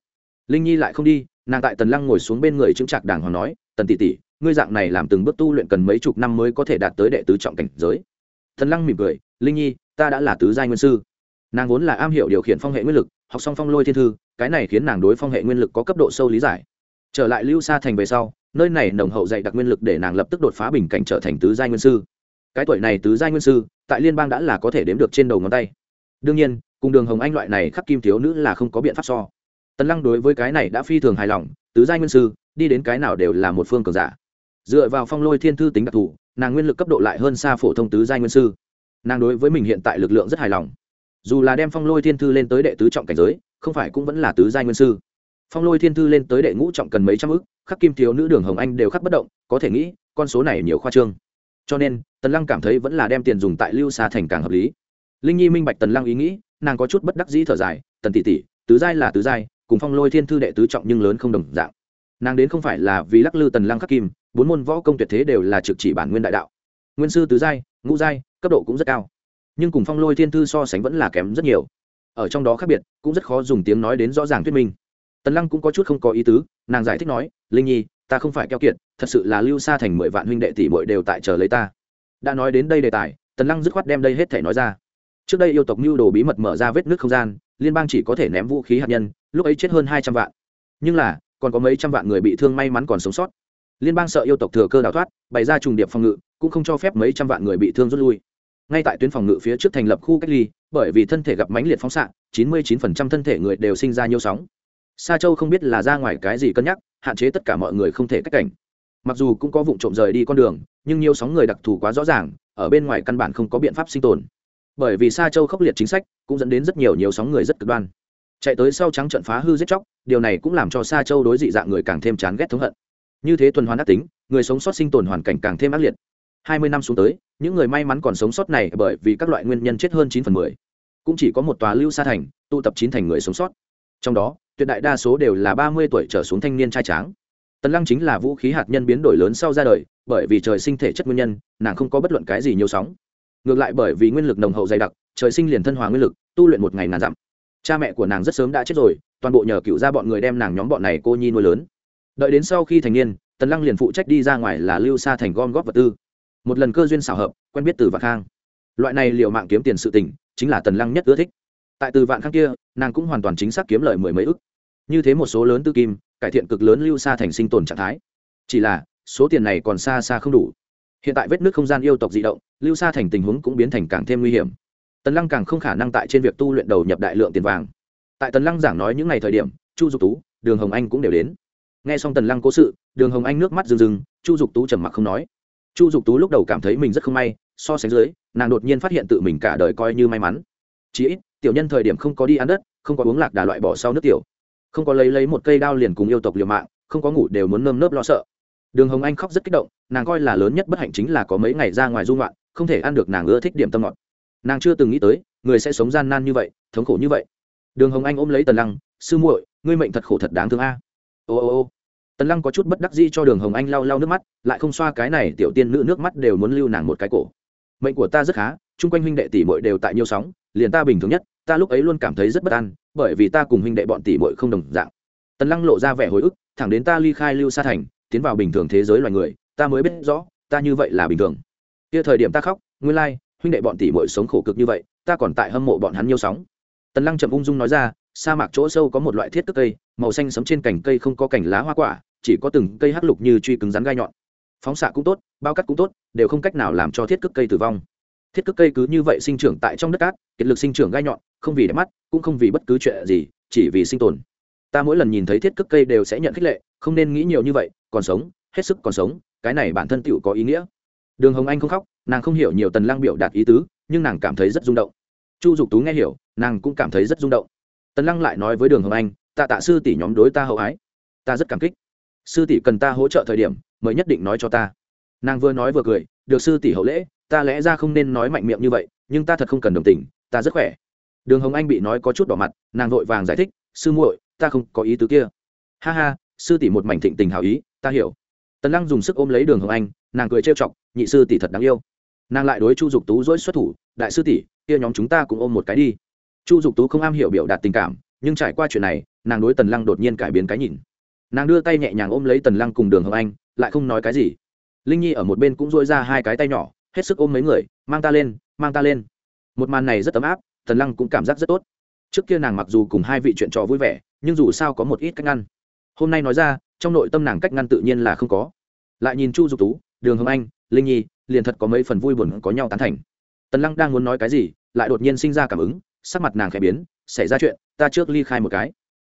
Linh nhi lại không đi, nàng tại tần lăng ngồi xuống bên người chứng chạc đàng hoàng nói tần tỷ tỷ, ngươi dạng này làm từng bước tu luyện cần mấy chục năm mới có thể đạt tới đệ tứ trọng cảnh giới. Tần lăng mỉm cười, linh nhi, ta đã là tứ giai nguyên sư. Nàng vốn là am hiểu điều khiển phong hệ nguyên lực, học xong phong lôi thiên thư, cái này khiến nàng đối phong hệ nguyên lực có cấp độ sâu lý giải. Trở lại lưu sa thành về sau, nơi này nồng hậu dạy đặc nguyên lực để nàng lập tức đột phá bình cảnh trở thành tứ giai nguyên sư. Cái tuổi này tứ giai nguyên sư, tại liên bang đã là có thể đếm được trên đầu ngón tay. Đương nhiên, cùng đường hồng anh loại này khắc kim thiếu nữ là không có biện pháp so. Tần lăng đối với cái này đã phi thường hài lòng, tứ giai nguyên sư đi đến cái nào đều là một phương cường giả. Dựa vào phong lôi thiên thư tính đặc thù, nàng nguyên lực cấp độ lại hơn xa phổ thông tứ giai nguyên sư. Nàng đối với mình hiện tại lực lượng rất hài lòng. Dù là đem phong lôi thiên thư lên tới đệ tứ trọng cảnh giới, không phải cũng vẫn là tứ giai nguyên sư. Phong lôi thiên thư lên tới đệ ngũ trọng cần mấy trăm ước khắc kim thiếu nữ đường hồng anh đều khắc bất động, có thể nghĩ, con số này nhiều khoa trương. Cho nên, tần lăng cảm thấy vẫn là đem tiền dùng tại lưu xa thành càng hợp lý. Linh nhi minh bạch tần lăng ý nghĩ, nàng có chút bất đắc dĩ thở dài, tần tỷ tỷ, tứ giai là tứ giai, cùng phong lôi thiên thư đệ tứ trọng nhưng lớn không đồng dạng nàng đến không phải là vì lắc lư tần lăng khắc kim, bốn môn võ công tuyệt thế đều là trực chỉ bản nguyên đại đạo. Nguyên sư tứ giai, ngũ giai, cấp độ cũng rất cao. Nhưng cùng phong lôi thiên thư so sánh vẫn là kém rất nhiều. Ở trong đó khác biệt, cũng rất khó dùng tiếng nói đến rõ ràng thuyết minh. Tần lăng cũng có chút không có ý tứ, nàng giải thích nói, linh nhi, ta không phải keo kiệt, thật sự là lưu xa thành mười vạn huynh đệ tỷ bội đều tại chờ lấy ta. Đã nói đến đây đề tài, tần lăng dứt khoát đem đây hết thể nói ra. Trước đây yêu tộc mưu đồ bí mật mở ra vết nước không gian, liên bang chỉ có thể ném vũ khí hạt nhân, lúc ấy chết hơn hai trăm vạn. Nhưng là còn có mấy trăm vạn người bị thương may mắn còn sống sót. Liên bang sợ yêu tộc thừa cơ đào thoát, bày ra trùng điệp phòng ngự, cũng không cho phép mấy trăm vạn người bị thương rút lui. Ngay tại tuyến phòng ngự phía trước thành lập khu cách ly, bởi vì thân thể gặp mãnh liệt phóng xạ, chín mươi chín thân thể người đều sinh ra nhiều sóng. Sa châu không biết là ra ngoài cái gì cân nhắc, hạn chế tất cả mọi người không thể cách cảnh. Mặc dù cũng có vụ trộm rời đi con đường, nhưng nhiều sóng người đặc thù quá rõ ràng, ở bên ngoài căn bản không có biện pháp sinh tồn. Bởi vì sa châu khốc liệt chính sách, cũng dẫn đến rất nhiều nhiều sóng người rất cực đoan chạy tới sau trắng trận phá hư giết chóc, điều này cũng làm cho sa châu đối dị dạng người càng thêm chán ghét thống hận. Như thế tuần hoàn ác tính, người sống sót sinh tồn hoàn cảnh càng thêm ác liệt. Hai mươi năm xuống tới, những người may mắn còn sống sót này bởi vì các loại nguyên nhân chết hơn chín phần mười. Cũng chỉ có một tòa lưu sa thành, tụ tập chín thành người sống sót. Trong đó, tuyệt đại đa số đều là ba mươi tuổi trở xuống thanh niên trai tráng. Tần lăng chính là vũ khí hạt nhân biến đổi lớn sau ra đời, bởi vì trời sinh thể chất nguyên nhân, nàng không có bất luận cái gì nhiều sóng. Ngược lại bởi vì nguyên lực nồng hậu dày đặc, trời sinh liền thân hòa nguyên lực, tu luyện một ngày nàn dặm cha mẹ của nàng rất sớm đã chết rồi, toàn bộ nhờ cựu ra bọn người đem nàng nhóm bọn này cô nhi nuôi lớn. Đợi đến sau khi thành niên, tần lăng liền phụ trách đi ra ngoài là lưu xa thành gom góp vật tư. Một lần cơ duyên xảo hợp, quen biết từ vạn khang. Loại này liệu mạng kiếm tiền sự tình, chính là tần lăng nhất ưa thích. Tại từ vạn khang kia, nàng cũng hoàn toàn chính xác kiếm lời mười mấy ức. Như thế một số lớn tư kim, cải thiện cực lớn lưu xa thành sinh tồn trạng thái. Chỉ là, số tiền này còn xa xa không đủ. Hiện tại vết nước không gian yêu tộc di động, lưu xa thành tình huống cũng biến thành càng thêm nguy hiểm tần lăng càng không khả năng tại trên việc tu luyện đầu nhập đại lượng tiền vàng. Tại tần lăng giảng nói những ngày thời điểm, chu dục tú, đường hồng anh cũng đều đến. N g h e xong tần lăng cố sự, đường hồng anh nước mắt rừng rừng chu dục tú trầm mặc không nói. Chu dục tú lúc đầu cảm thấy mình rất không may, so sánh dưới, nàng đột nhiên phát hiện tự mình cả đời coi như may mắn. Chí ít, tiểu nhân thời điểm không có đi ăn đất, không có uống lạc đà loại bỏ sau nước tiểu. Không có lấy lấy một cây đao liền cùng yêu tộc liều mạng, không có ngủ đều muốn nơm nớp lo sợ. Đường hồng anh khóc rất kích động, nàng coi là lớn nhất bất hạnh chính là có mấy ngày ra ngoài dung loạn không thể ăn được nàng ưa thích điểm tâm ngọt nàng chưa từng nghĩ tới, người sẽ sống gian nan như vậy, thống khổ như vậy. Đường hồng anh ôm lấy tần lăng, sư muội, ngươi mệnh thật khổ thật đáng thương a. Ô ô ô. Tần lăng có chút bất đắc dĩ cho đường hồng anh lau lau nước mắt, lại không xoa cái này tiểu tiên nữ nước mắt đều muốn lưu nàng một cái cổ. Mệnh của ta rất khá, chung quanh huynh đệ tỷ muội đều tại nhiều sóng, liền ta bình thường nhất, ta lúc ấy luôn cảm thấy rất bất an, bởi vì ta cùng huynh đệ bọn tỷ muội không đồng dạng. Tần lăng lộ ra vẻ hồi ức, thẳng đến ta ly khai lưu sa thành, tiến vào bình thường thế giới loài người, ta mới biết rõ, ta như vậy là bình thường. Kia thời điểm ta khóc, nguyên lai huynh đệ bọn tỷ muội sống khổ cực như vậy, ta còn tại hâm mộ bọn hắn nhiều sóng. Tần lăng chậm ung dung nói ra, sa mạc chỗ sâu có một loại thiết tức cây, màu xanh sấm trên cành cây không có cành lá hoa quả, chỉ có từng cây hắc lục như truy cứng rắn gai nhọn. Phóng xạ cũng tốt, bao cắt cũng tốt, đều không cách nào làm cho thiết cước cây tử vong. Thiết cước cây cứ như vậy sinh trưởng tại trong đất cát, kiệt lực sinh trưởng gai nhọn, không vì đẹp mắt, cũng không vì bất cứ chuyện gì, chỉ vì sinh tồn. Ta mỗi lần nhìn thấy thiết cước cây đều sẽ nhận khích lệ, không nên nghĩ nhiều như vậy, còn sống, hết sức còn sống, cái này bản thân tựu có ý nghĩa đường hồng anh không khóc, nàng không hiểu nhiều tần lăng biểu đạt ý tứ, nhưng nàng cảm thấy rất rung động. Chu dục tú nghe hiểu, nàng cũng cảm thấy rất rung động. Tần lăng lại nói với đường hồng anh, tạ tạ sư tỷ nhóm đối ta hậu ái. Ta rất cảm kích. Sư tỷ cần ta hỗ trợ thời điểm mời nhất định nói cho ta. Nàng vừa nói vừa cười, được sư tỷ hậu lễ, ta lẽ ra không nên nói mạnh miệng như vậy, nhưng ta thật không cần đồng tình, ta rất khỏe. Đường hồng anh bị nói có chút đỏ mặt, nàng vội vàng giải thích, sư muội, ta không có ý tứ kia. Ha ha, sư tỷ một mảnh thịnh tình hào ý, ta hiểu. Tần lăng dùng sức ôm lấy đường hồng anh, nàng cười trêu chọc nhị sư tỷ thật đáng yêu. Nàng lại đối chu dục tú dỗi xuất thủ, đại sư tỷ, kia nhóm chúng ta cùng ôm một cái đi. Chu dục tú không am hiểu biểu đạt tình cảm, nhưng trải qua chuyện này, nàng đối tần lăng đột nhiên cải biến cái nhìn. Nàng đưa tay nhẹ nhàng ôm lấy tần lăng cùng đường hồng anh, lại không nói cái gì. Linh nhi ở một bên cũng dỗi ra hai cái tay nhỏ, hết sức ôm mấy người, mang ta lên, mang ta lên. Một màn này rất ấm áp, tần lăng cũng cảm giác rất tốt. Trước kia nàng mặc dù cùng hai vị chuyện trò vui vẻ, nhưng dù sao có một ít cách ngăn. Hôm nay nói ra, trong nội tâm nàng cách ngăn tự nhiên là không có. Lại nhìn chu dục tú, đường hồng anh linh nhi, liền thật có mấy phần vui buồn có nhau tán thành. Tần lăng đang muốn nói cái gì, lại đột nhiên sinh ra cảm ứng, sắc mặt nàng khẽ biến, xảy ra chuyện, ta trước ly khai một cái.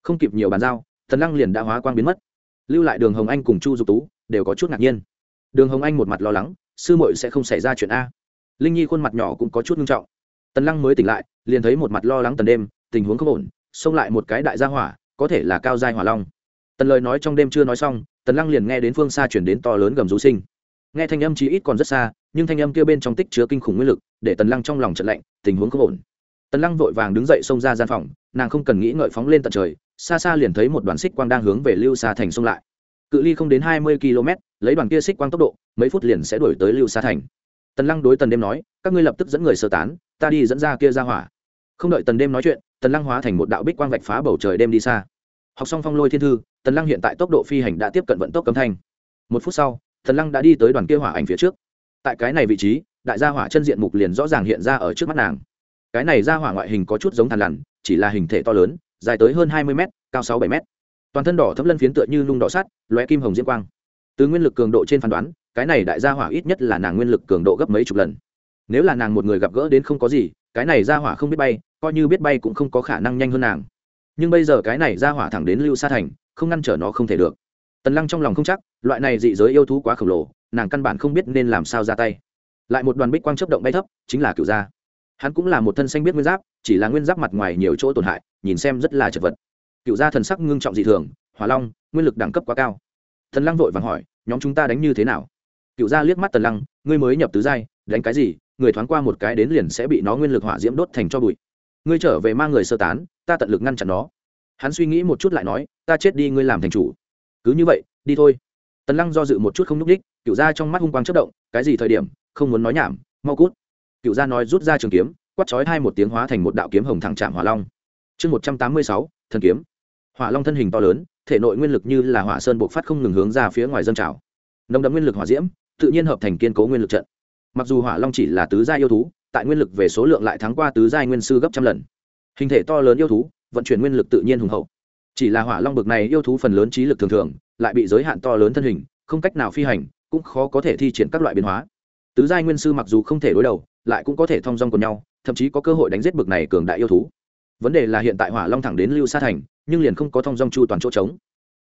Không kịp nhiều bàn giao, tần lăng liền đã hóa quang biến mất. Lưu lại đường hồng anh cùng chu dục tú, đều có chút ngạc nhiên. Đường hồng anh một mặt lo lắng, sư muội sẽ không xảy ra chuyện a. Linh nhi khuôn mặt nhỏ cũng có chút nghiêm trọng. Tần lăng mới tỉnh lại, liền thấy một mặt lo lắng tần đêm, tình huống không ổn, xông lại một cái đại gia hỏa, có thể là cao giai hỏa long. Tần lời nói trong đêm chưa nói xong, tần lăng liền nghe đến phương xa chuyển đến to lớn gầm rú sinh nghe thanh âm chí ít còn rất xa, nhưng thanh âm kia bên trong tích chứa kinh khủng nguyên lực, để tần lăng trong lòng trận lạnh, tình huống không ổn. Tần lăng vội vàng đứng dậy xông ra gian phòng, nàng không cần nghĩ ngợi phóng lên tận trời, xa xa liền thấy một đoàn xích quang đang hướng về lưu xa thành xông lại. Cự ly không đến hai mươi km lấy đoàn kia xích quang tốc độ, mấy phút liền sẽ đuổi tới lưu xa thành. Tần lăng đối tần đêm nói, các ngươi lập tức dẫn người sơ tán, ta đi dẫn ra kia ra hỏa. Không đợi tần đêm nói chuyện, tần lăng hóa thành một đạo bích quang vạch phá bầu trời đêm đi xa. Học xong phong lôi thiên thư, tần lăng hiện tại tốc độ phi hành đã tiếp cận vận tốc cấm thanh. Một phút sau Thần lăng đã đi tới đoàn kia hỏa ảnh phía trước. Tại cái này vị trí, đại gia hỏa chân diện mục liền rõ ràng hiện ra ở trước mắt nàng. Cái này gia hỏa ngoại hình có chút giống thằn lằn, chỉ là hình thể to lớn, dài tới hơn hai mươi m cao sáu bảy m toàn thân đỏ thấm lân phiến tựa như nung đỏ sắt, lóe kim hồng diễm quang. Từ nguyên lực cường độ trên phán đoán, cái này đại gia hỏa ít nhất là nàng nguyên lực cường độ gấp mấy chục lần. Nếu là nàng một người gặp gỡ đến không có gì, cái này gia hỏa không biết bay, coi như biết bay cũng không có khả năng nhanh hơn nàng. Nhưng bây giờ cái này gia hỏa thẳng đến lưu sa thành, không ngăn trở nó không thể được tần lăng trong lòng không chắc, loại này dị giới yêu thú quá khổng lồ, nàng căn bản không biết nên làm sao ra tay. Lại một đoàn bích quang chấp động bay thấp, chính là cựu gia. Hắn cũng là một thân xanh biết nguyên giáp, chỉ là nguyên giáp mặt ngoài nhiều chỗ tổn hại, nhìn xem rất là chật vật. Cựu gia thần sắc ngưng trọng dị thường, hỏa long, nguyên lực đẳng cấp quá cao. Thần lăng vội vàng hỏi, nhóm chúng ta đánh như thế nào? Cựu gia liếc mắt tần lăng, ngươi mới nhập tứ giai, đánh cái gì? Người thoáng qua một cái đến liền sẽ bị nó nguyên lực hỏa diễm đốt thành cho bụi. Ngươi trở về mang người sơ tán, ta tận lực ngăn chặn nó. Hắn suy nghĩ một chút lại nói, ta chết đi, ngươi làm thành chủ cứ như vậy, đi thôi. Tần lăng do dự một chút không núp đích cựu gia trong mắt hung quang chất động, cái gì thời điểm, không muốn nói nhảm, mau cút. Cựu gia nói rút ra trường kiếm quắt chói hai một tiếng hóa thành một đạo kiếm hồng thẳng chạm hỏa long. Chương một trăm tám mươi sáu, thần kiếm. Hỏa long thân hình to lớn, thể nội nguyên lực như là hỏa sơn bộc phát không ngừng hướng ra phía ngoài dân trào. Nồng đậm nguyên lực hỏa diễm, tự nhiên hợp thành kiên cố nguyên lực trận. Mặc dù hỏa long chỉ là tứ gia yêu thú, tại nguyên lực về số lượng lại thắng qua tứ gia nguyên sư gấp trăm lần. Hình thể to lớn yêu thú, vận chuyển nguyên lực tự nhiên hùng hậu chỉ là hỏa long bực này yêu thú phần lớn trí lực thường thường, lại bị giới hạn to lớn thân hình, không cách nào phi hành, cũng khó có thể thi triển các loại biến hóa. Tứ giai nguyên sư mặc dù không thể đối đầu, lại cũng có thể thong dong cùng nhau, thậm chí có cơ hội đánh giết bực này cường đại yêu thú. Vấn đề là hiện tại hỏa long thẳng đến lưu sa thành, nhưng liền không có thong dong chu toàn chỗ trống.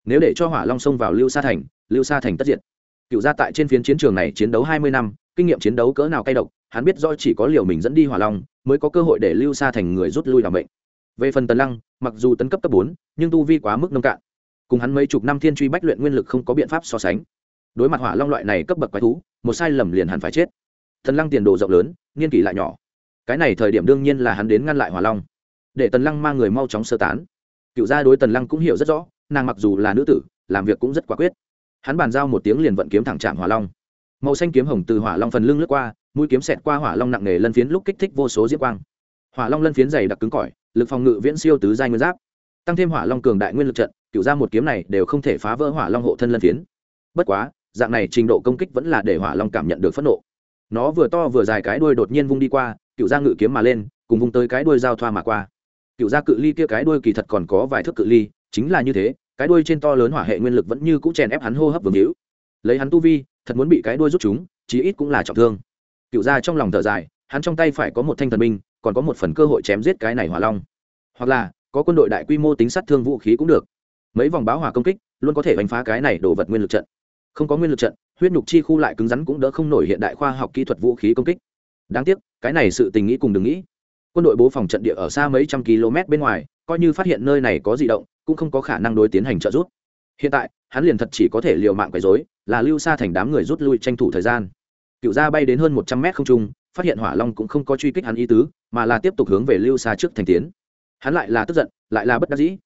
Nếu để cho hỏa long xông vào lưu sa thành, lưu sa thành tất diệt. Cựu gia tại trên phiến chiến trường này chiến đấu hai mươi năm, kinh nghiệm chiến đấu cỡ nào cay độc, hắn biết do chỉ có liều mình dẫn đi hỏa long, mới có cơ hội để lưu sa thành người rút lui làm bệnh về phần tần lăng, mặc dù tấn cấp cấp bốn, nhưng tu vi quá mức nông cạn. Cùng hắn mấy chục năm thiên truy bách luyện nguyên lực không có biện pháp so sánh. Đối mặt hỏa long loại này cấp bậc quái thú, một sai lầm liền hẳn phải chết. Thần lăng tiền đồ rộng lớn niên kỷ lại nhỏ. Cái này thời điểm đương nhiên là hắn đến ngăn lại hỏa long. Để tần lăng mang người mau chóng sơ tán. Cựu gia đối tần lăng cũng hiểu rất rõ, nàng mặc dù là nữ tử, làm việc cũng rất quả quyết. Hắn bàn giao một tiếng liền vận kiếm thẳng chạm hỏa long. Màu xanh kiếm hồng từ hỏa long phần lưng lướt qua, mũi kiếm xẹt qua hỏa long nặng nề lân phiến lúc kích thích vô số diễm quang hỏa long lân phiến dày đặc cứng cỏi, lực phòng ngự viễn siêu tứ giai nguyên giáp. Tăng thêm hỏa long cường đại nguyên lực trận, cựu ra một kiếm này đều không thể phá vỡ hỏa long hộ thân lân phiến. Bất quá, dạng này trình độ công kích vẫn là để hỏa long cảm nhận được phẫn nộ. Nó vừa to vừa dài cái đuôi đột nhiên vung đi qua, cựu ra ngự kiếm mà lên, cùng vung tới cái đuôi giao thoa mà qua. Cựu ra cự ly kia cái đuôi kỳ thật còn có vài thước cự ly, chính là như thế, cái đuôi trên to lớn hỏa hệ nguyên lực vẫn như cũ chèn ép hắn hô hấp vương hữu. Lấy hắn tu vi, thật muốn bị cái đuôi rút chúng, chí ít cũng là trọng thương. Cựu ra trong lòng thở dài, hắn trong tay phải có một thanh thần binh còn có một phần cơ hội chém giết cái này hỏa long. Hoặc là, có quân đội đại quy mô tính sát thương vũ khí cũng được. Mấy vòng báo hỏa công kích luôn có thể đánh phá cái này đổ vật nguyên lực trận. Không có nguyên lực trận, huyết nhục chi khu lại cứng rắn cũng đỡ không nổi hiện đại khoa học kỹ thuật vũ khí công kích. Đáng tiếc, cái này sự tình nghĩ cùng đừng nghĩ. Quân đội bố phòng trận địa ở xa mấy trăm km bên ngoài, coi như phát hiện nơi này có di động, cũng không có khả năng đối tiến hành trợ giúp. Hiện tại, hắn liền thật chỉ có thể liều mạng quấy dối là lưu xa thành đám người rút lui tranh thủ thời gian. Cựu gia bay đến hơn một trăm mét không trung phát hiện hỏa long cũng không có truy kích hắn ý tứ, mà là tiếp tục hướng về lưu xa trước thành tiến. Hắn lại là tức giận, lại là bất đắc dĩ.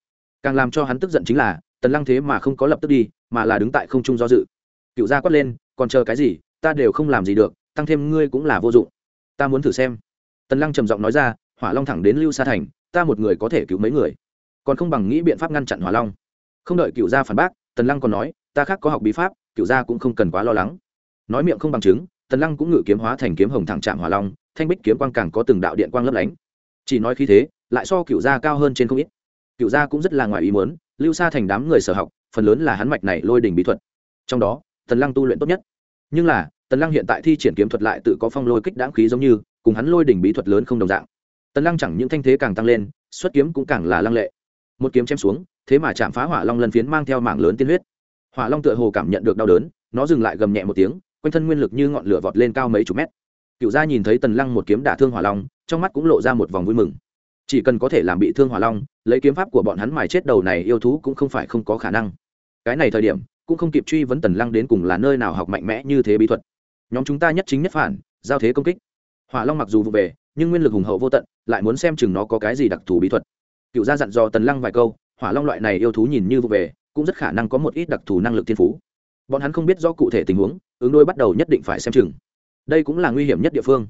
Càng làm cho hắn tức giận chính là, tần lăng thế mà không có lập tức đi, mà là đứng tại không trung do dự. Cựu gia quát lên, còn chờ cái gì? Ta đều không làm gì được, tăng thêm ngươi cũng là vô dụng. Ta muốn thử xem. Tần lăng trầm giọng nói ra, hỏa long thẳng đến lưu xa thành, ta một người có thể cứu mấy người? Còn không bằng nghĩ biện pháp ngăn chặn hỏa long. Không đợi cựu gia phản bác, tần lăng còn nói, ta khác có học bí pháp, cựu gia cũng không cần quá lo lắng. Nói miệng không bằng chứng tần lăng cũng ngự kiếm hóa thành kiếm hồng thẳng chạm hỏa long, thanh bích kiếm quang càng có từng đạo điện quang lấp lánh. Chỉ nói khí thế, lại so cựu gia cao hơn trên không ít. Cựu gia cũng rất là ngoài ý muốn, lưu xa thành đám người sở học, phần lớn là hắn mạch này lôi đỉnh bí thuật. Trong đó, tần lăng tu luyện tốt nhất. Nhưng là, tần lăng hiện tại thi triển kiếm thuật lại tự có phong lôi kích đáng khí giống như, cùng hắn lôi đỉnh bí thuật lớn không đồng dạng. Tần lăng chẳng những thanh thế càng tăng lên, xuất kiếm cũng càng là lăng lệ. Một kiếm chém xuống, thế mà chạm phá hỏa long lần phiến mang theo mảng lớn tiên huyết. Hỏa long tựa hồ cảm nhận được đau đớn, nó dừng lại gầm nhẹ một tiếng quanh thân nguyên lực như ngọn lửa vọt lên cao mấy chục mét. Cựu gia nhìn thấy tần lăng một kiếm đả thương hỏa long, trong mắt cũng lộ ra một vòng vui mừng. Chỉ cần có thể làm bị thương hỏa long, lấy kiếm pháp của bọn hắn mài chết đầu này yêu thú cũng không phải không có khả năng. Cái này thời điểm, cũng không kịp truy vấn tần lăng đến cùng là nơi nào học mạnh mẽ như thế bí thuật. Nhóm chúng ta nhất chính nhất phản, giao thế công kích. Hỏa long mặc dù vụ về, nhưng nguyên lực hùng hậu vô tận, lại muốn xem chừng nó có cái gì đặc thù bí thuật. Cựu gia dặn dò tần lăng vài câu, hỏa long loại này yêu thú nhìn như vụ về, cũng rất khả năng có một ít đặc thù năng lực thiên phú bọn hắn không biết do cụ thể tình huống, ứng đôi bắt đầu nhất định phải xem chừng. Đây cũng là nguy hiểm nhất địa phương.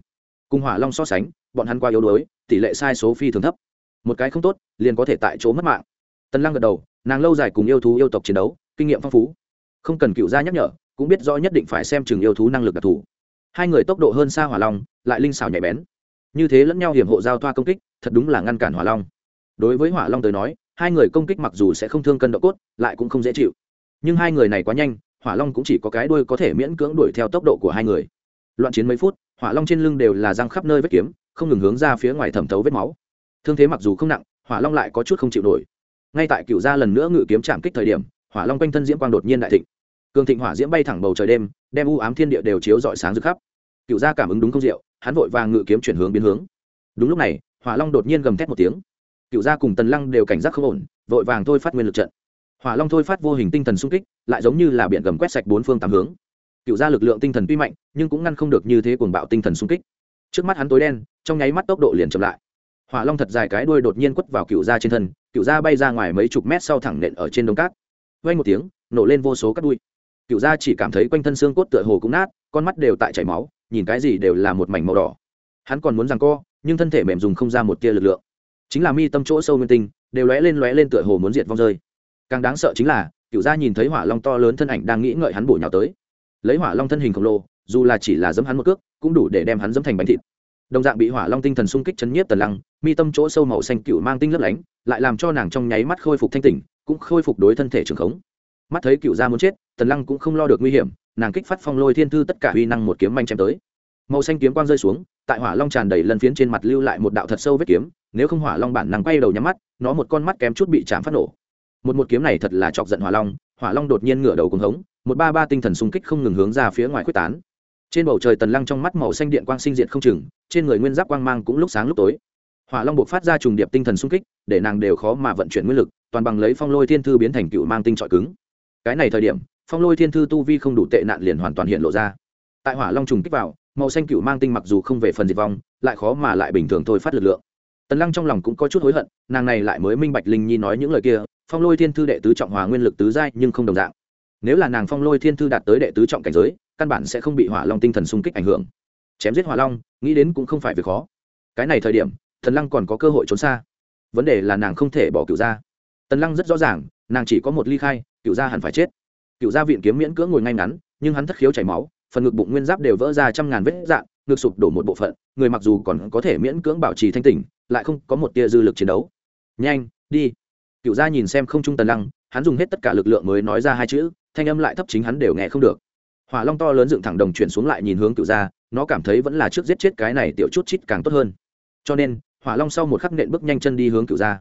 Cùng hỏa long so sánh, bọn hắn qua yếu đuối, tỷ lệ sai số phi thường thấp. Một cái không tốt, liền có thể tại chỗ mất mạng. Tần lăng gật đầu, nàng lâu dài cùng yêu thú yêu tộc chiến đấu, kinh nghiệm phong phú. Không cần cựu gia nhắc nhở, cũng biết rõ nhất định phải xem chừng yêu thú năng lực đặc thù. Hai người tốc độ hơn xa hỏa long, lại linh xảo nhạy bén. Như thế lẫn nhau hiểm hộ giao thoa công kích, thật đúng là ngăn cản hỏa long. Đối với hỏa long tới nói, hai người công kích mặc dù sẽ không thương cân độ cốt, lại cũng không dễ chịu. Nhưng hai người này quá nhanh hỏa long cũng chỉ có cái đuôi có thể miễn cưỡng đuổi theo tốc độ của hai người. Loạn chiến mấy phút, hỏa long trên lưng đều là răng khắp nơi vết kiếm, không ngừng hướng ra phía ngoài thẩm thấu vết máu. Thương thế mặc dù không nặng, hỏa long lại có chút không chịu nổi. Ngay tại cựu gia lần nữa ngự kiếm chạm kích thời điểm, hỏa long quanh thân diễm quang đột nhiên đại thịnh. Cường thịnh hỏa diễm bay thẳng bầu trời đêm, đem u ám thiên địa đều chiếu rọi sáng rực khắp. Cựu gia cảm ứng đúng không diệu, hắn vội vàng ngự kiếm chuyển hướng biến hướng. Đúng lúc này, hỏa long đột nhiên gầm thét một tiếng. Cựu gia cùng tần lăng đều cảnh giác không ổn, vội vàng thôi phát nguyên lực trận hỏa long thôi phát vô hình tinh thần xung kích, lại giống như là biển gầm quét sạch bốn phương tám hướng. Cựu gia lực lượng tinh thần tuy mạnh, nhưng cũng ngăn không được như thế cuồng bạo tinh thần xung kích. Trước mắt hắn tối đen, trong nháy mắt tốc độ liền chậm lại. Hỏa long thật dài cái đuôi đột nhiên quất vào cựu gia trên thân, cựu gia bay ra ngoài mấy chục mét sau thẳng nện ở trên đống cát. Vây một tiếng, nổ lên vô số cát đuôi cựu gia chỉ cảm thấy quanh thân xương cốt tựa hồ cũng nát, con mắt đều tại chảy máu, nhìn cái gì đều là một mảnh màu đỏ. Hắn còn muốn rằng co, nhưng thân thể mềm dùng không ra một tia lực lượng. Chính là mi tâm chỗ sâu nguyên tinh, đều lóe lên lóe lên tựa hồ muốn diệt vong rơi càng đáng sợ chính là, cựu gia nhìn thấy hỏa long to lớn thân ảnh đang nghĩ ngợi hắn bổ nhào tới. Lấy hỏa long thân hình khổng lồ, dù là chỉ là dẫm hắn một cước, cũng đủ để đem hắn dẫm thành bánh thịt. Đồng dạng bị hỏa long tinh thần xung kích chấn nhiếp tần lăng, mi tâm chỗ sâu màu xanh cựu mang tinh lấp lánh, lại làm cho nàng trong nháy mắt khôi phục thanh tỉnh, cũng khôi phục đối thân thể trường khống. Mắt thấy cựu gia muốn chết, tần lăng cũng không lo được nguy hiểm, nàng kích phát phong lôi thiên thư tất cả uy năng một kiếm manh chém tới. Màu xanh kiếm quang rơi xuống, tại hỏa long tràn đầy lần phiến trên mặt lưu lại một đạo thật sâu vết kiếm, nếu không hỏa long bản năng quay đầu nhắm mắt, nó một con mắt kém chút bị chạm phát nổ một một kiếm này thật là chọc giận hỏa long hỏa long đột nhiên ngửa đầu cùng hống, một ba ba tinh thần xung kích không ngừng hướng ra phía ngoài quyết tán. Trên bầu trời tần lăng trong mắt màu xanh điện quang sinh diệt không chừng, trên người nguyên giáp quang mang cũng lúc sáng lúc tối. Hỏa long buộc phát ra trùng điệp tinh thần xung kích, để nàng đều khó mà vận chuyển nguyên lực, toàn bằng lấy phong lôi thiên thư biến thành cựu mang tinh trọi cứng. Cái này thời điểm, phong lôi thiên thư tu vi không đủ tệ nạn liền hoàn toàn hiện lộ ra. Tại hỏa long trùng kích vào, màu xanh cựu mang tinh mặc dù không về phần diệt vong, lại khó mà lại bình thường thôi phát lực lượng. Tần lăng trong lòng cũng có chút hối hận, nàng này lại mới minh bạch linh nhi nói những lời kia phong lôi thiên thư đệ tứ trọng hòa nguyên lực tứ giai nhưng không đồng dạng. Nếu là nàng phong lôi thiên thư đạt tới đệ tứ trọng cảnh giới, căn bản sẽ không bị hỏa long tinh thần xung kích ảnh hưởng. Chém giết hỏa long, nghĩ đến cũng không phải việc khó. Cái này thời điểm, thần lăng còn có cơ hội trốn xa. Vấn đề là nàng không thể bỏ cựu ra tần lăng rất rõ ràng, nàng chỉ có một ly khai cựu gia hẳn phải chết. Cựu gia viện kiếm miễn cưỡng ngồi ngay ngắn, nhưng hắn thất khiếu chảy máu, phần ngực bụng nguyên giáp đều vỡ ra trăm ngàn vết dạn ngực sụp đổ một bộ phận, người mặc dù còn có thể miễn cưỡng bảo trì thanh tỉnh, lại không có một tia dư lực chiến đấu. Nhanh, đi cựu gia nhìn xem không trung tần lăng, hắn dùng hết tất cả lực lượng mới nói ra hai chữ, thanh âm lại thấp chính hắn đều nghe không được. Hỏa long to lớn dựng thẳng đồng chuyển xuống lại nhìn hướng cựu gia, nó cảm thấy vẫn là trước giết chết cái này tiểu chút chít càng tốt hơn. Cho nên, hỏa long sau một khắc nện bước nhanh chân đi hướng cựu gia.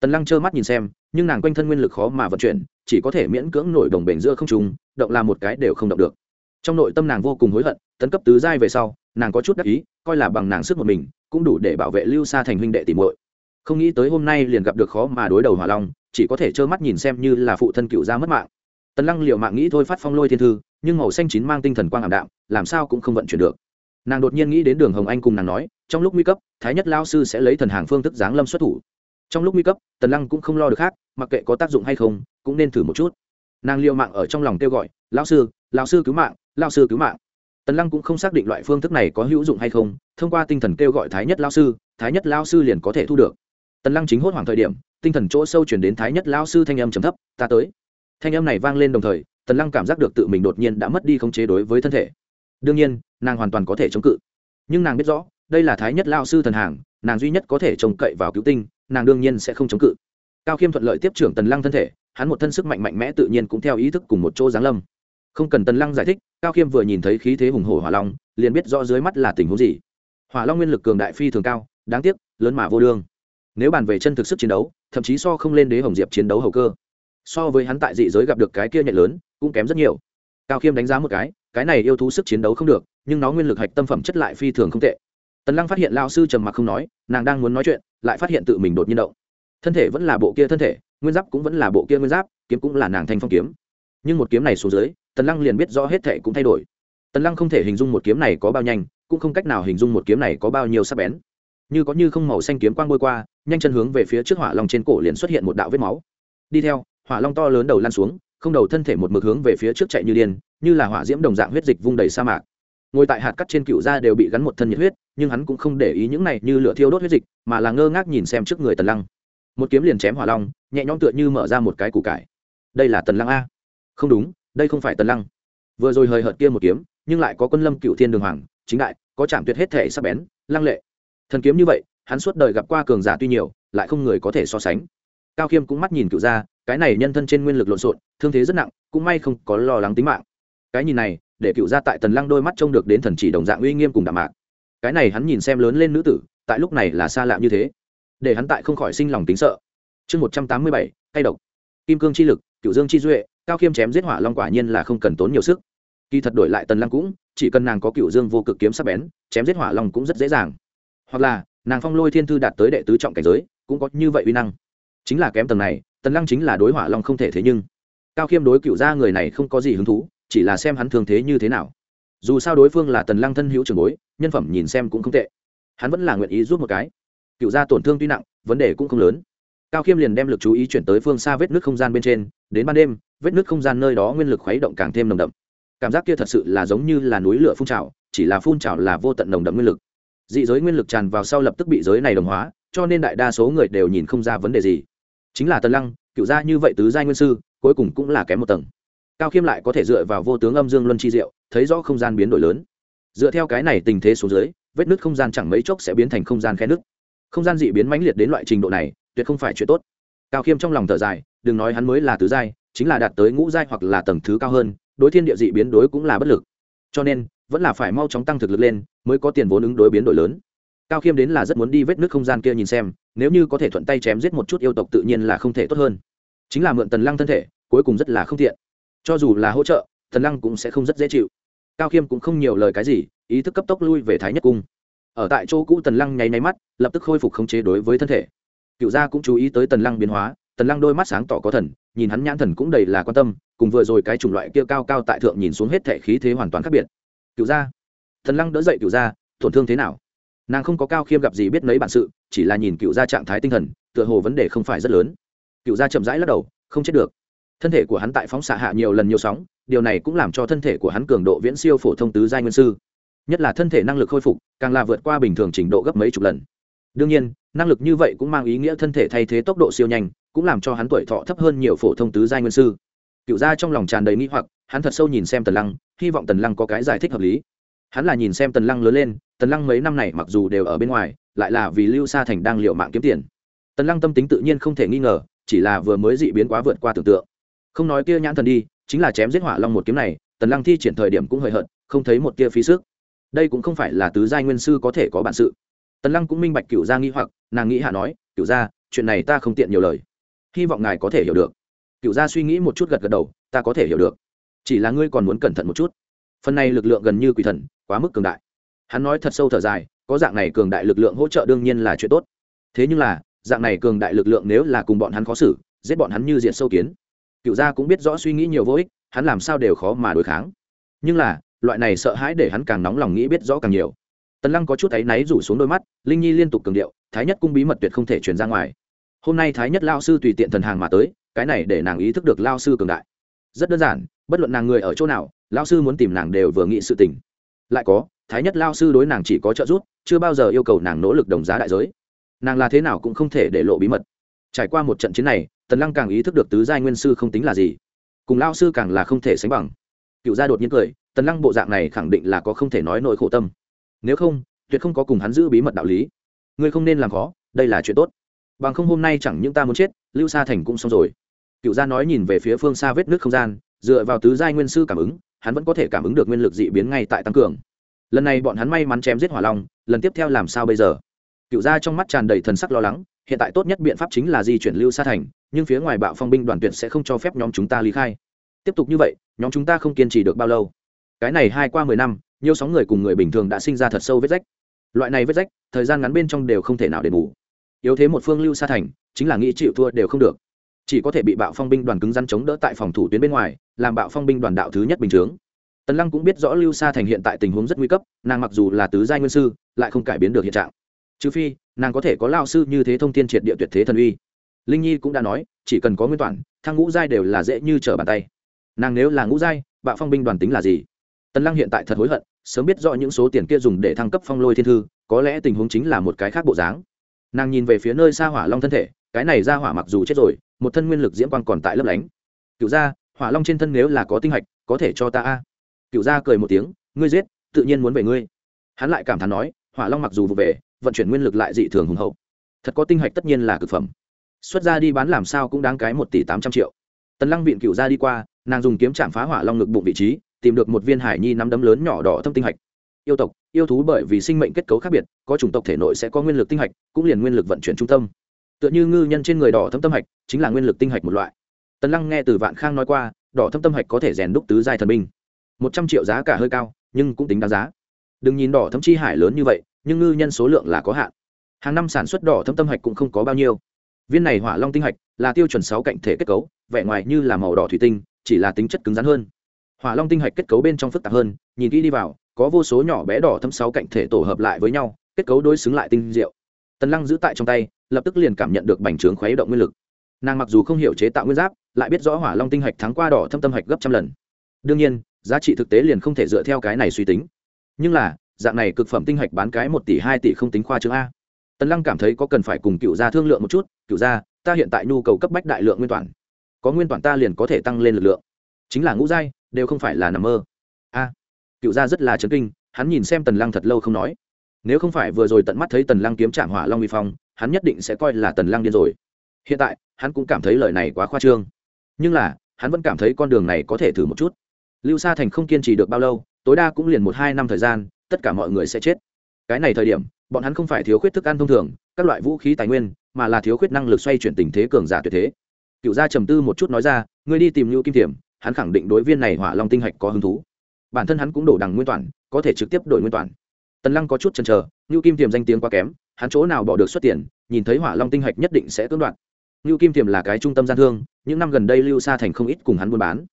Tần lăng trơ mắt nhìn xem, nhưng nàng quanh thân nguyên lực khó mà vận chuyển, chỉ có thể miễn cưỡng nổi đồng bền giữa không trùng động làm một cái đều không động được. Trong nội tâm nàng vô cùng hối hận, tấn cấp tứ giai về sau, nàng có chút đắc ý, coi là bằng nàng sức một mình, cũng đủ để bảo vệ lưu xa thành huynh đệ tìm muội không nghĩ tới hôm nay liền gặp được khó mà đối đầu hỏa long, chỉ có thể trơ mắt nhìn xem như là phụ thân cựu gia mất mạng. Tần lăng liệu mạng nghĩ thôi phát phong lôi thiên thư, nhưng màu xanh chín mang tinh thần quang ảm đạm, làm sao cũng không vận chuyển được. Nàng đột nhiên nghĩ đến đường hồng anh cùng nàng nói, trong lúc nguy cấp, thái nhất lao sư sẽ lấy thần hàng phương thức giáng lâm xuất thủ. Trong lúc nguy cấp, tần lăng cũng không lo được khác, mặc kệ có tác dụng hay không, cũng nên thử một chút. Nàng liệu mạng ở trong lòng kêu gọi lao sư lao sư cứu mạng lao sư cứu mạng. Tần lăng cũng không xác định loại phương thức này có hữu dụng hay không, thông qua tinh thần kêu gọi thái nhất lao sư, thái nhất lao sư liền có thể thu được tần lăng chính hốt hoảng thời điểm, tinh thần chỗ sâu chuyển đến thái nhất lao sư thanh âm trầm thấp, ta tới. Thanh âm này vang lên đồng thời, tần lăng cảm giác được tự mình đột nhiên đã mất đi khống chế đối với thân thể. Đương nhiên, nàng hoàn toàn có thể chống cự. Nhưng nàng biết rõ, đây là thái nhất lao sư thần hàng, nàng duy nhất có thể trông cậy vào cứu tinh, nàng đương nhiên sẽ không chống cự. Cao khiêm thuận lợi tiếp trưởng tần lăng thân thể, hắn một thân sức mạnh mạnh mẽ tự nhiên cũng theo ý thức cùng một chỗ giáng lâm. Không cần tần lăng giải thích, cao khiêm vừa nhìn thấy khí thế hùng hổ hỏa long, liền biết rõ dưới mắt là tình huống gì. Hỏa long nguyên lực cường đại phi thường cao, đáng tiếc, lớn mà vô đương nếu bàn về chân thực sức chiến đấu, thậm chí so không lên đế hồng diệp chiến đấu hầu cơ. So với hắn tại dị giới gặp được cái kia nhẹ lớn, cũng kém rất nhiều. Cao khiêm đánh giá một cái cái này yêu thú sức chiến đấu không được, nhưng nó nguyên lực hạch tâm phẩm chất lại phi thường không tệ. Tần lăng phát hiện lao sư trầm mặc không nói, nàng đang muốn nói chuyện, lại phát hiện tự mình đột nhiên động. Thân thể vẫn là bộ kia thân thể, nguyên giáp cũng vẫn là bộ kia nguyên giáp, kiếm cũng là nàng thanh phong kiếm. Nhưng một kiếm này xuống dưới, tần lăng liền biết rõ hết thệ cũng thay đổi. Tần lăng không thể hình dung một kiếm này có bao nhanh, cũng không cách nào hình dung một kiếm này có bao nhiêu sắc bén như có như không màu xanh kiếm quang bôi qua, nhanh chân hướng về phía trước hỏa long trên cổ liền xuất hiện một đạo vết máu. Đi theo, hỏa long to lớn đầu lan xuống, không đầu thân thể một mực hướng về phía trước chạy như điên, như là hỏa diễm đồng dạng huyết dịch vung đầy sa mạc. Ngồi tại hạt cắt trên cựu da đều bị gắn một thân nhiệt huyết, nhưng hắn cũng không để ý những này như lửa thiêu đốt huyết dịch, mà là ngơ ngác nhìn xem trước người tần lăng. Một kiếm liền chém hỏa long, nhẹ nhõm tựa như mở ra một cái củ cải. Đây là tần lăng a. Không đúng, đây không phải tần lăng. Vừa rồi hời hợt kia một kiếm, nhưng lại có quân lâm cựu thiên đường hoàng, chính đại, có chạm tuyệt hết thể sắc bén, lăng lệ thần kiếm như vậy, hắn suốt đời gặp qua cường giả tuy nhiều, lại không người có thể so sánh. Cao khiêm cũng mắt nhìn cựu ra cái này nhân thân trên nguyên lực lộn xộn, thương thế rất nặng, cũng may không có lo lắng tính mạng. Cái nhìn này, để cựu ra tại tần lăng đôi mắt trông được đến thần chỉ đồng dạng uy nghiêm cùng đạm mạc. Cái này hắn nhìn xem lớn lên nữ tử, tại lúc này là xa lạ như thế. Để hắn tại không khỏi sinh lòng tính sợ. Chương một trăm tám mươi bảy thay độc. Kim cương chi lực, cựu dương chi duệ, cao khiêm chém giết hỏa long quả nhiên là không cần tốn nhiều sức. Kỳ thật đổi lại tần lăng cũng, chỉ cần nàng có cựu dương vô cực kiếm sắc bén, chém giết hỏa long cũng rất dễ dàng hoặc là nàng phong lôi thiên thư đạt tới đệ tứ trọng cảnh giới, cũng có như vậy uy năng. Chính là kém tầng này, tần lăng chính là đối hỏa long không thể thế nhưng. Cao khiêm đối cựu gia người này không có gì hứng thú, chỉ là xem hắn thường thế như thế nào. Dù sao đối phương là tần lăng thân hữu trường bối, nhân phẩm nhìn xem cũng không tệ. Hắn vẫn là nguyện ý giúp một cái. Cựu gia tổn thương tuy nặng, vấn đề cũng không lớn. Cao khiêm liền đem l ự c chú ý chuyển tới phương xa vết nước không gian bên trên, đến ban đêm, vết nước không gian nơi đó nguyên lực khuấy động càng thêm nồng đậm. Cảm giác kia thật sự là giống như là núi lửa phun trào, chỉ là phun trào là vô tận nồng đậm nguyên lực dị giới nguyên lực tràn vào sau lập tức bị giới này đồng hóa, cho nên đại đa số người đều nhìn không ra vấn đề gì. Chính là tần lăng, cựu gia như vậy tứ giai nguyên sư, cuối cùng cũng là kém một tầng. Cao khiêm lại có thể dựa vào vô tướng âm dương luân chi diệu, thấy rõ không gian biến đổi lớn. Dựa theo cái này tình thế xuống dưới, vết nứt không gian chẳng mấy chốc sẽ biến thành không gian khe nứt. Không gian dị biến mãnh liệt đến loại trình độ này, tuyệt không phải chuyện tốt. Cao khiêm trong lòng thở dài, đừng nói hắn mới là tứ giai, chính là đạt tới ngũ giai hoặc là tầng thứ cao hơn, đối thiên địa dị biến đối cũng là bất lực. Cho nên vẫn là phải mau chóng tăng thực lực lên, mới có tiền vốn ứng đối biến đổi lớn. Cao khiêm đến là rất muốn đi vết nước không gian kia nhìn xem, nếu như có thể thuận tay chém giết một chút yêu tộc tự nhiên là không thể tốt hơn. Chính là mượn tần lăng thân thể, cuối cùng rất là không thiện cho dù là hỗ trợ, tần lăng cũng sẽ không rất dễ chịu. Cao khiêm cũng không nhiều lời cái gì, ý thức cấp tốc lui về thái nhất cung. Ở tại chỗ cũ tần lăng nháy nháy mắt, lập tức khôi phục khống chế đối với thân thể. Cựu gia cũng chú ý tới tần lăng biến hóa, tần lăng đôi mắt sáng tỏ có thần, nhìn hắn nhãn thần cũng đầy là quan tâm, cùng vừa rồi cái chủng loại kia cao cao tại thượng nhìn xuống hết thể khí thế hoàn toàn khác biệt cựu gia. Thần lăng đỡ dậy cựu gia, tổn thương thế nào? Nàng không có cao khiêm gặp gì biết mấy bản sự, chỉ là nhìn cựu gia trạng thái tinh thần, tựa hồ vấn đề không phải rất lớn. Cựu gia chậm rãi lắc đầu, không chết được. Thân thể của hắn tại phóng xạ hạ nhiều lần nhiều sóng, điều này cũng làm cho thân thể của hắn cường độ viễn siêu phổ thông tứ giai nguyên sư. Nhất là thân thể năng lực khôi phục, càng là vượt qua bình thường trình độ gấp mấy chục lần. Đương nhiên, năng lực như vậy cũng mang ý nghĩa thân thể thay thế tốc độ siêu nhanh, cũng làm cho hắn tuổi thọ thấp hơn nhiều phổ thông tứ giai nguyên sư. Cựu gia trong lòng tràn đầy nghĩ hoặc, hắn thật sâu nhìn xem tần lăng hy vọng tần lăng có cái giải thích hợp lý. Hắn là nhìn xem tần lăng lớn lên, tần lăng mấy năm này mặc dù đều ở bên ngoài, lại là vì lưu sa thành đang liệu mạng kiếm tiền. Tần lăng tâm tính tự nhiên không thể nghi ngờ, chỉ là vừa mới dị biến quá vượt qua tưởng tượng. Không nói kia nhãn thần đi, chính là chém giết hỏa long một kiếm này, tần lăng thi triển thời điểm cũng hời hợt không thấy một tia phí sức. Đây cũng không phải là tứ giai nguyên sư có thể có bản sự. Tần lăng cũng minh bạch cựu gia nghi hoặc, nàng nghĩ hạ nói cựu gia, chuyện này ta không tiện nhiều lời. Hy vọng ngài có thể hiểu được. Cựu gia suy nghĩ một chút gật gật đầu, ta có thể hiểu được chỉ là ngươi còn muốn cẩn thận một chút. Phần này lực lượng gần như quỷ thần, quá mức cường đại. Hắn nói thật sâu thở dài, có dạng này cường đại lực lượng hỗ trợ đương nhiên là chuyện tốt. Thế nhưng là, dạng này cường đại lực lượng nếu là cùng bọn hắn khó xử, giết bọn hắn như diện sâu kiến. Cựu gia cũng biết rõ suy nghĩ nhiều vô ích, hắn làm sao đều khó mà đối kháng. Nhưng là, loại này sợ hãi để hắn càng nóng lòng nghĩ biết rõ càng nhiều. Tần lăng có chút áy náy rủ xuống đôi mắt, linh nhi liên tục cường điệu, thái nhất cung bí mật tuyệt không thể truyền ra ngoài. Hôm nay thái nhất lao sư tùy tiện thần hàng mà tới, cái này để nàng ý thức được lao sư cường đại rất đơn giản, bất luận nàng người ở chỗ nào lao sư muốn tìm nàng đều vừa nghĩ sự tình. Lại có, thái nhất lao sư đối nàng chỉ có trợ giúp, chưa bao giờ yêu cầu nàng nỗ lực đồng giá đại giới. Nàng là thế nào cũng không thể để lộ bí mật. Trải qua một trận chiến này, tần lăng càng ý thức được tứ giai nguyên sư không tính là gì. Cùng lao sư càng là không thể sánh bằng. Cựu gia đột nhiên cười, tần lăng bộ dạng này khẳng định là có không thể nói nỗi khổ tâm. Nếu không, tuyệt không có cùng hắn giữ bí mật đạo lý. Ngươi không nên làm khó, đây là chuyện tốt. Bằng không hôm nay chẳng những ta muốn chết, lưu sa thành cũng xong rồi cựu gia nói nhìn về phía phương xa vết nước không gian, dựa vào tứ giai nguyên sư cảm ứng, hắn vẫn có thể cảm ứng được nguyên lực dị biến ngay tại tăng cường. Lần này bọn hắn may mắn chém giết hỏa long, lần tiếp theo làm sao bây giờ? Cựu gia trong mắt tràn đầy thần sắc lo lắng, hiện tại tốt nhất biện pháp chính là di chuyển lưu xa thành, nhưng phía ngoài bạo phong binh đoàn tuyệt sẽ không cho phép nhóm chúng ta lý khai. Tiếp tục như vậy, nhóm chúng ta không kiên trì được bao lâu? Cái này hai qua mười năm, nhiều sóng người cùng người bình thường đã sinh ra thật sâu vết rách. Loại này vết rách, thời gian ngắn bên trong đều không thể nào đền bù. Yếu thế một phương lưu xa thành, chính là nghĩ chịu thua đều không được chỉ có thể bị bạo phong binh đoàn cứng rắn chống đỡ tại phòng thủ tuyến bên ngoài, làm bạo phong binh đoàn đạo thứ nhất bình chướng. Tần lăng cũng biết rõ lưu sa thành hiện tại tình huống rất nguy cấp, nàng mặc dù là tứ giai nguyên sư, lại không cải biến được hiện trạng. Trừ phi, nàng có thể có lao sư như thế thông tin triệt địa tuyệt thế thần uy. Linh nhi cũng đã nói, chỉ cần có nguyên toàn, thang ngũ giai đều là dễ như trở bàn tay. Nàng nếu là ngũ giai, bạo phong binh đoàn tính là gì? Tần lăng hiện tại thật hối hận, sớm biết rõ những số tiền kia dùng để thăng cấp phong lôi thiên thư, có lẽ tình huống chính là một cái khác bộ dáng. Nàng nhìn về phía nơi xa hỏa long thân thể, cái này ra hỏa mặc dù chết rồi một thân nguyên lực diễm quang còn tại lấp lánh. Cựu gia, hỏa long trên thân nếu là có tinh hạch, có thể cho ta a. Cựu gia cười một tiếng, ngươi giết, tự nhiên muốn về ngươi. Hắn lại cảm thán nói, hỏa long mặc dù vụ về, vận chuyển nguyên lực lại dị thường hùng hậu. Thật có tinh hạch tất nhiên là cực phẩm. Xuất ra đi bán làm sao cũng đáng cái một tỷ tám trăm triệu. Tần lăng viện cựu gia đi qua, nàng dùng kiếm chạm phá hỏa long ngực bụng vị trí, tìm được một viên hải nhi nắm đấm lớn nhỏ đỏ thâm tinh hạch. Yêu tộc, yêu thú bởi vì sinh mệnh kết cấu khác biệt, có chủng tộc thể nội sẽ có nguyên lực tinh hạch, cũng liền nguyên lực vận chuyển trung tâm tựa như ngư nhân trên người đỏ thâm tâm hạch, chính là nguyên lực tinh hạch một loại. Tần lăng nghe từ vạn khang nói qua, đỏ thâm tâm hạch có thể rèn đúc tứ giai thần binh. Một trăm triệu giá cả hơi cao, nhưng cũng tính đáng giá. Đừng nhìn đỏ thâm chi hải lớn như vậy, nhưng ngư nhân số lượng là có hạn. Hàng năm sản xuất đỏ thâm tâm hạch cũng không có bao nhiêu. Viên này hỏa long tinh hạch là tiêu chuẩn sáu cạnh thể kết cấu, vẻ ngoài như là màu đỏ thủy tinh, chỉ là tính chất cứng rắn hơn. Hỏa long tinh hạch kết cấu bên trong phức tạp hơn, nhìn kỹ đi vào, có vô số nhỏ bé đỏ thâm sáu cạnh thể tổ hợp lại với nhau, kết cấu đối xứng lại tinh diệu tần lăng giữ tại trong tay, lập tức liền cảm nhận được bành trướng khuấy động nguyên lực. Nàng mặc dù không hiểu chế tạo nguyên giáp, lại biết rõ hỏa long tinh hạch thắng qua đỏ thâm tâm hạch gấp trăm lần. Đương nhiên, giá trị thực tế liền không thể dựa theo cái này suy tính. Nhưng là, dạng này cực phẩm tinh hạch bán cái một tỷ, hai tỷ không tính khoa chương a. Tần lăng cảm thấy có cần phải cùng cựu gia thương lượng một chút, cựu gia, ta hiện tại nhu cầu cấp bách đại lượng nguyên toàn. Có nguyên toàn ta liền có thể tăng lên lực lượng. Chính là ngũ giai, đều không phải là nằm mơ. A. Cựu gia rất là chấn kinh, hắn nhìn xem tần lăng thật lâu không nói nếu không phải vừa rồi tận mắt thấy tần lăng kiếm trạm hỏa long uy phong, hắn nhất định sẽ coi là tần lăng điên rồi. Hiện tại, hắn cũng cảm thấy lời này quá khoa trương. Nhưng là, hắn vẫn cảm thấy con đường này có thể thử một chút. Lưu sa thành không kiên trì được bao lâu, tối đa cũng liền một hai năm thời gian, tất cả mọi người sẽ chết. Cái này thời điểm, bọn hắn không phải thiếu khuyết thức ăn thông thường, các loại vũ khí tài nguyên, mà là thiếu khuyết năng lực xoay chuyển tình thế cường giả tuyệt thế. Cựu gia trầm tư một chút nói ra, ngươi đi tìm lưu kim tiềm hắn khẳng định đối viên này hỏa long tinh hạch có hứng thú. Bản thân hắn cũng đổ đằng nguyên toàn, có thể trực tiếp đổi nguyên toàn tần lăng có chút chần chờ lưu kim tiềm danh tiếng quá kém, hắn chỗ nào bỏ được xuất tiền, nhìn thấy hỏa long tinh hạch nhất định sẽ cưỡng đoạt. Lưu kim tiềm là cái trung tâm gian thương, những năm gần đây lưu sa thành không ít cùng hắn buôn bán.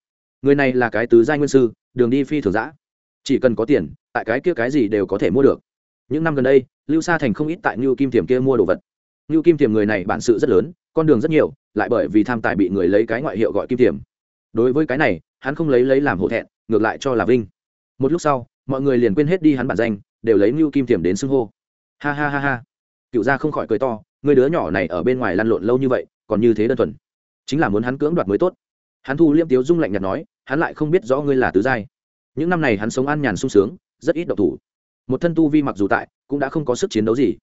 Người này là cái tứ giai nguyên sư, đường đi phi thường giã chỉ cần có tiền, tại cái kia cái gì đều có thể mua được. Những năm gần đây, lưu sa thành không ít tại ngưu kim tiềm kia mua đồ vật. Ngưu kim tiềm người này bản sự rất lớn, con đường rất nhiều, lại bởi vì tham tài bị người lấy cái ngoại hiệu gọi kim tiềm. Đối với cái này, hắn không lấy lấy làm hổ thẹn, ngược lại cho là vinh. Một lúc sau, mọi người liền quên hết đi hắn bản danh đều lấy ngưu kim tiềm đến xưng hô. Ha ha ha ha. Cựu gia không khỏi cười to, người đứa nhỏ này ở bên ngoài lăn lộn lâu như vậy, còn như thế đơn thuần. Chính là muốn hắn cưỡng đoạt mới tốt. Hắn thu liêm tiếu dung lạnh nhạt nói, hắn lại không biết rõ ngươi là tứ giai. Những năm này hắn sống an nhàn sung sướng, rất ít độc thủ. Một thân tu vi mặc dù tại, cũng đã không có sức chiến đấu gì.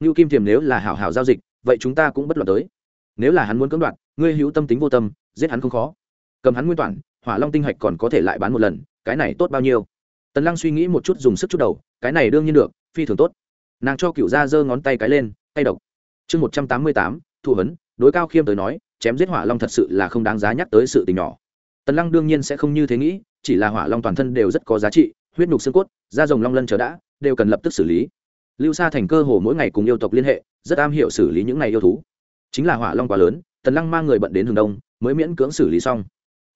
Ngưu kim tiềm nếu là hảo hảo giao dịch, vậy chúng ta cũng bất luận tới. Nếu là hắn muốn cưỡng đoạt, ngươi hữu tâm tính vô tâm, giết hắn không khó. Cầm hắn nguyên toàn, hỏa long tinh hạch còn có thể lại bán một lần, cái này tốt bao nhiêu? Tần lăng suy nghĩ một chút dùng sức chút đầu, cái này đương nhiên được, phi thường tốt. Nàng cho cựu gia giơ ngón tay cái lên, tay độc. Chương một trăm tám mươi tám, thụ hấn, đối cao khiêm tới nói, chém giết hỏa long thật sự là không đáng giá nhắc tới sự tình nhỏ. Tần lăng đương nhiên sẽ không như thế nghĩ, chỉ là hỏa long toàn thân đều rất có giá trị, huyết nhục xương cốt, da rồng long lân chờ đã, đều cần lập tức xử lý. Lưu sa thành cơ hồ mỗi ngày cùng yêu tộc liên hệ, rất am hiểu xử lý những ngày yêu thú. Chính là hỏa long quá lớn, tần lăng mang người bận đến hướng đông, mới miễn cưỡng xử lý xong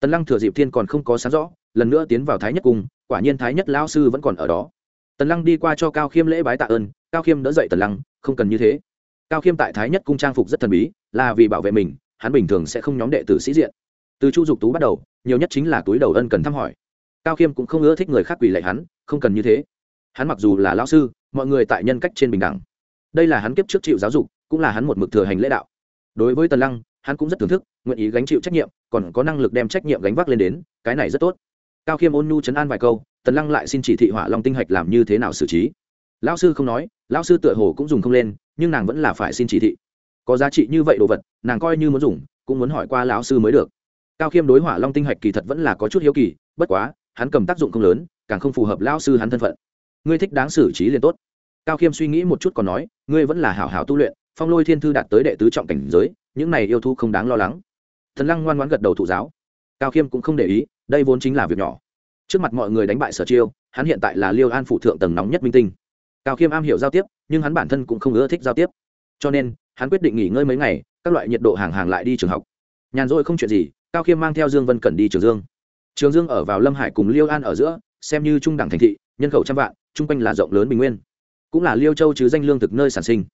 tần lăng thừa dịp thiên còn không có sáng rõ, lần nữa tiến vào thái nhất cung, quả nhiên thái nhất lão sư vẫn còn ở đó. tần lăng đi qua cho cao khiêm lễ bái tạ ơn, cao khiêm đỡ dậy tần lăng, không cần như thế. cao khiêm tại thái nhất cung trang phục rất thần bí, là vì bảo vệ mình, hắn bình thường sẽ không nhóm đệ tử sĩ diện. từ chu dục tú bắt đầu, nhiều nhất chính là túi đầu ân cần thăm hỏi. cao khiêm cũng không ưa thích người khác quỳ lạy hắn, không cần như thế. hắn mặc dù là lão sư, mọi người tại nhân cách trên bình đẳng. đây là hắn kiếp trước chịu giáo dục, cũng là hắn một mực thừa hành lễ đạo. đối với tần lăng hắn cũng rất thưởng thức, nguyện ý gánh chịu trách nhiệm, còn có năng lực đem trách nhiệm gánh vác lên đến, cái này rất tốt. Cao khiêm ôn nhu chấn an vài câu, tần lăng lại xin chỉ thị hỏa long tinh hạch làm như thế nào xử trí. Lão sư không nói, lão sư tựa hồ cũng dùng không lên, nhưng nàng vẫn là phải xin chỉ thị. Có giá trị như vậy đồ vật, nàng coi như muốn dùng, cũng muốn hỏi qua lão sư mới được. Cao khiêm đối hỏa long tinh hạch kỳ thật vẫn là có chút hiếu kỳ, bất quá, hắn cầm tác dụng không lớn, càng không phù hợp lão sư hắn thân phận. Ngươi thích đáng xử trí liền tốt. Cao khiêm suy nghĩ một chút còn nói, ngươi vẫn là hảo hảo tu luyện, phong lôi thiên thư đạt tới đệ tứ trọng cảnh giới những này yêu thu không đáng lo lắng. Thần lăng ngoan ngoãn gật đầu thụ giáo. Cao khiêm cũng không để ý, đây vốn chính là việc nhỏ. Trước mặt mọi người đánh bại sở chiêu, hắn hiện tại là liêu an phụ thượng tầng nóng nhất minh tinh. Cao khiêm am hiểu giao tiếp, nhưng hắn bản thân cũng không ưa thích giao tiếp. Cho nên, hắn quyết định nghỉ ngơi mấy ngày, các loại nhiệt độ hàng hàng lại đi trường học. Nhàn rỗi không chuyện gì, cao khiêm mang theo dương vân cẩn đi trường dương. Trường dương ở vào lâm hải cùng liêu an ở giữa, xem như trung đẳng thành thị, nhân khẩu trăm vạn, chung quanh là rộng lớn bình nguyên. Cũng là liêu châu chứ danh lương thực nơi sản sinh.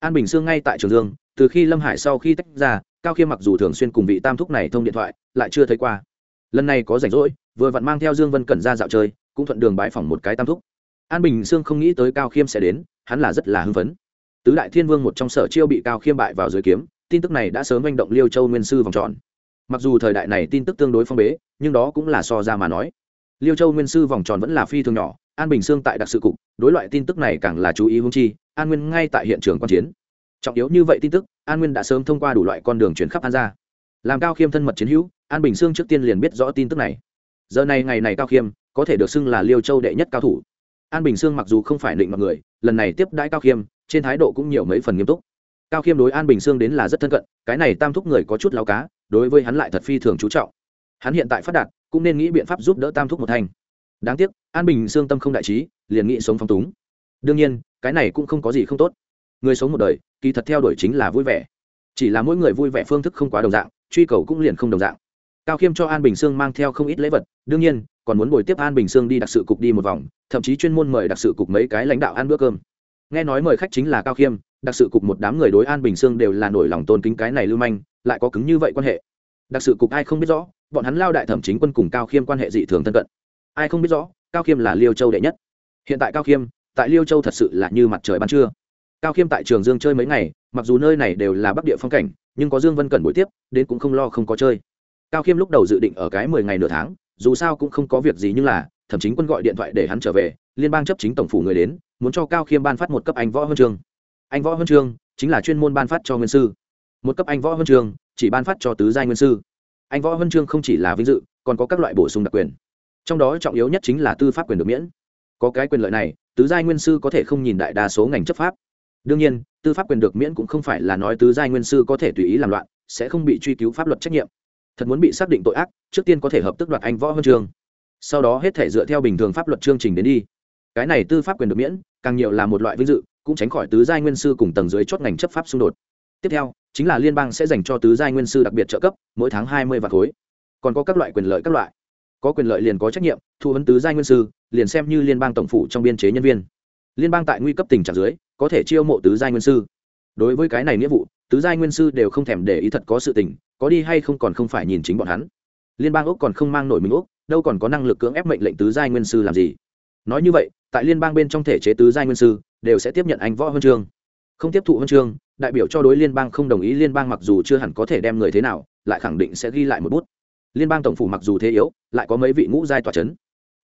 An bình sương ngay tại trường dương từ khi lâm hải sau khi tách ra, cao khiêm mặc dù thường xuyên cùng vị tam thúc này thông điện thoại, lại chưa thấy qua. Lần này có rảnh rỗi, vừa vặn mang theo dương vân cẩn ra dạo chơi, cũng thuận đường bãi phỏng một cái tam thúc. An bình sương không nghĩ tới cao khiêm sẽ đến, hắn là rất là hưng phấn. Tứ đại thiên vương một trong sở chiêu bị cao khiêm bại vào dưới kiếm, tin tức này đã sớm manh động liêu châu nguyên sư vòng tròn. Mặc dù thời đại này tin tức tương đối phong bế, nhưng đó cũng là so ra mà nói. Liêu châu nguyên sư vòng tròn vẫn là phi thường nhỏ, an bình sương tại đặc sự cục, đối loại tin tức này càng là chú ý hung chi, an nguyên ngay tại hiện trường quan chiến trọng yếu như vậy tin tức, an nguyên đã sớm thông qua đủ loại con đường chuyển khắp an ra làm cao khiêm thân mật chiến hữu, an bình sương trước tiên liền biết rõ tin tức này. Giờ này ngày này cao khiêm, có thể được xưng là liêu châu đệ nhất cao thủ. An bình sương mặc dù không phải định mọi người, lần này tiếp đãi cao khiêm, trên thái độ cũng nhiều mấy phần nghiêm túc. Cao khiêm đối an bình sương đến là rất thân cận, cái này tam thúc người có chút lao cá, đối với hắn lại thật phi thường chú trọng. Hắn hiện tại phát đạt, cũng nên nghĩ biện pháp giúp đỡ tam thúc một thành. Đáng tiếc, an bình sương tâm không đại trí, liền nghĩ sống phong túng. Đương nhiên, cái này cũng không có gì không tốt. Người sống một đời kỳ thật theo đuổi chính là vui vẻ. Chỉ là mỗi người vui vẻ phương thức không quá đồng dạng, truy cầu cũng liền không đồng dạng. Cao khiêm cho an bình sương mang theo không ít lễ vật, đương nhiên, còn muốn buổi tiếp an bình sương đi đặc sự cục đi một vòng, thậm chí chuyên môn mời đặc sự cục mấy cái lãnh đạo ăn bữa cơm. Nghe nói mời khách chính là cao khiêm, đặc sự cục một đám người đối an bình sương đều là nổi lòng tôn kính cái này lưu manh, lại có cứng như vậy quan hệ. Đặc sự cục ai không biết rõ, bọn hắn lao đại thẩm chính quân cùng cao khiêm quan hệ dị thường thân cận. Ai không biết rõ, cao khiêm là liêu châu đệ nhất. Hiện tại cao khiêm, tại liêu châu thật sự là như mặt trời ban trưa cao khiêm tại trường dương chơi mấy ngày, mặc dù nơi này đều là bắc địa phong cảnh, nhưng có dương vân cần buổi tiếp, đến cũng không lo không có chơi. Cao khiêm lúc đầu dự định ở cái mười ngày nửa tháng, dù sao cũng không có việc gì nhưng là, thẩm chính quân gọi điện thoại để hắn trở về, liên bang chấp chính tổng phủ người đến, muốn cho cao khiêm ban phát một cấp anh võ huân trường. anh võ huân trường chính là chuyên môn ban phát cho nguyên sư. Một cấp anh võ huân trường chỉ ban phát cho tứ giai nguyên sư. Anh võ huân trường không chỉ là vinh dự, còn có các loại bổ sung đặc quyền. Trong đó trọng yếu nhất chính là tư pháp quyền được miễn. Có cái quyền lợi này, tứ giai nguyên sư có thể không nhìn đại đa số ngành chấp pháp đương nhiên tư pháp quyền được miễn cũng không phải là nói tứ giai nguyên sư có thể tùy ý làm loạn sẽ không bị truy cứu pháp luật trách nhiệm. Thật muốn bị xác định tội ác trước tiên có thể hợp tức đoạt anh võ huân trường, sau đó hết thể dựa theo bình thường pháp luật chương trình đến đi. Cái này tư pháp quyền được miễn càng nhiều là một loại vinh dự cũng tránh khỏi tứ giai nguyên sư cùng tầng dưới chốt ngành chấp pháp xung đột. Tiếp theo chính là liên bang sẽ dành cho tứ giai nguyên sư đặc biệt trợ cấp mỗi tháng hai mươi vạn khối. Còn có các loại quyền lợi các loại. Có quyền lợi liền có trách nhiệm thu vấn tứ giai nguyên sư liền xem như liên bang tổng phủ trong biên chế nhân viên liên bang tại nguy cấp tình trạng dưới, có thể chiêu mộ tứ giai nguyên sư. Đối với cái này nghĩa vụ, tứ giai nguyên sư đều không thèm để ý thật có sự tình, có đi hay không còn không phải nhìn chính bọn hắn. Liên bang úc còn không mang nổi mình úc, đâu còn có năng lực cưỡng ép mệnh lệnh tứ giai nguyên sư làm gì? Nói như vậy, tại liên bang bên trong thể chế tứ giai nguyên sư, đều sẽ tiếp nhận anh võ huân chương. Không tiếp thụ huân chương, đại biểu cho đối liên bang không đồng ý, liên bang mặc dù chưa hẳn có thể đem người thế nào, lại khẳng định sẽ ghi lại một bút. Liên bang tổng phủ mặc dù thế yếu, lại có mấy vị ngũ giai tòa c h ấ n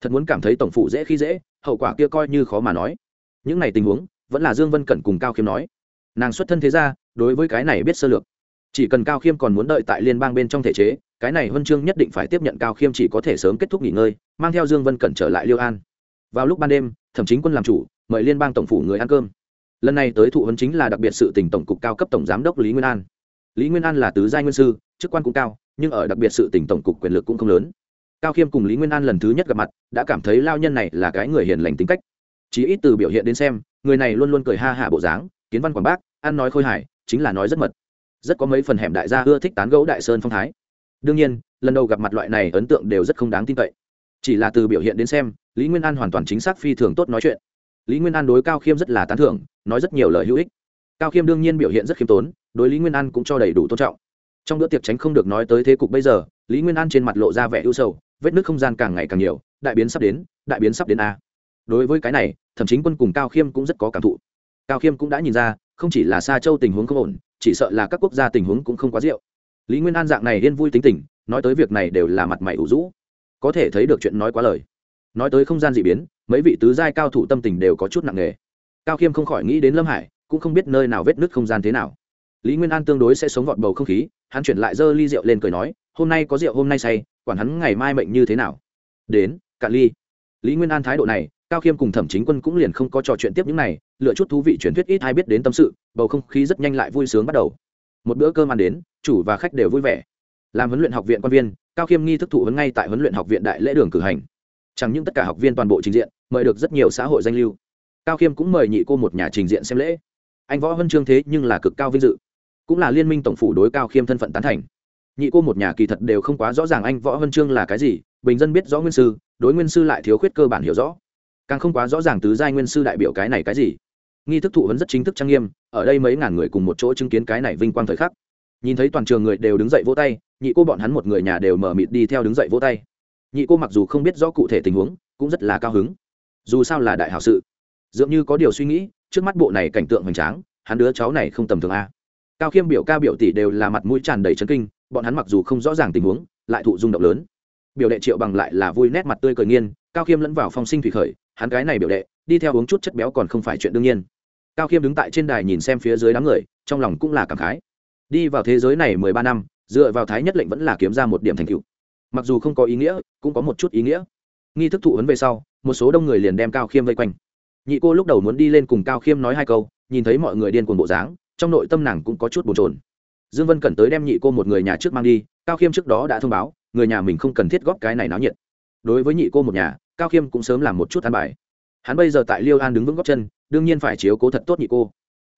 thật muốn cảm thấy tổng phủ dễ khi dễ, hậu quả kia coi như khó mà nói những này tình huống, vẫn là dương vân cẩn cùng cao khiêm nói. Nàng xuất thân thế ra đối với cái này biết sơ lược. Chỉ cần cao khiêm còn muốn đợi tại liên bang bên trong thể chế, cái này huân chương nhất định phải tiếp nhận cao khiêm chỉ có thể sớm kết thúc nghỉ ngơi, mang theo dương vân cẩn trở lại liêu an. Vào lúc ban đêm, thẩm chính quân làm chủ, mời liên bang tổng phủ người ăn cơm. Lần này tới thụ huấn chính là đặc biệt sự tỉnh tổng cục cao cấp tổng giám đốc lý nguyên an. Lý nguyên an là tứ giai nguyên sư, chức quan cũng cao, nhưng ở đặc biệt sự tỉnh tổng cục quyền lực cũng không lớn. Cao khiêm cùng lý nguyên an lần thứ nhất gặp mặt, đã cảm thấy lao nhân này là cái người hiền lành tính cách chỉ ít từ biểu hiện đến xem, người này luôn luôn cười ha hả bộ dáng, kiến văn quảng bác, ăn nói khôi hài, chính là nói rất mật. Rất có mấy phần hẻm đại gia ưa thích tán gẫu đại sơn phong thái. Đương nhiên, lần đầu gặp mặt loại này ấn tượng đều rất không đáng tin cậy. Chỉ là từ biểu hiện đến xem, lý nguyên an hoàn toàn chính xác phi thường tốt nói chuyện. Lý nguyên an đối cao khiêm rất là tán thưởng, nói rất nhiều lời hữu ích. Cao khiêm đương nhiên biểu hiện rất khiêm tốn, đối lý nguyên an cũng cho đầy đủ tôn trọng. Trong bữa tiệc tránh không được nói tới thế cục bây giờ, lý nguyên an trên mặt lộ ra vẻ ưu sầu, vết nước không gian càng ngày càng nhiều, đại biến sắp đến, đại biến sắp đến a đối với cái này thậm chính quân cùng cao khiêm cũng rất có cảm thụ. Cao khiêm cũng đã nhìn ra, không chỉ là xa châu tình huống không ổn, chỉ sợ là các quốc gia tình huống cũng không quá rượu. Lý nguyên an dạng này yên vui tính tình, nói tới việc này đều là mặt mày ủ rũ. Có thể thấy được chuyện nói quá lời. Nói tới không gian d ị biến, mấy vị tứ giai cao thủ tâm tình đều có chút nặng nề. Cao khiêm không khỏi nghĩ đến lâm hải, cũng không biết nơi nào vết nứt không gian thế nào. Lý nguyên an tương đối sẽ sống gọn bầu không khí, hắn chuyển lại dơ ly rượu lên cười nói, hôm nay có rượu hôm nay say, quản hắn ngày mai mệnh như thế nào? Đến, cạn ly. Lý nguyên an thái độ này cao khiêm cùng thẩm chính quân cũng liền không có trò chuyện tiếp những này, lựa chút thú vị truyền thuyết ít ai biết đến tâm sự, bầu không khí rất nhanh lại vui sướng bắt đầu. Một bữa cơm ăn đến, chủ và khách đều vui vẻ. Làm huấn luyện học viện quan viên, cao khiêm nghi thức thụ huấn ngay tại huấn luyện học viện đại lễ đường cử hành. Chẳng những tất cả học viên toàn bộ trình diện, mời được rất nhiều xã hội danh lưu. Cao khiêm cũng mời nhị cô một nhà trình diện xem lễ. Anh võ huân chương thế nhưng là cực cao vinh dự. Cũng là liên minh tổng phủ đối cao khiêm thân phận tán thành. Nhị cô một nhà kỳ thật đều không quá rõ ràng anh võ huân chương là cái gì, bình dân biết rõ nguyên sư, đối nguyên sư lại thiếu khuyết cơ bản hiểu rõ càng không quá rõ ràng tứ giai nguyên sư đại biểu cái này cái gì. Nghi thức thụ vẫn rất chính thức trang nghiêm, ở đây mấy ngàn người cùng một chỗ chứng kiến cái này vinh quang thời khắc. Nhìn thấy toàn trường người đều đứng dậy vỗ tay, nhị cô bọn hắn một người nhà đều mở mịt đi theo đứng dậy vỗ tay. Nhị cô mặc dù không biết rõ cụ thể tình huống, cũng rất là cao hứng. Dù sao là đại hảo sự. Dường như có điều suy nghĩ, trước mắt bộ này cảnh tượng hoành tráng, hắn đứa cháu này không tầm thường a. Cao khiêm biểu ca biểu tỷ đều là mặt mũi tràn đầy chấn kinh, bọn hắn mặc dù không rõ ràng tình huống, lại thụ rung động lớn. Biểu đệ triệu bằng lại là vui nét mặt tươi cười nghiên cao khiêm lẫn vào phong sinh thủy khởi hắn cái này biểu đệ, đi theo uống chút chất béo còn không phải chuyện đương nhiên. Cao khiêm đứng tại trên đài nhìn xem phía dưới đám người, trong lòng cũng là cảm khái. Đi vào thế giới này mười ba năm, dựa vào thái nhất lệnh vẫn là kiếm ra một điểm thành tựu. Mặc dù không có ý nghĩa, cũng có một chút ý nghĩa. Nghi thức thụ ấn về sau, một số đông người liền đem cao khiêm vây quanh. Nhị cô lúc đầu muốn đi lên cùng cao khiêm nói hai câu, nhìn thấy mọi người điên cuồng bộ dáng, trong nội tâm nàng cũng có chút bồn trồn dương vân cẩn tới đem nhị cô một người nhà trước mang đi, cao khiêm trước đó đã thông báo, người nhà mình không cần thiết góp cái này náo nhiệt. Đối với nhị cô một nhà cao khiêm cũng sớm làm một chút ăn bài. Hắn bây giờ tại liêu an đứng vững góc chân, đương nhiên phải chiếu cố thật tốt nhị cô.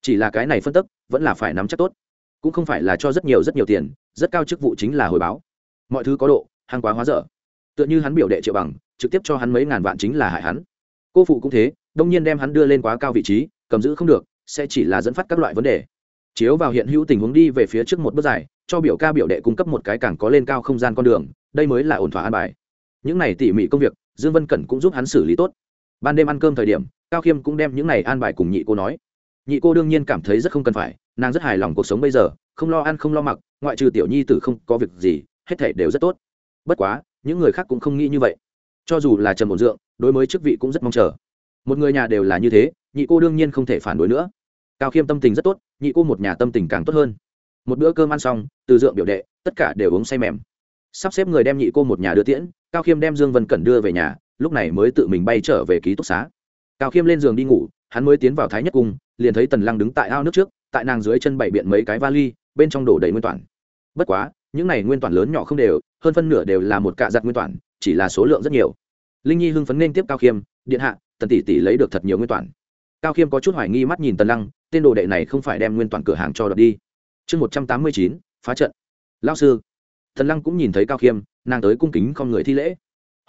Chỉ là cái này phân tức, vẫn là phải nắm chắc tốt. Cũng không phải là cho rất nhiều rất nhiều tiền, rất cao chức vụ chính là hồi báo. Mọi thứ có độ, hàng quá hóa dở. Tựa như hắn biểu đệ triệu bằng, trực tiếp cho hắn mấy ngàn vạn chính là hại hắn. Cô phụ cũng thế, đông nhiên đem hắn đưa lên quá cao vị trí, cầm giữ không được, sẽ chỉ là dẫn phát các loại vấn đề. Chiếu vào hiện hữu tình huống đi về phía trước một bước dài, cho biểu ca biểu đệ cung cấp một cái càng có lên cao không gian con đường, đây mới là ổn thỏa an bài. Những này tỉ mỉ công việc dương vân cẩn cũng giúp hắn xử lý tốt. Ban đêm ăn cơm thời điểm, cao khiêm cũng đem những này an bài cùng nhị cô nói. Nhị cô đương nhiên cảm thấy rất không cần phải, nàng rất hài lòng cuộc sống bây giờ, không lo ăn không lo mặc, ngoại trừ tiểu nhi tử không có việc gì, hết thể đều rất tốt. Bất quá, những người khác cũng không nghĩ như vậy. Cho dù là trần bổn dượng, đối với chức vị cũng rất mong chờ. Một người nhà đều là như thế, nhị cô đương nhiên không thể phản đối nữa. Cao khiêm tâm tình rất tốt, nhị cô một nhà tâm tình càng tốt hơn. Một bữa cơm ăn xong, từ dượng biểu đệ, tất cả đều uống say mềm sắp xếp người đem nhị cô một nhà đưa tiễn, cao khiêm đem dương vân cẩn đưa về nhà, lúc này mới tự mình bay trở về ký túc xá. Cao khiêm lên giường đi ngủ, hắn mới tiến vào thái nhất cung, liền thấy tần lăng đứng tại ao nước trước, tại nàng dưới chân bảy biện mấy cái vali, bên trong đổ đầy nguyên toàn. Bất quá, những này nguyên toàn lớn nhỏ không đều, hơn phân nửa đều là một cạ giặt nguyên toàn, chỉ là số lượng rất nhiều. Linh nhi hưng phấn nên tiếp cao khiêm, điện hạ, tần tỷ tỷ lấy được thật nhiều nguyên toàn. Cao khiêm có chút hoài nghi mắt nhìn tần lăng, tên đồ đệ này không phải đem nguyên toàn cửa hàng cho đợt đi. Chương một trăm tám mươi chín, phá trận. Lao sư tần lăng cũng nhìn thấy cao khiêm, nàng tới cung kính con người thi lễ.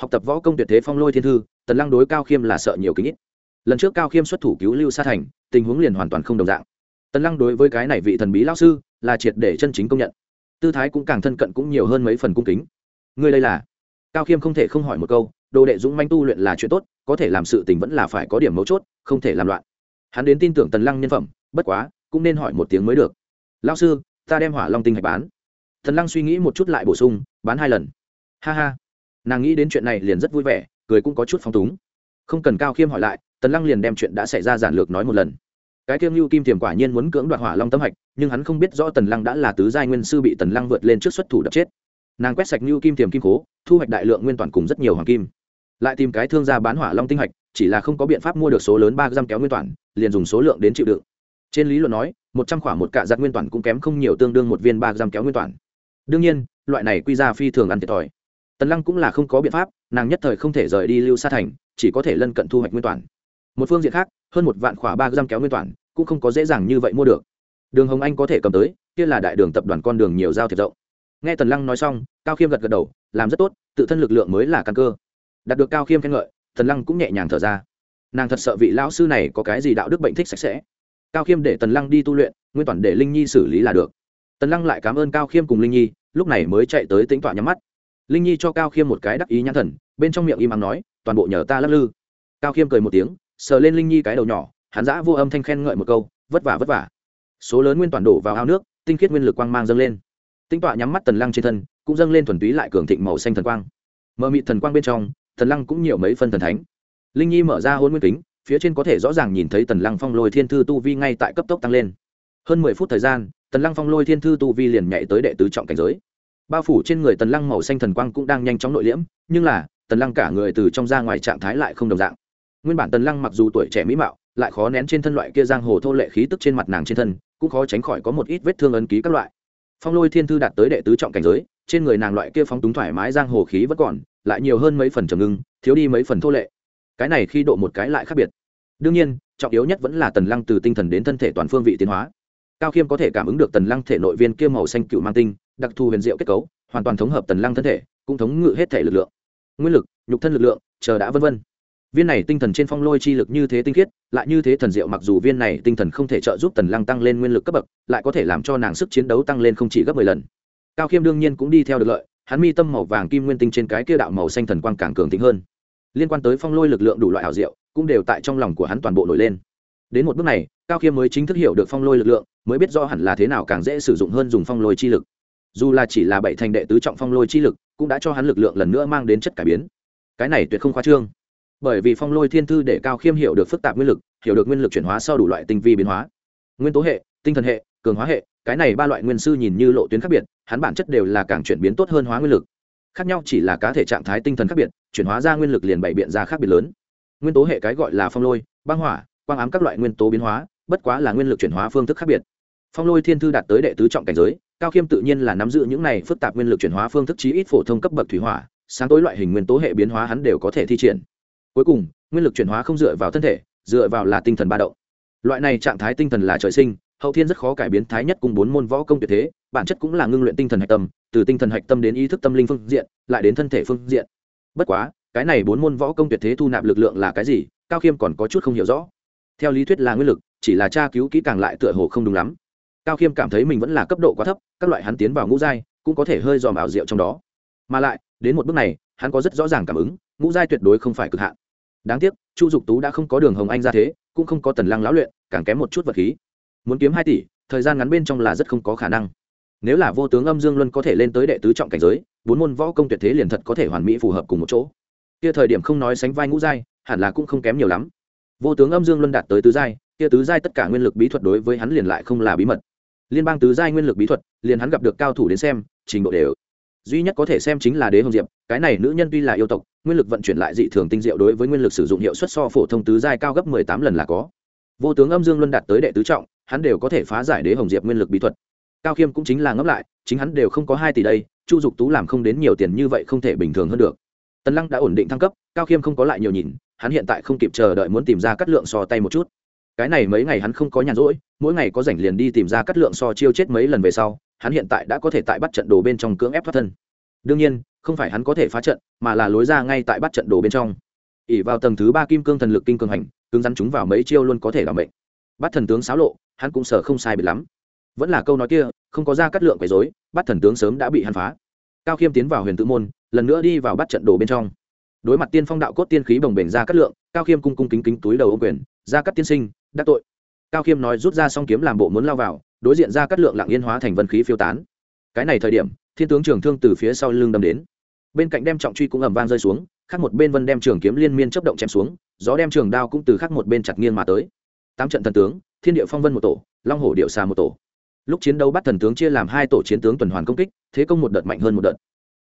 Học tập võ công tuyệt thế phong lôi thiên thư, tần lăng đối cao khiêm là sợ nhiều kính ít. Lần trước cao khiêm xuất thủ cứu lưu sa thành, tình huống liền hoàn toàn không đồng dạng. Tần lăng đối với cái này vị thần bí lao sư là triệt để chân chính công nhận. Tư thái cũng càng thân cận cũng nhiều hơn mấy phần cung kính. Người đây là? Cao khiêm không thể không hỏi một câu, đồ đệ dũng manh tu luyện là chuyện tốt, có thể làm sự tình vẫn là phải có điểm mấu chốt, không thể làm loạn. Hắn đến tin tưởng tần lăng nhân phẩm, bất quá, cũng nên hỏi một tiếng mới được. Lao sư, ta đem hỏa long tinh hạch bán. Thần lăng suy nghĩ một chút lại bổ sung, bán hai lần. Ha ha. Nàng nghĩ đến chuyện này liền rất vui vẻ, cười cũng có chút phong túng. Không cần cao khiêm hỏi lại tần lăng liền đem chuyện đã xảy ra giản lược nói một lần. Cái kiêm lưu kim tiềm quả nhiên muốn cưỡng đoạt hỏa long tâm hạch, nhưng hắn không biết rõ tần lăng đã là tứ giai nguyên sư bị tần lăng vượt lên trước xuất thủ đập chết. Nàng quét sạch lưu kim tiềm kim cố, thu hoạch đại lượng nguyên toàn cùng rất nhiều hoàng kim. Lại tìm cái thương gia bán hỏa long tinh hạch, chỉ là không có biện pháp mua được số lớn ba giam kéo nguyên toàn, liền dùng số lượng đến chịu đựng. Trên lý luận nói, một trăm khoảng một cạ giặt nguyên toàn cũng kém không nhiều tương đương một viên ba giam kéo nguyên toàn đương nhiên, loại này quy ra phi thường ăn thiệt thòi. Tần lăng cũng là không có biện pháp, nàng nhất thời không thể rời đi lưu sa thành, chỉ có thể lân cận thu hoạch nguyên toàn. Một phương diện khác, hơn một vạn khỏa ba giam kéo nguyên toàn, cũng không có dễ dàng như vậy mua được. Đường hồng anh có thể cầm tới, kia là đại đường tập đoàn con đường nhiều giao thiệt rộng. Nghe tần lăng nói xong, cao khiêm gật gật đầu, làm rất tốt, tự thân lực lượng mới là căn cơ. Đạt được cao khiêm khen ngợi, tần lăng cũng nhẹ nhàng thở ra. Nàng thật sợ vị lão sư này có cái gì đạo đức bệnh thích sạch sẽ. Cao khiêm để tần lăng đi tu luyện, nguyên toàn để linh nhi xử lý là được tần lăng lại cảm ơn cao khiêm cùng linh nhi, lúc này mới chạy tới tính tọa nhắm mắt. linh nhi cho cao khiêm một cái đắc ý nhãn thần, bên trong miệng im ắng nói, toàn bộ nhờ ta lắc lư. cao khiêm cười một tiếng, sờ lên linh nhi cái đầu nhỏ, hắn giã vô âm thanh khen ngợi một câu, vất vả vất vả. số lớn nguyên toàn đổ vào ao nước, tinh khiết nguyên lực quang mang dâng lên. tinh tọa nhắm mắt tần lăng trên thân, cũng dâng lên thuần túy lại cường thịnh màu xanh thần quang. mờ mịt thần quang bên trong thần lăng cũng nhiều mấy phân thần thánh. linh nhi mở ra hôn nguyên kính, phía trên có thể rõ ràng nhìn thấy tần lăng phong lôi thiên thư tu vi ngay tại cấp tốc tăng lên. hơn mười phút thời gian tần lăng phong lôi thiên thư tu vi liền nhảy tới đệ tứ trọng cảnh giới. Bao phủ trên người tần lăng màu xanh thần quang cũng đang nhanh chóng nội liễm, nhưng là, tần lăng cả người từ trong ra ngoài trạng thái lại không đồng dạng. Nguyên bản tần lăng mặc dù tuổi trẻ mỹ mạo, lại khó nén trên thân loại kia giang hồ thô lệ khí tức trên mặt nàng trên thân, cũng khó tránh khỏi có một ít vết thương ấn ký các loại. Phong lôi thiên thư đạt tới đệ tứ trọng cảnh giới, trên người nàng loại kia phóng túng thoải mái giang hồ khí vẫn còn, lại nhiều hơn mấy phần trầm ngưng, thiếu đi mấy phần thô lệ. Cái này khi độ một cái lại khác biệt. Đương nhiên, trọng yếu nhất vẫn là tần lăng từ tinh thần đến thân thể toàn phương vị tiến hóa cao khiêm có thể cảm ứng được tần lăng thể nội viên kia màu xanh cựu mang tinh, đặc thù huyền diệu kết cấu, hoàn toàn thống hợp tần lăng thân thể, cũng thống ngự hết thể lực lượng. Nguyên lực, nhục thân lực lượng, chờ đã vân vân. Viên này tinh thần trên phong lôi chi lực như thế tinh khiết, lại như thế thần diệu mặc dù viên này tinh thần không thể trợ giúp tần lăng tăng lên nguyên lực cấp bậc, lại có thể làm cho nàng sức chiến đấu tăng lên không chỉ gấp mười lần. Cao khiêm đương nhiên cũng đi theo được lợi, hắn mi tâm màu vàng kim nguyên tinh trên cái kia đạo màu xanh thần quang càng cường tính hơn. Liên quan tới phong lôi lực lượng đủ loại ảo diệu, cũng đều tại trong lòng của hắn toàn bộ nổi lên đến một bước này, cao khiêm mới chính thức hiểu được phong lôi lực lượng, mới biết do hẳn là thế nào càng dễ sử dụng hơn dùng phong lôi chi lực. Dù là chỉ là bảy thành đệ tứ trọng phong lôi chi lực, cũng đã cho hắn lực lượng lần nữa mang đến chất cải biến. Cái này tuyệt không khoa trương. Bởi vì phong lôi thiên thư để cao khiêm hiểu được phức tạp nguyên lực, hiểu được nguyên lực chuyển hóa sau đủ loại tinh vi biến hóa. Nguyên tố hệ, tinh thần hệ, cường hóa hệ, cái này ba loại nguyên sư nhìn như lộ tuyến khác biệt, hắn bản chất đều là càng chuyển biến tốt hơn hóa nguyên lực. Khác nhau chỉ là cá thể trạng thái tinh thần khác biệt, chuyển hóa ra nguyên lực liền bày biện ra khác biệt lớn. Nguyên tố hệ cái gọi là phong lôi, băng hỏa quang ám các loại nguyên tố biến hóa, bất quá là nguyên lực chuyển hóa phương thức khác biệt. Phong lôi thiên thư đạt tới đệ tứ trọng cảnh giới, cao khiêm tự nhiên là nắm giữ những này phức tạp nguyên lực chuyển hóa phương thức chí ít phổ thông cấp bậc thủy hỏa, sáng tối loại hình nguyên tố hệ biến hóa hắn đều có thể thi triển. Cuối cùng, nguyên lực chuyển hóa không dựa vào thân thể, dựa vào là tinh thần ba động. Loại này trạng thái tinh thần là trời sinh, hậu thiên rất khó cải biến thái nhất cùng bốn môn võ công tuyệt thế, bản chất cũng là ngưng luyện tinh thần hạch tâm, từ tinh thần hạch tâm đến ý thức tâm linh phương diện, lại đến thân thể phương diện. Bất quá, cái này bốn môn võ công tuyệt thế thu nạp lực lượng là cái gì, cao khiêm còn có chút không hiểu rõ theo lý thuyết là nguyên lực, chỉ là tra cứu kỹ càng lại tựa hồ không đúng lắm. Cao khiêm cảm thấy mình vẫn là cấp độ quá thấp, các loại hắn tiến vào ngũ giai, cũng có thể hơi dòm ảo diệu trong đó. Mà lại, đến một bước này, hắn có rất rõ ràng cảm ứng, ngũ giai tuyệt đối không phải cực hạn. Đáng tiếc, chu dục tú đã không có đường hồng anh ra thế, cũng không có tần lăng lão luyện, càng kém một chút vật khí. Muốn kiếm hai tỷ, thời gian ngắn bên trong là rất không có khả năng. Nếu là vô tướng âm dương luân có thể lên tới đệ tứ trọng cảnh giới, bốn môn võ công tuyệt thế liền thật có thể hoàn mỹ phù hợp cùng một chỗ. Kia thời điểm không nói sánh vai ngũ giai, hẳn là cũng không kém nhiều lắm vô tướng âm dương luân đạt tới tứ giai, kia tứ giai tất cả nguyên lực bí thuật đối với hắn liền lại không là bí mật. Liên bang tứ giai nguyên lực bí thuật, liền hắn gặp được cao thủ đến xem, trình độ đều. Duy nhất có thể xem chính là đế hồng diệp, cái này nữ nhân tuy là yêu tộc, nguyên lực vận chuyển lại dị thường tinh diệu đối với nguyên lực sử dụng hiệu suất so phổ thông tứ giai cao gấp mười tám lần là có. Vô tướng âm dương luân đạt tới đệ tứ trọng, hắn đều có thể phá giải đế hồng diệp nguyên lực bí thuật. Cao khiêm cũng chính là ngẫm lại, chính hắn đều không có hai tỷ đây, chu dục tú làm không đến nhiều tiền như vậy không thể bình thường hơn được. Tần lăng đã ổn định thăng cấp, cao khiêm không có lại nhiều nhìn hắn hiện tại không kịp chờ đợi muốn tìm ra cắt lượng so tay một chút. Cái này mấy ngày hắn không có nhàn rỗi, mỗi ngày có rảnh liền đi tìm ra cắt lượng so chiêu chết mấy lần về sau, hắn hiện tại đã có thể tại bắt trận đồ bên trong cưỡng ép thoát thân. Đương nhiên, không phải hắn có thể phá trận, mà là lối ra ngay tại bắt trận đồ bên trong. Ỉ vào tầng thứ ba kim cương thần lực kinh cường hành, cứng rắn chúng vào mấy chiêu luôn có thể làm bệnh bắt thần tướng xáo lộ, hắn cũng sợ không sai biệt lắm. Vẫn là câu nói kia, không có ra cắt lượng quấy dối bắt thần tướng sớm đã bị hắn phá. Cao khiêm tiến vào huyền tự môn, lần nữa đi vào bắt trận đồ bên trong đối mặt tiên phong đạo cốt tiên khí bồng bềnh ra cắt lượng, cao khiêm cung cung kính kính túi đầu ô quyền, ra cắt tiên sinh đắc tội. Cao khiêm nói rút ra xong kiếm làm bộ muốn lao vào, đối diện ra cắt lượng lặng yên hóa thành vân khí phiêu tán. Cái này thời điểm, thiên tướng trường thương từ phía sau lưng đâm đến. Bên cạnh đem trọng truy cũng ẩm vang rơi xuống, khác một bên vân đem trường kiếm liên miên chấp động chém xuống, gió đem trường đao cũng từ khác một bên chặt nghiêng mà tới. Tám trận thần tướng, thiên địa phong vân một tổ, long hổ điệu xà một tổ. Lúc chiến đấu bắt thần tướng chia làm hai tổ chiến tướng tuần hoàn công kích, thế công một đợt mạnh hơn một đợt.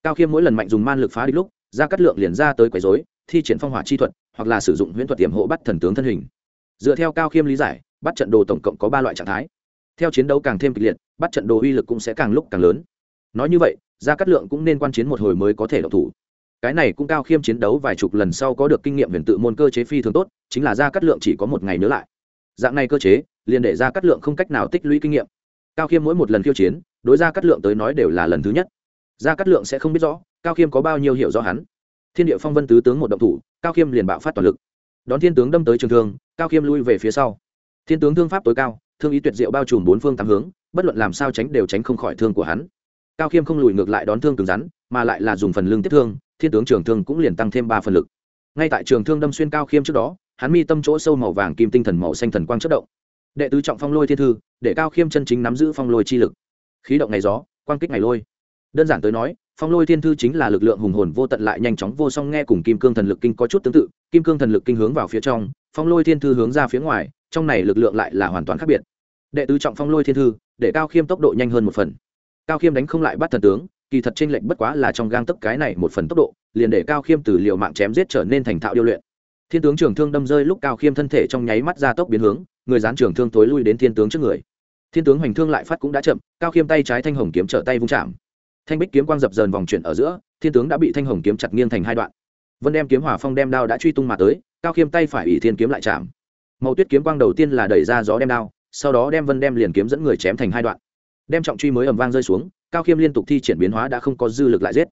Cao khiêm mỗi lần mạnh dùng man lực phá đi lúc ra cắt lượng liền ra tới quấy dối thi triển phong hỏa chi thuật, hoặc là sử dụng huyễn thuật tiềm hộ bắt thần tướng thân hình. Dựa theo cao khiêm lý giải, bắt trận đồ tổng cộng có ba loại trạng thái. Theo chiến đấu càng thêm kịch liệt, bắt trận đồ uy lực cũng sẽ càng lúc càng lớn. Nói như vậy gia cát lượng cũng nên quan chiến một hồi mới có thể độc thủ. Cái này cũng cao khiêm chiến đấu vài chục lần sau có được kinh nghiệm huyền tự môn cơ chế phi thường tốt, chính là gia cát lượng chỉ có một ngày nhớ lại. Dạng này cơ chế, liền để gia cát lượng không cách nào tích lũy kinh nghiệm. Cao khiêm mỗi một lần khiêu chiến, đối gia cát lượng tới nói đều là lần thứ nhất gia cát lượng sẽ không biết rõ, cao khiêm có bao nhiêu hiểu rõ hắn. Thiên địa phong vân tứ tướng một động thủ, cao khiêm liền bạo phát toàn lực. Đón thiên tướng đâm tới trường thương, cao khiêm lui về phía sau. Thiên tướng thương pháp tối cao, thương ý tuyệt diệu bao trùm bốn phương tám hướng, bất luận làm sao tránh đều tránh không khỏi thương của hắn. Cao khiêm không lùi ngược lại đón thương cứng rắn, mà lại là dùng phần lưng tiếp thương, thiên tướng trường thương cũng liền tăng thêm ba phần lực. Ngay tại trường thương đâm xuyên cao khiêm trước đó, hắn mi tâm chỗ sâu màu vàng kim tinh thần màu xanh thần quang chất động. Đệ tứ trọng phong lôi thiên thư, để cao khiêm chân chính nắm giữ phong lôi chi lực. Khí động ngày gió, quang kích ngày lôi đơn giản tới nói, phong lôi thiên thư chính là lực lượng hùng hồn vô tận lại nhanh chóng vô song nghe cùng kim cương thần lực kinh có chút tương tự. Kim cương thần lực kinh hướng vào phía trong, phong lôi thiên thư hướng ra phía ngoài, trong này lực lượng lại là hoàn toàn khác biệt. Đệ tứ trọng phong lôi thiên thư, để cao khiêm tốc độ nhanh hơn một phần. Cao khiêm đánh không lại bắt thần tướng, kỳ thật trên lệnh bất quá là trong gang tấp cái này một phần tốc độ, liền để cao khiêm từ liều mạng chém giết trở nên thành thạo điêu luyện. Thiên tướng trường thương đâm rơi lúc cao khiêm thân thể trong nháy mắt ra tốc biến hướng, người dán trường thương tối lui đến thiên tướng trước người. Thiên tướng hoành thương lại phát cũng đã chậm, cao khiêm tay trái thanh hồng kiếm trở tay vung chạm thanh bích kiếm quang dập dờn vòng chuyển ở giữa, thiên tướng đã bị thanh hồng kiếm chặt nghiêng thành hai đoạn. Vân đem kiếm hỏa phong đem đao đã truy tung mà tới, cao khiêm tay phải ủy thiên kiếm lại chạm. Màu tuyết kiếm quang đầu tiên là đẩy ra gió đem đao, sau đó đem vân đem liền kiếm dẫn người chém thành hai đoạn. Đem trọng truy mới ầm vang rơi xuống, cao khiêm liên tục thi triển biến hóa đã không có dư lực lại giết.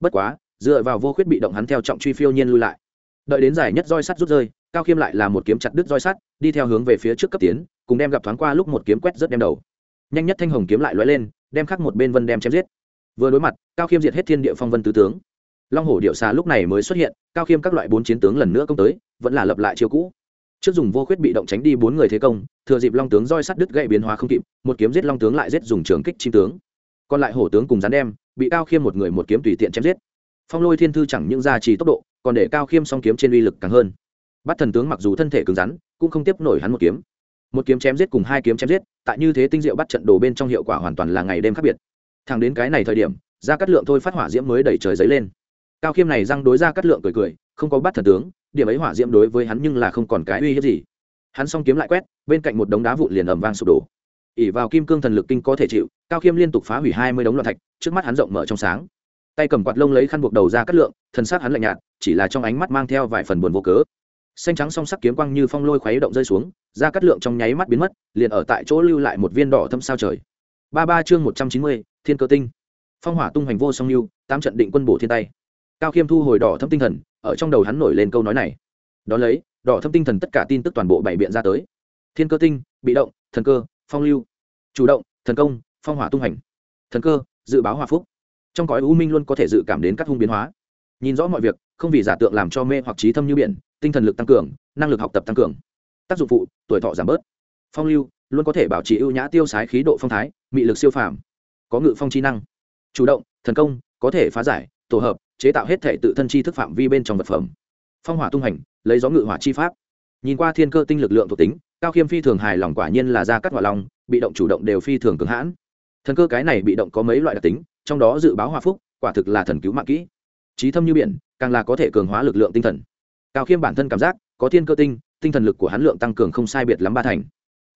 Bất quá, dựa vào vô khuyết bị động hắn theo trọng truy phiêu nhiên lui lại. Đợi đến giải nhất roi sắt rút rơi, cao khiêm lại là một kiếm chặt đứt roi sắt, đi theo hướng về phía trước cấp tiến, cùng đem gặp thoáng qua lúc một kiếm quét rất đem đầu. Nhanh nhất thanh hồng kiếm lại lóe lên, đem khắc một bên vân đem chém giết vừa đối mặt, cao khiêm diệt hết thiên địa phong vân tứ tướng. Long hổ điệu xà lúc này mới xuất hiện, cao khiêm các loại bốn chiến tướng lần nữa công tới, vẫn là lập lại chiêu cũ. Trước dùng vô khuyết bị động tránh đi bốn người thế công, thừa dịp long tướng roi sắt đứt gậy biến hóa không kịp, một kiếm giết long tướng lại giết dùng trường kích chim tướng. Còn lại hổ tướng cùng rắn đem, bị cao khiêm một người một kiếm tùy tiện chém giết. Phong lôi thiên thư chẳng những ra trì tốc độ, còn để cao khiêm song kiếm trên uy lực càng hơn. Bắt thần tướng mặc dù thân thể cứng rắn, cũng không tiếp nổi hắn một kiếm. Một kiếm chém giết cùng hai kiếm chém giết, tại như thế tinh diệu bắt trận đồ bên trong hiệu quả hoàn toàn là ngày đêm khác biệt thằng đến cái này thời điểm ra cắt lượng thôi phát hỏa diễm mới đẩy trời giấy lên. Cao khiêm này răng đối ra cắt lượng cười cười, không có bắt thần tướng, điểm ấy hỏa diễm đối với hắn nhưng là không còn cái uy hiếp gì. Hắn xong kiếm lại quét, bên cạnh một đống đá vụn liền ầm vang sụp đổ. Ỉ vào kim cương thần lực kinh có thể chịu, cao khiêm liên tục phá hủy hai mươi đống loạn thạch, trước mắt hắn rộng mở trong sáng. Tay cầm quạt lông lấy khăn buộc đầu ra cắt lượng thân xác hắn lạnh nhạt, chỉ là trong ánh mắt mang theo vài phần buồn vô cớ. Xanh trắng song sắc kiếm quang như phong lôi khuấy động rơi xuống ra cắt lượng trong nháy mắt biến mất, liền ở tại chỗ lưu lại một viên đỏ thâm sao trời. Ba ba chương một trăm chín mươi thiên cơ tinh. Phong hỏa tung hoành vô song lưu, tám trận định quân bổ thiên tay. Cao khiêm thu hồi đỏ thâm tinh thần, ở trong đầu hắn nổi lên câu nói này. Đón lấy, đỏ thâm tinh thần tất cả tin tức toàn bộ bảy biện ra tới. Thiên cơ tinh, bị động, thần cơ, phong lưu. Chủ động, thần công, phong hỏa tung hành thần cơ, dự báo hòa phúc. Trong cõi u minh luôn có thể dự cảm đến các hung biến hóa. Nhìn rõ mọi việc, không vì giả tượng làm cho mê hoặc trí thâm như biển, tinh thần lực tăng cường, năng lực học tập tăng cường. Tác dụng phụ, tuổi thọ giảm bớt. Phong lưu, luôn có thể bảo trì ưu nhã tiêu sái khí độ phong thái, mị lực siêu phàm có ngự phong trí năng. Chủ động thần công có thể phá giải tổ hợp chế tạo hết thể tự thân chi thức phạm vi bên trong vật phẩm. Phong hỏa tung hành lấy gió ngự hỏa chi pháp. Nhìn qua thiên cơ tinh lực lượng thuộc tính cao khiêm phi thường hài lòng quả nhiên là ra cắt hỏa lòng, bị động chủ động đều phi thường cường hãn. Thần cơ cái này bị động có mấy loại đặc tính trong đó dự báo hòa phúc quả thực là thần cứu mạng kỹ. Trí thâm như biển càng là có thể cường hóa lực lượng tinh thần. Cao khiêm bản thân cảm giác có thiên cơ tinh tinh thần lực của hắn lượng tăng cường không sai biệt lắm ba thành.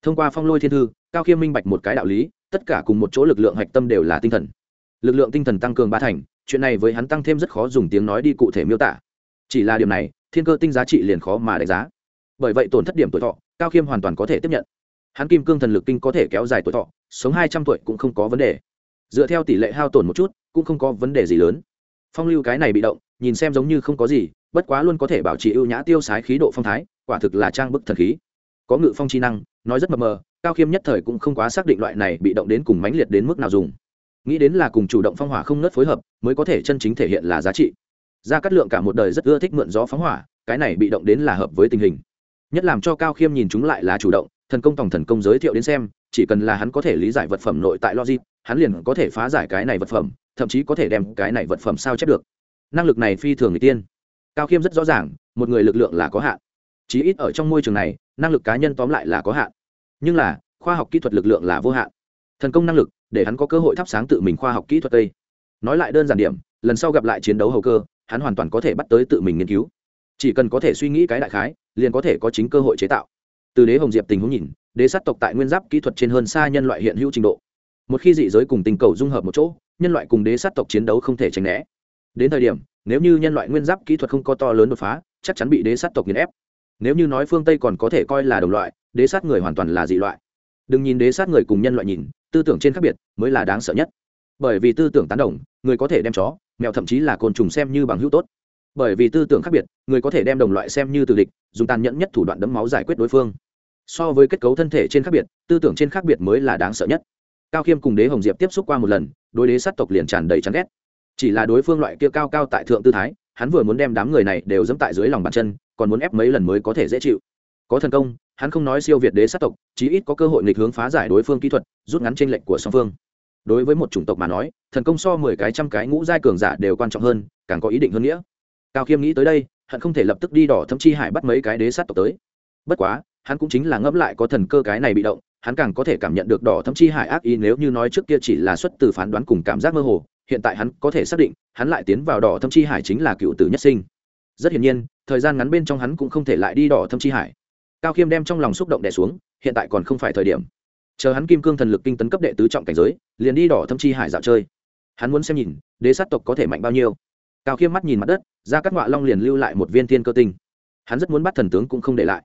Thông qua phong lôi thiên thư cao khiêm minh bạch một cái đạo lý tất cả cùng một chỗ lực lượng hạch tâm đều là tinh thần. Lực lượng tinh thần tăng cường ba thành, chuyện này với hắn tăng thêm rất khó dùng tiếng nói đi cụ thể miêu tả. Chỉ là điểm này, thiên cơ tinh giá trị liền khó mà đánh giá. Bởi vậy tổn thất điểm tuổi thọ, cao khiêm hoàn toàn có thể tiếp nhận. Hắn kim cương thần lực kinh có thể kéo dài tuổi thọ, sống hai trăm tuổi cũng không có vấn đề. Dựa theo tỷ lệ hao tổn một chút, cũng không có vấn đề gì lớn. Phong lưu cái này bị động, nhìn xem giống như không có gì, bất quá luôn có thể bảo trì ưu nhã tiêu sái khí độ phong thái, quả thực là trang bức thần khí. Có ngự phong chi năng, nói rất mập mờ cao khiêm nhất thời cũng không quá xác định loại này bị động đến cùng mãnh liệt đến mức nào dùng. Nghĩ đến là cùng chủ động phong hỏa không nớt phối hợp, mới có thể chân chính thể hiện là giá trị. Gia cát lượng cả một đời rất ưa thích mượn gió phóng hỏa, cái này bị động đến là hợp với tình hình. Nhất làm cho cao khiêm nhìn chúng lại là chủ động, thần công tổng thần công giới thiệu đến xem, chỉ cần là hắn có thể lý giải vật phẩm nội tại logic, hắn liền có thể phá giải cái này vật phẩm, thậm chí có thể đem cái này vật phẩm sao chép được. Năng lực này phi thường người tiên. Cao khiêm rất rõ ràng, một người lực lượng là có hạn. Chí ít ở trong môi trường này, năng lực cá nhân tóm lại là có hạn nhưng là, khoa học kỹ thuật lực lượng là vô hạn. Thần công năng lực, để hắn có cơ hội thắp sáng tự mình khoa học kỹ thuật tây nói lại đơn giản điểm, lần sau gặp lại chiến đấu hầu cơ, hắn hoàn toàn có thể bắt tới tự mình nghiên cứu. Chỉ cần có thể suy nghĩ cái đại khái, liền có thể có chính cơ hội chế tạo. Từ đế hồng diệp tình huống nhìn, đế sát tộc tại nguyên giáp kỹ thuật trên hơn xa nhân loại hiện hữu trình độ. Một khi dị giới cùng tình cầu dung hợp một chỗ, nhân loại cùng đế sát tộc chiến đấu không thể tránh né. Đến thời điểm, nếu như nhân loại nguyên giáp kỹ thuật không có to lớn đột phá, chắc chắn bị đế sát tộc nghiền ép nếu như nói phương tây còn có thể coi là đồng loại, đế sát người hoàn toàn là dị loại. Đừng nhìn đế sát người cùng nhân loại nhìn, tư tưởng trên khác biệt mới là đáng sợ nhất. Bởi vì tư tưởng tán đồng, người có thể đem chó, mèo thậm chí là côn trùng xem như bằng hữu tốt. Bởi vì tư tưởng khác biệt, người có thể đem đồng loại xem như từ địch, dùng tàn nhẫn nhất thủ đoạn đấm máu giải quyết đối phương. So với kết cấu thân thể trên khác biệt, tư tưởng trên khác biệt mới là đáng sợ nhất. Cao khiêm cùng đế hồng diệp tiếp xúc qua một lần, đối đế sát tộc liền tràn đầy chán ghét. Chỉ là đối phương loại kia cao cao tại thượng tư thái, hắn vừa muốn đem đám người này đều dẫm tại dưới lòng bàn chân còn muốn ép mấy lần mới có thể dễ chịu. Có thần công, hắn không nói siêu việt đế sát tộc, chí ít có cơ hội nghịch hướng phá giải đối phương kỹ thuật, rút ngắn tranh lệnh của song phương. Đối với một chủng tộc mà nói, thần công so mười cái trăm cái ngũ giai cường giả đều quan trọng hơn, càng có ý định hơn nghĩa. Cao khiêm nghĩ tới đây, hắn không thể lập tức đi đỏ thâm chi hải bắt mấy cái đế sát tộc tới. Bất quá, hắn cũng chính là ngẫm lại có thần cơ cái này bị động, hắn càng có thể cảm nhận được đỏ thâm chi hải ác ý nếu như nói trước kia chỉ là xuất từ phán đoán cùng cảm giác mơ hồ, hiện tại hắn có thể xác định, hắn lại tiến vào đỏ thâm chi hải chính là cựu tử nhất sinh rất hiển nhiên, thời gian ngắn bên trong hắn cũng không thể lại đi đỏ thâm chi hải. Cao khiêm đem trong lòng xúc động đẻ xuống, hiện tại còn không phải thời điểm. Chờ hắn kim cương thần lực kinh tấn cấp đệ tứ trọng cảnh giới, liền đi đỏ thâm chi hải dạo chơi. Hắn muốn xem nhìn, đế sát tộc có thể mạnh bao nhiêu. Cao khiêm mắt nhìn mặt đất, ra các ngọa long liền lưu lại một viên thiên cơ tinh. Hắn rất muốn bắt thần tướng cũng không để lại.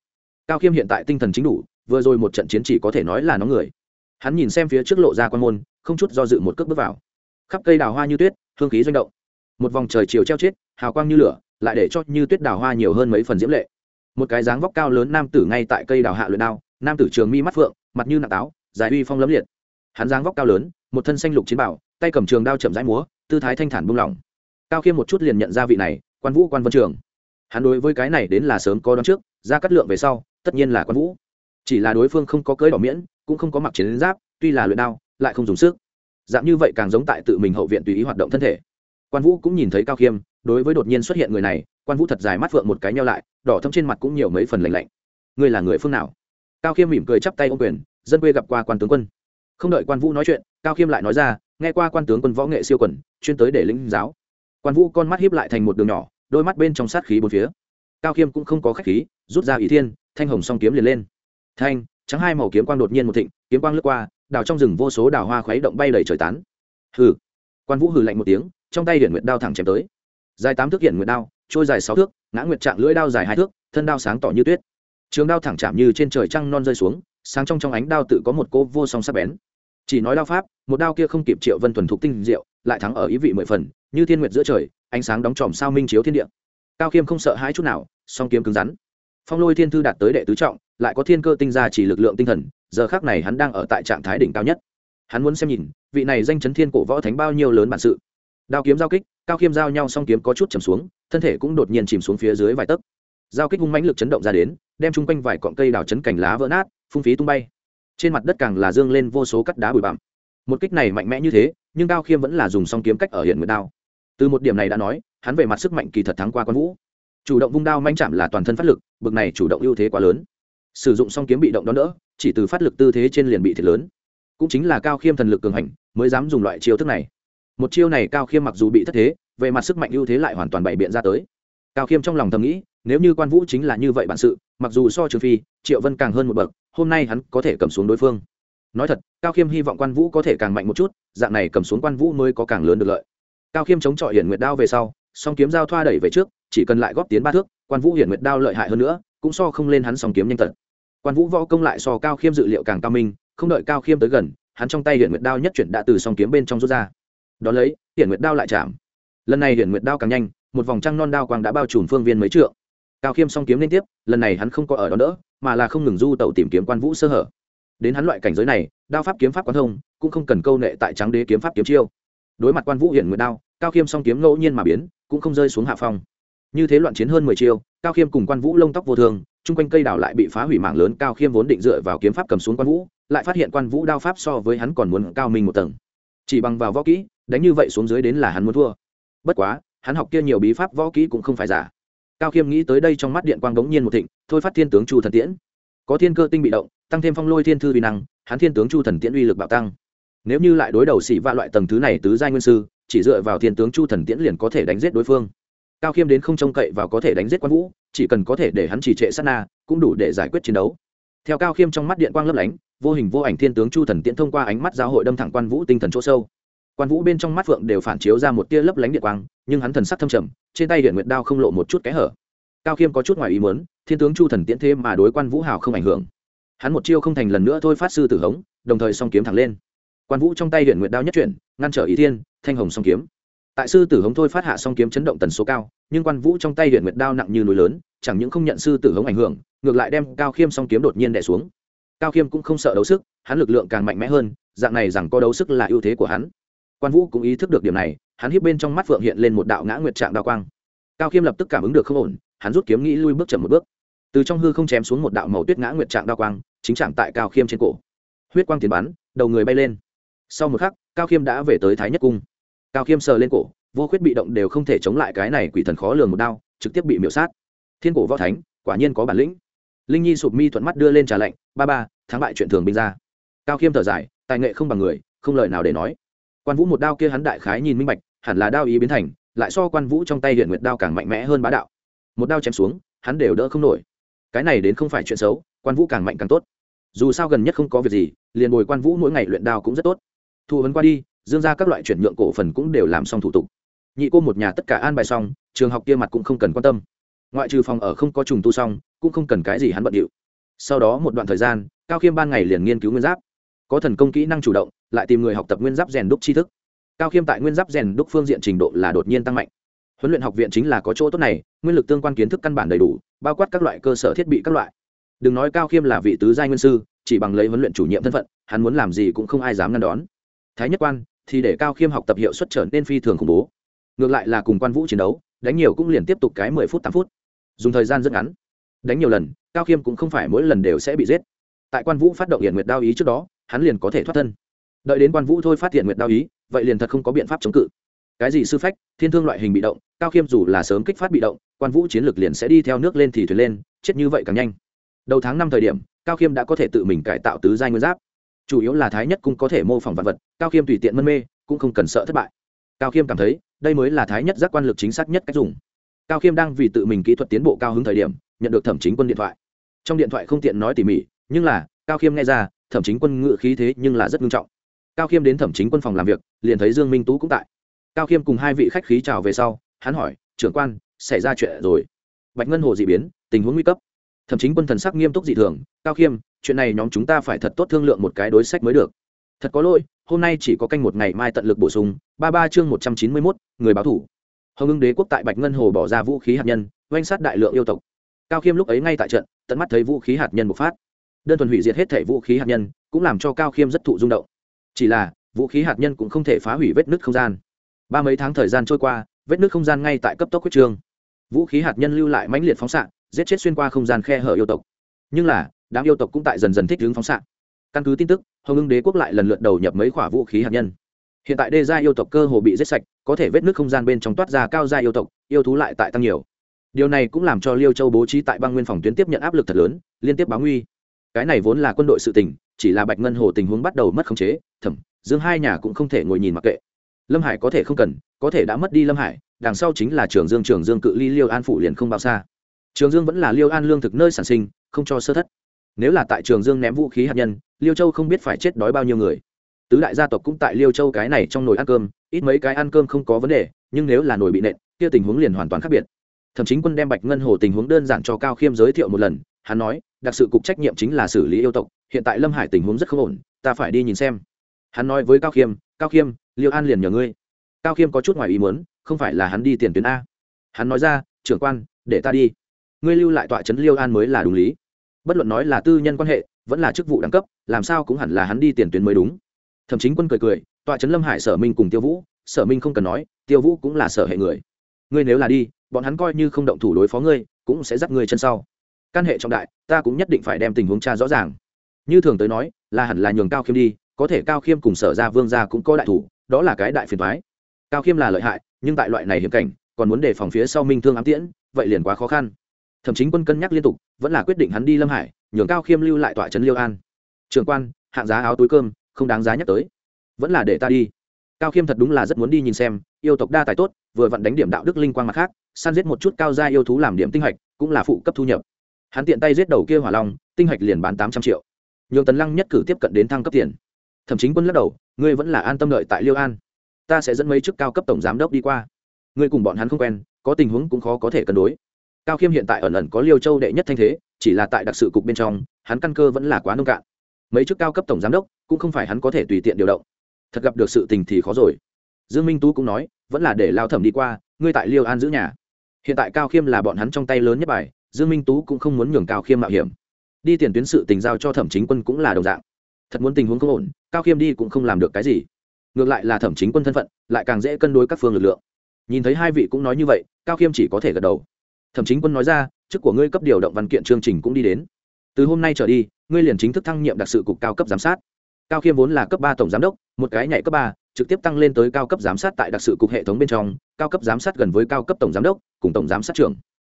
Cao khiêm hiện tại tinh thần chính đủ, vừa rồi một trận chiến chỉ có thể nói là nó người. Hắn nhìn xem phía trước lộ ra quan môn, không chút do dự một cước bước vào. Khắp cây đào hoa như tuyết, hương khí doanh động. Một vòng trời chiều treo chết, hào quang như lửa lại để cho như tuyết đào hoa nhiều hơn mấy phần diễm lệ. Một cái dáng vóc cao lớn nam tử ngay tại cây đào hạ luyện đao, nam tử trường mi mắt phượng, mặt như nạc táo, dài uy phong lấm liệt. Hắn dáng vóc cao lớn, một thân xanh lục chiến bảo, tay cầm trường đao chậm rãi múa, tư thái thanh thản buông lỏng. Cao khiêm một chút liền nhận ra vị này, quan vũ quan vân trường. Hắn đối với cái này đến là sớm có đón trước, ra cắt lượng về sau, tất nhiên là quan vũ. Chỉ là đối phương không có cưới đỏ miễn, cũng không có mặc chiến giáp, tuy là luyện đao, lại không dùng sức. Dạng như vậy càng giống tại tự mình hậu viện tùy ý hoạt động thân thể. Quan vũ cũng nhìn thấy cao khiêm đối với đột nhiên xuất hiện người này, quan vũ thật dài mắt phượng một cái nhau lại, đỏ thâm trên mặt cũng nhiều mấy phần lạnh lạnh. Ngươi là người phương nào? Cao khiêm mỉm cười chắp tay ô quyền, dân quê gặp qua quan tướng quân. Không đợi quan vũ nói chuyện, cao khiêm lại nói ra, nghe qua quan tướng quân võ nghệ siêu quần chuyên tới để lĩnh giáo. Quan vũ con mắt hiếp lại thành một đường nhỏ, đôi mắt bên trong sát khí bốn phía. Cao khiêm cũng không có khách khí, rút ra ý thiên, thanh hồng song kiếm liền lên. Thanh, trắng hai màu kiếm quang đột nhiên một thịnh, kiếm quang lướt qua đào trong rừng vô số đào hoa khuấy động bay đầy trời tán. Hừ. Quan vũ hừ lạnh một tiếng, trong tay hiển nguyệt đao thẳng chém tới dài tám thước hiện nguyệt đao, trôi dài sáu thước, ngã nguyệt trạng lưỡi đao dài hai thước, thân đao sáng tỏ như tuyết. Trường đao thẳng chạm như trên trời trăng non rơi xuống, sáng trong trong ánh đao tự có một cô vô song sắc bén. Chỉ nói đao pháp, một đao kia không kịp triệu vân thuần thục tinh diệu, lại thắng ở ý vị mười phần, như thiên nguyệt giữa trời, ánh sáng đóng tròm sao minh chiếu thiên địa. Cao khiêm không sợ hãi chút nào, song kiếm cứng rắn. Phong lôi thiên thư đạt tới đệ tứ trọng, lại có thiên cơ tinh ra chỉ lực lượng tinh thần, giờ khác này hắn đang ở tại trạng thái đỉnh cao nhất. Hắn muốn xem nhìn, vị này danh chấn thiên cổ võ thánh bao nhiêu lớn bản sự đao kiếm giao kích, cao khiêm giao nhau song kiếm có chút chầm xuống, thân thể cũng đột nhiên chìm xuống phía dưới vài tấc. Giao kích hung mãnh lực chấn động ra đến, đem chung quanh vài cọn cây đào chấn cành lá vỡ nát, phung phí tung bay. Trên mặt đất càng là dương lên vô số cắt đá bụi bặm. Một kích này mạnh mẽ như thế, nhưng cao khiêm vẫn là dùng song kiếm cách ở hiện nguyệt đao. Từ một điểm này đã nói, hắn về mặt sức mạnh kỳ thật thắng qua quan vũ. Chủ động vung đao manh chạm là toàn thân phát lực, bực này chủ động ưu thế quá lớn. Sử dụng song kiếm bị động đó nữa, chỉ từ phát lực tư thế trên liền bị thiệt lớn. Cũng chính là cao khiêm thần lực cường hành, mới dám dùng loại chiêu thức này một chiêu này cao khiêm mặc dù bị thất thế, về mặt sức mạnh ưu thế lại hoàn toàn bày biện ra tới. Cao khiêm trong lòng thầm nghĩ, nếu như quan vũ chính là như vậy bản sự, mặc dù so trừ phi, triệu vân càng hơn một bậc, hôm nay hắn có thể cầm xuống đối phương. Nói thật, cao khiêm hy vọng quan vũ có thể càng mạnh một chút, dạng này cầm xuống quan vũ mới có càng lớn được lợi. Cao khiêm chống chọi hiển nguyệt đao về sau, song kiếm giao thoa đẩy về trước, chỉ cần lại góp tiến ba thước, quan vũ hiển nguyệt đao lợi hại hơn nữa, cũng so không lên hắn song kiếm nhanh tật quan vũ võ công lại so cao khiêm dự liệu càng cao minh, không đợi cao khiêm tới gần, hắn trong tay hiển nguyệt đao nhất chuyển đã từ song kiếm bên trong rút ra đ ó lấy hiển nguyệt đao lại chạm. Lần này hiển nguyệt đao càng nhanh một vòng trăng non đao quang đã bao trùm phương viên mấy trượng. Cao khiêm song kiếm liên tiếp lần này hắn không có ở đó nữa, mà là không ngừng du tẩu tìm kiếm quan vũ sơ hở. Đến hắn loại cảnh giới này đao pháp kiếm pháp quan thông cũng không cần câu nệ tại trắng đế kiếm pháp kiếm chiêu. Đối mặt quan vũ hiển nguyệt đao cao khiêm song kiếm ngẫu nhiên mà biến cũng không rơi xuống hạ phong. Như thế loạn chiến hơn mười chiêu cao khiêm cùng quan vũ lông tóc vô thường chung quanh cây đào lại bị phá hủy mạng lớn cao khiêm vốn định dựa vào kiếm pháp cầm xuống quan vũ lại phát hiện quan vũ đao pháp so với hắn còn muốn cao minh một tầng. Chỉ bằng vào võ kỹ đánh như vậy xuống dưới đến là hắn muốn thua. Bất quá, hắn học kia nhiều bí pháp võ kỹ cũng không phải giả. Cao khiêm nghĩ tới đây trong mắt điện quang đống nhiên một thịnh, thôi phát thiên tướng chu thần tiễn. Có thiên cơ tinh bị động, tăng thêm phong lôi thiên thư vi năng, hắn thiên tướng chu thần tiễn uy lực bạo tăng. Nếu như lại đối đầu xỉ va loại tầng thứ này tứ giai nguyên sư, chỉ dựa vào thiên tướng chu thần tiễn liền có thể đánh giết đối phương. Cao khiêm đến không trông cậy vào có thể đánh giết quan vũ, chỉ cần có thể để hắn chỉ trệ sát na, cũng đủ để giải quyết chiến đấu. Theo cao khiêm trong mắt điện quang lấp lánh, vô hình vô ảnh thiên tướng chu thần tiễn thông qua ánh mắt giáo hội đâm thẳng quan vũ tinh thần chỗ sâu quan vũ bên trong mắt phượng đều phản chiếu ra một tia lấp lánh điện quang nhưng hắn thần sắc thâm trầm trên tay hiện nguyệt đao không lộ một chút kẽ hở cao khiêm có chút ngoài ý muốn, thiên tướng chu thần tiễn thế mà đối quan vũ hào không ảnh hưởng hắn một chiêu không thành lần nữa thôi phát sư tử hống đồng thời song kiếm thẳng lên quan vũ trong tay hiện nguyệt đao nhất chuyển ngăn trở ý thiên thanh hồng song kiếm tại sư tử hống thôi phát hạ song kiếm chấn động tần số cao nhưng quan vũ trong tay hiện nguyệt đao nặng như núi lớn chẳng những không nhận sư tử hống ảnh hưởng ngược lại đem cao khiêm song kiếm đột nhiên đẻ xuống cao khiêm cũng không sợ đấu sức hắn lực lượng càng mạnh mẽ hơn dạng này rằng có đấu sức là ưu thế của hắn quan vũ cũng ý thức được điểm này, hắn hiếp bên trong mắt phượng hiện lên một đạo ngã nguyệt trạng đao quang. Cao khiêm lập tức cảm ứng được không ổn, hắn rút kiếm nghĩ lui bước chậm một bước. Từ trong hư không chém xuống một đạo màu tuyết ngã nguyệt trạng đao quang, chính trạng tại cao khiêm trên cổ. Huyết quang tiền bắn, đầu người bay lên. Sau một khắc, cao khiêm đã về tới thái nhất cung. Cao khiêm sờ lên cổ, vô khuyết bị động đều không thể chống lại cái này quỷ thần khó lường một đao, trực tiếp bị miễu sát. Thiên cổ võ thánh, quả nhiên có bản lĩnh. Linh nhi sụp mi thuận mắt đưa lên trà lạnh, ba ba, thắng bại chuyện thường binh ra. Cao khiêm thở dài, tài nghệ không bằng người, không lời nào để nói quan vũ một đao kia hắn đại khái nhìn minh bạch, hẳn là đao ý biến thành, lại so quan vũ trong tay hiện nguyệt đao càng mạnh mẽ hơn bá đạo. Một đao chém xuống, hắn đều đỡ không nổi. Cái này đến không phải chuyện xấu, quan vũ càng mạnh càng tốt. Dù sao gần nhất không có việc gì, liền bồi quan vũ mỗi ngày luyện đao cũng rất tốt. Thu vấn qua đi, dương ra các loại chuyển nhượng cổ phần cũng đều làm xong thủ tục. Nhị cô một nhà tất cả an bài xong, trường học kia mặt cũng không cần quan tâm. Ngoại trừ phòng ở không có trùng tu xong, cũng không cần cái gì hắn bận điệu. Sau đó một đoạn thời gian, cao khiêm ban ngày liền nghiên cứu nguyên giáp có thần công kỹ năng chủ động, lại tìm người học tập nguyên giáp rèn đúc tri thức. Cao khiêm tại nguyên giáp rèn đúc phương diện trình độ là đột nhiên tăng mạnh. Huấn luyện học viện chính là có chỗ tốt này, nguyên lực tương quan kiến thức căn bản đầy đủ, bao quát các loại cơ sở thiết bị các loại. Đừng nói cao khiêm là vị tứ giai nguyên sư, chỉ bằng lấy huấn luyện chủ nhiệm thân phận, hắn muốn làm gì cũng không ai dám ngăn đón. Thái nhất quan, thì để cao khiêm học tập hiệu suất trở nên phi thường khủng bố. Ngược lại là cùng quan vũ chiến đấu, đánh nhiều cũng liền tiếp tục cái mười phút, tám phút. Dùng thời gian rất ngắn. Đánh nhiều lần, cao khiêm cũng không phải mỗi lần đều sẽ bị giết. Tại quan vũ phát động hiện nguyệt đao ý trước đó hắn liền có thể thoát thân. Đợi đến quan vũ thôi phát hiện nguyệt đao ý, vậy liền thật không có biện pháp chống cự. Cái gì sư phách, thiên thương loại hình bị động, cao khiêm dù là sớm kích phát bị động, quan vũ chiến lược liền sẽ đi theo nước lên thì thuyền lên, chết như vậy càng nhanh. Đầu tháng năm thời điểm, cao khiêm đã có thể tự mình cải tạo tứ giai nguyên giáp. Chủ yếu là thái nhất cũng có thể mô phỏng vật vật, cao khiêm tùy tiện mân mê, cũng không cần sợ thất bại. Cao khiêm cảm thấy, đây mới là thái nhất giác quan lực chính xác nhất cách dùng. Cao khiêm đang vì tự mình kỹ thuật tiến bộ cao hứng thời điểm, nhận được thẩm chính quân điện thoại. Trong điện thoại không tiện nói tỉ mỉ, nhưng là, cao khiêm nghe ra thẩm chính quân ngự khí thế nhưng là rất nghiêm trọng. Cao khiêm đến thẩm chính quân phòng làm việc, liền thấy dương minh tú cũng tại. Cao khiêm cùng hai vị khách khí chào về sau, hắn hỏi, trưởng quan, xảy ra chuyện rồi? Bạch ngân hồ d ị biến, tình huống nguy cấp. Thẩm chính quân thần sắc nghiêm túc dị thường, cao khiêm, chuyện này nhóm chúng ta phải thật tốt thương lượng một cái đối sách mới được. Thật có lỗi, hôm nay chỉ có canh một ngày mai tận lực bổ sung, ba ba chương một trăm chín mươi mốt, người báo thủ. Hồng ưng đế quốc tại bạch ngân hồ bỏ ra vũ khí hạt nhân, oanh sát đại lượng yêu tộc. Cao khiêm lúc ấy ngay tại trận, tận mắt thấy vũ khí hạt nhân bộc phát đơn thuần hủy diệt hết thể vũ khí hạt nhân, cũng làm cho cao khiêm rất thụ rung động. Chỉ là, vũ khí hạt nhân cũng không thể phá hủy vết nứt không gian. Ba mấy tháng thời gian trôi qua, vết nứt không gian ngay tại cấp tốc quyết trương. Vũ khí hạt nhân lưu lại mãnh liệt phóng xạ, giết chết xuyên qua không gian khe hở yêu tộc. Nhưng là, đám yêu tộc cũng tại dần dần thích ứng phóng xạ. Căn cứ tin tức, hồng ưng đế quốc lại lần lượt đầu nhập mấy quả vũ khí hạt nhân. Hiện tại đê gia yêu tộc cơ hồ bị giết sạch, có thể vết nước không gian bên trong toát ra cao gia yêu tộc, yêu thú lại tại tăng nhiều. Điều này cũng làm cho liêu châu bố trí tại băng nguyên phòng tuyến tiếp nhận áp lực thật lớn, liên tiếp báo nguy cái này vốn là quân đội sự tình, chỉ là bạch ngân hồ tình huống bắt đầu mất khống chế, thẩm, dương hai nhà cũng không thể ngồi nhìn mặc kệ. Lâm hải có thể không cần, có thể đã mất đi lâm hải, đằng sau chính là trường dương trường dương cự ly liêu an phủ liền không bao xa. Trường dương vẫn là liêu an lương thực nơi sản sinh, không cho sơ thất. Nếu là tại trường dương ném vũ khí hạt nhân, liêu châu không biết phải chết đói bao nhiêu người. Tứ đại gia tộc cũng tại liêu châu cái này trong nồi ăn cơm, ít mấy cái ăn cơm không có vấn đề, nhưng nếu là nồi bị nện, kia tình huống liền hoàn toàn khác biệt. Thậm chí quân đem bạch ngân hồ tình huống đơn giản cho cao khiêm giới thiệu một lần hắn nói, đặc sự cục trách nhiệm chính là xử lý yêu tộc, hiện tại lâm hải tình huống rất không ổn, ta phải đi nhìn xem. Hắn nói với cao khiêm cao khiêm, liêu an liền nhờ ngươi. Cao khiêm có chút ngoài ý muốn, không phải là hắn đi tiền tuyến a. Hắn nói ra, trưởng quan, để ta đi. Ngươi lưu lại tọa trấn liêu an mới là đúng lý. Bất luận nói là tư nhân quan hệ, vẫn là chức vụ đẳng cấp, làm sao cũng hẳn là hắn đi tiền tuyến mới đúng. Thậm chí quân cười cười, tọa trấn lâm hải sở minh cùng tiêu vũ, sở minh không cần nói, tiêu vũ cũng là sở hệ người. Ngươi nếu là đi, bọn hắn coi như không động thủ đối phó ngươi, cũng sẽ dắt ngươi chân sau căn hệ trọng đại, ta cũng nhất định phải đem tình huống cha rõ ràng. Như thường tới nói, là hẳn là nhường cao khiêm đi, có thể cao khiêm cùng sở ra vương gia cũng có đại thủ, đó là cái đại phiền thoái cao khiêm là lợi hại, nhưng tại loại này hiểm cảnh, còn muốn đề phòng phía sau minh thương ám tiễn, vậy liền quá khó khăn. Thậm chí quân cân nhắc liên tục, vẫn là quyết định hắn đi lâm hải, nhường cao khiêm lưu lại tọa trấn liêu an. Trường quan, hạng giá áo túi cơm, không đáng giá nhắc tới. Vẫn là để ta đi. Cao khiêm thật đúng là rất muốn đi nhìn xem, yêu tộc đa tài tốt, vừa vặn đánh điểm đạo đức linh quang mặt khác, săn giết một chút cao gia yêu thú làm điểm tinh hạch, cũng là phụ cấp thu nhập hắn tiện tay giết đầu kia hỏa long, tinh hạch liền bán tám trăm triệu. Nhường tần lăng nhất cử tiếp cận đến thăng cấp tiền. Thậm chí quân lắc đầu, ngươi vẫn là an tâm đợi tại liêu an. Ta sẽ dẫn mấy chức cao cấp tổng giám đốc đi qua. Ngươi cùng bọn hắn không quen, có tình huống cũng khó có thể cân đối. Cao khiêm hiện tại ẩn ẩn có liêu châu đệ nhất thanh thế, chỉ là tại đặc sự cục bên trong, hắn căn cơ vẫn là quá nông cạn. Mấy chức cao cấp tổng giám đốc, cũng không phải hắn có thể tùy tiện điều động. Thật gặp được sự tình thì khó rồi. Dương minh tú cũng nói, vẫn là để lao thẩm đi qua, ngươi tại liêu an giữ nhà. Hiện tại cao khiêm là bọn hắn trong tay lớn nhất bài dương minh tú cũng không muốn nhường cao khiêm mạo hiểm. Đi tiền tuyến sự tình giao cho thẩm chính quân cũng là đồng dạng. Thật muốn tình huống không ổn, cao khiêm đi cũng không làm được cái gì. Ngược lại là thẩm chính quân thân phận, lại càng dễ cân đối các phương lực lượng. Nhìn thấy hai vị cũng nói như vậy, cao khiêm chỉ có thể gật đầu. Thẩm chính quân nói ra, chức của ngươi cấp điều động văn kiện chương trình cũng đi đến. Từ hôm nay trở đi, ngươi liền chính thức thăng nhiệm đặc sự cục cao cấp giám sát. Cao khiêm vốn là cấp ba tổng giám đốc, một cái nhảy cấp ba, trực tiếp tăng lên tới cao cấp giám sát tại đặc sự cục hệ thống bên trong, cao cấp giám sát gần với cao cấp tổng giám đốc, cùng tổng giám sát trưởng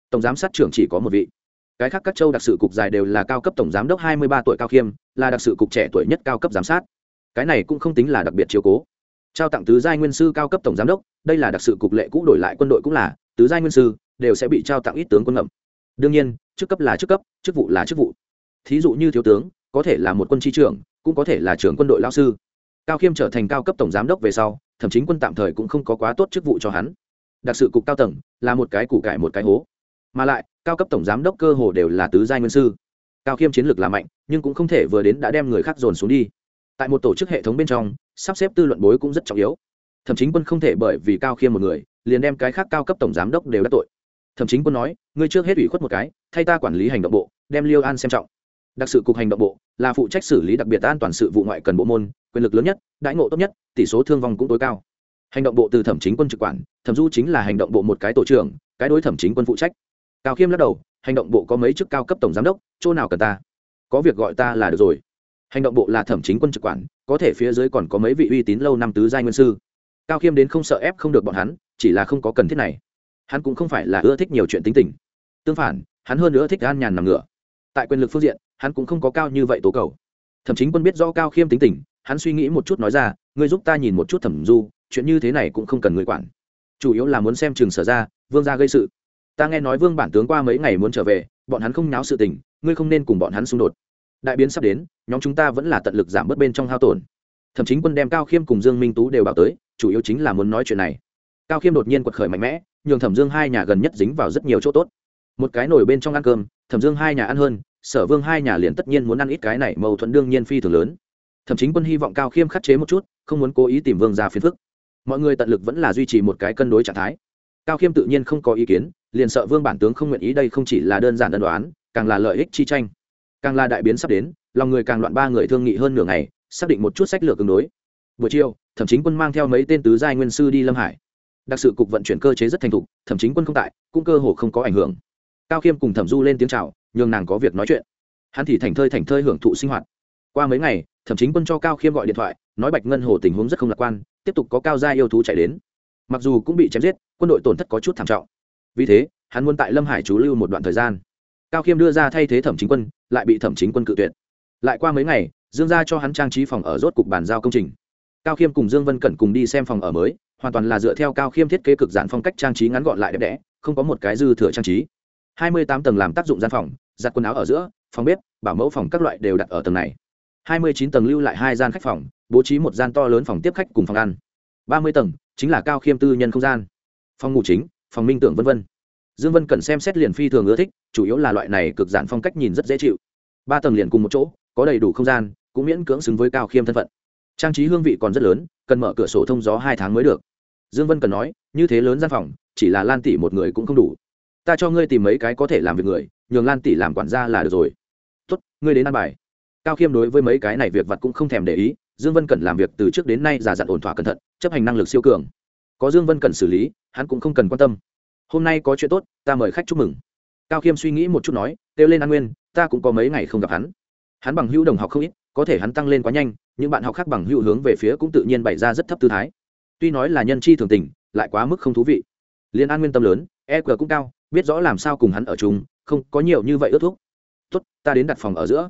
tổng giám sát trưởng chỉ có một vị. Cái khác các châu đặc sự cục dài đều là cao cấp tổng giám đốc hai mươi ba tuổi cao khiêm, là đặc sự cục trẻ tuổi nhất cao cấp giám sát. Cái này cũng không tính là đặc biệt chiếu cố. Trao tặng tứ giai nguyên sư cao cấp tổng giám đốc, đây là đặc sự cục lệ cũ đổi lại quân đội cũng là, tứ giai nguyên sư đều sẽ bị trao tặng ít tướng quân ngầm đương nhiên, chức cấp là chức cấp, chức vụ là chức vụ. Thí dụ như thiếu tướng, có thể là một quân tri trưởng, cũng có thể là trưởng quân đội lao sư. Cao khiêm trở thành cao cấp tổng giám đốc về sau thậm chí quân tạm thời cũng không có quá tốt chức vụ cho hắn. Đặc sự cục cao tầng là một cái củ cải một cái hố mà lại, cao cấp tổng giám đốc cơ hồ đều là tứ giai nguyên sư. Cao khiêm chiến lược là mạnh, nhưng cũng không thể vừa đến đã đem người khác dồn xuống đi. Tại một tổ chức hệ thống bên trong, sắp xếp tư luận bối cũng rất trọng yếu. Thậm chí quân không thể bởi vì cao khiêm một người, liền đem cái khác cao cấp tổng giám đốc đều đã tội. Thậm chí quân nói, ngươi trước hết ủy khuất một cái, thay ta quản lý hành động bộ, đem liêu an xem trọng. Đặc sự cục hành động bộ, là phụ trách xử lý đặc biệt an toàn sự vụ ngoại cần bộ môn, quyền lực lớn nhất, đãi ngộ tốt nhất, tỷ số thương vong cũng tối cao. Hành động bộ từ thẩm chính quân trực quản, thẩm du chính là hành động bộ một cái tổ trưởng, cái đối thẩm chính quân phụ trách cao khiêm lắc đầu, hành động bộ có mấy chức cao cấp tổng giám đốc, chỗ nào cần ta? Có việc gọi ta là được rồi. Hành động bộ là thẩm chính quân trực quản, có thể phía dưới còn có mấy vị uy tín lâu năm tứ giai nguyên sư. Cao khiêm đến không sợ ép không được bọn hắn, chỉ là không có cần thiết này. Hắn cũng không phải là ưa thích nhiều chuyện tính tình. Tương phản, hắn hơn nữa thích an nhàn nằm ngửa. Tại quyền lực phương diện, hắn cũng không có cao như vậy tố cầu. Thẩm chính quân biết do cao khiêm tính tình, hắn suy nghĩ một chút nói ra, ngươi giúp ta nhìn một chút thẩm du, chuyện như thế này cũng không cần người quản. Chủ yếu là muốn xem trường sở ra, vương gia gây sự ta nghe nói vương bản tướng qua mấy ngày muốn trở về, bọn hắn không nháo sự tình, ngươi không nên cùng bọn hắn xung đột. Đại biến sắp đến, nhóm chúng ta vẫn là tận lực giảm bớt bên trong hao tổn. Thậm chí quân đem cao khiêm cùng dương minh tú đều bảo tới, chủ yếu chính là muốn nói chuyện này. Cao khiêm đột nhiên quật khởi mạnh mẽ, nhường thẩm dương hai nhà gần nhất dính vào rất nhiều chỗ tốt. Một cái nồi bên trong ăn cơm, thẩm dương hai nhà ăn hơn, sở vương hai nhà liền tất nhiên muốn ăn ít cái này mâu thuẫn đương nhiên phi thường lớn. Thậm chí quân hy vọng cao khiêm khắc chế một chút, không muốn cố ý tìm vương ra phiền phức. Mọi người tận lực vẫn là duy trì một cái cân đối trạng thái. Cao khiêm tự nhiên không có ý kiến liền sợ vương bản tướng không nguyện ý đây không chỉ là đơn giản đơn đoán, càng là lợi ích chi tranh. Càng là đại biến sắp đến, lòng người càng loạn ba người thương nghị hơn nửa ngày, xác định một chút sách lược tương đối. Buổi chiều, thẩm chính quân mang theo mấy tên tứ giai nguyên sư đi lâm hải. Đặc sự cục vận chuyển cơ chế rất thành thục, thẩm chính quân không tại, cũng cơ hồ không có ảnh hưởng. Cao khiêm cùng thẩm du lên tiếng c h à o nhường nàng có việc nói chuyện. Hắn thì thành thơi thành thơi hưởng thụ sinh hoạt. Qua mấy ngày, thẩm chính quân cho cao khiêm gọi điện thoại, nói bạch ngân hồ tình huống rất không lạc quan, tiếp tục có cao gia yêu thú chạy đến. Mặc dù cũng bị chém giết, quân đội tổn thất có chút thảm trọng vì thế, hắn muốn tại lâm hải chú lưu một đoạn thời gian. Cao khiêm đưa ra thay thế thẩm chính quân, lại bị thẩm chính quân cự tuyệt. Lại qua mấy ngày, dương Gia cho hắn trang trí phòng ở rốt cục bàn giao công trình. Cao khiêm cùng dương vân cẩn cùng đi xem phòng ở mới, hoàn toàn là dựa theo cao khiêm thiết kế cực giản phong cách trang trí ngắn gọn lại đẹp đẽ, không có một cái dư thừa trang trí. Hai mươi tám tầng làm tác dụng gian phòng, giặt quần áo ở giữa, phòng bếp, bảo mẫu phòng các loại đều đặt ở tầng này. Hai mươi chín tầng lưu lại hai gian khách phòng, bố trí một gian to lớn phòng tiếp khách cùng phòng ăn. ba mươi tầng, chính là cao khiêm tư nhân không gian. Phòng ngủ chính phòng minh tưởng vân vân. Dương vân cần xem xét liền phi thường ưa thích, chủ yếu là loại này cực giản phong cách nhìn rất dễ chịu. Ba tầng liền cùng một chỗ, có đầy đủ không gian, cũng miễn cưỡng xứng với cao khiêm thân phận. Trang trí hương vị còn rất lớn, cần mở cửa sổ thông gió hai tháng mới được. Dương vân cần nói, như thế lớn gian phòng, chỉ là lan tỷ một người cũng không đủ. Ta cho ngươi tìm mấy cái có thể làm việc người, nhường lan tỷ làm quản gia là được rồi. Tốt, ngươi đến ăn bài. Cao khiêm đối với mấy cái này việc vặt cũng không thèm để ý, dương vân cần làm việc từ trước đến nay giả dặn ổn thỏa cẩn thận, chấp hành năng lực siêu cường có dương vân cần xử lý, hắn cũng không cần quan tâm. Hôm nay có chuyện tốt, ta mời khách chúc mừng. Cao khiêm suy nghĩ một chút nói, kêu lên an nguyên, ta cũng có mấy ngày không gặp hắn. Hắn bằng hữu đồng học không ít, có thể hắn tăng lên quá nhanh, những bạn học khác bằng hữu hướng về phía cũng tự nhiên bày ra rất thấp tư thái. Tuy nói là nhân chi thường tình, lại quá mức không thú vị. Liên an nguyên tâm lớn e q cũng cao, biết rõ làm sao cùng hắn ở chung, không có nhiều như vậy ước thúc. Tốt, ta đến đặt phòng ở giữa.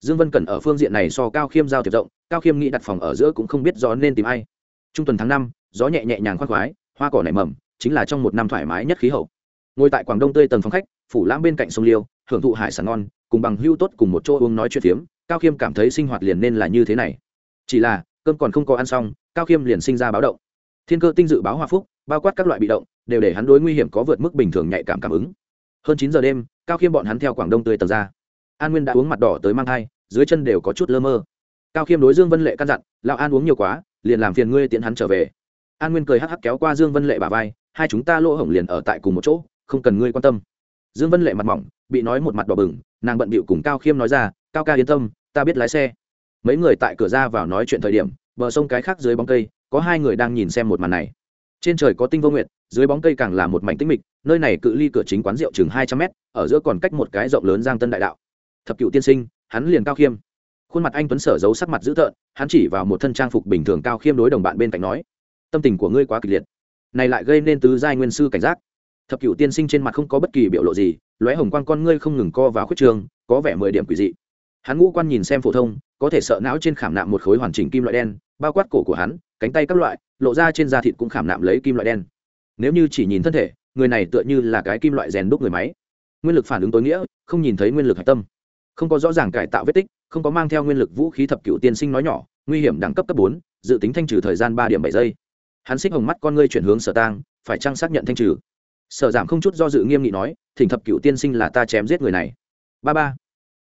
Dương vân cần ở phương diện này so cao khiêm giao thiệp rộng, cao khiêm nghĩ đặt phòng ở giữa cũng không biết rõ nên tìm ai. Trung tuần tháng năm gió nhẹ nhẹ nhàng khoác khoái, hoa cỏ nảy mầm, chính là trong một năm thoải mái nhất khí hậu. Ngồi tại quảng đông tươi tầng phòng khách, phủ lãng bên cạnh sông liêu, hưởng thụ hải sản ngon, cùng bằng hưu tốt cùng một chỗ uống nói chuyện phiếm, cao khiêm cảm thấy sinh hoạt liền nên là như thế này. Chỉ là, cơm còn không có ăn xong, cao khiêm liền sinh ra báo động. Thiên cơ tinh dự báo hoa phúc, bao quát các loại bị động, đều để hắn đối nguy hiểm có vượt mức bình thường nhạy cảm cảm ứng. Hơn chín giờ đêm, cao khiêm bọn hắn theo quảng đông tươi tầng ra. An nguyên đã uống mặt đỏ tới mang thai, dưới chân đều có chút lơ mơ. Cao khiêm đối dương vân lệ căn dặn, lão an uống nhiều quá, liền làm phiền ngươi tiện hắn trở về an nguyên cười hắc hắc kéo qua dương vân lệ bà vai, hai chúng ta lỗ hổng liền ở tại cùng một chỗ, không cần ngươi quan tâm. Dương vân lệ mặt mỏng, bị nói một mặt đỏ bừng, nàng bận bịu cùng cao khiêm nói ra, cao ca yên tâm, ta biết lái xe. Mấy người tại cửa ra vào nói chuyện thời điểm, bờ sông cái khác dưới bóng cây, có hai người đang nhìn xem một màn này. Trên trời có tinh vô nguyệt, dưới bóng cây càng là một mảnh tĩnh mịch, nơi này cự ly cửa chính quán rượu chừng hai trăm mét, ở giữa còn cách một cái rộng lớn giang tân đại đạo. Thập cựu tiên sinh, hắn liền cao khiêm. Khuôn mặt anh tuấn sở giấu sắc mặt dữ tợn, hắn chỉ vào một thân trang phục bình thường cao khiêm đối đồng bạn bên cạnh nói tâm tình của ngươi quá kịch liệt. Này lại gây nên tứ giai nguyên sư cảnh giác. Thập cựu tiên sinh trên mặt không có bất kỳ biểu lộ gì, lóe hồng quan con ngươi không ngừng co vào khuyết trường, có vẻ mười điểm quỷ dị. Hắn ngũ quan nhìn xem phổ thông, có thể sợ não trên khảm nạm một khối hoàn chỉnh kim loại đen, bao quát cổ của hắn, cánh tay các loại, lộ ra trên da thịt cũng khảm nạm lấy kim loại đen. Nếu như chỉ nhìn thân thể, người này tựa như là cái kim loại rèn đúc người máy. Nguyên lực phản ứng tối nghĩa, không nhìn thấy nguyên lực hạch tâm. Không có rõ ràng cải tạo vết tích, không có mang theo nguyên lực vũ khí thập cựu tiên sinh nói nhỏ, nguy hiểm đẳng cấp cấp bốn, dự tính thanh trừ thời gian ba điểm bảy giây hắn xích hồng mắt con ngươi chuyển hướng sở tang, phải chăng xác nhận thanh trừ? Sở giảm không chút do dự nghiêm nghị nói, thỉnh thập cựu tiên sinh là ta chém giết người này. Ba ba.